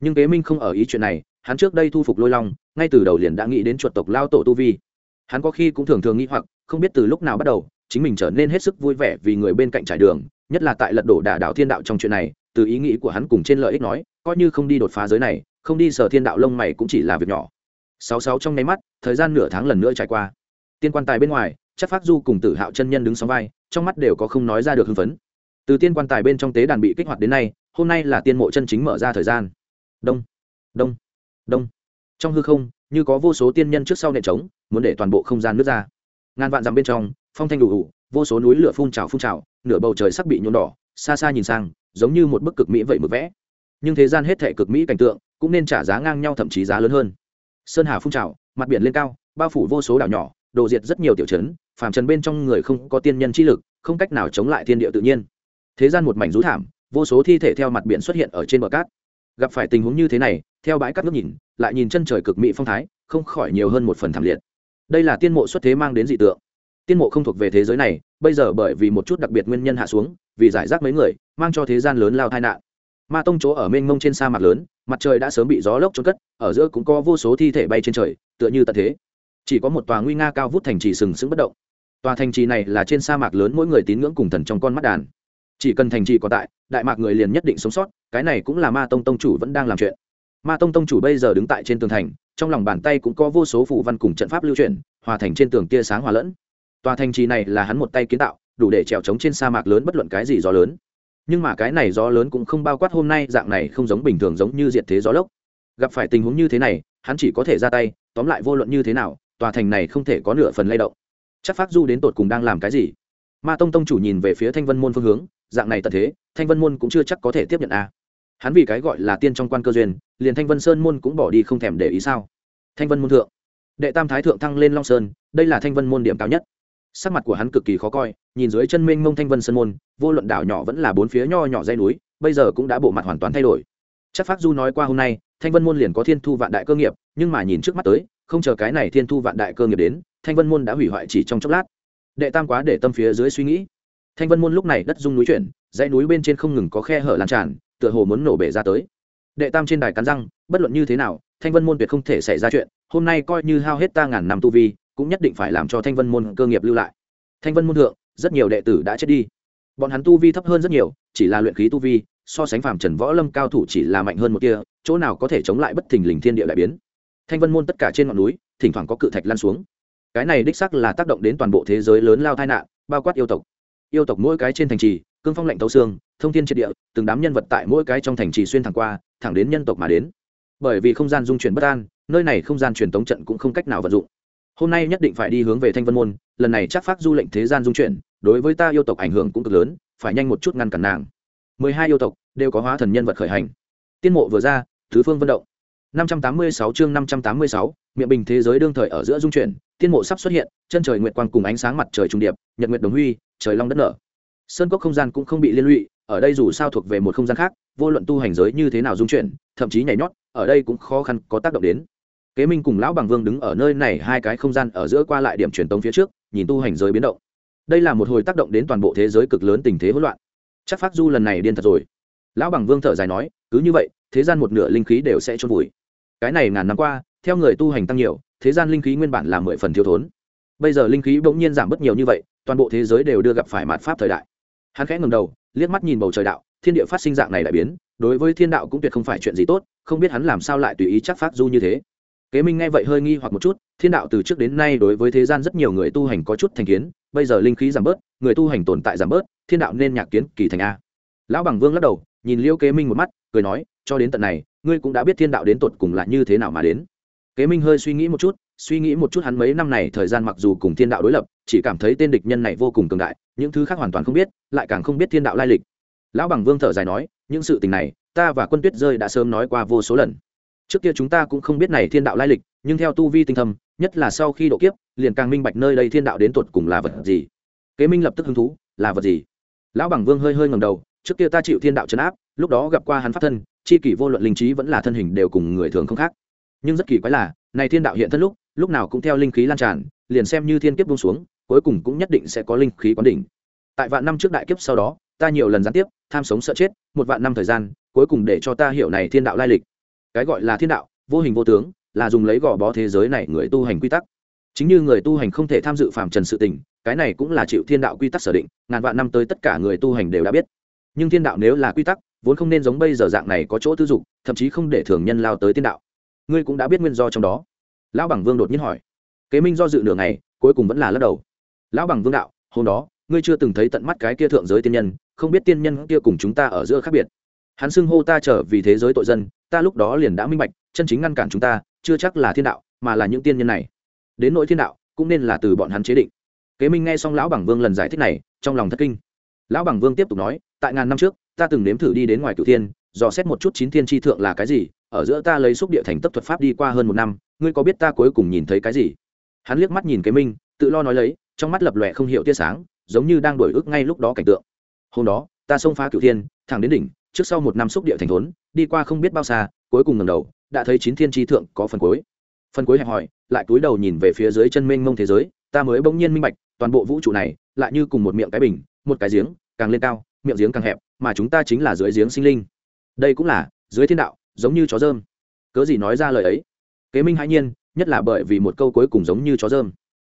nhưng kế minh không ở ý chuyện này hắn trước đây thu phục lôi long, ngay từ đầu liền đã nghĩ đến chuột tộc lao tổ tu vi. Hắn có khi cũng thường thường nghĩ hoặc, không biết từ lúc nào bắt đầu, chính mình trở nên hết sức vui vẻ vì người bên cạnh trải đường, nhất là tại lật đổ đả đạo thiên đạo trong chuyện này, từ ý nghĩ của hắn cùng trên lợi ích nói, coi như không đi đột phá giới này, không đi sở thiên đạo lông mày cũng chỉ là việc nhỏ. Sáu sáu trong nháy mắt, thời gian nửa tháng lần nữa trải qua. Tiên quan tài bên ngoài, chắc phát du cùng tử hạo chân nhân đứng sóng vai, trong mắt đều có không nói ra được hưng phấn. Từ tiên quan tài bên trong tế đàn bị kích hoạt đến nay, hôm nay là tiên mộ chân chính mở ra thời gian. Đông. Đông đông. Trong hư không, như có vô số tiên nhân trước sau nệ trống, muốn để toàn bộ không gian nước ra. Ngàn vạn dặm bên trong, phong thanh đủ đủ vô số núi lửa phun trào phun trào, nửa bầu trời sắc bị nhuộm đỏ, xa xa nhìn sang, giống như một bức cực mỹ vậy mực vẽ. Nhưng thế gian hết thể cực mỹ cảnh tượng, cũng nên trả giá ngang nhau thậm chí giá lớn hơn. Sơn hà phun trào, mặt biển lên cao, bao phủ vô số đảo nhỏ đồ diệt rất nhiều tiểu trấn, phàm trần bên trong người không có tiên nhân chi lực, không cách nào chống lại thiên địa tự nhiên. Thế gian một mảnh rú thảm, vô số thi thể theo mặt biển xuất hiện ở trên bờ cát. Gặp phải tình huống như thế này theo bãi cát nước nhìn, lại nhìn chân trời cực mỹ phong thái, không khỏi nhiều hơn một phần thảm liệt. Đây là tiên mộ xuất thế mang đến dị tượng. Tiên mộ không thuộc về thế giới này, bây giờ bởi vì một chút đặc biệt nguyên nhân hạ xuống, vì giải rác mấy người, mang cho thế gian lớn lao tai nạn. Ma tông chỗ ở mênh mông trên sa mạc lớn, mặt trời đã sớm bị gió lốc trôn cất, ở giữa cũng có vô số thi thể bay trên trời, tựa như tận thế. Chỉ có một tòa nguy nga cao vút thành trì sừng sững bất động. Tòa thành trì này là trên sa mạc lớn mỗi người tín ngưỡng cùng thần trong con mắt đàn. Chỉ cần thành trì còn tại, đại mạc người liền nhất định sống sót, cái này cũng là ma tông tông chủ vẫn đang làm chuyện ma tông tông chủ bây giờ đứng tại trên tường thành, trong lòng bàn tay cũng có vô số phủ văn cùng trận pháp lưu truyền hòa thành trên tường tia sáng hòa lẫn. Tòa thành trì này là hắn một tay kiến tạo, đủ để trèo trống trên sa mạc lớn bất luận cái gì gió lớn. Nhưng mà cái này gió lớn cũng không bao quát hôm nay dạng này không giống bình thường giống như diệt thế gió lốc. Gặp phải tình huống như thế này, hắn chỉ có thể ra tay, tóm lại vô luận như thế nào, tòa thành này không thể có nửa phần lay động. Chắc phát du đến tột cùng đang làm cái gì? Ma tông tông chủ nhìn về phía thanh vân môn phương hướng, dạng này tận thế, thanh vân môn cũng chưa chắc có thể tiếp nhận a hắn vì cái gọi là tiên trong quan cơ duyên, liền thanh vân sơn môn cũng bỏ đi không thèm để ý sao? Thanh vân môn thượng, đệ tam thái thượng thăng lên long sơn, đây là thanh vân môn điểm cao nhất. Sắc mặt của hắn cực kỳ khó coi, nhìn dưới chân minh mông thanh vân sơn môn, vô luận đảo nhỏ vẫn là bốn phía nho nhỏ dây núi, bây giờ cũng đã bộ mặt hoàn toàn thay đổi. Chắc phát du nói qua hôm nay, thanh vân môn liền có thiên thu vạn đại cơ nghiệp, nhưng mà nhìn trước mắt tới, không chờ cái này thiên thu vạn đại cơ nghiệp đến, thanh vân môn đã hủy hoại chỉ trong chốc lát. Đệ tam quá để tâm phía dưới suy nghĩ. Thanh vân môn lúc này đất dung núi chuyển, dãy núi bên trên không ngừng có khe hở lan tràn tựa hồ muốn nổ bể ra tới. Đệ tam trên đài cắn răng, bất luận như thế nào, thanh vân môn tuyệt không thể xảy ra chuyện, hôm nay coi như hao hết ta ngàn năm tu vi, cũng nhất định phải làm cho thanh vân môn cơ nghiệp lưu lại. Thanh vân môn thượng, rất nhiều đệ tử đã chết đi. Bọn hắn tu vi thấp hơn rất nhiều, chỉ là luyện khí tu vi, so sánh phàm trần võ lâm cao thủ chỉ là mạnh hơn một kia chỗ nào có thể chống lại bất thình lình thiên địa đại biến. Thanh vân môn tất cả trên ngọn núi, thỉnh thoảng có cự thạch lan xuống. Cái này đích sắc là tác động đến toàn bộ thế giới lớn lao tai nạn, bao quát yêu tộc. Yêu tộc mỗi cái trên thành trì cương phong lạnh thấu xương, thông thiên triệt địa, từng đám nhân vật tại mỗi cái trong thành trì xuyên thẳng qua, thẳng đến nhân tộc mà đến. Bởi vì không gian dung chuyển bất an, nơi này không gian truyền tống trận cũng không cách nào vận dụng. Hôm nay nhất định phải đi hướng về thanh vân môn, lần này chắc phát du lệnh thế gian dung chuyển, đối với ta yêu tộc ảnh hưởng cũng cực lớn, phải nhanh một chút ngăn cản nàng. Mười hai yêu tộc đều có hóa thần nhân vật khởi hành. Tiên mộ vừa ra, thứ phương vận động. Năm trăm tám mươi sáu chương năm trăm tám mươi sáu, miệng bình thế giới đương thời ở giữa dung chuyển, tiên mộ sắp xuất hiện, chân trời nguyệt quang cùng ánh sáng mặt trời trung điệp, nhật nguyệt đồng huy, trời long đất nở sơn cốc không gian cũng không bị liên lụy, ở đây dù sao thuộc về một không gian khác, vô luận tu hành giới như thế nào dung chuyển, thậm chí nhảy nhót, ở đây cũng khó khăn có tác động đến. Kế minh cùng lão bằng vương đứng ở nơi này hai cái không gian ở giữa qua lại điểm truyền tống phía trước, nhìn tu hành giới biến động. Đây là một hồi tác động đến toàn bộ thế giới cực lớn tình thế hỗn loạn. Chắc phát du lần này điên thật rồi. Lão bằng vương thở dài nói, cứ như vậy, thế gian một nửa linh khí đều sẽ trôn vùi. Cái này ngàn năm qua, theo người tu hành tăng nhiều, thế gian linh khí nguyên bản là mười phần thiếu thốn. Bây giờ linh khí bỗng nhiên giảm bớt nhiều như vậy, toàn bộ thế giới đều đưa gặp phải mạt pháp thời đại hắn khẽ ngầm đầu, liếc mắt nhìn bầu trời đạo, thiên địa phát sinh dạng này đại biến, đối với thiên đạo cũng tuyệt không phải chuyện gì tốt, không biết hắn làm sao lại tùy ý chắc phát du như thế. Kế minh nghe vậy hơi nghi hoặc một chút, thiên đạo từ trước đến nay đối với thế gian rất nhiều người tu hành có chút thành kiến, bây giờ linh khí giảm bớt, người tu hành tồn tại giảm bớt, thiên đạo nên nhạc kiến kỳ thành a. Lão bằng vương lắc đầu, nhìn liêu kế minh một mắt, cười nói, cho đến tận này, ngươi cũng đã biết thiên đạo đến tột cùng là như thế nào mà đến. Kế minh hơi suy nghĩ một chút suy nghĩ một chút hắn mấy năm này thời gian mặc dù cùng thiên đạo đối lập, chỉ cảm thấy tên địch nhân này vô cùng cường đại, những thứ khác hoàn toàn không biết, lại càng không biết thiên đạo lai lịch. Lão bằng vương thở dài nói, những sự tình này, ta và quân tuyết rơi đã sớm nói qua vô số lần. Trước kia chúng ta cũng không biết này thiên đạo lai lịch, nhưng theo tu vi tinh thâm, nhất là sau khi độ kiếp, liền càng minh bạch nơi đây thiên đạo đến tột cùng là vật gì. Kế minh lập tức hứng thú, là vật gì? Lão bằng vương hơi hơi ngầm đầu, trước kia ta chịu thiên đạo chấn áp, lúc đó gặp qua hắn pháp thân, chi kỷ vô luận linh trí vẫn là thân hình đều cùng người thường không khác nhưng rất kỳ quái là, này thiên đạo hiện thân lúc lúc nào cũng theo linh khí lan tràn, liền xem như thiên kiếp buông xuống, cuối cùng cũng nhất định sẽ có linh khí quán đỉnh. Tại vạn năm trước đại kiếp sau đó, ta nhiều lần gián tiếp, tham sống sợ chết, một vạn năm thời gian, cuối cùng để cho ta hiểu này thiên đạo lai lịch. Cái gọi là thiên đạo, vô hình vô tướng, là dùng lấy gò bó thế giới này người tu hành quy tắc. Chính như người tu hành không thể tham dự phàm trần sự tình, cái này cũng là chịu thiên đạo quy tắc sở định, ngàn vạn năm tới tất cả người tu hành đều đã biết. Nhưng thiên đạo nếu là quy tắc, vốn không nên giống bây giờ dạng này có chỗ tư dục, thậm chí không để thường nhân lao tới thiên đạo ngươi cũng đã biết nguyên do trong đó. Lão bằng vương đột nhiên hỏi. Kế minh do dự nửa ngày, cuối cùng vẫn là lắc đầu. Lão bằng vương đạo, hôm đó, ngươi chưa từng thấy tận mắt cái kia thượng giới tiên nhân, không biết tiên nhân kia cùng chúng ta ở giữa khác biệt. Hắn xưng hô ta trở vì thế giới tội dân, ta lúc đó liền đã minh bạch, chân chính ngăn cản chúng ta, chưa chắc là thiên đạo, mà là những tiên nhân này. Đến nỗi thiên đạo, cũng nên là từ bọn hắn chế định. Kế minh nghe xong lão bằng vương lần giải thích này, trong lòng thất kinh. Lão bằng vương tiếp tục nói, tại ngàn năm trước, ta từng nếm thử đi đến ngoài cửu thiên, dò xét một chút chín thiên tri thượng là cái gì ở giữa ta lấy xúc địa thành tấp thuật pháp đi qua hơn một năm, ngươi có biết ta cuối cùng nhìn thấy cái gì? Hắn liếc mắt nhìn kế minh, tự lo nói lấy, trong mắt lập lòe không hiểu tia sáng, giống như đang đổi ức ngay lúc đó cảnh tượng. Hôm đó, ta xông phá cửu thiên, thẳng đến đỉnh, trước sau một năm xúc địa thành thốn, đi qua không biết bao xa, cuối cùng ngầm đầu, đã thấy chín thiên tri thượng có phần cuối. Phần cuối hẹp hỏi lại cúi đầu nhìn về phía dưới chân mênh mông thế giới, ta mới bỗng nhiên minh bạch, toàn bộ vũ trụ này, lại như cùng một miệng cái bình, một cái giếng, càng lên cao, miệng giếng càng hẹp, mà chúng ta chính là dưới giếng sinh linh. Đây cũng là, dưới thiên đạo giống như chó dơm. Cớ gì nói ra lời ấy? Kế minh hãi nhiên, nhất là bởi vì một câu cuối cùng giống như chó dơm.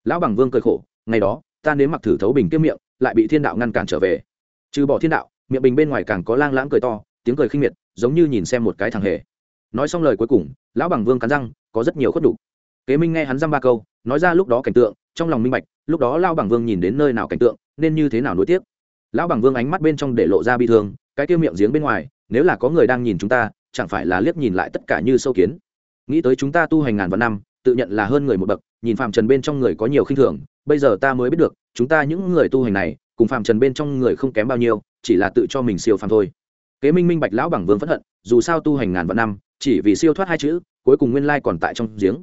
Lão bằng vương cười khổ, ngày đó, ta nếm mặc thử thấu bình kiếm miệng, lại bị thiên đạo ngăn cản trở về. Trừ bỏ thiên đạo, miệng bình bên ngoài càng có lang lãng cười to, tiếng cười khinh miệt, giống như nhìn xem một cái thằng hề. Nói xong lời cuối cùng, lão bằng vương cắn răng, có rất nhiều khuất đủ. kế minh nghe hắn dăm ba câu, nói ra lúc đó cảnh tượng, trong lòng minh bạch, lúc đó lao bằng vương nhìn đến nơi nào cảnh tượng, nên như thế nào nối tiếp lão bằng vương ánh mắt bên trong để lộ ra bi thương, cái tiêu miệng giếng bên ngoài, nếu là có người đang nhìn chúng ta chẳng phải là liếc nhìn lại tất cả như sâu kiến. Nghĩ tới chúng ta tu hành ngàn vạn năm, tự nhận là hơn người một bậc, nhìn phạm trần bên trong người có nhiều khinh thường, bây giờ ta mới biết được, chúng ta những người tu hành này, cùng phạm trần bên trong người không kém bao nhiêu, chỉ là tự cho mình siêu phàm thôi. Kế minh minh bạch lão bằng vương phẫn hận, dù sao tu hành ngàn vạn năm, chỉ vì siêu thoát hai chữ, cuối cùng nguyên lai còn tại trong giếng.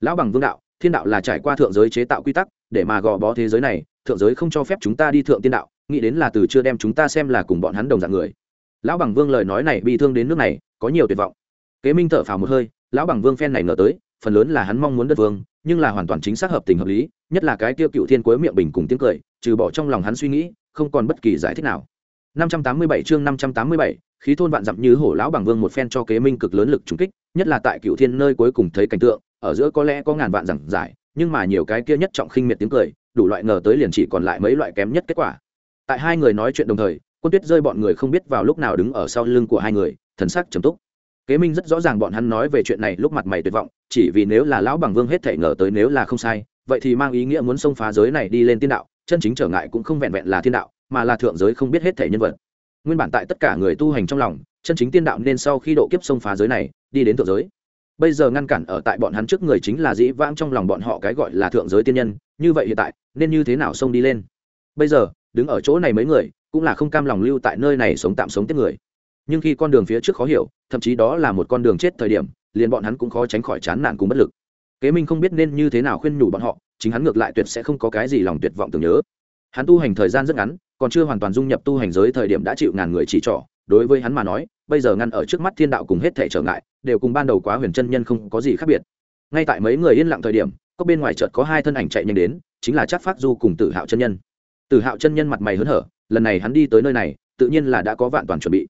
Lão bằng vương đạo, thiên đạo là trải qua thượng giới chế tạo quy tắc, để mà gò bó thế giới này, thượng giới không cho phép chúng ta đi thượng tiên đạo, nghĩ đến là từ chưa đem chúng ta xem là cùng bọn hắn đồng dạng người. Lão bằng vương lời nói này bị thương đến nước này có nhiều tuyệt vọng. Kế minh thở phào một hơi lão bằng vương phen này ngờ tới phần lớn là hắn mong muốn đất vương nhưng là hoàn toàn chính xác hợp tình hợp lý nhất là cái tiêu cựu thiên cuối miệng bình cùng tiếng cười trừ bỏ trong lòng hắn suy nghĩ không còn bất kỳ giải thích nào. 587 chương 587, khí thôn vạn dặm như hổ lão bằng vương một phen cho kế minh cực lớn lực trùng kích nhất là tại cựu thiên nơi cuối cùng thấy cảnh tượng ở giữa có lẽ có ngàn vạn giảng giải nhưng mà nhiều cái kia nhất trọng khinh miệt tiếng cười đủ loại ngờ tới liền chỉ còn lại mấy loại kém nhất kết quả. Tại hai người nói chuyện đồng thời quân tuyết rơi bọn người không biết vào lúc nào đứng ở sau lưng của hai người thần sắc trầm túc. Kế minh rất rõ ràng bọn hắn nói về chuyện này lúc mặt mày tuyệt vọng, chỉ vì nếu là lão bằng vương hết thể ngờ tới nếu là không sai, vậy thì mang ý nghĩa muốn xông phá giới này đi lên tiên đạo, chân chính trở ngại cũng không vẹn vẹn là thiên đạo, mà là thượng giới không biết hết thể nhân vật. Nguyên bản tại tất cả người tu hành trong lòng, chân chính tiên đạo nên sau khi độ kiếp xông phá giới này, đi đến thượng giới. Bây giờ ngăn cản ở tại bọn hắn trước người chính là dĩ vãng trong lòng bọn họ cái gọi là thượng giới tiên nhân, như vậy hiện tại, nên như thế nào xông đi lên? Bây giờ, đứng ở chỗ này mấy người, cũng là không cam lòng lưu tại nơi này sống tạm sống tiếp người nhưng khi con đường phía trước khó hiểu, thậm chí đó là một con đường chết thời điểm, liền bọn hắn cũng khó tránh khỏi chán nản cùng bất lực. Kế minh không biết nên như thế nào khuyên nhủ bọn họ, chính hắn ngược lại tuyệt sẽ không có cái gì lòng tuyệt vọng tưởng nhớ. Hắn tu hành thời gian rất ngắn, còn chưa hoàn toàn dung nhập tu hành giới thời điểm đã chịu ngàn người chỉ trỏ. Đối với hắn mà nói, bây giờ ngăn ở trước mắt thiên đạo cùng hết thể trở ngại, đều cùng ban đầu quá huyền chân nhân không có gì khác biệt. Ngay tại mấy người yên lặng thời điểm, có bên ngoài chợt có hai thân ảnh chạy nhanh đến, chính là chắc phát du cùng tử hạo chân nhân. Tử hạo chân nhân mặt mày hớn hở, lần này hắn đi tới nơi này, tự nhiên là đã có vạn toàn chuẩn bị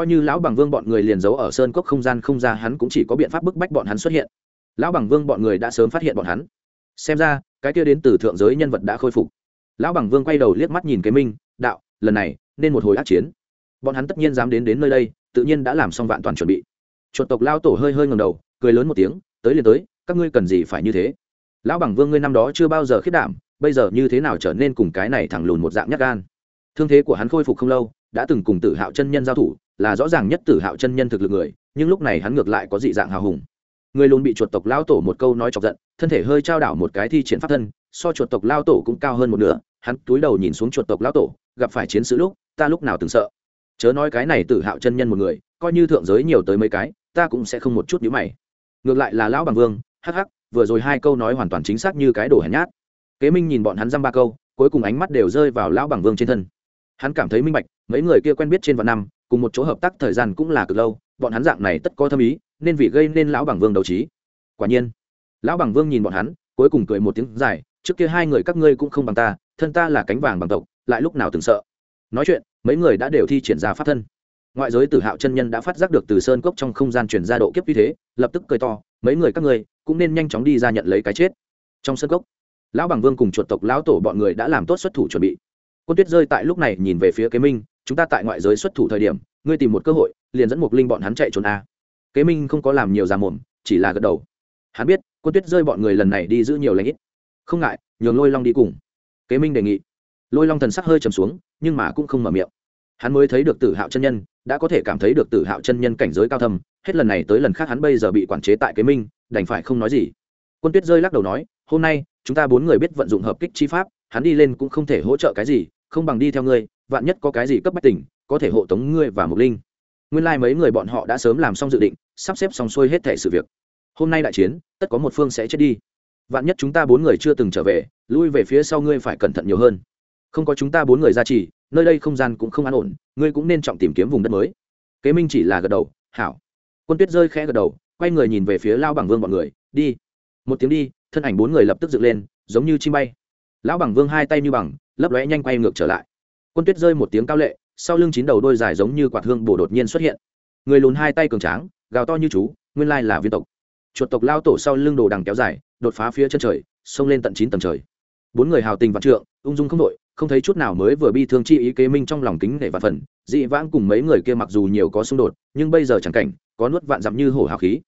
coi như lão bằng vương bọn người liền giấu ở sơn cốc không gian không ra, hắn cũng chỉ có biện pháp bức bách bọn hắn xuất hiện. Lão bằng vương bọn người đã sớm phát hiện bọn hắn. Xem ra, cái kia đến từ thượng giới nhân vật đã khôi phục. Lão bằng vương quay đầu liếc mắt nhìn cái minh, đạo, lần này, nên một hồi ác chiến. Bọn hắn tất nhiên dám đến đến nơi đây, tự nhiên đã làm xong vạn toàn chuẩn bị. Chuột tộc lao tổ hơi hơi ngầm đầu, cười lớn một tiếng, tới liền tới, các ngươi cần gì phải như thế? Lão bằng vương ngươi năm đó chưa bao giờ khiết đảm, bây giờ như thế nào trở nên cùng cái này thẳng lùn một dạng nhát gan? Thương thế của hắn khôi phục không lâu, đã từng cùng tử hạo chân nhân giao thủ là rõ ràng nhất tử hạo chân nhân thực lực người, nhưng lúc này hắn ngược lại có dị dạng hào hùng. Người luôn bị chuột tộc lao tổ một câu nói chọc giận, thân thể hơi trao đảo một cái thi triển pháp thân, so chuột tộc lao tổ cũng cao hơn một nửa, hắn túi đầu nhìn xuống chuột tộc lao tổ, gặp phải chiến sự lúc, ta lúc nào từng sợ. Chớ nói cái này tử hạo chân nhân một người, coi như thượng giới nhiều tới mấy cái, ta cũng sẽ không một chút nhữ mày. Ngược lại là lão bằng vương, hắc hắc, vừa rồi hai câu nói hoàn toàn chính xác như cái đồ hèn nhát. Kế minh nhìn bọn hắn dăm ba câu, cuối cùng ánh mắt đều rơi vào lão bằng vương trên thân. Hắn cảm thấy minh bạch, mấy người kia quen biết trên vạn năm cùng một chỗ hợp tác thời gian cũng là cực lâu, bọn hắn dạng này tất có thâm ý, nên vì gây nên lão bằng vương đầu trí. Quả nhiên, lão bằng vương nhìn bọn hắn, cuối cùng cười một tiếng dài, trước kia hai người các ngươi cũng không bằng ta, thân ta là cánh vàng bằng tộc, lại lúc nào từng sợ. Nói chuyện, mấy người đã đều thi triển ra pháp thân. Ngoại giới tử hạo chân nhân đã phát giác được từ sơn cốc trong không gian chuyển ra độ kiếp như thế, lập tức cười to, mấy người các ngươi cũng nên nhanh chóng đi ra nhận lấy cái chết. Trong sơn cốc, lão bằng vương cùng chuột tộc lão tổ bọn người đã làm tốt xuất thủ chuẩn bị. Quân tuyết rơi tại lúc này nhìn về phía kế minh chúng ta tại ngoại giới xuất thủ thời điểm, ngươi tìm một cơ hội, liền dẫn một linh bọn hắn chạy trốn a. Kế minh không có làm nhiều ra mồm, chỉ là gật đầu. Hắn biết, quân tuyết rơi bọn người lần này đi giữ nhiều lãnh ít. Không ngại, nhường lôi long đi cùng. Kế minh đề nghị. Lôi long thần sắc hơi trầm xuống, nhưng mà cũng không mở miệng. Hắn mới thấy được tử hạo chân nhân, đã có thể cảm thấy được tử hạo chân nhân cảnh giới cao thâm, hết lần này tới lần khác hắn bây giờ bị quản chế tại kế minh, đành phải không nói gì. Quân tuyết rơi lắc đầu nói, hôm nay, chúng ta bốn người biết vận dụng hợp kích chi pháp, hắn đi lên cũng không thể hỗ trợ cái gì, không bằng đi theo ngươi vạn nhất có cái gì cấp bách tỉnh có thể hộ tống ngươi và mục linh. Nguyên lai、like、mấy người bọn họ đã sớm làm xong dự định, sắp xếp xong xuôi hết thể sự việc. Hôm nay đại chiến, tất có một phương sẽ chết đi. Vạn nhất chúng ta bốn người chưa từng trở về, lui về phía sau ngươi phải cẩn thận nhiều hơn. Không có chúng ta bốn người ra trì, nơi đây không gian cũng không an ổn, ngươi cũng nên trọng tìm kiếm vùng đất mới. Kế minh chỉ là gật đầu, hảo. Quân tuyết rơi khẽ gật đầu, quay người nhìn về phía lao bằng vương bọn người, đi. Một tiếng đi, thân ảnh bốn người lập tức dựng lên, giống như chim bay. Lão bằng vương hai tay như bằng, lấp lóe nhanh quay ngược trở lại quân tuyết rơi một tiếng cao lệ, sau lưng chín đầu đôi dài giống như quạt hương bổ đột nhiên xuất hiện. Người lùn hai tay cường tráng, gào to như chú, nguyên lai là viên tộc. Chuột tộc lao tổ sau lưng đồ đằng kéo dài, đột phá phía chân trời, xông lên tận chín tầng trời. Bốn người hào tình vạn trượng, ung dung không đội không thấy chút nào mới vừa bi thương chi ý kế minh trong lòng kính nể vạn phần, dị vãng cùng mấy người kia mặc dù nhiều có xung đột, nhưng bây giờ chẳng cảnh, có nuốt vạn dặm như hổ hào khí.